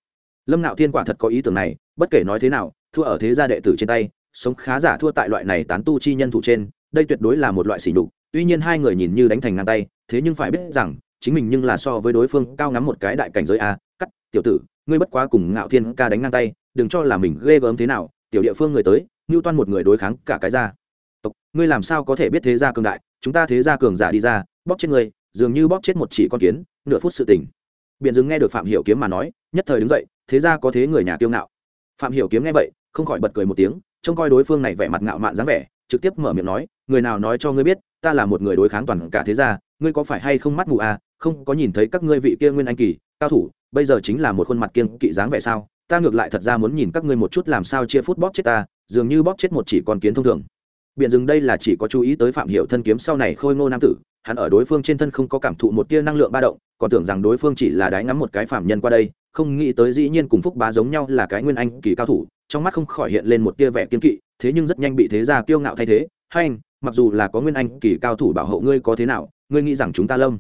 lâm nạo thiên quả thật có ý tưởng này, bất kể nói thế nào, thua ở thế gia đệ tử trên tay, sống khá giả thua tại loại này tán tu chi nhân thủ trên, đây tuyệt đối là một loại sỉ nhục, tuy nhiên hai người nhìn như đánh thành ngang tay, thế nhưng phải biết rằng, chính mình nhưng là so với đối phương cao ngắm một cái đại cảnh giới a, cắt, tiểu tử, ngươi bất quá cùng ngạo thiên ca đánh ngang tay, đừng cho là mình ghê gớm thế nào, tiểu địa phương người tới ngưu toan một người đối kháng cả cái gia. Tộc, ngươi làm sao có thể biết thế gia cường đại, chúng ta thế gia cường giả đi ra, bóp chết người dường như bóp chết một chỉ con kiến, nửa phút sự tình. Biện dừng nghe được phạm hiểu kiếm mà nói, nhất thời đứng dậy thế ra có thế người nhà kiêu ngạo. Phạm hiểu kiếm nghe vậy, không khỏi bật cười một tiếng, trông coi đối phương này vẻ mặt ngạo mạn dáng vẻ, trực tiếp mở miệng nói, người nào nói cho ngươi biết, ta là một người đối kháng toàn cả thế gia, ngươi có phải hay không mắt mù à không có nhìn thấy các ngươi vị kia nguyên anh kỳ, cao thủ, bây giờ chính là một khuôn mặt kiên kỵ dáng vẻ sao? Ta ngược lại thật ra muốn nhìn các ngươi một chút làm sao chia phút bóp chết ta, dường như bóp chết một chỉ con kiến thông thường. Biện dừng đây là chỉ có chú ý tới phạm hiệu thân kiếm sau này khôi ngô nam tử, hắn ở đối phương trên thân không có cảm thụ một tia năng lượng ba động, còn tưởng rằng đối phương chỉ là đái ngắm một cái phạm nhân qua đây không nghĩ tới dĩ nhiên cùng phúc bá giống nhau là cái nguyên anh kỳ cao thủ, trong mắt không khỏi hiện lên một tia vẻ kiên kỵ, thế nhưng rất nhanh bị thế gia kiêu ngạo thay thế. Hay anh, mặc dù là có nguyên anh kỳ cao thủ bảo hộ ngươi có thế nào, ngươi nghĩ rằng chúng ta lâm,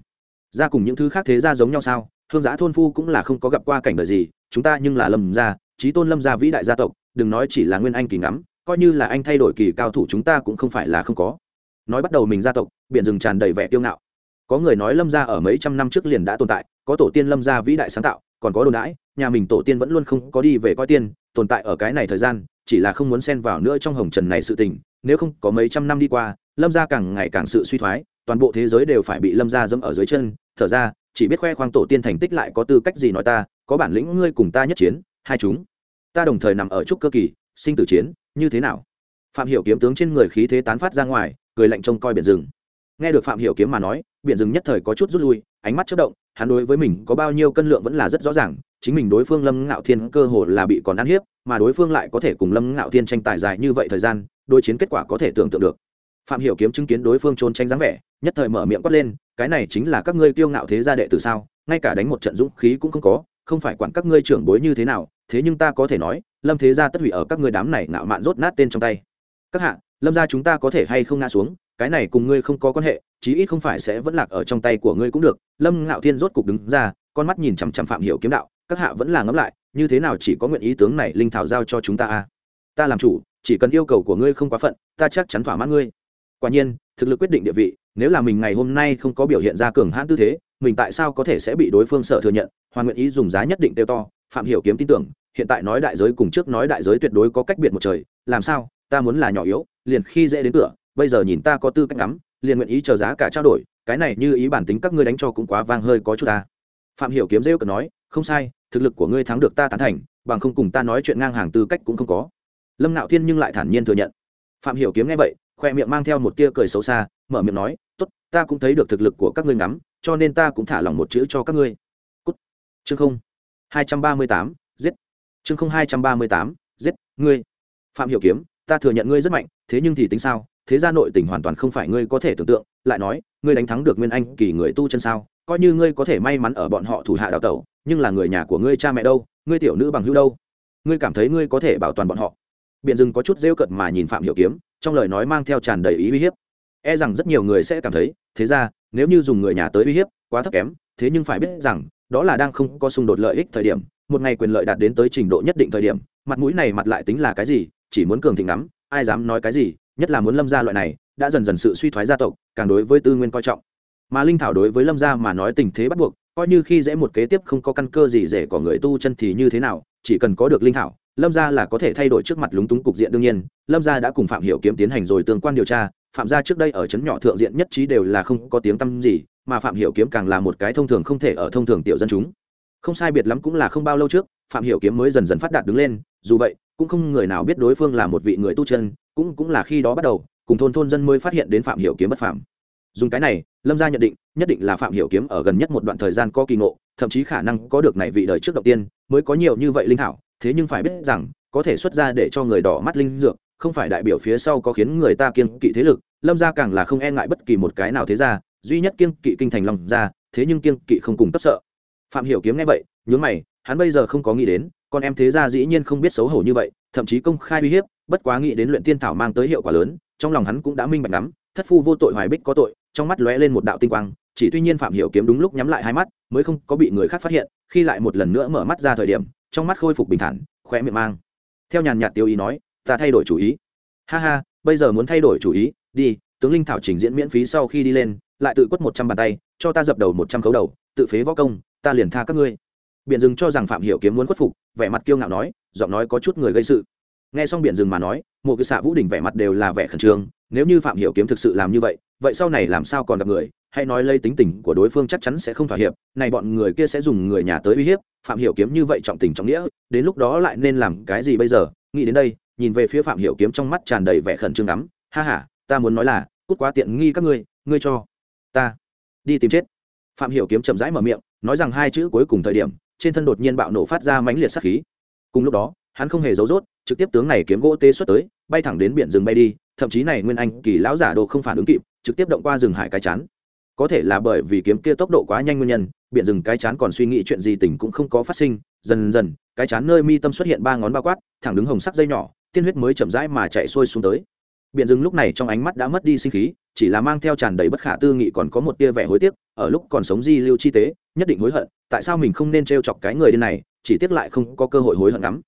ra cùng những thứ khác thế gia giống nhau sao? Hương giã thôn phu cũng là không có gặp qua cảnh đời gì, chúng ta nhưng là lâm gia trí tôn lâm gia vĩ đại gia tộc, đừng nói chỉ là nguyên anh kỳ ngắm, coi như là anh thay đổi kỳ cao thủ chúng ta cũng không phải là không có. Nói bắt đầu mình gia tộc, biển rừng tràn đầy vẻ kiêu ngạo. Có người nói lâm gia ở mấy trăm năm trước liền đã tồn tại, có tổ tiên lâm gia vĩ đại sáng tạo còn có đồn đãi, nhà mình tổ tiên vẫn luôn không có đi về coi tiên, tồn tại ở cái này thời gian, chỉ là không muốn xen vào nữa trong hồng trần này sự tình, nếu không có mấy trăm năm đi qua, lâm gia càng ngày càng sự suy thoái, toàn bộ thế giới đều phải bị lâm gia dẫm ở dưới chân, thở ra, chỉ biết khoe khoang tổ tiên thành tích lại có tư cách gì nói ta, có bản lĩnh ngươi cùng ta nhất chiến, hai chúng. Ta đồng thời nằm ở trúc cơ kỳ, sinh tử chiến, như thế nào? Phạm hiểu kiếm tướng trên người khí thế tán phát ra ngoài, cười lạnh trông coi biển rừng. Nghe được phạm hiểu kiếm mà nói, biển rừng nhất thời có chút rút lui, ánh mắt chớp động hắn đối với mình có bao nhiêu cân lượng vẫn là rất rõ ràng, chính mình đối phương lâm ngạo thiên cơ hồ là bị còn ăn hiếp, mà đối phương lại có thể cùng lâm ngạo thiên tranh tài dài như vậy thời gian, đối chiến kết quả có thể tưởng tượng được. Phạm hiểu kiếm chứng kiến đối phương trốn tranh dáng vẻ, nhất thời mở miệng quát lên, cái này chính là các ngươi kiêu ngạo thế gia đệ tử sao? Ngay cả đánh một trận dũng khí cũng không có, không phải quản các ngươi trưởng bối như thế nào, thế nhưng ta có thể nói, lâm thế gia tất hủy ở các ngươi đám này ngạo mạn rốt nát tên trong tay. Các hạ, lâm gia chúng ta có thể hay không ngã xuống, cái này cùng ngươi không có quan hệ chí ít không phải sẽ vẫn lạc ở trong tay của ngươi cũng được. Lâm ngạo thiên rốt cục đứng ra, con mắt nhìn chằm chằm phạm hiểu kiếm đạo, các hạ vẫn là ngẫm lại, như thế nào chỉ có nguyện ý tướng này linh thảo giao cho chúng ta a ta làm chủ, chỉ cần yêu cầu của ngươi không quá phận, ta chắc chắn thỏa mãn ngươi. Quả nhiên, thực lực quyết định địa vị, nếu là mình ngày hôm nay không có biểu hiện ra cường hãn tư thế, mình tại sao có thể sẽ bị đối phương sợ thừa nhận? Hoàn nguyện ý dùng giá nhất định tiêu to, phạm hiểu kiếm tin tưởng, hiện tại nói đại giới cùng trước nói đại giới tuyệt đối có cách biệt một trời, làm sao? Ta muốn là nhỏ yếu, liền khi dễ đến cửa, bây giờ nhìn ta có tư cách ngắm liền nguyện ý chờ giá cả trao đổi, cái này như ý bản tính các ngươi đánh cho cũng quá vang hơi có chút ta. Phạm hiểu kiếm rêu cần nói, không sai, thực lực của ngươi thắng được ta tán thành, bằng không cùng ta nói chuyện ngang hàng tư cách cũng không có. Lâm nạo thiên nhưng lại thản nhiên thừa nhận. Phạm hiểu kiếm nghe vậy, khoe miệng mang theo một tia cười xấu xa, mở miệng nói, tốt, ta cũng thấy được thực lực của các ngươi ngắm, cho nên ta cũng thả lòng một chữ cho các ngươi. Cút. Chương không. Hai trăm ba mươi tám, giết. Chương không hai trăm ba mươi tám, giết, ngươi. Phạm hiểu kiếm, ta thừa nhận ngươi rất mạnh, thế nhưng thì tính sao? Thế gia nội tình hoàn toàn không phải ngươi có thể tưởng tượng, lại nói, ngươi đánh thắng được nguyên anh kỳ người tu chân sao, coi như ngươi có thể may mắn ở bọn họ thủ hạ đào tẩu, nhưng là người nhà của ngươi cha mẹ đâu, ngươi tiểu nữ bằng hữu đâu? Ngươi cảm thấy ngươi có thể bảo toàn bọn họ? Biện dừng có chút rêu cận mà nhìn phạm hiểu kiếm, trong lời nói mang theo tràn đầy ý uy hiếp. E rằng rất nhiều người sẽ cảm thấy, thế ra, nếu như dùng người nhà tới uy hiếp, quá thấp kém, thế nhưng phải biết rằng, đó là đang không có xung đột lợi ích thời điểm, một ngày quyền lợi đạt đến tới trình độ nhất định thời điểm, mặt mũi này mặt lại tính là cái gì, chỉ muốn cường thịnh lắm ai dám nói cái gì nhất là muốn lâm gia loại này, đã dần dần sự suy thoái gia tộc, càng đối với tư nguyên coi trọng. Mà linh thảo đối với lâm gia mà nói tình thế bắt buộc, coi như khi dễ một kế tiếp không có căn cơ gì rẻ của người tu chân thì như thế nào, chỉ cần có được linh thảo, lâm gia là có thể thay đổi trước mặt lúng túng cục diện đương nhiên. Lâm gia đã cùng phạm hiểu kiếm tiến hành rồi tương quan điều tra, phạm gia trước đây ở trấn nhỏ thượng diện nhất trí đều là không có tiếng tăm gì, mà phạm hiểu kiếm càng là một cái thông thường không thể ở thông thường tiểu dân chúng. Không sai biệt lắm cũng là không bao lâu trước, phạm hiểu kiếm mới dần dần phát đạt đứng lên, dù vậy cũng không người nào biết đối phương là một vị người tu chân cũng cũng là khi đó bắt đầu cùng thôn thôn dân mới phát hiện đến phạm hiểu kiếm bất phạm dùng cái này lâm gia nhận định nhất định là phạm hiểu kiếm ở gần nhất một đoạn thời gian có kỳ ngộ thậm chí khả năng có được này vị đời trước đầu tiên mới có nhiều như vậy linh hảo. thế nhưng phải biết rằng có thể xuất ra để cho người đỏ mắt linh dược không phải đại biểu phía sau có khiến người ta kiên kỵ thế lực lâm gia càng là không e ngại bất kỳ một cái nào thế gia, duy nhất kiên kỵ kinh thành long gia, thế nhưng kiên kỵ không cùng cấp sợ phạm hiểu kiếm nghe vậy nhướng mày hắn bây giờ không có nghĩ đến con em thế gia dĩ nhiên không biết xấu hổ như vậy, thậm chí công khai uy hiếp, bất quá nghĩ đến luyện tiên thảo mang tới hiệu quả lớn, trong lòng hắn cũng đã minh bạch lắm, thất phu vô tội hoài bích có tội, trong mắt lóe lên một đạo tinh quang, chỉ tuy nhiên phạm hiểu kiếm đúng lúc nhắm lại hai mắt, mới không có bị người khác phát hiện, khi lại một lần nữa mở mắt ra thời điểm, trong mắt khôi phục bình thản khoe miệng mang. Theo nhàn nhạt tiêu ý nói, ta thay đổi chủ ý. Ha ha, bây giờ muốn thay đổi chủ ý, đi, tướng linh thảo trình diễn miễn phí sau khi đi lên, lại tự quất một trăm bàn tay, cho ta dập đầu một trăm khấu đầu, tự phế võ công, ta liền tha các ngươi biện dừng cho rằng phạm hiểu kiếm muốn khuất phục, vẻ mặt kiêu ngạo nói, giọng nói có chút người gây sự. Nghe xong biện dừng mà nói một cái xạ vũ đỉnh vẻ mặt đều là vẻ khẩn trương, nếu như phạm hiểu kiếm thực sự làm như vậy vậy sau này làm sao còn gặp người hay nói lây tính tình của đối phương chắc chắn sẽ không thỏa hiệp, này bọn người kia sẽ dùng người nhà tới uy hiếp, phạm hiểu kiếm như vậy trọng tình trọng nghĩa, đến lúc đó lại nên làm cái gì bây giờ? Nghĩ đến đây, nhìn về phía phạm hiểu kiếm trong mắt tràn đầy vẻ khẩn trương lắm, ha ha, ta muốn nói là, cút quá tiện nghi các ngươi ngươi cho ta đi tìm chết. Phạm hiểu kiếm chậm rãi mở miệng, nói rằng hai chữ cuối cùng thời điểm trên thân đột nhiên bạo nổ phát ra mãnh liệt sát khí. Cùng lúc đó, hắn không hề giấu rốt, trực tiếp tướng này kiếm gỗ tê xuất tới, bay thẳng đến biển rừng bay đi, thậm chí này nguyên anh kỳ lão giả đồ không phản ứng kịp, trực tiếp động qua rừng hải cái chán. Có thể là bởi vì kiếm kia tốc độ quá nhanh nguyên nhân, biển rừng cái chán còn suy nghĩ chuyện gì tình cũng không có phát sinh, dần dần, cái chán nơi mi tâm xuất hiện ba ngón bao quát, thẳng đứng hồng sắc dây nhỏ, tiên huyết mới chậm rãi mà chạy xuôi xuống tới biển rừng lúc này trong ánh mắt đã mất đi sinh khí, chỉ là mang theo tràn đầy bất khả tư nghị còn có một tia vẻ hối tiếc, ở lúc còn sống di lưu chi tế, nhất định hối hận, tại sao mình không nên t chọc cái người điên này, chỉ tiếc lại không có cơ hội hối hận lắm.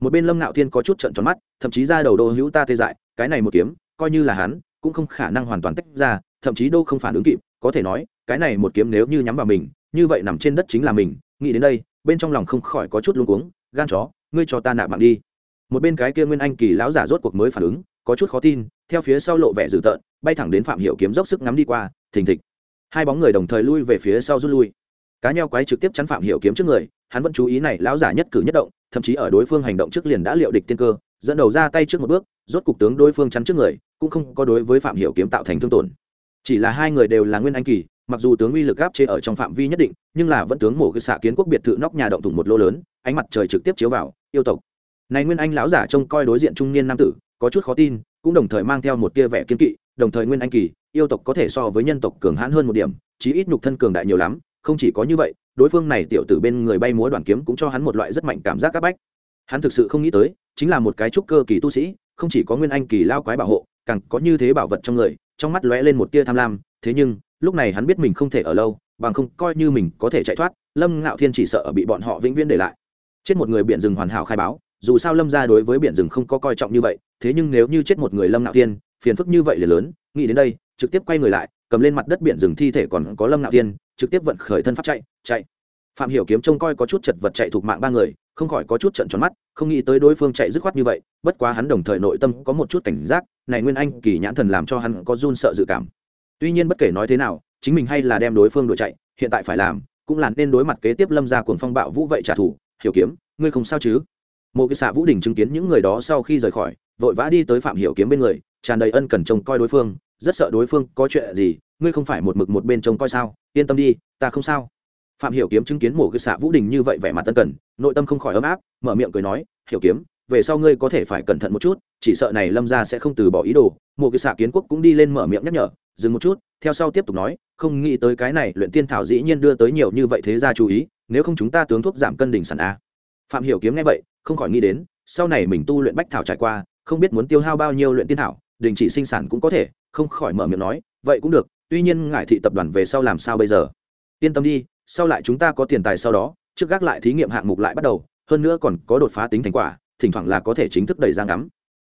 Một bên lâm nạo thiên có chút trận tròn mắt, thậm chí ra đầu đô hữu ta tê dại, cái này một kiếm, coi như là hắn, cũng không khả năng hoàn toàn tách ra, thậm chí đô không phản ứng kịp, có thể nói, cái này một kiếm nếu như nhắm vào mình, như vậy nằm trên đất chính là mình, nghĩ đến đây, bên trong lòng không khỏi có chút luống cuống, gan chó, ngươi cho ta nạ mạng đi. Một bên cái kia nguyên anh kỳ lão giả rốt cuộc mới phản ứng có chút khó tin, theo phía sau lộ vẻ dữ tợn, bay thẳng đến phạm hiệu kiếm dốc sức ngắm đi qua, thình thịch. Hai bóng người đồng thời lui về phía sau rút lui. Cá nheo quái trực tiếp chắn phạm hiệu kiếm trước người, hắn vẫn chú ý này lão giả nhất cử nhất động, thậm chí ở đối phương hành động trước liền đã liệu địch tiên cơ, dẫn đầu ra tay trước một bước, rốt cục tướng đối phương chắn trước người, cũng không có đối với phạm hiệu kiếm tạo thành thương tổn. Chỉ là hai người đều là nguyên anh kỳ, mặc dù tướng uy lực áp chế ở trong phạm vi nhất định, nhưng là vẫn tướng mổ cái xạ kiến quốc biệt thự nóc nhà động thủng một lô lớn, ánh mặt trời trực tiếp chiếu vào, yêu tộc. Này nguyên anh lão giả trông coi đối diện trung niên nam tử có chút khó tin, cũng đồng thời mang theo một tia vẻ kiên kỵ, đồng thời nguyên anh kỳ, yêu tộc có thể so với nhân tộc cường hãn hơn một điểm, chí ít nhục thân cường đại nhiều lắm, không chỉ có như vậy, đối phương này tiểu tử bên người bay múa đoàn kiếm cũng cho hắn một loại rất mạnh cảm giác áp bách. Hắn thực sự không nghĩ tới, chính là một cái trúc cơ kỳ tu sĩ, không chỉ có nguyên anh kỳ lao quái bảo hộ, càng có như thế bảo vật trong người, trong mắt lóe lên một tia tham lam, thế nhưng, lúc này hắn biết mình không thể ở lâu, bằng không coi như mình có thể chạy thoát, lâm ngạo thiên chỉ sợ bị bọn họ vĩnh viễn để lại. Chết một người biển rừng hoàn hảo khai báo dù sao lâm ra đối với biển rừng không có coi trọng như vậy, thế nhưng nếu như chết một người lâm Nạo thiên, phiền phức như vậy là lớn, nghĩ đến đây, trực tiếp quay người lại, cầm lên mặt đất biển rừng thi thể còn có lâm Nạo thiên, trực tiếp vận khởi thân pháp chạy chạy. Phạm hiểu kiếm trông coi có chút chật vật chạy thuộc mạng ba người, không khỏi có chút trận tròn mắt, không nghĩ tới đối phương chạy dứt khoát như vậy, bất quá hắn đồng thời nội tâm có một chút cảnh giác, này nguyên anh, kỳ nhãn thần làm cho hắn có run sợ dự cảm. Tuy nhiên bất kể nói thế nào, chính mình hay là đem đối phương đuổi chạy, hiện tại phải làm, cũng là nên đối mặt kế tiếp lâm ra cuồng phong bạo vũ vậy trả thù. Hiểu kiếm, ngươi không sao chứ? Một cái xạ vũ đình chứng kiến những người đó sau khi rời khỏi, vội vã đi tới phạm hiểu kiếm bên người, tràn đầy ân cần trông coi đối phương, rất sợ đối phương có chuyện gì, ngươi không phải một mực một bên trông coi sao, yên tâm đi, ta không sao. Phạm hiểu kiếm chứng kiến một cái xạ vũ đình như vậy vẻ mặt tân cần, nội tâm không khỏi ấm áp, mở miệng cười nói, hiểu kiếm, về sau ngươi có thể phải cẩn thận một chút, chỉ sợ này lâm gia sẽ không từ bỏ ý đồ. Một cái xạ kiến quốc cũng đi lên mở miệng nhắc nhở, dừng một chút, theo sau tiếp tục nói, không nghĩ tới cái này luyện tiên thảo dĩ nhiên đưa tới nhiều như vậy thế gia chú ý, nếu không chúng ta tướng thuốc giảm cân đỉnh sản a à phạm hiểu kiếm nghe vậy, không khỏi nghĩ đến, sau này mình tu luyện bách thảo trải qua, không biết muốn tiêu hao bao nhiêu luyện tiên thảo, đình chỉ sinh sản cũng có thể, không khỏi mở miệng nói, vậy cũng được, tuy nhiên ngải thị tập đoàn về sau làm sao bây giờ? Yên tâm đi, sau lại chúng ta có tiền tài sau đó, trước gác lại thí nghiệm hạng mục lại bắt đầu, hơn nữa còn có đột phá tính thành quả, thỉnh thoảng là có thể chính thức đẩy ra ngắm.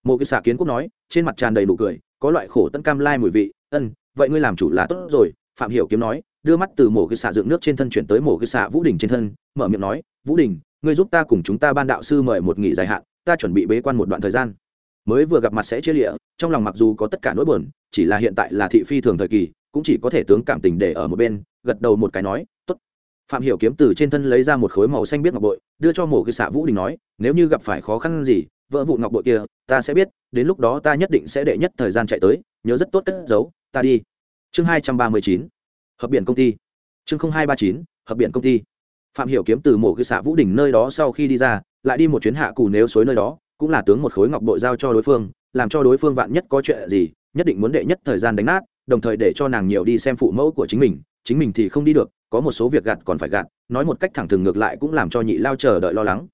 Một cái xạ kiến quốc nói, trên mặt tràn đầy nụ cười, có loại khổ tân cam lai mùi vị, ân, vậy ngươi làm chủ là tốt rồi. Phạm hiểu kiếm nói, đưa mắt từ mổ cái xạ dựng nước trên thân chuyển tới mổ cái xạ vũ đình trên thân, mở miệng nói, vũ đình ngươi giúp ta cùng chúng ta ban đạo sư mời một nghỉ dài hạn, ta chuẩn bị bế quan một đoạn thời gian. Mới vừa gặp mặt sẽ chia lịa, trong lòng mặc dù có tất cả nỗi buồn, chỉ là hiện tại là thị phi thường thời kỳ, cũng chỉ có thể tướng cảm tình để ở một bên, gật đầu một cái nói, tốt. Phạm hiểu kiếm từ trên thân lấy ra một khối màu xanh biết ngọc bội, đưa cho mổ cái xạ vũ đình nói, nếu như gặp phải khó khăn gì, vỡ vụ ngọc bội kia, ta sẽ biết, đến lúc đó ta nhất định sẽ đệ nhất thời gian chạy tới, nhớ rất tốt cất giấu, ta đi. Chương hai trăm ba mươi chín, hợp biển công ty. Chương hai ba chín, hợp biển công ty phạm hiểu kiếm từ mổ Cư xạ vũ đỉnh nơi đó sau khi đi ra, lại đi một chuyến hạ cù nếu suối nơi đó, cũng là tướng một khối ngọc bội giao cho đối phương, làm cho đối phương vạn nhất có chuyện gì, nhất định muốn đệ nhất thời gian đánh nát, đồng thời để cho nàng nhiều đi xem phụ mẫu của chính mình chính mình thì không đi được, có một số việc gạt còn phải gạt, nói một cách thẳng thừng ngược lại cũng làm cho nhị lao chờ đợi lo lắng.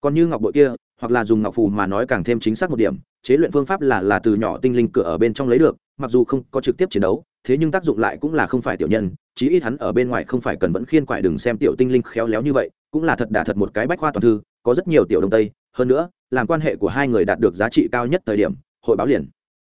Còn như ngọc bội kia, hoặc là dùng ngọc phù mà nói càng thêm chính xác một điểm, chế luyện phương pháp là là từ nhỏ tinh linh cửa ở bên trong lấy được, mặc dù không có trực tiếp chiến đấu thế nhưng tác dụng lại cũng là không phải tiểu nhân, chí ít hắn ở bên ngoài không phải cần vẫn khiên quại đừng xem tiểu tinh linh khéo léo như vậy, cũng là thật đả thật một cái bách khoa toàn thư, có rất nhiều tiểu đông tây. Hơn nữa, làm quan hệ của hai người đạt được giá trị cao nhất thời điểm, hội báo liền.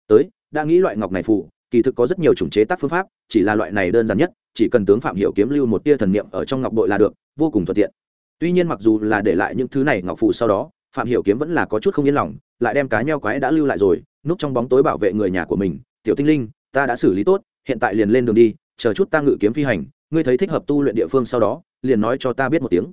Tới, đã nghĩ loại ngọc này phụ kỳ thực có rất nhiều chủng chế tác phương pháp, chỉ là loại này đơn giản nhất, chỉ cần tướng phạm hiểu kiếm lưu một tia thần niệm ở trong ngọc bội là được, vô cùng thuận tiện. Tuy nhiên mặc dù là để lại những thứ này ngọc phụ sau đó, phạm hiểu kiếm vẫn là có chút không yên lòng, lại đem cá nheo quái đã lưu lại rồi, núp trong bóng tối bảo vệ người nhà của mình. Tiểu tinh linh, ta đã xử lý tốt hiện tại liền lên đường đi, chờ chút ta ngự kiếm phi hành, ngươi thấy thích hợp tu luyện địa phương sau đó, liền nói cho ta biết một tiếng.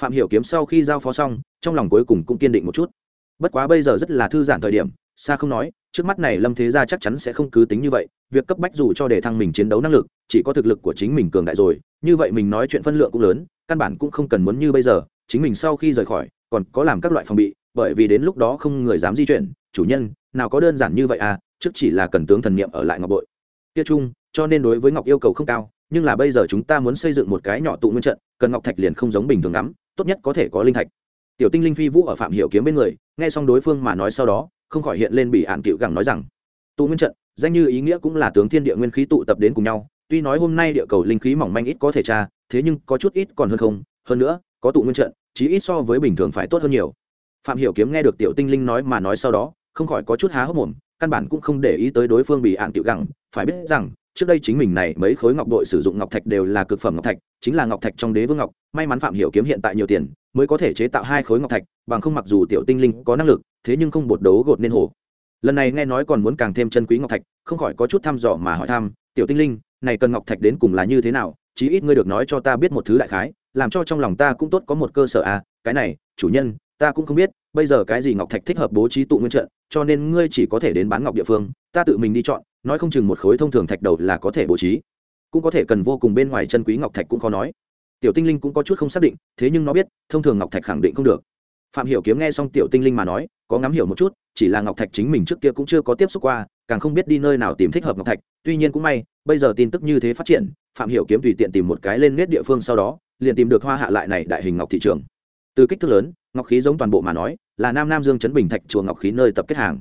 Phạm hiểu kiếm sau khi giao phó xong, trong lòng cuối cùng cũng kiên định một chút. Bất quá bây giờ rất là thư giãn thời điểm xa không nói, trước mắt này lâm thế gia chắc chắn sẽ không cứ tính như vậy, việc cấp bách dù cho để thăng mình chiến đấu năng lực, chỉ có thực lực của chính mình cường đại rồi, như vậy mình nói chuyện phân lượng cũng lớn, căn bản cũng không cần muốn như bây giờ, chính mình sau khi rời khỏi, còn có làm các loại phòng bị, bởi vì đến lúc đó không người dám di chuyển, chủ nhân, nào có đơn giản như vậy à trước chỉ là cần tướng thần niệm ở lại ngọc bội kia chung, cho nên đối với ngọc yêu cầu không cao, nhưng là bây giờ chúng ta muốn xây dựng một cái nhỏ tụ nguyên trận, cần ngọc thạch liền không giống bình thường lắm, tốt nhất có thể có linh thạch. Tiểu tinh linh phi vũ ở phạm hiểu kiếm bên người, nghe xong đối phương mà nói sau đó, không khỏi hiện lên bị ạn cựu gẳng nói rằng, tụ nguyên trận, danh như ý nghĩa cũng là tướng thiên địa nguyên khí tụ tập đến cùng nhau, tuy nói hôm nay địa cầu linh khí mỏng manh ít có thể tra, thế nhưng có chút ít còn hơn không, hơn nữa, có tụ nguyên trận, chí ít so với bình thường phải tốt hơn nhiều. Phạm hiểu kiếm nghe được tiểu tinh linh nói mà nói sau đó, không khỏi có chút há hốc mồm căn bản cũng không để ý tới đối phương bị ạn tiểu gẳng. Phải biết rằng, trước đây chính mình này mấy khối ngọc bội sử dụng ngọc thạch đều là cực phẩm ngọc thạch, chính là ngọc thạch trong đế vương ngọc. May mắn phạm hiểu kiếm hiện tại nhiều tiền, mới có thể chế tạo hai khối ngọc thạch, bằng không mặc dù tiểu tinh linh có năng lực, thế nhưng không bột đấu gột nên hổ lần này nghe nói còn muốn càng thêm chân quý ngọc thạch, không khỏi có chút thăm dò mà hỏi thăm, tiểu tinh linh, này cần ngọc thạch đến cùng là như thế nào? Chí ít ngươi được nói cho ta biết một thứ đại khái, làm cho trong lòng ta cũng tốt có một cơ sở à. Cái này, chủ nhân, ta cũng không biết bây giờ cái gì ngọc thạch thích hợp bố trí tụ nguyên trận, cho nên ngươi chỉ có thể đến bán ngọc địa phương, ta tự mình đi chọn, nói không chừng một khối thông thường thạch đầu là có thể bố trí. Cũng có thể cần vô cùng bên ngoài chân quý ngọc thạch cũng khó nói. Tiểu tinh linh cũng có chút không xác định, thế nhưng nó biết, thông thường ngọc thạch khẳng định không được. Phạm hiểu kiếm nghe xong tiểu tinh linh mà nói, có ngắm hiểu một chút, chỉ là ngọc thạch chính mình trước kia cũng chưa có tiếp xúc qua, càng không biết đi nơi nào tìm thích hợp ngọc thạch. Tuy nhiên cũng may, bây giờ tin tức như thế phát triển, phạm hiểu kiếm tùy tiện tìm một cái lên nét địa phương sau đó, liền tìm được hoa hạ lại này đại hình ngọc thị trường. Từ kích thước lớn, ngọc khí giống toàn bộ mà nói là nam nam dương chấn bình thạch chùa ngọc khí nơi tập kết hàng.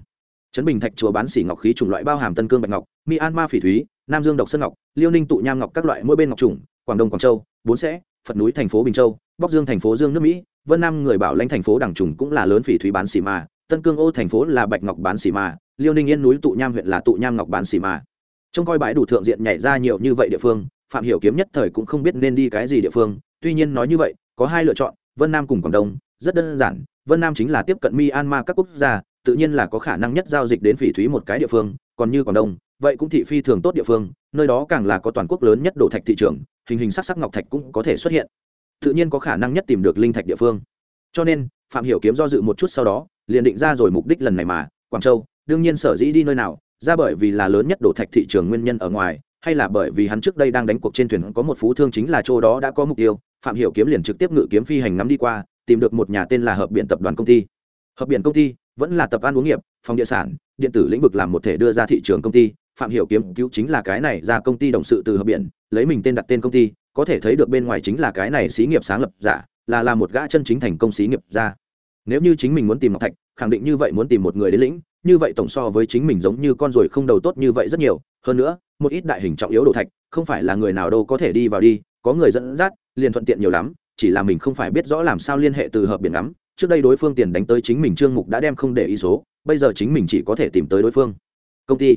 Chấn bình thạch chùa bán xỉ ngọc khí chủng loại bao hàm tân cương bạch ngọc myanmar phỉ thúy, nam dương độc sơn ngọc, liêu ninh tụ nham ngọc các loại mỗi bên ngọc trùng quảng đông, quảng châu, bốn sẽ, phật núi thành phố bình châu bóc dương thành phố dương nước mỹ, vân nam người bảo lãnh thành phố đảng trùng cũng là lớn phỉ thúy bán xỉ mà, tân cương ô thành phố là bạch ngọc bán xỉ mà, liêu ninh yên núi tụ nham huyện là tụ nham ngọc bán xỉ mà. Trông coi bãi đủ thượng diện nhảy ra nhiều như vậy địa phương, phạm hiểu kiếm nhất thời cũng không biết nên đi cái gì địa phương, tuy nhiên nói như vậy, có hai lựa chọn, vân nam cùng quảng đông, rất đơn giản vân nam chính là tiếp cận myanmar các quốc gia, tự nhiên là có khả năng nhất giao dịch đến phỉ thúy một cái địa phương, còn như quảng đông, vậy cũng thị phi thường tốt địa phương, nơi đó càng là có toàn quốc lớn nhất đổ thạch thị trường, hình hình sắc sắc ngọc thạch cũng có thể xuất hiện. Tự nhiên có khả năng nhất tìm được linh thạch địa phương. Cho nên, phạm hiểu kiếm do dự một chút sau đó, liền định ra rồi mục đích lần này mà, quảng châu, đương nhiên sở dĩ đi nơi nào, ra bởi vì là lớn nhất đổ thạch thị trường nguyên nhân ở ngoài, hay là bởi vì hắn trước đây đang đánh cuộc trên thuyền có một phú thương chính là chỗ đó đã có mục tiêu, phạm hiểu kiếm liền trực tiếp ngự kiếm phi hành ngắm đi qua tìm được một nhà tên là hợp biện tập đoàn công ty. Hợp biện công ty vẫn là tập an uống nghiệp, phòng địa sản, điện tử lĩnh vực làm một thể đưa ra thị trường công ty. Phạm hiểu kiếm cứu chính là cái này ra công ty đồng sự từ hợp biện, lấy mình tên đặt tên công ty, có thể thấy được bên ngoài chính là cái này xí nghiệp sáng lập giả, là là một gã chân chính thành công xí nghiệp ra nếu như chính mình muốn tìm ngọc thạch, khẳng định như vậy muốn tìm một người đến lĩnh, như vậy tổng so với chính mình giống như con ruồi không đầu tốt như vậy rất nhiều. Hơn nữa, một ít đại hình trọng yếu đồ thạch, không phải là người nào đâu có thể đi vào đi, có người dẫn dắt, liền thuận tiện nhiều lắm chỉ là mình không phải biết rõ làm sao liên hệ từ hợp biển ngắm, trước đây đối phương tiền đánh tới chính mình trương mục đã đem không để ý số, bây giờ chính mình chỉ có thể tìm tới đối phương. Công ty.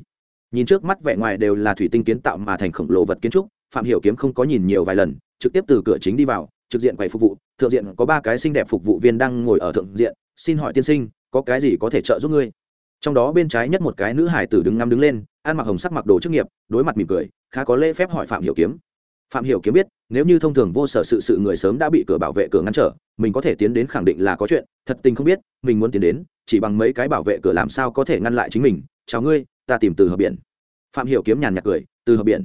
Nhìn trước mắt vẻ ngoài đều là thủy tinh kiến tạo mà thành khổng lồ vật kiến trúc, phạm hiểu kiếm không có nhìn nhiều vài lần, trực tiếp từ cửa chính đi vào, trực diện quầy phục vụ, thượng diện có ba cái xinh đẹp phục vụ viên đang ngồi ở thượng diện, xin hỏi tiên sinh, có cái gì có thể trợ giúp ngươi? Trong đó bên trái nhất một cái nữ hải tử đứng ngắm đứng lên, ăn mặc hồng sắc mặc đồ chức nghiệp, đối mặt mỉm cười, khá có lễ phép hỏi phạm hiểu kiếm phạm hiểu kiếm biết, nếu như thông thường vô sở sự sự người sớm đã bị cửa bảo vệ cửa ngăn trở, mình có thể tiến đến khẳng định là có chuyện, thật tình không biết, mình muốn tiến đến, chỉ bằng mấy cái bảo vệ cửa làm sao có thể ngăn lại chính mình. Chào ngươi, ta tìm từ hợp biển. Phạm hiểu kiếm nhàn nhạt cười, từ hợp biển.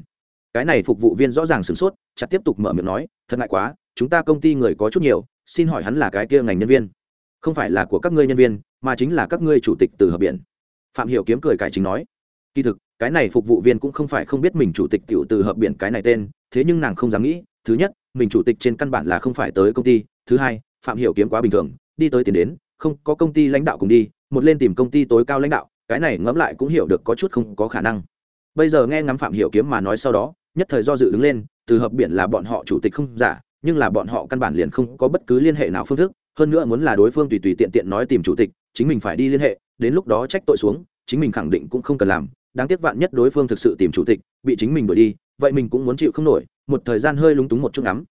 Cái này phục vụ viên rõ ràng sửng sốt chặt tiếp tục mở miệng nói, thật ngại quá, chúng ta công ty người có chút nhiều, xin hỏi hắn là cái kia ngành nhân viên. Không phải là của các ngươi nhân viên, mà chính là các ngươi chủ tịch từ hợp biển. Phạm hiểu kiếm cười cải chính nói kỳ thực, cái này phục vụ viên cũng không phải không biết mình chủ tịch tiểu từ hợp biển cái này tên, thế nhưng nàng không dám nghĩ, thứ nhất, mình chủ tịch trên căn bản là không phải tới công ty, thứ hai, phạm hiểu kiếm quá bình thường, đi tới tiền đến, không có công ty lãnh đạo cùng đi, một lên tìm công ty tối cao lãnh đạo, cái này ngẫm lại cũng hiểu được có chút không có khả năng. Bây giờ nghe ngắm phạm hiểu kiếm mà nói sau đó, nhất thời do dự đứng lên, từ hợp biển là bọn họ chủ tịch không giả, nhưng là bọn họ căn bản liền không có bất cứ liên hệ nào phương thức, hơn nữa muốn là đối phương tùy tùy tiện tiện nói tìm chủ tịch, chính mình phải đi liên hệ, đến lúc đó trách tội xuống, chính mình khẳng định cũng không cần làm đáng tiếc vạn nhất đối phương thực sự tìm chủ tịch, bị chính mình đuổi đi, vậy mình cũng muốn chịu không nổi, một thời gian hơi lúng túng một chút ngắm.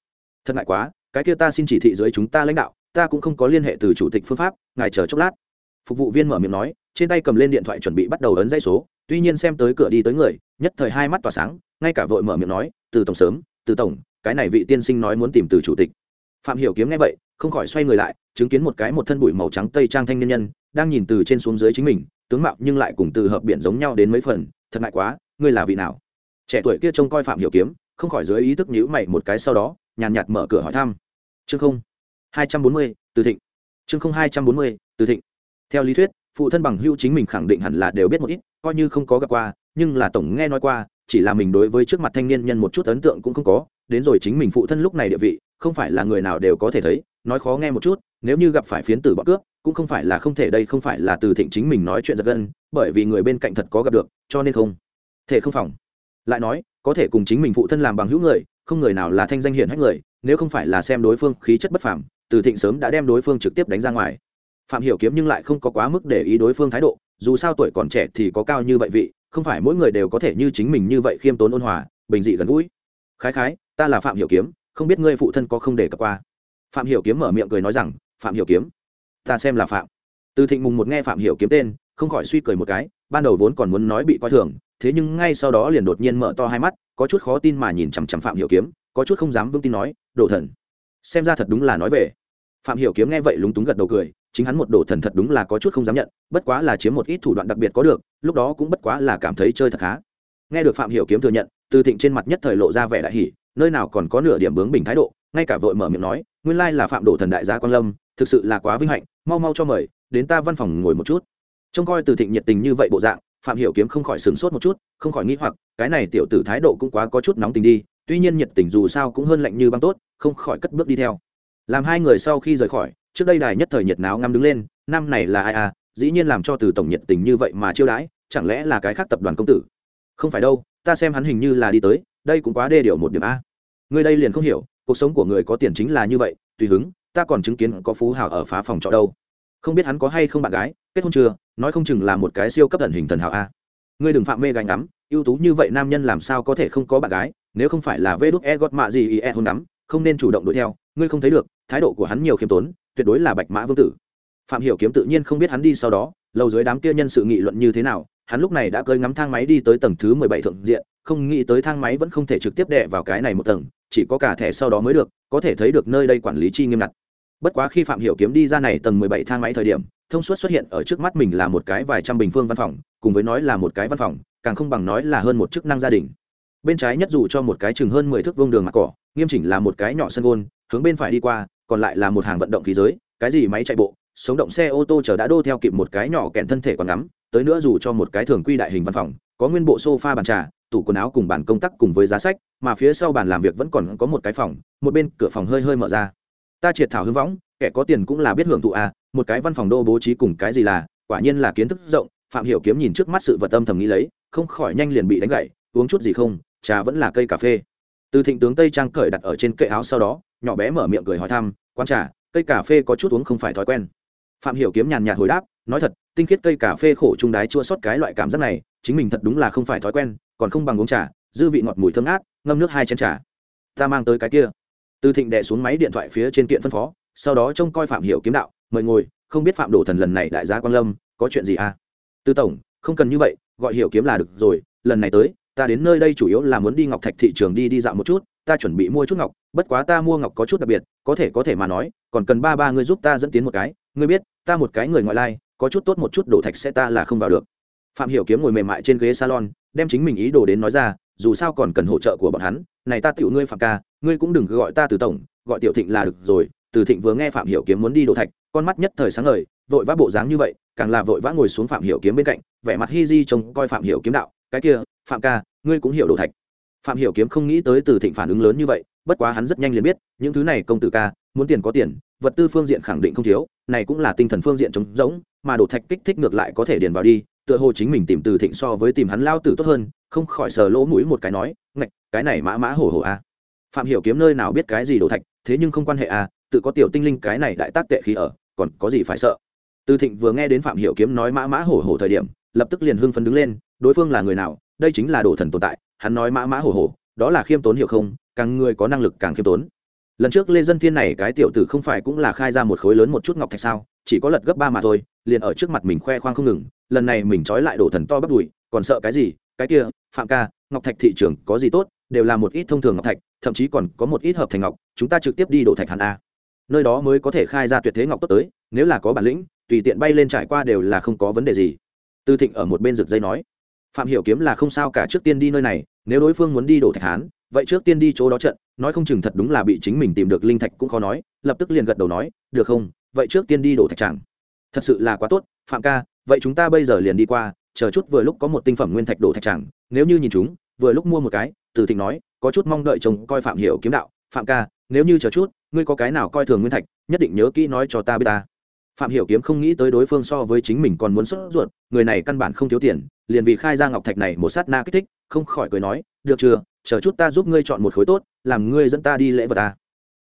Thật ngại quá, cái kia ta xin chỉ thị dưới chúng ta lãnh đạo, ta cũng không có liên hệ từ chủ tịch phương pháp, ngài chờ chốc lát. Phục vụ viên mở miệng nói, trên tay cầm lên điện thoại chuẩn bị bắt đầu ấn dây số, tuy nhiên xem tới cửa đi tới người, nhất thời hai mắt tỏa sáng, ngay cả vội mở miệng nói, từ tổng sớm, từ tổng, cái này vị tiên sinh nói muốn tìm từ chủ tịch. Phạm hiểu kiếm nghe vậy, không khỏi xoay người lại, chứng kiến một cái một thân bụi màu trắng tây trang thanh niên nhân, đang nhìn từ trên xuống dưới chính mình tướng mạo nhưng lại cùng từ hợp biển giống nhau đến mấy phần, thật ngại quá, ngươi là vị nào? Trẻ tuổi kia trông coi phạm hiểu kiếm, không khỏi dưới ý thức nhíu mày một cái sau đó, nhàn nhạt mở cửa hỏi thăm. Chương không, hai trăm bốn mươi, từ thịnh. Chương không, hai trăm bốn mươi, từ thịnh. Theo lý thuyết, phụ thân bằng hưu chính mình khẳng định hẳn là đều biết một ít, coi như không có gặp qua, nhưng là tổng nghe nói qua, chỉ là mình đối với trước mặt thanh niên nhân một chút ấn tượng cũng không có, đến rồi chính mình phụ thân lúc này địa vị, không phải là người nào đều có thể thấy, nói khó nghe một chút, nếu như gặp phải phiến tử bọn cướp cũng không phải là không thể đây không phải là từ thịnh chính mình nói chuyện giật gân, bởi vì người bên cạnh thật có gặp được, cho nên không. Thể không phòng. Lại nói, có thể cùng chính mình phụ thân làm bằng hữu người, không người nào là thanh danh hiển hách người, nếu không phải là xem đối phương khí chất bất phàm, từ thịnh sớm đã đem đối phương trực tiếp đánh ra ngoài. Phạm hiểu kiếm nhưng lại không có quá mức để ý đối phương thái độ, dù sao tuổi còn trẻ thì có cao như vậy vị, không phải mỗi người đều có thể như chính mình như vậy khiêm tốn ôn hòa, bình dị gần gũi. Khái khái, ta là phạm hiểu kiếm, không biết ngươi phụ thân có không để cập qua. Phạm hiểu kiếm mở miệng cười nói rằng, phạm hiểu kiếm ta xem là phạm. Từ thịnh mùng một nghe phạm hiểu kiếm tên, không khỏi suy cười một cái, ban đầu vốn còn muốn nói bị coi thường, thế nhưng ngay sau đó liền đột nhiên mở to hai mắt, có chút khó tin mà nhìn chằm chằm phạm hiểu kiếm, có chút không dám vững tin nói, đổ thần, xem ra thật đúng là nói về. Phạm hiểu kiếm nghe vậy lúng túng gật đầu cười, chính hắn một đổ thần thật đúng là có chút không dám nhận, bất quá là chiếm một ít thủ đoạn đặc biệt có được, lúc đó cũng bất quá là cảm thấy chơi thật khá. Nghe được phạm hiểu kiếm thừa nhận, từ thịnh trên mặt nhất thời lộ ra vẻ đại hỉ, nơi nào còn có nửa điểm bướng bình thái độ, ngay cả vội mở miệng nói, nguyên lai là phạm đổ thần đại gia quan lâm thực sự là quá vinh hạnh, mau mau cho mời, đến ta văn phòng ngồi một chút. Trông coi từ thịnh nhiệt tình như vậy bộ dạng, phạm hiểu kiếm không khỏi sửng sốt một chút, không khỏi nghĩ hoặc, cái này tiểu tử thái độ cũng quá có chút nóng tình đi, tuy nhiên nhiệt tình dù sao cũng hơn lạnh như băng tốt, không khỏi cất bước đi theo. Làm hai người sau khi rời khỏi, trước đây đài nhất thời nhiệt náo ngắm đứng lên, năm này là ai à dĩ nhiên làm cho từ tổng nhiệt tình như vậy mà chiêu đãi, chẳng lẽ là cái khác tập đoàn công tử? Không phải đâu, ta xem hắn hình như là đi tới, đây cũng quá đê điều một điểm a. Người đây liền không hiểu, cuộc sống của người có tiền chính là như vậy, tùy hứng ta còn chứng kiến có phú hào ở phá phòng trọ đâu. Không biết hắn có hay không bạn gái kết hôn chưa? Nói không chừng là một cái siêu cấp thần hình thần hào a. Ngươi đừng phạm mê gánh ngắm ưu tú như vậy nam nhân làm sao có thể không có bạn gái? Nếu không phải là vê đúc e gót mạ gì y e hôn lắm, không nên chủ động đuổi theo. Ngươi không thấy được thái độ của hắn nhiều khiêm tốn tuyệt đối là bạch mã vương tử. Phạm hiểu kiếm tự nhiên không biết hắn đi sau đó lâu dưới đám kia nhân sự nghị luận như thế nào hắn lúc này đã cơi ngắm thang máy đi tới tầng thứ mười bảy thượng diện không nghĩ tới thang máy vẫn không thể trực tiếp đè vào cái này một tầng chỉ có cả thẻ sau đó mới được có thể thấy được nơi đây quản lý chi nghiêm ngặt bất quá khi phạm hiểu kiếm đi ra này tầng mười bảy thang máy thời điểm, thông suốt xuất hiện ở trước mắt mình là một cái vài trăm bình phương văn phòng, cùng với nói là một cái văn phòng, càng không bằng nói là hơn một chức năng gia đình. Bên trái nhất dù cho một cái chừng hơn mười thước vuông đường mặt cỏ, nghiêm chỉnh là một cái nhỏ sân gôn, hướng bên phải đi qua, còn lại là một hàng vận động khí giới, cái gì máy chạy bộ, sống động xe ô tô chở đã đô theo kịp một cái nhỏ kẹn thân thể còn ngắm, tới nữa dù cho một cái thường quy đại hình văn phòng, có nguyên bộ sofa bàn trà, tủ quần áo cùng bàn công tác cùng với giá sách, mà phía sau bàn làm việc vẫn còn có một cái phòng, một bên cửa phòng hơi hơi mở ra ta triệt thảo hưng võng, kẻ có tiền cũng là biết hưởng thụ à một cái văn phòng đô bố trí cùng cái gì là, quả nhiên là kiến thức rộng, phạm hiểu kiếm nhìn trước mắt sự vật âm thầm nghĩ lấy, không khỏi nhanh liền bị đánh gậy, uống chút gì không, trà vẫn là cây cà phê. Từ thịnh tướng tây trang cởi đặt ở trên kệ áo sau đó, nhỏ bé mở miệng cười hỏi thăm quan trà, cây cà phê có chút uống không phải thói quen. Phạm hiểu kiếm nhàn nhạt hồi đáp, nói thật, tinh khiết cây cà phê khổ trung đái chua xót cái loại cảm giác này, chính mình thật đúng là không phải thói quen, còn không bằng uống trà, dư vị ngọt mùi thơm ngát, ngâm nước hai chén trà. Ta mang tới cái kia từ thịnh đè xuống máy điện thoại phía trên kiện phân phó, sau đó trông coi phạm hiểu kiếm đạo, mời ngồi, không biết phạm đổ thần lần này đại gia quan lâm, có chuyện gì à? Tư tổng, không cần như vậy, gọi hiểu kiếm là được rồi, lần này tới, ta đến nơi đây chủ yếu là muốn đi ngọc thạch thị trường đi đi dạo một chút, ta chuẩn bị mua chút ngọc, bất quá ta mua ngọc có chút đặc biệt, có thể có thể mà nói, còn cần ba ba người giúp ta dẫn tiến một cái, ngươi biết, ta một cái người ngoại lai, có chút tốt một chút đổ thạch sẽ ta là không vào được. Phạm hiểu kiếm ngồi mềm mại trên ghế salon, đem chính mình ý đồ đến nói ra, dù sao còn cần hỗ trợ của bọn hắn này ta tiểu ngươi phạm ca, ngươi cũng đừng gọi ta từ tổng, gọi tiểu thịnh là được rồi. Từ thịnh vừa nghe phạm hiểu kiếm muốn đi đổ thạch, con mắt nhất thời sáng ngời, vội vã bộ dáng như vậy, càng là vội vã ngồi xuống phạm hiểu kiếm bên cạnh, vẻ mặt hi di trông coi phạm hiểu kiếm đạo, cái kia, phạm ca, ngươi cũng hiểu đổ thạch. Phạm hiểu kiếm không nghĩ tới từ thịnh phản ứng lớn như vậy, bất quá hắn rất nhanh liền biết, những thứ này công tử ca, muốn tiền có tiền, vật tư phương diện khẳng định không thiếu, này cũng là tinh thần phương diện chống rỗng, mà đổ thạch kích thích ngược lại có thể điền vào đi tựa hồ chính mình tìm từ thịnh so với tìm hắn lao tử tốt hơn, không khỏi sờ lỗ mũi một cái nói, ngạch, cái này mã mã hổ hổ a phạm hiểu kiếm nơi nào biết cái gì đồ thạch, thế nhưng không quan hệ a tự có tiểu tinh linh cái này đại tác tệ khí ở, còn có gì phải sợ? Từ thịnh vừa nghe đến phạm hiểu kiếm nói mã mã hổ hổ thời điểm, lập tức liền hưng phấn đứng lên, đối phương là người nào, đây chính là đồ thần tồn tại, hắn nói mã mã hổ hổ, đó là khiêm tốn hiểu không, càng người có năng lực càng khiêm tốn. Lần trước lê dân thiên này cái tiểu tử không phải cũng là khai ra một khối lớn một chút ngọc thạch sao? Chỉ có lật gấp ba mà thôi, liền ở trước mặt mình khoe khoang không ngừng, lần này mình trói lại đồ thần to bắt đùi, còn sợ cái gì, cái kia, phạm ca, ngọc thạch thị trường có gì tốt, đều là một ít thông thường ngọc thạch, thậm chí còn có một ít hợp thành ngọc, chúng ta trực tiếp đi đổ thạch hàn a. Nơi đó mới có thể khai ra tuyệt thế ngọc tốt tới, nếu là có bản lĩnh, tùy tiện bay lên trải qua đều là không có vấn đề gì. Tư thịnh ở một bên rực dây nói, phạm hiểu kiếm là không sao cả trước tiên đi nơi này, nếu đối phương muốn đi đổ thạch hán vậy trước tiên đi chỗ đó trận, nói không chừng thật đúng là bị chính mình tìm được linh thạch cũng khó nói, lập tức liền gật đầu nói, được không vậy trước tiên đi đổ thạch tràng. Thật sự là quá tốt, phạm ca, vậy chúng ta bây giờ liền đi qua, chờ chút vừa lúc có một tinh phẩm nguyên thạch đổ thạch tràng, nếu như nhìn chúng, vừa lúc mua một cái, từ thịnh nói, có chút mong đợi chồng coi phạm hiểu kiếm đạo. Phạm ca, nếu như chờ chút, ngươi có cái nào coi thường nguyên thạch, nhất định nhớ kỹ nói cho ta biết ta. Phạm hiểu kiếm không nghĩ tới đối phương so với chính mình còn muốn xuất ruột, người này căn bản không thiếu tiền, liền vì khai ra ngọc thạch này một sát na kích thích, không khỏi cười nói, được chưa, chờ chút ta giúp ngươi chọn một khối tốt, làm ngươi dẫn ta đi lễ vật ta.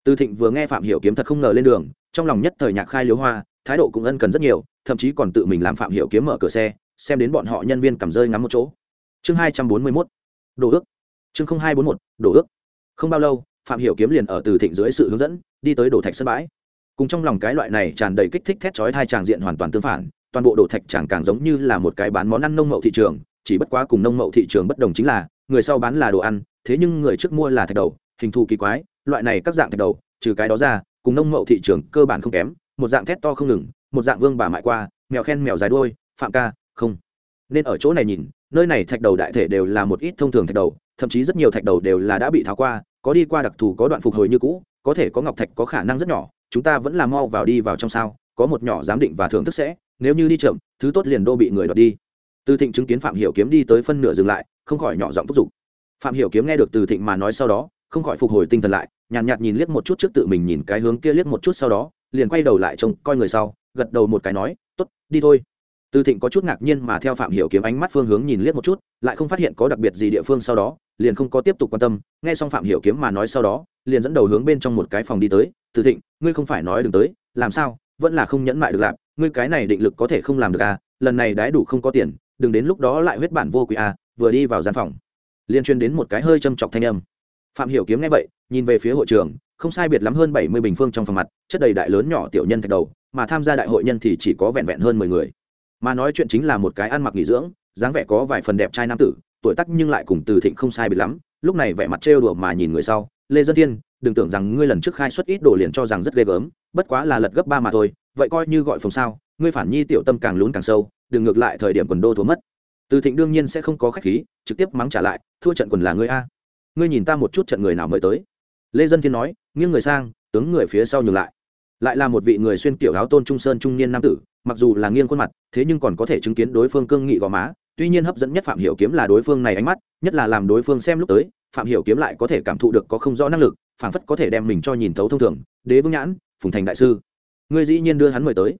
Từ thịnh vừa nghe phạm hiểu kiếm thật không ngờ lên đường trong lòng nhất thời nhạc khai liếu hoa, thái độ cũng ân cần rất nhiều, thậm chí còn tự mình làm phạm hiểu kiếm mở cửa xe, xem đến bọn họ nhân viên cầm rơi ngắm một chỗ. Chương hai trăm bốn mươi 241 đồ ước. Chương không hai bốn một. Đồ ước. Không bao lâu, phạm hiểu kiếm liền ở từ thịnh dưới sự hướng dẫn, đi tới đổ thạch sân bãi. Cùng trong lòng cái loại này tràn đầy kích thích thét chói thay tràng diện hoàn toàn tương phản, toàn bộ đổ thạch chẳng càng giống như là một cái bán món ăn nông mậu thị trường, chỉ bất quá cùng nông mậu thị trường bất đồng chính là, người sau bán là đồ ăn, thế nhưng người trước mua là thạch đầu, hình thù kỳ quái, loại này các dạng thạch đầu, trừ cái đó ra cùng nông mậu thị trường cơ bản không kém, một dạng thét to không ngừng, một dạng vương bà mại qua, mèo khen mèo dài đuôi, phạm ca, không. Nên ở chỗ này nhìn, nơi này thạch đầu đại thể đều là một ít thông thường thạch đầu, thậm chí rất nhiều thạch đầu đều là đã bị tháo qua, có đi qua đặc thù, có đoạn phục hồi như cũ, có thể có ngọc thạch, có khả năng rất nhỏ, chúng ta vẫn là mau vào đi vào trong sao, có một nhỏ giám định và thưởng thức sẽ, nếu như đi chậm, thứ tốt liền đô bị người đoạt đi. Từ thịnh chứng kiến phạm hiểu kiếm đi tới phân nửa dừng lại, không khỏi nhỏ giọng thúc giục. Phạm hiểu kiếm nghe được từ thịnh mà nói sau đó, không khỏi phục hồi tinh thần lại nhàn nhạt, nhạt nhìn liếc một chút trước tự mình nhìn cái hướng kia liếc một chút sau đó liền quay đầu lại trông coi người sau gật đầu một cái nói tốt đi thôi. Từ thịnh có chút ngạc nhiên mà theo phạm hiểu kiếm ánh mắt phương hướng nhìn liếc một chút lại không phát hiện có đặc biệt gì địa phương sau đó liền không có tiếp tục quan tâm. Nghe xong phạm hiểu kiếm mà nói sau đó liền dẫn đầu hướng bên trong một cái phòng đi tới. Từ thịnh ngươi không phải nói đừng tới làm sao? Vẫn là không nhẫn mại được làm ngươi cái này định lực có thể không làm được à? Lần này đái đủ không có tiền đừng đến lúc đó lại huyết bản vô quỷ à? Vừa đi vào gian phòng. Liên chuyên đến một cái hơi châm chọc thanh âm phạm hiểu kiếm nghe vậy, nhìn về phía hội trường, không sai biệt lắm hơn bảy mươi bình phương trong phòng mặt, chất đầy đại lớn nhỏ tiểu nhân thạch đầu, mà tham gia đại hội nhân thì chỉ có vẹn vẹn hơn mười người. Mà nói chuyện chính là một cái ăn mặc nghỉ dưỡng, dáng vẻ có vài phần đẹp trai nam tử, tuổi tác nhưng lại cùng từ thịnh không sai biệt lắm, lúc này vẻ mặt trêu đùa mà nhìn người sau, lê dân thiên, đừng tưởng rằng ngươi lần trước khai xuất ít đồ liền cho rằng rất ghê gớm, bất quá là lật gấp ba mà thôi, vậy coi như gọi phòng sao, ngươi phản nhi tiểu tâm càng lún càng sâu, đừng ngược lại thời điểm quần đô thua mất. Từ thịnh đương nhiên sẽ không có khách khí, trực tiếp mắng trả lại, thua trận quần là ngươi a ngươi nhìn ta một chút trận người nào mới tới. Lê dân thiên nói, nghiêng người sang, tướng người phía sau nhường lại. Lại là một vị người xuyên kiểu áo tôn trung sơn trung niên nam tử, mặc dù là nghiêng khuôn mặt, thế nhưng còn có thể chứng kiến đối phương cương nghị gò má, tuy nhiên hấp dẫn nhất phạm hiểu kiếm là đối phương này ánh mắt, nhất là làm đối phương xem lúc tới, phạm hiểu kiếm lại có thể cảm thụ được có không rõ năng lực, phảng phất có thể đem mình cho nhìn thấu thông thường. Đế vương nhãn, phùng thành đại sư. Ngươi dĩ nhiên đưa hắn mời tới.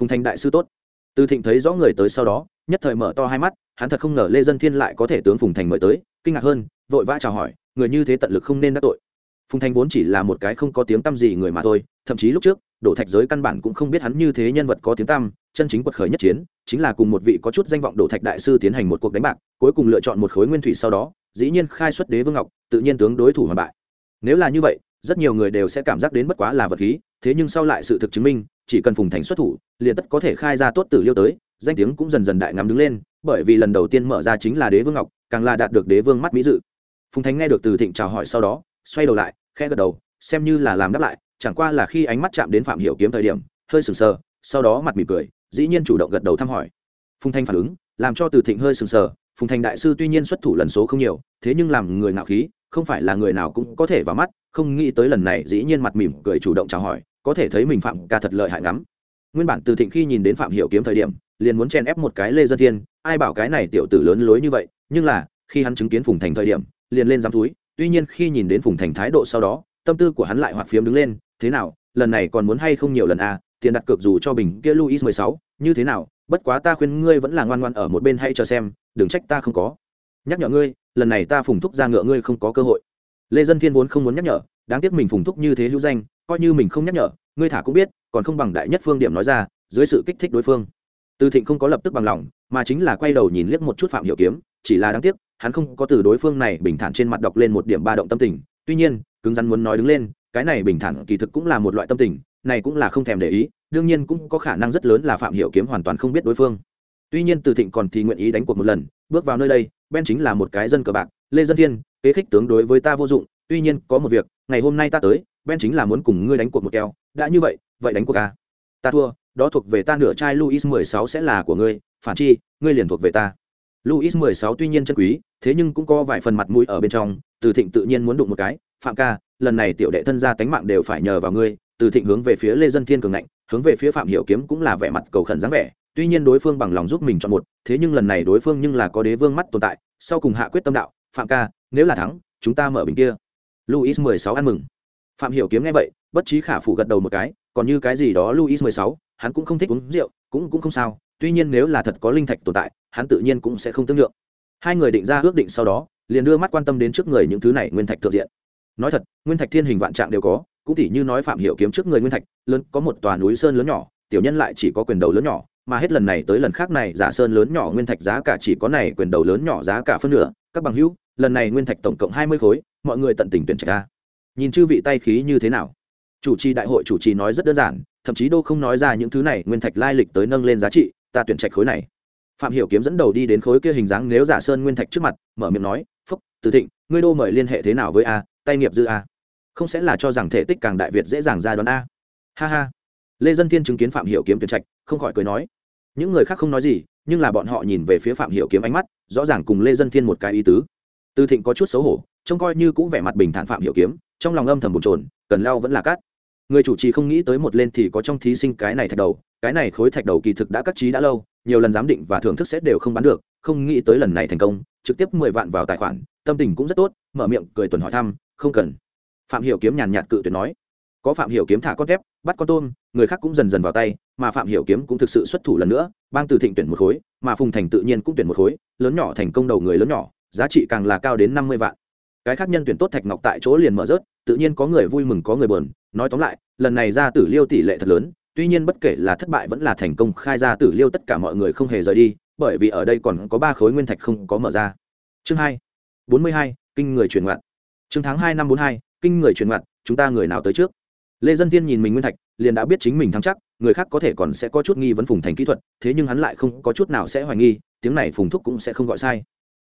Phùng thành đại sư tốt. Từ thịnh thấy rõ người tới sau đó, nhất thời mở to hai mắt, hắn thật không ngờ lê dân thiên lại có thể tướng phùng thành mời tới, kinh ngạc hơn vội vã chào hỏi, người như thế tận lực không nên đắc tội. Phùng thanh vốn chỉ là một cái không có tiếng tăm gì người mà thôi, thậm chí lúc trước, đổ thạch giới căn bản cũng không biết hắn như thế nhân vật có tiếng tăm, chân chính quật khởi nhất chiến, chính là cùng một vị có chút danh vọng đổ thạch đại sư tiến hành một cuộc đánh bạc, cuối cùng lựa chọn một khối nguyên thủy sau đó, dĩ nhiên khai xuất đế vương ngọc, tự nhiên tướng đối thủ hoàn bại. Nếu là như vậy, rất nhiều người đều sẽ cảm giác đến bất quá là vật khí, thế nhưng sau lại sự thực chứng minh, chỉ cần phùng thành xuất thủ, liền tất có thể khai ra tốt tử liêu tới, danh tiếng cũng dần dần đại ngắm đứng lên, bởi vì lần đầu tiên mở ra chính là đế vương ngọc, càng là đạt được đế vương mắt mỹ dự phùng thánh nghe được từ thịnh chào hỏi sau đó, xoay đầu lại khe gật đầu, xem như là làm đáp lại, chẳng qua là khi ánh mắt chạm đến phạm hiểu kiếm thời điểm, hơi sừng sờ, sau đó mặt mỉm cười, dĩ nhiên chủ động gật đầu thăm hỏi. Phùng thanh phản ứng, làm cho từ thịnh hơi sừng sờ, phùng Thanh đại sư tuy nhiên xuất thủ lần số không nhiều, thế nhưng làm người ngạo khí, không phải là người nào cũng có thể vào mắt, không nghĩ tới lần này dĩ nhiên mặt mỉm cười chủ động chào hỏi, có thể thấy mình phạm ca thật lợi hại ngắm nguyên bản từ thịnh khi nhìn đến phạm hiểu kiếm thời điểm, liền muốn chen ép một cái lê dân thiên, ai bảo cái này tiểu tử lớn lối như vậy, nhưng là, khi hắn chứng kiến phùng thành thời điểm liền lên giám túi, tuy nhiên khi nhìn đến phùng thành thái độ sau đó, tâm tư của hắn lại hoạt phiếm đứng lên, thế nào, lần này còn muốn hay không nhiều lần à tiền đặt cược dù cho bình kia luis mười sáu, như thế nào, bất quá ta khuyên ngươi vẫn là ngoan ngoan ở một bên hay cho xem, đừng trách ta không có. Nhắc nhở ngươi, lần này ta phùng thúc ra ngựa ngươi không có cơ hội. Lê dân thiên vốn không muốn nhắc nhở, đáng tiếc mình phùng thúc như thế hữu danh, coi như mình không nhắc nhở, ngươi thả cũng biết, còn không bằng đại nhất phương điểm nói ra, dưới sự kích thích đối phương. Từ thịnh không có lập tức bằng lòng, mà chính là quay đầu nhìn liếc một chút phạm hiểu kiếm, chỉ là đáng tiếc hắn không có từ đối phương này bình thản trên mặt đọc lên một điểm ba động tâm tình. Tuy nhiên, cứng rắn muốn nói đứng lên, cái này bình thản kỳ thực cũng là một loại tâm tình, này cũng là không thèm để ý, đương nhiên cũng có khả năng rất lớn là phạm hiểu kiếm hoàn toàn không biết đối phương. Tuy nhiên từ thịnh còn thì nguyện ý đánh cuộc một lần, bước vào nơi đây, ben chính là một cái dân cờ bạc, lê dân thiên, kế khích tướng đối với ta vô dụng, tuy nhiên có một việc, ngày hôm nay ta tới, ben chính là muốn cùng ngươi đánh cuộc một keo, đã như vậy vậy đánh cuộc à? ta thua, đó thuộc về ta nửa chai luis mười sáu sẽ là của ngươi, phản chi, ngươi liền thuộc về ta. Louis mười sáu tuy nhiên chân quý, thế nhưng cũng có vài phần mặt mũi ở bên trong, từ thịnh tự nhiên muốn đụng một cái, phạm ca, lần này tiểu đệ thân gia tánh mạng đều phải nhờ vào ngươi. Từ thịnh hướng về phía lê dân thiên cường ngạnh, hướng về phía phạm hiểu kiếm cũng là vẻ mặt cầu khẩn dáng vẻ, tuy nhiên đối phương bằng lòng giúp mình chọn một, thế nhưng lần này đối phương nhưng là có đế vương mắt tồn tại, sau cùng hạ quyết tâm đạo, phạm ca, nếu là thắng, chúng ta mở bình kia. Louis mười sáu ăn mừng. Phạm hiểu kiếm nghe vậy, bất trí khả phủ gật đầu một cái, còn như cái gì đó Louis mười sáu, hắn cũng không thích uống rượu, cũng cũng không sao, tuy nhiên nếu là thật có linh thạch tồn tại hắn tự nhiên cũng sẽ không tương lượng. Hai người định ra ước định sau đó, liền đưa mắt quan tâm đến trước người những thứ này nguyên thạch thượng diện. Nói thật, nguyên thạch thiên hình vạn trạng đều có, cũng tỉ như nói phạm hiểu kiếm trước người nguyên thạch, lớn, có một tòa núi sơn lớn nhỏ, tiểu nhân lại chỉ có quyền đầu lớn nhỏ, mà hết lần này tới lần khác này, giả sơn lớn nhỏ nguyên thạch giá cả chỉ có này, quyền đầu lớn nhỏ giá cả phân nửa, các bằng hữu, lần này nguyên thạch tổng cộng hai mươi khối, mọi người tận tình tuyển trạch ra. Nhìn chư vị tay khí như thế nào? Chủ trì đại hội chủ trì nói rất đơn giản, thậm chí đô không nói ra những thứ này nguyên thạch lai lịch tới nâng lên giá trị, ta tuyển trạch khối này phạm hiểu kiếm dẫn đầu đi đến khối kia hình dáng nếu giả sơn nguyên thạch trước mặt, mở miệng nói, phúc, từ thịnh, ngươi đô mời liên hệ thế nào với a, tay nghiệp dư a? Không sẽ là cho rằng thể tích càng đại việt dễ dàng ra đón a. Ha ha. Lê dân thiên chứng kiến phạm hiểu kiếm tuyển trạch, không khỏi cười nói, những người khác không nói gì, nhưng là bọn họ nhìn về phía phạm hiểu kiếm ánh mắt, rõ ràng cùng lê dân thiên một cái ý tứ. Từ thịnh có chút xấu hổ, trông coi như cũng vẻ mặt bình thản phạm hiểu kiếm, trong lòng âm thầm bồn chồn, cần lao vẫn là cát. Người chủ trì không nghĩ tới một lên thì có trong thí sinh cái này thạch đầu cái này khối thạch đầu kỳ thực đã cắt trí đã lâu, nhiều lần giám định và thưởng thức xét đều không bán được, không nghĩ tới lần này thành công, trực tiếp mười vạn vào tài khoản, tâm tình cũng rất tốt, mở miệng, cười tuần hỏi thăm, không cần. Phạm hiểu kiếm nhàn nhạt cự tuyệt nói. Có phạm hiểu kiếm thả con thép, bắt con tôm, người khác cũng dần dần vào tay, mà phạm hiểu kiếm cũng thực sự xuất thủ lần nữa, bang từ thịnh tuyển một khối, mà phùng thành tự nhiên cũng tuyển một khối, lớn nhỏ thành công đầu người lớn nhỏ, giá trị càng là cao đến năm mươi vạn. Cái khác nhân tuyển tốt thạch ngọc tại chỗ liền mở rớt, tự nhiên có người vui mừng, có người buồn, nói tóm lại, lần này ra tử liêu tỷ lệ thật lớn tuy nhiên bất kể là thất bại vẫn là thành công, khai ra tử liêu tất cả mọi người không hề rời đi, bởi vì ở đây còn có ba khối nguyên thạch không có mở ra. Chương hai, bốn mươi hai, kinh người truyền ngoạn chương tháng hai năm bốn hai, kinh người truyền ngoạn chúng ta người nào tới trước? Lê dân thiên nhìn mình nguyên thạch, liền đã biết chính mình thắng chắc, người khác có thể còn sẽ có chút nghi vấn phùng thành kỹ thuật, thế nhưng hắn lại không có chút nào sẽ hoài nghi, tiếng này phùng thúc cũng sẽ không gọi sai.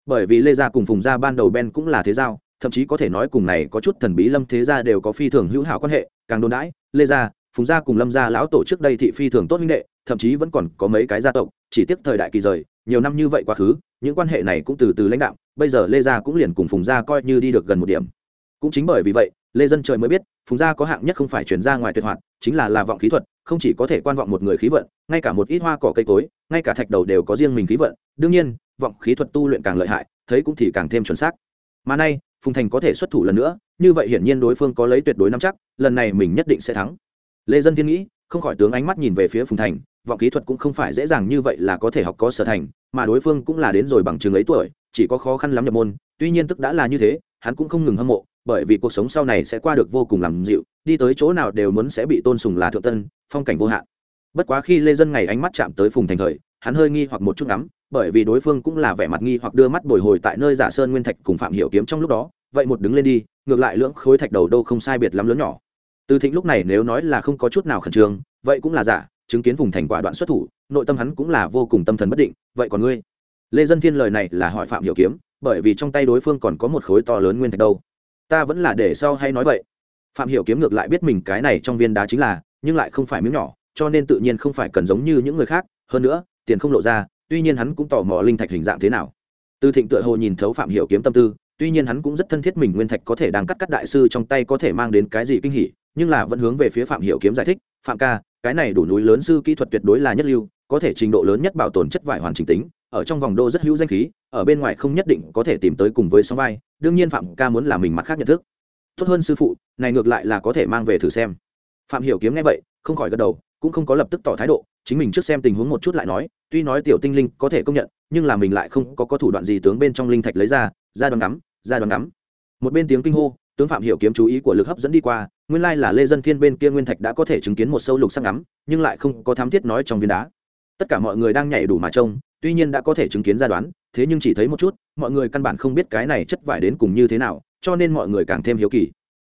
Bởi vì lê gia cùng phùng gia ban đầu ben cũng là thế giao, thậm chí có thể nói cùng này có chút thần bí lâm thế gia đều có phi thường hữu hảo quan hệ, càng đồn đãi, lê gia phùng gia cùng lâm gia lão tổ trước đây thị phi thường tốt huynh đệ, thậm chí vẫn còn có mấy cái gia tộc, chỉ tiếc thời đại kỳ rời, nhiều năm như vậy quá khứ, những quan hệ này cũng từ từ lãnh đạo bây giờ lê gia cũng liền cùng phùng gia coi như đi được gần một điểm. Cũng chính bởi vì vậy, lê dân trời mới biết, phùng gia có hạng nhất không phải chuyển ra ngoài tuyệt hoạt, chính là là vọng khí thuật, không chỉ có thể quan vọng một người khí vận, ngay cả một ít hoa cỏ cây cối, ngay cả thạch đầu đều có riêng mình khí vận. Đương nhiên, vọng khí thuật tu luyện càng lợi hại, thấy cũng thì càng thêm chuẩn xác. Mà nay, phùng thành có thể xuất thủ lần nữa, như vậy hiển nhiên đối phương có lấy tuyệt đối nắm chắc, lần này mình nhất định sẽ thắng lê dân thiên nghĩ, không khỏi tướng ánh mắt nhìn về phía phùng thành, vọng kỹ thuật cũng không phải dễ dàng như vậy là có thể học có sở thành, mà đối phương cũng là đến rồi bằng chừng ấy tuổi, chỉ có khó khăn lắm nhập môn, tuy nhiên tức đã là như thế, hắn cũng không ngừng hâm mộ, bởi vì cuộc sống sau này sẽ qua được vô cùng làm dịu, đi tới chỗ nào đều muốn sẽ bị tôn sùng là thượng tân, phong cảnh vô hạn. Bất quá khi lê dân ngày ánh mắt chạm tới phùng thành thời, hắn hơi nghi hoặc một chút ngắm, bởi vì đối phương cũng là vẻ mặt nghi hoặc đưa mắt bồi hồi tại nơi giả sơn nguyên thạch cùng phạm hiểu kiếm trong lúc đó, vậy một đứng lên đi, ngược lại lưỡng khối thạch đầu đâu không sai biệt lắm lớn nhỏ từ thịnh lúc này nếu nói là không có chút nào khẩn trương, vậy cũng là giả, chứng kiến vùng thành quả đoạn xuất thủ, nội tâm hắn cũng là vô cùng tâm thần bất định, vậy còn ngươi? Lê dân thiên lời này là hỏi phạm hiểu kiếm, bởi vì trong tay đối phương còn có một khối to lớn nguyên thạch đâu. Ta vẫn là để sau hay nói vậy. Phạm hiểu kiếm ngược lại biết mình cái này trong viên đá chính là, nhưng lại không phải miếng nhỏ, cho nên tự nhiên không phải cần giống như những người khác, hơn nữa, tiền không lộ ra, tuy nhiên hắn cũng tò mò linh thạch hình dạng thế nào. Từ thịnh tựa hồ nhìn thấu phạm hiểu kiếm tâm tư tuy nhiên hắn cũng rất thân thiết mình nguyên thạch có thể đang cắt cắt đại sư trong tay có thể mang đến cái gì kinh hỉ, nhưng là vẫn hướng về phía phạm hiểu kiếm giải thích, phạm ca, cái này đủ núi lớn sư kỹ thuật tuyệt đối là nhất lưu, có thể trình độ lớn nhất bảo tồn chất vải hoàn chỉnh tính, ở trong vòng đô rất hữu danh khí, ở bên ngoài không nhất định có thể tìm tới cùng với sóng vai, đương nhiên phạm ca muốn là mình mặt khác nhận thức. Tốt hơn sư phụ, này ngược lại là có thể mang về thử xem. Phạm hiểu kiếm nghe vậy, không khỏi gật đầu, cũng không có lập tức tỏ thái độ chính mình trước xem tình huống một chút lại nói, tuy nói tiểu tinh linh có thể công nhận, nhưng là mình lại không có có thủ đoạn gì tướng bên trong linh thạch lấy ra ra đoàn ngắm, ra đoàn ngắm. Một bên tiếng kinh hô, tướng phạm hiểu kiếm chú ý của lực hấp dẫn đi qua, nguyên lai là lê dân thiên bên kia nguyên thạch đã có thể chứng kiến một sâu lục sắc ngắm, nhưng lại không có thám thiết nói trong viên đá. Tất cả mọi người đang nhảy đủ mà trông, tuy nhiên đã có thể chứng kiến ra đoán, thế nhưng chỉ thấy một chút, mọi người căn bản không biết cái này chất vải đến cùng như thế nào, cho nên mọi người càng thêm hiếu kỳ.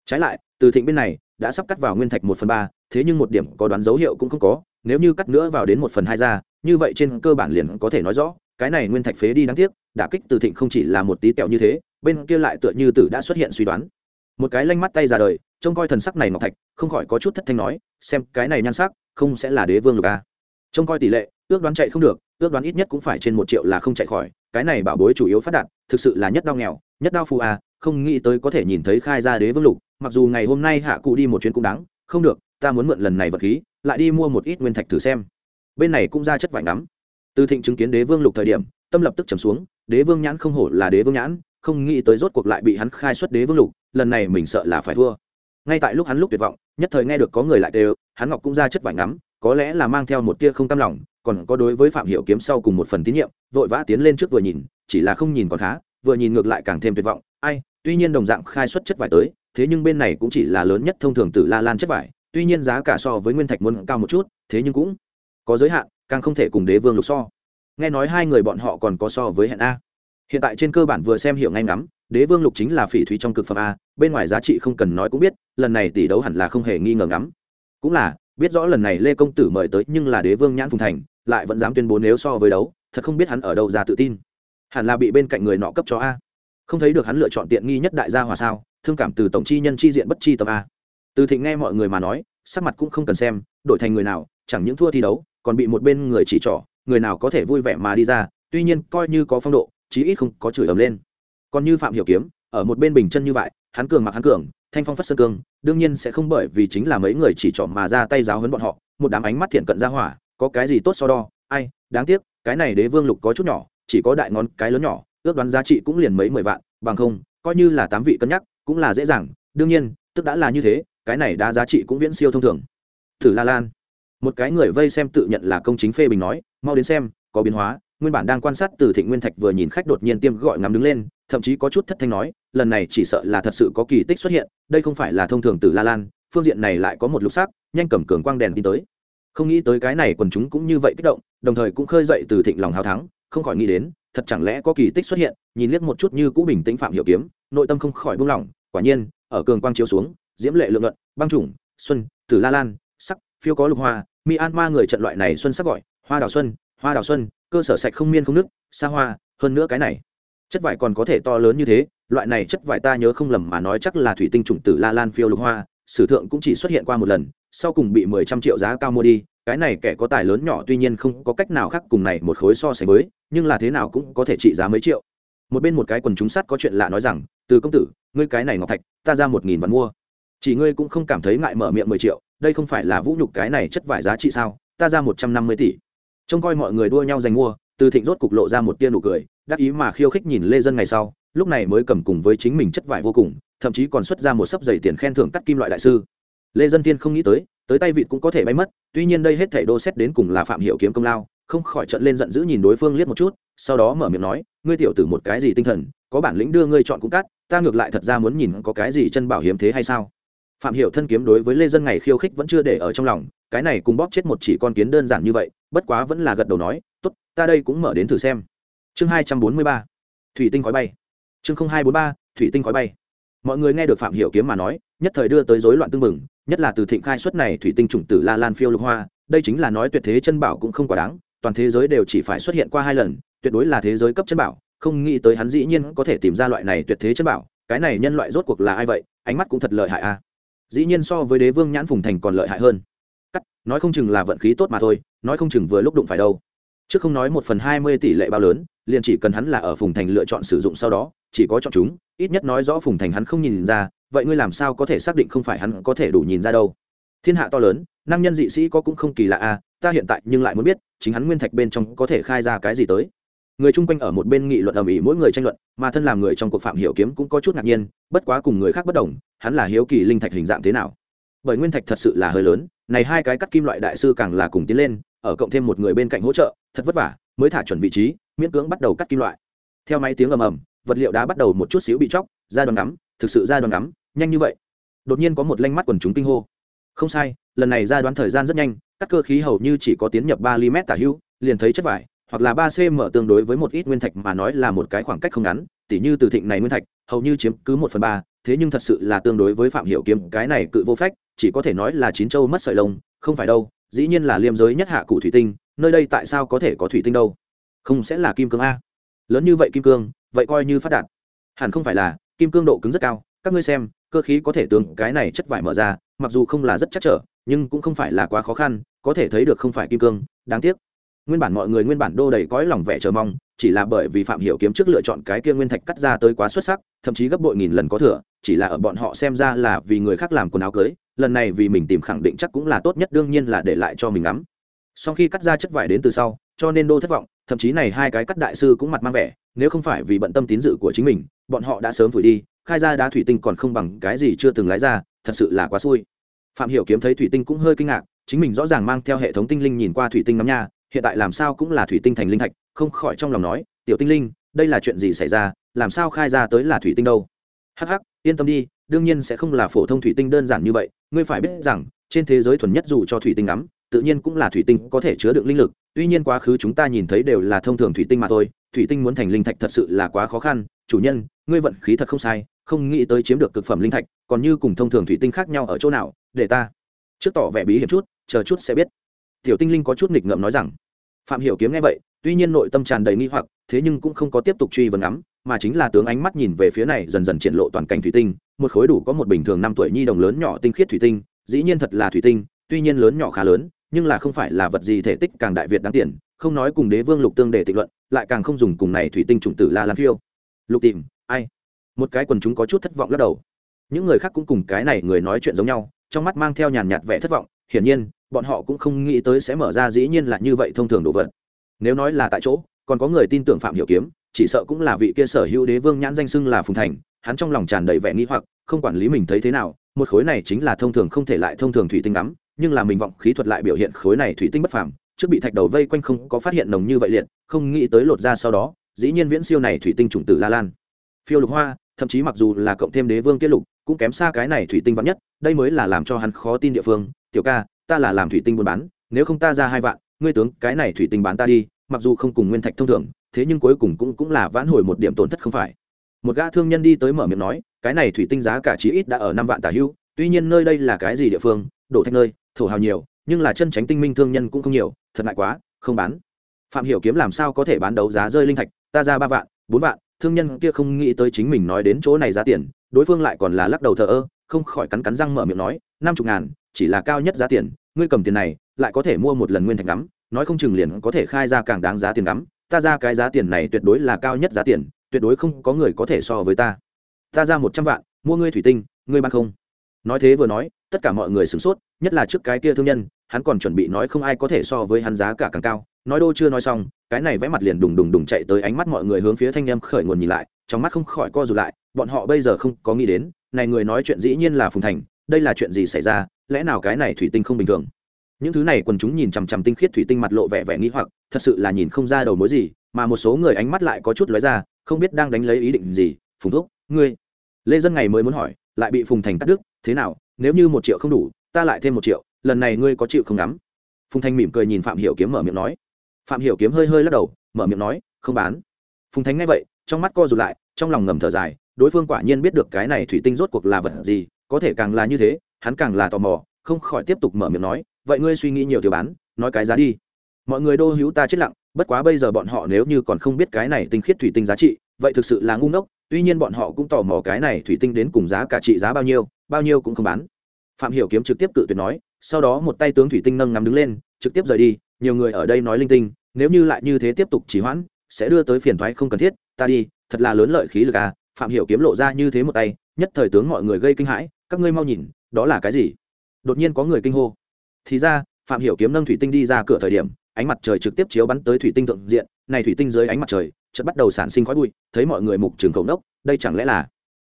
Trái lại, từ thịnh bên này, đã sắp cắt vào nguyên thạch một phần ba, thế nhưng một điểm có đoán dấu hiệu cũng không có nếu như cắt nữa vào đến một phần hai ra, như vậy trên cơ bản liền có thể nói rõ, cái này nguyên thạch phế đi đáng tiếc, đả kích từ thịnh không chỉ là một tí tẹo như thế, bên kia lại tựa như tử đã xuất hiện suy đoán. Một cái lanh mắt tay ra đời, trông coi thần sắc này ngọc thạch, không khỏi có chút thất thanh nói, xem, cái này nhan sắc, không sẽ là đế vương lục a trông coi tỷ lệ, ước đoán chạy không được, ước đoán ít nhất cũng phải trên một triệu là không chạy khỏi, cái này bảo bối chủ yếu phát đạt, thực sự là nhất đau nghèo, nhất đau phù a không nghĩ tới có thể nhìn thấy khai ra đế vương lục, mặc dù ngày hôm nay hạ cụ đi một chuyến cũng đáng, không được ta muốn mượn lần này vật khí, lại đi mua một ít nguyên thạch thử xem. Bên này cũng ra chất vải ngắm. Từ thịnh chứng kiến đế vương lục thời điểm, tâm lập tức trầm xuống, đế vương nhãn không hổ là đế vương nhãn, không nghĩ tới rốt cuộc lại bị hắn khai xuất đế vương lục, lần này mình sợ là phải thua. Ngay tại lúc hắn lúc tuyệt vọng, nhất thời nghe được có người lại đều, hắn ngọc cũng ra chất vải ngắm, có lẽ là mang theo một tia không cam lòng, còn có đối với phạm hiểu kiếm sau cùng một phần tín nhiệm, vội vã tiến lên trước vừa nhìn, chỉ là không nhìn còn khá, vừa nhìn ngược lại càng thêm tuyệt vọng. Ai, tuy nhiên đồng dạng khai xuất chất vải tới, thế nhưng bên này cũng chỉ là lớn nhất thông thường từ la lan chất vải tuy nhiên giá cả so với nguyên thạch muốn cao một chút, thế nhưng cũng có giới hạn, càng không thể cùng đế vương lục so. Nghe nói hai người bọn họ còn có so với hẹn a. Hiện tại trên cơ bản vừa xem hiểu ngay ngắm, đế vương lục chính là phỉ thúy trong cực phẩm a, bên ngoài giá trị không cần nói cũng biết, lần này tỷ đấu hẳn là không hề nghi ngờ ngắm. Cũng là, biết rõ lần này lê công tử mời tới nhưng là đế vương nhãn phùng thành, lại vẫn dám tuyên bố nếu so với đấu, thật không biết hắn ở đâu ra tự tin. Hẳn là bị bên cạnh người nọ cấp cho a. Không thấy được hắn lựa chọn tiện nghi nhất đại gia hòa sao, thương cảm từ tổng chi nhân chi diện bất chi tâm a từ thịnh nghe mọi người mà nói, sắc mặt cũng không cần xem, đổi thành người nào, chẳng những thua thi đấu, còn bị một bên người chỉ trỏ, người nào có thể vui vẻ mà đi ra, tuy nhiên coi như có phong độ, chí ít không có chửi ầm lên. Còn như phạm hiểu kiếm, ở một bên bình chân như vậy, hắn cường mặc hắn cường, thanh phong phất sơn cương, đương nhiên sẽ không bởi vì chính là mấy người chỉ trỏ mà ra tay giáo huấn bọn họ, một đám ánh mắt thiện cận ra hỏa, có cái gì tốt so đo, ai, đáng tiếc, cái này đế vương lục có chút nhỏ, chỉ có đại ngón cái lớn nhỏ, ước đoán giá trị cũng liền mấy mười vạn, bằng không, coi như là tám vị cân nhắc, cũng là dễ dàng, đương nhiên, tức đã là như thế cái này đã giá trị cũng viễn siêu thông thường. Thử la lan. Một cái người vây xem tự nhận là công chính phê bình nói, mau đến xem, có biến hóa. Nguyên bản đang quan sát từ thịnh nguyên thạch vừa nhìn khách đột nhiên tiêm gọi ngắm đứng lên, thậm chí có chút thất thanh nói, lần này chỉ sợ là thật sự có kỳ tích xuất hiện, đây không phải là thông thường từ la lan, phương diện này lại có một lục sắc, nhanh cầm cường quang đèn tin tới. Không nghĩ tới cái này quần chúng cũng như vậy kích động, đồng thời cũng khơi dậy từ thịnh lòng hào thắng, không khỏi nghĩ đến, thật chẳng lẽ có kỳ tích xuất hiện, nhìn liếc một chút như cũ bình tĩnh phạm hiểu kiếm, nội tâm không khỏi buông lỏng, quả nhiên, ở cường quang chiếu xuống diễm lệ lượng luận, băng trùng xuân, tử la lan, sắc, phiêu có lục hoa, mi an ma người trận loại này xuân sắc gọi, hoa đào xuân, hoa đào xuân, cơ sở sạch không miên không nước, xa hoa, hơn nữa cái này. Chất vải còn có thể to lớn như thế, loại này chất vải ta nhớ không lầm mà nói chắc là thủy tinh chủng tử la lan phiêu lục hoa, sử thượng cũng chỉ xuất hiện qua một lần, sau cùng bị mười trăm triệu giá cao mua đi, cái này kẻ có tài lớn nhỏ tuy nhiên không có cách nào khác cùng này một khối so sánh với, nhưng là thế nào cũng có thể trị giá mấy triệu. Một bên một cái quần chúng sắt có chuyện lạ nói rằng, từ công tử, ngươi cái này ngọc thạch, ta ra một nghìn vạn mua chỉ ngươi cũng không cảm thấy ngại mở miệng mười triệu, đây không phải là vũ nhục cái này chất vải giá trị sao? Ta ra một trăm năm mươi tỷ. Trông coi mọi người đua nhau giành mua, từ thịnh rốt cục lộ ra một tia nụ cười, đắc ý mà khiêu khích nhìn lê dân ngày sau, lúc này mới cầm cùng với chính mình chất vải vô cùng, thậm chí còn xuất ra một sấp giày tiền khen thưởng cắt kim loại đại sư. Lê dân tiên không nghĩ tới tới tay vịt cũng có thể bay mất, tuy nhiên đây hết thảy đô xét đến cùng là phạm hiệu kiếm công lao, không khỏi trận lên giận dữ nhìn đối phương liếc một chút, sau đó mở miệng nói, ngươi tiểu tử một cái gì tinh thần, có bản lĩnh đưa ngươi chọn cũng cắt, ta ngược lại thật ra muốn nhìn có cái gì chân bảo hiếm thế hay sao? Phạm Hiểu thân kiếm đối với lê dân ngày khiêu khích vẫn chưa để ở trong lòng, cái này cùng bóp chết một chỉ con kiến đơn giản như vậy, bất quá vẫn là gật đầu nói, tốt, ta đây cũng mở đến thử xem. Chương hai trăm bốn mươi ba. Thủy tinh khói bay. Chương không hai bốn ba, thủy tinh khói bay. Mọi người nghe được phạm hiểu kiếm mà nói, nhất thời đưa tới rối loạn tương mừng nhất là từ thịnh khai xuất này thủy tinh trùng tử la lan phiêu lục hoa, đây chính là nói tuyệt thế chân bảo cũng không quá đáng, toàn thế giới đều chỉ phải xuất hiện qua hai lần, tuyệt đối là thế giới cấp chân bảo, không nghĩ tới hắn dĩ nhiên có thể tìm ra loại này tuyệt thế chân bảo, cái này nhân loại rốt cuộc là ai vậy, ánh mắt cũng thật lợi hại a dĩ nhiên so với đế vương nhãn phùng thành còn lợi hại hơn. Cắt, nói không chừng là vận khí tốt mà thôi, nói không chừng vừa lúc đụng phải đâu. Chứ không nói một phần hai mươi tỷ lệ bao lớn, liền chỉ cần hắn là ở phùng thành lựa chọn sử dụng sau đó, chỉ có chọn chúng, ít nhất nói rõ phùng thành hắn không nhìn ra, vậy ngươi làm sao có thể xác định không phải hắn có thể đủ nhìn ra đâu? Thiên hạ to lớn, năng nhân dị sĩ có cũng không kỳ lạ a ta hiện tại nhưng lại muốn biết, chính hắn nguyên thạch bên trong có thể khai ra cái gì tới người chung quanh ở một bên nghị luận ầm ĩ mỗi người tranh luận, mà thân làm người trong cuộc phạm hiểu kiếm cũng có chút ngạc nhiên, bất quá cùng người khác bất đồng, hắn là hiếu kỳ linh thạch hình dạng thế nào. Bởi nguyên thạch thật sự là hơi lớn, này hai cái cắt kim loại đại sư càng là cùng tiến lên, ở cộng thêm một người bên cạnh hỗ trợ, thật vất vả, mới thả chuẩn vị trí, miễn cưỡng bắt đầu cắt kim loại. Theo máy tiếng ầm ầm, vật liệu đá bắt đầu một chút xíu bị chóc, ra đoàn ngắm, thực sự ra đoàn ngắm, nhanh như vậy. Đột nhiên có một lanh mắt quần chúng kinh hô. Không sai, lần này ra đoán thời gian rất nhanh các cơ khí hầu như chỉ có tiến nhập ba ly mét tả hữu liền thấy chất vải hoặc là ba cm tương đối với một ít nguyên thạch mà nói là một cái khoảng cách không ngắn, tỉ như từ thịnh này nguyên thạch, hầu như chiếm cứ một phần ba, thế nhưng thật sự là tương đối với phạm hiểu kiếm, cái này cự vô phách, chỉ có thể nói là chín châu mất sợi lông, không phải đâu, dĩ nhiên là liêm giới nhất hạ cụ thủy tinh, nơi đây tại sao có thể có thủy tinh đâu? Không sẽ là kim cương a. Lớn như vậy kim cương, vậy coi như phát đạt. Hẳn không phải là, kim cương độ cứng rất cao, các ngươi xem, cơ khí có thể tương cái này chất vải mở ra, mặc dù không là rất chắc trở, nhưng cũng không phải là quá khó khăn, có thể thấy được không phải kim cương, đáng tiếc nguyên bản mọi người nguyên bản đô đầy cõi lòng vẻ chờ mong, chỉ là bởi vì phạm hiểu kiếm trước lựa chọn cái kia nguyên thạch cắt ra tới quá xuất sắc, thậm chí gấp bội nghìn lần có thừa, chỉ là ở bọn họ xem ra là vì người khác làm quần áo cưới, lần này vì mình tìm khẳng định chắc cũng là tốt nhất, đương nhiên là để lại cho mình ngắm. Sau khi cắt ra chất vải đến từ sau, cho nên đô thất vọng, thậm chí này hai cái cắt đại sư cũng mặt mang vẻ, nếu không phải vì bận tâm tín dự của chính mình, bọn họ đã sớm vùi đi, khai ra đá thủy tinh còn không bằng cái gì chưa từng lái ra, thật sự là quá xui. Phạm hiểu kiếm thấy thủy tinh cũng hơi kinh ngạc, chính mình rõ ràng mang theo hệ thống tinh linh nhìn qua thủy tinh ngắm nha hiện tại làm sao cũng là thủy tinh thành linh thạch, không khỏi trong lòng nói, tiểu tinh linh, đây là chuyện gì xảy ra, làm sao khai ra tới là thủy tinh đâu? Hắc hắc, yên tâm đi, đương nhiên sẽ không là phổ thông thủy tinh đơn giản như vậy, ngươi phải biết rằng, trên thế giới thuần nhất dù cho thủy tinh ngắm, tự nhiên cũng là thủy tinh có thể chứa đựng linh lực, tuy nhiên quá khứ chúng ta nhìn thấy đều là thông thường thủy tinh mà thôi, thủy tinh muốn thành linh thạch thật sự là quá khó khăn, chủ nhân, ngươi vận khí thật không sai, không nghĩ tới chiếm được cực phẩm linh thạch, còn như cùng thông thường thủy tinh khác nhau ở chỗ nào, để ta. Trước tỏ vẻ bí hiểm chút, chờ chút sẽ biết tiểu tinh linh có chút nghịch ngợm nói rằng, phạm hiểu kiếm nghe vậy, tuy nhiên nội tâm tràn đầy nghi hoặc, thế nhưng cũng không có tiếp tục truy vấn ngắm, mà chính là tướng ánh mắt nhìn về phía này dần dần triển lộ toàn cảnh thủy tinh, một khối đủ có một bình thường năm tuổi nhi đồng lớn nhỏ tinh khiết thủy tinh, dĩ nhiên thật là thủy tinh, tuy nhiên lớn nhỏ khá lớn, nhưng là không phải là vật gì thể tích càng đại việt đáng tiền, không nói cùng đế vương lục tương để tịch luận, lại càng không dùng cùng này thủy tinh trùng tử la lan phiêu. Lục tìm, ai? Một cái quần chúng có chút thất vọng lắc đầu. Những người khác cũng cùng cái này người nói chuyện giống nhau, trong mắt mang theo nhàn nhạt vẻ thất vọng hiển nhiên, bọn họ cũng không nghĩ tới sẽ mở ra dĩ nhiên là như vậy thông thường đồ vật. Nếu nói là tại chỗ, còn có người tin tưởng phạm hiểu kiếm, chỉ sợ cũng là vị kia sở hữu đế vương nhãn danh xưng là phùng thành, hắn trong lòng tràn đầy vẻ nghi hoặc, không quản lý mình thấy thế nào, một khối này chính là thông thường không thể lại thông thường thủy tinh ngắm, nhưng là mình vọng khí thuật lại biểu hiện khối này thủy tinh bất phàm, trước bị thạch đầu vây quanh không có phát hiện nồng như vậy liệt, không nghĩ tới lột ra sau đó, dĩ nhiên viễn siêu này thủy tinh trùng tử la lan. Phiêu lục hoa, thậm chí mặc dù là cộng thêm đế vương tiết lục, cũng kém xa cái này thủy tinh vắn nhất, đây mới là làm cho hắn khó tin địa phương tiểu ca, ta là làm thủy tinh buôn bán, nếu không ta ra hai vạn, ngươi tướng, cái này thủy tinh bán ta đi, mặc dù không cùng nguyên thạch thông thường, thế nhưng cuối cùng cũng cũng là vãn hồi một điểm tổn thất không phải. Một gã thương nhân đi tới mở miệng nói, cái này thủy tinh giá cả chí ít đã ở năm vạn tả hưu, tuy nhiên nơi đây là cái gì địa phương, đổ thạch nơi, thổ hào nhiều, nhưng là chân tránh tinh minh thương nhân cũng không nhiều, thật ngại quá, không bán. Phạm hiểu kiếm làm sao có thể bán đấu giá rơi linh thạch, ta ra ba vạn, bốn vạn. Thương nhân kia không nghĩ tới chính mình nói đến chỗ này giá tiền, đối phương lại còn là lắc đầu thờ ơ, không khỏi cắn cắn răng mở miệng nói, năm chục ngàn chỉ là cao nhất giá tiền, ngươi cầm tiền này, lại có thể mua một lần nguyên thạch ngắm, nói không chừng liền có thể khai ra càng đáng giá tiền ngắm, ta ra cái giá tiền này tuyệt đối là cao nhất giá tiền, tuyệt đối không có người có thể so với ta. Ta ra một trăm vạn, mua ngươi thủy tinh, ngươi bán không? Nói thế vừa nói, tất cả mọi người sửng sốt, nhất là trước cái kia thương nhân, hắn còn chuẩn bị nói không ai có thể so với hắn giá cả càng cao, nói đô chưa nói xong, cái này vẽ mặt liền đùng đùng đùng chạy tới ánh mắt mọi người hướng phía thanh em khởi nguồn nhìn lại, trong mắt không khỏi co rụt lại, bọn họ bây giờ không có nghĩ đến, này người nói chuyện dĩ nhiên là phùng thành, đây là chuyện gì xảy ra lẽ nào cái này thủy tinh không bình thường? Những thứ này quần chúng nhìn chằm chằm tinh khiết thủy tinh mặt lộ vẻ vẻ nghĩ hoặc, thật sự là nhìn không ra đầu mối gì, mà một số người ánh mắt lại có chút lóe ra, không biết đang đánh lấy ý định gì. Phùng thúc, ngươi. Lê dân ngày mới muốn hỏi, lại bị phùng thành cắt đứt, thế nào, nếu như một triệu không đủ, ta lại thêm một triệu, lần này ngươi có chịu không ngắm? Phùng thanh mỉm cười nhìn phạm hiểu kiếm mở miệng nói. Phạm hiểu kiếm hơi hơi lắc đầu, mở miệng nói, không bán. Phùng thánh nghe vậy, trong mắt co rụt lại, trong lòng ngầm thở dài, đối phương quả nhiên biết được cái này thủy tinh rốt cuộc là vật gì, có thể càng là như thế hắn càng là tò mò, không khỏi tiếp tục mở miệng nói, vậy ngươi suy nghĩ nhiều tiểu bán, nói cái giá đi. Mọi người đô hữu ta chết lặng, bất quá bây giờ bọn họ nếu như còn không biết cái này tinh khiết thủy tinh giá trị, vậy thực sự là ngu ngốc, tuy nhiên bọn họ cũng tò mò cái này thủy tinh đến cùng giá cả trị giá bao nhiêu bao nhiêu cũng không bán. Phạm hiểu kiếm trực tiếp cự tuyệt nói, sau đó một tay tướng thủy tinh nâng ngắm đứng lên, trực tiếp rời đi, nhiều người ở đây nói linh tinh, nếu như lại như thế tiếp tục trì hoãn, sẽ đưa tới phiền toái không cần thiết, ta đi, thật là lớn lợi khí lực à phạm hiểu kiếm lộ ra như thế một tay, nhất thời tướng mọi người gây kinh hãi, các ngươi mau nhìn đó là cái gì? Đột nhiên có người kinh hô. Thì ra phạm hiểu kiếm nâng thủy tinh đi ra cửa thời điểm ánh mặt trời trực tiếp chiếu bắn tới thủy tinh thượng diện. Này thủy tinh dưới ánh mặt trời chợt bắt đầu sản sinh khói bụi thấy mọi người mục trường cầu đốc đây chẳng lẽ là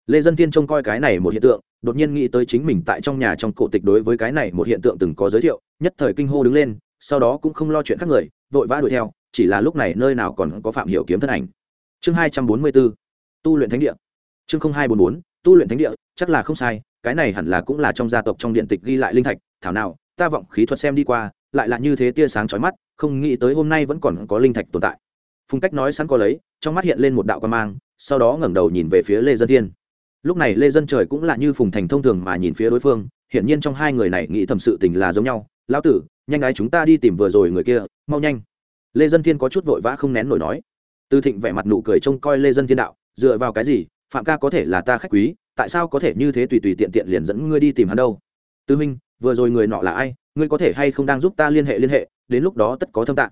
lê dân thiên trông coi cái này một hiện tượng đột nhiên nghĩ tới chính mình tại trong nhà trong cổ tịch đối với cái này một hiện tượng từng có giới thiệu nhất thời kinh hô đứng lên sau đó cũng không lo chuyện khác người vội vã đuổi theo chỉ là lúc này nơi nào còn có phạm hiểu kiếm thân ảnh. Chương hai trăm bốn mươi 244, tu luyện thánh địa. Chương không hai bốn bốn tu luyện thánh địa, chắc là không sai, cái này hẳn là cũng là trong gia tộc trong điện tịch ghi lại linh thạch, thảo nào, ta vọng khí thuật xem đi qua, lại là như thế tia sáng chói mắt, không nghĩ tới hôm nay vẫn còn có linh thạch tồn tại. Phùng cách nói sẵn có lấy, trong mắt hiện lên một đạo quan mang, sau đó ngẩng đầu nhìn về phía lê dân thiên. Lúc này lê dân trời cũng là như phùng thành thông thường mà nhìn phía đối phương, hiển nhiên trong hai người này nghĩ thầm sự tình là giống nhau. Lão tử, nhanh ái chúng ta đi tìm vừa rồi người kia, mau nhanh. Lê dân thiên có chút vội vã không nén nổi nói. Tư thịnh vẻ mặt nụ cười trông coi lê dân thiên đạo, dựa vào cái gì phạm ca có thể là ta khách quý tại sao có thể như thế tùy tùy tiện tiện liền dẫn ngươi đi tìm hắn đâu? Tư Minh, vừa rồi người nọ là ai? Ngươi có thể hay không đang giúp ta liên hệ liên hệ đến lúc đó tất có thâm tạng.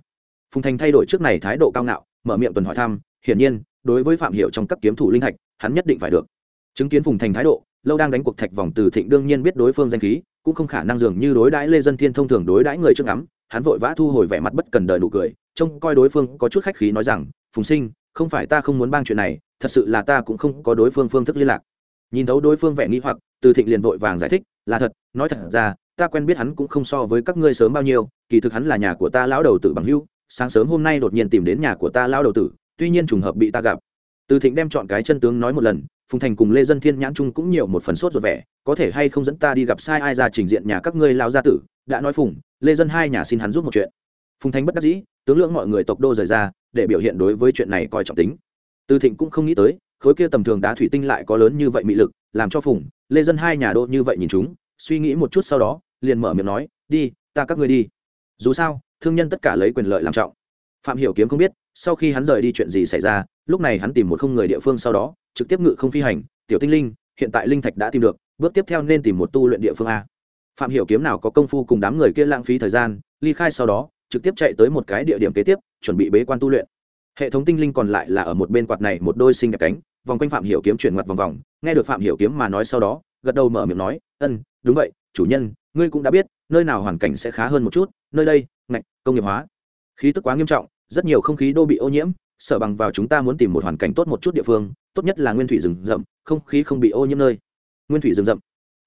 Phùng thành thay đổi trước này thái độ cao ngạo mở miệng tuần hỏi thăm hiển nhiên đối với phạm hiệu trong cấp kiếm thủ linh thạch hắn nhất định phải được. Chứng kiến phùng thành thái độ lâu đang đánh cuộc thạch vòng từ thịnh đương nhiên biết đối phương danh khí cũng không khả năng dường như đối đãi lê dân thiên thông thường đối đãi người trước ngắm hắn vội vã thu hồi vẻ mặt bất cần đời nụ cười trông coi đối phương có chút khách khí nói rằng phùng sinh không phải ta không muốn bang chuyện này thật sự là ta cũng không có đối phương phương thức liên lạc. Nhìn thấu đối phương vẻ nghi hoặc, từ thịnh liền vội vàng giải thích, là thật, nói thật ra, ta quen biết hắn cũng không so với các ngươi sớm bao nhiêu, kỳ thực hắn là nhà của ta lão đầu tử bằng hưu sáng sớm hôm nay đột nhiên tìm đến nhà của ta lão đầu tử, tuy nhiên trùng hợp bị ta gặp. Từ thịnh đem chọn cái chân tướng nói một lần, phùng thành cùng lê dân thiên nhãn trung cũng nhiều một phần sốt ruột vẻ, có thể hay không dẫn ta đi gặp sai ai ra trình diện nhà các ngươi lao gia tử? Đã nói phùng, lê dân hai nhà xin hắn giúp một chuyện. Phùng thành bất đắc dĩ, tướng lượng mọi người tộc đô rời ra, để biểu hiện đối với chuyện này coi trọng tính từ thịnh cũng không nghĩ tới, khối kia tầm thường đá thủy tinh lại có lớn như vậy mị lực, làm cho phùng, lê dân hai nhà đô như vậy nhìn chúng, suy nghĩ một chút sau đó, liền mở miệng nói, đi, ta các ngươi đi. Dù sao, thương nhân tất cả lấy quyền lợi làm trọng. Phạm hiểu kiếm không biết, sau khi hắn rời đi chuyện gì xảy ra, lúc này hắn tìm một không người địa phương sau đó, trực tiếp ngự không phi hành, tiểu tinh linh, hiện tại linh thạch đã tìm được, bước tiếp theo nên tìm một tu luyện địa phương a. Phạm hiểu kiếm nào có công phu cùng đám người kia lãng phí thời gian, ly khai sau đó, trực tiếp chạy tới một cái địa điểm kế tiếp, chuẩn bị bế quan tu luyện hệ thống tinh linh còn lại là ở một bên quạt này một đôi sinh đẹp cánh, vòng quanh phạm hiểu kiếm chuyển ngoặt vòng vòng. Nghe được phạm hiểu kiếm mà nói sau đó, gật đầu mở miệng nói, ân, đúng vậy, chủ nhân, ngươi cũng đã biết, nơi nào hoàn cảnh sẽ khá hơn một chút, nơi đây, ngạch, công nghiệp hóa. Khí tức quá nghiêm trọng, rất nhiều không khí đô bị ô nhiễm, sở bằng vào chúng ta muốn tìm một hoàn cảnh tốt một chút địa phương, tốt nhất là nguyên thủy rừng rậm, không khí không bị ô nhiễm nơi. Nguyên thủy rừng rậm.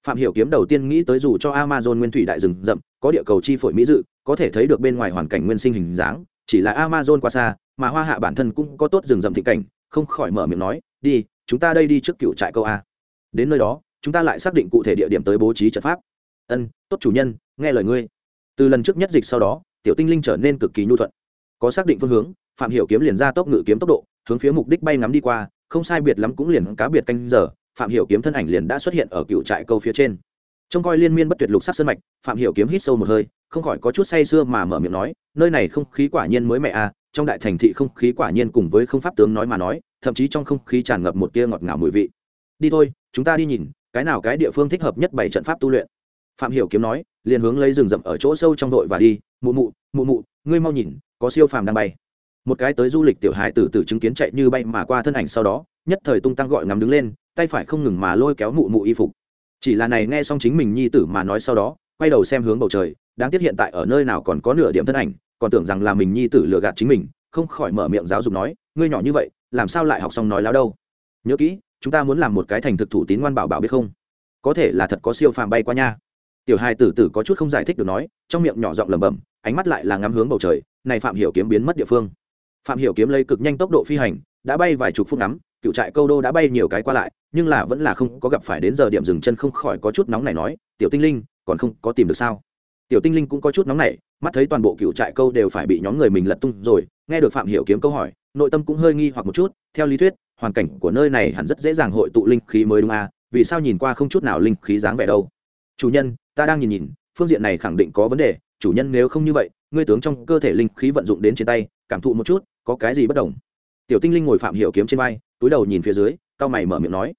Phạm hiểu kiếm đầu tiên nghĩ tới dù cho amazon nguyên thủy đại rừng rậm, có địa cầu chi phổi mỹ dự, có thể thấy được bên ngoài hoàn cảnh nguyên sinh hình dáng, chỉ là amazon quá xa mà hoa hạ bản thân cũng có tốt rừng rậm thị cảnh, không khỏi mở miệng nói, đi, chúng ta đây đi trước cựu trại câu a. Đến nơi đó, chúng ta lại xác định cụ thể địa điểm tới bố trí trận pháp. Ân, tốt chủ nhân, nghe lời ngươi. Từ lần trước nhất dịch sau đó, tiểu tinh linh trở nên cực kỳ nhu thuận. Có xác định phương hướng, phạm hiểu kiếm liền ra tốc ngự kiếm tốc độ, hướng phía mục đích bay ngắm đi qua, không sai biệt lắm cũng liền cá biệt canh giờ, phạm hiểu kiếm thân ảnh liền đã xuất hiện ở cựu trại câu phía trên. Trông coi liên miên bất tuyệt lục sắc sơn mạch, phạm hiểu kiếm hít sâu một hơi, không khỏi có chút say sưa mà mở miệng nói, nơi này không khí quả nhiên mới mẹ à trong đại thành thị không khí quả nhiên cùng với không pháp tướng nói mà nói, thậm chí trong không khí tràn ngập một tia ngọt ngào mùi vị. Đi thôi, chúng ta đi nhìn, cái nào cái địa phương thích hợp nhất bảy trận pháp tu luyện. Phạm hiểu kiếm nói, liền hướng lấy rừng rậm ở chỗ sâu trong đội và đi, mụ mụ mụ mụ, ngươi mau nhìn, có siêu phàm đang bay. Một cái tới du lịch tiểu hải tử tử chứng kiến chạy như bay mà qua thân ảnh sau đó, nhất thời tung tăng gọi ngắm đứng lên, tay phải không ngừng mà lôi kéo mụ mụ y phục. Chỉ là này nghe xong chính mình nhi tử mà nói sau đó, quay đầu xem hướng bầu trời, đáng tiếc hiện tại ở nơi nào còn có nửa điểm thân ảnh còn tưởng rằng là mình nhi tử lừa gạt chính mình, không khỏi mở miệng giáo dục nói, ngươi nhỏ như vậy, làm sao lại học xong nói láo đâu? Nhớ kỹ, chúng ta muốn làm một cái thành thực thủ tín ngoan bảo bảo biết không? Có thể là thật có siêu phàm bay qua nha. Tiểu hai tử tử có chút không giải thích được nói, trong miệng nhỏ giọng lẩm bẩm, ánh mắt lại là ngắm hướng bầu trời, này phạm hiểu kiếm biến mất địa phương. Phạm hiểu kiếm lấy cực nhanh tốc độ phi hành, đã bay vài chục phút ngắm, cựu trại câu đô đã bay nhiều cái qua lại, nhưng là vẫn là không có gặp phải đến giờ điểm dừng chân không khỏi có chút nóng này nói, tiểu tinh linh, còn không có tìm được sao? Tiểu tinh linh cũng có chút nóng này mắt thấy toàn bộ cựu trại câu đều phải bị nhóm người mình lật tung rồi, nghe được phạm hiểu kiếm câu hỏi, nội tâm cũng hơi nghi hoặc một chút, theo lý thuyết, hoàn cảnh của nơi này hẳn rất dễ dàng hội tụ linh khí mới đúng à vì sao nhìn qua không chút nào linh khí dáng vẻ đâu. Chủ nhân, ta đang nhìn nhìn, phương diện này khẳng định có vấn đề, chủ nhân nếu không như vậy, ngươi tướng trong cơ thể linh khí vận dụng đến trên tay, cảm thụ một chút, có cái gì bất đồng? Tiểu tinh linh ngồi phạm hiểu kiếm trên vai, túi đầu nhìn phía dưới cao mày mở miệng nói.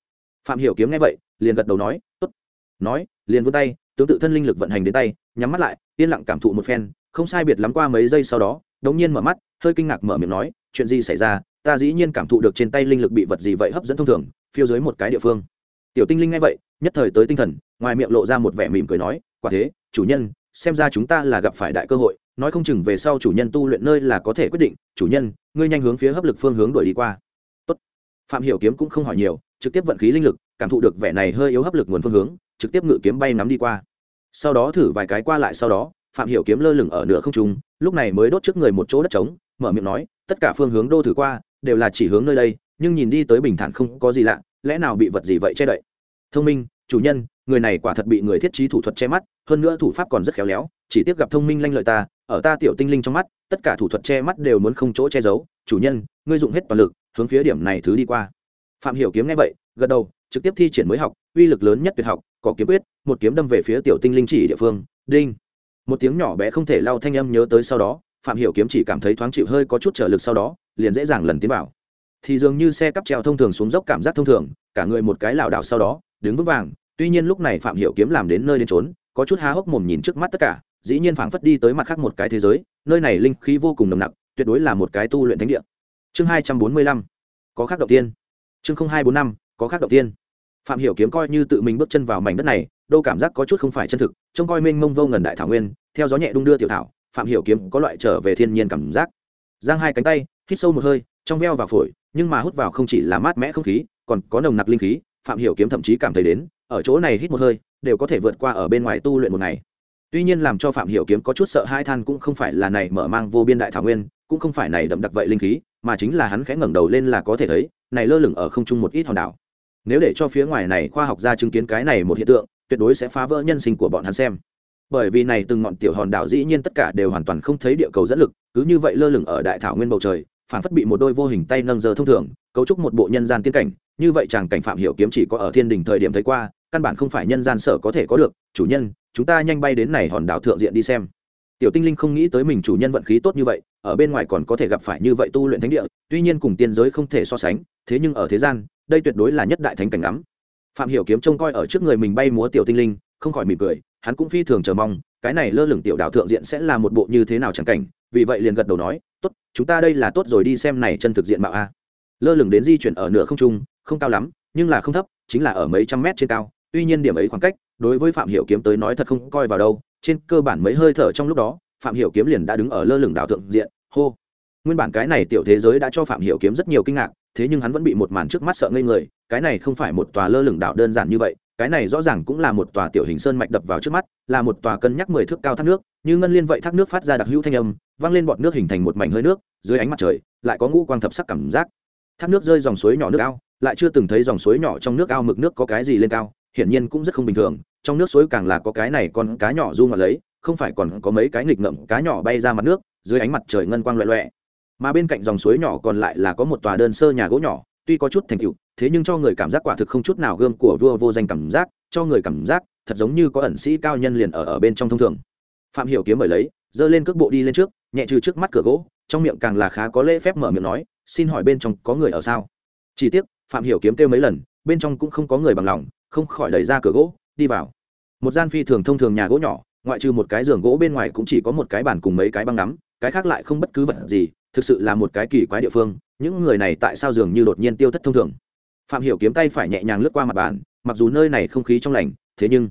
Phạm hiểu kiếm nghe vậy, liền gật đầu nói, tốt. Nói, liền vươn tay, tướng tự thân linh lực vận hành đến tay nhắm mắt lại, yên lặng cảm thụ một phen, không sai biệt lắm qua mấy giây sau đó, đống nhiên mở mắt, hơi kinh ngạc mở miệng nói, chuyện gì xảy ra, ta dĩ nhiên cảm thụ được trên tay linh lực bị vật gì vậy hấp dẫn thông thường, phiêu dưới một cái địa phương. Tiểu tinh linh nghe vậy, nhất thời tới tinh thần, ngoài miệng lộ ra một vẻ mỉm cười nói, quả thế, chủ nhân, xem ra chúng ta là gặp phải đại cơ hội, nói không chừng về sau chủ nhân tu luyện nơi là có thể quyết định, chủ nhân, ngươi nhanh hướng phía hấp lực phương hướng đuổi đi qua. Tốt. phạm hiểu kiếm cũng không hỏi nhiều, trực tiếp vận khí linh lực, cảm thụ được vẻ này hơi yếu hấp lực nguồn phương hướng, trực tiếp ngự kiếm bay nắm đi qua sau đó thử vài cái qua lại sau đó, phạm hiểu kiếm lơ lửng ở nửa không trung, lúc này mới đốt trước người một chỗ đất trống, mở miệng nói, tất cả phương hướng đô thử qua, đều là chỉ hướng nơi đây, nhưng nhìn đi tới bình thản không có gì lạ, lẽ nào bị vật gì vậy che đậy? Thông minh, chủ nhân, người này quả thật bị người thiết trí thủ thuật che mắt, hơn nữa thủ pháp còn rất khéo léo, chỉ tiếp gặp thông minh lanh lợi ta, ở ta tiểu tinh linh trong mắt, tất cả thủ thuật che mắt đều muốn không chỗ che giấu, chủ nhân, ngươi dụng hết toàn lực, hướng phía điểm này thứ đi qua. Phạm hiểu kiếm nghe vậy, gật đầu trực tiếp thi triển mới học, uy lực lớn nhất tuyệt học, có kiếm quyết, một kiếm đâm về phía tiểu tinh linh chỉ địa phương, đinh. Một tiếng nhỏ bé không thể lao thanh âm nhớ tới sau đó, phạm hiểu kiếm chỉ cảm thấy thoáng chịu hơi có chút trở lực sau đó, liền dễ dàng lần tiến vào. Thì dường như xe cắp treo thông thường xuống dốc cảm giác thông thường, cả người một cái lảo đảo sau đó, đứng vững vàng, tuy nhiên lúc này phạm hiểu kiếm làm đến nơi đến trốn có chút há hốc mồm nhìn trước mắt tất cả, dĩ nhiên phảng phất đi tới mặt khác một cái thế giới, nơi này linh khí vô cùng nồng nặc, tuyệt đối là một cái tu luyện thánh địa. Chương hai trăm bốn mươi lăm, có khác đầu tiên. Chương không hai bốn năm, có khác đầu tiên phạm hiểu kiếm coi như tự mình bước chân vào mảnh đất này, đô cảm giác có chút không phải chân thực, trông coi mênh mông vô ngần đại thảo nguyên, theo gió nhẹ đung đưa tiểu thảo, phạm hiểu kiếm có loại trở về thiên nhiên cảm giác. Giang hai cánh tay, hít sâu một hơi, trong veo vào phổi, nhưng mà hút vào không chỉ là mát mẻ không khí, còn có nồng nặc linh khí, phạm hiểu kiếm thậm chí cảm thấy đến, ở chỗ này hít một hơi, đều có thể vượt qua ở bên ngoài tu luyện một ngày. Tuy nhiên làm cho phạm hiểu kiếm có chút sợ hai than cũng không phải là này mở mang vô biên đại thảo nguyên, cũng không phải này đậm đặc vậy linh khí, mà chính là hắn khẽ ngẩng đầu lên là có thể thấy, này lơ lửng ở không trung một ít hòn đảo nếu để cho phía ngoài này khoa học gia chứng kiến cái này một hiện tượng, tuyệt đối sẽ phá vỡ nhân sinh của bọn hắn xem. Bởi vì này từng ngọn tiểu hòn đảo dĩ nhiên tất cả đều hoàn toàn không thấy địa cầu dẫn lực, cứ như vậy lơ lửng ở đại thảo nguyên bầu trời, phản phất bị một đôi vô hình tay nâng giờ thông thường, cấu trúc một bộ nhân gian tiên cảnh, như vậy chàng cảnh phạm hiểu kiếm chỉ có ở thiên đình thời điểm thấy qua, căn bản không phải nhân gian sở có thể có được, chủ nhân, chúng ta nhanh bay đến này hòn đảo thượng diện đi xem. Tiểu tinh linh không nghĩ tới mình chủ nhân vận khí tốt như vậy, ở bên ngoài còn có thể gặp phải như vậy tu luyện thánh địa, tuy nhiên cùng tiên giới không thể so sánh, thế nhưng ở thế gian đây tuyệt đối là nhất đại thánh cảnh ngắm. Phạm hiểu kiếm trông coi ở trước người mình bay múa tiểu tinh linh, không khỏi mỉm cười, hắn cũng phi thường chờ mong, cái này lơ lửng tiểu đảo thượng diện sẽ là một bộ như thế nào chẳng cảnh, vì vậy liền gật đầu nói, tốt, chúng ta đây là tốt rồi đi xem này chân thực diện mạo a. Lơ lửng đến di chuyển ở nửa không trung, không cao lắm, nhưng là không thấp, chính là ở mấy trăm mét trên cao, tuy nhiên điểm ấy khoảng cách, đối với phạm hiểu kiếm tới nói thật không coi vào đâu, trên cơ bản mấy hơi thở trong lúc đó, phạm hiểu kiếm liền đã đứng ở lơ lửng đảo thượng diện, hô. Nguyên bản cái này tiểu thế giới đã cho phạm hiểu kiếm rất nhiều kinh ngạc thế nhưng hắn vẫn bị một màn trước mắt sợ ngây người, cái này không phải một tòa lơ lửng đảo đơn giản như vậy, cái này rõ ràng cũng là một tòa tiểu hình sơn mạch đập vào trước mắt, là một tòa cân nhắc mười thước cao thác nước, như ngân liên vậy thác nước phát ra đặc hữu thanh âm, vang lên bọt nước hình thành một mảnh hơi nước, dưới ánh mặt trời, lại có ngũ quang thập sắc cảm giác. Thác nước rơi dòng suối nhỏ nước ao, lại chưa từng thấy dòng suối nhỏ trong nước ao mực nước có cái gì lên cao, hiển nhiên cũng rất không bình thường, trong nước suối càng là có cái này con cá nhỏ du ngọt lấy, không phải còn có mấy cái nghịch ngậm cá nhỏ bay ra mặt nước, dưới ánh mặt trời ngân quang loẹ loẹ mà bên cạnh dòng suối nhỏ còn lại là có một tòa đơn sơ nhà gỗ nhỏ, tuy có chút thành tựu, thế nhưng cho người cảm giác quả thực không chút nào gươm của vua vô danh cảm giác, cho người cảm giác thật giống như có ẩn sĩ cao nhân liền ở ở bên trong thông thường. Phạm hiểu kiếm mời lấy, giơ lên cước bộ đi lên trước, nhẹ trừ trước mắt cửa gỗ, trong miệng càng là khá có lễ phép mở miệng nói, xin hỏi bên trong có người ở sao? Chỉ tiếc, phạm hiểu kiếm kêu mấy lần, bên trong cũng không có người bằng lòng, không khỏi đẩy ra cửa gỗ, đi vào. Một gian phi thường thông thường nhà gỗ nhỏ, ngoại trừ một cái giường gỗ bên ngoài cũng chỉ có một cái bàn cùng mấy cái băng ngắm cái khác lại không bất cứ vật gì, thực sự là một cái kỳ quái địa phương, những người này tại sao dường như đột nhiên tiêu thất thông thường? Phạm hiểu kiếm tay phải nhẹ nhàng lướt qua mặt bàn, mặc dù nơi này không khí trong lành, thế nhưng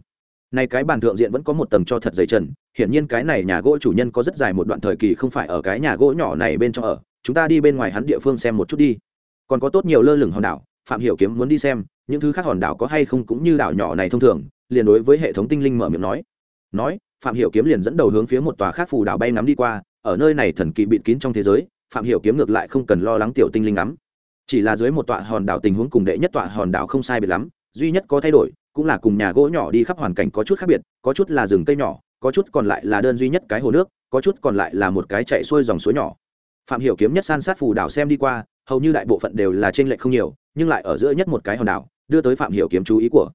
này cái bàn thượng diện vẫn có một tầng cho thật dày trần, hiển nhiên cái này nhà gỗ chủ nhân có rất dài một đoạn thời kỳ không phải ở cái nhà gỗ nhỏ này bên trong ở, chúng ta đi bên ngoài hắn địa phương xem một chút đi. Còn có tốt nhiều lơ lửng hòn đảo, phạm hiểu kiếm muốn đi xem, những thứ khác hòn đảo có hay không cũng như đảo nhỏ này thông thường, liền đối với hệ thống tinh linh mở miệng nói. Nói, phạm hiểu kiếm liền dẫn đầu hướng phía một tòa khác phù đảo bay ngắm đi qua ở nơi này thần kỳ bịt kín trong thế giới, phạm hiểu kiếm ngược lại không cần lo lắng tiểu tinh linh lắm. Chỉ là dưới một tọa hòn đảo tình huống cùng đệ nhất tọa hòn đảo không sai biệt lắm, duy nhất có thay đổi, cũng là cùng nhà gỗ nhỏ đi khắp hoàn cảnh có chút khác biệt, có chút là rừng cây nhỏ, có chút còn lại là đơn duy nhất cái hồ nước, có chút còn lại là một cái chạy xuôi dòng suối nhỏ. Phạm hiểu kiếm nhất san sát phù đảo xem đi qua, hầu như đại bộ phận đều là trên lệch không nhiều, nhưng lại ở giữa nhất một cái hòn đảo, đưa tới phạm hiểu kiếm chú ý của.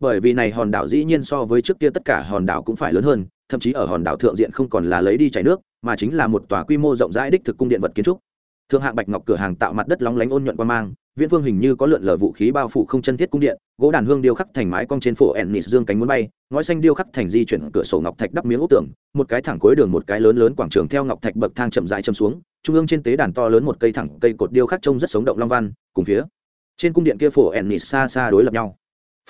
Bởi vì này hòn đảo dĩ nhiên so với trước kia tất cả hòn đảo cũng phải lớn hơn, thậm chí ở hòn đảo thượng diện không còn là lấy đi chảy nước mà chính là một tòa quy mô rộng rãi đích thực cung điện vật kiến trúc. Thượng hạng bạch ngọc cửa hàng tạo mặt đất lóng lánh ôn nhuận quan mang, viễn phương hình như có lượn lờ vũ khí bao phủ không chân thiết cung điện, gỗ đàn hương điêu khắc thành mái cong trên phủ ennis dương cánh muốn bay, ngói xanh điêu khắc thành di chuyển cửa sổ ngọc thạch đắp miếng ốc tường, một cái thẳng cuối đường một cái lớn lớn quảng trường theo ngọc thạch bậc thang chậm rãi châm xuống, trung ương trên tế đàn to lớn một cây thẳng cây cột điêu khắc trông rất sống động long văn, cùng phía trên cung điện kia phủ ennis xa xa đối lập nhau.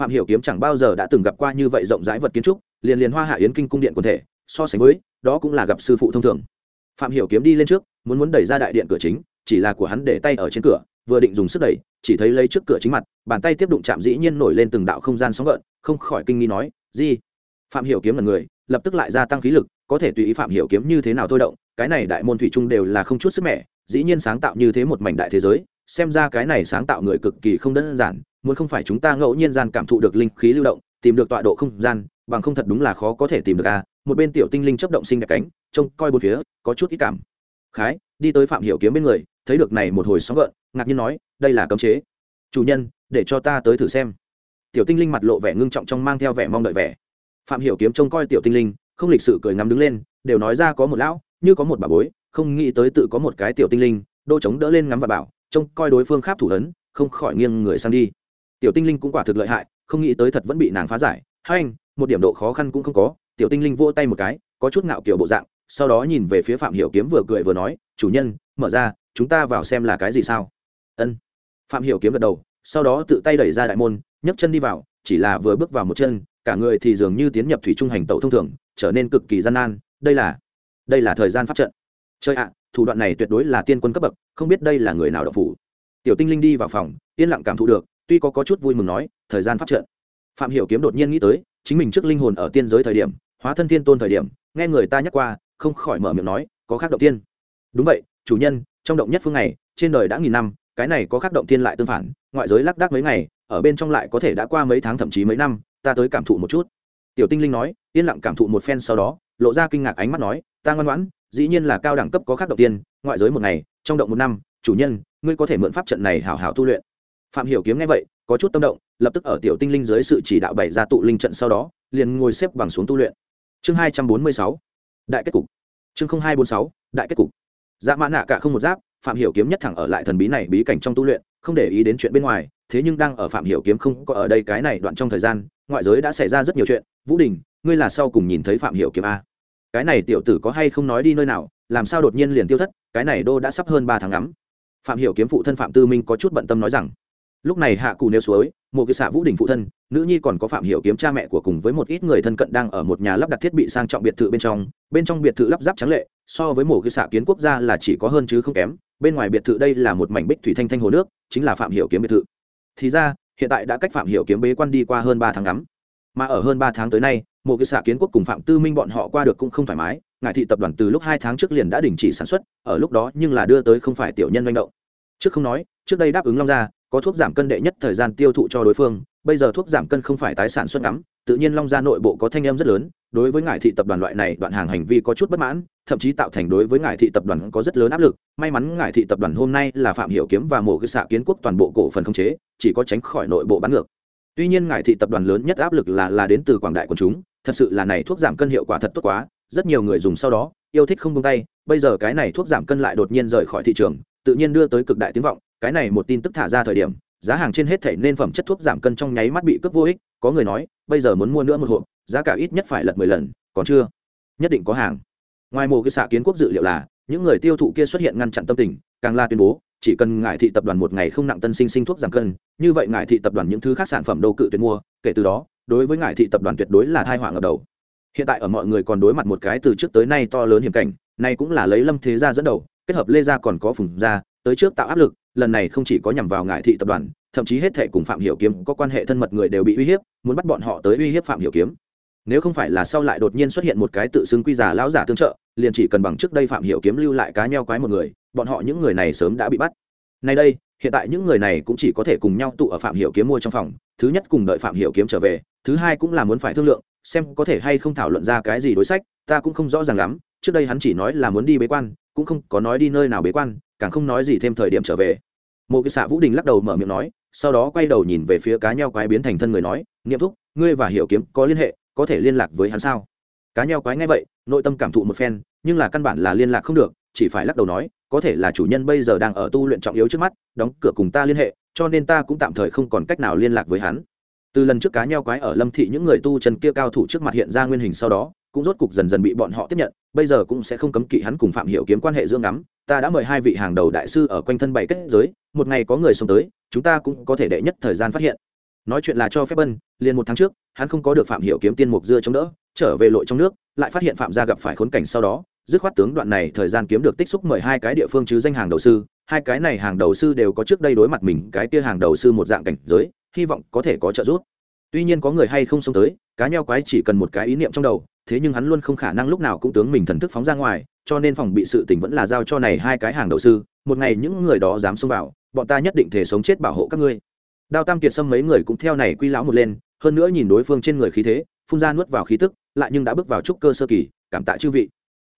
Phạm hiểu kiếm chẳng bao giờ đã từng gặp qua như vậy rộng rãi vật kiến trúc, liền liền hoa hạ yến kinh cung điện quần thể, so sánh với đó cũng là gặp sư phụ thông thường. Phạm hiểu kiếm đi lên trước, muốn muốn đẩy ra đại điện cửa chính, chỉ là của hắn để tay ở trên cửa, vừa định dùng sức đẩy, chỉ thấy lấy trước cửa chính mặt, bàn tay tiếp đụng chạm dĩ nhiên nổi lên từng đạo không gian sóng gợn, không khỏi kinh nghi nói gì phạm hiểu kiếm là người, lập tức lại gia tăng khí lực, có thể tùy ý phạm hiểu kiếm như thế nào thôi động, cái này đại môn thủy trung đều là không chút sức mẻ, dĩ nhiên sáng tạo như thế một mảnh đại thế giới, xem ra cái này sáng tạo người cực kỳ không đơn giản, muốn không phải chúng ta ngẫu nhiên gian cảm thụ được linh khí lưu động, tìm được tọa độ không gian, bằng không thật đúng là khó có thể tìm được a một bên tiểu tinh linh chấp động sinh đẹp cánh, trông coi bốn phía, có chút ít cảm. Khái, đi tới phạm hiểu kiếm bên người, thấy được này một hồi sóng gợn, ngạc nhiên nói, đây là cấm chế. Chủ nhân, để cho ta tới thử xem. Tiểu tinh linh mặt lộ vẻ ngưng trọng trong mang theo vẻ mong đợi vẻ. Phạm hiểu kiếm trông coi tiểu tinh linh, không lịch sự cười ngắm đứng lên, đều nói ra có một lão, như có một bà bối, không nghĩ tới tự có một cái tiểu tinh linh, đô chống đỡ lên ngắm và bảo, trông coi đối phương kháp thủ ấn, không khỏi nghiêng người sang đi. Tiểu tinh linh cũng quả thực lợi hại, không nghĩ tới thật vẫn bị nàng phá giải. Hai anh, một điểm độ khó khăn cũng không có tiểu tinh linh vỗ tay một cái có chút ngạo kiểu bộ dạng sau đó nhìn về phía phạm hiểu kiếm vừa cười vừa nói chủ nhân mở ra chúng ta vào xem là cái gì sao? Ân. Phạm hiểu kiếm gật đầu sau đó tự tay đẩy ra đại môn nhấc chân đi vào chỉ là vừa bước vào một chân cả người thì dường như tiến nhập thủy trung hành tẩu thông thường trở nên cực kỳ gian nan đây là đây là thời gian pháp trận. Chơi ạ thủ đoạn này tuyệt đối là tiên quân cấp bậc không biết đây là người nào đậu phủ. Tiểu tinh linh đi vào phòng yên lặng cảm thụ được tuy có, có chút vui mừng nói thời gian pháp trận. Phạm hiểu kiếm đột nhiên nghĩ tới chính mình trước linh hồn ở tiên giới thời điểm hóa thân thiên tôn thời điểm, nghe người ta nhắc qua, không khỏi mở miệng nói, có khác động tiên đúng vậy, chủ nhân, trong động nhất phương này, trên đời đã nghìn năm, cái này có khác động tiên lại tương phản, ngoại giới lác đác mấy ngày, ở bên trong lại có thể đã qua mấy tháng thậm chí mấy năm, ta tới cảm thụ một chút. Tiểu tinh linh nói, yên lặng cảm thụ một phen sau đó, lộ ra kinh ngạc ánh mắt nói, ta ngoan ngoãn, dĩ nhiên là cao đẳng cấp có khác động tiên ngoại giới một ngày, trong động một năm, chủ nhân, ngươi có thể mượn pháp trận này hảo hảo tu luyện. Phạm hiểu kiếm nghe vậy, có chút tâm động, lập tức ở tiểu tinh linh dưới sự chỉ đạo bày ra tụ linh trận sau đó, liền ngồi xếp bằng xuống tu luyện chương hai trăm bốn mươi sáu. Đại kết cục. Chương hai bốn sáu. Đại kết cục. Dạ mã nạ cả không một giáp, phạm hiểu kiếm nhất thẳng ở lại thần bí này bí cảnh trong tu luyện, không để ý đến chuyện bên ngoài, thế nhưng đang ở phạm hiểu kiếm không có ở đây cái này đoạn trong thời gian, ngoại giới đã xảy ra rất nhiều chuyện. Vũ đình, ngươi là sau cùng nhìn thấy phạm hiểu kiếm a? Cái này tiểu tử có hay không nói đi nơi nào, làm sao đột nhiên liền tiêu thất, cái này đô đã sắp hơn ba tháng ngắm. Phạm hiểu kiếm phụ thân phạm tư minh có chút bận tâm nói rằng lúc này hạ cù nêu suối một cái xạ vũ đình phụ thân, nữ nhi còn có phạm hiểu kiếm cha mẹ của cùng với một ít người thân cận đang ở một nhà lắp đặt thiết bị sang trọng biệt thự bên trong. Bên trong biệt thự lắp ráp trắng lệ, so với một cái xạ kiến quốc gia là chỉ có hơn chứ không kém. Bên ngoài biệt thự đây là một mảnh bích thủy thanh thanh hồ nước, chính là phạm hiểu kiếm biệt thự. Thì ra, hiện tại đã cách phạm hiểu kiếm bế quan đi qua hơn ba tháng ngắm. Mà ở hơn ba tháng tới nay một cái xạ kiến quốc cùng phạm tư minh bọn họ qua được cũng không thoải mái. Ngài thị tập đoàn từ lúc hai tháng trước liền đã đình chỉ sản xuất, ở lúc đó nhưng là đưa tới không phải tiểu nhân manh động. Trước không nói, trước đây đáp ứng long gia có thuốc giảm cân đệ nhất thời gian tiêu thụ cho đối phương, bây giờ thuốc giảm cân không phải tái sản xuất ngắm, tự nhiên long gia nội bộ có thanh em rất lớn, đối với ngài thị tập đoàn loại này, đoạn hàng hành vi có chút bất mãn, thậm chí tạo thành đối với ngài thị tập đoàn có rất lớn áp lực. May mắn ngài thị tập đoàn hôm nay là phạm hiểu kiếm và mổ cái xạ kiến quốc toàn bộ cổ phần không chế, chỉ có tránh khỏi nội bộ bán ngược. Tuy nhiên ngài thị tập đoàn lớn nhất áp lực là là đến từ quảng đại quần chúng, thật sự là này thuốc giảm cân hiệu quả thật tốt quá, rất nhiều người dùng sau đó, yêu thích không buông tay, bây giờ cái này thuốc giảm cân lại đột nhiên rời khỏi thị trường, tự nhiên đưa tới cực đại tiếng vọng cái này một tin tức thả ra thời điểm, giá hàng trên hết thể nên phẩm chất thuốc giảm cân trong nháy mắt bị cướp vô ích, có người nói, bây giờ muốn mua nữa một hộp, giá cả ít nhất phải lật mười lần, còn chưa? Nhất định có hàng. Ngoài mồ cái xạ kiến quốc dự liệu là, những người tiêu thụ kia xuất hiện ngăn chặn tâm tình, càng la tuyên bố, chỉ cần ngải thị tập đoàn một ngày không nặng tân sinh sinh thuốc giảm cân, như vậy ngải thị tập đoàn những thứ khác sản phẩm đâu cự tuyệt mua, kể từ đó, đối với ngải thị tập đoàn tuyệt đối là thai họa ngập đầu. Hiện tại ở mọi người còn đối mặt một cái từ trước tới nay to lớn hiểm cảnh, này cũng là lấy lâm thế gia dẫn đầu, kết hợp lê gia còn có phùng gia, tới trước tạo áp lực lần này không chỉ có nhằm vào ngải thị tập đoàn, thậm chí hết thể cùng phạm hiểu kiếm có quan hệ thân mật người đều bị uy hiếp, muốn bắt bọn họ tới uy hiếp phạm hiểu kiếm. Nếu không phải là sau lại đột nhiên xuất hiện một cái tự xưng quy giả lão giả tương trợ, liền chỉ cần bằng trước đây phạm hiểu kiếm lưu lại cá nheo quái một người, bọn họ những người này sớm đã bị bắt. Nay đây, hiện tại những người này cũng chỉ có thể cùng nhau tụ ở phạm hiểu kiếm mua trong phòng, thứ nhất cùng đợi phạm hiểu kiếm trở về, thứ hai cũng là muốn phải thương lượng, xem có thể hay không thảo luận ra cái gì đối sách, ta cũng không rõ ràng lắm, trước đây hắn chỉ nói là muốn đi bế quan cũng không có nói đi nơi nào bế quan, càng không nói gì thêm thời điểm trở về. Một cái xạ vũ đình lắc đầu mở miệng nói, sau đó quay đầu nhìn về phía cá nheo quái biến thành thân người nói nghiêm thúc, ngươi và hiểu kiếm có liên hệ, có thể liên lạc với hắn sao? Cá nheo quái nghe vậy, nội tâm cảm thụ một phen, nhưng là căn bản là liên lạc không được, chỉ phải lắc đầu nói, có thể là chủ nhân bây giờ đang ở tu luyện trọng yếu trước mắt, đóng cửa cùng ta liên hệ, cho nên ta cũng tạm thời không còn cách nào liên lạc với hắn. Từ lần trước cá nheo quái ở lâm thị những người tu chân kia cao thủ trước mặt hiện ra nguyên hình sau đó cũng rốt cục dần dần bị bọn họ tiếp nhận, bây giờ cũng sẽ không cấm kỵ hắn cùng phạm hiểu kiếm quan hệ dương ngắm. Ta đã mời hai vị hàng đầu đại sư ở quanh thân bày kết giới, một ngày có người xông tới, chúng ta cũng có thể đệ nhất thời gian phát hiện. Nói chuyện là cho phép bân, liền một tháng trước, hắn không có được phạm hiểu kiếm tiên mục dưa chống đỡ, trở về lội trong nước, lại phát hiện phạm gia gặp phải khốn cảnh sau đó, dứt khoát tướng đoạn này thời gian kiếm được tích xúc mời hai cái địa phương chứ danh hàng đầu sư, hai cái này hàng đầu sư đều có trước đây đối mặt mình, cái kia hàng đầu sư một dạng cảnh giới, hy vọng có thể có trợ giúp tuy nhiên có người hay không xông tới, cá nheo quái chỉ cần một cái ý niệm trong đầu, thế nhưng hắn luôn không khả năng lúc nào cũng tướng mình thần thức phóng ra ngoài, cho nên phòng bị sự tình vẫn là giao cho này hai cái hàng đầu sư, một ngày những người đó dám xông vào, bọn ta nhất định thể sống chết bảo hộ các ngươi. Đao tam kiệt xâm mấy người cũng theo này quy lão một lên, hơn nữa nhìn đối phương trên người khí thế, phun ra nuốt vào khí tức, lại nhưng đã bước vào trúc cơ sơ kỳ, cảm tạ chư vị.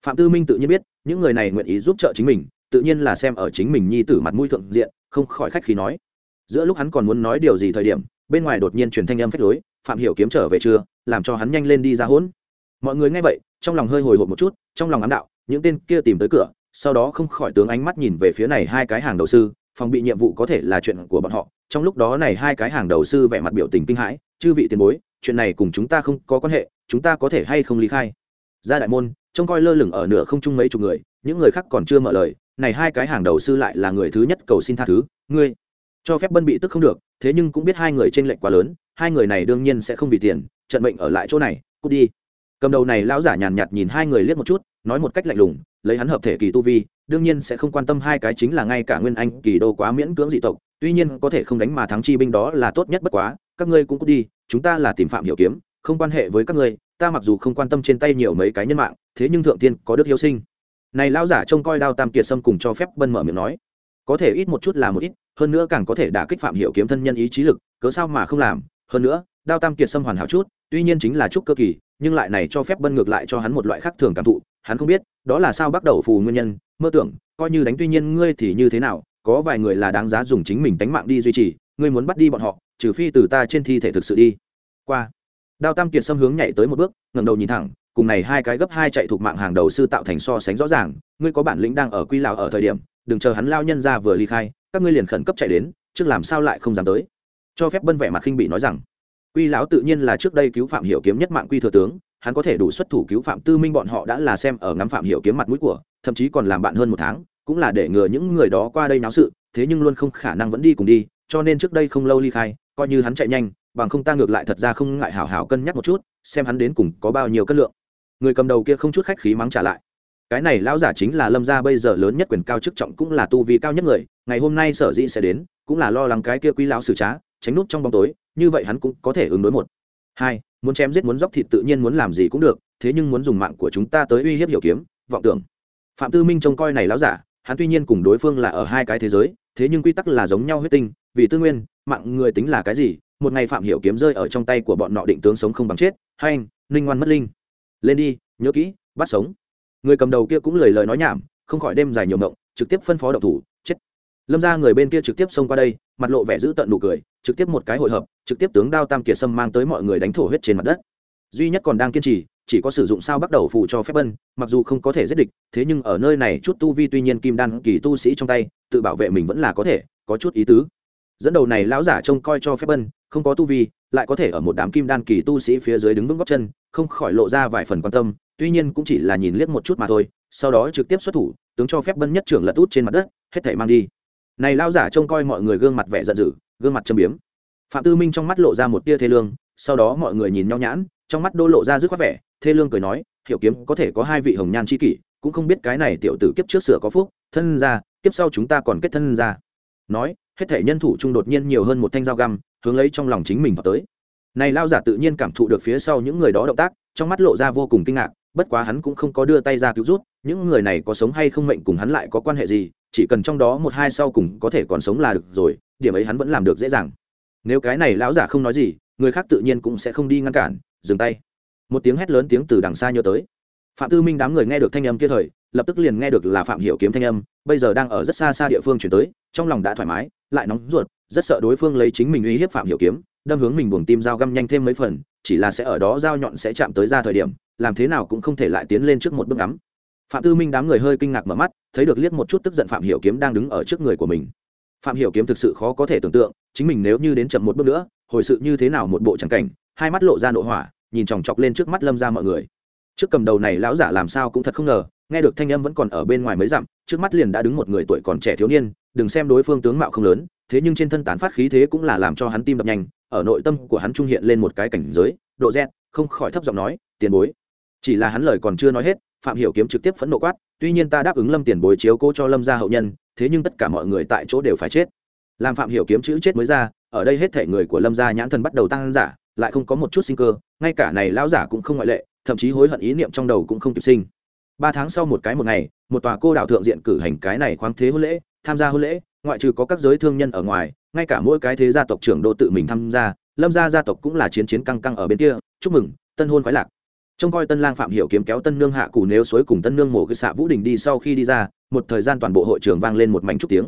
Phạm tư minh tự nhiên biết, những người này nguyện ý giúp trợ chính mình, tự nhiên là xem ở chính mình nhi tử mặt mũi thượng diện, không khỏi khách khí nói. Giữa lúc hắn còn muốn nói điều gì thời điểm bên ngoài đột nhiên truyền thanh âm phách lối, phạm hiểu kiếm trở về chưa? Làm cho hắn nhanh lên đi ra hỗn. Mọi người nghe vậy, trong lòng hơi hồi hộp một chút, trong lòng ám đạo, những tên kia tìm tới cửa, sau đó không khỏi tướng ánh mắt nhìn về phía này hai cái hàng đầu sư, phòng bị nhiệm vụ có thể là chuyện của bọn họ. Trong lúc đó này hai cái hàng đầu sư vẻ mặt biểu tình kinh hãi, chư vị tiền bối, chuyện này cùng chúng ta không có quan hệ, chúng ta có thể hay không ly khai? Ra đại môn, trông coi lơ lửng ở nửa không trung mấy chục người, những người khác còn chưa mở lời, này hai cái hàng đầu sư lại là người thứ nhất cầu xin tha thứ, ngươi cho phép bân bị tức không được thế nhưng cũng biết hai người trên lệnh quá lớn, hai người này đương nhiên sẽ không vì tiền, trận mệnh ở lại chỗ này, cút đi. Cầm đầu này lão giả nhàn nhạt nhìn hai người liếc một chút, nói một cách lạnh lùng, lấy hắn hợp thể kỳ tu vi, đương nhiên sẽ không quan tâm hai cái chính là ngay cả nguyên anh kỳ đô quá miễn cưỡng dị tộc, tuy nhiên có thể không đánh mà thắng chi binh đó là tốt nhất bất quá, các ngươi cũng cút đi, chúng ta là tìm phạm hiểu kiếm, không quan hệ với các ngươi, ta mặc dù không quan tâm trên tay nhiều mấy cái nhân mạng, thế nhưng thượng tiên có đức hiếu sinh. Này lão giả trông coi đao tam kiệt sâm cùng cho phép bân mở miệng nói, có thể ít một chút là một ít hơn nữa càng có thể đả kích phạm hiểu kiếm thân nhân ý chí lực, cớ sao mà không làm? Hơn nữa, đao tam kiệt xâm hoàn hảo chút, tuy nhiên chính là chút cơ kỳ, nhưng lại này cho phép bân ngược lại cho hắn một loại khác thường cảm thụ. Hắn không biết, đó là sao bắt đầu phù nguyên nhân, mơ tưởng, coi như đánh tuy nhiên ngươi thì như thế nào, có vài người là đáng giá dùng chính mình tánh mạng đi duy trì, ngươi muốn bắt đi bọn họ, trừ phi từ ta trên thi thể thực sự đi. Qua. Đao tam kiệt xâm hướng nhảy tới một bước, ngẩng đầu nhìn thẳng, cùng này hai cái gấp hai chạy thuộc mạng hàng đầu sư tạo thành so sánh rõ ràng, ngươi có bản lĩnh đang ở quy lão ở thời điểm, đừng chờ hắn lao nhân ra vừa ly khai các ngươi liền khẩn cấp chạy đến, trước làm sao lại không dám tới? Cho phép bân vẻ mặt khinh bị nói rằng, quy lão tự nhiên là trước đây cứu phạm hiểu kiếm nhất mạng quy thừa tướng, hắn có thể đủ xuất thủ cứu phạm tư minh bọn họ đã là xem ở ngắm phạm hiểu kiếm mặt mũi của, thậm chí còn làm bạn hơn một tháng, cũng là để ngừa những người đó qua đây náo sự, thế nhưng luôn không khả năng vẫn đi cùng đi, cho nên trước đây không lâu ly khai, coi như hắn chạy nhanh, bằng không ta ngược lại thật ra không ngại hảo hảo cân nhắc một chút, xem hắn đến cùng có bao nhiêu cân lượng. Người cầm đầu kia không chút khách khí mắng trả lại, cái này lão giả chính là lâm gia bây giờ lớn nhất quyền cao chức trọng cũng là tu vi cao nhất người ngày hôm nay sở dĩ sẽ đến, cũng là lo lắng cái kia quý lão xử trá, tránh nút trong bóng tối, như vậy hắn cũng có thể ứng đối một. Hai, muốn chém giết muốn dóc thịt tự nhiên muốn làm gì cũng được, thế nhưng muốn dùng mạng của chúng ta tới uy hiếp hiểu kiếm, vọng tưởng. Phạm tư minh trông coi này láo giả, hắn tuy nhiên cùng đối phương là ở hai cái thế giới, thế nhưng quy tắc là giống nhau huyết tinh, vì tư nguyên, mạng người tính là cái gì, một ngày phạm hiểu kiếm rơi ở trong tay của bọn nọ định tướng sống không bằng chết, hay anh, ninh ngoan mất linh. Lên đi, nhớ kỹ, bắt sống. Người cầm đầu kia cũng lời lời nói nhảm, không khỏi đêm dài nhiều mộng, trực tiếp phân phó độc thủ lâm ra người bên kia trực tiếp xông qua đây, mặt lộ vẻ giữ tận nụ cười, trực tiếp một cái hội hợp, trực tiếp tướng đao tam kiệt sâm mang tới mọi người đánh thổ huyết trên mặt đất. Duy nhất còn đang kiên trì, chỉ có sử dụng sao bắt đầu phụ cho phép bân, mặc dù không có thể giết địch, thế nhưng ở nơi này chút tu vi tuy nhiên kim đan kỳ tu sĩ trong tay, tự bảo vệ mình vẫn là có thể, có chút ý tứ. Dẫn đầu này lão giả trông coi cho phép bân, không có tu vi, lại có thể ở một đám kim đan kỳ tu sĩ phía dưới đứng vững góc chân, không khỏi lộ ra vài phần quan tâm, tuy nhiên cũng chỉ là nhìn liếc một chút mà thôi, sau đó trực tiếp xuất thủ, tướng cho phép bân nhất trưởng lật út trên mặt đất, hết thể mang đi này lao giả trông coi mọi người gương mặt vẻ giận dữ, gương mặt châm biếm. Phạm tư minh trong mắt lộ ra một tia thê lương, sau đó mọi người nhìn nhau nhãn, trong mắt đô lộ ra dứt khoát vẻ, thê lương cười nói, hiểu kiếm có thể có hai vị hồng nhan c h i kỷ, cũng không biết cái này tiểu tử kiếp trước sửa có phúc, thân ra kiếp sau chúng ta còn kết thân ra nói, hết thể nhân thủ chung đột nhiên nhiều hơn một thanh dao găm, hướng lấy trong lòng chính mình vào tới. Này lao giả tự nhiên cảm thụ được phía sau những người đó động tác, trong mắt lộ ra vô cùng kinh ngạc, bất quá hắn cũng không có đưa tay ra cứu rút những người này có sống hay không mệnh cùng hắn lại có quan hệ gì chỉ cần trong đó một hai sau cùng có thể còn sống là được rồi, điểm ấy hắn vẫn làm được dễ dàng. Nếu cái này lão giả không nói gì, người khác tự nhiên cũng sẽ không đi ngăn cản, dừng tay. Một tiếng hét lớn tiếng từ đằng xa nhớ tới. Phạm tư minh đám người nghe được thanh âm kia thời, lập tức liền nghe được là phạm hiểu kiếm thanh âm, bây giờ đang ở rất xa xa địa phương chuyển tới, trong lòng đã thoải mái, lại nóng ruột, rất sợ đối phương lấy chính mình uy hiếp phạm hiểu kiếm, đâm hướng mình buồng tim dao găm nhanh thêm mấy phần, chỉ là sẽ ở đó dao nhọn sẽ chạm tới ra thời điểm, làm thế nào cũng không thể lại tiến lên trước một bước ngắm phạm tư minh đám người hơi kinh ngạc mở mắt, thấy được liếc một chút tức giận phạm hiểu kiếm đang đứng ở trước người của mình. Phạm hiểu kiếm thực sự khó có thể tưởng tượng, chính mình nếu như đến chậm một bước nữa, hồi sự như thế nào một bộ chẳng cảnh, hai mắt lộ ra nộ hỏa, nhìn chòng chọc lên trước mắt lâm ra mọi người. Trước cầm đầu này lão giả làm sao cũng thật không ngờ, nghe được thanh âm vẫn còn ở bên ngoài mấy dặm, trước mắt liền đã đứng một người tuổi còn trẻ thiếu niên, đừng xem đối phương tướng mạo không lớn, thế nhưng trên thân tán phát khí thế cũng là làm cho hắn tim đập nhanh, ở nội tâm của hắn trung hiện lên một cái cảnh giới, độ rét không khỏi thấp giọng nói, tiền bối. Chỉ là hắn lời còn chưa nói hết phạm hiểu kiếm trực tiếp phẫn nộ quát, tuy nhiên ta đáp ứng lâm tiền bối chiếu cố cho lâm gia hậu nhân, thế nhưng tất cả mọi người tại chỗ đều phải chết. Làm phạm hiểu kiếm chữ chết mới ra, ở đây hết thể người của lâm gia nhãn thần bắt đầu tăng giả, lại không có một chút sinh cơ, ngay cả này lão giả cũng không ngoại lệ, thậm chí hối hận ý niệm trong đầu cũng không kịp sinh. Ba tháng sau một cái một ngày, một tòa cô đảo thượng diện cử hành cái này khoáng thế hôn lễ, tham gia hôn lễ, ngoại trừ có các giới thương nhân ở ngoài, ngay cả mỗi cái thế gia tộc trưởng đô tự mình tham gia, lâm gia gia tộc cũng là chiến chiến căng căng ở bên kia. Chúc mừng, tân hôn khoái lạc trông coi tân lang phạm hiểu kiếm kéo tân nương hạ cù nếu suối cùng tân nương mổ cái xạ vũ đình đi sau khi đi ra, một thời gian toàn bộ hội trường vang lên một mảnh trúc tiếng.